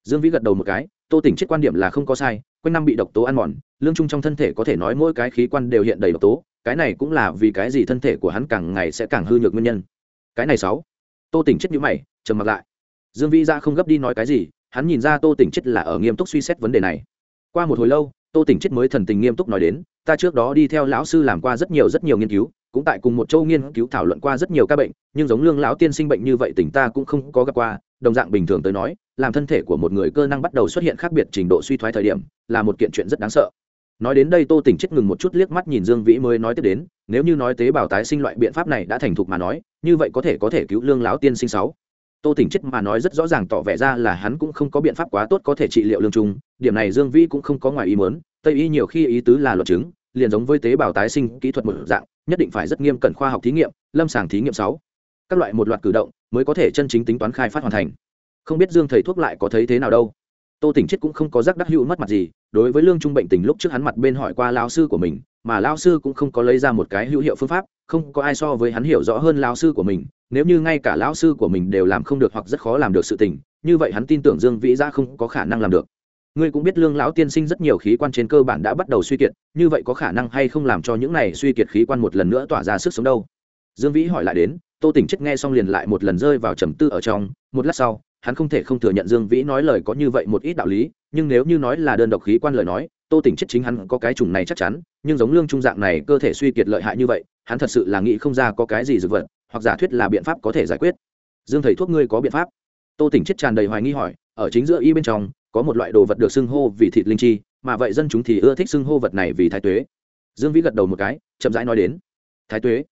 Dương vĩ gật đầu một cái tô tỉnh chết quan điểm là không có sai quanh năm bị độc tố ăn mòn lương trung trong thân thể có thể nói mỗi cái khí quan đều hiện đầy độc tố cái này cũng là vì cái gì thân thể của hắn càng ngày sẽ càng hư nhược nguyên nhân. Cái này sáu. Tô tỉnh chết nhữ mày, trầm mặc lại. Dương vĩ ra không gấp đi nói cái gì, hắn nhìn ra tô tỉnh chết là ở nghiêm túc suy xét vấn đề này. Qua một hồi lâu, tô tỉnh chết mới thần tình nghiêm túc nói đến, ta trước đó đi theo lão sư làm qua rất nhiều rất nhiều nghiên cứu, cũng tại cùng một châu nghiên cứu thảo luận qua rất nhiều ca bệnh, nhưng giống lương lão tiên sinh bệnh như vậy tỉnh ta cũng không có gặp qua, đồng dạng bình thường tới nói, làm thân thể của một người cơ năng bắt đầu xuất hiện khác biệt trình độ suy thoái thời điểm, là một kiện chuyện rất đáng sợ nói đến đây tô tỉnh chết ngừng một chút liếc mắt nhìn dương vĩ mới nói tiếp đến, nếu như nói tế bào tái sinh loại biện pháp này đã thành thục mà nói, như vậy có thể có thể cứu lương lão tiên sinh sáu. Tô tỉnh chết mà nói rất rõ ràng tỏ vẻ ra là hắn cũng không có biện pháp quá tốt có thể trị liệu lương trung, điểm này dương vĩ cũng không có ngoài ý muốn, tây y nhiều khi ý tứ là luật chứng, liền giống với tế bào tái sinh kỹ thuật một dạng, nhất định phải rất nghiêm cẩn khoa học thí nghiệm, lâm sàng thí nghiệm sáu. Các loại một loạt cử động mới có thể chân chính tính toán khai phát hoàn thành. Không biết dương thầy thuốc lại có thấy thế nào đâu tô tỉnh chết cũng không có giác đắc hữu mất mặt gì, đối với lương trung bệnh tình lúc trước hắn mặt bên hỏi qua lao sư của mình, mà lao sư cũng không có lấy ra một cái hữu hiệu phương pháp, không có ai so với hắn hiểu rõ hơn lao sư của mình, nếu như ngay cả lão sư của mình đều làm không được hoặc rất khó làm được sự tình, như vậy hắn tin tưởng dương vĩ ra không có khả năng làm được. Ngươi cũng biết lương lão tiên sinh rất nhiều khí quan trên cơ bản đã bắt đầu suy kiệt, như vậy có khả năng hay không làm cho những này suy kiệt khí quan một lần nữa tỏa ra sức sống đâu? Dương vĩ hỏi lại đến, tô tỉnh chết nghe xong liền lại một lần rơi vào trầm tư ở trong, một lát sau hắn không thể không thừa nhận dương vĩ nói lời có như vậy một ít đạo lý, nhưng nếu như nói là đơn độc khí quan lời nói, tô tỉnh chết chính hắn có cái trùng này chắc chắn, nhưng giống lương trung dạng này cơ thể suy kiệt lợi hại như vậy, hắn thật sự là nghĩ không ra có cái gì dược vật, hoặc giả thuyết là biện pháp có thể giải quyết. Dương thầy thuốc ngươi có biện pháp? Tô tỉnh chết tràn đầy hoài nghi hỏi, ở chính giữa y bên trong, có một loại đồ vật được xưng hô vì thịt linh chi, mà vậy dân chúng thì ưa thích xưng hô vật này vì thái tuế. Dương vĩ gật đầu một cái, chậm rãi nói đến. Thái tuế?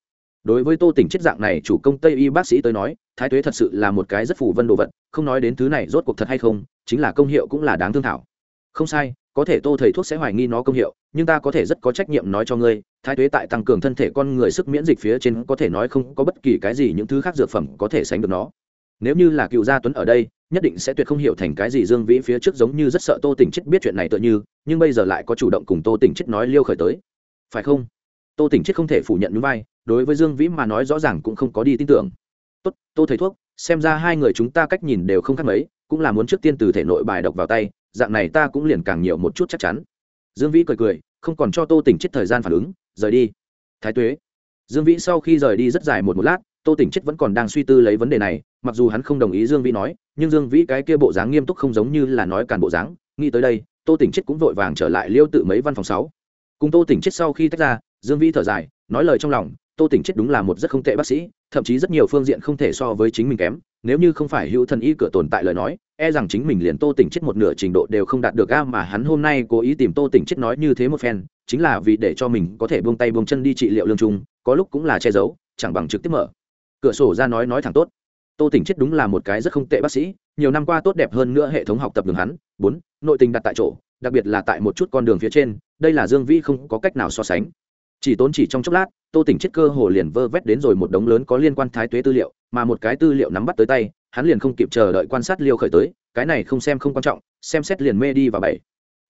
Đối với tô tỉnh chết dạng này, chủ công tây y bác sĩ tới nói, thái tuế thật sự là một cái rất phù vân đồ vật, không nói đến thứ này rốt cuộc thật hay không, chính là công hiệu cũng là đáng thương thảo. Không sai, có thể tô thầy thuốc sẽ hoài nghi nó công hiệu, nhưng ta có thể rất có trách nhiệm nói cho ngươi, thái tuế tại tăng cường thân thể con người sức miễn dịch phía trên có thể nói không có bất kỳ cái gì những thứ khác dược phẩm có thể sánh được nó. Nếu như là cựu gia tuấn ở đây, nhất định sẽ tuyệt không hiểu thành cái gì dương vĩ phía trước giống như rất sợ tô tỉnh chết biết chuyện này tựa như, nhưng bây giờ lại có chủ động cùng tô tỉnh chết nói liêu khởi tới. Phải không? Tô tỉnh chết không thể phủ nhận núi vai, đối với dương vĩ mà nói rõ ràng cũng không có đi tin tưởng. Tốt, tô thầy thuốc, xem ra hai người chúng ta cách nhìn đều không khác mấy, cũng là muốn trước tiên từ thể nội bài độc vào tay, dạng này ta cũng liền càng nhiều một chút chắc chắn. Dương vĩ cười cười, không còn cho tô tỉnh chết thời gian phản ứng, rời đi. Thái tuế. Dương vĩ sau khi rời đi rất dài một một lát, tô tỉnh chết vẫn còn đang suy tư lấy vấn đề này, mặc dù hắn không đồng ý dương vĩ nói, nhưng dương vĩ cái kia bộ dáng nghiêm túc không giống như là nói càn bộ dáng, nghĩ tới đây, tô tỉnh chết cũng vội vàng trở lại liêu tự mấy văn phòng sáu. Cùng tô tỉnh chết sau khi tách ra dương vĩ thở dài, nói lời trong lòng, tô tỉnh chết đúng là một rất không tệ bác sĩ, thậm chí rất nhiều phương diện không thể so với chính mình kém, nếu như không phải hữu thần y cửa tồn tại lời nói e rằng chính mình liền tô tỉnh chết một nửa trình độ đều không đạt được a mà hắn hôm nay cố ý tìm tô tỉnh chết nói như thế một phen, chính là vì để cho mình có thể buông tay buông chân đi trị liệu lương trung, có lúc cũng là che giấu, chẳng bằng trực tiếp mở. Cửa sổ ra nói nói thẳng tốt. Tô tỉnh chết đúng là một cái rất không tệ bác sĩ, nhiều năm qua tốt đẹp hơn nữa hệ thống học tập đường hắn. Bốn, nội tình đặt tại chỗ, đặc biệt là tại một chút con đường phía trên, đây là dương vĩ không có cách nào so sánh chỉ tốn chỉ trong chốc lát, tô tỉnh chết cơ hồ liền vơ vét đến rồi một đống lớn có liên quan thái tuế tư liệu, mà một cái tư liệu nắm bắt tới tay, hắn liền không kịp chờ đợi quan sát liêu khởi tới, cái này không xem không quan trọng, xem xét liền mê đi và bảy.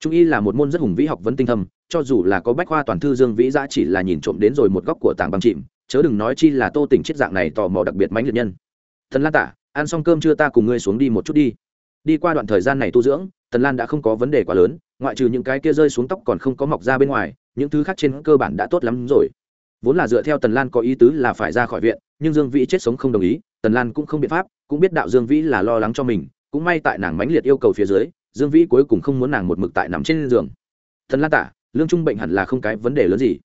Trung y là một môn rất hùng vĩ học vấn tinh thâm, cho dù là có bách khoa toàn thư dương vĩ giã chỉ là nhìn trộm đến rồi một góc của tảng băng chìm, chớ đừng nói chi là tô tỉnh chết dạng này tò mò đặc biệt mãnh liệt nhân. Thần lan tả, ăn xong cơm chưa ta cùng ngươi xuống đi một chút đi. Đi qua đoạn thời gian này tu dưỡng tần lan đã không có vấn đề quá lớn, ngoại trừ những cái kia rơi xuống tóc còn không có mọc ra bên ngoài những thứ khác trên cơ bản đã tốt lắm rồi. Vốn là dựa theo tần lan có ý tứ là phải ra khỏi viện, nhưng dương vĩ chết sống không đồng ý, tần lan cũng không biện pháp, cũng biết đạo dương vĩ là lo lắng cho mình, cũng may tại nàng mãnh liệt yêu cầu phía dưới, dương vĩ cuối cùng không muốn nàng một mực tại nằm trên giường. Tần lan tả, lương trung bệnh hẳn là không cái vấn đề lớn gì.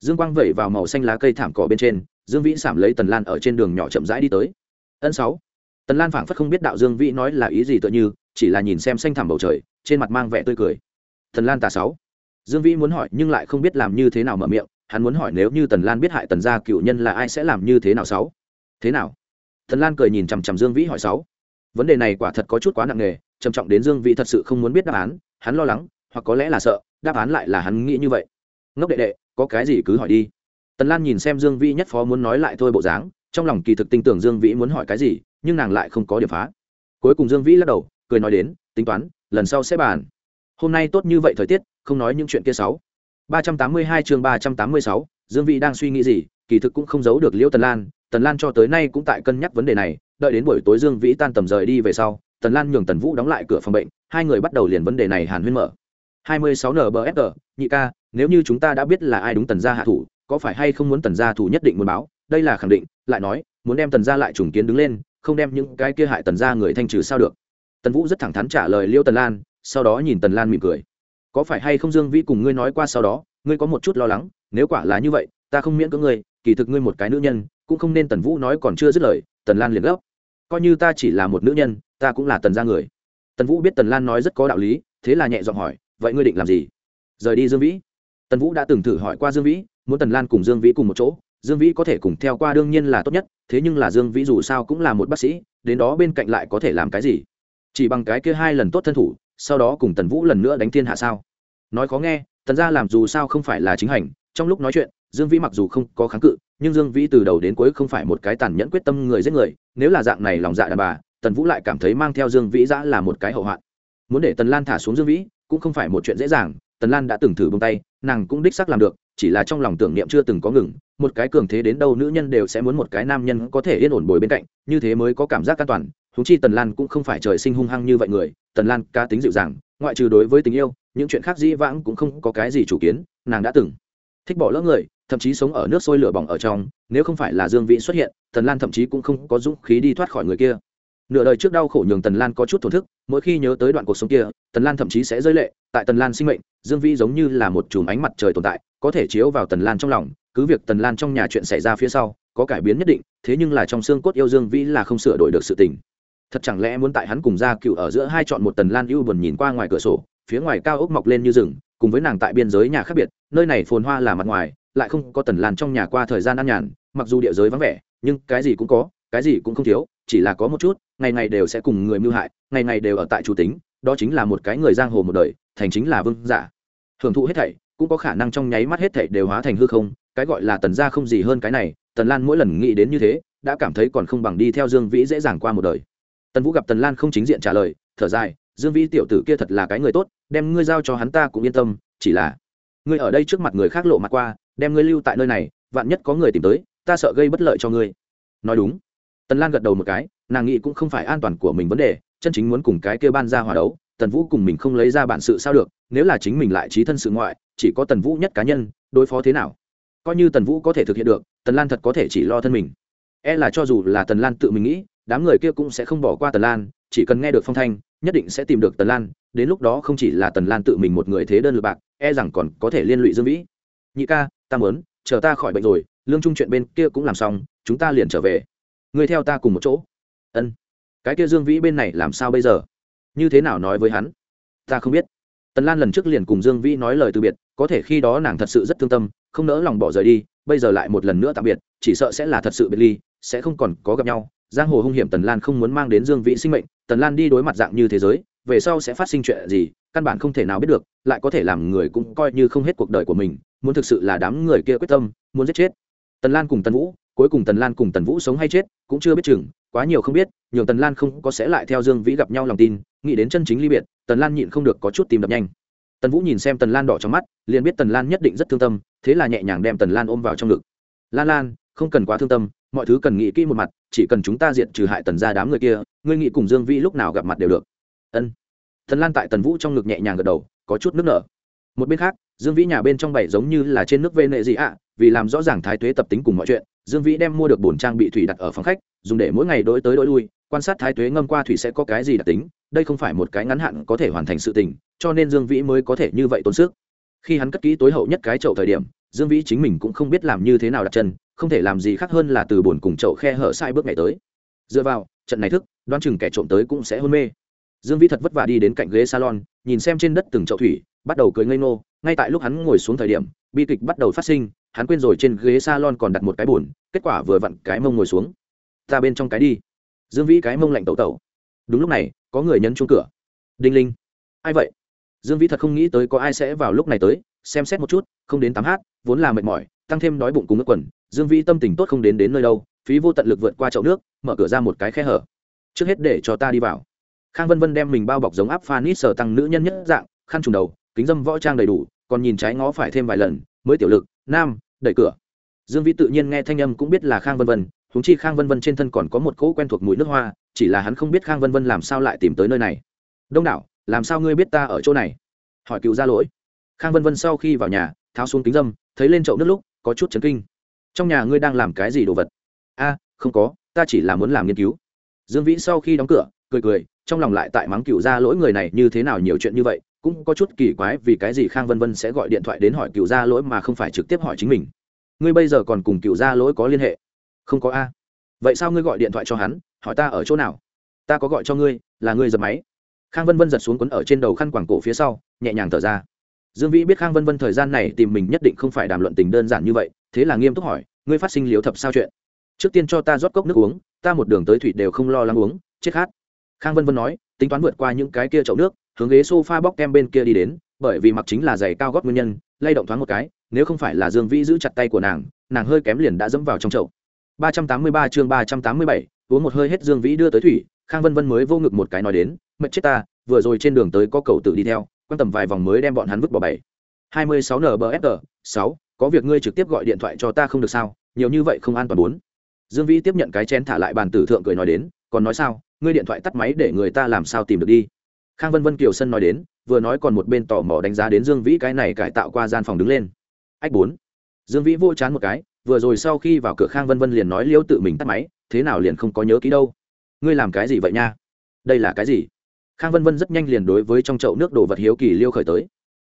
Dương quang vẩy vào màu xanh lá cây thảm cỏ bên trên, dương vĩ sảm lấy tần lan ở trên đường nhỏ chậm rãi đi tới. Ân sáu. Tần lan phảng phất không biết đạo dương vĩ nói là ý gì tựa như, chỉ là nhìn xem xanh thảm bầu trời, trên mặt mang vẻ tươi cười. Tần lan tả sáu dương vĩ muốn hỏi nhưng lại không biết làm như thế nào mở miệng, hắn muốn hỏi nếu như tần lan biết hại tần gia cựu nhân là ai sẽ làm như thế nào sáu? Thế nào? Tần lan cười nhìn chằm chằm dương vĩ hỏi sáu. Vấn đề này quả thật có chút quá nặng nề, trầm trọng đến dương vĩ thật sự không muốn biết đáp án, hắn lo lắng, hoặc có lẽ là sợ, đáp án lại là hắn nghĩ như vậy. Ngốc đệ đệ, có cái gì cứ hỏi đi. Tần lan nhìn xem dương vĩ nhất phó muốn nói lại thôi bộ dáng, trong lòng kỳ thực tin tưởng dương vĩ muốn hỏi cái gì, nhưng nàng lại không có điểm phá. Cuối cùng dương vĩ lắc đầu, cười nói đến, tính toán, lần sau sẽ bàn hôm nay tốt như vậy thời tiết, không nói những chuyện kia sáu. ba trăm tám mươi hai chương ba trăm tám mươi sáu, dương vĩ đang suy nghĩ gì, kỳ thực cũng không giấu được liễu tần lan tần lan cho tới nay cũng tại cân nhắc vấn đề này, đợi đến buổi tối dương vĩ tan tầm rời đi về sau, tần lan nhường tần vũ đóng lại cửa phòng bệnh, hai người bắt đầu liền vấn đề này hàn huyên mở. hai mươi sáu nbfg nhị ca, nếu như chúng ta đã biết là ai đúng tần gia hạ thủ, có phải hay không muốn tần gia thủ nhất định muốn báo? Đây là khẳng định, lại nói, muốn đem tần gia lại trùng kiến đứng lên, không đem những cái kia hại tần gia người thanh trừ sao được. Tần vũ rất thẳng thắn trả lời liêu tần lan sau đó nhìn tần lan mỉm cười. Có phải hay không dương vĩ cùng ngươi nói qua sau đó, ngươi có một chút lo lắng, nếu quả là như vậy, ta không miễn cưỡng ngươi, kỳ thực ngươi một cái nữ nhân, cũng không nên tần vũ nói còn chưa dứt lời, tần lan liền gấp. Coi như ta chỉ là một nữ nhân, ta cũng là tần gia người. Tần vũ biết tần lan nói rất có đạo lý, thế là nhẹ giọng hỏi, vậy ngươi định làm gì? Rời đi dương vĩ. Tần vũ đã từng thử hỏi qua dương vĩ, muốn tần lan cùng dương vĩ cùng một chỗ, dương vĩ có thể cùng theo qua đương nhiên là tốt nhất, thế nhưng là dương vĩ dù sao cũng là một bác sĩ, đến đó bên cạnh lại có thể làm cái gì? Chỉ bằng cái kia hai lần tốt thân thủ sau đó cùng tần vũ lần nữa đánh thiên hạ sao? Nói khó nghe, tần gia làm dù sao không phải là chính hành, trong lúc nói chuyện, dương vĩ mặc dù không có kháng cự, nhưng dương vĩ từ đầu đến cuối không phải một cái tàn nhẫn quyết tâm người giết người, nếu là dạng này lòng dạ đàn bà, tần vũ lại cảm thấy mang theo dương vĩ giã là một cái hậu hoạn. Muốn để tần lan thả xuống dương vĩ, cũng không phải một chuyện dễ dàng, tần lan đã từng thử bông tay, nàng cũng đích sắc làm được, chỉ là trong lòng tưởng niệm chưa từng có ngừng, một cái cường thế đến đâu nữ nhân đều sẽ muốn một cái nam nhân có thể yên ổn bồi bên cạnh, như thế mới có cảm giác an toàn húng chi tần lan cũng không phải trời sinh hung hăng như vậy người tần lan cá tính dịu dàng, ngoại trừ đối với tình yêu, những chuyện khác dĩ vãng cũng không có cái gì chủ kiến, nàng đã từng thích bỏ lỡ người, thậm chí sống ở nước sôi lửa bỏng ở trong, nếu không phải là dương vĩ xuất hiện, tần lan thậm chí cũng không có dũng khí đi thoát khỏi người kia. Nửa đời trước đau khổ nhường tần lan có chút thổn thức, mỗi khi nhớ tới đoạn cuộc sống kia, tần lan thậm chí sẽ rơi lệ, tại tần lan sinh mệnh, dương vĩ giống như là một chùm ánh mặt trời tồn tại, có thể chiếu vào tần lan trong lòng, cứ việc tần lan trong nhà chuyện xảy ra phía sau, có cải biến nhất định, thế nhưng là trong xương cốt yêu dương vĩ là không sửa đổi được sự tình thật chẳng lẽ muốn tại hắn cùng gia cựu ở giữa hai chọn một tần lan ưu buồn nhìn qua ngoài cửa sổ, phía ngoài cao ốc mọc lên như rừng, cùng với nàng tại biên giới nhà khác biệt, nơi này phồn hoa là mặt ngoài, lại không có tần lan trong nhà qua thời gian an nhàn, mặc dù địa giới vắng vẻ, nhưng cái gì cũng có, cái gì cũng không thiếu, chỉ là có một chút, ngày ngày đều sẽ cùng người mưu hại, ngày ngày đều ở tại chủ tính, đó chính là một cái người giang hồ một đời, thành chính là vương giả. Hưởng thụ hết thảy, cũng có khả năng trong nháy mắt hết thảy đều hóa thành hư không, cái gọi là tần gia không gì hơn cái này, tần lan mỗi lần nghĩ đến như thế, đã cảm thấy còn không bằng đi theo dương vĩ dễ dàng qua một đời tần vũ gặp tần lan không chính diện trả lời, thở dài, dương vĩ tiểu tử kia thật là cái người tốt, đem ngươi giao cho hắn ta cũng yên tâm, chỉ là ngươi ở đây trước mặt người khác lộ mặt qua, đem ngươi lưu tại nơi này, vạn nhất có người tìm tới, ta sợ gây bất lợi cho ngươi. Nói đúng. Tần lan gật đầu một cái, nàng nghĩ cũng không phải an toàn của mình vấn đề, chân chính muốn cùng cái kia ban ra hòa đấu, tần vũ cùng mình không lấy ra bản sự sao được, nếu là chính mình lại trí thân sự ngoại, chỉ có tần vũ nhất cá nhân, đối phó thế nào? Coi như tần vũ có thể thực hiện được, tần lan thật có thể chỉ lo thân mình. E là cho dù là tần lan tự mình nghĩ đám người kia cũng sẽ không bỏ qua tần lan, chỉ cần nghe được phong thanh, nhất định sẽ tìm được tần lan, đến lúc đó không chỉ là tần lan tự mình một người thế đơn lượt bạc e rằng còn có thể liên lụy dương vĩ. Nhị ca, ta mớn chờ ta khỏi bệnh rồi, lương trung chuyện bên kia cũng làm xong, chúng ta liền trở về. Người theo ta cùng một chỗ. Ân, cái kia dương vĩ bên này làm sao bây giờ? Như thế nào nói với hắn? Ta không biết. Tần lan lần trước liền cùng dương vĩ nói lời từ biệt, có thể khi đó nàng thật sự rất thương tâm, không nỡ lòng bỏ rời đi, bây giờ lại một lần nữa tạm biệt, chỉ sợ sẽ là thật sự biệt ly, sẽ không còn có gặp nhau giang hồ hung hiểm tần lan không muốn mang đến dương vĩ sinh mệnh, tần lan đi đối mặt dạng như thế giới, về sau sẽ phát sinh chuyện gì, căn bản không thể nào biết được, lại có thể làm người cũng coi như không hết cuộc đời của mình, muốn thực sự là đám người kia quyết tâm, muốn giết chết. Tần lan cùng tần vũ, cuối cùng tần lan cùng tần vũ sống hay chết, cũng chưa biết chừng, quá nhiều không biết, nhường tần lan không có sẽ lại theo dương vĩ gặp nhau lòng tin, nghĩ đến chân chính ly biệt, tần lan nhịn không được có chút tìm đập nhanh. Tần vũ nhìn xem tần lan đỏ trong mắt, liền biết tần lan nhất định rất thương tâm, thế là nhẹ nhàng đem tần lan ôm vào trong ngực. Lan lan, không cần quá thương tâm mọi thứ cần nghĩ kỹ một mặt, chỉ cần chúng ta diệt trừ hại tần ra đám người kia, ngươi nghĩ cùng dương vĩ lúc nào gặp mặt đều được. Ân. Thần lan tại tần vũ trong ngực nhẹ nhàng gật đầu, có chút nước nở. Một bên khác, dương vĩ nhà bên trong bảy giống như là trên nước vê nệ gì ạ, vì làm rõ ràng thái tuế tập tính cùng mọi chuyện, dương vĩ đem mua được bổn trang bị thủy đặt ở phòng khách, dùng để mỗi ngày đ ố i tới đ ố i lui, quan sát thái tuế ngâm qua thủy sẽ có cái gì đặc tính, đây không phải một cái ngắn hạn có thể hoàn thành sự tình, cho nên dương vĩ mới có thể như vậy tốn sức. Khi hắn cất kỹ tối hậu nhất cái chậu thời điểm dương vĩ chính mình cũng không biết làm như thế nào đặt chân, không thể làm gì khác hơn là từ bồn cùng chậu khe hở sai bước ngày tới. Dựa vào, trận này thức, đoán chừng kẻ trộm tới cũng sẽ hôn mê. Dương vĩ thật vất vả đi đến cạnh ghế salon, nhìn xem trên đất từng chậu thủy, bắt đầu cười ngây ngô. Ngay tại lúc hắn ngồi xuống thời điểm, bi kịch bắt đầu phát sinh, hắn quên rồi trên ghế salon còn đặt một cái bồn kết quả vừa vặn cái mông ngồi xuống. Ta bên trong cái đi. Dương vĩ cái mông lạnh tẩu tẩu. Đúng lúc này, có người nhấn chuông cửa. Đinh linh. Ai vậy? Dương vĩ thật không nghĩ tới có ai sẽ vào lúc này tới, xem xét một chút, không đến tám h vốn là mệt mỏi, tăng thêm đói bụng cùng nước quần, dương vĩ tâm tình tốt không đến đến nơi đâu, phí vô tận lực vượt qua chậu nước, mở cửa ra một cái khe hở. Trước hết để cho ta đi vào. Khang vân vân đem mình bao bọc giống áp phan sở tăng nữ nhân nhất dạng, khăn trùng đầu, kính dâm võ trang đầy đủ, còn nhìn trái ngó phải thêm vài lần, mới tiểu lực, nam, đẩy cửa. Dương vĩ tự nhiên nghe thanh âm cũng biết là khang vân vân húng chi khang vân vân trên thân còn có một cỗ quen thuộc mùi nước hoa, chỉ là hắn không biết khang vân vân làm sao lại tìm tới nơi này. Đông đảo, làm sao ngươi biết ta ở chỗ này? hỏi cựu ra lỗi. Khang vân vân sau khi vào nhà, tháo xuống kính dâm thấy lên chậu nước lúc, có chút chấn kinh. Trong nhà ngươi đang làm cái gì đồ vật? A, không có, ta chỉ là muốn làm nghiên cứu. Dương vĩ sau khi đóng cửa, cười cười, trong lòng lại tại mắng cựu gia lỗi người này như thế nào nhiều chuyện như vậy, cũng có chút kỳ quái vì cái gì khang vân vân sẽ gọi điện thoại đến hỏi cựu gia lỗi mà không phải trực tiếp hỏi chính mình. Ngươi bây giờ còn cùng cựu gia lỗi có liên hệ? Không có a. Vậy sao ngươi gọi điện thoại cho hắn, hỏi ta ở chỗ nào? Ta có gọi cho ngươi, là ngươi giật máy. Khang vân vân giật xuống quấn ở trên đầu khăn quảng cổ phía sau, nhẹ nhàng thở ra dương vĩ biết khang vân vân thời gian này tìm mình nhất định không phải đàm luận tình đơn giản như vậy thế là nghiêm túc hỏi ngươi phát sinh liếu thập sao chuyện? Trước tiên cho ta rót cốc nước uống ta một đường tới thủy đều không lo lắng uống chết khát. Khang vân vân nói tính toán vượt qua những cái kia chậu nước hướng ghế sofa bóc kem bên kia đi đến bởi vì mặc chính là giày cao gót nguyên nhân lay động thoáng một cái nếu không phải là dương vĩ giữ chặt tay của nàng nàng hơi kém liền đã dẫm vào trong chậu. 383 chương 387, uống một hơi hết dương vĩ đưa tới thủy khang vân vân mới vô ngực một cái nói đến mệt chết ta vừa rồi trên đường tới có cầu tự đi theo quan tầm vài vòng mới đem bọn hắn vứt bỏ bảy. 26 nbfr 6 có việc ngươi trực tiếp gọi điện thoại cho ta không được sao? Nhiều như vậy không an toàn bốn. Dương vĩ tiếp nhận cái chén thả lại bàn tử thượng cười nói đến, còn nói sao? Ngươi điện thoại tắt máy để người ta làm sao tìm được đi? Khang vân vân, kiều sân nói đến, vừa nói còn một bên tò mò đánh giá đến dương vĩ cái này cải tạo qua gian phòng đứng lên. Ách bốn. Dương vĩ vô chán một cái, vừa rồi sau khi vào cửa khang vân vân liền nói liễu tự mình tắt máy, thế nào liền không có nhớ ký đâu? Ngươi làm cái gì vậy nha? Đây là cái gì? Khang vân vân rất nhanh liền đối với trong chậu nước đồ vật hiếu kỳ liêu khởi tới.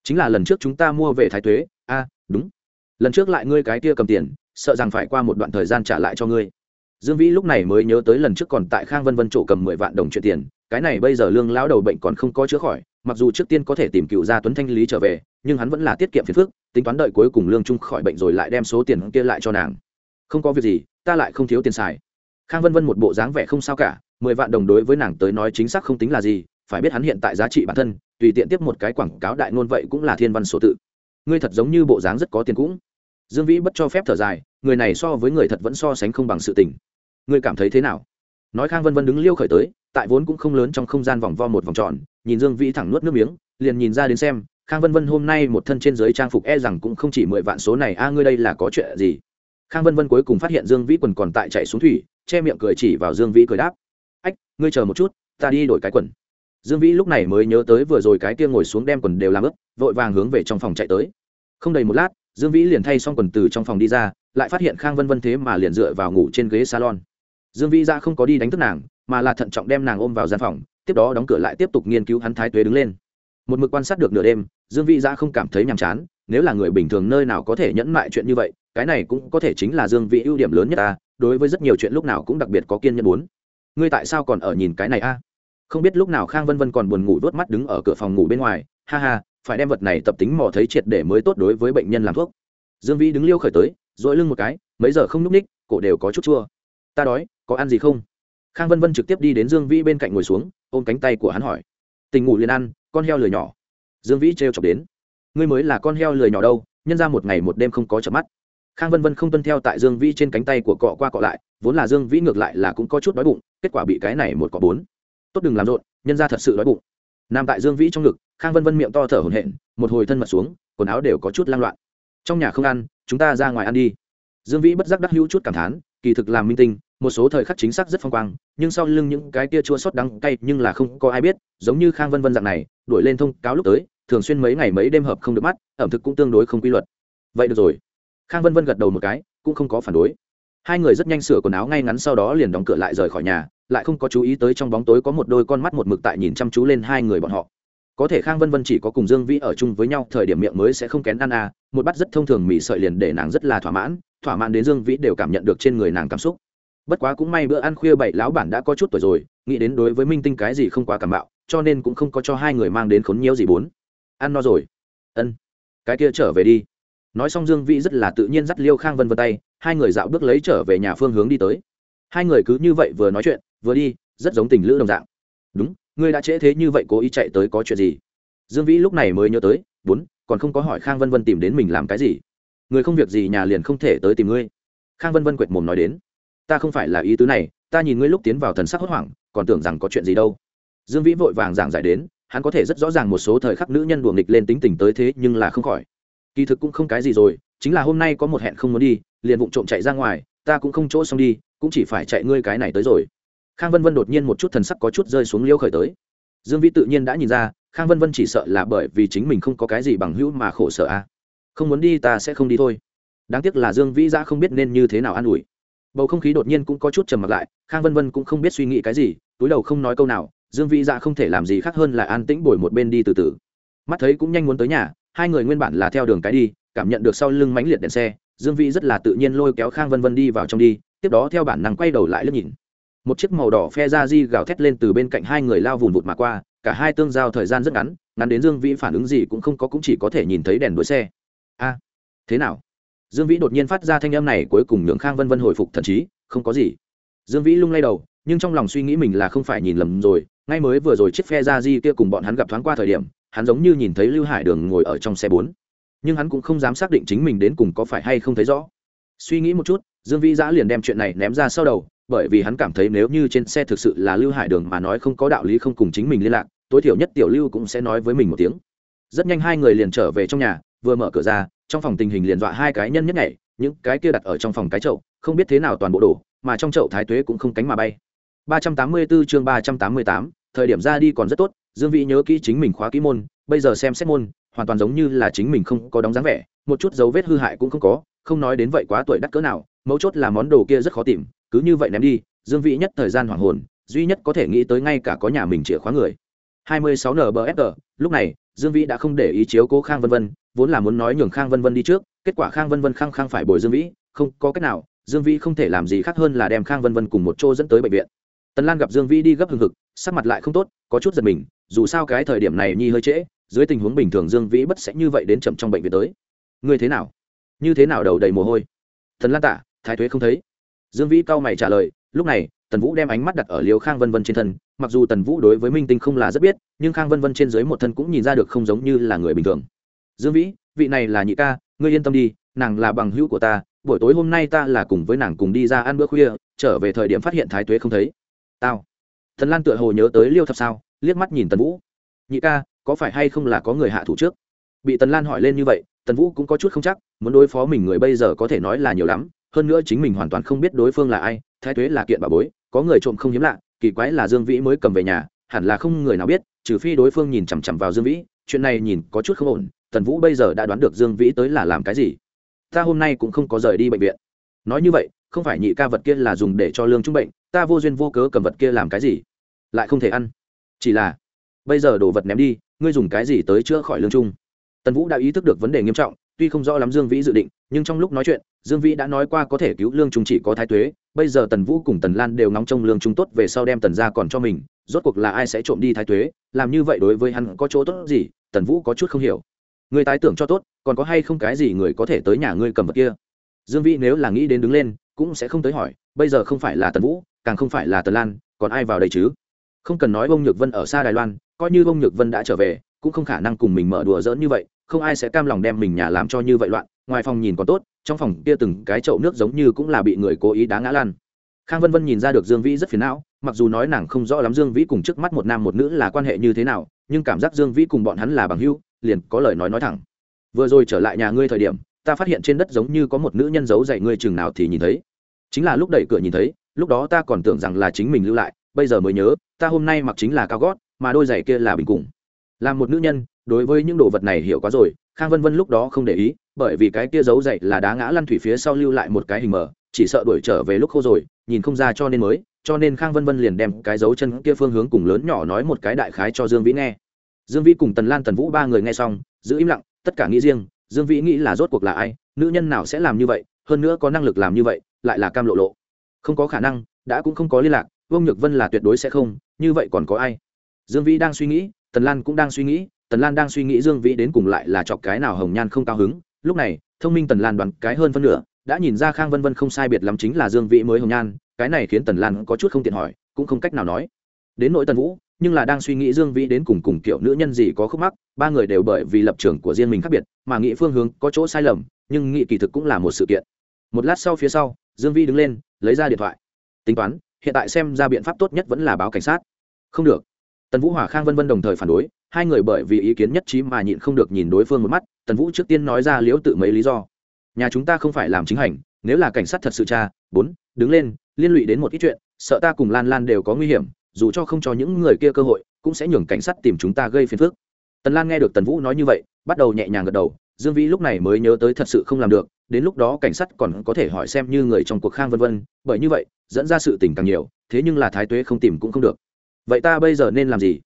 Chính là lần trước chúng ta mua về thái thuế a, đúng. Lần trước lại ngươi cái kia cầm tiền, sợ rằng phải qua một đoạn thời gian trả lại cho ngươi. Dương vĩ lúc này mới nhớ tới lần trước còn tại khang vân vân chỗ cầm mười vạn đồng chuyện tiền. Cái này bây giờ lương lão đầu bệnh còn không có chữa khỏi, mặc dù trước tiên có thể tìm cựu gia tuấn thanh lý trở về, nhưng hắn vẫn là tiết kiệm phiền phức, tính toán đợi cuối cùng lương trung khỏi bệnh rồi lại đem số tiền kia lại cho nàng. Không có việc gì, ta lại không thiếu tiền xài. Khang vân vân một bộ dáng vẻ không sao cả, mười vạn đồng đối với nàng tới nói chính xác không tính là gì phải biết hắn hiện tại giá trị bản thân, tùy tiện tiếp một cái quảng cáo đại ngôn vậy cũng là thiên văn số tự. Ngươi thật giống như bộ dáng rất có tiền cũng. Dương vĩ bất cho phép thở dài, người này so với người thật vẫn so sánh không bằng sự tình. Ngươi cảm thấy thế nào? Nói khang vân vân đứng liêu khởi tới, tại vốn cũng không lớn trong không gian vòng vo một vòng tròn, nhìn dương vĩ thẳng nuốt nước miếng, liền nhìn ra đến xem, khang vân vân hôm nay một thân trên giới trang phục e rằng cũng không chỉ mười vạn số này, a, ngươi đây là có chuyện gì? Khang vân vân cuối cùng phát hiện dương vĩ quần còn tại chạy xuống thủy, che miệng cười chỉ vào dương vĩ cười đáp. Ách, ngươi chờ một chút, ta đi đổi cái quần dương vĩ lúc này mới nhớ tới vừa rồi cái kia ngồi xuống đem quần đều làm ướt, vội vàng hướng về trong phòng chạy tới. Không đầy một lát dương vĩ liền thay xong quần từ trong phòng đi ra lại phát hiện khang vân vân thế mà liền dựa vào ngủ trên ghế salon. Dương vĩ ra không có đi đánh thức nàng mà là thận trọng đem nàng ôm vào gian phòng tiếp đó đóng cửa lại tiếp tục nghiên cứu hắn thái tuế đứng lên. Một mực quan sát được nửa đêm dương vĩ ra không cảm thấy nhàm chán nếu là người bình thường nơi nào có thể nhẫn mại chuyện như vậy cái này cũng có thể chính là dương vĩ ưu điểm lớn nhất ta đối với rất nhiều chuyện lúc nào cũng đặc biệt có kiên nhẫn bốn ngươi tại sao còn ở nhìn cái này a? Không biết lúc nào khang vân vân còn buồn ngủ vớt mắt đứng ở cửa phòng ngủ bên ngoài, ha ha, phải đem vật này tập tính mò thấy triệt để mới tốt đối với bệnh nhân làm thuốc. Dương vĩ đứng liêu khởi tới dội lưng một cái, mấy giờ không n ú c ních, cổ đều có chút chua. Ta đói, có ăn gì không? Khang vân vân trực tiếp đi đến dương vĩ bên cạnh ngồi xuống, ôm cánh tay của hắn hỏi. Tình ngủ liền ăn, con heo lười nhỏ. Dương vĩ trêu chọc đến. Ngươi mới là con heo lười nhỏ đâu, nhân ra một ngày một đêm không có chợp mắt. Khang vân vân không tuân theo tại dương vĩ trên cánh tay của cọ qua cọ lại, vốn là dương vĩ ngược lại là cũng có chút đói bụng, kết quả bị cái này một cọ bốn tốt đừng làm rộn, nhân ra thật sự đói bụng. Nằm tại dương vĩ trong ngực, khang vân vân miệng to thở hổn hển, một hồi thân mật xuống, quần áo đều có chút lang loạn. Trong nhà không ăn, chúng ta ra ngoài ăn đi. Dương vĩ bất giác đắc hữu chút cảm thán, kỳ thực làm minh tinh, một số thời khắc chính xác rất phong quang, nhưng sau lưng những cái tia chua sót đắng cay nhưng là không có ai biết, giống như khang vân vân dạng này, đuổi lên thông cáo lúc tới, thường xuyên mấy ngày mấy đêm hợp không được mắt, ẩm thực cũng tương đối không quy luật. Vậy được rồi. Khang vân vân gật đầu một cái, cũng không có phản đối hai người rất nhanh sửa quần áo ngay ngắn sau đó liền đóng cửa lại rời khỏi nhà, lại không có chú ý tới trong bóng tối có một đôi con mắt một mực tại nhìn chăm chú lên hai người bọn họ. Có thể khang vân vân chỉ có cùng dương vĩ ở chung với nhau, thời điểm miệng mới sẽ không kén ăn à một bát rất thông thường mì sợi liền để nàng rất là thỏa mãn thỏa mãn đến dương vĩ đều cảm nhận được trên người nàng cảm xúc. Bất quá cũng may bữa ăn khuya bảy lão bản đã có chút tuổi rồi, nghĩ đến đối với minh tinh cái gì không quá cảm bạo cho nên cũng không có cho hai người mang đến khốn nhiễu gì bốn. Ăn no rồi. Ân. Cái kia trở về đi nói xong dương vĩ rất là tự nhiên dắt liêu khang vân vân tay, hai người dạo bước lấy trở về nhà phương hướng đi tới. Hai người cứ như vậy vừa nói chuyện, vừa đi, rất giống tình lữ đồng dạng. Đúng, ngươi đã trễ thế như vậy cố ý chạy tới có chuyện gì? Dương vĩ lúc này mới nhớ tới, bốn, còn không có hỏi khang vân vân tìm đến mình làm cái gì? Người không việc gì nhà liền không thể tới tìm ngươi. Khang vân vân quệt mồm nói đến, ta không phải là ý tứ này, ta nhìn ngươi lúc tiến vào thần sắc hốt hoảng, còn tưởng rằng có chuyện gì đâu. Dương vĩ vội vàng giảng giải đến, hắn có thể rất rõ ràng một số thời khắc nữ nhân đùa nghịch lên tính tình tới thế nhưng là không khỏi kỳ thực cũng không cái gì rồi, chính là hôm nay có một hẹn không muốn đi, liền vụng trộm chạy ra ngoài, ta cũng không chỗ xong đi, cũng chỉ phải chạy ngươi cái này tới rồi. Khang vân vân đột nhiên một chút thần sắc có chút rơi xuống liêu khởi tới. Dương vĩ tự nhiên đã nhìn ra, khang vân vân chỉ sợ là bởi vì chính mình không có cái gì bằng hữu mà khổ sở a à. không muốn đi ta sẽ không đi thôi. Đáng tiếc là dương vĩ ra không biết nên như thế nào an ủi. Bầu không khí đột nhiên cũng có chút trầm mặc lại, khang vân vân cũng không biết suy nghĩ cái gì, túi đầu không nói câu nào, dương vĩ ra không thể làm gì khác hơn là an tĩnh bồi một bên đi từ từ. Mắt thấy cũng nhanh muốn tới nhà hai người nguyên bản là theo đường cái đi, cảm nhận được sau lưng mánh liệt đèn xe, dương vĩ rất là tự nhiên lôi kéo khang vân vân đi vào trong đi, tiếp đó theo bản năng quay đầu lại lướt nhìn. Một chiếc màu đỏ phe ra di gào thét lên từ bên cạnh hai người lao vùn vụt mà qua, cả hai tương giao thời gian rất ngắn ngắn đến dương vĩ phản ứng gì cũng không có cũng chỉ có thể nhìn thấy đèn đuổi xe. A, thế nào? Dương vĩ đột nhiên phát ra thanh âm này cuối cùng nhường khang vân vân hồi phục thần trí, không có gì. Dương vĩ lung lay đầu, nhưng trong lòng suy nghĩ mình là không phải nhìn lầm rồi, ngay mới vừa rồi chiếc phe ra di kia cùng bọn hắn gặp thoáng qua thời điểm hắn giống như nhìn thấy lưu hải đường ngồi ở trong xe bốn. Nhưng hắn cũng không dám xác định chính mình đến cùng có phải hay không thấy rõ. Suy nghĩ một chút dương vĩ giã liền đem chuyện này ném ra sau đầu bởi vì hắn cảm thấy nếu như trên xe thực sự là lưu hải đường mà nói không có đạo lý không cùng chính mình liên lạc tối thiểu nhất tiểu lưu cũng sẽ nói với mình một tiếng. Rất nhanh hai người liền trở về trong nhà vừa mở cửa ra trong phòng tình hình liền dọa hai cái nhân nhất nhảy những cái kia đặt ở trong phòng cái chậu không biết thế nào toàn bộ đổ mà trong chậu thái tuế cũng không cánh mà bay. 384 chương 388, thời điểm ra đi còn rất tốt dương vĩ nhớ kỹ chính mình khóa kỹ môn, bây giờ xem xét môn, hoàn toàn giống như là chính mình không có đóng dáng vẻ, một chút dấu vết hư hại cũng không có, không nói đến vậy quá tuổi đắt cỡ nào, mấu chốt là món đồ kia rất khó tìm, cứ như vậy ném đi, dương vĩ nhất thời gian hoảng hồn, duy nhất có thể nghĩ tới ngay cả có nhà mình chìa khóa người. 26 nbfg lúc này, dương vĩ đã không để ý chiếu cố khang vân vân, vốn là muốn nói nhường khang vân vân đi trước, kết quả khang vân vân khăng khăng phải bồi dương vĩ, không có cách nào, dương vĩ không thể làm gì khác hơn là đem khang vân vân cùng một chỗ dẫn tới bệnh viện. Tần lan gặp dương vĩ đi gấp hừng hực, sắc mặt lại không tốt, có chút giật mình dù sao cái thời điểm này nhi hơi trễ, dưới tình huống bình thường dương vĩ bất sẽ như vậy đến chậm trong bệnh viện tới. Ngươi thế nào? Như thế nào đầu đầy mồ hôi? Thần lan tạ, thái thuế không thấy. Dương vĩ cau mày trả lời, lúc này, tần vũ đem ánh mắt đặt ở liều khang vân vân trên thân, mặc dù tần vũ đối với minh tinh không là rất biết, nhưng khang vân vân trên dưới một thân cũng nhìn ra được không giống như là người bình thường. Dương vĩ, vị này là nhị ca, ngươi yên tâm đi, nàng là bằng hữu của ta, buổi tối hôm nay ta là cùng với nàng cùng đi ra ăn bữa khuya, trở về thời điểm phát hiện thái tuế không thấy. Tao. Thần lan tựa hồ nhớ tới liêu thập sao? Liếc mắt nhìn tần vũ. Nhị ca, có phải hay không là có người hạ thủ trước? Bị tần lan hỏi lên như vậy, tần vũ cũng có chút không chắc, muốn đối phó mình người bây giờ có thể nói là nhiều lắm, hơn nữa chính mình hoàn toàn không biết đối phương là ai, thái tuế là kiện bà bối, có người trộm không hiếm lạ, kỳ quái là dương vĩ mới cầm về nhà, hẳn là không người nào biết, trừ phi đối phương nhìn chằm chằm vào dương vĩ, chuyện này nhìn có chút không ổn, tần vũ bây giờ đã đoán được dương vĩ tới là làm cái gì. Ta hôm nay cũng không có rời đi bệnh viện. Nói như vậy, không phải nhị ca vật kia là dùng để cho lương trung bệnh, ta vô duyên vô cớ cầm vật kia làm cái gì? Lại không thể ăn chỉ là, bây giờ đồ vật ném đi, ngươi dùng cái gì tới chữa khỏi lương trung? Tần vũ đã ý thức được vấn đề nghiêm trọng, tuy không rõ lắm dương vĩ dự định, nhưng trong lúc nói chuyện, dương vĩ đã nói qua có thể cứu lương trung chỉ có thái tuế. Bây giờ tần vũ cùng tần lan đều ngóng trông lương trung tốt về sau đem tần ra còn cho mình, rốt cuộc là ai sẽ trộm đi thái tuế? Làm như vậy đối với hắn có chỗ tốt gì? Tần vũ có chút không hiểu. Người tái tưởng cho tốt, còn có hay không cái gì người có thể tới nhà ngươi cầm vật kia? Dương vĩ nếu là nghĩ đến đứng lên, cũng sẽ không tới hỏi, bây giờ không phải là tần vũ, càng không phải là tần lan, còn ai vào đây chứ? Không cần nói bông nhược vân ở xa đài loan, coi như bông nhược vân đã trở về, cũng không khả năng cùng mình mở đùa dỡn như vậy, không ai sẽ cam lòng đem mình nhà làm cho như vậy loạn, ngoài phòng nhìn còn tốt, trong phòng kia từng cái chậu nước giống như cũng là bị người cố ý đá ngã lan khang vân vân nhìn ra được dương vĩ rất phiền não, mặc dù nói nàng không rõ lắm dương vĩ cùng trước mắt một nam một nữ là quan hệ như thế nào, nhưng cảm giác dương vĩ cùng bọn hắn là bằng hữu, liền có lời nói nói thẳng. Vừa rồi trở lại nhà ngươi thời điểm, ta phát hiện trên đất giống như có một nữ nhân giấu dạy ngươi chừng nào thì nhìn thấy. Chính là lúc đẩy cửa nhìn thấy, lúc đó ta còn tưởng rằng là chính mình lưu lại bây giờ mới nhớ, ta hôm nay mặc chính là cao gót, mà đôi giày kia là bình cùng. Là một nữ nhân, đối với những đồ vật này hiểu quá rồi, khang vân vân lúc đó không để ý, bởi vì cái kia giấu dậy là đá ngã lăn thủy phía sau lưu lại một cái hình mờ, chỉ sợ đuổi trở về lúc khô rồi, nhìn không ra cho nên mới, cho nên khang vân vân liền đem cái dấu chân kia phương hướng cùng lớn nhỏ nói một cái đại khái cho dương vĩ nghe. Dương vĩ cùng tần lan tần vũ ba người nghe xong, giữ im lặng, tất cả nghĩ riêng, dương vĩ nghĩ là rốt cuộc là ai, nữ nhân nào sẽ làm như vậy, hơn nữa có năng lực làm như vậy, lại là cam lộ lộ. Không có khả năng, đã cũng không có liên lạc vương nhược vân là tuyệt đối sẽ không, như vậy còn có ai? Dương vĩ đang suy nghĩ, tần lan cũng đang suy nghĩ, tần lan đang suy nghĩ dương vĩ đến cùng lại là chọc cái nào hồng nhan không cao hứng. Lúc này, thông minh tần lan đoán cái hơn phân nửa, đã nhìn ra khang vân vân không sai biệt lắm chính là dương vĩ mới hồng nhan, cái này khiến tần lan có chút không tiện hỏi, cũng không cách nào nói. Đến nội tần vũ, nhưng là đang suy nghĩ dương vĩ đến cùng cùng kiểu nữ nhân gì có khúc mắc, ba người đều bởi vì lập trường của riêng mình khác biệt, mà nghĩ phương hướng có chỗ sai lầm, nhưng nghị kỳ thực cũng là một sự kiện. Một lát sau phía sau, dương vĩ đứng lên, lấy ra điện thoại. Tính toán hiện tại xem ra biện pháp tốt nhất vẫn là báo cảnh sát. Không được. Tần vũ hòa khang vân vân đồng thời phản đối, hai người bởi vì ý kiến nhất trí mà nhịn không được nhìn đối phương một mắt, tần vũ trước tiên nói ra liễu tự mấy lý do. Nhà chúng ta không phải làm chính hành, nếu là cảnh sát thật sự cha bốn, đứng lên, liên lụy đến một ít chuyện, sợ ta cùng lan lan đều có nguy hiểm, dù cho không cho những người kia cơ hội, cũng sẽ nhường cảnh sát tìm chúng ta gây phiền phức. Tần lan nghe được tần vũ nói như vậy, bắt đầu nhẹ nhàng gật đầu, dương vĩ lúc này mới nhớ tới thật sự không làm được, đến lúc đó cảnh sát còn có thể hỏi xem như người trong cuộc khang vân vân, bởi như vậy dẫn ra sự tình càng nhiều, thế nhưng là thái tuế không tìm cũng không được. Vậy ta bây giờ nên làm gì?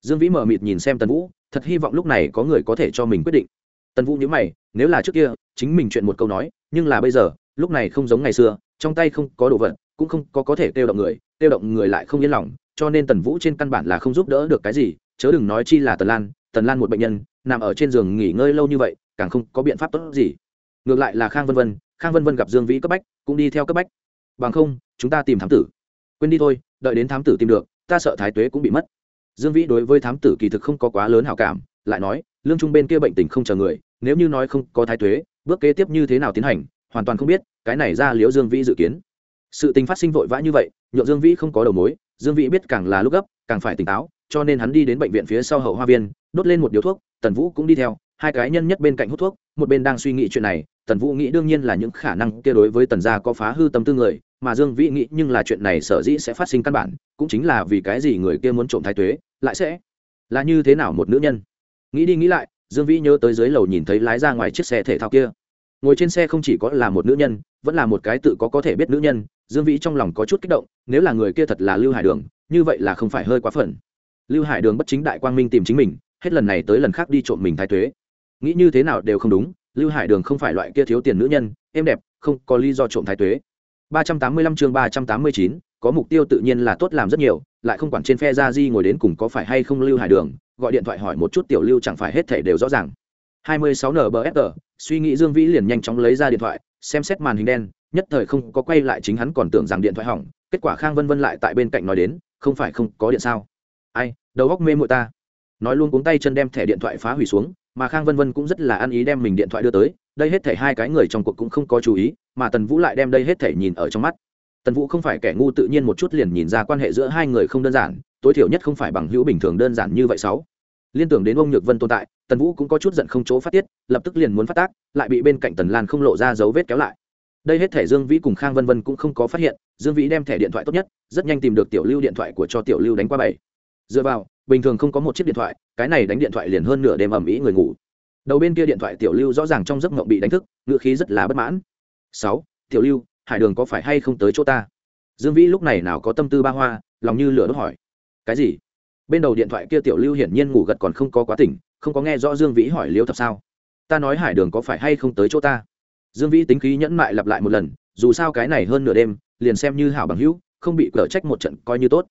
Dương vĩ mờ mịt nhìn xem tần vũ, thật hy vọng lúc này có người có thể cho mình quyết định. Tần vũ nhớ mày, nếu là trước kia, chính mình chuyện một câu nói, nhưng là bây giờ, lúc này không giống ngày xưa, trong tay không có đồ vật, cũng không có có thể tiêu động người tiêu động người lại không yên lòng, cho nên tần vũ trên căn bản là không giúp đỡ được cái gì, chớ đừng nói chi là tần lan tần lan một bệnh nhân, nằm ở trên giường nghỉ ngơi lâu như vậy, càng không có biện pháp tốt gì. Ngược lại là khang vân vân, khang vân vân gặp dương vĩ cấp bách, cũng đi theo cấp bách bằng không, chúng ta tìm thám tử. Quên đi thôi, đợi đến thám tử tìm được, ta sợ thái tuế cũng bị mất. Dương vĩ đối với thám tử kỳ thực không có quá lớn hảo cảm, lại nói, lương trung bên kia bệnh tình không chờ người, nếu như nói không có thái tuế, bước kế tiếp như thế nào tiến hành, hoàn toàn không biết, cái này ra liễu dương vĩ dự kiến. Sự tình phát sinh vội vã như vậy nhộn dương vĩ không có đầu mối, dương vĩ biết càng là lúc gấp, càng phải tỉnh táo, cho nên hắn đi đến bệnh viện phía sau hậu hoa viên, đốt lên một điếu thuốc, tần vũ cũng đi theo, hai cái nhân nhất bên cạnh hút thuốc, một bên đang suy nghĩ chuyện này tần vũ nghĩ đương nhiên là những khả năng kia đối với tần gia có phá hư tâm tư người, mà dương vĩ nghĩ nhưng là chuyện này sở dĩ sẽ phát sinh căn bản, cũng chính là vì cái gì người kia muốn trộm thái tuế, lại sẽ là như thế nào một nữ nhân. Nghĩ đi nghĩ lại, dương vĩ nhớ tới dưới lầu nhìn thấy lái ra ngoài chiếc xe thể thao kia. Ngồi trên xe không chỉ có là một nữ nhân, vẫn là một cái tự có có thể biết nữ nhân, dương vĩ trong lòng có chút kích động, nếu là người kia thật là lưu hải đường, như vậy là không phải hơi quá phần lưu hải đường bất chính đại quang minh tìm chính mình, hết lần này tới lần khác đi trộm mình thái tuế. Nghĩ như thế nào đều không đúng lưu hải đường không phải loại kia thiếu tiền nữ nhân, êm đẹp, không có lý do trộm thái tuế. ba trăm tám mươi lăm chương ba trăm tám mươi chín, có mục tiêu tự nhiên là tốt làm rất nhiều, lại không quản trên phe ra di ngồi đến cùng có phải hay không lưu hải đường, gọi điện thoại hỏi một chút tiểu lưu chẳng phải hết thể đều rõ ràng. 26 nbfr suy nghĩ dương vĩ liền nhanh chóng lấy ra điện thoại, xem xét màn hình đen, nhất thời không có quay lại chính hắn còn tưởng rằng điện thoại hỏng, kết quả khang vân vân lại tại bên cạnh nói đến, không phải không, có điện sao? Ai, đầu góc mê muội ta. Nói luôn cuống tay chân đem thẻ điện thoại phá hủy xuống mà khang vân vân cũng rất là ăn ý đem mình điện thoại đưa tới, đây hết thể hai cái người trong cuộc cũng không có chú ý, mà tần vũ lại đem đây hết thể nhìn ở trong mắt. Tần vũ không phải kẻ ngu tự nhiên một chút liền nhìn ra quan hệ giữa hai người không đơn giản, tối thiểu nhất không phải bằng hữu bình thường đơn giản như vậy sáu. Liên tưởng đến ông nhược vân tồn tại, tần vũ cũng có chút giận không chỗ phát tiết, lập tức liền muốn phát tác, lại bị bên cạnh tần lan không lộ ra dấu vết kéo lại. Đây hết thẻ dương vĩ cùng khang vân vân cũng không có phát hiện, dương vĩ đem thẻ điện thoại tốt nhất, rất nhanh tìm được tiểu lưu điện thoại của cho tiểu lưu đánh qua bảy. Dựa vào bình thường không có một chiếc điện thoại, cái này đánh điện thoại liền hơn nửa đêm ầm ĩ người ngủ. Đầu bên kia điện thoại tiểu lưu rõ ràng trong giấc mộng bị đánh thức, ngựa khí rất là bất mãn. Sáu, tiểu lưu, hải đường có phải hay không tới chỗ ta? Dương vĩ lúc này nào có tâm tư ba hoa, lòng như lửa đốt hỏi. Cái gì? Bên đầu điện thoại kia tiểu lưu hiển nhiên ngủ gật còn không có quá tỉnh, không có nghe rõ dương vĩ hỏi liêu thật sao. Ta nói hải đường có phải hay không tới chỗ ta? Dương vĩ tính khí nhẫn mại lặp lại một lần, dù sao cái này hơn nửa đêm, liền xem như hảo bằng hữu, không bị cở trách một trận coi như tốt.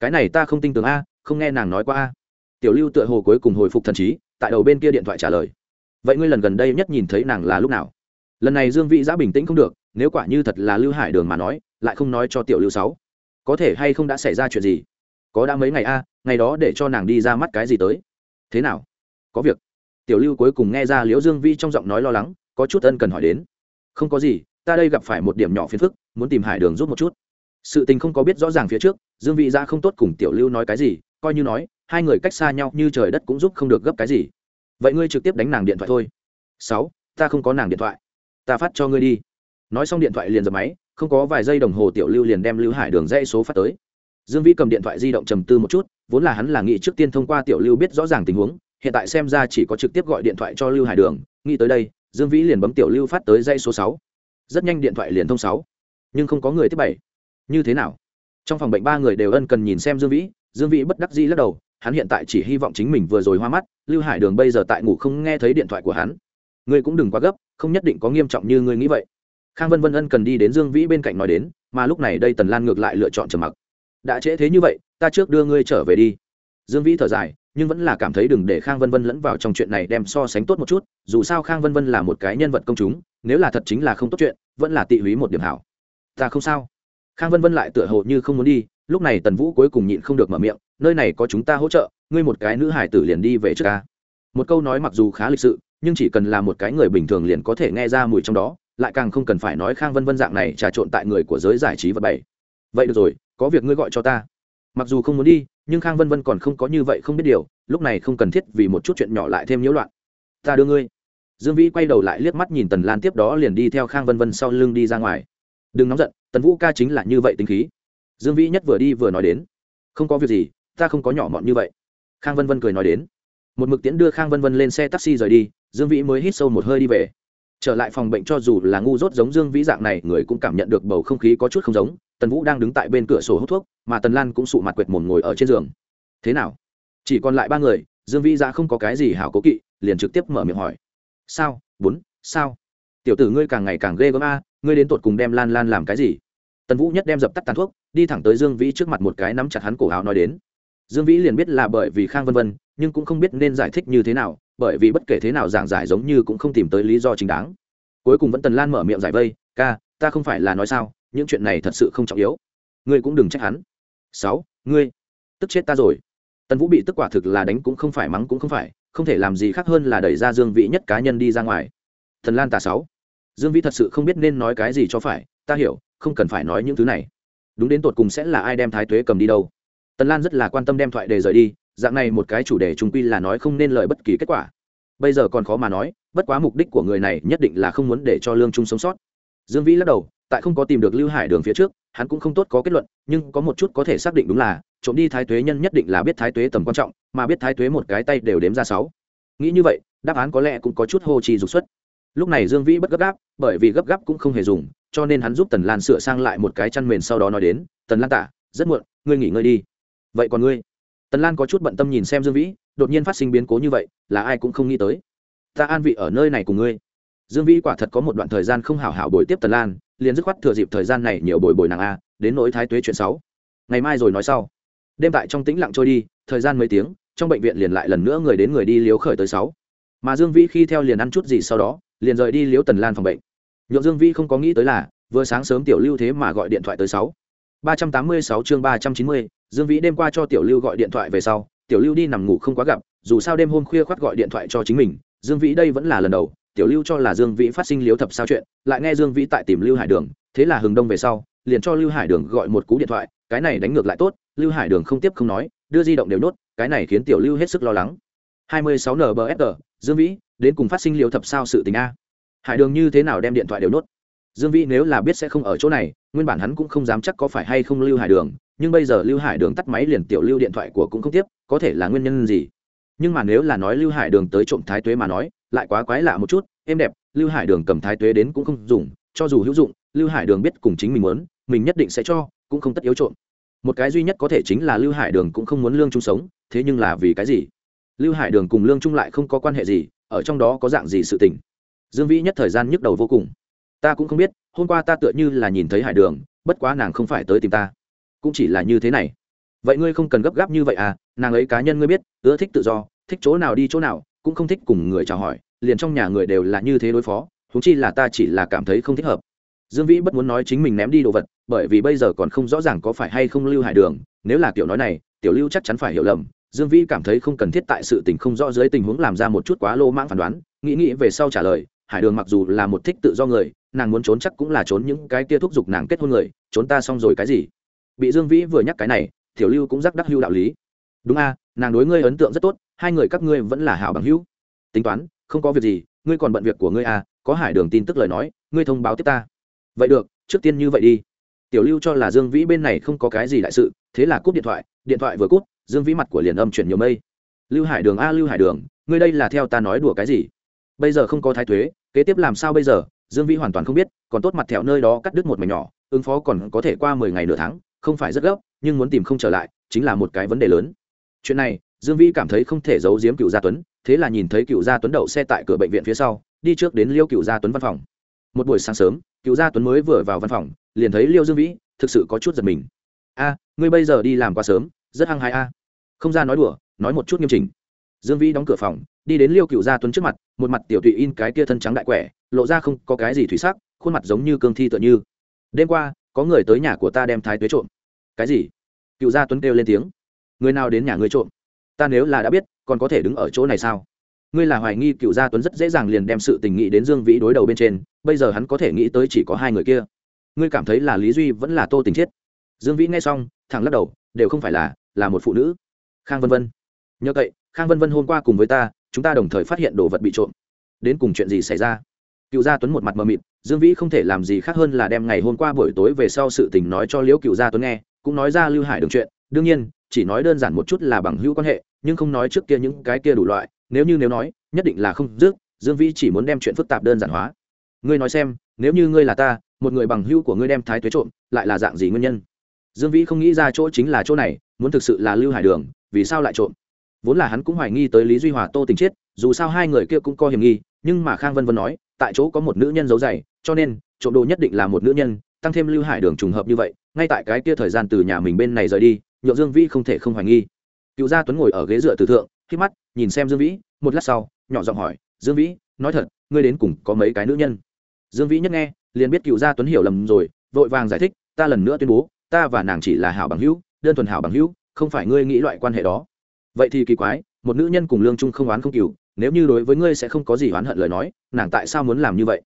Cái này ta không tin tưởng a không nghe nàng nói qua a. Tiểu lưu tựa hồ cuối cùng hồi phục thần trí, tại đầu bên kia điện thoại trả lời. Vậy ngươi lần gần đây nhất nhìn thấy nàng là lúc nào? Lần này dương vĩ giã bình tĩnh không được, nếu quả như thật là lưu hải đường mà nói, lại không nói cho tiểu lưu sáu. Có thể hay không đã xảy ra chuyện gì? Có đã mấy ngày a, ngày đó để cho nàng đi ra mắt cái gì tới? Thế nào? Có việc. Tiểu lưu cuối cùng nghe ra liễu dương vi trong giọng nói lo lắng, có chút ân cần hỏi đến. Không có gì, ta đây gặp phải một điểm nhỏ phiền phức, muốn tìm hải đường giúp một chút. Sự tình không có biết rõ ràng phía trước, dương vị ra không tốt cùng tiểu lưu nói cái gì coi như nói, hai người cách xa nhau như trời đất cũng giúp không được gấp cái gì. Vậy ngươi trực tiếp đánh nàng điện thoại thôi. Sáu, ta không có nàng điện thoại. Ta phát cho ngươi đi. Nói xong điện thoại liền dập máy, không có vài giây đồng hồ tiểu lưu liền đem lưu hải đường dây số phát tới. Dương vĩ cầm điện thoại di động trầm tư một chút, vốn là hắn là nghĩ trước tiên thông qua tiểu lưu biết rõ ràng tình huống, hiện tại xem ra chỉ có trực tiếp gọi điện thoại cho lưu hải đường, nghĩ tới đây, dương vĩ liền bấm tiểu lưu phát tới dây số sáu. Rất nhanh điện thoại liền thông sáu. Nhưng không có người tiếp bảy. Như thế nào? Trong phòng bệnh ba người đều ân cần nhìn xem dương vĩ dương vĩ bất đắc dĩ lắc đầu, hắn hiện tại chỉ hy vọng chính mình vừa rồi hoa mắt, lưu hải đường bây giờ tại ngủ không nghe thấy điện thoại của hắn. Ngươi cũng đừng quá gấp, không nhất định có nghiêm trọng như ngươi nghĩ vậy. Khang vân vân ân cần đi đến dương vĩ bên cạnh nói đến, mà lúc này đây tần lan ngược lại lựa chọn trầm mặc. Đã trễ thế như vậy, ta trước đưa ngươi trở về đi. Dương vĩ thở dài, nhưng vẫn là cảm thấy đừng để khang vân vân lẫn vào trong chuyện này đem so sánh tốt một chút, dù sao khang vân vân là một cái nhân vật công chúng, nếu là thật chính là không tốt chuyện, vẫn là tị húy một điểm hảo. Ta không sao. Khang vân vân lại tựa hồ như không muốn đi lúc này tần vũ cuối cùng nhịn không được mở miệng, nơi này có chúng ta hỗ trợ, ngươi một cái nữ hải tử liền đi về trước ca một câu nói mặc dù khá lịch sự, nhưng chỉ cần là một cái người bình thường liền có thể nghe ra mùi trong đó, lại càng không cần phải nói khang vân vân dạng này trà trộn tại người của giới giải trí vật bảy vậy được rồi, có việc ngươi gọi cho ta. Mặc dù không muốn đi, nhưng khang vân vân còn không có như vậy không biết điều, lúc này không cần thiết vì một chút chuyện nhỏ lại thêm nhiễu loạn. Ta đưa ngươi. Dương vĩ quay đầu lại liếc mắt nhìn tần lan tiếp đó liền đi theo khang vân vân sau lưng đi ra ngoài. Đừng nóng giận, tần vũ ca chính là như vậy tính khí dương vĩ nhất vừa đi vừa nói đến, không có việc gì, ta không có nhỏ mọn như vậy. Khang vân vân cười nói đến, một mực tiễn đưa khang vân vân lên xe taxi rời đi, dương vĩ mới hít sâu một hơi đi về. Trở lại phòng bệnh cho dù là ngu dốt giống dương vĩ dạng này, người cũng cảm nhận được bầu không khí có chút không giống, tần vũ đang đứng tại bên cửa sổ hút thuốc, mà tần lan cũng sụ mặt quệt mồm ngồi ở trên giường. Thế nào? Chỉ còn lại ba người, dương vĩ ra không có cái gì hảo cố kỵ, liền trực tiếp mở miệng hỏi. Sao? Bốn? Sao? Tiểu tử ngươi càng ngày càng ghê gớm a, ngươi đến tột cùng đem lan lan làm cái gì? Tần vũ nhất đem dập tắt tàn thuốc đi thẳng tới dương vĩ trước mặt một cái nắm chặt hắn cổ áo nói đến. Dương vĩ liền biết là bởi vì khang vân vân, nhưng cũng không biết nên giải thích như thế nào, bởi vì bất kể thế nào giảng giải giống như cũng không tìm tới lý do chính đáng. Cuối cùng vẫn tần lan mở miệng giải vây, ca, ta không phải là nói sao, những chuyện này thật sự không trọng yếu. Ngươi cũng đừng trách hắn. Sáu, ngươi, tức chết ta rồi. Tần vũ bị tức quả thực là đánh cũng không phải mắng cũng không phải, không thể làm gì khác hơn là đẩy ra dương vĩ nhất cá nhân đi ra ngoài. Thần lan tà sáu. Dương vĩ thật sự không biết nên nói cái gì cho phải, ta hiểu, không cần phải nói những thứ này đúng đến tột cùng sẽ là ai đem thái tuế cầm đi đâu. Tần lan rất là quan tâm đem thoại đề rời đi, dạng này một cái chủ đề trung quy là nói không nên lời bất kỳ kết quả. Bây giờ còn khó mà nói, bất quá mục đích của người này nhất định là không muốn để cho lương trung sống sót. Dương vĩ lắc đầu, tại không có tìm được lưu hải đường phía trước, hắn cũng không tốt có kết luận, nhưng có một chút có thể xác định đúng là, trộm đi thái tuế nhân nhất định là biết thái tuế tầm quan trọng, mà biết thái tuế một cái tay đều đếm ra sáu. Nghĩ như vậy, đáp án có lẽ cũng có chút hô trì dục xuất. Lúc này dương vĩ bất gấp gáp, bởi vì gấp gáp cũng không hề dùng cho nên hắn giúp tần lan sửa sang lại một cái chăn mền sau đó nói đến, tần lan tạ rất muộn, ngươi nghỉ ngơi đi. Vậy còn ngươi? Tần lan có chút bận tâm nhìn xem dương vĩ, đột nhiên phát sinh biến cố như vậy, là ai cũng không nghĩ tới. Ta an vị ở nơi này cùng ngươi. Dương vĩ quả thật có một đoạn thời gian không hảo hảo bồi tiếp tần lan, liền dứt khoát thừa dịp thời gian này nhiều bồi bồi nàng a, đến nỗi thái tuế chuyện sáu ngày mai rồi nói sau. Đêm tại trong tĩnh lặng trôi đi, thời gian mấy tiếng, trong bệnh viện liền lại lần nữa người đến người đi liếu khởi tới sáu. Mà dương vĩ khi theo liền ăn chút gì sau đó, liền rời đi liếu tần lan phòng bệnh nhượng dương vĩ không có nghĩ tới là, vừa sáng sớm tiểu lưu thế mà gọi điện thoại tới sáu. Ba trăm tám mươi sáu chương ba trăm chín mươi, dương vĩ đêm qua cho tiểu lưu gọi điện thoại về sau, tiểu lưu đi nằm ngủ không quá gặp, dù sao đêm hôm khuya khoắt gọi điện thoại cho chính mình, dương vĩ đây vẫn là lần đầu, tiểu lưu cho là dương vĩ phát sinh liếu thập sao chuyện, lại nghe dương vĩ tại tìm lưu hải đường, thế là hừng đông về sau, liền cho lưu hải đường gọi một cú điện thoại, cái này đánh ngược lại tốt, lưu hải đường không tiếp không nói, đưa di động đều nốt, cái này khiến tiểu lưu hết sức lo lắng. 26 nbsg dương vĩ, đến cùng phát sinh liếu thập sao sự tình a hải đường như thế nào đem điện thoại đều nốt? Dương vĩ nếu là biết sẽ không ở chỗ này, nguyên bản hắn cũng không dám chắc có phải hay không lưu hải đường, nhưng bây giờ lưu hải đường tắt máy liền tiểu lưu điện thoại của cũng không tiếp, có thể là nguyên nhân gì? Nhưng mà nếu là nói lưu hải đường tới trộm thái tuế mà nói, lại quá quái lạ một chút, êm đẹp, lưu hải đường cầm thái tuế đến cũng không dùng, cho dù hữu dụng, lưu hải đường biết cùng chính mình muốn, mình nhất định sẽ cho, cũng không tất yếu trộm. Một cái duy nhất có thể chính là lưu hải đường cũng không muốn lương chung sống, thế nhưng là vì cái gì? Lưu hải đường cùng lương chung lại không có quan hệ gì, ở trong đó có dạng gì sự tình? Dương vĩ nhất thời gian nhức đầu vô cùng. Ta cũng không biết, hôm qua ta tựa như là nhìn thấy hải đường, bất quá nàng không phải tới tìm ta. Cũng chỉ là như thế này. Vậy ngươi không cần gấp gáp như vậy à nàng ấy cá nhân ngươi biết, ưa thích tự do, thích chỗ nào đi chỗ nào, cũng không thích cùng người chào hỏi, liền trong nhà người đều là như thế đối phó thú chi là ta chỉ là cảm thấy không thích hợp. Dương vĩ bất muốn nói chính mình ném đi đồ vật, bởi vì bây giờ còn không rõ ràng có phải hay không lưu hải đường, nếu là kiểu nói này, tiểu lưu chắc chắn phải hiểu lầm. Dương vĩ cảm thấy không cần thiết tại sự tình không rõ dưới tình huống làm ra một chút quá lô mãng phán đoán, nghĩ nghĩ về sau trả lời hải đường mặc dù là một thích tự do người, nàng muốn trốn chắc cũng là trốn những cái kia thúc giục nàng kết hôn người, trốn ta xong rồi cái gì? Bị dương vĩ vừa nhắc cái này, tiểu lưu cũng rắc đắc hưu đạo lý. Đúng a, nàng đối ngươi ấn tượng rất tốt, hai người các ngươi vẫn là hảo bằng hữu. Tính toán, không có việc gì, ngươi còn bận việc của ngươi à có hải đường tin tức lời nói, ngươi thông báo tiếp ta. Vậy được, trước tiên như vậy đi. Tiểu lưu cho là dương vĩ bên này không có cái gì đại sự, thế là cúp điện thoại điện thoại vừa cúp, dương vĩ mặt của liền âm chuyển nhiều mây. Lưu hải đường a, lưu hải đường, ngươi đây là theo ta nói đùa cái gì? Bây giờ không có thái thuế, kế tiếp làm sao bây giờ? Dương vĩ hoàn toàn không biết, còn tốt mặt thẹo nơi đó cắt đứt một mảnh nhỏ, ứng phó còn có thể qua mười ngày nửa tháng, không phải rất gấp, nhưng muốn tìm không trở lại, chính là một cái vấn đề lớn. Chuyện này, dương vĩ cảm thấy không thể giấu giếm cựu gia tuấn, thế là nhìn thấy cựu gia tuấn đậu xe tại cửa bệnh viện phía sau, đi trước đến liêu cựu gia tuấn văn phòng. Một buổi sáng sớm, cựu gia tuấn mới vừa vào văn phòng, liền thấy liêu dương vĩ, thực sự có chút giật mình. A, ngươi bây giờ đi làm quá sớm, rất hăng hái a. Không ra nói đùa, nói một chút nghiêm chỉnh dương vĩ đóng cửa phòng, đi đến liêu cựu gia tuấn trước mặt, một mặt tiểu tụy in cái kia thân trắng đại quẻ, lộ ra không có cái gì thủy sắc, khuôn mặt giống như cương thi tựa như. Đêm qua, có người tới nhà của ta đem thái tuế trộm. Cái gì? Cựu gia tuấn kêu lên tiếng. Người nào đến nhà ngươi trộm? Ta nếu là đã biết, còn có thể đứng ở chỗ này sao? Ngươi là hoài nghi cựu gia tuấn rất dễ dàng liền đem sự tình nghĩ đến dương vĩ đối đầu bên trên, bây giờ hắn có thể nghĩ tới chỉ có hai người kia. Ngươi cảm thấy là lý duy vẫn là tô tình chiết dương vĩ nghe xong, thẳng lắc đầu, đều không phải là là một phụ nữ. Khang vân vân. Nhờ cậy khang vân vân hôm qua cùng với ta, chúng ta đồng thời phát hiện đồ vật bị trộm. Đến cùng chuyện gì xảy ra? Cựu gia tuấn một mặt mờ mịt, dương vĩ không thể làm gì khác hơn là đem ngày hôm qua buổi tối về sau sự tình nói cho liễu cựu gia tuấn nghe, cũng nói ra lưu hải đường chuyện. Đương nhiên, chỉ nói đơn giản một chút là bằng hữu quan hệ, nhưng không nói trước kia những cái kia đủ loại. Nếu như nếu nói, nhất định là không dứt, dương vĩ chỉ muốn đem chuyện phức tạp đơn giản hóa. Ngươi nói xem, nếu như ngươi là ta, một người bằng hữu của ngươi đem thái tuế trộm, lại là dạng gì nguyên nhân? Dương vĩ không nghĩ ra chỗ chính là chỗ này, muốn thực sự là lưu hải đường, vì sao lại trộm? Vốn là hắn cũng hoài nghi tới lý duy hòa tô tình chết dù sao hai người kia cũng có hiểm nghi, nhưng mà khang vân vân nói, tại chỗ có một nữ nhân giấu dày cho nên, trộm đồ nhất định là một nữ nhân, tăng thêm lưu hải đường trùng hợp như vậy, ngay tại cái kia thời gian từ nhà mình bên này rời đi, nhượng dương vĩ không thể không hoài nghi. Cựu gia tuấn ngồi ở ghế dựa từ thượng, khi mắt, nhìn xem dương vĩ, một lát sau, nhỏ giọng hỏi, dương vĩ, nói thật, ngươi đến cùng có mấy cái nữ nhân? Dương vĩ nhất nghe, liền biết cựu gia tuấn hiểu lầm rồi, vội vàng giải thích, ta lần nữa tuyên bố, ta và nàng chỉ là hảo bằng hữu, đơn thuần hảo bằng hữu, không phải ngươi nghĩ loại quan hệ đó vậy thì kỳ quái, một nữ nhân cùng lương trung không oán không cừu, nếu như đối với ngươi sẽ không có gì oán hận lời nói, nàng tại sao muốn làm như vậy?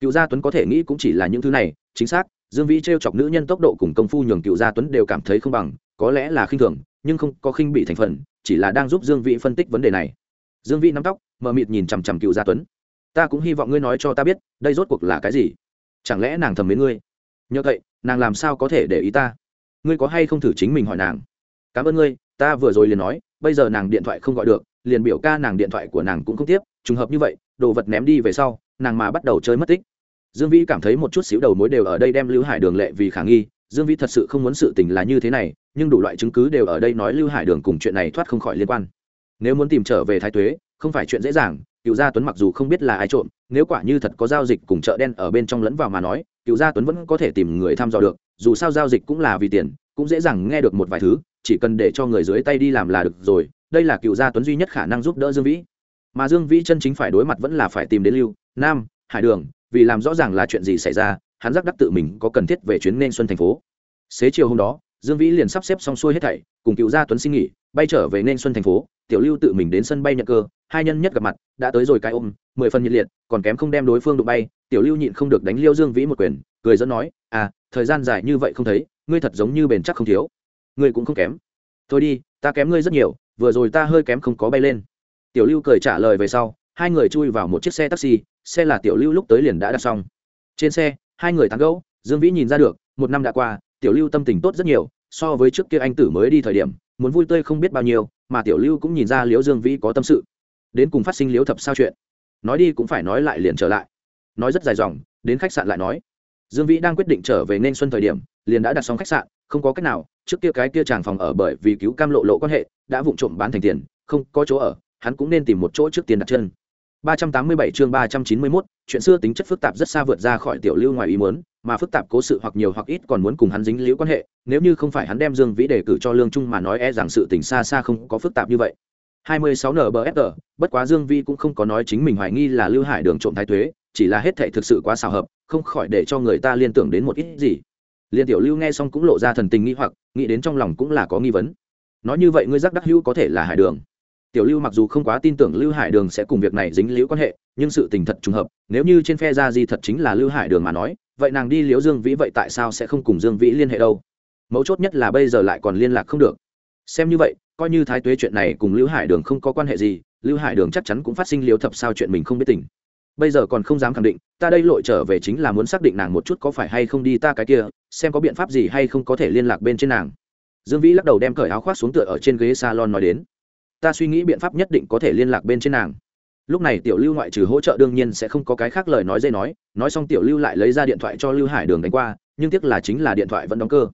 Cựu gia tuấn có thể nghĩ cũng chỉ là những thứ này, chính xác, dương vĩ t r e o chọc nữ nhân tốc độ cùng công phu nhường cựu gia tuấn đều cảm thấy không bằng, có lẽ là khinh thường, nhưng không có khinh bị thành phần, chỉ là đang giúp dương vĩ phân tích vấn đề này. Dương vĩ nắm tóc, mờ mịt nhìn chằm chằm cựu gia tuấn. Ta cũng hy vọng ngươi nói cho ta biết, đây rốt cuộc là cái gì? Chẳng lẽ nàng thầm mến ngươi? Nhờ vậy nàng làm sao có thể để ý ta? Ngươi có hay không thử chính mình hỏi nàng? Cảm ơn ngươi, ta vừa rồi liền nói bây giờ nàng điện thoại không gọi được, liền biểu ca nàng điện thoại của nàng cũng không tiếp, trùng hợp như vậy, đồ vật ném đi về sau, nàng mà bắt đầu chơi mất tích. Dương vĩ cảm thấy một chút xíu đầu mối đều ở đây đem lưu hải đường lệ vì khả nghi, dương vĩ thật sự không muốn sự tình là như thế này, nhưng đủ loại chứng cứ đều ở đây nói lưu hải đường cùng chuyện này thoát không khỏi liên quan. Nếu muốn tìm trở về thái tuế, không phải chuyện dễ dàng, cựu gia tuấn mặc dù không biết là ai trộm, nếu quả như thật có giao dịch cùng chợ đen ở bên trong lẫn vào mà nói, cựu gia tuấn vẫn có thể tìm người thăm dò được, dù sao giao dịch cũng là vì tiền, cũng dễ dàng nghe được một vài thứ chỉ cần để cho người dưới tay đi làm là được rồi, đây là cựu gia tuấn duy nhất khả năng giúp đỡ dương vĩ. Mà dương vĩ chân chính phải đối mặt vẫn là phải tìm đến lưu, nam, hải đường, vì làm rõ ràng là chuyện gì xảy ra, hắn giác đắc tự mình có cần thiết về chuyến nên xuân thành phố. Xế chiều hôm đó, dương vĩ liền sắp xếp xong xuôi hết thảy, cùng cựu gia tuấn xin nghỉ, bay trở về nên xuân thành phố, tiểu lưu tự mình đến sân bay nhận cơ, hai nhân nhất gặp mặt, đã tới rồi cái ôm, mười phần nhiệt liệt, còn kém không đem đối phương đụng bay, tiểu lưu nhịn không được đánh liêu dương vĩ một quyền, cười dẫn nói à thời gian dài như vậy không thấy, ngươi thật giống như bền chắc không thiếu ngươi cũng không kém. Thôi đi, ta kém ngươi rất nhiều, vừa rồi ta hơi kém không có bay lên. Tiểu lưu cười trả lời về sau, hai người chui vào một chiếc xe taxi, xe là tiểu lưu lúc tới liền đã đặt xong. Trên xe, hai người tán gẫu, dương vĩ nhìn ra được, một năm đã qua, tiểu lưu tâm tình tốt rất nhiều, so với trước kia anh tử mới đi thời điểm, muốn vui tươi không biết bao nhiêu, mà tiểu lưu cũng nhìn ra liễu dương vĩ có tâm sự. Đến cùng phát sinh liễu thập sao chuyện? Nói đi cũng phải nói lại liền trở lại. Nói rất dài dòng, đến khách sạn lại nói. Dương vĩ đang quyết định trở về nên xuân thời điểm, liền đã đặt xong khách sạn không có cách nào trước kia cái kia chàng phòng ở bởi vì cứu cam lộ lộ quan hệ đã vụng trộm bán thành tiền không có chỗ ở hắn cũng nên tìm một chỗ trước tiền đặt chân 387 chương 391, chuyện xưa tính chất phức tạp rất xa vượt ra khỏi tiểu lưu ngoài ý muốn, mà phức tạp cố sự hoặc nhiều hoặc ít còn muốn cùng hắn dính liễu quan hệ, nếu như không phải hắn đem Dương Vĩ đề cử cho Lương Trung mà nói e rằng sự tình xa xa không có phức tạp như vậy. 26 NBFR, bất quá Dương Vĩ cũng không có nói chính mình hoài nghi là Lưu Hải Đường trộm thái thuế, chỉ là hết thảy thực sự quá xảo hợp, không khỏi để cho người ta liên tưởng đến một ít gì. Liên Tiểu Lưu nghe xong cũng lộ ra thần tình nghi hoặc, nghĩ đến trong lòng cũng là có nghi vấn. Nói như vậy ngươi giác đắc hữu có thể là Hải Đường. Tiểu lưu mặc dù không quá tin tưởng lưu hải đường sẽ cùng việc này dính liễu quan hệ nhưng sự tình thật trùng hợp nếu như trên phe gia di thật chính là lưu hải đường mà nói vậy nàng đi liễu dương vĩ vậy tại sao sẽ không cùng dương vĩ liên hệ đâu? Mấu chốt nhất là bây giờ lại còn liên lạc không được. Xem như vậy coi như thái tuế chuyện này cùng lưu hải đường không có quan hệ gì lưu hải đường chắc chắn cũng phát sinh liễu thập sao chuyện mình không biết tình bây giờ còn không dám khẳng định, ta đây lội trở về chính là muốn xác định nàng một chút có phải hay không đi ta cái kia, xem có biện pháp gì hay không có thể liên lạc bên trên nàng. Dương vĩ lắc đầu đem cởi áo khoác xuống tựa ở trên ghế salon nói đến. Ta suy nghĩ biện pháp nhất định có thể liên lạc bên trên nàng. Lúc này tiểu lưu ngoại trừ hỗ trợ đương nhiên sẽ không có cái khác lời nói dây nói nói xong tiểu lưu lại lấy ra điện thoại cho lưu hải đường đánh qua, nhưng tiếc là chính là điện thoại vẫn đóng cơ.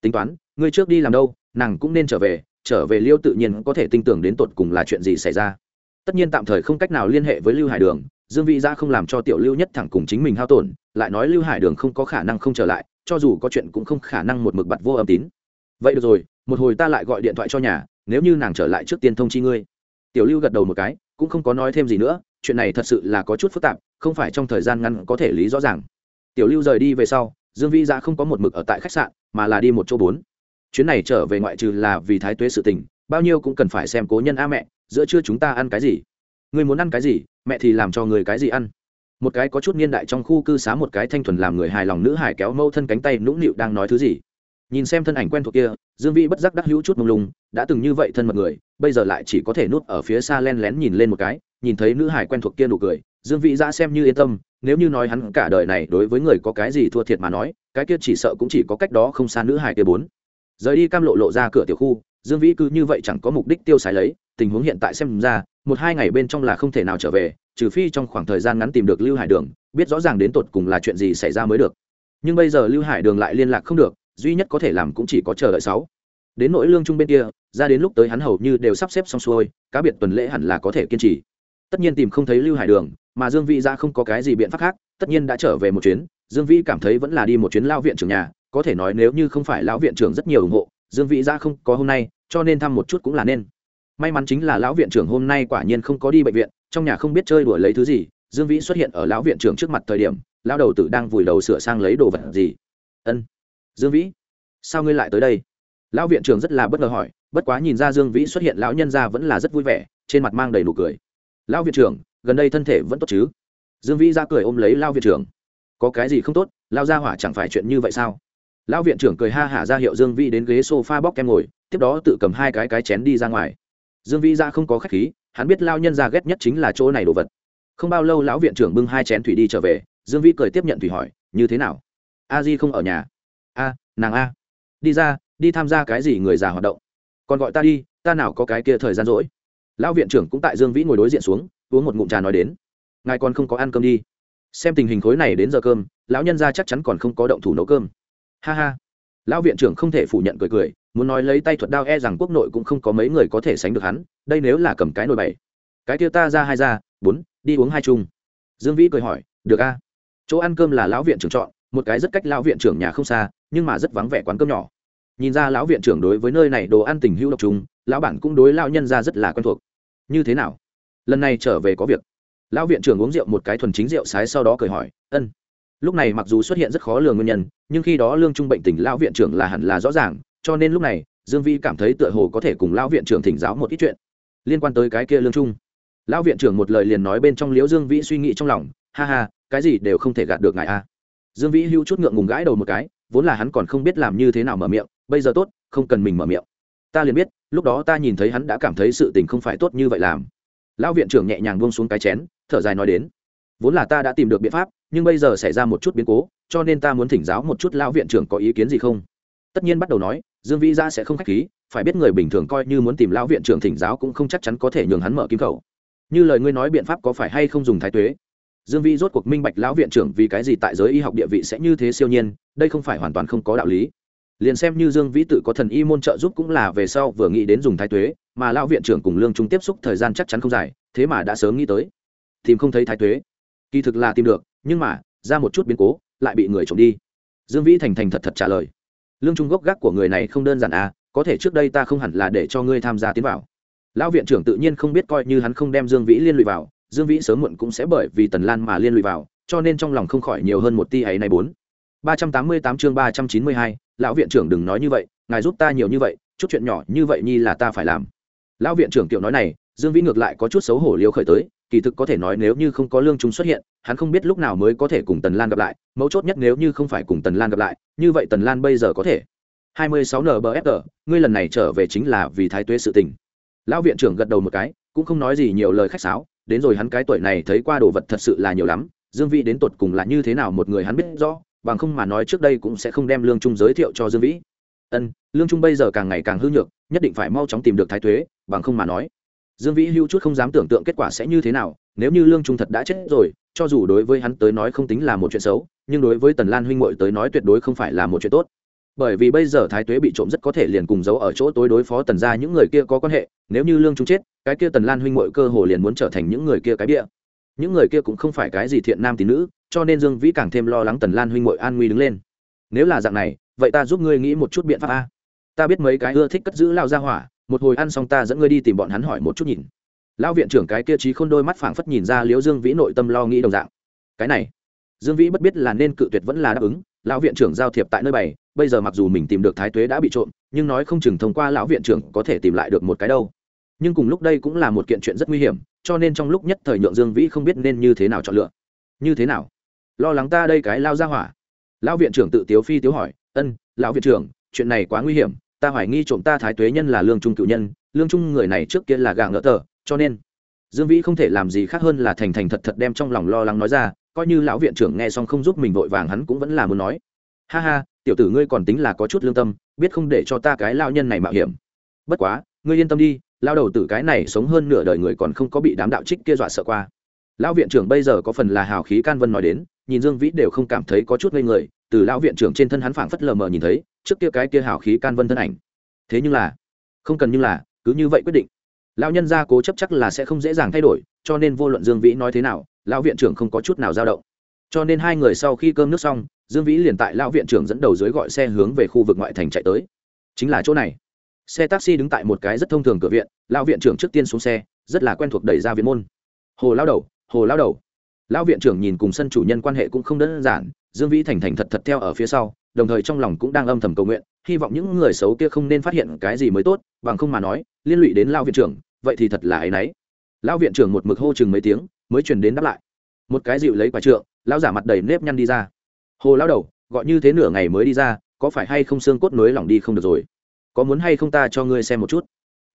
Tính toán, ngươi trước đi làm đâu, nàng cũng nên trở về trở về liêu tự nhiên có thể tin tưởng đến tột cùng là chuyện gì xảy ra. Tất nhiên tạm thời không cách nào liên hệ với lưu hải đường dương vị ra không làm cho tiểu lưu nhất thẳng cùng chính mình hao tổn, lại nói lưu hải đường không có khả năng không trở lại, cho dù có chuyện cũng không khả năng một mực bặt vô âm tín. Vậy được rồi, một hồi ta lại gọi điện thoại cho nhà, nếu như nàng trở lại trước tiên thông chi ngươi. Tiểu lưu gật đầu một cái, cũng không có nói thêm gì nữa, chuyện này thật sự là có chút phức tạp, không phải trong thời gian ngắn có thể lý rõ ràng. Tiểu lưu rời đi về sau, dương vĩ ra không có một mực ở tại khách sạn, mà là đi một chỗ bốn. Chuyến này trở về ngoại trừ là vì thái tuế sự tình, bao nhiêu cũng cần phải xem cố nhân a mẹ, giữa trưa chúng ta ăn cái gì? Người muốn ăn cái gì, mẹ thì làm cho người cái gì ăn. Một cái có chút niên đại trong khu cư xá một cái thanh thuần làm người hài lòng nữ hải kéo mâu thân cánh tay nũng nịu đang nói thứ gì. Nhìn xem thân ảnh quen thuộc kia, dương vĩ bất giác đắc hữu chút mông lung, đã từng như vậy thân mật người, bây giờ lại chỉ có thể nuốt ở phía xa len lén nhìn lên một cái, nhìn thấy nữ hải quen thuộc kia nụ cười, dương vĩ ra xem như yên tâm, nếu như nói hắn cả đời này đối với người có cái gì thua thiệt mà nói, cái kia chỉ sợ cũng chỉ có cách đó không xa nữ hải kia bốn. Rời đi cam lộ lộ ra cửa tiểu khu, dương vĩ cứ như vậy chẳng có mục đích tiêu xài lấy, tình huống hiện tại xem ra một hai ngày bên trong là không thể nào trở về, trừ phi trong khoảng thời gian ngắn tìm được lưu hải đường, biết rõ ràng đến tột cùng là chuyện gì xảy ra mới được. Nhưng bây giờ lưu hải đường lại liên lạc không được, duy nhất có thể làm cũng chỉ có chờ đợi sáu. Đến nỗi lương trung bên kia, ra đến lúc tới hắn hầu như đều sắp xếp xong xuôi, cá biệt tuần lễ hẳn là có thể kiên trì. Tất nhiên tìm không thấy lưu hải đường, mà dương vĩ ra không có cái gì biện pháp khác, tất nhiên đã trở về một chuyến. Dương vĩ cảm thấy vẫn là đi một chuyến lao viện trưởng nhà, có thể nói nếu như không phải lão viện trưởng rất nhiều ủng hộ, dương vĩ ra không có hôm nay, cho nên thăm một chút cũng là nên may mắn chính là lão viện trưởng hôm nay quả nhiên không có đi bệnh viện, trong nhà không biết chơi đùa lấy thứ gì, dương vĩ xuất hiện ở lão viện trưởng trước mặt thời điểm, lão đầu tử đang vùi đầu sửa sang lấy đồ vật gì. Ân, dương vĩ, sao ngươi lại tới đây? Lão viện trưởng rất là bất ngờ hỏi, bất quá nhìn ra dương vĩ xuất hiện lão nhân ra vẫn là rất vui vẻ, trên mặt mang đầy nụ cười. Lão viện trưởng, gần đây thân thể vẫn tốt chứ? Dương vĩ ra cười ôm lấy lão viện trưởng. Có cái gì không tốt? Lao ra hỏa chẳng phải chuyện như vậy sao? Lão viện trưởng cười ha hả ra hiệu dương vĩ đến ghế s o f a bóc kem ngồi, tiếp đó tự cầm hai cái cái chén đi ra ngoài dương vĩ ra không có khách khí, hắn biết lao nhân ra ghét nhất chính là chỗ này đồ vật. Không bao lâu lão viện trưởng bưng hai chén thủy đi trở về, dương vĩ cười tiếp nhận thủy hỏi, như thế nào? A di không ở nhà? A, nàng a. Đi ra, đi tham gia cái gì người già hoạt động? Còn gọi ta đi, ta nào có cái kia thời gian rỗi? Lão viện trưởng cũng tại dương vĩ ngồi đối diện xuống, uống một ngụm trà nói đến, ngài còn không có ăn cơm đi. Xem tình hình khối này đến giờ cơm, lão nhân ra chắc chắn còn không có động thủ nấu cơm. Ha ha. Lão viện trưởng không thể phủ nhận cười cười muốn nói lấy tay thuật đao e rằng quốc nội cũng không có mấy người có thể sánh được hắn, đây nếu là cầm cái nồi bảy. Cái kia ta ra hai ra, bốn, đi uống hai chung. Dương vĩ cười hỏi, được a. Chỗ ăn cơm là lão viện trưởng chọn, một cái rất cách lão viện trưởng nhà không xa, nhưng mà rất vắng vẻ quán cơm nhỏ. Nhìn ra lão viện trưởng đối với nơi này đồ ăn tình hữu độc trùng lão bản cũng đối lão nhân ra rất là quen thuộc. Như thế nào? Lần này trở về có việc. Lão viện trưởng uống rượu một cái thuần chính rượu sái sau đó cười hỏi, ân. Lúc này mặc dù xuất hiện rất khó lường nguyên nhân, nhưng khi đó lương trung bệnh tình lão viện trưởng là hẳn là rõ ràng cho nên lúc này, dương vi cảm thấy tựa hồ có thể cùng lão viện trưởng thỉnh giáo một ít chuyện liên quan tới cái kia lương trung. Lão viện trưởng một lời liền nói bên trong liễu dương vĩ suy nghĩ trong lòng, ha ha, cái gì đều không thể gạt được ngài a. Dương vĩ hữu chút ngượng ngùng gãi đầu một cái, vốn là hắn còn không biết làm như thế nào mở miệng, bây giờ tốt, không cần mình mở miệng. Ta liền biết, lúc đó ta nhìn thấy hắn đã cảm thấy sự tình không phải tốt như vậy làm. Lão viện trưởng nhẹ nhàng buông xuống cái chén, thở dài nói đến, vốn là ta đã tìm được biện pháp, nhưng bây giờ xảy ra một chút biến cố, cho nên ta muốn thỉnh giáo một chút lão viện trưởng có ý kiến gì không? Tất nhiên bắt đầu nói dương vĩ ra sẽ không k h á c h khí, phải biết người bình thường coi như muốn tìm lão viện trưởng thỉnh giáo cũng không chắc chắn có thể nhường hắn mở kim khẩu. Như lời ngươi nói biện pháp có phải hay không dùng thái tuế? Dương vĩ rốt cuộc minh bạch lão viện trưởng vì cái gì tại giới y học địa vị sẽ như thế siêu nhiên, đây không phải hoàn toàn không có đạo lý. Liền xem như dương vĩ tự có thần y môn trợ giúp cũng là về sau vừa nghĩ đến dùng thái tuế, mà lão viện trưởng cùng lương trung tiếp xúc thời gian chắc chắn không dài, thế mà đã sớm nghĩ tới. Tìm không thấy thái tuế. Kỳ thực là tìm được, nhưng mà, ra một chút biến cố, lại bị người trộm đi. Dương vĩ thành thành thật thật trả lời lương trung gốc gác của người này không đơn giản à có thể trước đây ta không hẳn là để cho ngươi tham gia tiến vào. Lão viện trưởng tự nhiên không biết coi như hắn không đem dương vĩ liên lụy vào, dương vĩ sớm muộn cũng sẽ bởi vì tần lan mà liên lụy vào, cho nên trong lòng không khỏi nhiều hơn một ti ấy này bốn. ba trăm tám mươi tám chương ba trăm chín mươi hai, lão viện trưởng đừng nói như vậy, ngài giúp ta nhiều như vậy, chút chuyện nhỏ như vậy nhi là ta phải làm. Lão viện trưởng kiểu nói này, dương vĩ ngược lại có chút xấu hổ liêu khởi tới kỳ thực có thể nói nếu như không có lương trung xuất hiện, hắn không biết lúc nào mới có thể cùng tần lan gặp lại, mấu chốt nhất nếu như không phải cùng tần lan gặp lại, như vậy tần lan bây giờ có thể. 26 nbfg ngươi lần này trở về chính là vì thái tuế sự tình. Lão viện trưởng gật đầu một cái, cũng không nói gì nhiều lời khách sáo, đến rồi hắn cái tuổi này thấy qua đồ vật thật sự là nhiều lắm, dương vĩ đến tột cùng là như thế nào một người hắn biết rõ, bằng không mà nói trước đây cũng sẽ không đem lương trung giới thiệu cho dương vĩ. Ân, lương trung bây giờ càng ngày càng hư nhược, nhất định phải mau chóng tìm được thái tuế, bằng không mà nói dương vĩ hưu chút không dám tưởng tượng kết quả sẽ như thế nào, nếu như lương trung thật đã chết rồi, cho dù đối với hắn tới nói không tính là một chuyện xấu, nhưng đối với tần lan huynh mội tới nói tuyệt đối không phải là một chuyện tốt. Bởi vì bây giờ thái tuế bị trộm rất có thể liền cùng giấu ở chỗ tối đối phó tần ra những người kia có quan hệ, nếu như lương trung chết, cái kia tần lan huynh mội cơ hồ liền muốn trở thành những người kia cái bịa. Những người kia cũng không phải cái gì thiện nam tín nữ, cho nên dương vĩ càng thêm lo lắng tần lan huynh mội an nguy đứng lên. Nếu là dạng này, vậy ta giúp ngươi nghĩ một chút biện pháp a. Ta biết mấy cái ưa thích cất giữ lao ra hỏa một hồi ăn xong ta dẫn ngươi đi tìm bọn hắn hỏi một chút nhìn. Lão viện trưởng cái kia trí khôn đôi mắt phảng phất nhìn ra liễu dương vĩ nội tâm lo nghĩ đồng dạng. Cái này, dương vĩ bất biết là nên cự tuyệt vẫn là đáp ứng, lão viện trưởng giao thiệp tại nơi bày, bây giờ mặc dù mình tìm được thái tuế đã bị trộm, nhưng nói không chừng thông qua lão viện trưởng có thể tìm lại được một cái đâu. Nhưng cùng lúc đây cũng là một kiện chuyện rất nguy hiểm, cho nên trong lúc nhất thời nhượng dương vĩ không biết nên như thế nào chọn lựa. Như thế nào? Lo lắng ta đây cái lao ra hỏa. Lão viện trưởng tự tiếu phi tiếu hỏi, ân, lão viện trưởng, chuyện này quá nguy hiểm ta hoài nghi trộm ta thái tuế nhân là lương trung cựu nhân, lương trung người này trước kia là gà ngỡ tờ, cho nên dương vĩ không thể làm gì khác hơn là thành thành thật thật đem trong lòng lo lắng nói ra, coi như lão viện trưởng nghe xong không giúp mình vội vàng hắn cũng vẫn là muốn nói. Ha ha, tiểu tử ngươi còn tính là có chút lương tâm, biết không để cho ta cái lao nhân này mạo hiểm. Bất quá, ngươi yên tâm đi lao đầu tử cái này sống hơn nửa đời người còn không có bị đám đạo trích kia dọa sợ qua. Lão viện trưởng bây giờ có phần là hào khí can vân nói đến, nhìn dương vĩ đều không cảm thấy có chút ngây người từ lão viện trưởng trên thân hắn phảng phất lờ mờ nhìn thấy, trước kia cái kia hào khí can vân thân ảnh. Thế nhưng là, không cần nhưng là, cứ như vậy quyết định. Lão nhân gia cố chấp chắc là sẽ không dễ dàng thay đổi, cho nên vô luận dương vĩ nói thế nào, lão viện trưởng không có chút nào dao động. Cho nên hai người sau khi cơm nước xong, dương vĩ liền tại lão viện trưởng dẫn đầu dưới gọi xe hướng về khu vực ngoại thành chạy tới. Chính là chỗ này. Xe taxi đứng tại một cái rất thông thường cửa viện, lão viện trưởng trước tiên xuống xe, rất là quen thuộc đẩy ra viện môn. Hồ lao đầu, hồ lao đầu lão viện trưởng nhìn cùng sân chủ nhân quan hệ cũng không đơn giản, dương vĩ thành thành thật thật theo ở phía sau, đồng thời trong lòng cũng đang âm thầm cầu nguyện, hy vọng những người xấu kia không nên phát hiện cái gì mới tốt, bằng không mà nói, liên lụy đến lao viện trưởng, vậy thì thật là áy náy. Lão viện trưởng một mực hô chừng mấy tiếng, mới truyền đến đáp lại. Một cái dịu lấy quả trượng, lão giả mặt đầy nếp nhăn đi ra. Hồ lao đầu, gọi như thế nửa ngày mới đi ra, có phải hay không xương cốt nối lỏng đi không được rồi? Có muốn hay không ta cho ngươi xem một chút?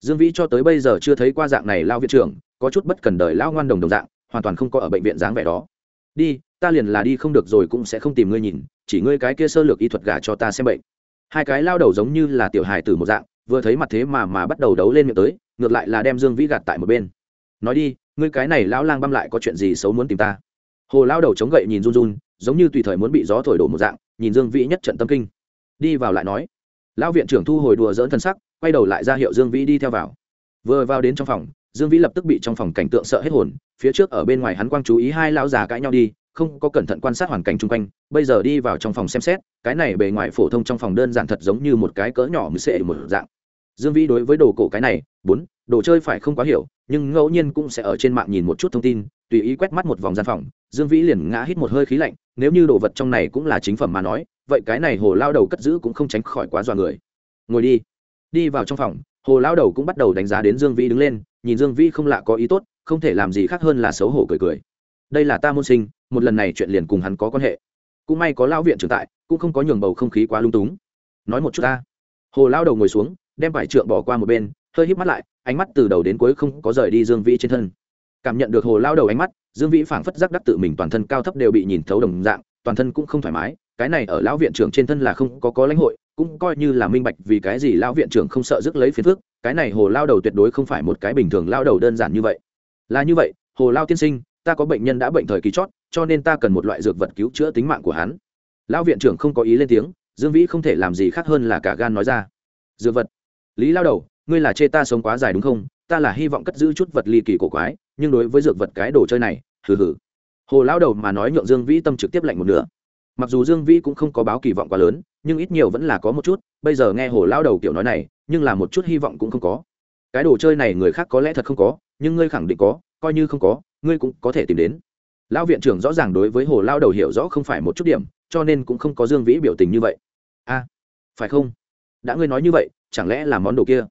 Dương vĩ cho tới bây giờ chưa thấy qua dạng này lao viện trưởng, có chút bất cần đời lão ngoan đồng đồng dạng hoàn toàn không có ở bệnh viện dáng vẻ đó. Đi, ta liền là đi không được rồi cũng sẽ không tìm ngươi nhìn, chỉ ngươi cái kia sơ lược y thuật gà cho ta xem bệnh. Hai cái lao đầu giống như là tiểu hài từ một dạng, vừa thấy mặt thế mà mà bắt đầu đấu lên miệng tới, ngược lại là đem dương vĩ gạt tại một bên. Nói đi, ngươi cái này lão lang băm lại có chuyện gì xấu muốn tìm ta? Hồ lao đầu chống gậy nhìn run run, giống như tùy thời muốn bị gió thổi đổ một dạng, nhìn dương vĩ nhất trận tâm kinh. Đi vào lại nói. Lão viện trưởng thu hồi đùa dỡn thân sắc, quay đầu lại ra hiệu dương vĩ đi theo vào. Vừa vào đến trong phòng dương vĩ lập tức bị trong phòng cảnh tượng sợ hết hồn, phía trước ở bên ngoài hắn quang chú ý hai lão già cãi nhau đi, không có cẩn thận quan sát hoàn cảnh chung quanh, bây giờ đi vào trong phòng xem xét, cái này bề ngoài phổ thông trong phòng đơn giản thật giống như một cái cỡ nhỏ mười sệ một dạng. Dương vĩ đối với đồ cổ cái này, bốn, đồ chơi phải không quá hiểu, nhưng ngẫu nhiên cũng sẽ ở trên mạng nhìn một chút thông tin, tùy ý quét mắt một vòng gian phòng, dương vĩ liền ngã hít một hơi khí lạnh, nếu như đồ vật trong này cũng là chính phẩm mà nói, vậy cái này hồ lao đầu cất giữ cũng không tránh khỏi quá dọa người. Ngồi đi. Đi vào trong phòng hồ lao đầu cũng bắt đầu đánh giá đến dương vĩ đứng lên, nhìn dương vĩ không lạ có ý tốt, không thể làm gì khác hơn là xấu hổ cười cười. Đây là ta môn sinh, một lần này chuyện liền cùng hắn có quan hệ. Cũng may có lao viện trưởng tại, cũng không có nhường bầu không khí quá lung túng. Nói một chút ta. Hồ lao đầu ngồi xuống, đem vải trượng bỏ qua một bên, hơi híp mắt lại, ánh mắt từ đầu đến cuối không có rời đi dương vĩ trên thân. Cảm nhận được hồ lao đầu ánh mắt, dương vĩ phảng phất giác đắc tự mình toàn thân cao thấp đều bị nhìn thấu đồng dạng, toàn thân cũng không thoải mái cái này ở lão viện trưởng trên thân là không có có lãnh hội, cũng coi như là minh bạch vì cái gì lão viện trưởng không sợ rước lấy phiền phức, cái này hồ lao đầu tuyệt đối không phải một cái bình thường lao đầu đơn giản như vậy. Là như vậy, hồ lao tiên sinh, ta có bệnh nhân đã bệnh thời kỳ chót, cho nên ta cần một loại dược vật cứu chữa tính mạng của hắn. Lão viện trưởng không có ý lên tiếng, dương vĩ không thể làm gì khác hơn là cả gan nói ra. Dược vật. Lý lao đầu, ngươi là chê ta sống quá dài đúng không? Ta là hy vọng cất giữ chút vật ly kỳ cổ quái, nhưng đối với dược vật cái đồ chơi này, hừ hừ. Hồ lao đầu mà nói nhượng dương vĩ tâm trực tiếp lạnh một nửa mặc dù dương vĩ cũng không có báo kỳ vọng quá lớn, nhưng ít nhiều vẫn là có một chút, bây giờ nghe hồ lao đầu kiểu nói này, nhưng là một chút hy vọng cũng không có. Cái đồ chơi này người khác có lẽ thật không có, nhưng ngươi khẳng định có, coi như không có, ngươi cũng có thể tìm đến. Lão viện trưởng rõ ràng đối với hồ lao đầu hiểu rõ không phải một chút điểm, cho nên cũng không có dương vĩ biểu tình như vậy. A, phải không? Đã ngươi nói như vậy, chẳng lẽ là món đồ kia?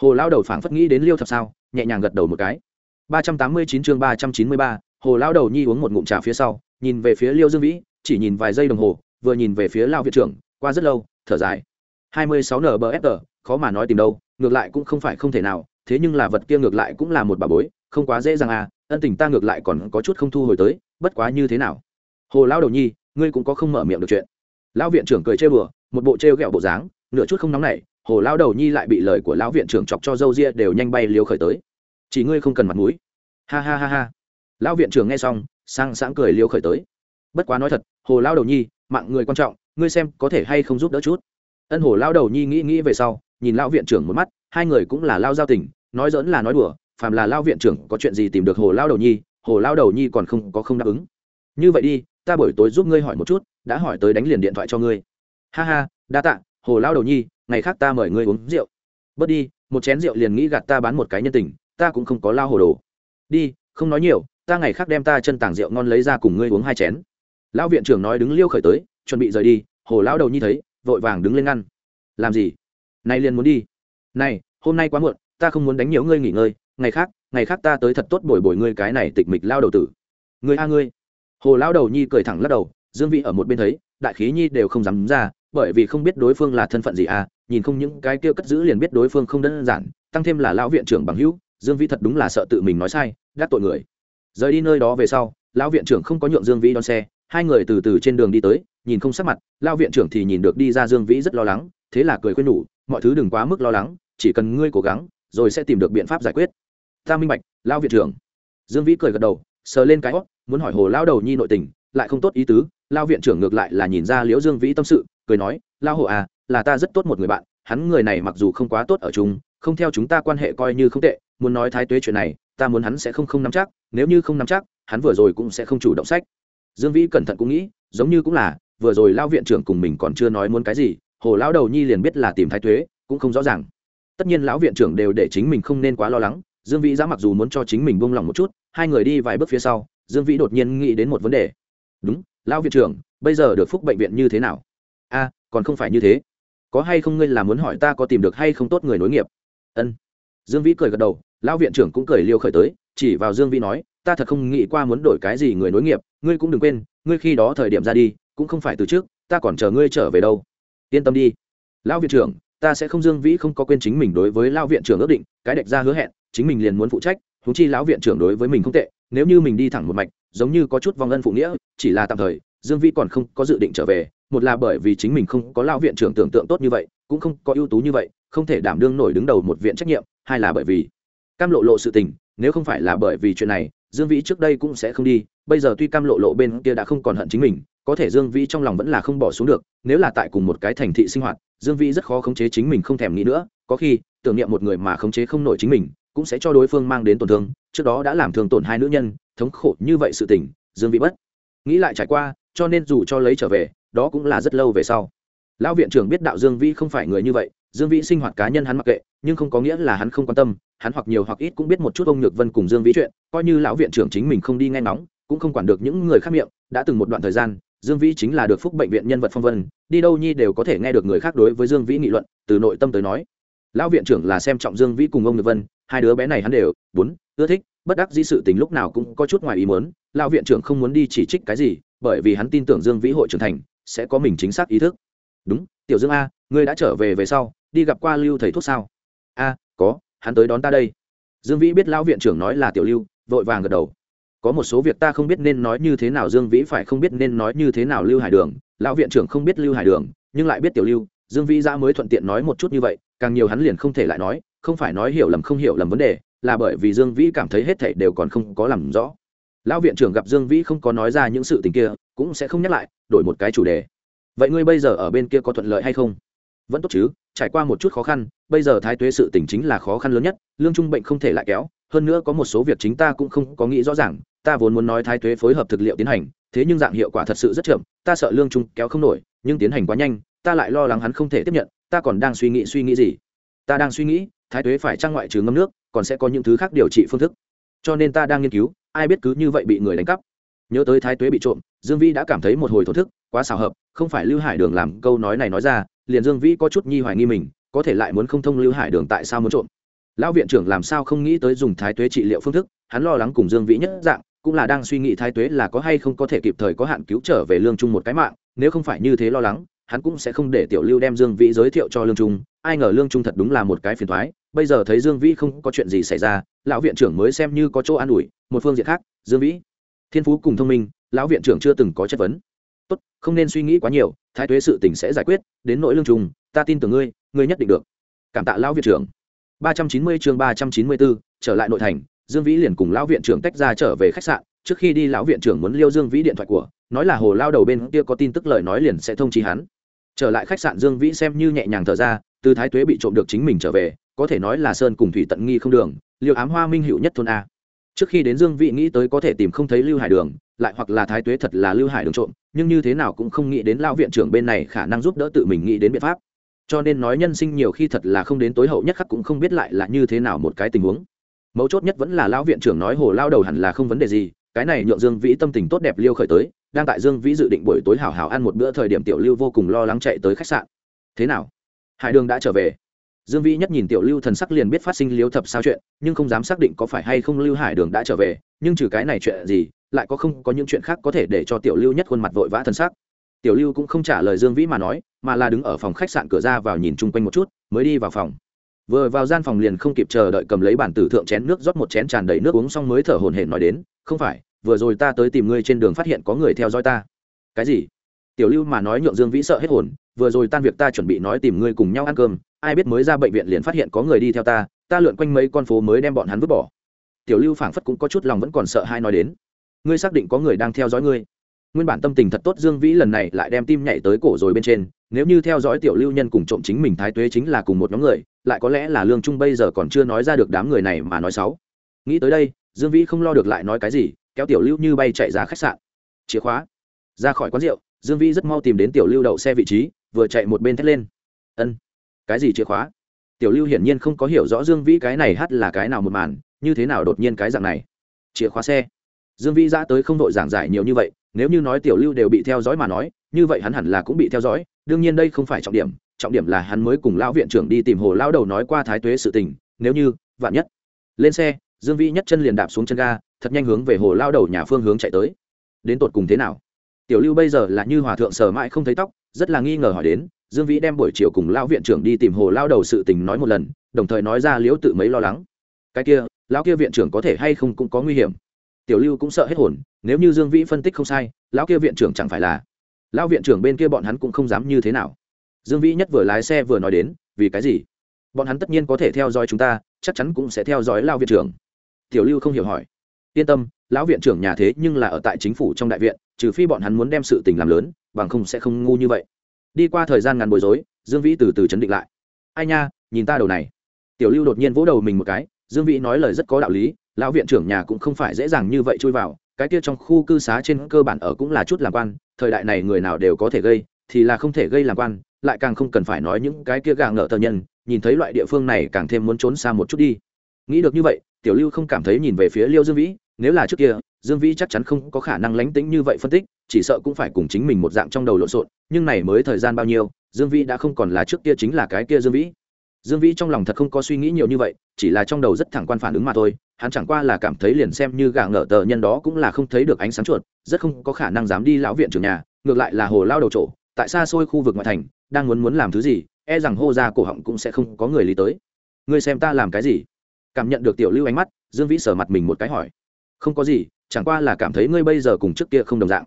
Hồ lao đầu phảng phất nghĩ đến liêu thập sao, nhẹ nhàng gật đầu một cái. Ba trăm tám mươi chín chương ba trăm chín mươi ba, hồ lao đầu nhi uống một ngụm trà phía sau, nhìn về phía liêu dương vĩ chỉ nhìn vài giây đồng hồ, vừa nhìn về phía lao viện trưởng, qua rất lâu, thở dài. Hai mươi sáu nbfr khó mà nói tìm đâu, ngược lại cũng không phải không thể nào, thế nhưng là vật kia ngược lại cũng là một bà bối, không quá dễ dàng à ân tình ta ngược lại còn có chút không thu hồi tới, bất quá như thế nào? Hồ lao đầu nhi, ngươi cũng có không mở miệng được chuyện. Lão viện trưởng cười trêu bừa một bộ trêu ghẹo bộ dáng, nửa chút không nóng nảy, hồ lao đầu nhi lại bị lời của lão viện trưởng chọc cho dâu ria đều nhanh bay liều khởi tới. Chỉ ngươi không cần mặt mũi. Ha ha ha ha. Lão viện trưởng nghe xong, sang sáng cười liều khởi tới. Bất quá nói thật hồ lao đầu nhi, mạng người quan trọng, ngươi xem có thể hay không giúp đỡ chút. Ân hồ lao đầu nhi nghĩ nghĩ về sau, nhìn lão viện trưởng một mắt, hai người cũng là lao giao tình, nói dỡn là nói đùa, phàm là lao viện trưởng có chuyện gì tìm được hồ lao đầu nhi, hồ lao đầu nhi còn không, có không đáp ứng. Như vậy đi, ta buổi tối giúp ngươi hỏi một chút, đã hỏi tới đánh liền điện thoại cho ngươi. Ha ha, đa tạ, hồ lao đầu nhi, ngày khác ta mời ngươi uống rượu. Bớt đi, một chén rượu liền nghĩ gạt ta bán một cái nhân tình, ta cũng không có lao hồ đồ. Đi, không nói nhiều, ta ngày khác đem ta chân tảng rượu ngon lấy ra cùng ngươi uống hai chén lão viện trưởng nói đứng liêu khởi tới, chuẩn bị rời đi, hồ lão đầu nhi thấy, vội vàng đứng lên ngăn. Làm gì? Nay liền muốn đi. Này, hôm nay quá muộn, ta không muốn đánh nhiều ngươi nghỉ ngơi, ngày khác ngày khác ta tới thật tốt bồi bồi ngươi cái này tịch mịch lao đầu tử. Ngươi a ngươi. Hồ lao đầu nhi cười thẳng lắc đầu, dương vị ở một bên thấy, đại khí nhi đều không dám ra, bởi vì không biết đối phương là thân phận gì à nhìn không những cái kia cất giữ liền biết đối phương không đơn giản, tăng thêm là lão viện trưởng bằng hữu, dương vĩ thật đúng là sợ tự mình nói sai gác tội người. Rời đi nơi đó về sau, lão viện trưởng không có nhượng dương vĩ đón xe hai người từ từ trên đường đi tới, nhìn không sắc mặt, lao viện trưởng thì nhìn được đi ra dương vĩ rất lo lắng, thế là cười khuyên nhủ, mọi thứ đừng quá mức lo lắng, chỉ cần ngươi cố gắng, rồi sẽ tìm được biện pháp giải quyết. Ta minh bạch, lao viện trưởng. Dương vĩ cười gật đầu, sờ lên cái hót muốn hỏi hồ lao đầu nhi nội tình, lại không tốt ý tứ, lao viện trưởng ngược lại là nhìn ra liễu dương vĩ tâm sự, cười nói, lao hồ à là ta rất tốt một người bạn, hắn người này mặc dù không quá tốt ở chung, không theo chúng ta quan hệ coi như không tệ, muốn nói thái tuế chuyện này, ta muốn hắn sẽ không không nắm chắc, nếu như không nắm chắc, hắn vừa rồi cũng sẽ không chủ động sách dương vĩ cẩn thận cũng nghĩ, giống như cũng là, vừa rồi lao viện trưởng cùng mình còn chưa nói muốn cái gì, hồ lão đầu nhi liền biết là tìm thái tuế, cũng không rõ ràng. Tất nhiên lão viện trưởng đều để chính mình không nên quá lo lắng, dương vĩ giá mặc dù muốn cho chính mình buông lỏng một chút, hai người đi vài bước phía sau, dương vĩ đột nhiên nghĩ đến một vấn đề. Đúng, lão viện trưởng, bây giờ được phúc bệnh viện như thế nào? A, còn không phải như thế. Có hay không ngươi là muốn hỏi ta có tìm được hay không tốt người nối nghiệp? Ân. Dương vĩ cười gật đầu, lão viện trưởng cũng cười liêu khởi tới, chỉ vào dương vĩ nói ta thật không nghĩ qua muốn đổi cái gì người nối nghiệp, ngươi cũng đừng quên, ngươi khi đó thời điểm ra đi, cũng không phải từ trước, ta còn chờ ngươi trở về đâu. Yên tâm đi. Lão viện trưởng, ta sẽ không dương vĩ không có quên chính mình đối với lão viện trưởng ước định, cái đệch ra hứa hẹn, chính mình liền muốn phụ trách thú chi lão viện trưởng đối với mình không tệ, nếu như mình đi thẳng một mạch, giống như có chút vòng ân phụ nghĩa, chỉ là tạm thời, dương vĩ còn không có dự định trở về, một là bởi vì chính mình không có lão viện trưởng tưởng tượng tốt như vậy, cũng không có ưu tú như vậy, không thể đảm đương nổi đứng đầu một viện trách nhiệm, hai là bởi vì cam lộ lộ sự tình, nếu không phải là bởi vì chuyện này dương vĩ trước đây cũng sẽ không đi, bây giờ tuy cam lộ lộ bên kia đã không còn hận chính mình, có thể dương vĩ trong lòng vẫn là không bỏ xuống được, nếu là tại cùng một cái thành thị sinh hoạt, dương vĩ rất khó khống chế chính mình không thèm nghĩ nữa, có khi, tưởng niệm một người mà khống chế không nổi chính mình, cũng sẽ cho đối phương mang đến tổn thương, trước đó đã làm thương tổn hai nữ nhân, thống khổ như vậy sự tình, dương vĩ bất nghĩ lại trải qua, cho nên dù cho lấy trở về, đó cũng là rất lâu về sau. Lão viện trưởng biết đạo dương vĩ không phải người như vậy dương vĩ sinh hoạt cá nhân hắn mặc kệ, nhưng không có nghĩa là hắn không quan tâm, hắn hoặc nhiều hoặc ít cũng biết một chút ông nhược vân cùng dương vĩ chuyện, coi như lão viện trưởng chính mình không đi nghe ngóng, cũng không quản được những người khác miệng, đã từng một đoạn thời gian, dương vĩ chính là được phúc bệnh viện nhân vật phong vân, đi đâu nhi đều có thể nghe được người khác đối với dương vĩ nghị luận, từ nội tâm tới nói. Lão viện trưởng là xem trọng dương vĩ cùng ông nhược vân, hai đứa bé này hắn đều, bốn, ưa thích, bất đắc dĩ sự tình lúc nào cũng có chút ngoài ý muốn, lão viện trưởng không muốn đi chỉ trích cái gì, bởi vì hắn tin tưởng dương vĩ hội trưởng thành, sẽ có mình chính xác ý thức. Đúng, tiểu dương a, ngươi đã trở về về sau đi gặp qua lưu thầy thuốc sao? A, có, hắn tới đón ta đây. Dương vĩ biết lão viện trưởng nói là tiểu lưu, vội vàng gật đầu. Có một số việc ta không biết nên nói như thế nào, dương vĩ phải không biết nên nói như thế nào lưu hải đường. Lão viện trưởng không biết lưu hải đường, nhưng lại biết tiểu lưu. Dương vĩ ra mới thuận tiện nói một chút như vậy, càng nhiều hắn liền không thể lại nói, không phải nói hiểu lầm không hiểu lầm vấn đề, là bởi vì dương vĩ cảm thấy hết thảy đều còn không có làm rõ. Lão viện trưởng gặp dương vĩ không có nói ra những sự tình kia, cũng sẽ không nhắc lại, đổi một cái chủ đề. Vậy ngươi bây giờ ở bên kia có thuận lợi hay không? Vẫn tốt chứ, trải qua một chút khó khăn, bây giờ thái tuế sự tỉnh chính là khó khăn lớn nhất, lương trung bệnh không thể lại kéo, hơn nữa có một số việc chính ta cũng không có nghĩ rõ ràng, ta vốn muốn nói thái tuế phối hợp thực liệu tiến hành, thế nhưng dạng hiệu quả thật sự rất chậm, ta sợ lương trung kéo không nổi, nhưng tiến hành quá nhanh, ta lại lo lắng hắn không thể tiếp nhận, ta còn đang suy nghĩ suy nghĩ gì? Ta đang suy nghĩ, thái tuế phải trang ngoại trừ ngâm nước, còn sẽ có những thứ khác điều trị phương thức. Cho nên ta đang nghiên cứu, ai biết cứ như vậy bị người đánh cắp. Nhớ tới thái tuế bị trộm, dương vĩ đã cảm thấy một hồi thổ thức, quá xào hợp, không phải lưu hải đường làm câu nói này nói ra liền dương vĩ có chút nhi hoài nghi mình, có thể lại muốn không thông lưu hải đường tại sao muốn trộm. Lão viện trưởng làm sao không nghĩ tới dùng thái tuế trị liệu phương thức, hắn lo lắng cùng dương vĩ nhất dạng, cũng là đang suy nghĩ thái tuế là có hay không có thể kịp thời có hạn cứu trở về lương trung một cái mạng, nếu không phải như thế lo lắng, hắn cũng sẽ không để tiểu lưu đem dương vĩ giới thiệu cho lương trung, ai ngờ lương trung thật đúng là một cái phiền thoái bây giờ thấy dương vĩ không có chuyện gì xảy ra, lão viện trưởng mới xem như có chỗ an ủi, một phương diện khác, dương vĩ, thiên phú cùng thông minh, lão viện trưởng chưa từng có chất vấn tốt không nên suy nghĩ quá nhiều thái tuế sự tình sẽ giải quyết đến nỗi lương trùng, ta tin tưởng ngươi ngươi nhất định được. Cảm tạ lão viện trưởng. ba trăm chín mươi chương ba trăm chín mươi bốn trở lại nội thành dương vĩ liền cùng lão viện trưởng tách ra trở về khách sạn trước khi đi lão viện trưởng muốn liêu dương vĩ điện thoại của nói là hồ lao đầu bên kia có tin tức lời nói liền sẽ thông chi hắn. Trở lại khách sạn dương vĩ xem như nhẹ nhàng thở ra từ thái tuế bị trộm được chính mình trở về có thể nói là sơn cùng thủy tận nghi không đường liệu ám hoa minh hữu nhất thôn a trước khi đến dương vĩ nghĩ tới có thể tìm không thấy lưu hải đường, lại hoặc là thái tuế thật là lưu hải đường trộm, nhưng như thế nào cũng không nghĩ đến lão viện trưởng bên này khả năng giúp đỡ tự mình nghĩ đến biện pháp. Cho nên nói nhân sinh nhiều khi thật là không đến tối hậu nhất khắc cũng không biết lại là như thế nào một cái tình huống. Mấu chốt nhất vẫn là lão viện trưởng nói hồ lao đầu hẳn là không vấn đề gì, cái này nhượng dương vĩ tâm tình tốt đẹp liêu khởi tới, đang tại dương vĩ dự định buổi tối hảo hảo ăn một bữa thời điểm tiểu lưu vô cùng lo lắng chạy tới khách sạn. Thế nào? Hải đường đã trở về dương vĩ nhất nhìn tiểu lưu thần sắc liền biết phát sinh liếu thập sao chuyện, nhưng không dám xác định có phải hay không lưu hải đường đã trở về, nhưng trừ cái này chuyện gì, lại có không có những chuyện khác có thể để cho tiểu lưu nhất khuôn mặt vội vã thần sắc. Tiểu lưu cũng không trả lời dương vĩ mà nói, mà là đứng ở phòng khách sạn cửa ra vào nhìn chung quanh một chút, mới đi vào phòng. Vừa vào gian phòng liền không kịp chờ đợi cầm lấy bản tử thượng chén nước rót một chén tràn đầy nước uống xong mới thở hổn hển nói đến, không phải, vừa rồi ta tới tìm ngươi trên đường phát hiện có người theo dõi ta. Cái gì? Tiểu lưu mà nói nhượng dương vĩ sợ hết hồn, vừa rồi tan việc ta chuẩn bị nói tìm ngươi cùng nhau ăn cơm ai biết mới ra bệnh viện liền phát hiện có người đi theo ta ta lượn quanh mấy con phố mới đem bọn hắn vứt bỏ. Tiểu lưu phảng phất cũng có chút lòng vẫn còn sợ hai nói đến. Ngươi xác định có người đang theo dõi ngươi. Nguyên bản tâm tình thật tốt dương vĩ lần này lại đem tim nhảy tới cổ rồi bên trên. Nếu như theo dõi tiểu lưu nhân cùng trộm chính mình thái tuế chính là cùng một nhóm người, lại có lẽ là lương trung bây giờ còn chưa nói ra được đám người này mà nói xấu. Nghĩ tới đây, dương vĩ không lo được lại nói cái gì, kéo tiểu lưu như bay chạy ra khách sạn. Chìa khóa. Ra khỏi quán rượu, dương vĩ rất mau tìm đến tiểu lưu đậu xe vị trí, vừa chạy một bên thét lên. Ân cái gì chìa khóa? Tiểu lưu hiển nhiên không có hiểu rõ dương vĩ cái này hát là cái nào một màn, như thế nào đột nhiên cái dạng này. Chìa khóa xe. Dương vĩ ra tới không đội giảng giải nhiều như vậy, nếu như nói tiểu lưu đều bị theo dõi mà nói, như vậy hắn hẳn là cũng bị theo dõi, đương nhiên đây không phải trọng điểm trọng điểm là hắn mới cùng lão viện trưởng đi tìm hồ lao đầu nói qua thái tuế sự tình, nếu như, vạn nhất. Lên xe, dương vĩ nhất chân liền đạp xuống chân ga, thật nhanh hướng về hồ lao đầu nhà phương hướng chạy tới. Đến tột cùng thế nào? Tiểu lưu bây giờ là như hòa thượng sờ mãi không thấy tóc rất là nghi ngờ hỏi đến, dương vĩ đem buổi chiều cùng lão viện trưởng đi tìm hồ lao đầu sự tình nói một lần, đồng thời nói ra liễu tự mấy lo lắng. Cái kia, lão kia viện trưởng có thể hay không cũng có nguy hiểm. Tiểu lưu cũng sợ hết hồn, nếu như dương vĩ phân tích không sai, lão kia viện trưởng chẳng phải là lão viện trưởng bên kia bọn hắn cũng không dám như thế nào. Dương vĩ nhất vừa lái xe vừa nói đến, vì cái gì? Bọn hắn tất nhiên có thể theo dõi chúng ta, chắc chắn cũng sẽ theo dõi lao viện trưởng. Tiểu lưu không hiểu hỏi. Yên tâm, lão viện trưởng nhà thế nhưng là ở tại chính phủ trong đại viện trừ phi bọn hắn muốn đem sự tình làm lớn, bằng không sẽ không ngu như vậy. Đi qua thời gian ngắn bối rối, dương vĩ từ từ chấn định lại. Ai nha, nhìn ta đầu này. Tiểu lưu đột nhiên vỗ đầu mình một cái, dương vĩ nói lời rất có đạo lý, lão viện trưởng nhà cũng không phải dễ dàng như vậy chui vào, cái kia trong khu cư xá trên cơ bản ở cũng là chút làm quan, thời đại này người nào đều có thể gây, thì là không thể gây làm quan, lại càng không cần phải nói những cái kia gà ngợ tờ nhân, nhìn thấy loại địa phương này càng thêm muốn trốn xa một chút đi. Nghĩ được như vậy, tiểu lưu không cảm thấy nhìn về phía liêu dương vĩ nếu là trước kia, dương vĩ chắc chắn không có khả năng lánh tĩnh như vậy phân tích, chỉ sợ cũng phải cùng chính mình một dạng trong đầu lộn xộn, nhưng này mới thời gian bao nhiêu, dương vĩ đã không còn là trước kia chính là cái kia dương vĩ. Dương vĩ trong lòng thật không có suy nghĩ nhiều như vậy, chỉ là trong đầu rất thẳng quan phản ứng mà thôi, hắn chẳng qua là cảm thấy liền xem như gà ngỡ tờ nhân đó cũng là không thấy được ánh sáng chuột, rất không có khả năng dám đi lão viện trường nhà, ngược lại là hồ lao đầu trổ tại xa xôi khu vực ngoại thành, đang muốn muốn làm thứ gì e rằng hô ra cổ họng cũng sẽ không có người lý tới. Ngươi xem ta làm cái gì? Cảm nhận được tiểu lưu ánh mắt, dương vĩ sờ mặt mình một cái hỏi không có gì, chẳng qua là cảm thấy ngươi bây giờ cùng trước kia không đồng dạng.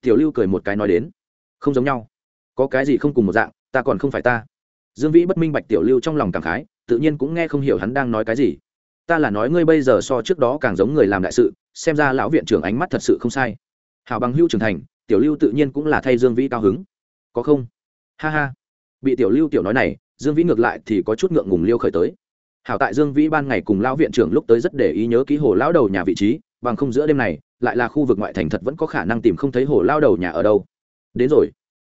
Tiểu lưu cười một cái nói đến, không giống nhau. Có cái gì không cùng một dạng, ta còn không phải ta. Dương vĩ bất minh bạch tiểu lưu trong lòng cảm khái, tự nhiên cũng nghe không hiểu hắn đang nói cái gì. Ta là nói ngươi bây giờ so trước đó càng giống người làm đại sự, xem ra lão viện trưởng ánh mắt thật sự không sai. Hào bằng hưu trưởng thành, tiểu lưu tự nhiên cũng là thay dương vĩ cao hứng. Có không? Ha ha. Bị tiểu lưu tiểu nói này, dương vĩ ngược lại thì có chút ngượng ngùng liêu khởi tới. Hảo tại dương vĩ ban ngày cùng lão viện trưởng lúc tới rất để ý nhớ ký hồ lão đầu nhà vị trí bằng không giữa đêm này, lại là khu vực ngoại thành thật vẫn có khả năng tìm không thấy hồ lao đầu nhà ở đâu. Đến rồi.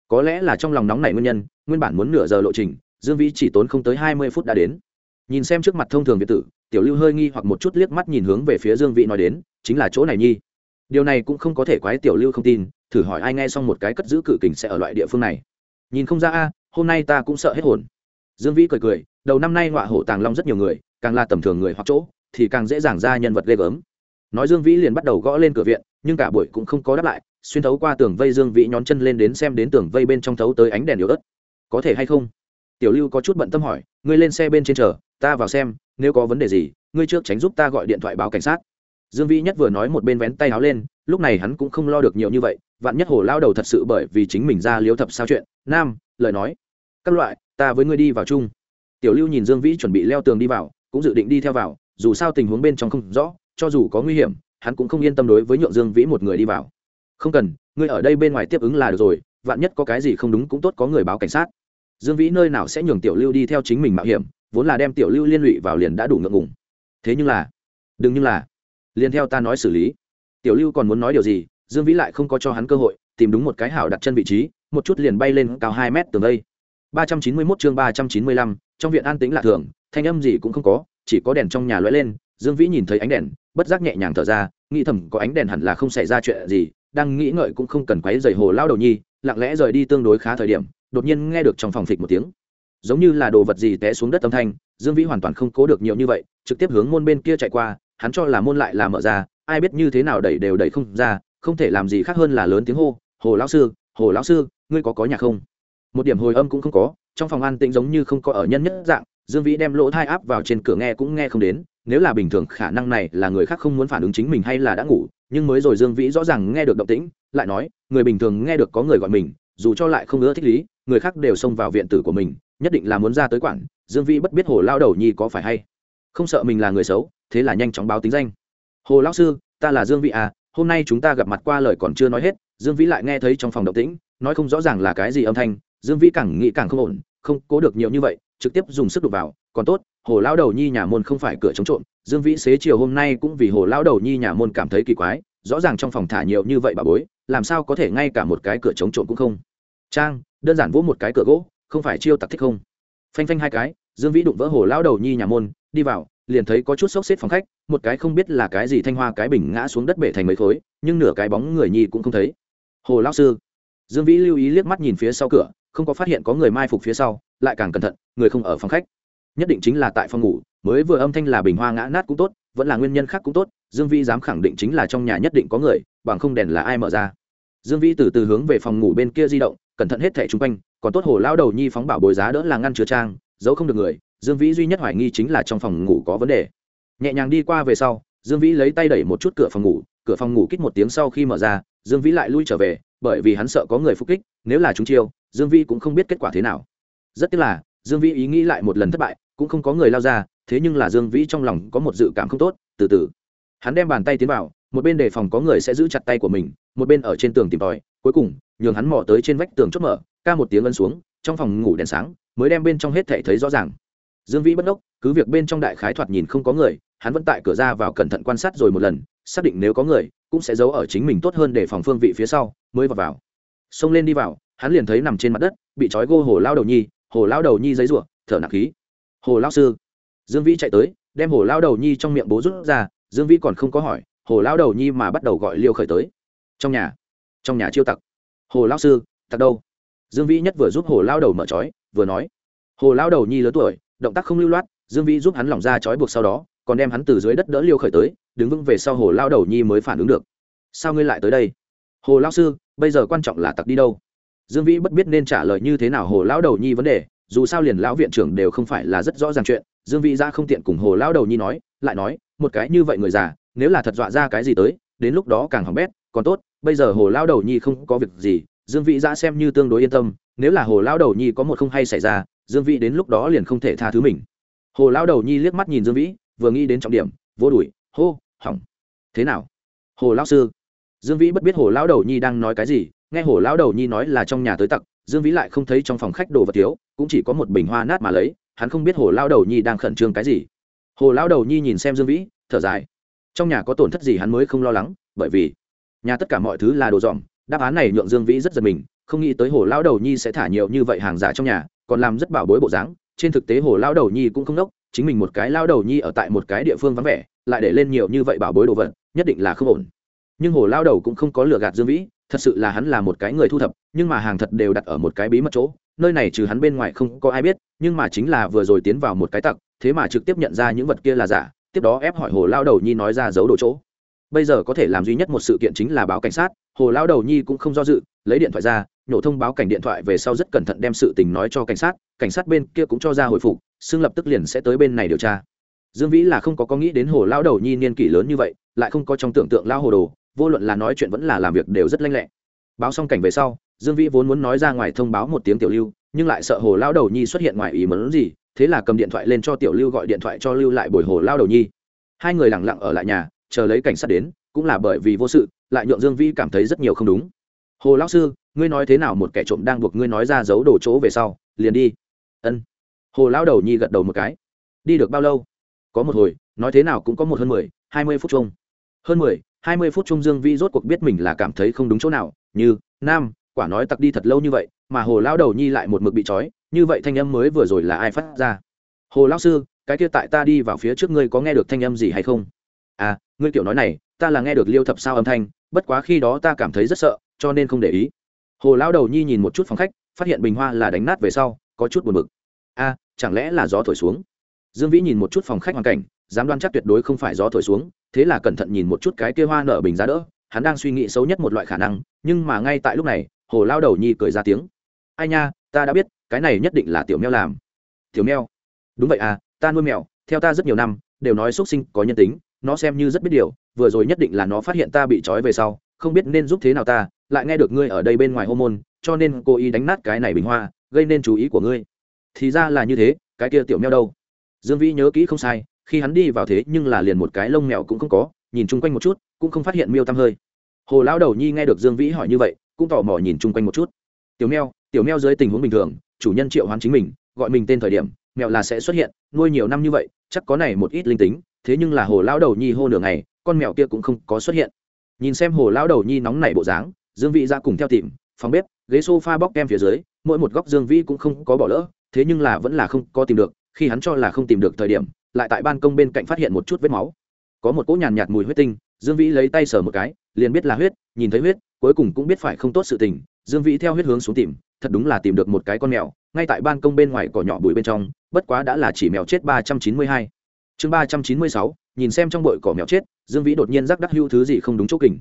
Có lẽ là trong lòng nóng này nguyên nhân, nguyên bản muốn nửa giờ lộ trình, dương vĩ chỉ tốn không tới hai mươi phút đã đến. Nhìn xem trước mặt thông thường việt tử, tiểu lưu hơi nghi hoặc một chút liếc mắt nhìn hướng về phía dương vĩ nói đến, chính là chỗ này nhi. Điều này cũng không có thể quái tiểu lưu không tin, thử hỏi ai nghe xong một cái cất giữ cự kình sẽ ở loại địa phương này. Nhìn không ra a, hôm nay ta cũng sợ hết hồn. Dương vĩ cười cười, đầu năm nay ngọa hổ tàng long rất nhiều người, càng là tầm thường người hoặc chỗ, thì càng dễ dàng ra nhân vật ghê gớm nói dương vĩ liền bắt đầu gõ lên cửa viện, nhưng cả buổi cũng không có đáp lại, xuyên thấu qua tường vây dương vĩ nhón chân lên đến xem đến tường vây bên trong thấu tới ánh đèn yếu ớt. Có thể hay không? Tiểu lưu có chút bận tâm hỏi, ngươi lên xe bên trên chờ, ta vào xem, nếu có vấn đề gì, ngươi trước tránh giúp ta gọi điện thoại báo cảnh sát. Dương vĩ nhất vừa nói một bên vén tay áo lên, lúc này hắn cũng không lo được nhiều như vậy, vạn nhất hồ lao đầu thật sự bởi vì chính mình ra liếu thập sao chuyện, nam, lời nói, các loại, ta với ngươi đi vào chung. Tiểu lưu nhìn dương vĩ chuẩn bị leo tường đi vào, cũng dự định đi theo vào, dù sao tình huống bên trong không rõ cho dù có nguy hiểm, hắn cũng không yên tâm đối với nhượng dương vĩ một người đi vào. Không cần, ngươi ở đây bên ngoài tiếp ứng là được rồi, vạn nhất có cái gì không đúng cũng tốt có người báo cảnh sát. Dương vĩ nơi nào sẽ nhường tiểu lưu đi theo chính mình mạo hiểm, vốn là đem tiểu lưu liên lụy vào liền đã đủ ngượng ngùng. Thế nhưng là, đừng như là, liền theo ta nói xử lý. Tiểu lưu còn muốn nói điều gì, dương vĩ lại không có cho hắn cơ hội, tìm đúng một cái hảo đặt chân vị trí, một chút liền bay lên cao hai mét tường đây. ba trăm chín mươi mốt chương ba trăm chín mươi lăm, trong viện an tĩnh lạ thường, thanh âm gì cũng không có, chỉ có đèn trong nhà lóe lên dương vĩ nhìn thấy ánh đèn, bất giác nhẹ nhàng thở ra, nghĩ thầm có ánh đèn hẳn là không xảy ra chuyện gì, đang nghĩ ngợi cũng không cần quấy dày hồ lao đầu nhi, lặng lẽ rời đi tương đối khá thời điểm, đột nhiên nghe được trong phòng phịch một tiếng. Giống như là đồ vật gì té xuống đất âm thanh, dương vĩ hoàn toàn không cố được nhiều như vậy, trực tiếp hướng môn bên kia chạy qua, hắn cho là môn lại là mở ra, ai biết như thế nào đẩy đều đẩy không ra, không thể làm gì khác hơn là lớn tiếng hô, hồ lão sư, hồ lão sư, ngươi có có nhà không? Một điểm hồi âm cũng không có, trong phòng an tĩnh giống như không có ở nhân nhất dạng, dương vĩ đem lỗ thai áp vào trên cửa nghe cũng nghe không đến nếu là bình thường khả năng này là người khác không muốn phản ứng chính mình hay là đã ngủ, nhưng mới rồi dương vĩ rõ ràng nghe được động tĩnh, lại nói, người bình thường nghe được có người gọi mình, dù cho lại không ưa thích lý, người khác đều xông vào viện tử của mình, nhất định là muốn ra tới quản, dương vĩ bất biết hồ lao đầu nhi có phải hay không sợ mình là người xấu, thế là nhanh chóng báo tính danh. Hồ lão sư, ta là dương vĩ à hôm nay chúng ta gặp mặt qua lời còn chưa nói hết, dương vĩ lại nghe thấy trong phòng động tĩnh, nói không rõ ràng là cái gì âm thanh, dương vĩ càng nghĩ càng không ổn, không cố được nhiều như vậy, trực tiếp dùng sức đục vào, còn tốt hồ lão đầu nhi nhà môn không phải cửa chống trộm, dương vĩ xế chiều hôm nay cũng vì hồ lão đầu nhi nhà môn cảm thấy kỳ quái, rõ ràng trong phòng thả nhiều như vậy bà bối, làm sao có thể ngay cả một cái cửa chống trộm cũng không? Trang, đơn giản vỗ một cái cửa gỗ, không phải chiêu tặc thích không? Phanh phanh hai cái, dương vĩ đụng vỡ hồ lão đầu nhi nhà môn, đi vào, liền thấy có chút xốc xếp phòng khách, một cái không biết là cái gì thanh hoa cái bình ngã xuống đất bể thành mấy khối, nhưng nửa cái bóng người nhi cũng không thấy. Hồ lão sư, dương vĩ lưu ý liếc mắt nhìn phía sau cửa, không có phát hiện có người mai phục phía sau, lại càng cẩn thận, người không ở phòng khách nhất định chính là tại phòng ngủ, mới vừa âm thanh là bình hoa ngã nát cũng tốt, vẫn là nguyên nhân khác cũng tốt, dương vĩ dám khẳng định chính là trong nhà nhất định có người, bằng không đèn là ai mở ra. Dương vĩ từ từ hướng về phòng ngủ bên kia di động, cẩn thận hết thẻ chung quanh, còn tốt hồ lao đầu nhi phóng bảo bồi giá đỡ là ngăn chứa trang, giấu không được người, dương vĩ duy nhất hoài nghi chính là trong phòng ngủ có vấn đề. Nhẹ nhàng đi qua về sau, dương vĩ lấy tay đẩy một chút cửa phòng ngủ, cửa phòng ngủ kích một tiếng sau khi mở ra, dương vĩ lại lui trở về, bởi vì hắn sợ có người phục kích, nếu là chúng chiêu, dương vĩ cũng không biết kết quả thế nào. Rất tiếc là dương vĩ ý nghĩ lại một lần thất bại, cũng không có người lao ra, thế nhưng là dương vĩ trong lòng có một dự cảm không tốt, từ từ. Hắn đem bàn tay tiến vào, một bên đề phòng có người sẽ giữ chặt tay của mình, một bên ở trên tường tìm tòi, cuối cùng, nhường hắn mò tới trên vách tường chốt mở, ca một tiếng ân xuống, trong phòng ngủ đèn sáng, mới đem bên trong hết thể thấy rõ ràng. Dương vĩ bất ốc cứ việc bên trong đại khái thoạt nhìn không có người, hắn vẫn tại cửa ra vào cẩn thận quan sát rồi một lần, xác định nếu có người, cũng sẽ giấu ở chính mình tốt hơn để phòng phương vị phía sau, mới vào vào. Xông lên đi vào, hắn liền thấy nằm trên mặt đất, bị trói gô hồ lao đầu nhi hồ lao đầu nhi giấy ruộng thở nặng khí. Hồ lao sư. Dương vĩ chạy tới, đem hồ lao đầu nhi trong miệng bố rút ra, dương vĩ còn không có hỏi, hồ lao đầu nhi mà bắt đầu gọi liêu khởi tới. Trong nhà. Trong nhà chiêu tặc. Hồ lao sư, tặc đâu? Dương vĩ nhất vừa giúp hồ lao đầu mở trói, vừa nói. Hồ lao đầu nhi lớn tuổi, động tác không lưu loát, dương vĩ giúp hắn lỏng ra trói buộc sau đó, còn đem hắn từ dưới đất đỡ liêu khởi tới, đứng vững về sau hồ lao đầu nhi mới phản ứng được. Sao ngươi lại tới đây? Hồ lao sư, bây giờ quan trọng là tặc đi đâu? Dương vĩ bất biết nên trả lời như thế nào hồ lão đầu nhi vấn đề dù sao liền lão viện trưởng đều không phải là rất rõ ràng chuyện. Dương vĩ ra không tiện cùng hồ lão đầu nhi nói lại nói một cái như vậy người già nếu là thật dọa ra cái gì tới đến lúc đó càng hỏng bét còn tốt bây giờ hồ lão đầu nhi không có việc gì dương vĩ ra xem như tương đối yên tâm nếu là hồ lão đầu nhi có một không hay xảy ra dương vĩ đến lúc đó liền không thể tha thứ mình. Hồ lão đầu nhi liếc mắt nhìn dương vĩ vừa nghĩ đến trọng điểm vô đùi, hô hỏng. Thế nào? Hồ lão sư. Dương vĩ bất biết hồ lão đầu nhi đang nói cái gì nghe hồ lão đầu nhi nói là trong nhà tới tặc, dương vĩ lại không thấy trong phòng khách đồ vật thiếu, cũng chỉ có một bình hoa nát mà lấy, hắn không biết hồ lao đầu nhi đang khẩn trương cái gì. Hồ lao đầu nhi nhìn xem dương vĩ, thở dài. Trong nhà có tổn thất gì hắn mới không lo lắng, bởi vì nhà tất cả mọi thứ là đồ dòm, đáp án này nhượng dương vĩ rất giật mình, không nghĩ tới hồ lao đầu nhi sẽ thả nhiều như vậy hàng giả trong nhà, còn làm rất bảo bối bộ dáng, trên thực tế hồ lao đầu nhi cũng không đốc, chính mình một cái lao đầu nhi ở tại một cái địa phương vắng vẻ, lại để lên nhiều như vậy bảo bối đồ vật, nhất định là không ổn. Nhưng hồ lao đầu cũng không có lừa gạt dương vĩ thật sự là hắn là một cái người thu thập, nhưng mà hàng thật đều đặt ở một cái bí mật chỗ, nơi này trừ hắn bên ngoài không có ai biết, nhưng mà chính là vừa rồi tiến vào một cái tặc, thế mà trực tiếp nhận ra những vật kia là giả, tiếp đó ép hỏi hồ lao đầu nhi nói ra giấu đồ chỗ. Bây giờ có thể làm duy nhất một sự kiện chính là báo cảnh sát, hồ lao đầu nhi cũng không do dự, lấy điện thoại ra nhổ thông báo cảnh điện thoại về sau rất cẩn thận đem sự tình nói cho cảnh sát cảnh sát bên kia cũng cho ra hồi phục, xưng lập tức liền sẽ tới bên này điều tra. Dương vĩ là không có có nghĩ đến hồ lao đầu nhi niên kỷ lớn như vậy, lại không có trong tưởng tượng lao hồ đồ vô luận là nói chuyện vẫn là làm việc đều rất lanh lẹ. Báo xong cảnh về sau, dương vĩ vốn muốn nói ra ngoài thông báo một tiếng tiểu lưu, nhưng lại sợ hồ lao đầu nhi xuất hiện ngoài ý mớn gì, thế là cầm điện thoại lên cho tiểu lưu gọi điện thoại cho lưu lại buổi hồ lao đầu nhi. Hai người lẳng lặng ở lại nhà, chờ lấy cảnh sát đến, cũng là bởi vì vô sự, lại nhượng dương vĩ cảm thấy rất nhiều không đúng. Hồ lao sư, ngươi nói thế nào một kẻ trộm đang buộc ngươi nói ra giấu đồ chỗ về sau, liền đi. Ân. Hồ lao đầu nhi gật đầu một cái. Đi được bao lâu? Có một hồi, nói thế nào cũng có một hơn mười, hai mươi phút chung. Hơn mười hai mươi phút trung dương vi rốt cuộc biết mình là cảm thấy không đúng chỗ nào như nam quả nói tặc đi thật lâu như vậy mà hồ lao đầu nhi lại một mực bị trói như vậy thanh âm mới vừa rồi là ai phát ra? Hồ lao sư cái kia tại ta đi vào phía trước ngươi có nghe được thanh âm gì hay không? À ngươi kiểu nói này ta là nghe được liêu thập sao âm thanh bất quá khi đó ta cảm thấy rất sợ cho nên không để ý. Hồ lao đầu nhi nhìn một chút phòng khách phát hiện bình hoa là đánh nát về sau có chút buồn bực. A à, chẳng lẽ là gió thổi xuống? Dương vĩ nhìn một chút phòng khách hoàn cảnh dám đoan chắc tuyệt đối không phải gió thổi xuống, thế là cẩn thận nhìn một chút cái kia hoa nở bình giá đỡ, hắn đang suy nghĩ xấu nhất một loại khả năng, nhưng mà ngay tại lúc này, hồ lao đầu nhi cười ra tiếng. Ai nha, ta đã biết, cái này nhất định là tiểu mèo làm. Tiểu mèo đúng vậy à ta nuôi mèo, theo ta rất nhiều năm, đều nói xuất sinh có nhân tính, nó xem như rất biết điều, vừa rồi nhất định là nó phát hiện ta bị trói về sau, không biết nên giúp thế nào ta, lại nghe được ngươi ở đây bên ngoài hô môn, cho nên cô ý đánh nát cái này bình hoa, gây nên chú ý của ngươi. Thì ra là như thế, cái kia tiểu mèo đâu? Dương vĩ nhớ kỹ không sai khi hắn đi vào thế nhưng là liền một cái lông mèo cũng không có, nhìn chung quanh một chút, cũng không phát hiện miêu tam hơi. Hồ lão đầu nhi nghe được dương vĩ hỏi như vậy, cũng tò mò nhìn chung quanh một chút. Tiểu mèo tiểu mèo dưới tình huống bình thường, chủ nhân triệu hoán chính mình, gọi mình tên thời điểm, mèo là sẽ xuất hiện, nuôi nhiều năm như vậy, chắc có này một ít linh tính, thế nhưng là hồ lão đầu nhi hô nửa ngày, con mèo kia cũng không có xuất hiện. Nhìn xem hồ lão đầu nhi nóng nảy bộ dáng, dương vĩ ra cùng theo tìm, phòng bếp, ghế sofa bóc kem phía dưới, mỗi một góc dương vĩ cũng không có bỏ lỡ, thế nhưng là vẫn là không có tìm được, khi hắn cho là không tìm được thời điểm lại tại ban công bên cạnh phát hiện một chút vết máu. Có một cỗ nhàn nhạt mùi huyết tinh, dương vĩ lấy tay sờ một cái, liền biết là huyết, nhìn thấy huyết, cuối cùng cũng biết phải không tốt sự tình. Dương vĩ theo huyết hướng xuống tìm, thật đúng là tìm được một cái con mèo, ngay tại ban công bên ngoài cỏ nhỏ bụi bên trong, bất quá đã là chỉ mèo chết ba trăm chín mươi hai. Chương ba trăm chín mươi sáu, nhìn xem trong bụi cỏ mèo chết, dương vĩ đột nhiên rắc đắc hưu thứ gì không đúng chỗ kình.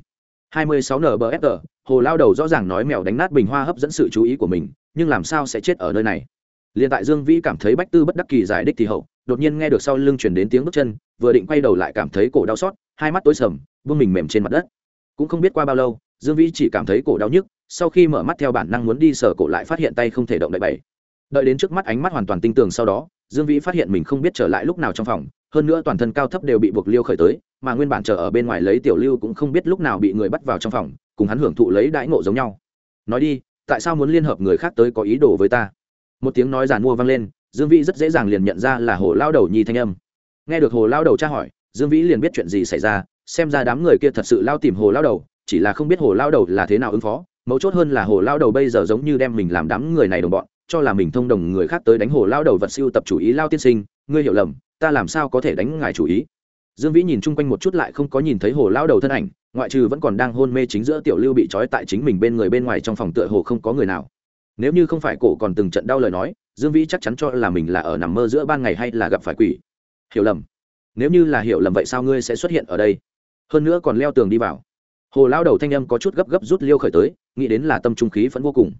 hai mươi sáu nbfg hồ lao đầu rõ ràng nói mèo đánh nát bình hoa hấp dẫn sự chú ý của mình, nhưng làm sao sẽ chết ở nơi này? Liền tại dương vĩ cảm thấy bách tư bất đắc kỳ giải đích thì hậu đột nhiên nghe được sau lưng chuyển đến tiếng bước chân, vừa định quay đầu lại cảm thấy cổ đau xót, hai mắt tối sầm vương mình mềm trên mặt đất. Cũng không biết qua bao lâu, dương vĩ chỉ cảm thấy cổ đau nhức, sau khi mở mắt theo bản năng muốn đi sờ cổ lại phát hiện tay không thể động đậy bảy. Đợi đến trước mắt ánh mắt hoàn toàn tinh tường sau đó, dương vĩ phát hiện mình không biết trở lại lúc nào trong phòng, hơn nữa toàn thân cao thấp đều bị buộc liêu khởi tới, mà nguyên bản chờ ở bên ngoài lấy tiểu lưu cũng không biết lúc nào bị người bắt vào trong phòng, cùng hắn hưởng thụ lấy đãi ngộ giống nhau. Nói đi, tại sao muốn liên hợp người khác tới có ý đồ với ta? Một tiếng nói giàn mua vang lên dương vĩ rất dễ dàng liền nhận ra là hồ lao đầu nhi thanh âm. Nghe được hồ lao đầu tra hỏi, dương vĩ liền biết chuyện gì xảy ra, xem ra đám người kia thật sự lao tìm hồ lao đầu, chỉ là không biết hồ lao đầu là thế nào ứng phó. Mấu chốt hơn là hồ lao đầu bây giờ giống như đem mình làm đám người này đồng bọn, cho là mình thông đồng người khác tới đánh hồ lao đầu vật siêu tập chủ ý lao tiên sinh, ngươi hiểu lầm, ta làm sao có thể đánh ngài chủ ý? Dương vĩ nhìn chung quanh một chút lại không có nhìn thấy hồ lao đầu thân ảnh, ngoại trừ vẫn còn đang hôn mê chính giữa tiểu lưu bị trói tại chính mình bên người bên ngoài trong phòng tựa hồ không có người nào. Nếu như không phải cổ còn từng trận đau lời nói dương vĩ chắc chắn cho là mình là ở nằm mơ giữa ban ngày hay là gặp phải quỷ. Hiểu lầm. Nếu như là hiểu lầm vậy sao ngươi sẽ xuất hiện ở đây? Hơn nữa còn leo tường đi vào. Hồ lao đầu thanh âm có chút gấp gấp rút liêu khởi tới, nghĩ đến là tâm trung khí vẫn vô cùng.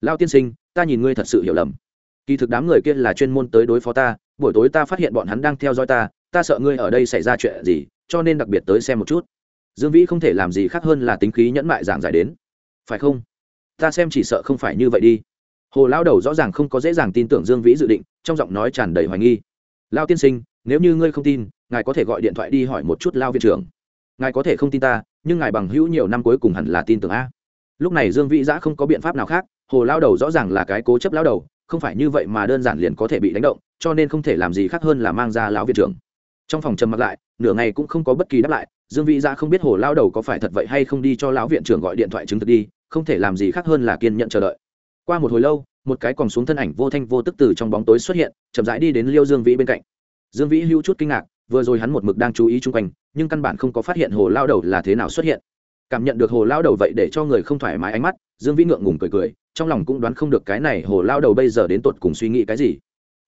Lao tiên sinh, ta nhìn ngươi thật sự hiểu lầm. Kỳ thực đám người kia là chuyên môn tới đối phó ta, buổi tối ta phát hiện bọn hắn đang theo dõi ta ta sợ ngươi ở đây xảy ra chuyện gì, cho nên đặc biệt tới xem một chút. Dương vĩ không thể làm gì khác hơn là tính khí nhẫn mại giảng giải đến. Phải không? Ta xem chỉ sợ không phải như vậy đi hồ lao đầu rõ ràng không có dễ dàng tin tưởng dương vĩ dự định, trong giọng nói tràn đầy hoài nghi. Lao tiên sinh, nếu như ngươi không tin, ngài có thể gọi điện thoại đi hỏi một chút lao viện trưởng. Ngài có thể không tin ta, nhưng ngài bằng hữu nhiều năm cuối cùng hẳn là tin tưởng a. Lúc này dương vĩ giã không có biện pháp nào khác, hồ lao đầu rõ ràng là cái cố chấp lao đầu, không phải như vậy mà đơn giản liền có thể bị đánh động, cho nên không thể làm gì khác hơn là mang ra lão viện trưởng. Trong phòng trầm mặc lại, nửa ngày cũng không có bất kỳ đáp lại, dương vĩ giã không biết hồ lao đầu có phải thật vậy hay không đi cho lão viện trưởng gọi điện thoại chứng thực đi, không thể làm gì khác hơn là kiên nhận chờ đợi qua một hồi lâu, một cái còn xuống thân ảnh vô thanh vô tức từ trong bóng tối xuất hiện, chậm rãi đi đến liêu dương vĩ bên cạnh. Dương vĩ hưu chút kinh ngạc, vừa rồi hắn một mực đang chú ý chung quanh, nhưng căn bản không có phát hiện hồ lao đầu là thế nào xuất hiện. Cảm nhận được hồ lao đầu vậy để cho người không thoải mái ánh mắt, dương vĩ ngượng ngùng cười cười, trong lòng cũng đoán không được cái này hồ lao đầu bây giờ đến tột cùng suy nghĩ cái gì.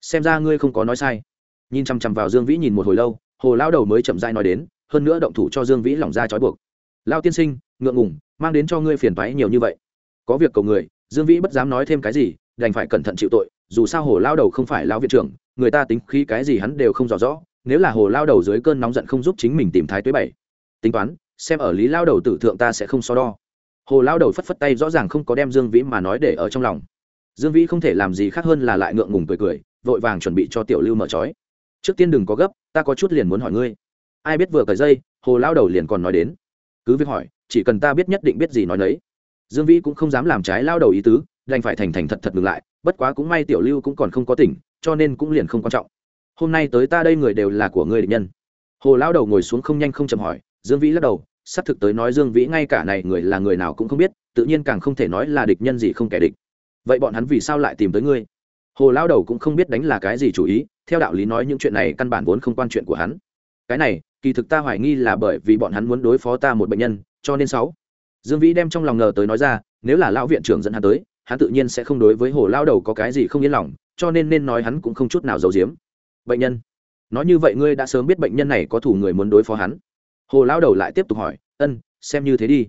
Xem ra ngươi không có nói sai. Nhìn chằm chằm vào dương vĩ nhìn một hồi lâu, hồ lao đầu mới chậm dai nói đến, hơn nữa động thủ cho dương vĩ lỏng ra trói buộc. Lao tiên sinh, ngượng ngùng, mang đến cho ngươi phiền toái nhiều như vậy. Có việc cầu người dương vĩ bất dám nói thêm cái gì, đành phải cẩn thận chịu tội, dù sao hồ lao đầu không phải lao viện trưởng, người ta tính khí cái gì hắn đều không rõ rõ, nếu là hồ lao đầu dưới cơn nóng giận không giúp chính mình tìm thái tuế bảy. Tính toán, xem ở lý lao đầu tử thượng ta sẽ không so đo. Hồ lao đầu phất phất tay rõ ràng không có đem dương vĩ mà nói để ở trong lòng. Dương vĩ không thể làm gì khác hơn là lại ngượng ngùng cười cười, vội vàng chuẩn bị cho tiểu lưu mở trói. Trước tiên đừng có gấp, ta có chút liền muốn hỏi ngươi. Ai biết vừa cởi dây, hồ lao đầu liền còn nói đến. Cứ việc hỏi, chỉ cần ta biết nhất định biết gì nói nấy dương vĩ cũng không dám làm trái lao đầu ý tứ, đành phải thành thành thật thật ngừng lại, bất quá cũng may tiểu lưu cũng còn không có tỉnh, cho nên cũng liền không quan trọng. Hôm nay tới ta đây người đều là của ngươi định nhân. Hồ lao đầu ngồi xuống không nhanh không chậm hỏi, dương vĩ lắc đầu sắp thực tới nói dương vĩ ngay cả này người là người nào cũng không biết, tự nhiên càng không thể nói là địch nhân gì không kẻ địch. Vậy bọn hắn vì sao lại tìm tới ngươi? Hồ lao đầu cũng không biết đánh là cái gì chủ ý, theo đạo lý nói những chuyện này căn bản vốn không quan chuyện của hắn. Cái này, kỳ thực ta hoài nghi là bởi vì bọn hắn muốn đối phó ta một bệnh nhân, cho nên sáu dương vĩ đem trong lòng ngờ tới nói ra, nếu là lão viện trưởng dẫn hắn tới, hắn tự nhiên sẽ không đối với hồ lao đầu có cái gì không yên lòng, cho nên nên nói hắn cũng không chút nào giấu giếm. Bệnh nhân, nói như vậy ngươi đã sớm biết bệnh nhân này có thủ người muốn đối phó hắn. Hồ lao đầu lại tiếp tục hỏi, ân, xem như thế đi.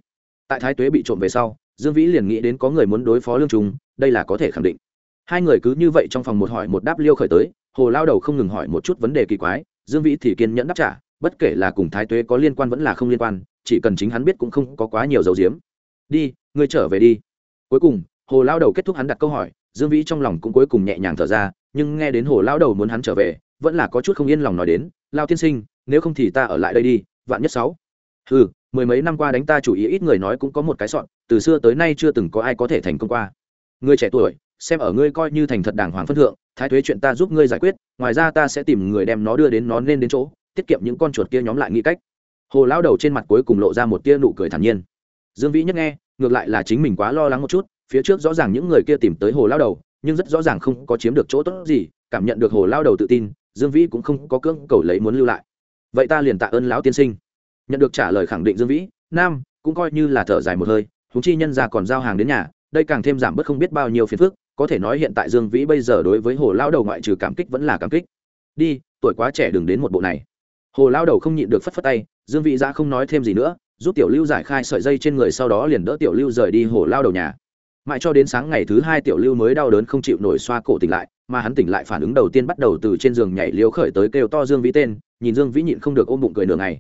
Tại thái tuế bị trộm về sau, dương vĩ liền nghĩ đến có người muốn đối phó lương trung, đây là có thể khẳng định. Hai người cứ như vậy trong phòng một hỏi một đáp liêu khởi tới, hồ lao đầu không ngừng hỏi một chút vấn đề kỳ quái, dương vĩ thì kiên nhẫn đáp trả, bất kể là cùng thái tuế có liên quan vẫn là không liên quan chỉ cần chính hắn biết cũng không có quá nhiều dấu diếm. Đi, ngươi trở về đi. Cuối cùng, hồ lao đầu kết thúc hắn đặt câu hỏi, dương vĩ trong lòng cũng cuối cùng nhẹ nhàng thở ra, nhưng nghe đến hồ lao đầu muốn hắn trở về, vẫn là có chút không yên lòng nói đến, lao tiên sinh, nếu không thì ta ở lại đây đi, vạn nhất sáu. Ừ mười mấy năm qua đánh ta chủ ý ít người nói cũng có một cái sọn, từ xưa tới nay chưa từng có ai có thể thành công qua. Ngươi trẻ tuổi, xem ở ngươi coi như thành thật đàng hoàng phân thượng, thái thuế chuyện ta giúp ngươi giải quyết, ngoài ra ta sẽ tìm người đem nó đưa đến nó nên đến chỗ, tiết kiệm những con chuột kia nhóm lại nghĩ cách hồ lao đầu trên mặt cuối cùng lộ ra một tia nụ cười thản nhiên. Dương vĩ nhất nghe, ngược lại là chính mình quá lo lắng một chút, phía trước rõ ràng những người kia tìm tới hồ lao đầu, nhưng rất rõ ràng không có chiếm được chỗ tốt gì, cảm nhận được hồ lao đầu tự tin, dương vĩ cũng không có cưỡng cầu lấy muốn lưu lại. Vậy ta liền tạ ơn lão tiên sinh. Nhận được trả lời khẳng định dương vĩ, nam cũng coi như là thở dài một hơi húng chi nhân ra còn giao hàng đến nhà, đây càng thêm giảm bớt không biết bao nhiêu phiền phức, có thể nói hiện tại dương vĩ bây giờ đối với hồ lao đầu ngoại trừ cảm kích vẫn là cảm kích. Đi, tuổi quá trẻ đừng đến một bộ này hồ lao đầu không nhịn được phất phất tay, dương vĩ giã không nói thêm gì nữa, giúp tiểu lưu giải khai sợi dây trên người sau đó liền đỡ tiểu lưu rời đi hồ lao đầu nhà. Mãi cho đến sáng ngày thứ hai tiểu lưu mới đau đớn không chịu nổi xoa cổ tỉnh lại, mà hắn tỉnh lại phản ứng đầu tiên bắt đầu từ trên giường nhảy liếu khởi tới kêu to dương vĩ tên, nhìn dương vĩ nhịn không được ôm bụng cười nửa ngày.